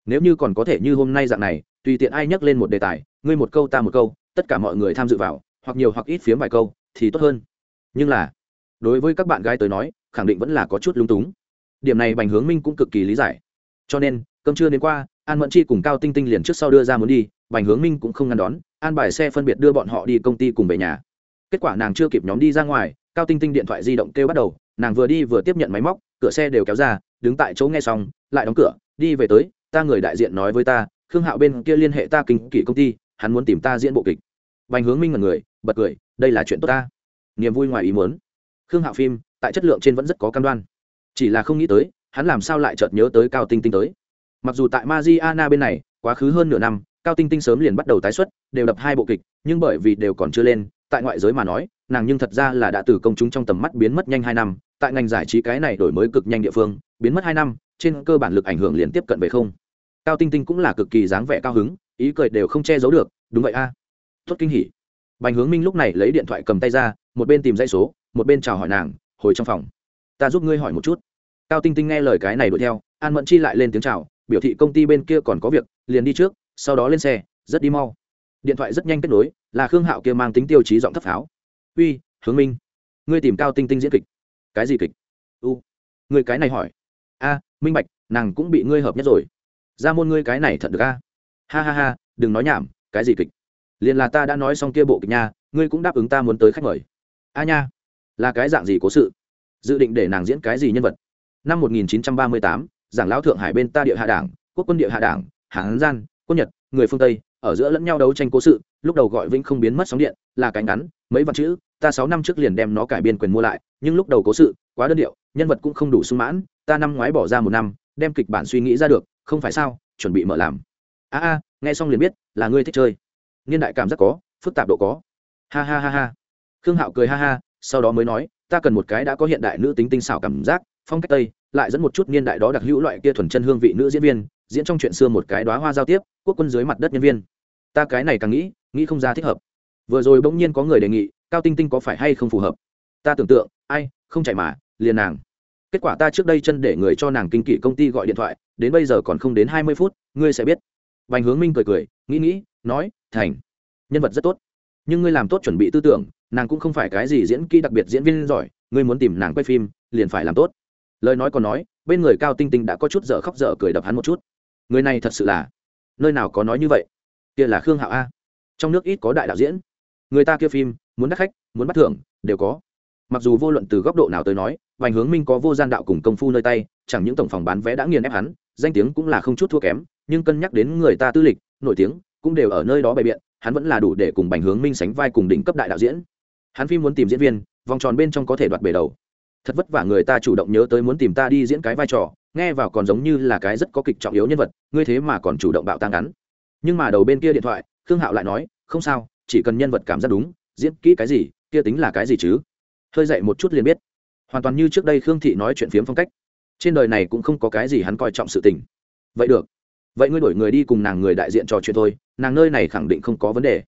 Nếu như còn có thể như hôm nay dạng này, tùy tiện ai nhắc lên một đề tài, ngươi một câu ta một câu, tất cả mọi người tham dự vào, hoặc nhiều hoặc ít phiếm vài câu, thì tốt hơn. Nhưng là, đối với các bạn gái tới nói, khẳng định vẫn là có chút lung túng. Điểm này bành hướng minh cũng cực kỳ lý giải. Cho nên, cơm trưa đến qua, an mẫn chi cùng cao tinh tinh liền trước sau đưa ra muốn đi, bành hướng minh cũng không ngăn đón, an bài xe phân biệt đưa bọn họ đi công ty cùng về nhà kết quả nàng chưa kịp nhóm đi ra ngoài, cao tinh tinh điện thoại di động kêu bắt đầu, nàng vừa đi vừa tiếp nhận máy móc, cửa xe đều kéo ra, đứng tại chỗ nghe xong, lại đóng cửa, đi về tới, ta người đại diện nói với ta, khương hạo bên kia liên hệ ta kinh kỷ công ty, hắn muốn tìm ta diễn bộ kịch. Bành hướng minh là người, bật cười, đây là chuyện tốt ta. Niềm vui ngoài ý muốn. Khương hạo phim, tại chất lượng trên vẫn rất có cam đoan. Chỉ là không nghĩ tới, hắn làm sao lại chợt nhớ tới cao tinh tinh tới. Mặc dù tại Mariana bên này, quá khứ hơn nửa năm, cao tinh tinh sớm liền bắt đầu tái xuất, đều đập hai bộ kịch, nhưng bởi vì đều còn chưa lên tại ngoại giới mà nói, nàng nhưng thật ra là đã từ công chúng trong tầm mắt biến mất nhanh hai năm, tại ngành giải trí cái này đổi mới cực nhanh địa phương, biến mất hai năm, trên cơ bản lực ảnh hưởng liền tiếp cận về không. Cao tinh tinh cũng là cực kỳ dáng vẻ cao hứng, ý cười đều không che giấu được, đúng vậy a. À. tốt kinh hỉ. Bành hướng minh lúc này lấy điện thoại cầm tay ra, một bên tìm dây số, một bên chào hỏi nàng, hồi trong phòng, ta giúp ngươi hỏi một chút. Cao tinh tinh nghe lời cái này đuổi theo, an mẫn chi lại lên tiếng chào, biểu thị công ty bên kia còn có việc, liền đi trước, sau đó lên xe, rất đi mau điện thoại rất nhanh kết nối là khương hạo kia mang tính tiêu chí giọng thấp pháo. Uy hướng minh ngươi tìm cao tinh tinh diễn kịch. Cái gì kịch? U ngươi cái này hỏi. A minh bạch nàng cũng bị ngươi hợp nhất rồi. Ra môn ngươi cái này thật được a. Ha ha ha đừng nói nhảm cái gì kịch? Liền là ta đã nói xong kia bộ kịch nha ngươi cũng đáp ứng ta muốn tới khách mời. A nha là cái dạng gì cố sự? Dự định để nàng diễn cái gì nhân vật? Năm 1938, giảng lão thượng hải bên ta địa hạ đảng quốc quân địa hạ đảng hán gian quân nhật người phương tây ở giữa lẫn nhau đấu tranh cố sự, lúc đầu gọi vĩnh không biến mất sóng điện, là cánh ngắn, mấy vạn chữ, ta sáu năm trước liền đem nó cải biên quyền mua lại, nhưng lúc đầu cố sự, quá đơn điệu, nhân vật cũng không đủ sung mãn, ta năm ngoái bỏ ra một năm, đem kịch bản suy nghĩ ra được, không phải sao, chuẩn bị mở làm. A a, nghe xong liền biết, là ngươi thích chơi. Niên đại cảm giác có, phức tạp độ có. Ha ha ha ha. Khương hạo cười ha ha, sau đó mới nói, ta cần một cái đã có hiện đại nữ tính tinh xảo cảm giác, phong cách tây, lại dẫn một chút niên đại đó đặc hữu loại kia thuần chân hương vị nữ diễn viên, diễn trong chuyện xưa một cái đoá hoa giao tiếp, quốc quân dưới mặt đất nhân viên ta cái này càng nghĩ nghĩ không ra thích hợp. Vừa rồi bỗng nhiên có người đề nghị, cao tinh tinh có phải hay không phù hợp? Ta tưởng tượng, ai, không chạy mà, liền nàng. Kết quả ta trước đây chân để người cho nàng kinh kỷ công ty gọi điện thoại, đến bây giờ còn không đến hai mươi phút, ngươi sẽ biết. Bành hướng minh cười cười, nghĩ nghĩ, nói, thành, nhân vật rất tốt. Nhưng ngươi làm tốt chuẩn bị tư tưởng, nàng cũng không phải cái gì diễn kỹ đặc biệt diễn viên giỏi, ngươi muốn tìm nàng quay phim, liền phải làm tốt. Lời nói còn nói, bên người cao tinh tinh đã có chút dở khóc dở cười đập hắn một chút. Người này thật sự là, nơi nào có nói như vậy? Kia là khương hạo a. Trong nước ít có đại đạo diễn. Người ta kia phim, muốn đắt khách, muốn bắt thưởng, đều có. Mặc dù vô luận từ góc độ nào tới nói, vành hướng minh có vô gian đạo cùng công phu nơi tay, chẳng những tổng phòng bán vé đã nghiền ép hắn, danh tiếng cũng là không chút thua kém, nhưng cân nhắc đến người ta tư lịch, nổi tiếng, cũng đều ở nơi đó bày biện, hắn vẫn là đủ để cùng bành hướng minh sánh vai cùng đỉnh cấp đại đạo diễn. Hắn phim muốn tìm diễn viên, vòng tròn bên trong có thể đoạt bể đầu. Thật vất vả người ta chủ động nhớ tới muốn tìm ta đi diễn cái vai trò, nghe vào còn giống như là cái rất có kịch trọng yếu nhân vật, ngươi thế mà còn chủ động bạo tăng ngắn nhưng mà đầu bên kia điện thoại, khương hạo lại nói, không sao, chỉ cần nhân vật cảm giác đúng, diễn kỹ cái gì, kia tính là cái gì chứ? Hơi dậy một chút liền biết. Hoàn toàn như trước đây khương thị nói chuyện phiếm phong cách. Trên đời này cũng không có cái gì hắn coi trọng sự tình. Vậy được. Vậy ngươi đổi người đi cùng nàng người đại diện trò chuyện thôi, nàng nơi này khẳng định không có vấn đề.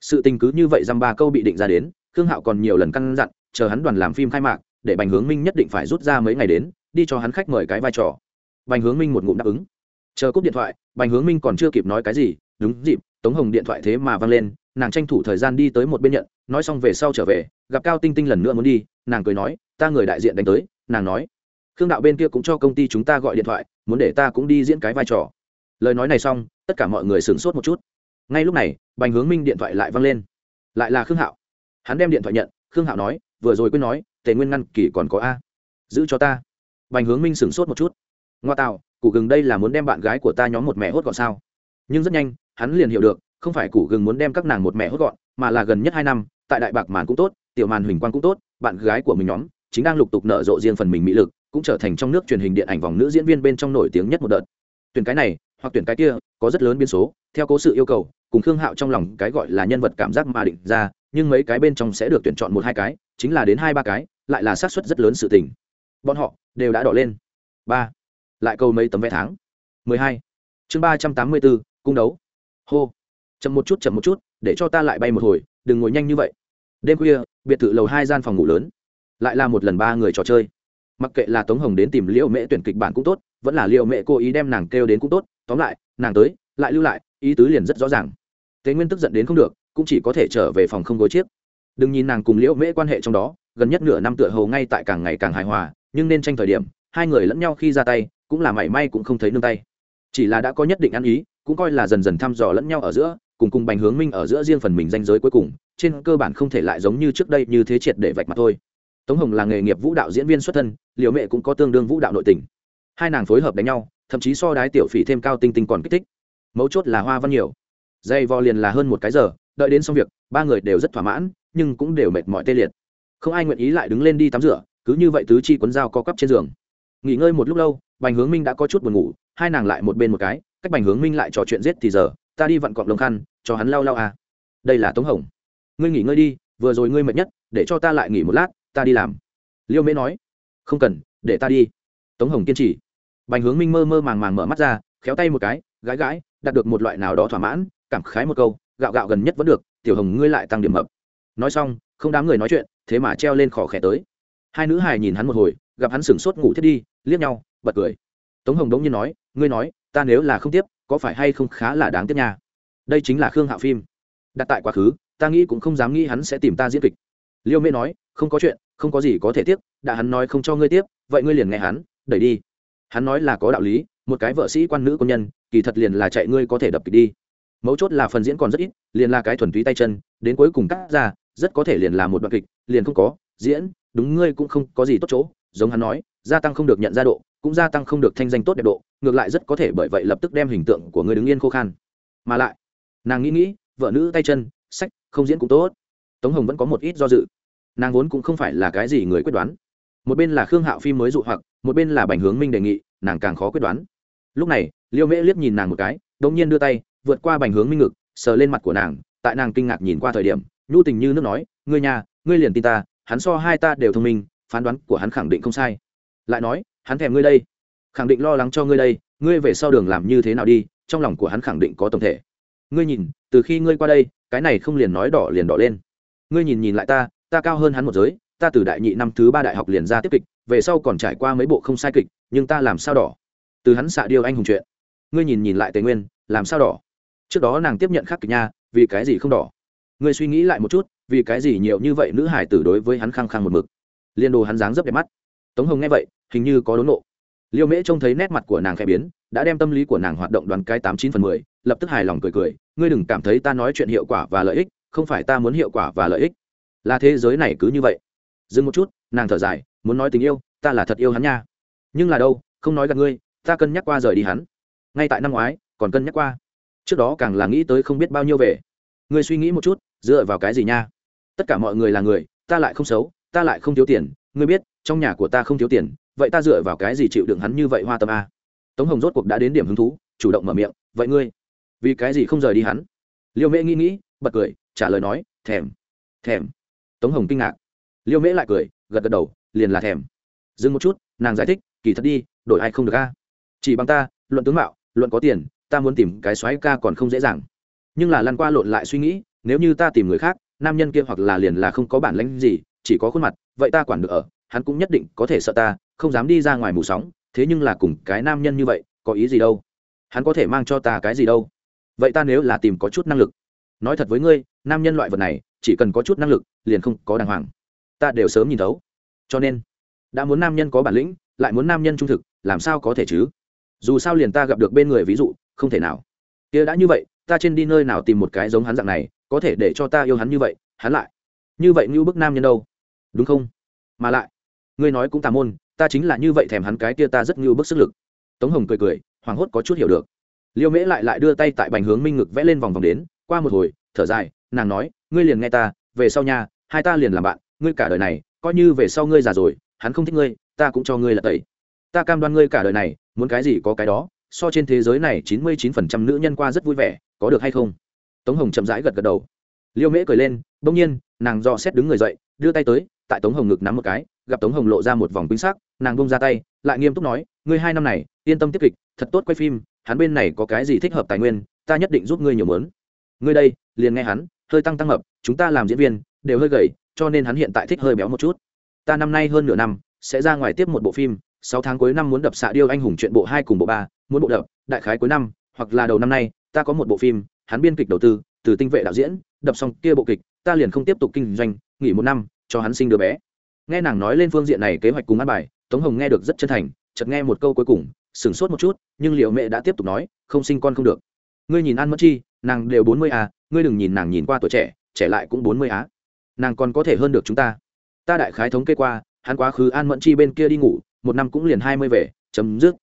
Sự tình cứ như vậy dăm ba câu bị định ra đến, khương hạo còn nhiều lần căn dặn, chờ hắn đoàn làm phim khai mạc, để bành hướng minh nhất định phải rút ra mấy ngày đến, đi cho hắn khách mời cái vai trò. Bành hướng minh một ngụm đáp ứng chờ cúp điện thoại, bành hướng minh còn chưa kịp nói cái gì, đúng dịp, tống hồng điện thoại thế mà văng lên, nàng tranh thủ thời gian đi tới một bên nhận, nói xong về sau trở về, gặp cao tinh tinh lần nữa muốn đi, nàng cười nói, ta người đại diện đánh tới, nàng nói. Khương đạo bên kia cũng cho công ty chúng ta gọi điện thoại, muốn để ta cũng đi diễn cái vai trò. Lời nói này xong, tất cả mọi người sửng sốt một chút. Ngay lúc này, bành hướng minh điện thoại lại văng lên. Lại là khương hạo. Hắn đem điện thoại nhận, khương hạo nói, vừa rồi quên nói, tề nguyên ngăn kỳ còn có a. Giữ cho ta. Bành hướng minh sửng sốt một chút. Ngoa tạo cụ gừng đây là muốn đem bạn gái của ta nhóm một mẹ hốt gọn sao? Nhưng rất nhanh, hắn liền hiểu được, không phải cụ gừng muốn đem các nàng một mẹ hốt gọn, mà là gần nhất hai năm, tại đại bạc màn cũng tốt, tiểu màn huỳnh quang cũng tốt, bạn gái của mình nhóm chính đang lục tục nở rộ riêng phần mình mỹ lực, cũng trở thành trong nước truyền hình điện ảnh vòng nữ diễn viên bên trong nổi tiếng nhất một đợt. Tuyển cái này, hoặc tuyển cái kia, có rất lớn biến số, theo cố sự yêu cầu, cùng khương hạo trong lòng cái gọi là nhân vật cảm giác mà định ra, nhưng mấy cái bên trong sẽ được tuyển chọn một hai cái, chính là đến hai ba cái, lại là xác suất rất lớn sự tình. Bọn họ đều đã đỏ lên. Ba lại câu mấy tấm vé tháng. mười hai. Chương ba trăm tám mươi bốn, cung đấu. Hô. Chậm một chút, chậm một chút, để cho ta lại bay một hồi, đừng ngồi nhanh như vậy. Đêm khuya, biệt thự lầu hai gian phòng ngủ lớn. Lại là một lần ba người trò chơi. Mặc kệ là tống hồng đến tìm liễu mễ tuyển kịch bản cũng tốt, vẫn là liễu mễ cố ý đem nàng kêu đến cũng tốt. Tóm lại, nàng tới, lại lưu lại, ý tứ liền rất rõ ràng. Tế nguyên tức giận đến không được, cũng chỉ có thể trở về phòng không gối chiếc. Đừng nhìn nàng cùng liễu mễ quan hệ trong đó, gần nhất nửa năm tựa hầu ngay tại càng ngày càng hài hòa, nhưng nên tranh thời điểm, hai người lẫn nhau khi ra tay cũng là mảy may cũng không thấy nương tay. Chỉ là đã có nhất định ăn ý, cũng coi là dần dần thăm dò lẫn nhau ở giữa, cùng cùng bành hướng minh ở giữa riêng phần mình danh giới cuối cùng, trên cơ bản không thể lại giống như trước đây như thế triệt để vạch mặt thôi. Tống hồng là nghề nghiệp vũ đạo diễn viên xuất thân liệu mẹ cũng có tương đương vũ đạo nội tình. Hai nàng phối hợp đánh nhau, thậm chí so đái tiểu phỉ thêm cao tinh tinh còn kích thích. Mấu chốt là hoa văn nhiều. Dây vo liền là hơn một cái giờ, đợi đến xong việc, ba người đều rất thỏa mãn, nhưng cũng đều mệt mỏi tê liệt. Không ai nguyện ý lại đứng lên đi tắm rửa, cứ như vậy tứ chi quấn dao co cắp trên giường. Nghỉ ngơi một lúc lâu bành hướng minh đã có chút buồn ngủ, hai nàng lại một bên một cái, cách bành hướng minh lại trò chuyện giết thì giờ, ta đi vặn cọp lồng khăn, cho hắn lau lau à. đây là tống hồng. Ngươi nghỉ ngơi đi, vừa rồi ngươi mệt nhất, để cho ta lại nghỉ một lát, ta đi làm. Liêu mễ nói. Không cần, để ta đi. Tống hồng kiên trì. Bành hướng minh mơ mơ màng màng mở mắt ra, khéo tay một cái, gãi gãi, đạt được một loại nào đó thỏa mãn, cảm khái một câu, gạo gạo gần nhất vẫn được, tiểu hồng ngươi lại tăng điểm mập. Nói xong, không đám người nói chuyện, thế mà treo lên khỏ khẽ tới. Hai nữ hài nhìn hắn một hồi, gặp hắn sửng sốt ngủ thiết đi, liếc nhau bật cười. Tống hồng đống nhiên nói, ngươi nói, ta nếu là không tiếp, có phải hay không khá là đáng tiếc nha? Đây chính là khương hạo phim. Đặt tại quá khứ, ta nghĩ cũng không dám nghĩ hắn sẽ tìm ta diễn kịch. Liêu mê nói, không có chuyện, không có gì có thể tiếp đã hắn nói không cho ngươi tiếp, vậy ngươi liền nghe hắn, đẩy đi. Hắn nói là có đạo lý, một cái vợ sĩ quan nữ quân nhân, kỳ thật liền là chạy ngươi có thể đập kịch đi. Mấu chốt là phần diễn còn rất ít, liền là cái thuần túy tay chân, đến cuối cùng cắt ra, rất có thể liền là một đoạn kịch, liền không có, diễn, đúng ngươi cũng không có gì tốt chỗ, giống hắn nói, gia tăng không được nhận ra độ cũng gia tăng không được thanh danh tốt đẹp độ, ngược lại rất có thể bởi vậy lập tức đem hình tượng của ngươi đứng yên khô khan. Mà lại, nàng nghĩ nghĩ, vợ nữ tay chân, sách, không diễn cũng tốt. Tống hồng vẫn có một ít do dự. Nàng vốn cũng không phải là cái gì người quyết đoán. Một bên là khương hạo phim mới dụ hoặc, một bên là bành hướng minh đề nghị, nàng càng khó quyết đoán. Lúc này, liêu mễ liếc nhìn nàng một cái đ ỗ n g nhiên đưa tay, vượt qua bành hướng minh ngực, sờ lên mặt của nàng, tại nàng kinh ngạc nhìn qua thời điểm, nhu tình như nước nói, ngươi nhà, ngươi liền tin ta, hắn so hai ta đều thông minh, phán đoán của hắn khẳng định không sai. Lại nói hắn thèm ngươi đây, khẳng định lo lắng cho ngươi đây, ngươi về sau đường làm như thế nào đi, trong lòng của hắn khẳng định có tổng thể. Ngươi nhìn, từ khi ngươi qua đây, cái này không liền nói đỏ liền đỏ lên. Ngươi nhìn nhìn lại ta ta cao hơn hắn một giới, ta từ đại nhị năm thứ ba đại học liền ra tiếp kịch, về sau còn trải qua mấy bộ không sai kịch, nhưng ta làm sao đỏ? Từ hắn xạ điêu anh hùng chuyện. Ngươi nhìn nhìn lại tề nguyên, làm sao đỏ? Trước đó nàng tiếp nhận khắc kịch nha, vì cái gì không đỏ? Ngươi suy nghĩ lại một chút, vì cái gì nhiều như vậy nữ hải tử đối với hắn khăng khăng một mực? Liên đồ hắn dáng dấp đẹp mắt tống hồng nghe vậy, hình như có đốn nộ. Liêu mễ trông thấy nét mặt của nàng khẽ biến, đã đem tâm lý của nàng hoạt động đoàn cái tám chín phần mười, lập tức hài lòng cười cười, ngươi đừng cảm thấy ta nói chuyện hiệu quả và lợi ích, không phải ta muốn hiệu quả và lợi ích. Là thế giới này cứ như vậy. Dừng một chút, nàng thở dài, muốn nói tình yêu, ta là thật yêu hắn nha. Nhưng là đâu, không nói gặp ngươi, ta cân nhắc qua rời đi hắn. Ngay tại năm ngoái, còn cân nhắc qua. Trước đó càng là nghĩ tới không biết bao nhiêu về. Ngươi suy nghĩ một chút, dựa vào cái gì nha? Tất cả mọi người là người, ta lại không xấu, ta lại không thiếu tiền ngươi biết, trong nhà của ta không thiếu tiền, vậy ta dựa vào cái gì chịu đựng hắn như vậy hoa tâm a? Tống hồng rốt cuộc đã đến điểm hứng thú, chủ động mở miệng, vậy ngươi, vì cái gì không rời đi hắn? Liêu mễ nghĩ nghĩ, bật cười, trả lời nói, thèm thèm. Tống hồng kinh ngạc. Liêu mễ lại cười, gật gật đầu, liền là thèm. Dừng một chút, nàng giải thích, kỳ thật đi, đổi ai không được a? Chỉ bằng ta, luận tướng mạo, luận có tiền, ta muốn tìm cái xoáy ca còn không dễ dàng. Nhưng là lăn qua lộn lại suy nghĩ, nếu như ta tìm người khác, nam nhân kia hoặc là liền là không có bản lãnh gì, chỉ có khuôn mặt vậy ta quản được ở, hắn cũng nhất định có thể sợ ta, không dám đi ra ngoài mù sóng, thế nhưng là cùng cái nam nhân như vậy, có ý gì đâu? Hắn có thể mang cho ta cái gì đâu? Vậy ta nếu là tìm có chút năng lực. Nói thật với ngươi, nam nhân loại vật này, chỉ cần có chút năng lực, liền không có đàng hoàng. Ta đều sớm nhìn thấu. Cho nên, đã muốn nam nhân có bản lĩnh, lại muốn nam nhân trung thực, làm sao có thể chứ? Dù sao liền ta gặp được bên người ví dụ, không thể nào. Kia đã như vậy, ta trên đi nơi nào tìm một cái giống hắn dạng này, có thể để cho ta yêu hắn như vậy, hắn lại. Như vậy như bức nam nhân đâu? Đúng không? Mà lại, ngươi nói cũng tà môn, ta chính là như vậy thèm hắn cái kia ta rất như bức sức lực. Tống hồng cười cười, hoảng hốt có chút hiểu được. Liêu mễ lại lại đưa tay tại bành hướng minh ngực vẽ lên vòng vòng đến, qua một hồi, thở dài, nàng nói, ngươi liền nghe ta, về sau nhà hai ta liền làm bạn, ngươi cả đời này, coi như về sau ngươi già rồi, hắn không thích ngươi, ta cũng cho ngươi là tẩy. Ta cam đoan ngươi cả đời này, muốn cái gì có cái đó, so trên thế giới này chín mươi chín phần trăm nữ nhân qua rất vui vẻ, có được hay không? Tống hồng chậm rãi gật gật đầu liêu mễ cười lên bỗng nhiên nàng do xét đứng người dậy đưa tay tới tại tống hồng ngực nắm một cái gặp tống hồng lộ ra một vòng quýnh sắc nàng bông ra tay lại nghiêm túc nói ngươi hai năm này yên tâm tiếp kịch thật tốt quay phim hắn bên này có cái gì thích hợp tài nguyên ta nhất định giúp ngươi nhiều mớn. Ngươi đây liền nghe hắn hơi tăng tăng hợp, chúng ta làm diễn viên đều hơi gầy cho nên hắn hiện tại thích hơi béo một chút. Ta năm nay hơn nửa năm sẽ ra ngoài tiếp một bộ phim sáu tháng cuối năm muốn đập xạ điêu anh hùng chuyện bộ hai cùng bộ ba muốn bộ đập đại khái cuối năm hoặc là đầu năm nay ta có một bộ phim hắn biên kịch đầu tư từ tinh vệ đạo diễn, đập xong kia bộ kịch, ta liền không tiếp tục kinh doanh, nghỉ một năm, cho hắn sinh đứa bé. Nghe nàng nói lên phương diện này kế hoạch cùng ăn bài, tống hồng nghe được rất chân thành, chợt nghe một câu cuối cùng, sửng sốt một chút, nhưng liệu mẹ đã tiếp tục nói, không sinh con không được. Ngươi nhìn an mất chi, nàng đều bốn mươi à ngươi đừng nhìn nàng nhìn qua tuổi trẻ trẻ lại cũng bốn mươi á nàng còn có thể hơn được chúng ta. Ta đại khái thống kê qua, hắn quá khứ an mẫn chi bên kia đi ngủ, một năm cũng liền hai mươi về, chấm dứt.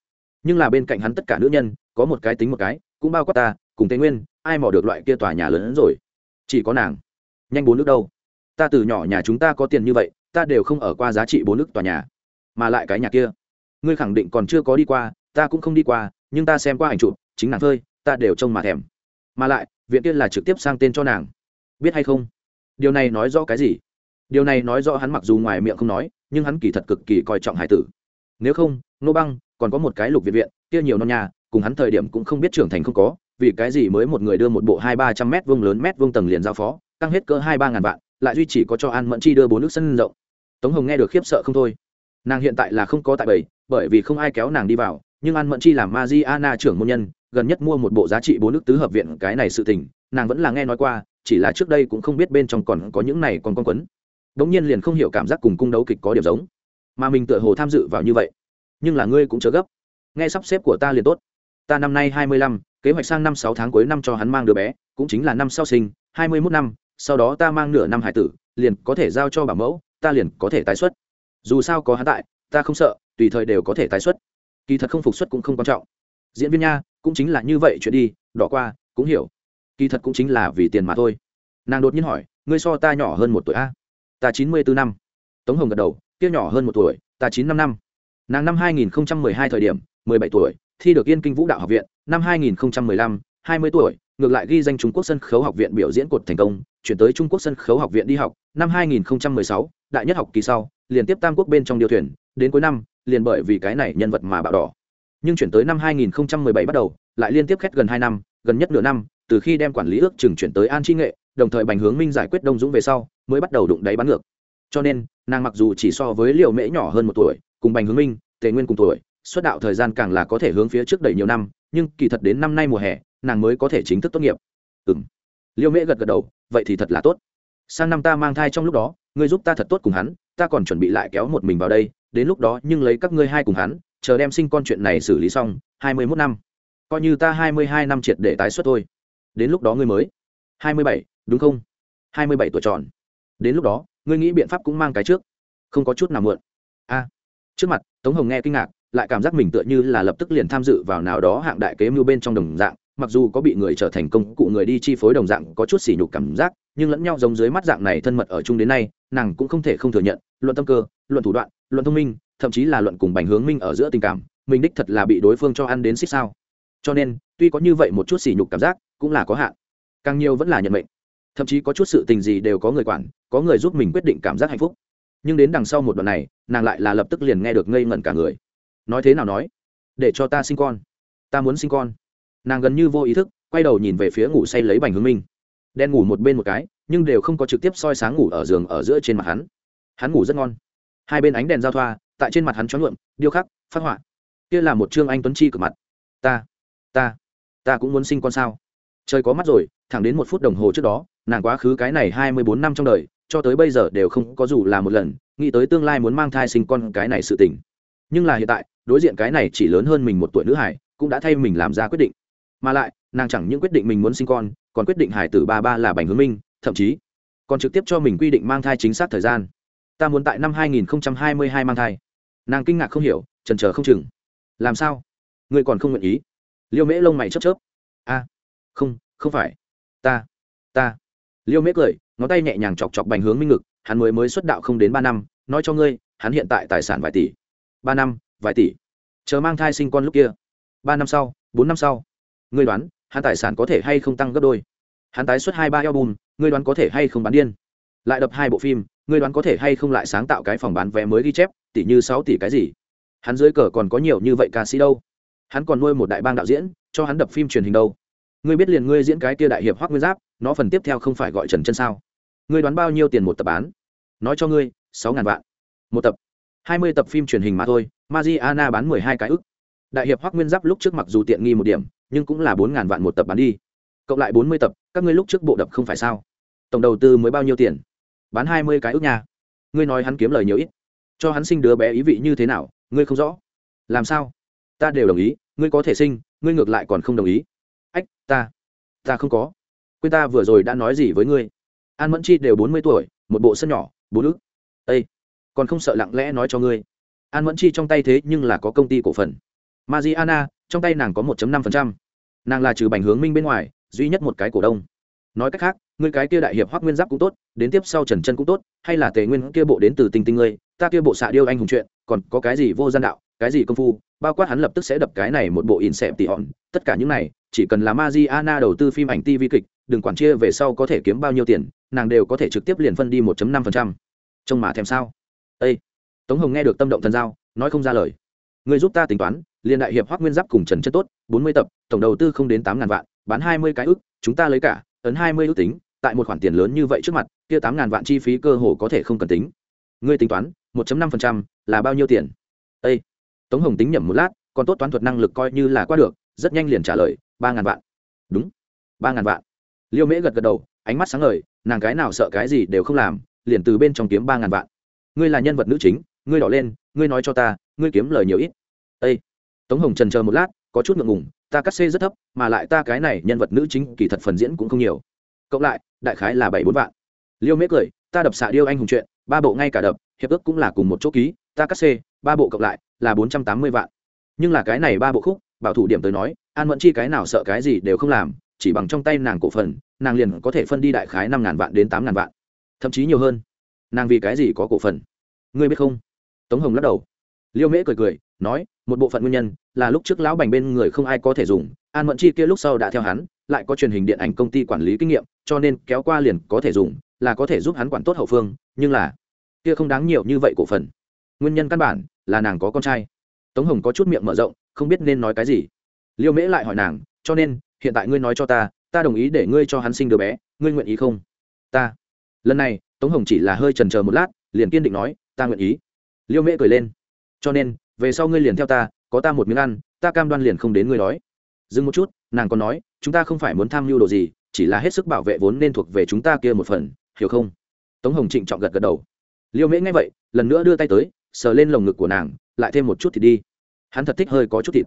Nhưng là bên cạnh hắn tất cả nữ nhân, có một cái tính một cái, cũng bao quát ta, cùng tây nguyên ai mò được loại kia tòa nhà lớn hơn rồi? Chỉ có nàng. Nhanh bốn nước đâu? Ta từ nhỏ nhà chúng ta có tiền như vậy, ta đều không ở qua giá trị bốn nước tòa nhà. Mà lại cái nhà kia. Ngươi khẳng định còn chưa có đi qua, ta cũng không đi qua, nhưng ta xem qua ảnh chụp, chính nàng phơi, ta đều trông mà thèm. Mà lại, viện kia là trực tiếp sang tên cho nàng. Biết hay không? Điều này nói rõ cái gì? Điều này nói rõ hắn mặc dù ngoài miệng không nói, nhưng hắn kỳ thật cực kỳ coi trọng hải tử. Nếu không, nô băng, còn có một cái lục viện viện, kia nhiều non nhà, cùng hắn thời điểm cũng không biết trưởng thành không có vì cái gì mới một người đưa một bộ hai ba trăm mét vuông lớn mét vuông tầng liền giao phó tăng hết cỡ hai ba ngàn vạn, lại duy chỉ có cho an mẫn chi đưa bốn nước sân rộng. Tống hồng nghe được khiếp sợ không thôi. Nàng hiện tại là không có tại bảy bởi vì không ai kéo nàng đi vào, nhưng an mẫn chi làm ma di ana trưởng môn nhân, gần nhất mua một bộ giá trị bốn nước tứ hợp viện cái này sự tình, nàng vẫn là nghe nói qua, chỉ là trước đây cũng không biết bên trong còn có những này còn con quấn. Đống nhiên liền không hiểu cảm giác cùng cung đấu kịch có điểm giống. Mà mình tựa hồ tham dự vào như vậy, nhưng là ngươi cũng chớ gấp. Nghe sắp xếp của ta liền tốt ta năm nay hai mươi lăm, kế hoạch sang năm sáu tháng cuối năm cho hắn mang đứa bé, cũng chính là năm sau sinh, hai mươi mốt năm, sau đó ta mang nửa năm hải tử, liền có thể giao cho bảo mẫu, ta liền có thể tái xuất. Dù sao có hắn tại, ta không sợ, tùy thời đều có thể tái xuất. Kỳ thật không phục xuất cũng không quan trọng. Diễn viên nha, cũng chính là như vậy chuyện đi, đỏ qua, cũng hiểu. Kỳ thật cũng chính là vì tiền mà thôi. Nàng đột nhiên hỏi, ngươi so ta nhỏ hơn một tuổi a? Ta chín mươi bốn năm. Tống hồng gật đầu, kia nhỏ hơn một tuổi, ta chín năm năm. Nàng năm hai nghìn hai thời điểm, mười bảy tuổi thi được yên kinh vũ đạo học viện, năm hai nghìn lăm, hai mươi tuổi, ngược lại ghi danh trung quốc sân khấu học viện biểu diễn cột thành công, chuyển tới trung quốc sân khấu học viện đi học, năm hai nghìn sáu, đại nhất học kỳ sau, liền tiếp tam quốc bên trong điều thuyền, đến cuối năm, liền bởi vì cái này nhân vật mà bạo đỏ. Nhưng chuyển tới năm 2017 bắt đầu, lại liên tiếp khét gần hai năm, gần nhất nửa năm, từ khi đem quản lý ước chừng chuyển tới an chi nghệ, đồng thời bành hướng minh giải quyết đông dũng về sau, mới bắt đầu đụng đáy bắn ngược. Cho nên, nàng mặc dù chỉ so với liều mễ nhỏ hơn một tuổi, cùng bành hướng minh, tề nguyên cùng tuổi xuất đạo thời gian càng là có thể hướng phía trước đầy nhiều năm, nhưng kỳ thật đến năm nay mùa hè, nàng mới có thể chính thức tốt nghiệp. Ừ m liêu mễ gật gật đầu, vậy thì thật là tốt. Sang năm ta mang thai trong lúc đó, ngươi giúp ta thật tốt cùng hắn, ta còn chuẩn bị lại kéo một mình vào đây, đến lúc đó nhưng lấy các ngươi hai cùng hắn, chờ đem sinh con chuyện này xử lý xong, hai mươi mốt năm. Coi như ta hai mươi hai năm triệt để tái xuất thôi. Đến lúc đó ngươi mới. hai mươi bảy, đúng không? hai mươi bảy tuổi tròn. Đến lúc đó, ngươi nghĩ biện pháp cũng mang cái trước. Không có chút nào mượn a. Trước mặt, tống hồng nghe kinh ngạc lại cảm giác mình tựa như là lập tức liền tham dự vào nào đó hạng đại kế mưu bên trong đồng dạng, mặc dù có bị người trở thành công cụ người đi chi phối đồng dạng có chút sỉ nhục cảm giác, nhưng lẫn nhau giống dưới mắt dạng này thân mật ở chung đến nay, nàng cũng không thể không thừa nhận, luận tâm cơ, luận thủ đoạn, luận thông minh, thậm chí là luận cùng bành hướng minh ở giữa tình cảm, mình đích thật là bị đối phương cho ăn đến xích sao. Cho nên, tuy có như vậy một chút sỉ nhục cảm giác, cũng là có hạn. Càng nhiều vẫn là nhận mệnh. Thậm chí có chút sự tình gì đều có người quản, có người giúp mình quyết định cảm giác hạnh phúc. Nhưng đến đằng sau một đoạn này, nàng lại là lập tức liền nghe được ngây ngẩn cả người nói thế nào nói? Để cho ta sinh con. Ta muốn sinh con. Nàng gần như vô ý thức, quay đầu nhìn về phía ngủ say lấy bành hướng minh. Đen ngủ một bên một cái, nhưng đều không có trực tiếp soi sáng ngủ ở giường ở giữa trên mặt hắn. Hắn ngủ rất ngon. Hai bên ánh đèn giao thoa, tại trên mặt hắn chó nhuộm, điêu khắc, phát họa. Kia là một trương anh tuấn chi cực mặt. Ta ta ta cũng muốn sinh con sao? Trời có mắt rồi, thẳng đến một phút đồng hồ trước đó, nàng quá khứ cái này hai mươi bốn năm trong đời, cho tới bây giờ đều không có dù là một lần, nghĩ tới tương lai muốn mang thai sinh con cái này sự tình. Nhưng là hiện tại đối diện cái này chỉ lớn hơn mình một tuổi nữ hải, cũng đã thay mình làm ra quyết định. Mà lại, nàng chẳng những quyết định mình muốn sinh con, còn quyết định hải tử ba ba là bành hướng minh, thậm chí còn trực tiếp cho mình quy định mang thai chính xác thời gian. Ta muốn tại năm 2022 mang thai. Nàng kinh ngạc không hiểu trần trờ không chừng. Làm sao? Ngươi còn không nguyện ý? Liêu mễ lông mày chớp chớp. A, không không phải. Ta ta. Liêu mễ cười, ngón tay nhẹ nhàng chọc chọc bành hướng minh ngực, hắn mới mới xuất đạo không đến ba năm, nói cho ngươi, hắn hiện tại tài sản vài tỷ. Ba năm vài tỷ. Chờ mang thai sinh con lúc kia. Ba năm sau, bốn năm sau. Ngươi đoán, hắn tài sản có thể hay không tăng gấp đôi? Hắn tái xuất hai ba album, ngươi đoán có thể hay không bán điên? Lại đập hai bộ phim, ngươi đoán có thể hay không lại sáng tạo cái phòng bán vé mới ghi chép, tỷ như sáu tỷ cái gì? Hắn dưới cờ còn có nhiều như vậy ca sĩ đâu? Hắn còn nuôi một đại bang đạo diễn, cho hắn đập phim truyền hình đâu? Ngươi biết liền ngươi diễn cái kia đại hiệp hoác nguyên giáp, nó phần tiếp theo không phải gọi trần chân sao? Ngươi đoán bao nhiêu tiền một tập bán? Nói cho ngươi, sáu ngàn vạn. Một tập. Hai mươi tập phim truyền hình mà thôi Mariana bán mười hai cái ức. Đại hiệp Hoắc nguyên giáp lúc trước mặc dù tiện nghi một điểm nhưng cũng là bốn ngàn vạn một tập bán đi. Cộng lại bốn mươi tập các ngươi lúc trước bộ đập không phải sao? Tổng đầu tư mới bao nhiêu tiền? Bán hai mươi cái ước nhà ngươi nói hắn kiếm lời nhiều ít. Cho hắn sinh đứa bé ý vị như thế nào ngươi không rõ. Làm sao? Ta đều đồng ý ngươi có thể sinh ngươi ngược lại còn không đồng ý. Ách ta ta không có. Quên ta vừa rồi đã nói gì với ngươi. An mẫn chi đều bốn mươi tuổi một bộ sân nhỏ bốn ước Ê, còn không sợ lặng lẽ nói cho ngươi an mẫn chi trong tay thế nhưng là có công ty cổ phần mariana, trong tay nàng có 1 5 nàng là trừ bành hướng minh bên ngoài, duy nhất một cái cổ đông nói cách khác, ngươi cái kia đại hiệp hoắc nguyên giáp cũng tốt, đến tiếp sau trần chân cũng tốt, hay là tề nguyên kia bộ đến từ tinh tinh ngươi, ta kia bộ xạ điêu anh hùng chuyện, còn có cái gì vô gian đạo, cái gì công phu, bao quát hắn lập tức sẽ đập cái này một bộ in xẹp tỉ hòn, tất cả những này, chỉ cần là Mariana đầu tư phim ảnh TV kịch, đừng quản chia về sau có thể kiếm bao nhiêu tiền, nàng đều có thể trực tiếp liền phân đi 1.5%. trông mà thèm sao Ê! Tống hồng nghe được tâm động thần giao, nói không ra lời. Người giúp ta tính toán, liên đại hiệp hoác nguyên giáp cùng trần chất tốt, bốn mươi tập, tổng đầu tư không đến tám ngàn vạn, bán hai mươi cái ước, chúng ta lấy cả, ấn hai mươi ước tính, tại một khoản tiền lớn như vậy trước mặt, kia tám ngàn vạn chi phí cơ hồ có thể không cần tính. Ngươi tính toán, một năm phần trăm, là bao nhiêu tiền? Â tống hồng tính nhẩm một lát, còn tốt toán thuật năng lực coi như là qua được, rất nhanh liền trả lời, ba ngàn vạn. Đúng, ba ngàn vạn. Liêu mễ gật gật đầu, ánh mắt sáng ngời, nàng cái nào sợ cái gì đều không làm, liền từ bên trong kiếm ba ngàn vạn. Ngươi là nhân vật nữ chính ngươi đỏ lên, ngươi nói cho ta, ngươi kiếm lời nhiều ít. Ây tống hồng trần chờ một lát, có chút ngượng ngùng, ta cắt xê rất thấp, mà lại ta cái này nhân vật nữ chính kỳ thật phần diễn cũng không nhiều. Cộng lại, đại khái là bảy bốn vạn. Liêu mễ cười, ta đập xạ điêu anh hùng chuyện, ba bộ ngay cả đập, hiệp ước cũng là cùng một chỗ ký, ta cắt xê, ba bộ cộng lại là bốn trăm tám mươi vạn. Nhưng là cái này ba bộ khúc, bảo thủ điểm tới nói, an mẫn chi cái nào sợ cái gì đều không làm, chỉ bằng trong tay nàng cổ phần, nàng liền có thể phân đi đại khái năm ngàn vạn đến tám ngàn vạn, thậm chí nhiều hơn. Nàng vì cái gì có cổ phần? Ngươi biết không? Tống hồng lắc đầu. Liêu mễ cười cười, nói, một bộ phận nguyên nhân là lúc trước lão bành bên người không ai có thể dùng, an mẫn chi kia lúc sau đã theo hắn, lại có truyền hình điện ảnh công ty quản lý kinh nghiệm, cho nên kéo qua liền có thể dùng, là có thể giúp hắn quản tốt hậu phương, nhưng là kia không đáng nhiều như vậy cổ phần. Nguyên nhân căn bản là nàng có con trai. Tống hồng có chút miệng mở rộng, không biết nên nói cái gì. Liêu mễ lại hỏi nàng, cho nên, hiện tại ngươi nói cho ta ta đồng ý để ngươi cho hắn sinh đứa bé, ngươi nguyện ý không? Ta. Lần này, tống hồng chỉ là hơi trần chờ một lát, liền kiên định nói, ta nguyện ý liêu mễ cười lên. Cho nên, về sau ngươi liền theo ta, có ta một miếng ăn, ta cam đoan liền không đến ngươi đói. Dừng một chút, nàng còn nói, chúng ta không phải muốn tham mưu đồ gì, chỉ là hết sức bảo vệ vốn nên thuộc về chúng ta kia một phần, hiểu không? Tống hồng trịnh trọng gật gật đầu. Liêu mễ nghe vậy, lần nữa đưa tay tới, sờ lên lồng ngực của nàng, lại thêm một chút thì đi. Hắn thật thích hơi có chút thịt.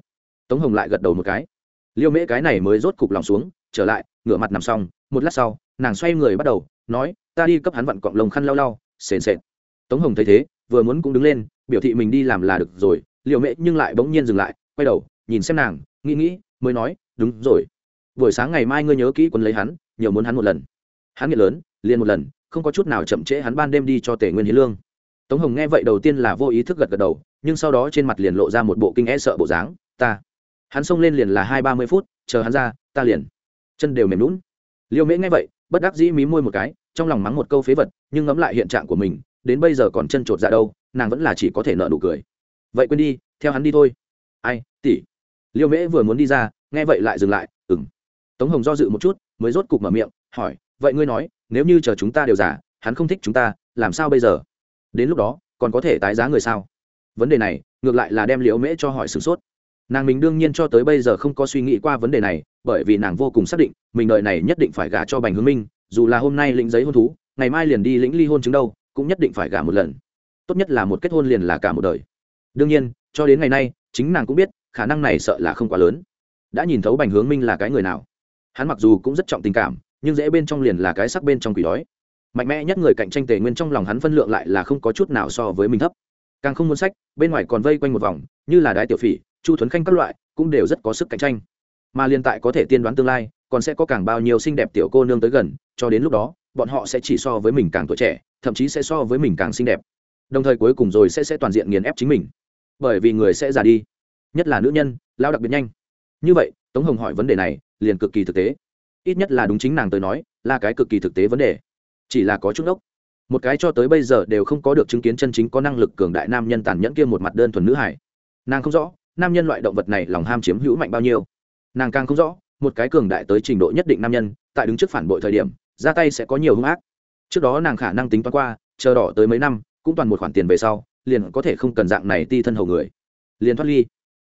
Tống hồng lại gật đầu một cái. Liêu mễ cái này mới rốt cục lòng xuống, trở lại, ngửa mặt nằm xong, một lát sau, nàng xoay người bắt đầu, nói, ta đi cấp hắn vặn cọng lồng khăn lau lau, sền sệt. Tống hồng thấy thế vừa muốn cũng đứng lên, biểu thị mình đi làm là được rồi liệu mẹ nhưng lại bỗng nhiên dừng lại, quay đầu, nhìn xem nàng, nghĩ nghĩ, mới nói, đúng rồi. Buổi sáng ngày mai ngươi nhớ kỹ quân lấy hắn, nhiều muốn hắn một lần. Hắn nghiện lớn, liền một lần, không có chút nào chậm trễ hắn ban đêm đi cho tể nguyên hiến lương. Tống hồng nghe vậy đầu tiên là vô ý thức gật gật đầu, nhưng sau đó trên mặt liền lộ ra một bộ kinh e sợ bộ dáng, ta. Hắn xông lên liền là hai ba mươi phút, chờ hắn ra, ta liền. Chân đều mềm lún liêu mễ nghe vậy, bất đắc dĩ mí môi một cái, trong lòng mắng một câu phế vật, nhưng ngẫm lại hiện trạng của mình đến bây giờ còn chân trột dạ đâu, nàng vẫn là chỉ có thể nợ nụ cười. Vậy quên đi, theo hắn đi thôi. Ai, tỷ. Liêu mễ vừa muốn đi ra, nghe vậy lại dừng lại ừng tống hồng do dự một chút, mới rốt cục mở miệng, hỏi, vậy ngươi nói, nếu như chờ chúng ta đều giả, hắn không thích chúng ta, làm sao bây giờ? Đến lúc đó, còn có thể tái giá người sao? Vấn đề này, ngược lại là đem liễu mễ cho hỏi sửng sốt. Nàng mình đương nhiên cho tới bây giờ không có suy nghĩ qua vấn đề này, bởi vì nàng vô cùng xác định, mình đợi này nhất định phải gả cho bành hướng minh, dù là hôm nay lĩnh giấy hôn thú, ngày mai liền đi lĩnh ly hôn chứng đâu cũng nhất định phải gả một lần. Tốt nhất là một kết hôn liền là cả một đời. Đương nhiên, cho đến ngày nay, chính nàng cũng biết, khả năng này sợ là không quá lớn. Đã nhìn thấu bành hướng minh là cái người nào. Hắn mặc dù cũng rất trọng tình cảm, nhưng dễ bên trong liền là cái sắc bên trong quỷ đói. Mạnh mẽ nhất người cạnh tranh tề nguyên trong lòng hắn phân lượng lại là không có chút nào so với mình thấp. Càng không muốn sách, bên ngoài còn vây quanh một vòng, như là đái tiểu phỉ, chu thuấn khanh các loại, cũng đều rất có sức cạnh tranh. Mà liên tại có thể tiên đoán tương lai, còn sẽ có càng bao nhiêu xinh đẹp tiểu cô nương tới gần, cho đến lúc đó, bọn họ sẽ chỉ so với mình càng tuổi trẻ thậm chí sẽ so với mình càng xinh đẹp. Đồng thời cuối cùng rồi sẽ sẽ toàn diện nghiền ép chính mình. Bởi vì người sẽ già đi, nhất là nữ nhân, lao đặc biệt nhanh. Như vậy, tống hồng hỏi vấn đề này, liền cực kỳ thực tế. Ít nhất là đúng chính nàng tới nói, là cái cực kỳ thực tế vấn đề. Chỉ là có chút ốc một cái cho tới bây giờ đều không có được chứng kiến chân chính có năng lực cường đại nam nhân tàn nhẫn kia một mặt đơn thuần nữ hải nàng không rõ, nam nhân loại động vật này lòng ham chiếm hữu mạnh bao nhiêu. Nàng càng không rõ, một cái cường đại tới trình độ nhất định nam nhân, tại đứng trước phản bội thời điểm, ra tay sẽ có nhiều hung ác trước đó nàng khả năng tính toán qua, chờ đỏ tới mấy năm, cũng toàn một khoản tiền về sau, liền có thể không cần dạng này ti thân hầu người. Liền thoát ly.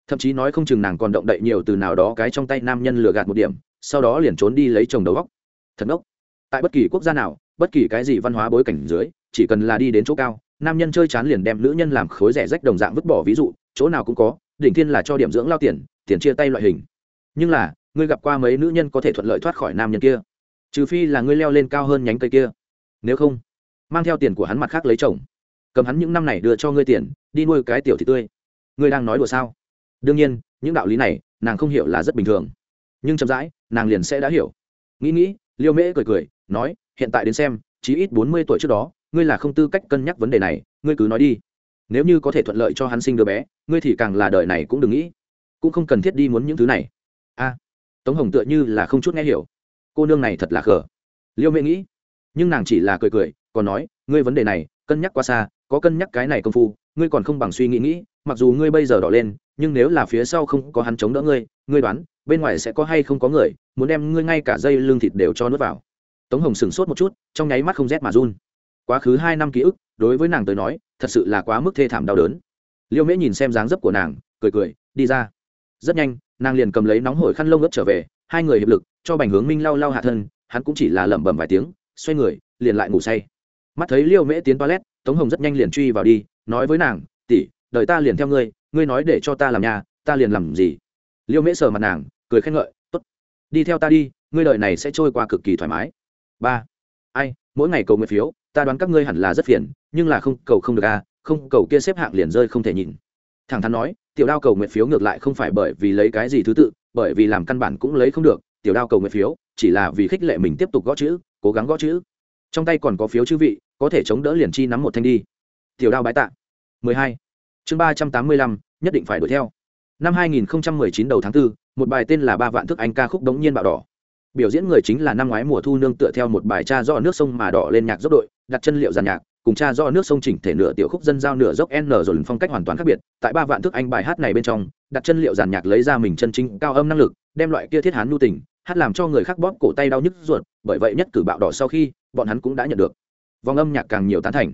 Thậm chí nói không chừng nàng còn động đậy nhiều từ nào đó cái trong tay nam nhân lừa gạt một điểm, sau đó liền trốn đi lấy chồng đầu góc thật ốc tại bất kỳ quốc gia nào, bất kỳ cái gì văn hóa bối cảnh dưới, chỉ cần là đi đến chỗ cao, nam nhân chơi chán liền đem nữ nhân làm khối rẻ rách đồng dạng vứt bỏ ví dụ, chỗ nào cũng có, đỉnh thiên là cho điểm dưỡng lao tiền tiền chia tay loại hình. Nhưng là, ngươi gặp qua mấy nữ nhân có thể thuận lợi thoát khỏi nam nhân kia? Trừ phi là ngươi leo lên cao hơn nhánh cây kia nếu không, mang theo tiền của hắn mặt khác lấy chồng, cầm hắn những năm này đưa cho ngươi tiền, đi nuôi cái tiểu thị tươi. Ngươi đang nói đùa sao? Đương nhiên, những đạo lý này, nàng không hiểu là rất bình thường. Nhưng chậm rãi, nàng liền sẽ đã hiểu. Nghĩ nghĩ, liêu mễ cười cười, nói, hiện tại đến xem, chí ít bốn mươi tuổi trước đó, ngươi là không tư cách cân nhắc vấn đề này, ngươi cứ nói đi. Nếu như có thể thuận lợi cho hắn sinh đứa bé, ngươi thì càng là đời này cũng đừng nghĩ. Cũng không cần thiết đi muốn những thứ này. A, tống hồng tựa như là không chút nghe hiểu. Cô nương này thật là khờ. Liêu mễ nghĩ nhưng nàng chỉ là cười cười, còn nói, ngươi vấn đề này, cân nhắc quá xa, có cân nhắc cái này công phu, ngươi còn không bằng suy nghĩ nghĩ, mặc dù ngươi bây giờ đỏ lên, nhưng nếu là phía sau không có hắn chống đỡ ngươi ngươi đoán, bên ngoài sẽ có hay không có người, muốn đem ngươi ngay cả dây lương thịt đều cho nuốt vào. Tống hồng sửng sốt một chút, trong nháy mắt không rét mà run. Quá khứ hai năm ký ức, đối với nàng tới nói, thật sự là quá mức thê thảm đau đớn. Liêu mễ nhìn xem dáng dấp của nàng, cười cười, đi ra. Rất nhanh, nàng liền cầm lấy nóng hổi khăn lông ướt trở về, hai người hiệp lực, cho bành hướng minh lau lau hạ thân, hắn cũng chỉ là lẩm bẩm vài tiếng xoay người, liền lại ngủ say. Mắt thấy liêu mễ tiến toilet, tống hồng rất nhanh liền truy vào đi, nói với nàng, tỷ, đợi ta liền theo ngươi ngươi nói để cho ta làm nhà, ta liền làm gì? Liêu mễ sờ mặt nàng, cười khen ngợi t ố t đi theo ta đi, ngươi đợi này sẽ trôi qua cực kỳ thoải mái. Ba, ai, mỗi ngày cầu nguyện phiếu, ta đoán các ngươi hẳn là rất phiền, nhưng là không, cầu không được à không, cầu kia xếp hạng liền rơi không thể nhìn thẳng thắn nói, tiểu đao cầu nguyện phiếu ngược lại không phải bởi vì lấy cái gì thứ tự, bởi vì làm căn bản cũng lấy không được, tiểu đao cầu nguyện phiếu chỉ là vì khích lệ mình tiếp tục gõ chữ cố gắng gõ chữ. Trong tay còn có phiếu chữ vị có thể chống đỡ liền chi nắm một thanh đi. Tiểu đao bái tạ. 12. chương 385, nhất định phải đuổi theo. Năm 2019 đầu tháng 4, một bài tên là ba vạn thức anh ca khúc đống nhiên bạo đỏ. Biểu diễn người chính là năm ngoái mùa thu nương tựa theo một bài cha do nước sông mà đỏ lên nhạc dốc đội đặt chân liệu giàn nhạc cùng cha do nước sông chỉnh thể nửa tiểu khúc dân giao nửa dốc n rồi phong cách hoàn toàn khác biệt. Tại ba vạn thức anh bài hát này bên trong đặt chân liệu giàn nhạc lấy ra mình chân chính cao âm năng lực đem loại kia thiết hán nu tình hát làm cho người khác bóp cổ tay đau nhức ruột, bởi vậy nhất cử bạo đỏ sau khi, bọn hắn cũng đã nhận được. Vòng âm nhạc càng nhiều tán thành.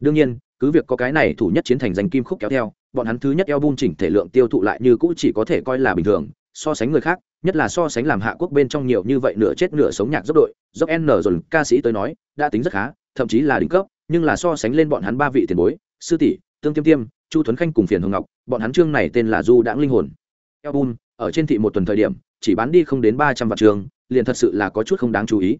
Đương nhiên, cứ việc có cái này thủ nhất chiến thành danh kim khúc kéo theo, bọn hắn thứ nhất eo bung chỉnh thể lượng tiêu thụ lại như cũ chỉ có thể coi là bình thường, so sánh người khác, nhất là so sánh làm hạ quốc bên trong nhiều như vậy nửa chết nửa sống nhạc dốc đội, dốc n rồi ca sĩ tới nói, đã tính rất khá, thậm chí là đỉnh cấp, nhưng là so sánh lên bọn hắn ba vị tiền bối, sư tỷ, tương tiêm tiêm, chu thuấn khanh cùng phiền hồng ngọc, bọn hắn chương này tên là du đãng linh hồn. Eo bung ở trên thị một tuần thời điểm chỉ bán đi không đến ba trăm vạn trường, liền thật sự là có chút không đáng chú ý.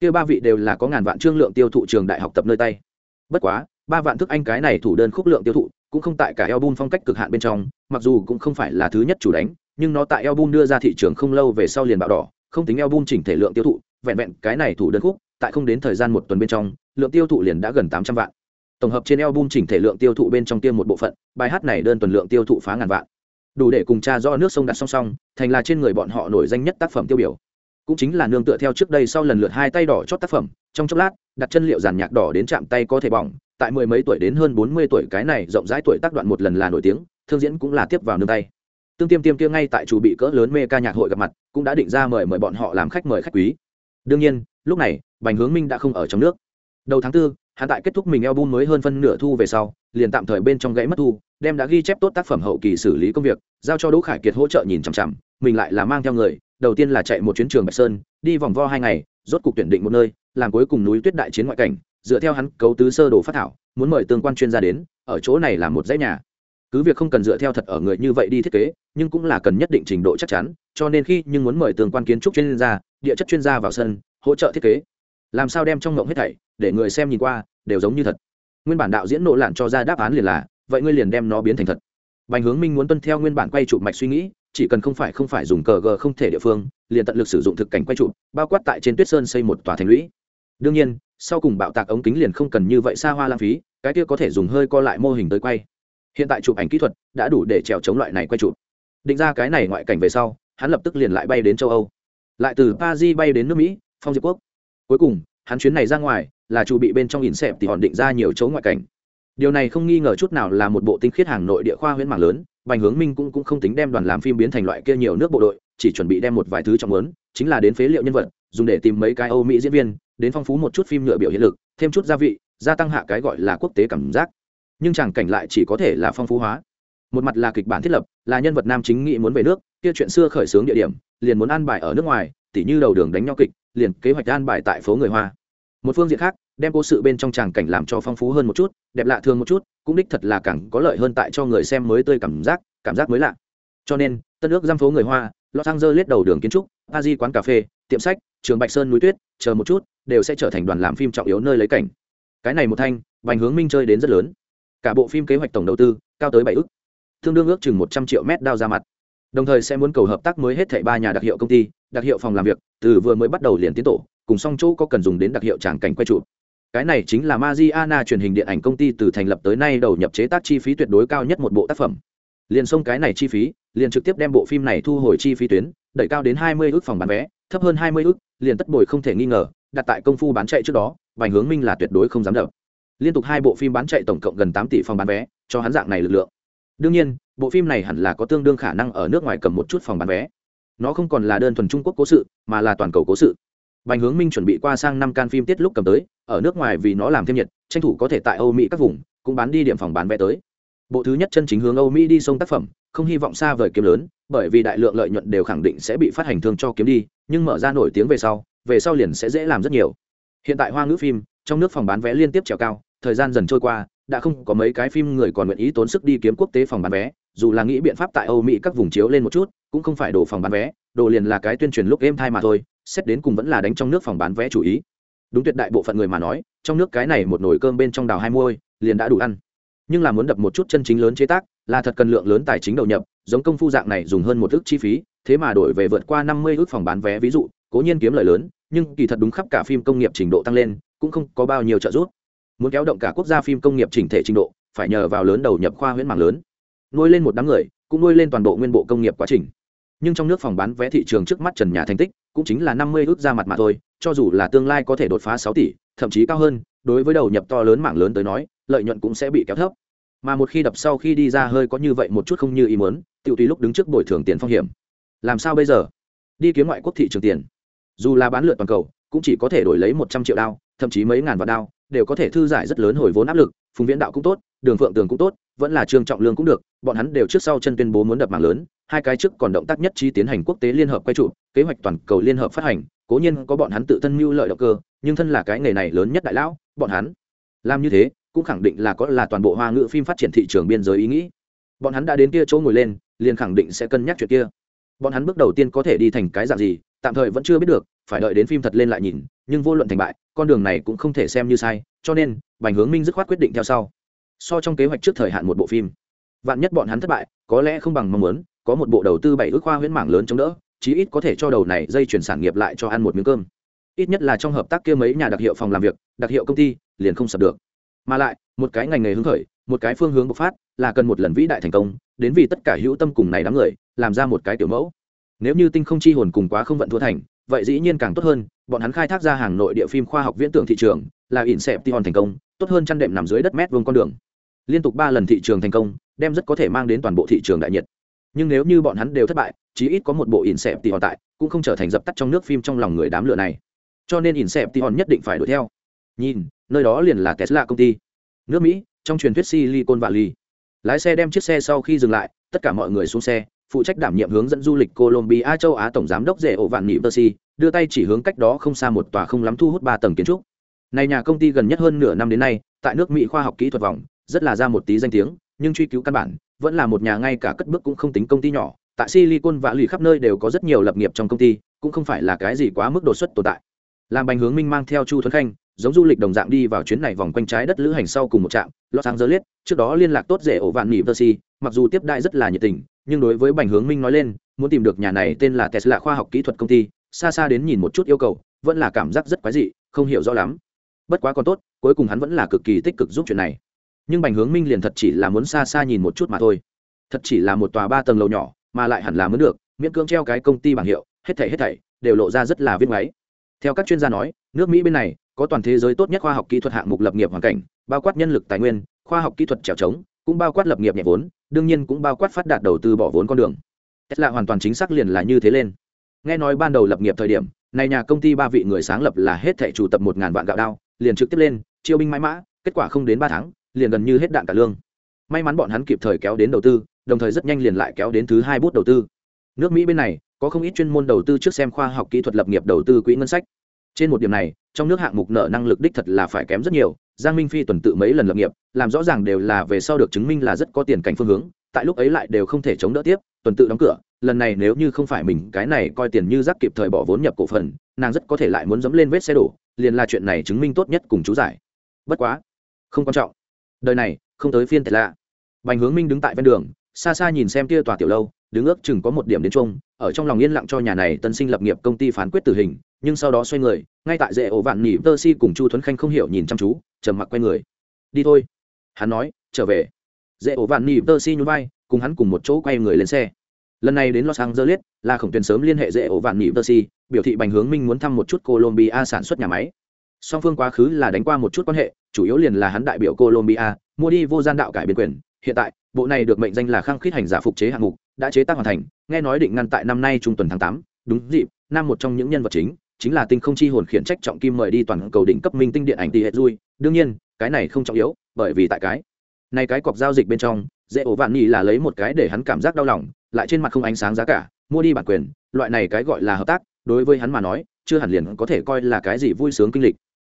Kia ba vị đều là có ngàn vạn trương lượng tiêu thụ trường đại học tập nơi tay. Bất quá, ba vạn thức anh cái này thủ đơn khúc lượng tiêu thụ, cũng không tại cả album phong cách cực hạn bên trong, mặc dù cũng không phải là thứ nhất chủ đánh, nhưng nó tại album đưa ra thị trường không lâu về sau liền bạo đỏ, không tính album chỉnh thể lượng tiêu thụ, vẹn vẹn cái này thủ đơn khúc, tại không đến thời gian một tuần bên trong, lượng tiêu thụ liền đã gần tám trăm vạn. Tổng hợp trên album chỉnh thể lượng tiêu thụ bên trong tiêm một bộ phận, bài hát này đơn tuần lượng tiêu thụ phá ngàn vạn đủ để cùng cha do nước sông đặt song song, thành là trên người bọn họ nổi danh nhất tác phẩm tiêu biểu. Cũng chính là nương tựa theo trước đây sau lần lượt hai tay đỏ chót tác phẩm, trong chốc lát, đặt chân liệu giàn nhạc đỏ đến chạm tay có thể bỏng, tại mười mấy tuổi đến hơn bốn mươi tuổi cái này rộng rãi tuổi tác đoạn một lần là nổi tiếng, thương diễn cũng là tiếp vào nương tay. Tương tiêm tiêm kia ngay tại chủ bị cỡ lớn mê ca nhạc hội gặp mặt, cũng đã định ra mời mời bọn họ làm khách mời khách quý. Đương nhiên, lúc này, bành hướng minh đã không ở trong nước. Đầu tháng tư hắn tại kết thúc mình album mới hơn phân nửa thu về sau, liền tạm thời bên trong gãy mất thu, đem đã ghi chép tốt tác phẩm hậu kỳ xử lý công việc, giao cho đỗ khải kiệt hỗ trợ nhìn chằm chằm, mình lại là mang theo người, đầu tiên là chạy một chuyến trường bạch sơn, đi vòng vo hai ngày, rốt cục tuyển định một nơi, làm cuối cùng núi tuyết đại chiến ngoại cảnh, dựa theo hắn cấu tứ sơ đồ phát thảo, muốn mời tương quan chuyên gia đến, ở chỗ này là một dãy nhà. Cứ việc không cần dựa theo thật ở người như vậy đi thiết kế, nhưng cũng là cần nhất định trình độ chắc chắn, cho nên khi nhưng muốn mời tương quan kiến trúc chuyên gia, địa chất chuyên gia vào sân, hỗ trợ thiết kế. Làm sao đem trong ngộng hết thảy để người xem nhìn qua, đều giống như thật. Nguyên bản đạo diễn nộ lạn cho ra đáp án liền là, vậy ngươi liền đem nó biến thành thật. Bành hướng minh muốn tuân theo nguyên bản quay chụp mạch suy nghĩ, chỉ cần không phải không phải dùng cờ gờ không thể địa phương, liền tận lực sử dụng thực cảnh quay chụp, bao quát tại trên tuyết sơn xây một tòa thành lũy. Đương nhiên, sau cùng bạo tạc ống kính liền không cần như vậy xa hoa lãng phí, cái kia có thể dùng hơi co lại mô hình tới quay. Hiện tại chụp ảnh kỹ thuật đã đủ để trèo chống loại này quay chụp. Định ra cái này ngoại cảnh về sau, hắn lập tức liền lại bay đến châu âu. Lại từ paris bay đến nước mỹ, phong diệp quốc. Cuối cùng, hắn chuyến này ra ngoài là chủ bị bên trong ỉn xẹp thì hòn định ra nhiều chỗ ngoại cảnh. Điều này không nghi ngờ chút nào là một bộ tinh khiết hàng nội địa khoa huyễn mạng lớn bành hướng minh cũng, cũng không tính đem đoàn làm phim biến thành loại kia nhiều nước bộ đội chỉ chuẩn bị đem một vài thứ trong lớn chính là đến phế liệu nhân vật dùng để tìm mấy cái âu mỹ diễn viên đến phong phú một chút phim nhựa biểu hiện lực thêm chút gia vị gia tăng hạ cái gọi là quốc tế cảm giác. Nhưng chẳng cảnh lại chỉ có thể là phong phú hóa. Một mặt là kịch bản thiết lập là nhân vật nam chính nghị muốn về nước kia chuyện xưa khởi xướng địa điểm liền muốn an bài ở nước ngoài tỉ như đầu đường đánh nhau kịch liền kế hoạch an bài tại phố người hoa một phương diện khác, đem cố sự bên trong tràng cảnh làm cho phong phú hơn một chút, đẹp lạ thường một chút, cũng đích thật là càng có lợi hơn tại cho người xem mới tươi cảm giác cảm giác mới lạ. Cho nên, tân ước giam phố người hoa, los angeles đầu đường kiến trúc a di quán cà phê, tiệm sách, trường bạch sơn núi tuyết, chờ một chút, đều sẽ trở thành đoàn làm phim trọng yếu nơi lấy cảnh. Cái này một thanh vành hướng minh chơi đến rất lớn. Cả bộ phim kế hoạch tổng đầu tư, cao tới bảy ước tương đương ước chừng một trăm triệu mét đao ra mặt. Đồng thời sẽ muốn cầu hợp tác mới hết thảy ba nhà đặc hiệu công ty, đặc hiệu phòng làm việc, từ vừa mới bắt đầu liền tiến tổ cùng song chỗ có cần dùng đến đặc hiệu tràng cảnh quay trụ. Cái này chính là Mariana truyền hình điện ảnh công ty từ thành lập tới nay đầu nhập chế tác chi phí tuyệt đối cao nhất một bộ tác phẩm. Liền xông cái này chi phí, liền trực tiếp đem bộ phim này thu hồi chi phí tuyến, đẩy cao đến hai mươi ước phòng bán vé, thấp hơn hai mươi ước, liền tất bồi không thể nghi ngờ, đặt tại công phu bán chạy trước đó, Bành hướng minh là tuyệt đối không dám động. liên tục hai bộ phim bán chạy tổng cộng gần tám tỷ phòng bán vé, cho hắn dạng này lực lượng. Đương nhiên, bộ phim này hẳn là có tương đương khả năng ở nước ngoài cầm một chút phòng bán vé. Nó không còn là đơn thuần trung quốc cố sự, mà là toàn cầu cố sự bành hướng minh chuẩn bị qua sang năm can phim tiết lúc cầm tới, ở nước ngoài vì nó làm thêm nhiệt, tranh thủ có thể tại âu mỹ các vùng, cũng bán đi điểm phòng bán vé tới. Bộ thứ nhất chân chính hướng âu mỹ đi sông tác phẩm, không hy vọng xa vời kiếm lớn, bởi vì đại lượng lợi nhuận đều khẳng định sẽ bị phát hành thương cho kiếm đi, nhưng mở ra nổi tiếng về sau về sau liền sẽ dễ làm rất nhiều. Hiện tại hoa ngữ phim, trong nước phòng bán vé liên tiếp trèo cao, thời gian dần trôi qua, đã không có mấy cái phim người còn nguyện ý tốn sức đi kiếm quốc tế phòng bán vé, dù là nghĩ biện pháp tại âu mỹ các vùng chiếu lên một chút, cũng không phải đồ phòng bán vé, đồ liền là cái tuyên truyền lúc game thai mà thôi xét đến cùng vẫn là đánh trong nước phòng bán vé chủ ý. Đúng tuyệt đại bộ phận người mà nói, trong nước cái này một nồi cơm bên trong đào hai môi liền đã đủ ăn. Nhưng là muốn đập một chút chân chính lớn chế tác, là thật cần lượng lớn tài chính đầu nhập, giống công phu dạng này dùng hơn một ước chi phí, thế mà đổi về vượt qua năm mươi ước phòng bán vé ví dụ, cố nhiên kiếm lợi lớn, nhưng kỳ thật đúng khắp cả phim công nghiệp trình độ tăng lên, cũng không có bao nhiêu trợ giúp. Muốn kéo động cả quốc gia phim công nghiệp chỉnh thể trình độ, phải nhờ vào lớn đầu nhập khoa huyễn mạng lớn. Nuôi lên một đám người, cũng nuôi lên toàn bộ nguyên bộ công nghiệp quá trình nhưng trong nước phòng bán vé thị trường trước mắt trần nhà thành tích cũng chính là năm mươi ước ra mặt mà thôi, cho dù là tương lai có thể đột phá sáu tỷ, thậm chí cao hơn, đối với đầu nhập to lớn mảng lớn tới nói, lợi nhuận cũng sẽ bị kéo thấp. Mà một khi đập sau khi đi ra hơi có như vậy một chút không như ý muốn tự tùy lúc đứng trước bồi thường tiền phong hiểm. Làm sao bây giờ? Đi kiếm ngoại quốc thị trường tiền. Dù là bán lượt toàn cầu, cũng chỉ có thể đổi lấy một trăm triệu đao, thậm chí mấy ngàn vạn đao, đều có thể thư giải rất lớn hồi vốn áp lực, phùng viễn đạo cũng tốt, đường phượng tường cũng tốt vẫn là trương trọng lương cũng được, bọn hắn đều trước sau chân tuyên bố muốn đập mạng lớn, hai cái trước còn động tác nhất trí tiến hành quốc tế liên hợp quay trụ, kế hoạch toàn cầu liên hợp phát hành, cố nhiên có bọn hắn tự thân mưu lợi động cơ, nhưng thân là cái nghề này lớn nhất đại lão, bọn hắn làm như thế cũng khẳng định là có là toàn bộ hoa ngữ phim phát triển thị trường biên giới ý nghĩ. Bọn hắn đã đến kia chỗ ngồi lên, liền khẳng định sẽ cân nhắc chuyện kia. Bọn hắn bước đầu tiên có thể đi thành cái dạng gì, tạm thời vẫn chưa biết được, phải đợi đến phim thật lên lại nhìn, nhưng vô luận thành bại, con đường này cũng không thể xem như sai, cho nên bành hướng minh dứt khoát quyết định theo sau so trong kế hoạch trước thời hạn một bộ phim. Vạn nhất bọn hắn thất bại, có lẽ không bằng mong muốn, có một bộ đầu tư bảy ước khoa huyễn mảng lớn chống đỡ, chí ít có thể cho đầu này dây chuyển sản nghiệp lại cho ăn một miếng cơm. Ít nhất là trong hợp tác kia mấy nhà đặc hiệu phòng làm việc, đặc hiệu công ty, liền không sập được. Mà lại, một cái ngành nghề hứng khởi, một cái phương hướng bộc phát, là cần một lần vĩ đại thành công, đến vì tất cả hữu tâm cùng này đám người, làm ra một cái tiểu mẫu. Nếu như tinh không chi hồn cùng quá không vận thua thành, vậy dĩ nhiên càng tốt hơn, bọn hắn khai thác ra hàng nội địa phim khoa học viễn tưởng thị trường là ỉn xẹp tion thành công, tốt hơn chăn đệm nằm dưới đất mét vuông con đường. Liên tục ba lần thị trường thành công, đem rất có thể mang đến toàn bộ thị trường đại nhiệt. Nhưng nếu như bọn hắn đều thất bại, chí ít có một bộ ỉn xẹp tion tại, cũng không trở thành dập tắt trong nước phim trong lòng người đám lửa này. Cho nên ỉn xẹp tion nhất định phải đuổi theo. Nhìn, nơi đó liền là tesla công ty. Nước mỹ, trong truyền thuyết silicon valley. Lái xe đem chiếc xe sau khi dừng lại, tất cả mọi người xuống xe, phụ trách đảm nhiệm hướng dẫn du lịch colombia, châu á tổng giám đốc rể ổ vạn nhị tơ si, đưa tay chỉ hướng cách đó không xa một tòa không lắm thu hút ba tầng kiến trúc này nhà công ty gần nhất hơn nửa năm đến nay, tại nước mỹ khoa học kỹ thuật vòng, rất là ra một tí danh tiếng, nhưng truy cứu căn bản, vẫn là một nhà ngay cả cất bước cũng không tính công ty nhỏ. Tại silicon và lì khắp nơi đều có rất nhiều lập nghiệp trong công ty, cũng không phải là cái gì quá mức đột xuất tồn tại. Làm bành hướng minh mang theo chu thuấn khanh, giống du lịch đồng dạng đi vào chuyến này vòng quanh trái đất lữ hành sau cùng một trạm, los angeles. Trước đó liên lạc tốt rể ổ vạn nỉ vơ si, mặc dù tiếp đại rất là nhiệt tình, nhưng đối với bành hướng minh nói lên, muốn tìm được nhà này tên là tesla khoa học kỹ thuật công ty, xa xa đến nhìn một chút yêu cầu, vẫn là cảm giác rất quái dị, không hiểu rõ lắm bất quá còn tốt, cuối cùng hắn vẫn là cực kỳ tích cực giúp chuyện này. Nhưng bành hướng minh liền thật chỉ là muốn xa xa nhìn một chút mà thôi. Thật chỉ là một tòa ba tầng lầu nhỏ, mà lại hẳn là mới được, miễn cưỡng treo cái công ty bảng hiệu, hết thảy hết thảy đều lộ ra rất là viết máy. Theo các chuyên gia nói, nước mỹ bên này có toàn thế giới tốt nhất khoa học kỹ thuật hạng mục lập nghiệp hoàn cảnh, bao quát nhân lực tài nguyên, khoa học kỹ thuật trèo trống, cũng bao quát lập nghiệp nhẹ vốn, đương nhiên cũng bao quát phát đạt đầu tư bỏ vốn con đường. Tesla hoàn toàn chính xác liền là như thế lên. Nghe nói ban đầu lập nghiệp thời điểm, này nhà công ty ba vị người sáng lập là hết thảy chủ tập một ngàn vạn gạo đao liền trực tiếp lên, chiêu binh mãi mã, kết quả không đến ba tháng, liền gần như hết đạn cả lương. May mắn bọn hắn kịp thời kéo đến đầu tư, đồng thời rất nhanh liền lại kéo đến thứ hai bút đầu tư. Nước mỹ bên này, có không ít chuyên môn đầu tư trước xem khoa học kỹ thuật lập nghiệp đầu tư quỹ ngân sách. Trên một điểm này, trong nước hạng mục nợ năng lực đích thật là phải kém rất nhiều, giang minh phi tuần tự mấy lần lập nghiệp, làm rõ ràng đều là về sau được chứng minh là rất có tiền cảnh phương hướng, tại lúc ấy lại đều không thể chống đỡ tiếp, tuần tự đóng cửa, lần này nếu như không phải mình cái này coi tiền như rác kịp thời bỏ vốn nhập cổ phần, nàng rất có thể lại muốn dẫm lên vết xe đổ liền là chuyện này chứng minh tốt nhất cùng chú giải. Bất quá, không quan trọng. Đời này, không tới phiên tệ lạ. Bành hướng minh đứng tại ven đường, xa xa nhìn xem kia tòa tiểu lâu, đứng ước chừng có một điểm đến chung ở trong lòng yên lặng cho nhà này tân sinh lập nghiệp công ty phán quyết tử hình, nhưng sau đó xoay người, ngay tại dễ ổ vạn nỉ tơ si cùng chu thuấn khanh không hiểu nhìn chăm chú, trầm mặc quay người. Đi thôi. Hắn nói, trở về. Dễ ổ vạn nỉ tơ si nhún vai, cùng hắn cùng một chỗ quay người lên xe. Lần này đến los angeles là khổng tuyền sớm liên hệ dễ ổ vạn nỉ tơ si biểu thị bành hướng minh muốn thăm một chút colombia sản xuất nhà máy. Song phương quá khứ là đánh qua một chút quan hệ, chủ yếu liền là hắn đại biểu colombia, mua đi vô gian đạo cải biên quyền. Hiện tại, bộ này được mệnh danh là khăng khít hành giả phục chế hạng mục, đã chế tác hoàn thành, nghe nói định ngăn tại năm nay trung tuần tháng tám, đúng dịp nam một trong những nhân vật chính chính là tinh không chi hồn khiển trách trọng kim mời đi toàn cầu đỉnh cấp minh tinh điện ảnh tỷ hệ đương nhiên, cái này không trọng yếu, bởi vì tại cái này cái cọc giao dịch bên trong, dễ ổ vạn nhì là lấy một cái để hắn cảm giác đau lòng, lại trên mặt không ánh sáng giá cả, mua đi bản quyền, loại này cái gọi là hợp tác đối với hắn mà nói, chưa hẳn liền có thể coi là cái gì vui sướng kinh lịch.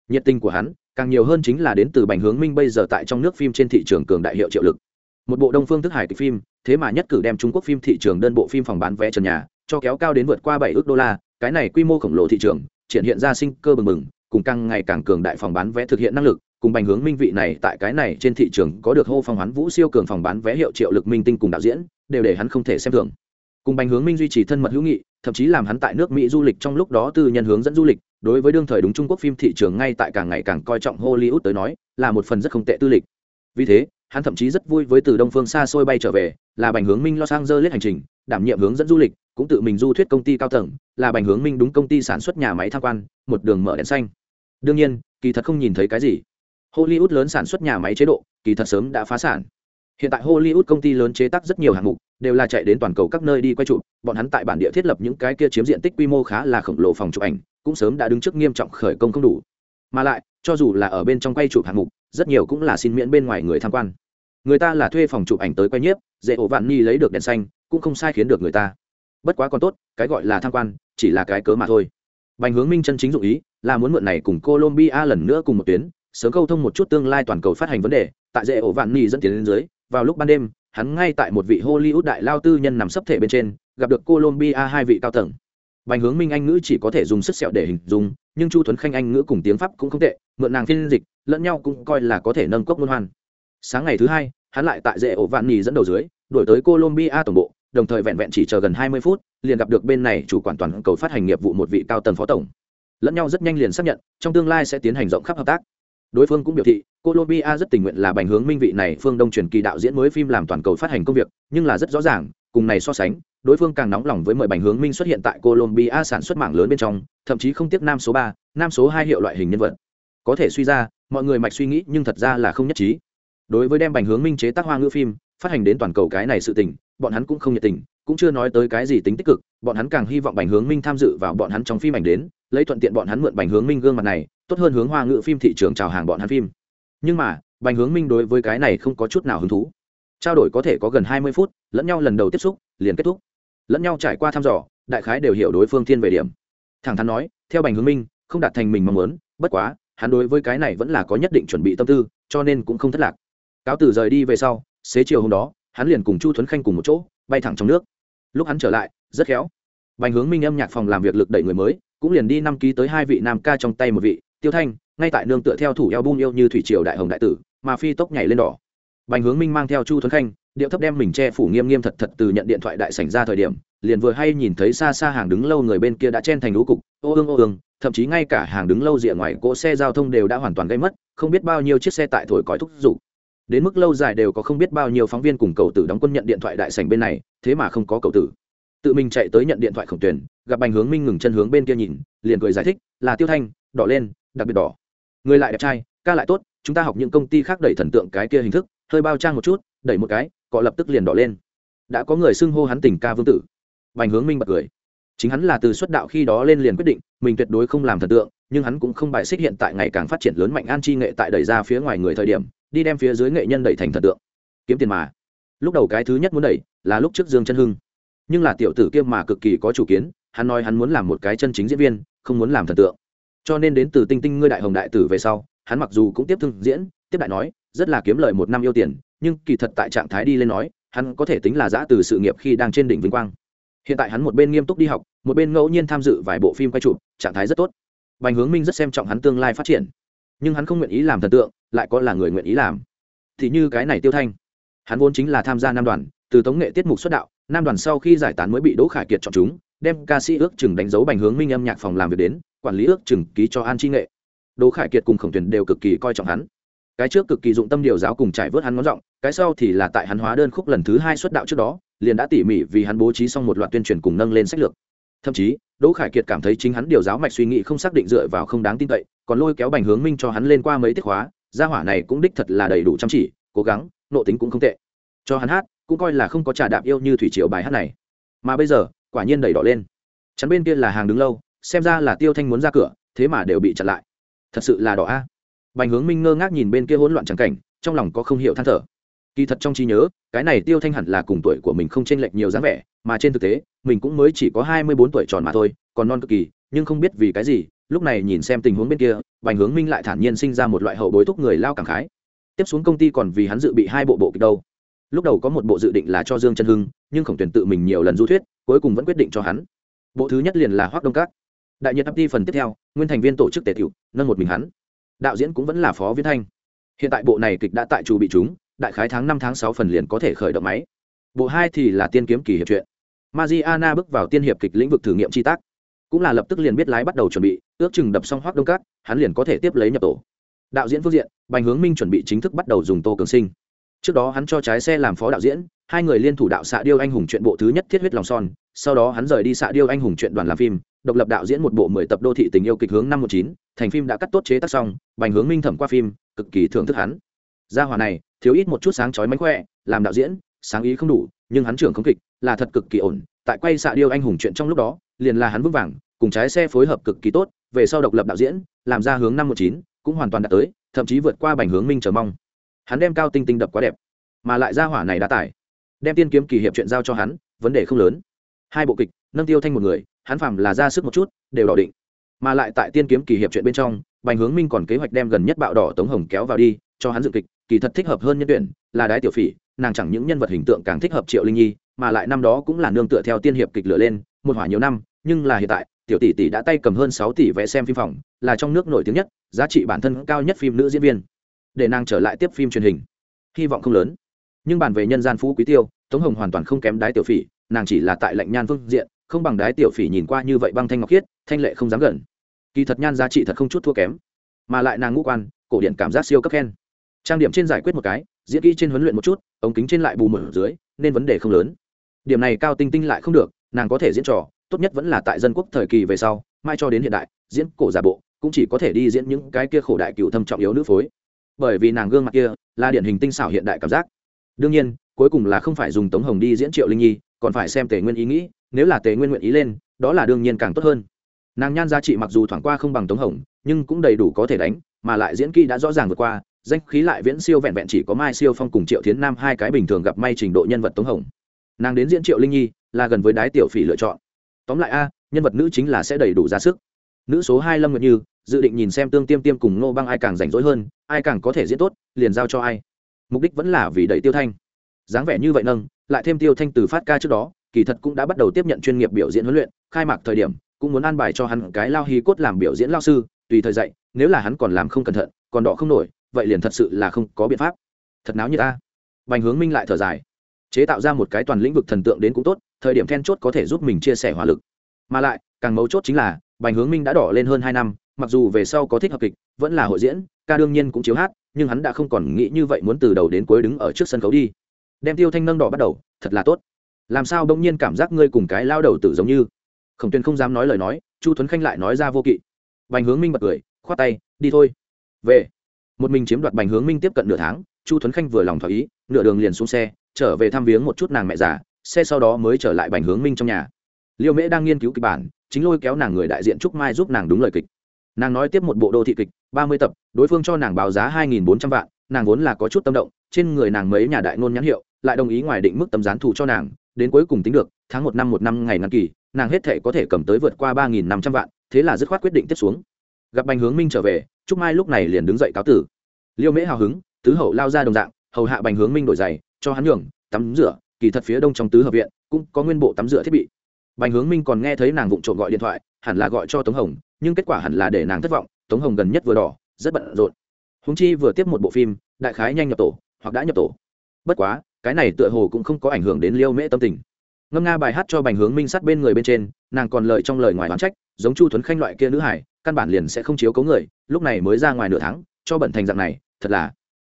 Nhiệt tình của hắn, càng nhiều hơn chính là đến từ bành hướng minh bây giờ tại trong nước phim trên thị trường cường đại hiệu triệu lực. Một bộ đông phương thức hải kịch phim, thế mà nhất cử đem trung quốc phim thị trường đơn bộ phim phòng bán vé trần nhà, cho kéo cao đến vượt qua bảy ước đô la, cái này quy mô khổng lồ thị trường, triển hiện ra sinh cơ bừng bừng, cùng càng ngày càng cường đại phòng bán vé thực hiện năng lực, cùng bành hướng minh vị này tại cái này trên thị trường có được hô phong hoán vũ siêu cường phòng bán vé hiệu triệu lực minh tinh cùng đạo diễn, đều để hắn không thể xem thường cùng bành hướng minh duy trì thân mật hữu nghị, thậm chí làm hắn tại nước mỹ du lịch trong lúc đó tư nhân hướng dẫn du lịch, đối với đương thời đúng trung quốc phim thị trường ngay tại càng ngày càng coi trọng hollywood tới nói, là một phần rất không tệ tư lịch. Vì thế, hắn thậm chí rất vui với từ đông phương xa xôi bay trở về, là bành hướng minh los angeles hành trình, đảm nhiệm hướng dẫn du lịch, cũng tự mình du thuyết công ty cao tầng, là bành hướng minh đúng công ty sản xuất nhà máy tham quan, một đường mở đèn xanh. Đương nhiên, kỳ thật không nhìn thấy cái gì. Hollywood lớn sản xuất nhà máy chế độ, kỳ thật sớm đã phá sản hiện tại hollywood công ty lớn chế tác rất nhiều hạng mục, đều là chạy đến toàn cầu các nơi đi quay chụp, bọn hắn tại bản địa thiết lập những cái kia chiếm diện tích quy mô khá là khổng lồ phòng chụp ảnh, cũng sớm đã đứng trước nghiêm trọng khởi công không đủ. Mà lại, cho dù là ở bên trong quay chụp hạng mục, rất nhiều cũng là xin miễn bên ngoài người tham quan. Người ta là thuê phòng chụp ảnh tới quay nhiếp, dễ ổ vạn ni lấy được đèn xanh, cũng không sai khiến được người ta. Bất quá còn tốt, cái gọi là tham quan, chỉ là cái cớ mà thôi. Bành hướng minh chân chính dụng ý, là muốn mượn này cùng colombia lần nữa cùng một tuyến, sớm câu thông một chút tương lai toàn cầu phát hành vấn đề, tại dễ ổ vạn ni dẫn tiến lên dưới vào lúc ban đêm, hắn ngay tại một vị hollywood đại lao tư nhân nằm sấp thể bên trên, gặp được colombia hai vị cao tầng. Bành hướng minh anh ngữ chỉ có thể dùng sức sẹo để hình dung, nhưng chu tuấn khanh anh ngữ cùng tiếng pháp cũng không tệ, mượn nàng phiên dịch, lẫn nhau cũng coi là có thể nâng cốc môn hoan. Sáng ngày thứ hai, hắn lại tại dễ ổ vạn nhì dẫn đầu dưới đổi tới colombia tổng bộ, đồng thời vẹn vẹn chỉ chờ gần hai mươi phút, liền gặp được bên này chủ quản toàn cầu phát hành nghiệp vụ một vị cao tầng phó tổng. Lẫn nhau rất nhanh liền xác nhận, trong tương lai sẽ tiến hành rộng khắp hợp tác đối phương cũng biểu thị, colombia rất tình nguyện là bành hướng minh vị này phương đông truyền kỳ đạo diễn mới phim làm toàn cầu phát hành công việc, nhưng là rất rõ ràng, cùng này so sánh, đối phương càng nóng lòng với mời bành hướng minh xuất hiện tại colombia sản xuất mạng lớn bên trong, thậm chí không tiếc nam số ba, nam số hai hiệu loại hình nhân vật. Có thể suy ra, mọi người mạch suy nghĩ nhưng thật ra là không nhất trí. Đối với đem bành hướng minh chế tác hoa ngữ phim, phát hành đến toàn cầu cái này sự tình, bọn hắn cũng không nhiệt tình, cũng chưa nói tới cái gì tính tích cực, bọn hắn càng hy vọng bành hướng minh tham dự vào bọn hắn trong phim ảnh đến, lấy thuận tiện bọn hắn mượn bành hướng minh gương mặt này tốt hơn hướng hoa ngữ phim thị trường chào hàng bọn hắn phim. Nhưng mà, bành hướng minh đối với cái này không có chút nào hứng thú. Trao đổi có thể có gần hai mươi phút, lẫn nhau lần đầu tiếp xúc, liền kết thúc. Lẫn nhau trải qua thăm dò, đại khái đều hiểu đối phương thiên về điểm. Thẳng thắn nói, theo bành hướng minh, không đạt thành mình mong muốn, bất quá, hắn đối với cái này vẫn là có nhất định chuẩn bị tâm tư, cho nên cũng không thất lạc. Cáo từ rời đi về sau, xế chiều hôm đó, hắn liền cùng chu thuấn khanh cùng một chỗ, bay thẳng trong nước. Lúc hắn trở lại, rất khéo. Bành hướng minh âm nhạc phòng làm việc lực đẩy người mới, cũng liền đi năm ký tới hai vị nam ca trong tay một vị tiêu thanh, ngay tại nương tựa theo thủ eo bung yêu như thủy triều đại hồng đại tử, mà phi tốc nhảy lên đỏ. Bành hướng minh mang theo chu thuấn khanh, điệu thấp đem mình che phủ nghiêm nghiêm thật thật từ nhận điện thoại đại sảnh ra thời điểm, liền vừa hay nhìn thấy xa xa hàng đứng lâu người bên kia đã chen thành lũ cục, ô ương ô ương, thậm chí ngay cả hàng đứng lâu rìa ngoài cỗ xe giao thông đều đã hoàn toàn gây mất, không biết bao nhiêu chiếc xe tại thổi còi thúc giục. Đến mức lâu dài đều có không biết bao nhiêu phóng viên cùng cầu tử đóng quân nhận điện thoại đại sảnh bên này, thế mà không có cầu tử. Tự mình chạy tới nhận điện thoại khổng tuyển gặp bành hướng minh ngừng chân hướng bên kia nhìn, liền cười giải thích, là tiêu thanh, đỏ lên đặc biệt đỏ. Người lại đẹp trai, ca lại tốt, chúng ta học những công ty khác đẩy thần tượng cái kia hình thức, hơi bao trang một chút, đẩy một cái, cọ lập tức liền đỏ lên. Đã có người xưng hô hắn tình ca vương tử. Bành hướng minh bật cười. Chính hắn là từ xuất đạo khi đó lên liền quyết định, mình tuyệt đối không làm thần tượng, nhưng hắn cũng không bài xích hiện tại ngày càng phát triển lớn mạnh an chi nghệ tại đẩy ra phía ngoài người thời điểm, đi đem phía dưới nghệ nhân đẩy thành thần tượng. Kiếm tiền mà. Lúc đầu cái thứ nhất muốn đẩy, là lúc trước dương chân hưng. Nhưng là tiểu tử kia mà cực kỳ có chủ kiến, hắn nói hắn muốn làm một cái chân chính diễn viên, không muốn làm thần tượng cho nên đến từ tinh tinh ngươi đại hồng đại tử về sau, hắn mặc dù cũng tiếp thương diễn, tiếp đại nói, rất là kiếm lời một năm yêu tiền, nhưng kỳ thật tại trạng thái đi lên nói, hắn có thể tính là giã từ sự nghiệp khi đang trên đỉnh vinh quang. Hiện tại hắn một bên nghiêm túc đi học, một bên ngẫu nhiên tham dự vài bộ phim quay chụp, trạng thái rất tốt. Bành hướng minh rất xem trọng hắn tương lai phát triển, nhưng hắn không nguyện ý làm thần tượng, lại có là người nguyện ý làm. Thì như cái này tiêu thanh, hắn vốn chính là tham gia nam đoàn, từ tống nghệ tiết mục xuất đạo, nam đoàn sau khi giải tán mới bị đỗ khải kiệt chọn chúng, đem ca sĩ ước chừng đánh dấu bành hướng minh âm nhạc phòng làm việc đến quản lý ước chừng ký cho an chi nghệ. Đỗ khải kiệt cùng khổng tuyển đều cực kỳ coi trọng hắn. Cái trước cực kỳ dụng tâm điều giáo cùng trải vớt hắn ngón giọng cái sau thì là tại hắn hóa đơn khúc lần thứ hai xuất đạo trước đó liền đã tỉ mỉ vì hắn bố trí xong một loạt tuyên truyền cùng nâng lên sách lược. Thậm chí đỗ khải kiệt cảm thấy chính hắn điều giáo mạch suy nghĩ không xác định dựa vào không đáng tin cậy còn lôi kéo bành hướng minh cho hắn lên qua mấy tiết hóa, gia hỏa này cũng đích thật là đầy đủ chăm chỉ cố gắng nộ tính cũng không tệ. Cho hắn hát cũng coi là không có trà đạp yêu như thủy triều bài hát này. Mà bây giờ quả nhiên đẩy đỏ lên. Chắn bên kia là hàng đứng lâu xem ra là tiêu thanh muốn ra cửa, thế mà đều bị chặn lại. Thật sự là đỏ a. Bành hướng minh ngơ ngác nhìn bên kia hỗn loạn trắng cảnh, trong lòng có không hiểu than thở. Kỳ thật trong trí nhớ, cái này tiêu thanh hẳn là cùng tuổi của mình không chênh lệch nhiều dáng vẻ, mà trên thực tế, mình cũng mới chỉ có hai mươi bốn tuổi tròn mà thôi, còn non cực kỳ, nhưng không biết vì cái gì, lúc này nhìn xem tình huống bên kia, bành hướng minh lại thản nhiên sinh ra một loại hậu bối thúc người lao cảm khái. Tiếp xuống công ty còn vì hắn dự bị hai bộ bộ kịch đâu. Lúc đầu có một bộ dự định là cho dương chân hưng, nhưng khổng tuyển tự mình nhiều lần du thuyết, cuối cùng vẫn quyết định cho hắn. Bộ thứ nhất liền là hoác đông các đại nhiệt đi phần tiếp theo, nguyên thành viên tổ chức tề tiểu, nâng một mình hắn. Đạo diễn cũng vẫn là phó viễn thanh. Hiện tại bộ này kịch đã tại trù bị chúng, đại khái tháng năm, tháng sáu phần liền có thể khởi động máy. Bộ hai thì là tiên kiếm kỳ hiệp truyện. Mariana bước vào tiên hiệp kịch lĩnh vực thử nghiệm chi tác. Cũng là lập tức liền biết lái bắt đầu chuẩn bị, ước chừng đập xong hoác đông cát, hắn liền có thể tiếp lấy nhập tổ. Đạo diễn phương diện, bành hướng minh chuẩn bị chính thức bắt đầu dùng tô cường sinh. Trước đó hắn cho trái xe làm phó đạo diễn, hai người liên thủ đạo xạ điêu anh hùng chuyện bộ thứ nhất thiết huyết lòng son sau đó hắn rời đi xạ điêu anh hùng chuyện đoàn làm phim, độc lập đạo diễn một bộ mười tập đô thị tình yêu kịch hướng năm một chín, thành phim đã cắt tốt chế tác xong, bành hướng minh thẩm qua phim, cực kỳ thưởng thức hắn. Gia hòa này, thiếu ít một chút sáng chói mánh khỏe, làm đạo diễn, sáng ý không đủ, nhưng hắn trưởng không kịch, là thật cực kỳ ổn. Tại quay xạ điêu anh hùng chuyện trong lúc đó, liền là hắn vững vàng, cùng trái xe phối hợp cực kỳ tốt, về sau độc lập đạo diễn, làm ra hướng năm một chín, cũng hoàn toàn đạt tới, thậm chí vượt qua bành hướng minh chờ mong. Hắn đem cao tinh tinh đập quá đẹp, mà lại ra hỏa này đã tải. Đem tiên kiếm kỳ hiệp chuyện giao cho hắn, vấn đề không lớn hai bộ kịch, nâng tiêu thanh một người hắn phạm là ra sức một chút, đều đỏ định. Mà lại tại tiên kiếm kỳ hiệp chuyện bên trong, bành hướng minh còn kế hoạch đem gần nhất bạo đỏ tống hồng kéo vào đi, cho hắn dựng kịch, kỳ thật thích hợp hơn nhân tuyển, là đái tiểu phỉ, nàng chẳng những nhân vật hình tượng càng thích hợp triệu linh nhi, mà lại năm đó cũng là nương tựa theo tiên hiệp kịch lửa lên, một hỏa nhiều năm, nhưng là hiện tại, tiểu tỷ tỷ đã tay cầm hơn sáu tỷ vé xem phim phòng, là trong nước nổi tiếng nhất, giá trị bản thân cao nhất phim nữ diễn viên. Để nàng trở lại tiếp phim truyền hình. Hy vọng không lớn. Nhưng bàn về nhân gian phú quý tiêu, tống hồng hoàn toàn không kém đái tiểu phỉ nàng chỉ là tại lạnh nhan phương diện, không bằng đái tiểu phỉ nhìn qua như vậy băng thanh ngọc khiết, thanh lệ không dám gần. Kỳ thật nhan giá trị thật không chút thua kém. Mà lại nàng ngũ quan, cổ điện cảm giác siêu cấp khen. Trang điểm trên giải quyết một cái, diễn kỹ trên huấn luyện một chút, ống kính trên lại bù mở dưới, nên vấn đề không lớn. Điểm này cao tinh tinh lại không được, nàng có thể diễn trò, tốt nhất vẫn là tại dân quốc thời kỳ về sau, mai cho đến hiện đại, diễn cổ giả bộ, cũng chỉ có thể đi diễn những cái kia khổ đại cựu thâm trọng yếu nữ phối. Bởi vì nàng gương mặt kia, là điển hình tinh xảo hiện đại cảm giác. Đương nhiên, cuối cùng là không phải dùng tống hồng đi diễn triệu linh nhi còn phải xem tề nguyên ý nghĩ, nếu là tề nguyên nguyện ý lên, đó là đương nhiên càng tốt hơn. Nàng nhan giá trị mặc dù thoảng qua không bằng tống hồng, nhưng cũng đầy đủ có thể đánh, mà lại diễn kỹ đã rõ ràng vượt qua, danh khí lại viễn siêu vẹn vẹn chỉ có mai siêu phong cùng triệu thiến nam hai cái bình thường gặp may trình độ nhân vật tống hồng. Nàng đến diễn triệu linh nhi, là gần với đái tiểu phỉ lựa chọn. Tóm lại a, nhân vật nữ chính là sẽ đầy đủ ra sức. Nữ số hai lâm nguyệt như, dự định nhìn xem tương tiêm tiêm cùng ngô băng ai càng rảnh rỗi hơn, ai càng có thể diễn tốt, liền giao cho ai. Mục đích vẫn là vì đẩy tiêu thanh. Dáng vẻ như vậy nâng lại thêm tiêu thanh từ phát ca trước đó, kỳ thật cũng đã bắt đầu tiếp nhận chuyên nghiệp biểu diễn huấn luyện, khai mạc thời điểm, cũng muốn an bài cho hắn cái lao hí cốt làm biểu diễn lao sư, tùy thời dạy, nếu là hắn còn làm không cẩn thận, còn đỏ không nổi, vậy liền thật sự là không có biện pháp. Thật náo như ta. Bành hướng minh lại thở dài. Chế tạo ra một cái toàn lĩnh vực thần tượng đến cũng tốt, thời điểm then chốt có thể giúp mình chia sẻ hỏa lực. Mà lại, càng mấu chốt chính là, bành hướng minh đã đỏ lên hơn hai năm, mặc dù về sau có thích hợp kịch, vẫn là hội diễn, ca đương nhiên cũng chiếu hát, nhưng hắn đã không còn nghĩ như vậy muốn từ đầu đến cuối đứng ở trước sân khấu đi đem tiêu thanh nâng đỏ bắt đầu, thật là tốt. Làm sao đông nhiên cảm giác ngươi cùng cái lao đầu tử giống như? Khổng tuyên không dám nói lời nói, chu tuấn khanh lại nói ra vô kỵ. Bành hướng minh bật cười, khoát tay, đi thôi. Về. Một mình chiếm đoạt bành hướng minh tiếp cận nửa tháng, chu tuấn khanh vừa lòng thỏa ý, nửa đường liền xuống xe, trở về thăm viếng một chút nàng mẹ già, xe sau đó mới trở lại bành hướng minh trong nhà. Liêu mễ đang nghiên cứu kịch bản, chính lôi kéo nàng người đại diện trúc mai giúp nàng đúng lời kịch. Nàng nói tiếp một bộ đô thị kịch, ba mươi tập, đối phương cho nàng báo giá hai nghìn bốn trăm vạn, nàng vốn là có chút tâm động, trên người nàng mấy nhà đại ngôn nhãn hiệu lại đồng ý ngoài định mức tấm gián thù cho nàng, đến cuối cùng tính được, tháng một năm một năm ngày ngăn kỳ, nàng hết thể có thể cầm tới vượt qua ba nghìn năm trăm vạn, thế là dứt khoát quyết định tiếp xuống. Gặp bành hướng minh trở về, trúc mai lúc này liền đứng dậy cáo tử. Liêu mễ hào hứng, tứ hậu lao ra đồng dạng, hầu hạ bành hướng minh đổi giày, cho hắn nhường, tắm rửa, kỳ thật phía đông trong tứ hợp viện, cũng có nguyên bộ tắm rửa thiết bị. Bành hướng minh còn nghe thấy nàng vụng trộm gọi điện thoại, hẳn là gọi cho tống hồng, nhưng kết quả hẳn là để nàng thất vọng, tống hồng gần nhất vừa đỏ, rất bận rộn. Húng chi vừa tiếp một bộ phim, đại khái nhanh nhập tổ, hoặc đã nhập tổ. Bất quá cái này tựa hồ cũng không có ảnh hưởng đến liêu mễ tâm tình. Ngâm nga bài hát cho bành hướng minh sát bên người bên trên, nàng còn lời trong lời ngoài oán trách, giống chu thuấn khanh loại kia nữ hải căn bản liền sẽ không chiếu cấu người, lúc này mới ra ngoài nửa tháng, cho bận thành dạng này, thật là.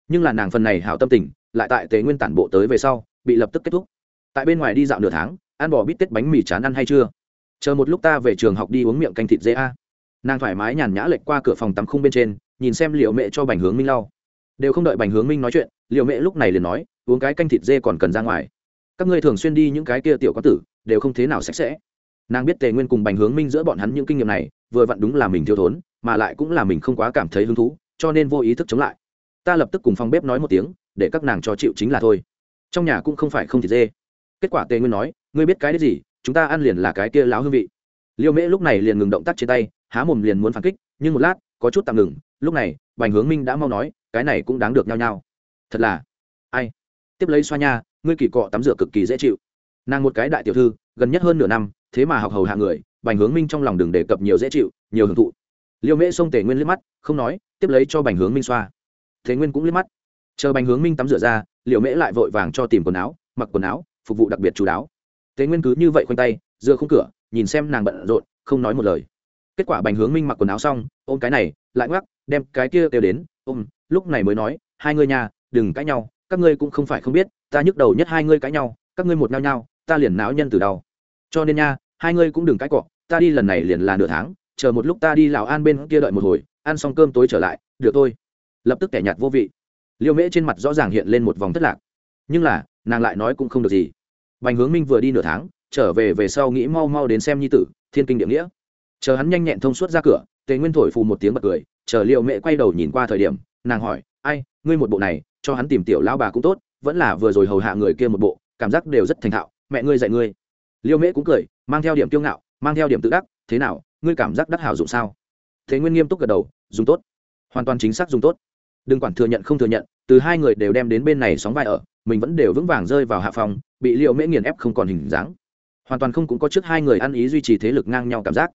Nhưng là nàng phần này hảo tâm tình, lại tại tế nguyên tản bộ tới về sau, bị lập tức kết thúc. Tại bên ngoài đi dạo nửa tháng, ăn bò bít tết bánh mì chán ăn hay chưa? Chờ một lúc ta về trường học đi uống miệng canh thịt dê a. Nàng thoải mái nhàn nhã lệch qua cửa phòng tắm khung bên trên, nhìn xem liệu mẹ cho bành hướng minh lau đều không đợi bành hướng minh nói chuyện liệu mẹ lúc này liền nói, uống cái canh thịt dê còn cần ra ngoài. Các ngươi thường xuyên đi những cái kia tiểu có tử, đều không thế nào sạch sẽ. Nàng biết tề nguyên cùng bành hướng minh giữa bọn hắn những kinh nghiệm này, vừa vặn đúng là mình thiếu thốn, mà lại cũng là mình không quá cảm thấy hứng thú, cho nên vô ý thức chống lại. Ta lập tức cùng phòng bếp nói một tiếng, để các nàng cho chịu chính là thôi. Trong nhà cũng không phải không thịt dê. Kết quả tề nguyên nói, ngươi biết cái đấy gì, chúng ta ăn liền là cái kia láo hương vị. Liêu mễ lúc này liền ngừng động tác trên tay, há mồm liền muốn phản kích, nhưng một lát, có chút tạm ngừng. Lúc này, bành hướng minh đã mau nói cái này cũng đáng được nhau nhau thật là, ai? Tiếp lấy xoa nha, ngươi kỳ cọ tắm rửa cực kỳ dễ chịu. Nàng một cái đại tiểu thư, gần nhất hơn nửa năm, thế mà học hầu hạ người, bành hướng minh trong lòng đừng đề cập nhiều dễ chịu, nhiều hưởng thụ. Liêu mễ xông tề nguyên liếc mắt, không nói, tiếp lấy cho bành hướng minh xoa. Thế nguyên cũng liếc mắt. Chờ bành hướng minh tắm rửa ra liệu mễ lại vội vàng cho tìm quần áo, mặc quần áo, phục vụ đặc biệt chú đáo. Thế nguyên cứ như vậy khoanh tay, dựa khung cửa, nhìn xem nàng bận rộn, không nói một lời. Kết quả bành hướng minh mặc quần áo xong, ôm cái này, lại ngoắc, đem cái kia kêu đến, ôm lúc này mới nói, hai ngươi nhà, đừng cãi nhau, các ngươi cũng không phải không biết, ta nhức đầu nhất hai ngươi cãi nhau, các ngươi một nhau nhau ta liền não nhân từ đầu. Cho nên nha, hai ngươi cũng đừng cãi cọ, ta đi lần này liền là nửa tháng, chờ một lúc ta đi lào an bên kia đợi một hồi, ăn xong cơm tối trở lại, được thôi. Lập tức kẻ nhạt vô vị. Liêu mễ trên mặt rõ ràng hiện lên một vòng thất lạc. Nhưng là, nàng lại nói cũng không được gì. Bành hướng minh vừa đi nửa tháng, trở về về sau nghĩ mau mau đến xem nhi tử, thiên kinh địa nghĩa. Chờ hắn nhanh nhẹn thông suốt ra cửa, tề nguyên thổi phù một tiếng bật cười chờ liệu mẹ quay đầu nhìn qua thời điểm, nàng hỏi, ai, ngươi một bộ này, cho hắn tìm tiểu lão bà cũng tốt, vẫn là vừa rồi hầu hạ người kia một bộ, cảm giác đều rất thành thạo, mẹ ngươi dạy ngươi. Liêu mễ cũng cười, mang theo điểm kiêu ngạo, mang theo điểm tự đắc, thế nào, ngươi cảm giác đắc hảo dụng sao? Thế nguyên nghiêm túc gật đầu, dùng tốt, hoàn toàn chính xác dùng tốt. Đừng quản thừa nhận không thừa nhận, từ hai người đều đem đến bên này sóng vai ở, mình vẫn đều vững vàng rơi vào hạ phòng, bị liệu mễ nghiền ép không còn hình dáng. Hoàn toàn không cũng có trước hai người ăn ý duy trì thế lực ngang nhau cảm giác.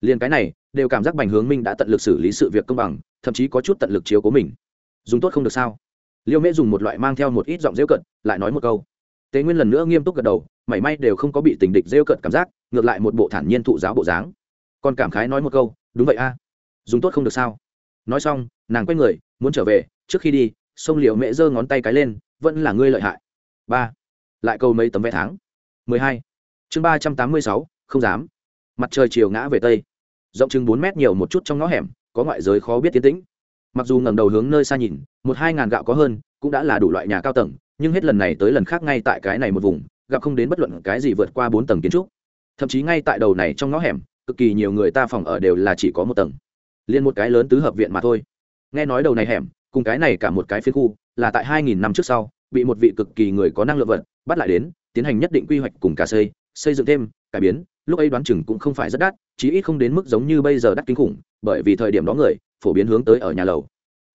Liền cái này đều cảm giác bành hướng minh đã tận lực xử lý sự việc công bằng, thậm chí có chút tận lực chiếu của mình. Dùng tốt không được sao? Liêu mễ dùng một loại mang theo một ít giọng rêu cận lại nói một câu. Tế nguyên lần nữa nghiêm túc gật đầu, mảy may đều không có bị tình địch rêu cận cảm giác, ngược lại một bộ thản nhiên thụ giáo bộ dáng. Còn cảm khái nói một câu, đúng vậy a, dùng tốt không được sao? Nói xong, nàng quay người, muốn trở về, trước khi đi sông liệu mễ giơ ngón tay cái lên, vẫn là ngươi lợi hại. Ba, lại câu mấy tấm vé tháng. Mười hai, chương ba trăm tám mươi sáu, không dám. Mặt trời chiều ngã về tây rộng chừng bốn mét nhiều một chút trong ngõ hẻm, có ngoại giới khó biết tiến tĩnh. Mặc dù ngẩng đầu hướng nơi xa nhìn, một hai ngàn gạo có hơn, cũng đã là đủ loại nhà cao tầng, nhưng hết lần này tới lần khác ngay tại cái này một vùng, gặp không đến bất luận cái gì vượt qua bốn tầng kiến trúc. Thậm chí ngay tại đầu này trong ngõ hẻm, cực kỳ nhiều người ta phòng ở đều là chỉ có một tầng. Liên một cái lớn tứ hợp viện mà thôi. Nghe nói đầu này hẻm, cùng cái này cả một cái phiên khu, là tại hai nghìn năm trước sau, bị một vị cực kỳ người có năng lượng vật bắt lại đến, tiến hành nhất định quy hoạch cùng cả xây xây dựng thêm, cải biến lúc ấy đoán chừng cũng không phải rất đắt, chí ít không đến mức giống như bây giờ đắt kinh khủng, bởi vì thời điểm đó người, phổ biến hướng tới ở nhà lầu.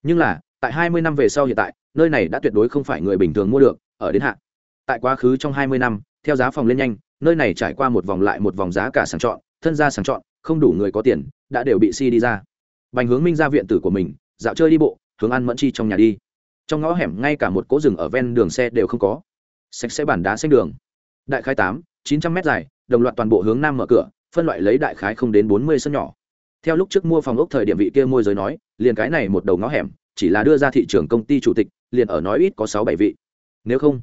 Nhưng là, tại hai mươi năm về sau hiện tại, nơi này đã tuyệt đối không phải người bình thường mua được, ở đến hạn tại quá khứ trong hai mươi năm, theo giá phòng lên nhanh, nơi này trải qua một vòng lại một vòng giá cả sàng chọn, thân gia sàng chọn, không đủ người có tiền, đã đều bị si đi ra. Bành hướng minh ra viện tử của mình, dạo chơi đi bộ, hướng ăn mẫn chi trong nhà đi. Trong ngõ hẻm ngay cả một cỗ rừng ở ven đường xe đều không có. Sạch sẽ bản đá xanh đường. Đại khai tám, chín trăm mét dài đồng loạt toàn bộ hướng nam mở cửa, phân loại lấy đại khái không đến bốn mươi sân nhỏ. Theo lúc trước mua phòng ốc thời điểm vị kia môi giới nói, liền cái này một đầu ngõ hẻm, chỉ là đưa ra thị trường công ty chủ tịch, liền ở nói ít có sáu bảy vị. Nếu không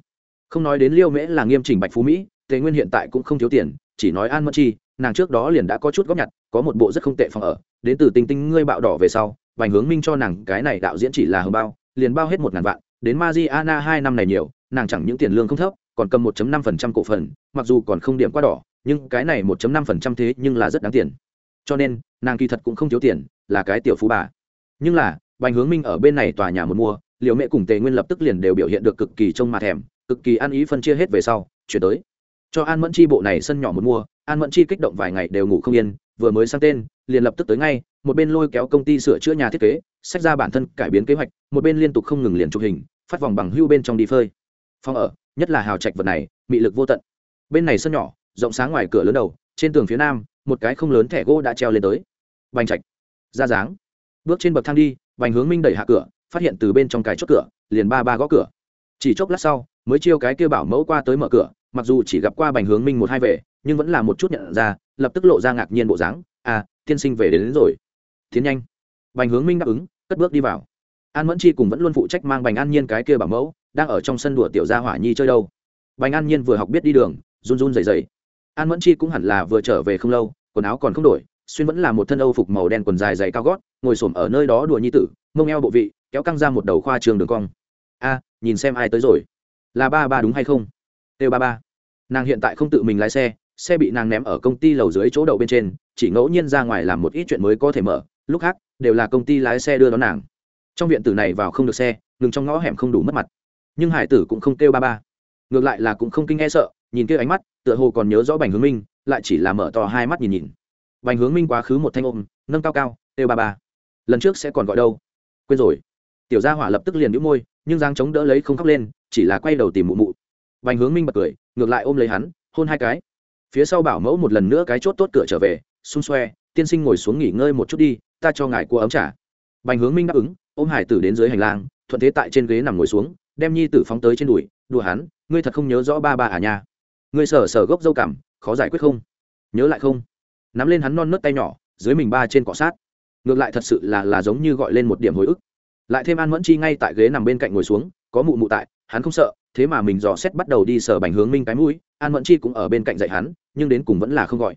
không nói đến liêu mễ là nghiêm chỉnh bạch phú mỹ, tề nguyên hiện tại cũng không thiếu tiền, chỉ nói an mẫn chi, nàng trước đó liền đã có chút góp nhặt, có một bộ rất không tệ phòng ở, đến từ tinh tinh ngươi bạo đỏ về sau, vành hướng minh cho nàng cái này đạo diễn chỉ là hờ bao, liền bao hết một ngàn vạn, đến Mariana hai năm này nhiều, nàng chẳng những tiền lương không thấp, còn cầm 1.5% cổ phần, mặc dù còn không điểm quá đỏ nhưng cái này 1.5% thế nhưng là rất đáng tiền. Cho nên, nàng kỳ thật cũng không thiếu tiền, là cái tiểu phú bà. Nhưng là, bành hướng minh ở bên này tòa nhà một mua liễu mẹ cùng tề nguyên lập tức liền đều biểu hiện được cực kỳ trông mà thèm, cực kỳ ăn ý phân chia hết về sau, chuyển tới. Cho an mẫn chi bộ này sân nhỏ một mua an mẫn chi kích động vài ngày đều ngủ không yên, vừa mới sang tên, liền lập tức tới ngay, một bên lôi kéo công ty sửa chữa nhà thiết kế sách ra bản thân cải biến kế hoạch, một bên liên tục không ngừng liền chụp hình, phát vòng bằng hưu bên trong đi phơi. Phòng ở, nhất là hào trạch vật này, mị lực vô tận. Bên này sân nhỏ rộng sáng ngoài cửa lớn đầu trên tường phía nam một cái không lớn thẻ gỗ đã treo lên tới. Bành trạch ra dáng. Bước trên bậc thang đi bành hướng minh đẩy hạ cửa phát hiện từ bên trong cái chốt cửa liền ba ba gõ cửa. Chỉ chốc lát sau mới chiêu cái kêu bảo mẫu qua tới mở cửa mặc dù chỉ gặp qua bành hướng minh một hai về nhưng vẫn là một chút nhận ra lập tức lộ ra ngạc nhiên bộ dáng. À tiên sinh về đến, đến rồi. Tiến nhanh. Bành hướng minh đáp ứng cất bước đi vào. An mẫn chi cùng vẫn luôn phụ trách mang bành an nhiên cái kia bảo mẫu đang ở trong sân đùa tiểu gia hỏa nhi chơi đâu. Bành an nhiên vừa học biết đi đường run run dày dày an mẫn chi cũng hẳn là vừa trở về không lâu, quần áo còn không đổi, xuyên vẫn là một thân âu phục màu đen quần dài dày cao gót, ngồi s ở nơi đó đùa nhi tử, mông eo bộ vị, kéo căng ra một đầu khoa trường đường cong. A, nhìn xem ai tới rồi. Là ba ba đúng hay không? Têu ba ba. Nàng hiện tại không tự mình lái xe xe bị nàng ném ở công ty lầu dưới chỗ đậu bên trên, chỉ ngẫu nhiên ra ngoài làm một ít chuyện mới có thể mở, lúc khác, đều là công ty lái xe đưa đón nàng. Trong viện tử này vào không được xe, ngừng trong ngõ hẻm không đủ mất mặt. Nhưng hải tử cũng không kêu ba ba. Ngược lại là cũng không kinh e sợ, nhìn kia ánh mắt tựa hồ còn nhớ rõ bành hướng minh, lại chỉ là mở to hai mắt nhìn nhìn. Bành hướng minh quá khứ một thanh ôm, nâng cao cao, têu ba ba, lần trước sẽ còn gọi đâu? Quên rồi. Tiểu gia hỏa lập tức liền đĩu môi, nhưng giang chống đỡ lấy không khóc lên, chỉ là quay đầu tìm mụ mụ. Bành hướng minh bật cười, ngược lại ôm lấy hắn, hôn hai cái. Phía sau bảo mẫu một lần nữa cái chốt tốt cửa trở về, xung xoe, tiên sinh ngồi xuống nghỉ ngơi một chút đi, ta cho ngài cua ấm trả bành hướng minh đáp ứng, ôm hải tử đến dưới hành lang, thuận thế tại trên ghế nằm ngồi xuống, đem nhi tử phóng tới trên đùi, đùa hắn, ngươi thật không nhớ rõ ba ba à nha ngươi sở sở gốc dâu cảm khó giải quyết không? Nhớ lại không? Nắm lên hắn non nớt tay nhỏ, dưới mình ba trên cọ sát. Ngược lại thật sự là là giống như gọi lên một điểm hồi ức. Lại thêm an mẫn chi ngay tại ghế nằm bên cạnh ngồi xuống, có mụ mụ tại, hắn không sợ, thế mà mình dò xét bắt đầu đi sở bành hướng minh cái mũi, an mẫn chi cũng ở bên cạnh dạy hắn, nhưng đến cùng vẫn là không gọi.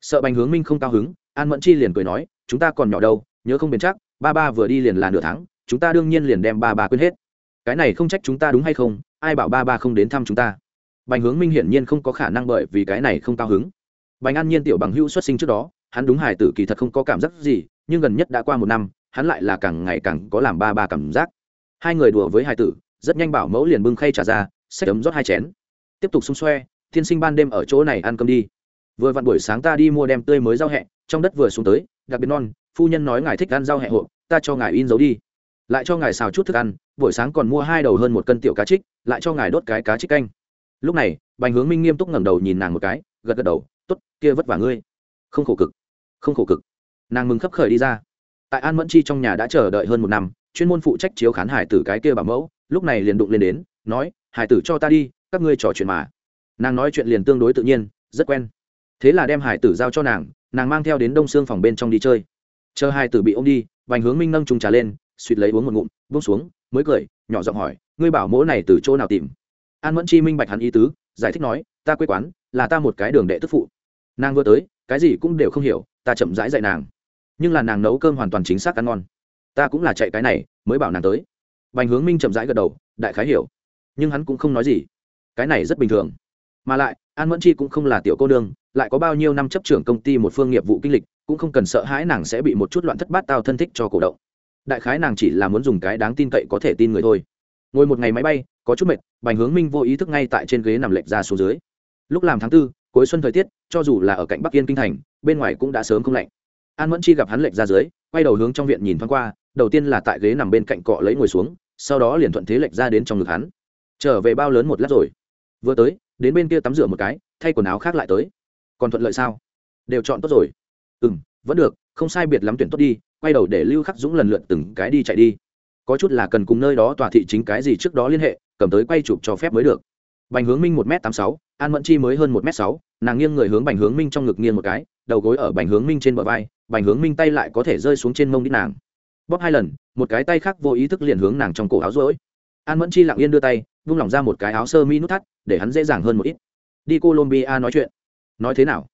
Sợ bành hướng minh không cao hứng, an mẫn chi liền cười nói, chúng ta còn nhỏ đâu, nhớ không bền chắc, ba ba vừa đi liền là nửa tháng, chúng ta đương nhiên liền đem ba ba quên hết. Cái này không trách chúng ta đúng hay không, ai bảo ba ba không đến thăm chúng ta? Bành hướng minh hiển nhiên không có khả năng bởi vì cái này không cao hứng. Bành an nhiên tiểu bằng hữu xuất sinh trước đó, hắn đúng hài tử kỳ thật không có cảm giác gì, nhưng gần nhất đã qua một năm, hắn lại là càng ngày càng có làm ba ba cảm giác. Hai người đùa với hai tử, rất nhanh bảo mẫu liền bưng khay trả ra, xách ấm rót hai chén. Tiếp tục xung xoe, thiên sinh ban đêm ở chỗ này ăn cơm đi. Vừa vặn buổi sáng ta đi mua đem tươi mới rau hẹ, trong đất vừa xuống tới, đặc biệt non, phu nhân nói ngài thích ăn rau hẹ hộp, ta cho ngài in dấu đi. Lại cho ngài xào chút thức ăn, buổi sáng còn mua hai đầu hơn một cân tiểu cá trích, lại cho ngài đốt cái cá trích canh lúc này, bành hướng minh nghiêm túc ngẩng đầu nhìn nàng một cái, gật gật đầu t ố t kia vất vả ngươi. Không khổ cực, không khổ cực. Nàng mừng khấp khởi đi ra. Tại an mẫn chi trong nhà đã chờ đợi hơn một năm, chuyên môn phụ trách chiếu khán hải tử cái kia bảo mẫu, lúc này liền đụng lên đến, nói, hải tử cho ta đi, các ngươi trò chuyện mà. Nàng nói chuyện liền tương đối tự nhiên, rất quen. Thế là đem hải tử giao cho nàng nàng mang theo đến đông xương phòng bên trong đi chơi. Chờ hải tử bị ô m đi, bành hướng minh nâng trùng trà lên, suýt lấy uống một ngụm, buông xuống, mới cười, nhỏ giọng hỏi, ngươi bảo mỗ này từ chỗ nào tìm? An mẫn chi minh bạch hắn ý tứ giải thích nói ta quê quán là ta một cái đường đệ tức phụ nàng vừa tới cái gì cũng đều không hiểu ta chậm rãi dạy nàng nhưng là nàng nấu cơm hoàn toàn chính xác ăn ngon ta cũng là chạy cái này mới bảo nàng tới bành hướng minh chậm rãi gật đầu đại khái hiểu nhưng hắn cũng không nói gì cái này rất bình thường mà lại an mẫn chi cũng không là tiểu cô đương lại có bao nhiêu năm chấp trưởng công ty một phương nghiệp vụ kinh lịch cũng không cần sợ hãi nàng sẽ bị một chút loạn thất bát tao thân thích cho cổ động đại khái nàng chỉ là muốn dùng cái đáng tin cậy có thể tin người thôi ngồi một ngày máy bay, có chút mệt, bành hướng minh vô ý thức ngay tại trên ghế nằm lệch ra xuống dưới. Lúc làm tháng tư, cuối xuân thời tiết, cho dù là ở cạnh bắc yên kinh thành, bên ngoài cũng đã sớm không lạnh. An mẫn chi gặp hắn lệch ra dưới, quay đầu hướng trong viện nhìn thoáng qua, đầu tiên là tại ghế nằm bên cạnh cọ lấy ngồi xuống, sau đó liền thuận thế lệch ra đến trong ngực hắn. Trở về bao lớn một lát rồi. Vừa tới, đến bên kia tắm rửa một cái, thay quần áo khác lại tới. Còn thuận lợi sao? Đều chọn tốt rồi. Ừ m vẫn được, không sai biệt lắm tuyển tốt đi, quay đầu để lưu khắc dũng lần lượt từng cái đi chạy đi có chút là cần cùng nơi đó tòa thị chính cái gì trước đó liên hệ, cầm tới quay chụp cho phép mới được. Bành hướng minh một m tám sáu, an mẫn chi mới hơn một m sáu, nàng nghiêng người hướng bành hướng minh trong ngực nghiêng một cái, đầu gối ở bành hướng minh trên bờ vai, bành hướng minh tay lại có thể rơi xuống trên mông đít nàng. Bóp hai lần, một cái tay khác vô ý thức liền hướng nàng trong cổ áo rỗi an mẫn chi lặng yên đưa tay, vung lỏng ra một cái áo sơ mi nút thắt, để hắn dễ dàng hơn một ít. Đi colombia nói chuyện. Nói thế nào?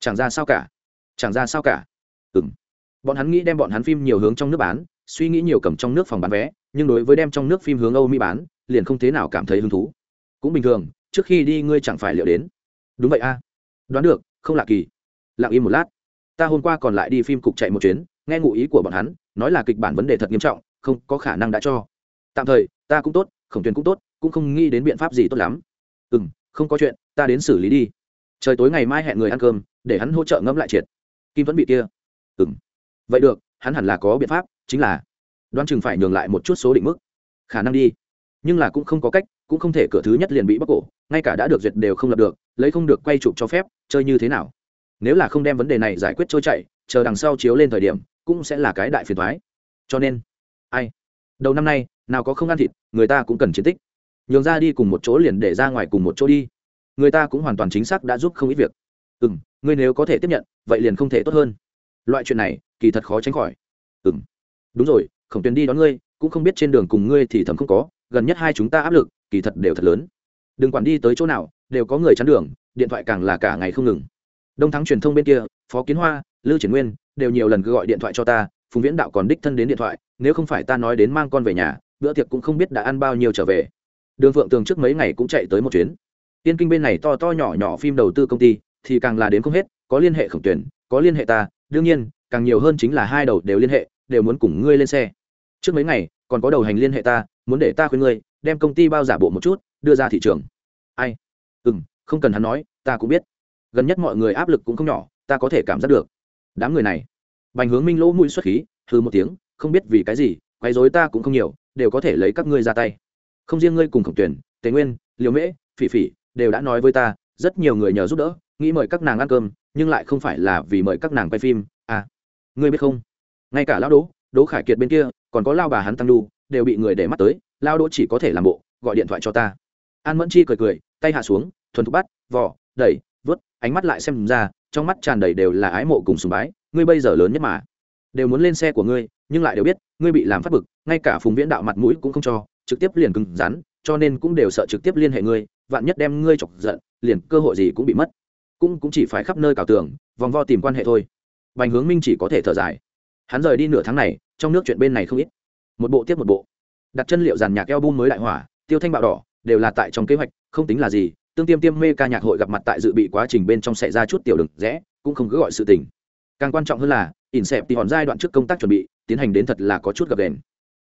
Chẳng ra sao cả. Chẳng ra sao cả. Ừng bọn hắn nghĩ đem bọn hắn phim nhiều hướng trong nước bán suy nghĩ nhiều cầm trong nước phòng bán vé, nhưng đối với đem trong nước phim hướng âu mỹ bán, liền không thế nào cảm thấy hứng thú. Cũng bình thường, trước khi đi ngươi chẳng phải liệu đến. Đúng vậy a. Đoán được, không lạ kỳ. Lặng im một lát. Ta hôm qua còn lại đi phim cục chạy một chuyến, nghe ngụ ý của bọn hắn, nói là kịch bản vấn đề thật nghiêm trọng, không có khả năng đã cho. Tạm thời, ta cũng tốt, khổng tuyền cũng tốt, cũng không nghĩ đến biện pháp gì tốt lắm. Ừ m không có chuyện, ta đến xử lý đi. Trời tối ngày mai hẹn người ăn cơm, để hắn hỗ trợ ngẫm lại triệt. Kim vẫn bị kia. Ừ m vậy được, hắn hẳn là có biện pháp chính là đoán chừng phải nhường lại một chút số định mức. Khả năng đi. Nhưng là cũng không có cách, cũng không thể cửa thứ nhất liền bị bóc cổ, ngay cả đã được duyệt đều không lập được, lấy không được quay chụp cho phép, chơi như thế nào? Nếu là không đem vấn đề này giải quyết trôi chảy, chờ đằng sau chiếu lên thời điểm, cũng sẽ là cái đại phiền thoái cho nên, ai? Đầu năm nay, nào có không ăn thịt, người ta cũng cần chiến tích. Nhường ra đi cùng một chỗ liền để ra ngoài cùng một chỗ đi. Người ta cũng hoàn toàn chính xác đã giúp không ít việc. Ừ m ngươi nếu có thể tiếp nhận, vậy liền không thể tốt hơn. Loại chuyện này, kỳ thật khó tránh khỏi. Ừ m đúng rồi, khổng tuyền đi đón ngươi, cũng không biết trên đường cùng ngươi thì thầm không có, gần nhất hai chúng ta áp lực, kỳ thật đều thật lớn. Đừng quản đi tới chỗ nào, đều có người chắn đường, điện thoại càng là cả ngày không ngừng. Đông thắng truyền thông bên kia, phó kiến hoa lưu triển nguyên, đều nhiều lần cứ gọi điện thoại cho ta, phùng viễn đạo còn đích thân đến điện thoại, nếu không phải ta nói đến mang con về nhà, bữa tiệc cũng không biết đã ăn bao nhiêu trở về. Đường phượng tường trước mấy ngày cũng chạy tới một chuyến. Tiên kinh bên này to to nhỏ nhỏ phim đầu tư công ty, thì càng là đến không hết, có liên hệ khổng tuyển có liên hệ ta, đương nhiên, càng nhiều hơn chính là hai đầu đều liên hệ đều muốn cùng ngươi lên xe. Trước mấy ngày, còn có đầu hành liên hệ ta, muốn để ta khuyên ngươi, đem công ty bao giả bộ một chút, đưa ra thị trường. Ai? Ừ m không cần hắn nói, ta cũng biết. Gần nhất mọi người áp lực cũng không nhỏ, ta có thể cảm giác được. Đám người này. Bành hướng minh lỗ mũi xuất khí hư một tiếng, không biết vì cái gì, quấy dối ta cũng không nhiều, đều có thể lấy các ngươi ra tay. Không riêng ngươi cùng khổng tuyển tề nguyên liều mễ, phỉ phỉ, đều đã nói với ta, rất nhiều người nhờ giúp đỡ, nghĩ mời các nàng ăn cơm, nhưng lại không phải là vì mời các nàng quay phim. À ngươi biết không? Ngay cả lao đỗ đỗ khải kiệt bên kia, còn có lao bà hắn tăng đu đều bị người để mắt tới, lao đỗ chỉ có thể làm bộ, gọi điện thoại cho ta. An mẫn chi cười cười, tay hạ xuống, thuần thục bắt vỏ đẩy, vớt, ánh mắt lại xem ra, trong mắt tràn đầy đều là ái mộ cùng sùng bái, ngươi bây giờ lớn nhất mà. Đều muốn lên xe của ngươi, nhưng lại đều biết, ngươi bị làm phát bực, ngay cả phùng viễn đạo mặt mũi cũng không cho, trực tiếp liền cứng rắn, cho nên cũng đều sợ trực tiếp liên hệ ngươi, vạn nhất đem ngươi chọc giận, liền cơ hội gì cũng bị mất. Cũng cũng chỉ phải khắp nơi cào tường, vòng vo tìm quan hệ thôi. Bành hướng minh chỉ có thể thở dài hắn rời đi nửa tháng này, trong nước chuyện bên này không ít. Một bộ tiếp một bộ. Đặt chân liệu giàn nhạc eo bun mới đại hỏa, tiêu thanh bạo đỏ, đều là tại trong kế hoạch, không tính là gì, tương tiêm tiêm mê ca nhạc hội gặp mặt tại dự bị quá trình bên trong xảy ra chút tiểu đừng rẽ, cũng không cứ gọi sự tình. Càng quan trọng hơn là ỉn xẹp thì hòn giai đoạn trước công tác chuẩn bị, tiến hành đến thật là có chút gập đèn.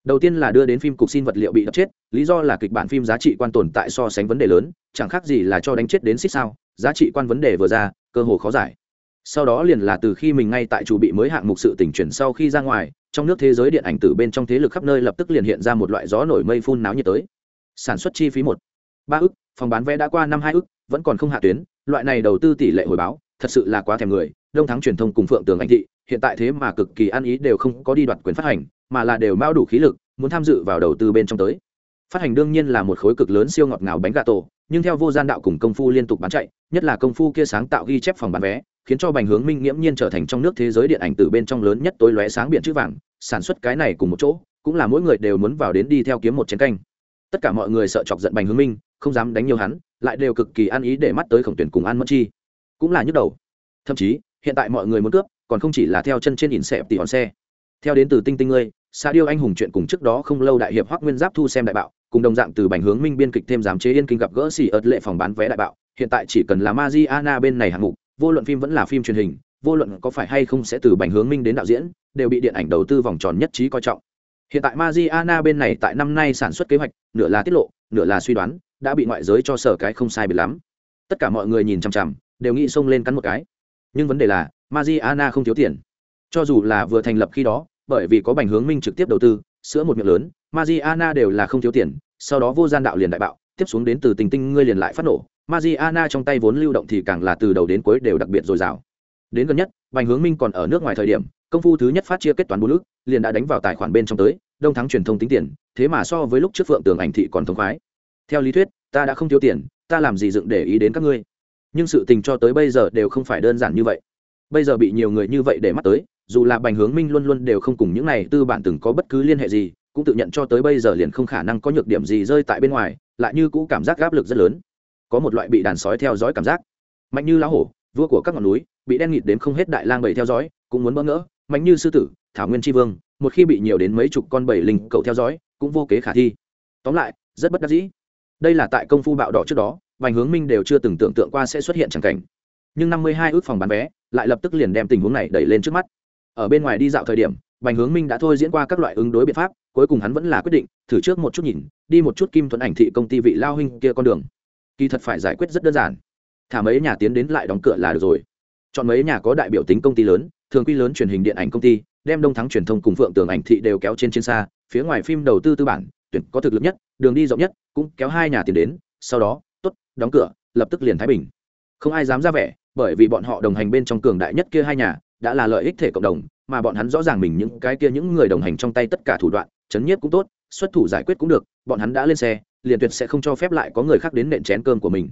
Đầu tiên là đưa đến phim cục xin vật liệu bị đập chết, lý do là kịch bản phim giá trị quan tồn tại so sánh vấn đề lớn, chẳng khác gì là cho đánh chết đến xích sao, giá trị quan vấn đề vừa ra, cơ hồ khó giải sau đó liền là từ khi mình ngay tại chủ bị mới hạng mục sự tỉnh chuyển sau khi ra ngoài, trong nước thế giới điện ảnh từ bên trong thế lực khắp nơi lập tức liền hiện ra một loại gió nổi mây phun náo nhiệt tới. Sản xuất chi phí một, ba ức, phòng bán vé đã qua năm hai ức, vẫn còn không hạ tuyến, loại này đầu tư tỷ lệ hồi báo, thật sự là quá thèm người, đông thắng truyền thông cùng phượng tường anh thị, hiện tại thế mà cực kỳ ăn ý đều không có đi đoạt quyền phát hành, mà là đều mao đủ khí lực, muốn tham dự vào đầu tư bên trong tới. Phát hành đương nhiên là một khối cực lớn siêu ngọt ngào bánh gà tổ, nhưng theo vô gian đạo cùng công phu liên tục bán chạy, nhất là công phu kia sáng tạo ghi chép phòng bán vé khiến cho bành hướng minh nghiễm nhiên trở thành trong nước thế giới điện ảnh từ bên trong lớn nhất tối lóe sáng biển chữ vàng, sản xuất cái này cùng một chỗ, cũng là mỗi người đều muốn vào đến đi theo kiếm một chiến canh. Tất cả mọi người sợ chọc giận bành hướng minh, không dám đánh nhiều hắn, lại đều cực kỳ ăn ý để mắt tới khổng tuyển cùng an mất chi. Cũng là nhức đầu. Thậm chí, hiện tại mọi người muốn cướp, còn không chỉ là theo chân trên ỉn xẹp tỷ hòn xe. Theo đến từ tinh tinh ngươi xa điêu anh hùng chuyện cùng trước đó không lâu đại hiệp hoắc nguyên giáp thu xem đại bạo, cùng đồng dạng từ bành hướng minh biên kịch thêm giám chế yên kinh gặp gỡ xỉ ợt lệ phòng bán vé đại bạo, hiện tại chỉ cần là Mariana bên này hạng mục vô luận phim vẫn là phim truyền hình, vô luận có phải hay không sẽ từ bành hướng minh đến đạo diễn, đều bị điện ảnh đầu tư vòng tròn nhất trí coi trọng. Hiện tại Mariana bên này tại năm nay sản xuất kế hoạch, nửa là tiết lộ, nửa là suy đoán, đã bị ngoại giới cho sở cái không sai biệt lắm. Tất cả mọi người nhìn chằm chằm, đều nghĩ xông lên cắn một cái. Nhưng vấn đề là, Mariana không thiếu tiền. Cho dù là vừa thành lập khi đó, bởi vì có bành hướng minh trực tiếp đầu tư, sữa một miệng lớn, Mariana đều là không thiếu tiền, sau đó vô gian đạo liền đại bạo, tiếp xuống đến từ tình tinh ngươi liền lại phát nổ. Mariana trong tay vốn lưu động thì càng là từ đầu đến cuối đều đặc biệt dồi dào. Đến gần nhất, bành hướng minh còn ở nước ngoài thời điểm, công phu thứ nhất phát chia kết toán bốn ước liền đã đánh vào tài khoản bên trong tới, đông thắng truyền thông tính tiền, thế mà so với lúc trước phượng tường ảnh thị còn thông khoái. Theo lý thuyết, ta đã không thiếu tiền, ta làm gì dựng để ý đến các ngươi. Nhưng sự tình cho tới bây giờ đều không phải đơn giản như vậy. Bây giờ bị nhiều người như vậy để mắt tới, dù là bành hướng minh luôn luôn đều không cùng những này tư bản từng có bất cứ liên hệ gì, cũng tự nhận cho tới bây giờ liền không khả năng có nhược điểm gì rơi tại bên ngoài, lại như cũ cảm giác áp lực rất lớn có một loại bị đàn sói theo dõi cảm giác. Mạnh như lá hổ, vua của các ngọn núi, bị đen nghịt đến không hết đại lang bầy theo dõi, cũng muốn bỡ ngỡ. Mạnh như sư tử, thảo nguyên tri vương, một khi bị nhiều đến mấy chục con bầy linh cậu theo dõi, cũng vô kế khả thi. Tóm lại, rất bất đắc dĩ. Đây là tại công phu bạo đỏ trước đó, vành hướng minh đều chưa từng tưởng tượng qua sẽ xuất hiện chẳng cảnh. Nhưng năm mươi hai ước phòng bán vé, lại lập tức liền đem tình huống này đẩy lên trước mắt. Ở bên ngoài đi dạo thời điểm bành hướng minh đã thôi diễn qua các loại ứng đối biện pháp, cuối cùng hắn vẫn là quyết định, thử trước một chút nhìn, đi một chút kim thuận ảnh thị công ty vị lao huynh kia con đường kỳ thật phải giải quyết rất đơn giản. Thả mấy nhà tiến đến lại đóng cửa là được rồi. Chọn mấy nhà có đại biểu tính công ty lớn, thường quy lớn truyền hình điện ảnh công ty, đem đông thắng truyền thông cùng phượng tường ảnh thị đều kéo trên trên xa, phía ngoài phim đầu tư tư bản, tuyển có thực lực nhất, đường đi rộng nhất, cũng kéo hai nhà tiền đến, sau đó, tốt, đóng cửa, lập tức liền thái bình. Không ai dám ra vẻ, bởi vì bọn họ đồng hành bên trong cường đại nhất kia hai nhà, đã là lợi ích thể cộng đồng, mà bọn hắn rõ ràng mình những cái kia những người đồng hành trong tay tất cả thủ đoạn, chấn nhiếp cũng tốt, xuất thủ giải quyết cũng được, bọn hắn đã lên xe liền tuyệt sẽ không cho phép lại có người khác đến nện chén cơm của mình.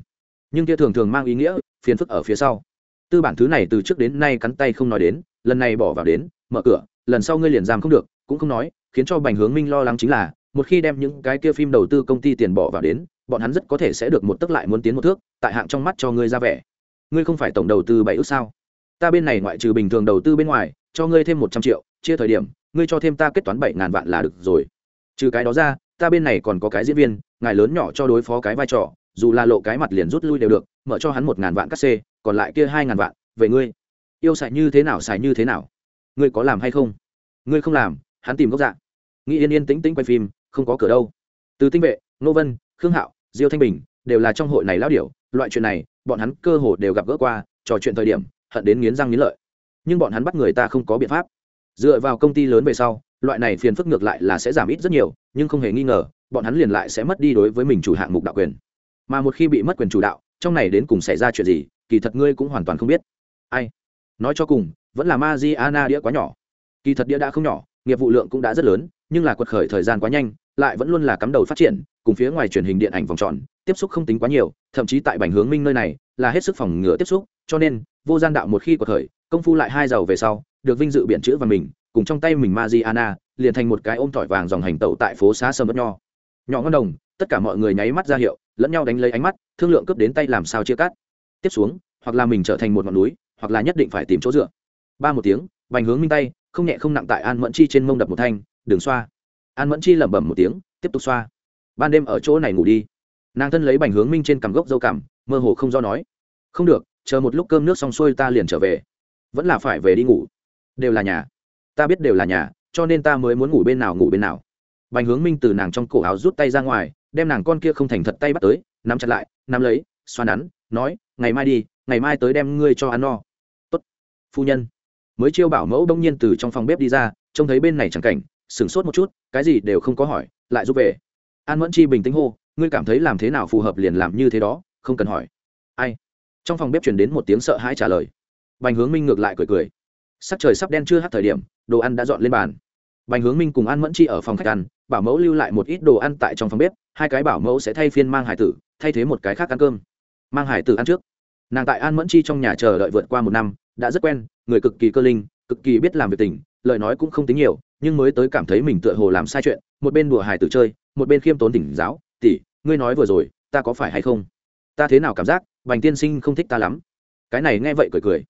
Nhưng kia thường thường mang ý nghĩa, phiền phức ở phía sau. Tư bản thứ này từ trước đến nay cắn tay không nói đến, lần này bỏ vào đến, mở cửa, lần sau ngươi liền giam không được, cũng không nói, khiến cho bành hướng minh lo lắng chính là, một khi đem những cái kia phim đầu tư công ty tiền bỏ vào đến, bọn hắn rất có thể sẽ được một tức lại muốn tiến một thước, tại hạng trong mắt cho ngươi ra vẻ. Ngươi không phải tổng đầu tư bảy ước sao? Ta bên này ngoại trừ bình thường đầu tư bên ngoài, cho ngươi thêm một trăm triệu, chia thời điểm, ngươi cho thêm ta kết toán bảy ngàn vạn là được rồi. Trừ cái đó ra, ta bên này còn có cái diễn viên ngài lớn nhỏ cho đối phó cái vai trò, dù là lộ cái mặt liền rút lui đều được, mở cho hắn một ngàn vạn cắt xê, còn lại kia hai ngàn vạn, về ngươi. Yêu xài như thế nào xài như thế nào. Ngươi có làm hay không? Ngươi không làm, hắn tìm gốc dạng nghĩ yên yên tĩnh tĩnh quay phim, không có cửa đâu. Từ tinh vệ nô vân, khương hạo, diêu thanh bình, đều là trong hội này lão điểu, loại chuyện này, bọn hắn cơ hồ đều gặp gỡ qua, trò chuyện thời điểm, hận đến nghiến răng nghiến lợi. Nhưng bọn hắn bắt người ta không có biện pháp. Dựa vào công ty lớn về sau, loại này phiền phức ngược lại là sẽ giảm ít rất nhiều, nhưng không hề nghi ngờ bọn hắn liền lại sẽ mất đi đối với mình chủ hạng mục đạo quyền. Mà một khi bị mất quyền chủ đạo, trong này đến cùng xảy ra chuyện gì, kỳ thật ngươi cũng hoàn toàn không biết. Ai? Nói cho cùng, vẫn là ma di ana đĩa quá nhỏ. Kỳ thật đĩa đã không nhỏ, nghiệp vụ lượng cũng đã rất lớn, nhưng là quật khởi thời gian quá nhanh, lại vẫn luôn là cắm đầu phát triển, cùng phía ngoài truyền hình điện ảnh vòng tròn, tiếp xúc không tính quá nhiều, thậm chí tại bành hướng minh nơi này, là hết sức phòng ngừa tiếp xúc, cho nên, vô gian đạo một khi quật khởi, công phu lại hai giàu về sau, được vinh dự biện chữ và mình, cùng trong tay mình Mariana liền thành một cái ôm tỏi vàng dòng hành tẩu tại phố xá sâm bất nho nhỏ ngon đồng, tất cả mọi người nháy mắt ra hiệu, lẫn nhau đánh lấy ánh mắt, thương lượng cướp đến tay làm sao chia cắt. Tiếp xuống, hoặc là mình trở thành một ngọn núi, hoặc là nhất định phải tìm chỗ dựa. Ba một tiếng, bành hướng minh tay, không nhẹ không nặng tại an mẫn chi trên mông đập một thanh đường xoa. An mẫn chi lẩm bẩm một tiếng, tiếp tục xoa. Ban đêm ở chỗ này ngủ đi. Nàng thân lấy bành hướng minh trên cằm gốc dâu cằm, mơ hồ không do nói, không được, chờ một lúc cơm nước xong xuôi ta liền trở về. Vẫn là phải về đi ngủ. Đều là nhà. Ta biết đều là nhà, cho nên ta mới muốn ngủ bên nào ngủ bên nào bành hướng minh từ nàng trong cổ áo rút tay ra ngoài, đem nàng con kia không thành thật tay bắt tới, nắm chặt lại, nắm lấy, xoa nắn, nói, ngày mai đi, ngày mai tới đem ngươi cho ăn no. Tốt, phu nhân. Mới chiêu bảo mẫu đông nhiên từ trong phòng bếp đi ra, trông thấy bên này chẳng cảnh, sửng sốt một chút, cái gì đều không có hỏi, lại giúp về. An mẫn chi bình tĩnh hô, ngươi cảm thấy làm thế nào phù hợp liền làm như thế đó, không cần hỏi. Ai? Trong phòng bếp chuyển đến một tiếng sợ hãi trả lời. Bành hướng minh ngược lại cười cười. Sắc trời sắp đen chưa hát thời điểm, đồ ăn đã dọn lên bàn. Bành hướng minh cùng an mẫn chi ở phòng khách ăn bảo mẫu lưu lại một ít đồ ăn tại trong phòng bếp, hai cái bảo mẫu sẽ thay phiên mang hải tử, thay thế một cái khác ăn cơm. Mang hải tử ăn trước. Nàng tại an mẫn chi trong nhà chờ đợi vượt qua một năm, đã rất quen, người cực kỳ cơ linh, cực kỳ biết làm việc tình, lời nói cũng không tính nhiều, nhưng mới tới cảm thấy mình tựa hồ làm sai chuyện, một bên đùa hải tử chơi, một bên khiêm tốn tỉnh giáo, tỷ, ngươi nói vừa rồi, ta có phải hay không? Ta thế nào cảm giác, bành tiên sinh không thích ta lắm? Cái này nghe vậy cười cười.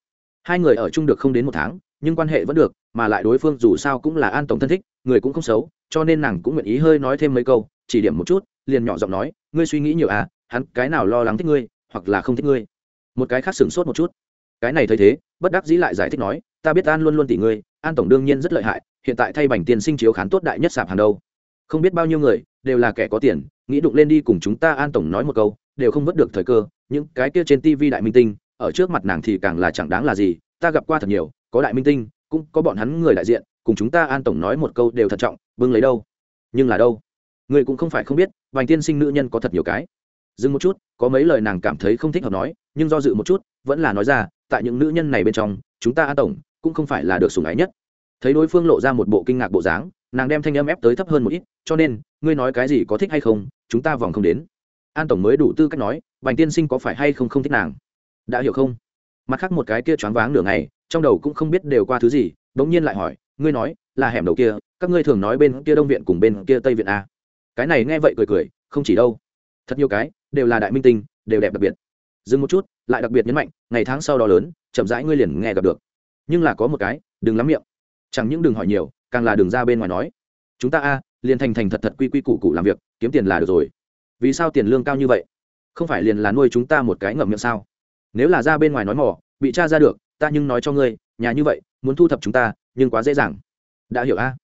Hai người ở chung được không đến một tháng, nhưng quan hệ vẫn được, mà lại đối phương dù sao cũng là an tổng thân thích, người cũng không xấu cho nên nàng cũng nguyện ý hơi nói thêm mấy câu, chỉ điểm một chút, liền nhỏ giọng nói, ngươi suy nghĩ nhiều à hắn cái nào lo lắng thích ngươi, hoặc là không thích ngươi? Một cái khác sửng sốt một chút. Cái này thấy thế, bất đắc dĩ lại giải thích nói, ta biết an luôn luôn tỷ ngươi, an tổng đương nhiên rất lợi hại, hiện tại thay bành tiền sinh chiếu khán tốt đại nhất sạp hàng đầu không biết bao nhiêu người, đều là kẻ có tiền, nghĩ đụng lên đi cùng chúng ta an tổng nói một câu, đều không vớt được thời cơ, những cái kia trên tv đại minh tinh, ở trước mặt nàng thì càng là chẳng đáng là gì, ta gặp qua thật nhiều, có đại minh tinh, cũng có bọn hắn người đại diện cùng chúng ta an tổng nói một câu đều thận trọng, bưng lấy đâu? Nhưng là đâu? Người cũng không phải không biết vành tiên sinh nữ nhân có thật nhiều cái. Dừng một chút, có mấy lời nàng cảm thấy không thích hợp nói, nhưng do dự một chút, vẫn là nói ra, tại những nữ nhân này bên trong, chúng ta an tổng cũng không phải là được sủng ái nhất. Thấy đối phương lộ ra một bộ kinh ngạc bộ dáng, nàng đem thanh âm ép tới thấp hơn một ít, cho nên, ngươi nói cái gì có thích hay không, chúng ta vòng không đến. An tổng mới đủ tư cách nói vành tiên sinh có phải hay không không thích nàng? Đã hiểu không? Mặt khác một cái kia choáng váng nửa ngày, trong đầu cũng không biết đều qua thứ gì, bỗng nhiên lại hỏi ngươi nói, là hẻm đầu kia, các ngươi thường nói bên kia đông viện cùng bên kia tây viện a cái này nghe vậy cười cười, không chỉ đâu. Thật nhiều cái, đều là đại minh tinh, đều đẹp đặc biệt. Dừng một chút, lại đặc biệt nhấn mạnh, ngày tháng sau đó lớn, chậm rãi ngươi liền nghe gặp được. Nhưng là có một cái, đừng lắm miệng. Chẳng những đừng hỏi nhiều, càng là đừng ra bên ngoài nói. Chúng ta a, liền thành thành thật thật quy quy củ cụ làm việc, kiếm tiền là được rồi. Vì sao tiền lương cao như vậy? Không phải liền là nuôi chúng ta một cái ngậm miệng sao? Nếu là ra bên ngoài nói mỏ, bị cha ra được, ta nhưng nói cho ngươi, nhà như vậy, muốn thu thập chúng ta nhưng quá dễ dàng. Đã hiểu a?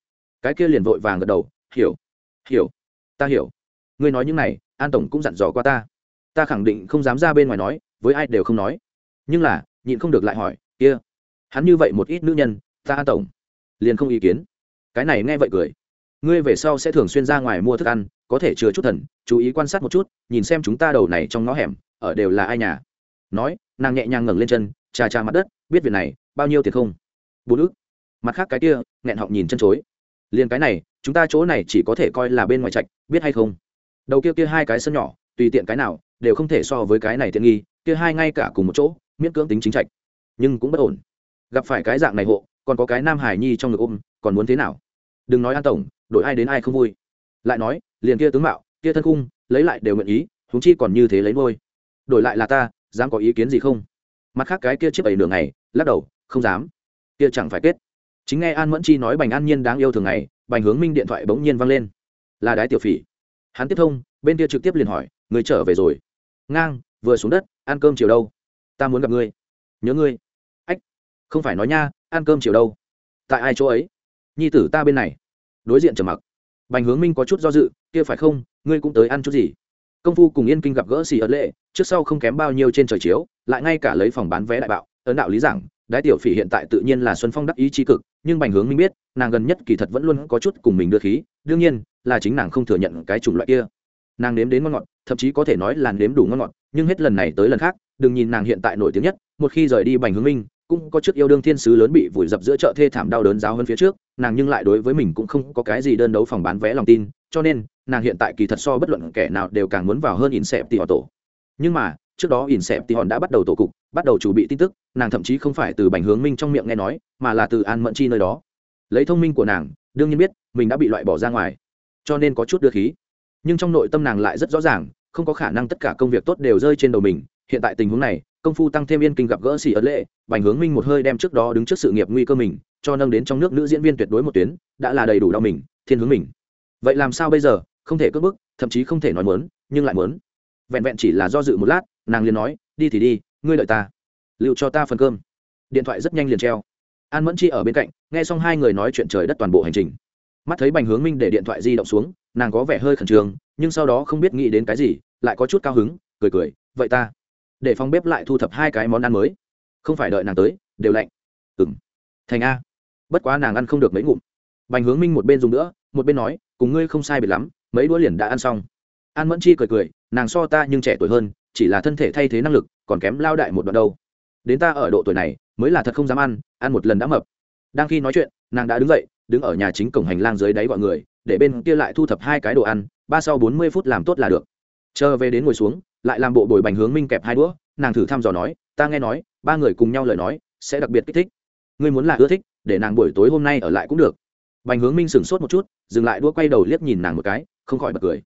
Cái kia liền vội vàng gật đầu, hiểu hiểu, ta hiểu. Ngươi nói những này, an tổng cũng dặn dò qua ta. Ta khẳng định không dám ra bên ngoài nói, với ai đều không nói. Nhưng là, nhịn không được lại hỏi, kia, hắn như vậy một ít nữ nhân, ta an tổng liền không ý kiến. Cái này nghe vậy cười. Ngươi về sau sẽ thường xuyên ra ngoài mua thức ăn, có thể chứa chút thần, chú ý quan sát một chút, nhìn xem chúng ta đầu này trong ngõ hẻm, ở đều là ai nhà. Nói, nàng nhẹ nhàng ngẩng lên chân, trà trà mặt đất, biết việc này, bao nhiêu tiền không? Bốn ức mặt khác cái kia, nghẹn họng nhìn chân chối. Liền cái này, chúng ta chỗ này chỉ có thể coi là bên ngoài trạch, biết hay không? Đầu kia kia hai cái sân nhỏ, tùy tiện cái nào, đều không thể so với cái này tiện nghi, kia hai ngay cả cùng một chỗ, miễn cưỡng tính chính trạch. Nhưng cũng bất ổn. Gặp phải cái dạng này hộ, còn có cái nam hải nhi trong ngực ôm, còn muốn thế nào? Đừng nói an tổng, đổi ai đến ai không vui. Lại nói, liền kia tướng mạo, kia thân cung lấy lại đều nguyện ý, huống chi còn như thế lấy ngôi đổi lại là ta, dám có ý kiến gì không? Mặt khác cái kia chiếc ấy nửa ngày, lắc đầu, không dám. Kia chẳng phải kết chính nghe an mẫn chi nói bành an nhiên đáng yêu thường ngày, bành hướng minh điện thoại bỗng nhiên văng lên. Là đái tiểu phỉ. Hắn tiếp thông, bên kia trực tiếp liền hỏi, người trở về rồi? Ngang, vừa xuống đất, ăn cơm chiều đâu? Ta muốn gặp ngươi. Nhớ ngươi. Ách, không phải nói nha, ăn cơm chiều đâu? Tại ai chỗ ấy? Nhi tử ta bên này. Đối diện trầm mặc. Bành hướng minh có chút do dự, kia phải không, ngươi cũng tới ăn chút gì? Công phu cùng yên kinh gặp gỡ xì ấn lệ, trước sau không kém bao nhiêu trên trời chiếu, lại ngay cả lấy phòng bán vé đại bạo, ấn đạo lý giảng đái tiểu phỉ hiện tại tự nhiên là xuân phong đắc ý tri cực, nhưng bành hướng minh biết, nàng gần nhất kỳ thật vẫn luôn có chút cùng mình đưa khí, đương nhiên, là chính nàng không thừa nhận cái chủng loại kia. Nàng nếm đến ngon ngọt, thậm chí có thể nói là nếm đủ ngon ngọt, nhưng hết lần này tới lần khác, đừng nhìn nàng hiện tại nổi tiếng nhất, một khi rời đi bành hướng minh, cũng có trước yêu đương thiên sứ lớn bị vùi dập giữa chợ thê thảm đau đớn giáo hơn phía trước, nàng nhưng lại đối với mình cũng không có cái gì đơn đấu phòng bán vé lòng tin, cho nên, nàng hiện tại kỳ thật so bất luận kẻ nào đều càng muốn vào hơn in xẹp tỉ họ tổ. Nhưng mà trước đó in xẹp thì hòn đã bắt đầu tổ cục, bắt đầu chuẩn bị tin tức, nàng thậm chí không phải từ bành hướng minh trong miệng nghe nói, mà là từ an mẫn chi nơi đó. Lấy thông minh của nàng, đương nhiên biết, mình đã bị loại bỏ ra ngoài, cho nên có chút đưa khí. Nhưng trong nội tâm nàng lại rất rõ ràng, không có khả năng tất cả công việc tốt đều rơi trên đầu mình. Hiện tại tình huống này, công phu tăng thêm yên kinh gặp gỡ xỉ ấn lệ, bành hướng minh một hơi đem trước đó đứng trước sự nghiệp nguy cơ mình, cho nâng đến trong nước nữ diễn viên tuyệt đối một tuyến, đã là đầy đủ đau mình, thiên hướng mình. Vậy làm sao bây giờ? Không thể cướp bức, thậm chí không thể nói mớn nhưng lại mớn vẹn vẹn chỉ là do dự một lát nàng liền nói, đi thì đi, ngươi đợi ta. Liệu cho ta phần cơm. Điện thoại rất nhanh liền treo. An mẫn chi ở bên cạnh, nghe xong hai người nói chuyện trời đất toàn bộ hành trình. Mắt thấy bành hướng minh để điện thoại di động xuống, nàng có vẻ hơi khẩn trương, nhưng sau đó không biết nghĩ đến cái gì, lại có chút cao hứng, cười cười, vậy ta, để phòng bếp lại thu thập hai cái món ăn mới. Không phải đợi nàng tới, đều lạnh. Ừng thành a. Bất quá nàng ăn không được mấy ngụm. Bành hướng minh một bên dùng nữa, một bên nói, cùng ngươi không sai biệt lắm, mấy đũa liền đã ăn xong. An mẫn chi cười cười, nàng so ta nhưng trẻ tuổi hơn chỉ là thân thể thay thế năng lực, còn kém lao đại một đoạn đâu. Đến ta ở độ tuổi này, mới là thật không dám ăn ăn một lần đã mập. Đang khi nói chuyện, nàng đã đứng dậy, đứng ở nhà chính cổng hành lang dưới đáy gọi người, để bên kia lại thu thập hai cái đồ ăn, ba sau bốn mươi phút làm tốt là được. Chờ về đến ngồi xuống, lại làm bộ bồi bành hướng minh kẹp hai đũa, nàng thử thăm dò nói, ta nghe nói, ba người cùng nhau lời nói, sẽ đặc biệt kích thích. Ngươi muốn là ưa thích, để nàng buổi tối hôm nay ở lại cũng được. Bành hướng minh sửng sốt một chút, dừng lại đũa quay đầu liếc nhìn nàng một cái, không khỏi bật cười.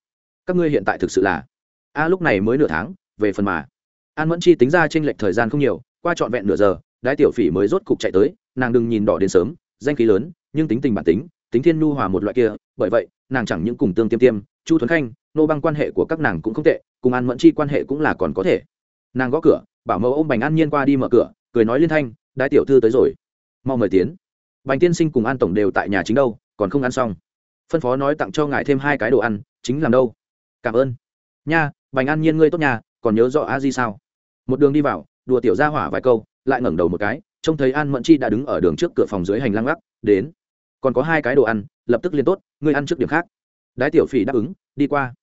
Các ngươi hiện tại thực sự là, a, lúc này mới nửa tháng về phần mà. An mẫn chi tính ra t r ê n lệch thời gian không nhiều, qua trọn vẹn nửa giờ, đái tiểu phỉ mới rốt cục chạy tới, nàng đừng nhìn đỏ đến sớm, danh khí lớn, nhưng tính tình bản tính tính thiên nhu hòa một loại kia, bởi vậy, nàng chẳng những cùng tương tiêm tiêm, chu thuấn khanh, nô băng quan hệ của các nàng cũng không tệ, cùng an mẫn chi quan hệ cũng là còn có thể. Nàng gõ cửa, bảo mẫu ô m bành an nhiên qua đi mở cửa, cười nói liên thanh, đái tiểu thư tới rồi. Mau mời tiến. Bành tiên sinh cùng an tổng đều tại nhà chính đâu, còn không ăn xong. Phân phó nói tặng cho ngài thêm hai cái đồ ăn, chính làm đâu. Cảm ơn. Nha, bành an nhiên ngươi tốt nhà còn nhớ rõ a di sao? Một đường đi vào, đùa tiểu ra hỏa vài câu, lại ngẩng đầu một cái, trông thấy an mẫn chi đã đứng ở đường trước cửa phòng dưới hành lang gác đến. Còn có hai cái đồ ăn, lập tức liên tốt, ngươi ăn trước điểm khác. Đái tiểu phỉ đáp ứng, đi qua.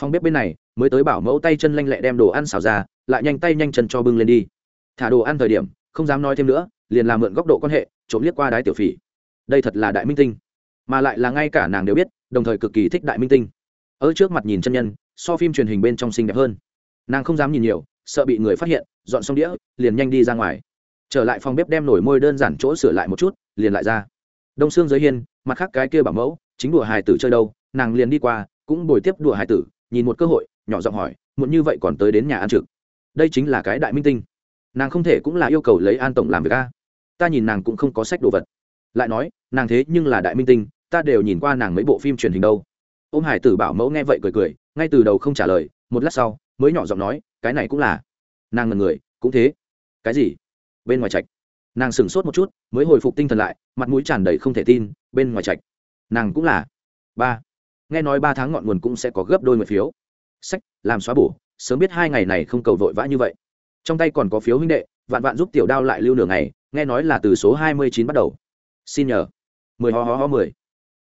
Phòng bếp bên này, mới tới bảo mẫu tay chân lanh lẹ đem đồ ăn xào ra, lại nhanh tay nhanh chân cho bưng lên đi. Thả đồ ăn thời điểm, không dám nói thêm nữa, liền làm mượn góc độ quan hệ, trộm liếc qua đái tiểu phỉ. Đây thật là đại minh tinh. Mà lại là ngay cả nàng đều biết, đồng thời cực kỳ thích đại minh tinh. Ở trước mặt nhìn chân nhân, so phim truyền hình bên trong xinh đẹp hơn nàng không dám nhìn nhiều, sợ bị người phát hiện, dọn xong đĩa, liền nhanh đi ra ngoài. Trở lại phòng bếp đem nổi môi đơn giản chỗ sửa lại một chút, liền lại ra. Đông xương giới hiên, mặt khác cái kia bảo mẫu, chính đùa hài tử chơi đâu, nàng liền đi qua, cũng bồi tiếp đùa hài tử, nhìn một cơ hội, nhỏ giọng hỏi, muộn như vậy còn tới đến nhà ăn trực? Đây chính là cái đại minh tinh. Nàng không thể cũng là yêu cầu lấy an tổng làm việc a. Ta nhìn nàng cũng không có sách đồ vật. Lại nói, nàng thế nhưng là đại minh tinh, ta đều nhìn qua nàng mấy bộ phim truyền hình đâu. Ôm hải tử bảo mẫu nghe vậy cười cười, ngay từ đầu không trả lời, một lát sau mới nhỏ giọng nói, cái này cũng là. Nàng ngần người, cũng thế. Cái gì? Bên ngoài trạch. Nàng sửng sốt một chút, mới hồi phục tinh thần lại, mặt mũi tràn đầy không thể tin, bên ngoài trạch. Nàng cũng là. Ba. Nghe nói ba tháng ngọn nguồn cũng sẽ có gấp đôi mười phiếu. Sách, làm xóa bổ, sớm biết hai ngày này không cầu vội vã như vậy. Trong tay còn có phiếu huynh đệ, vạn vạn giúp tiểu đao lại lưu nửa ngày, nghe nói là từ số hai mươi chín bắt đầu. Xin nhờ. Mười ho ho ho mười.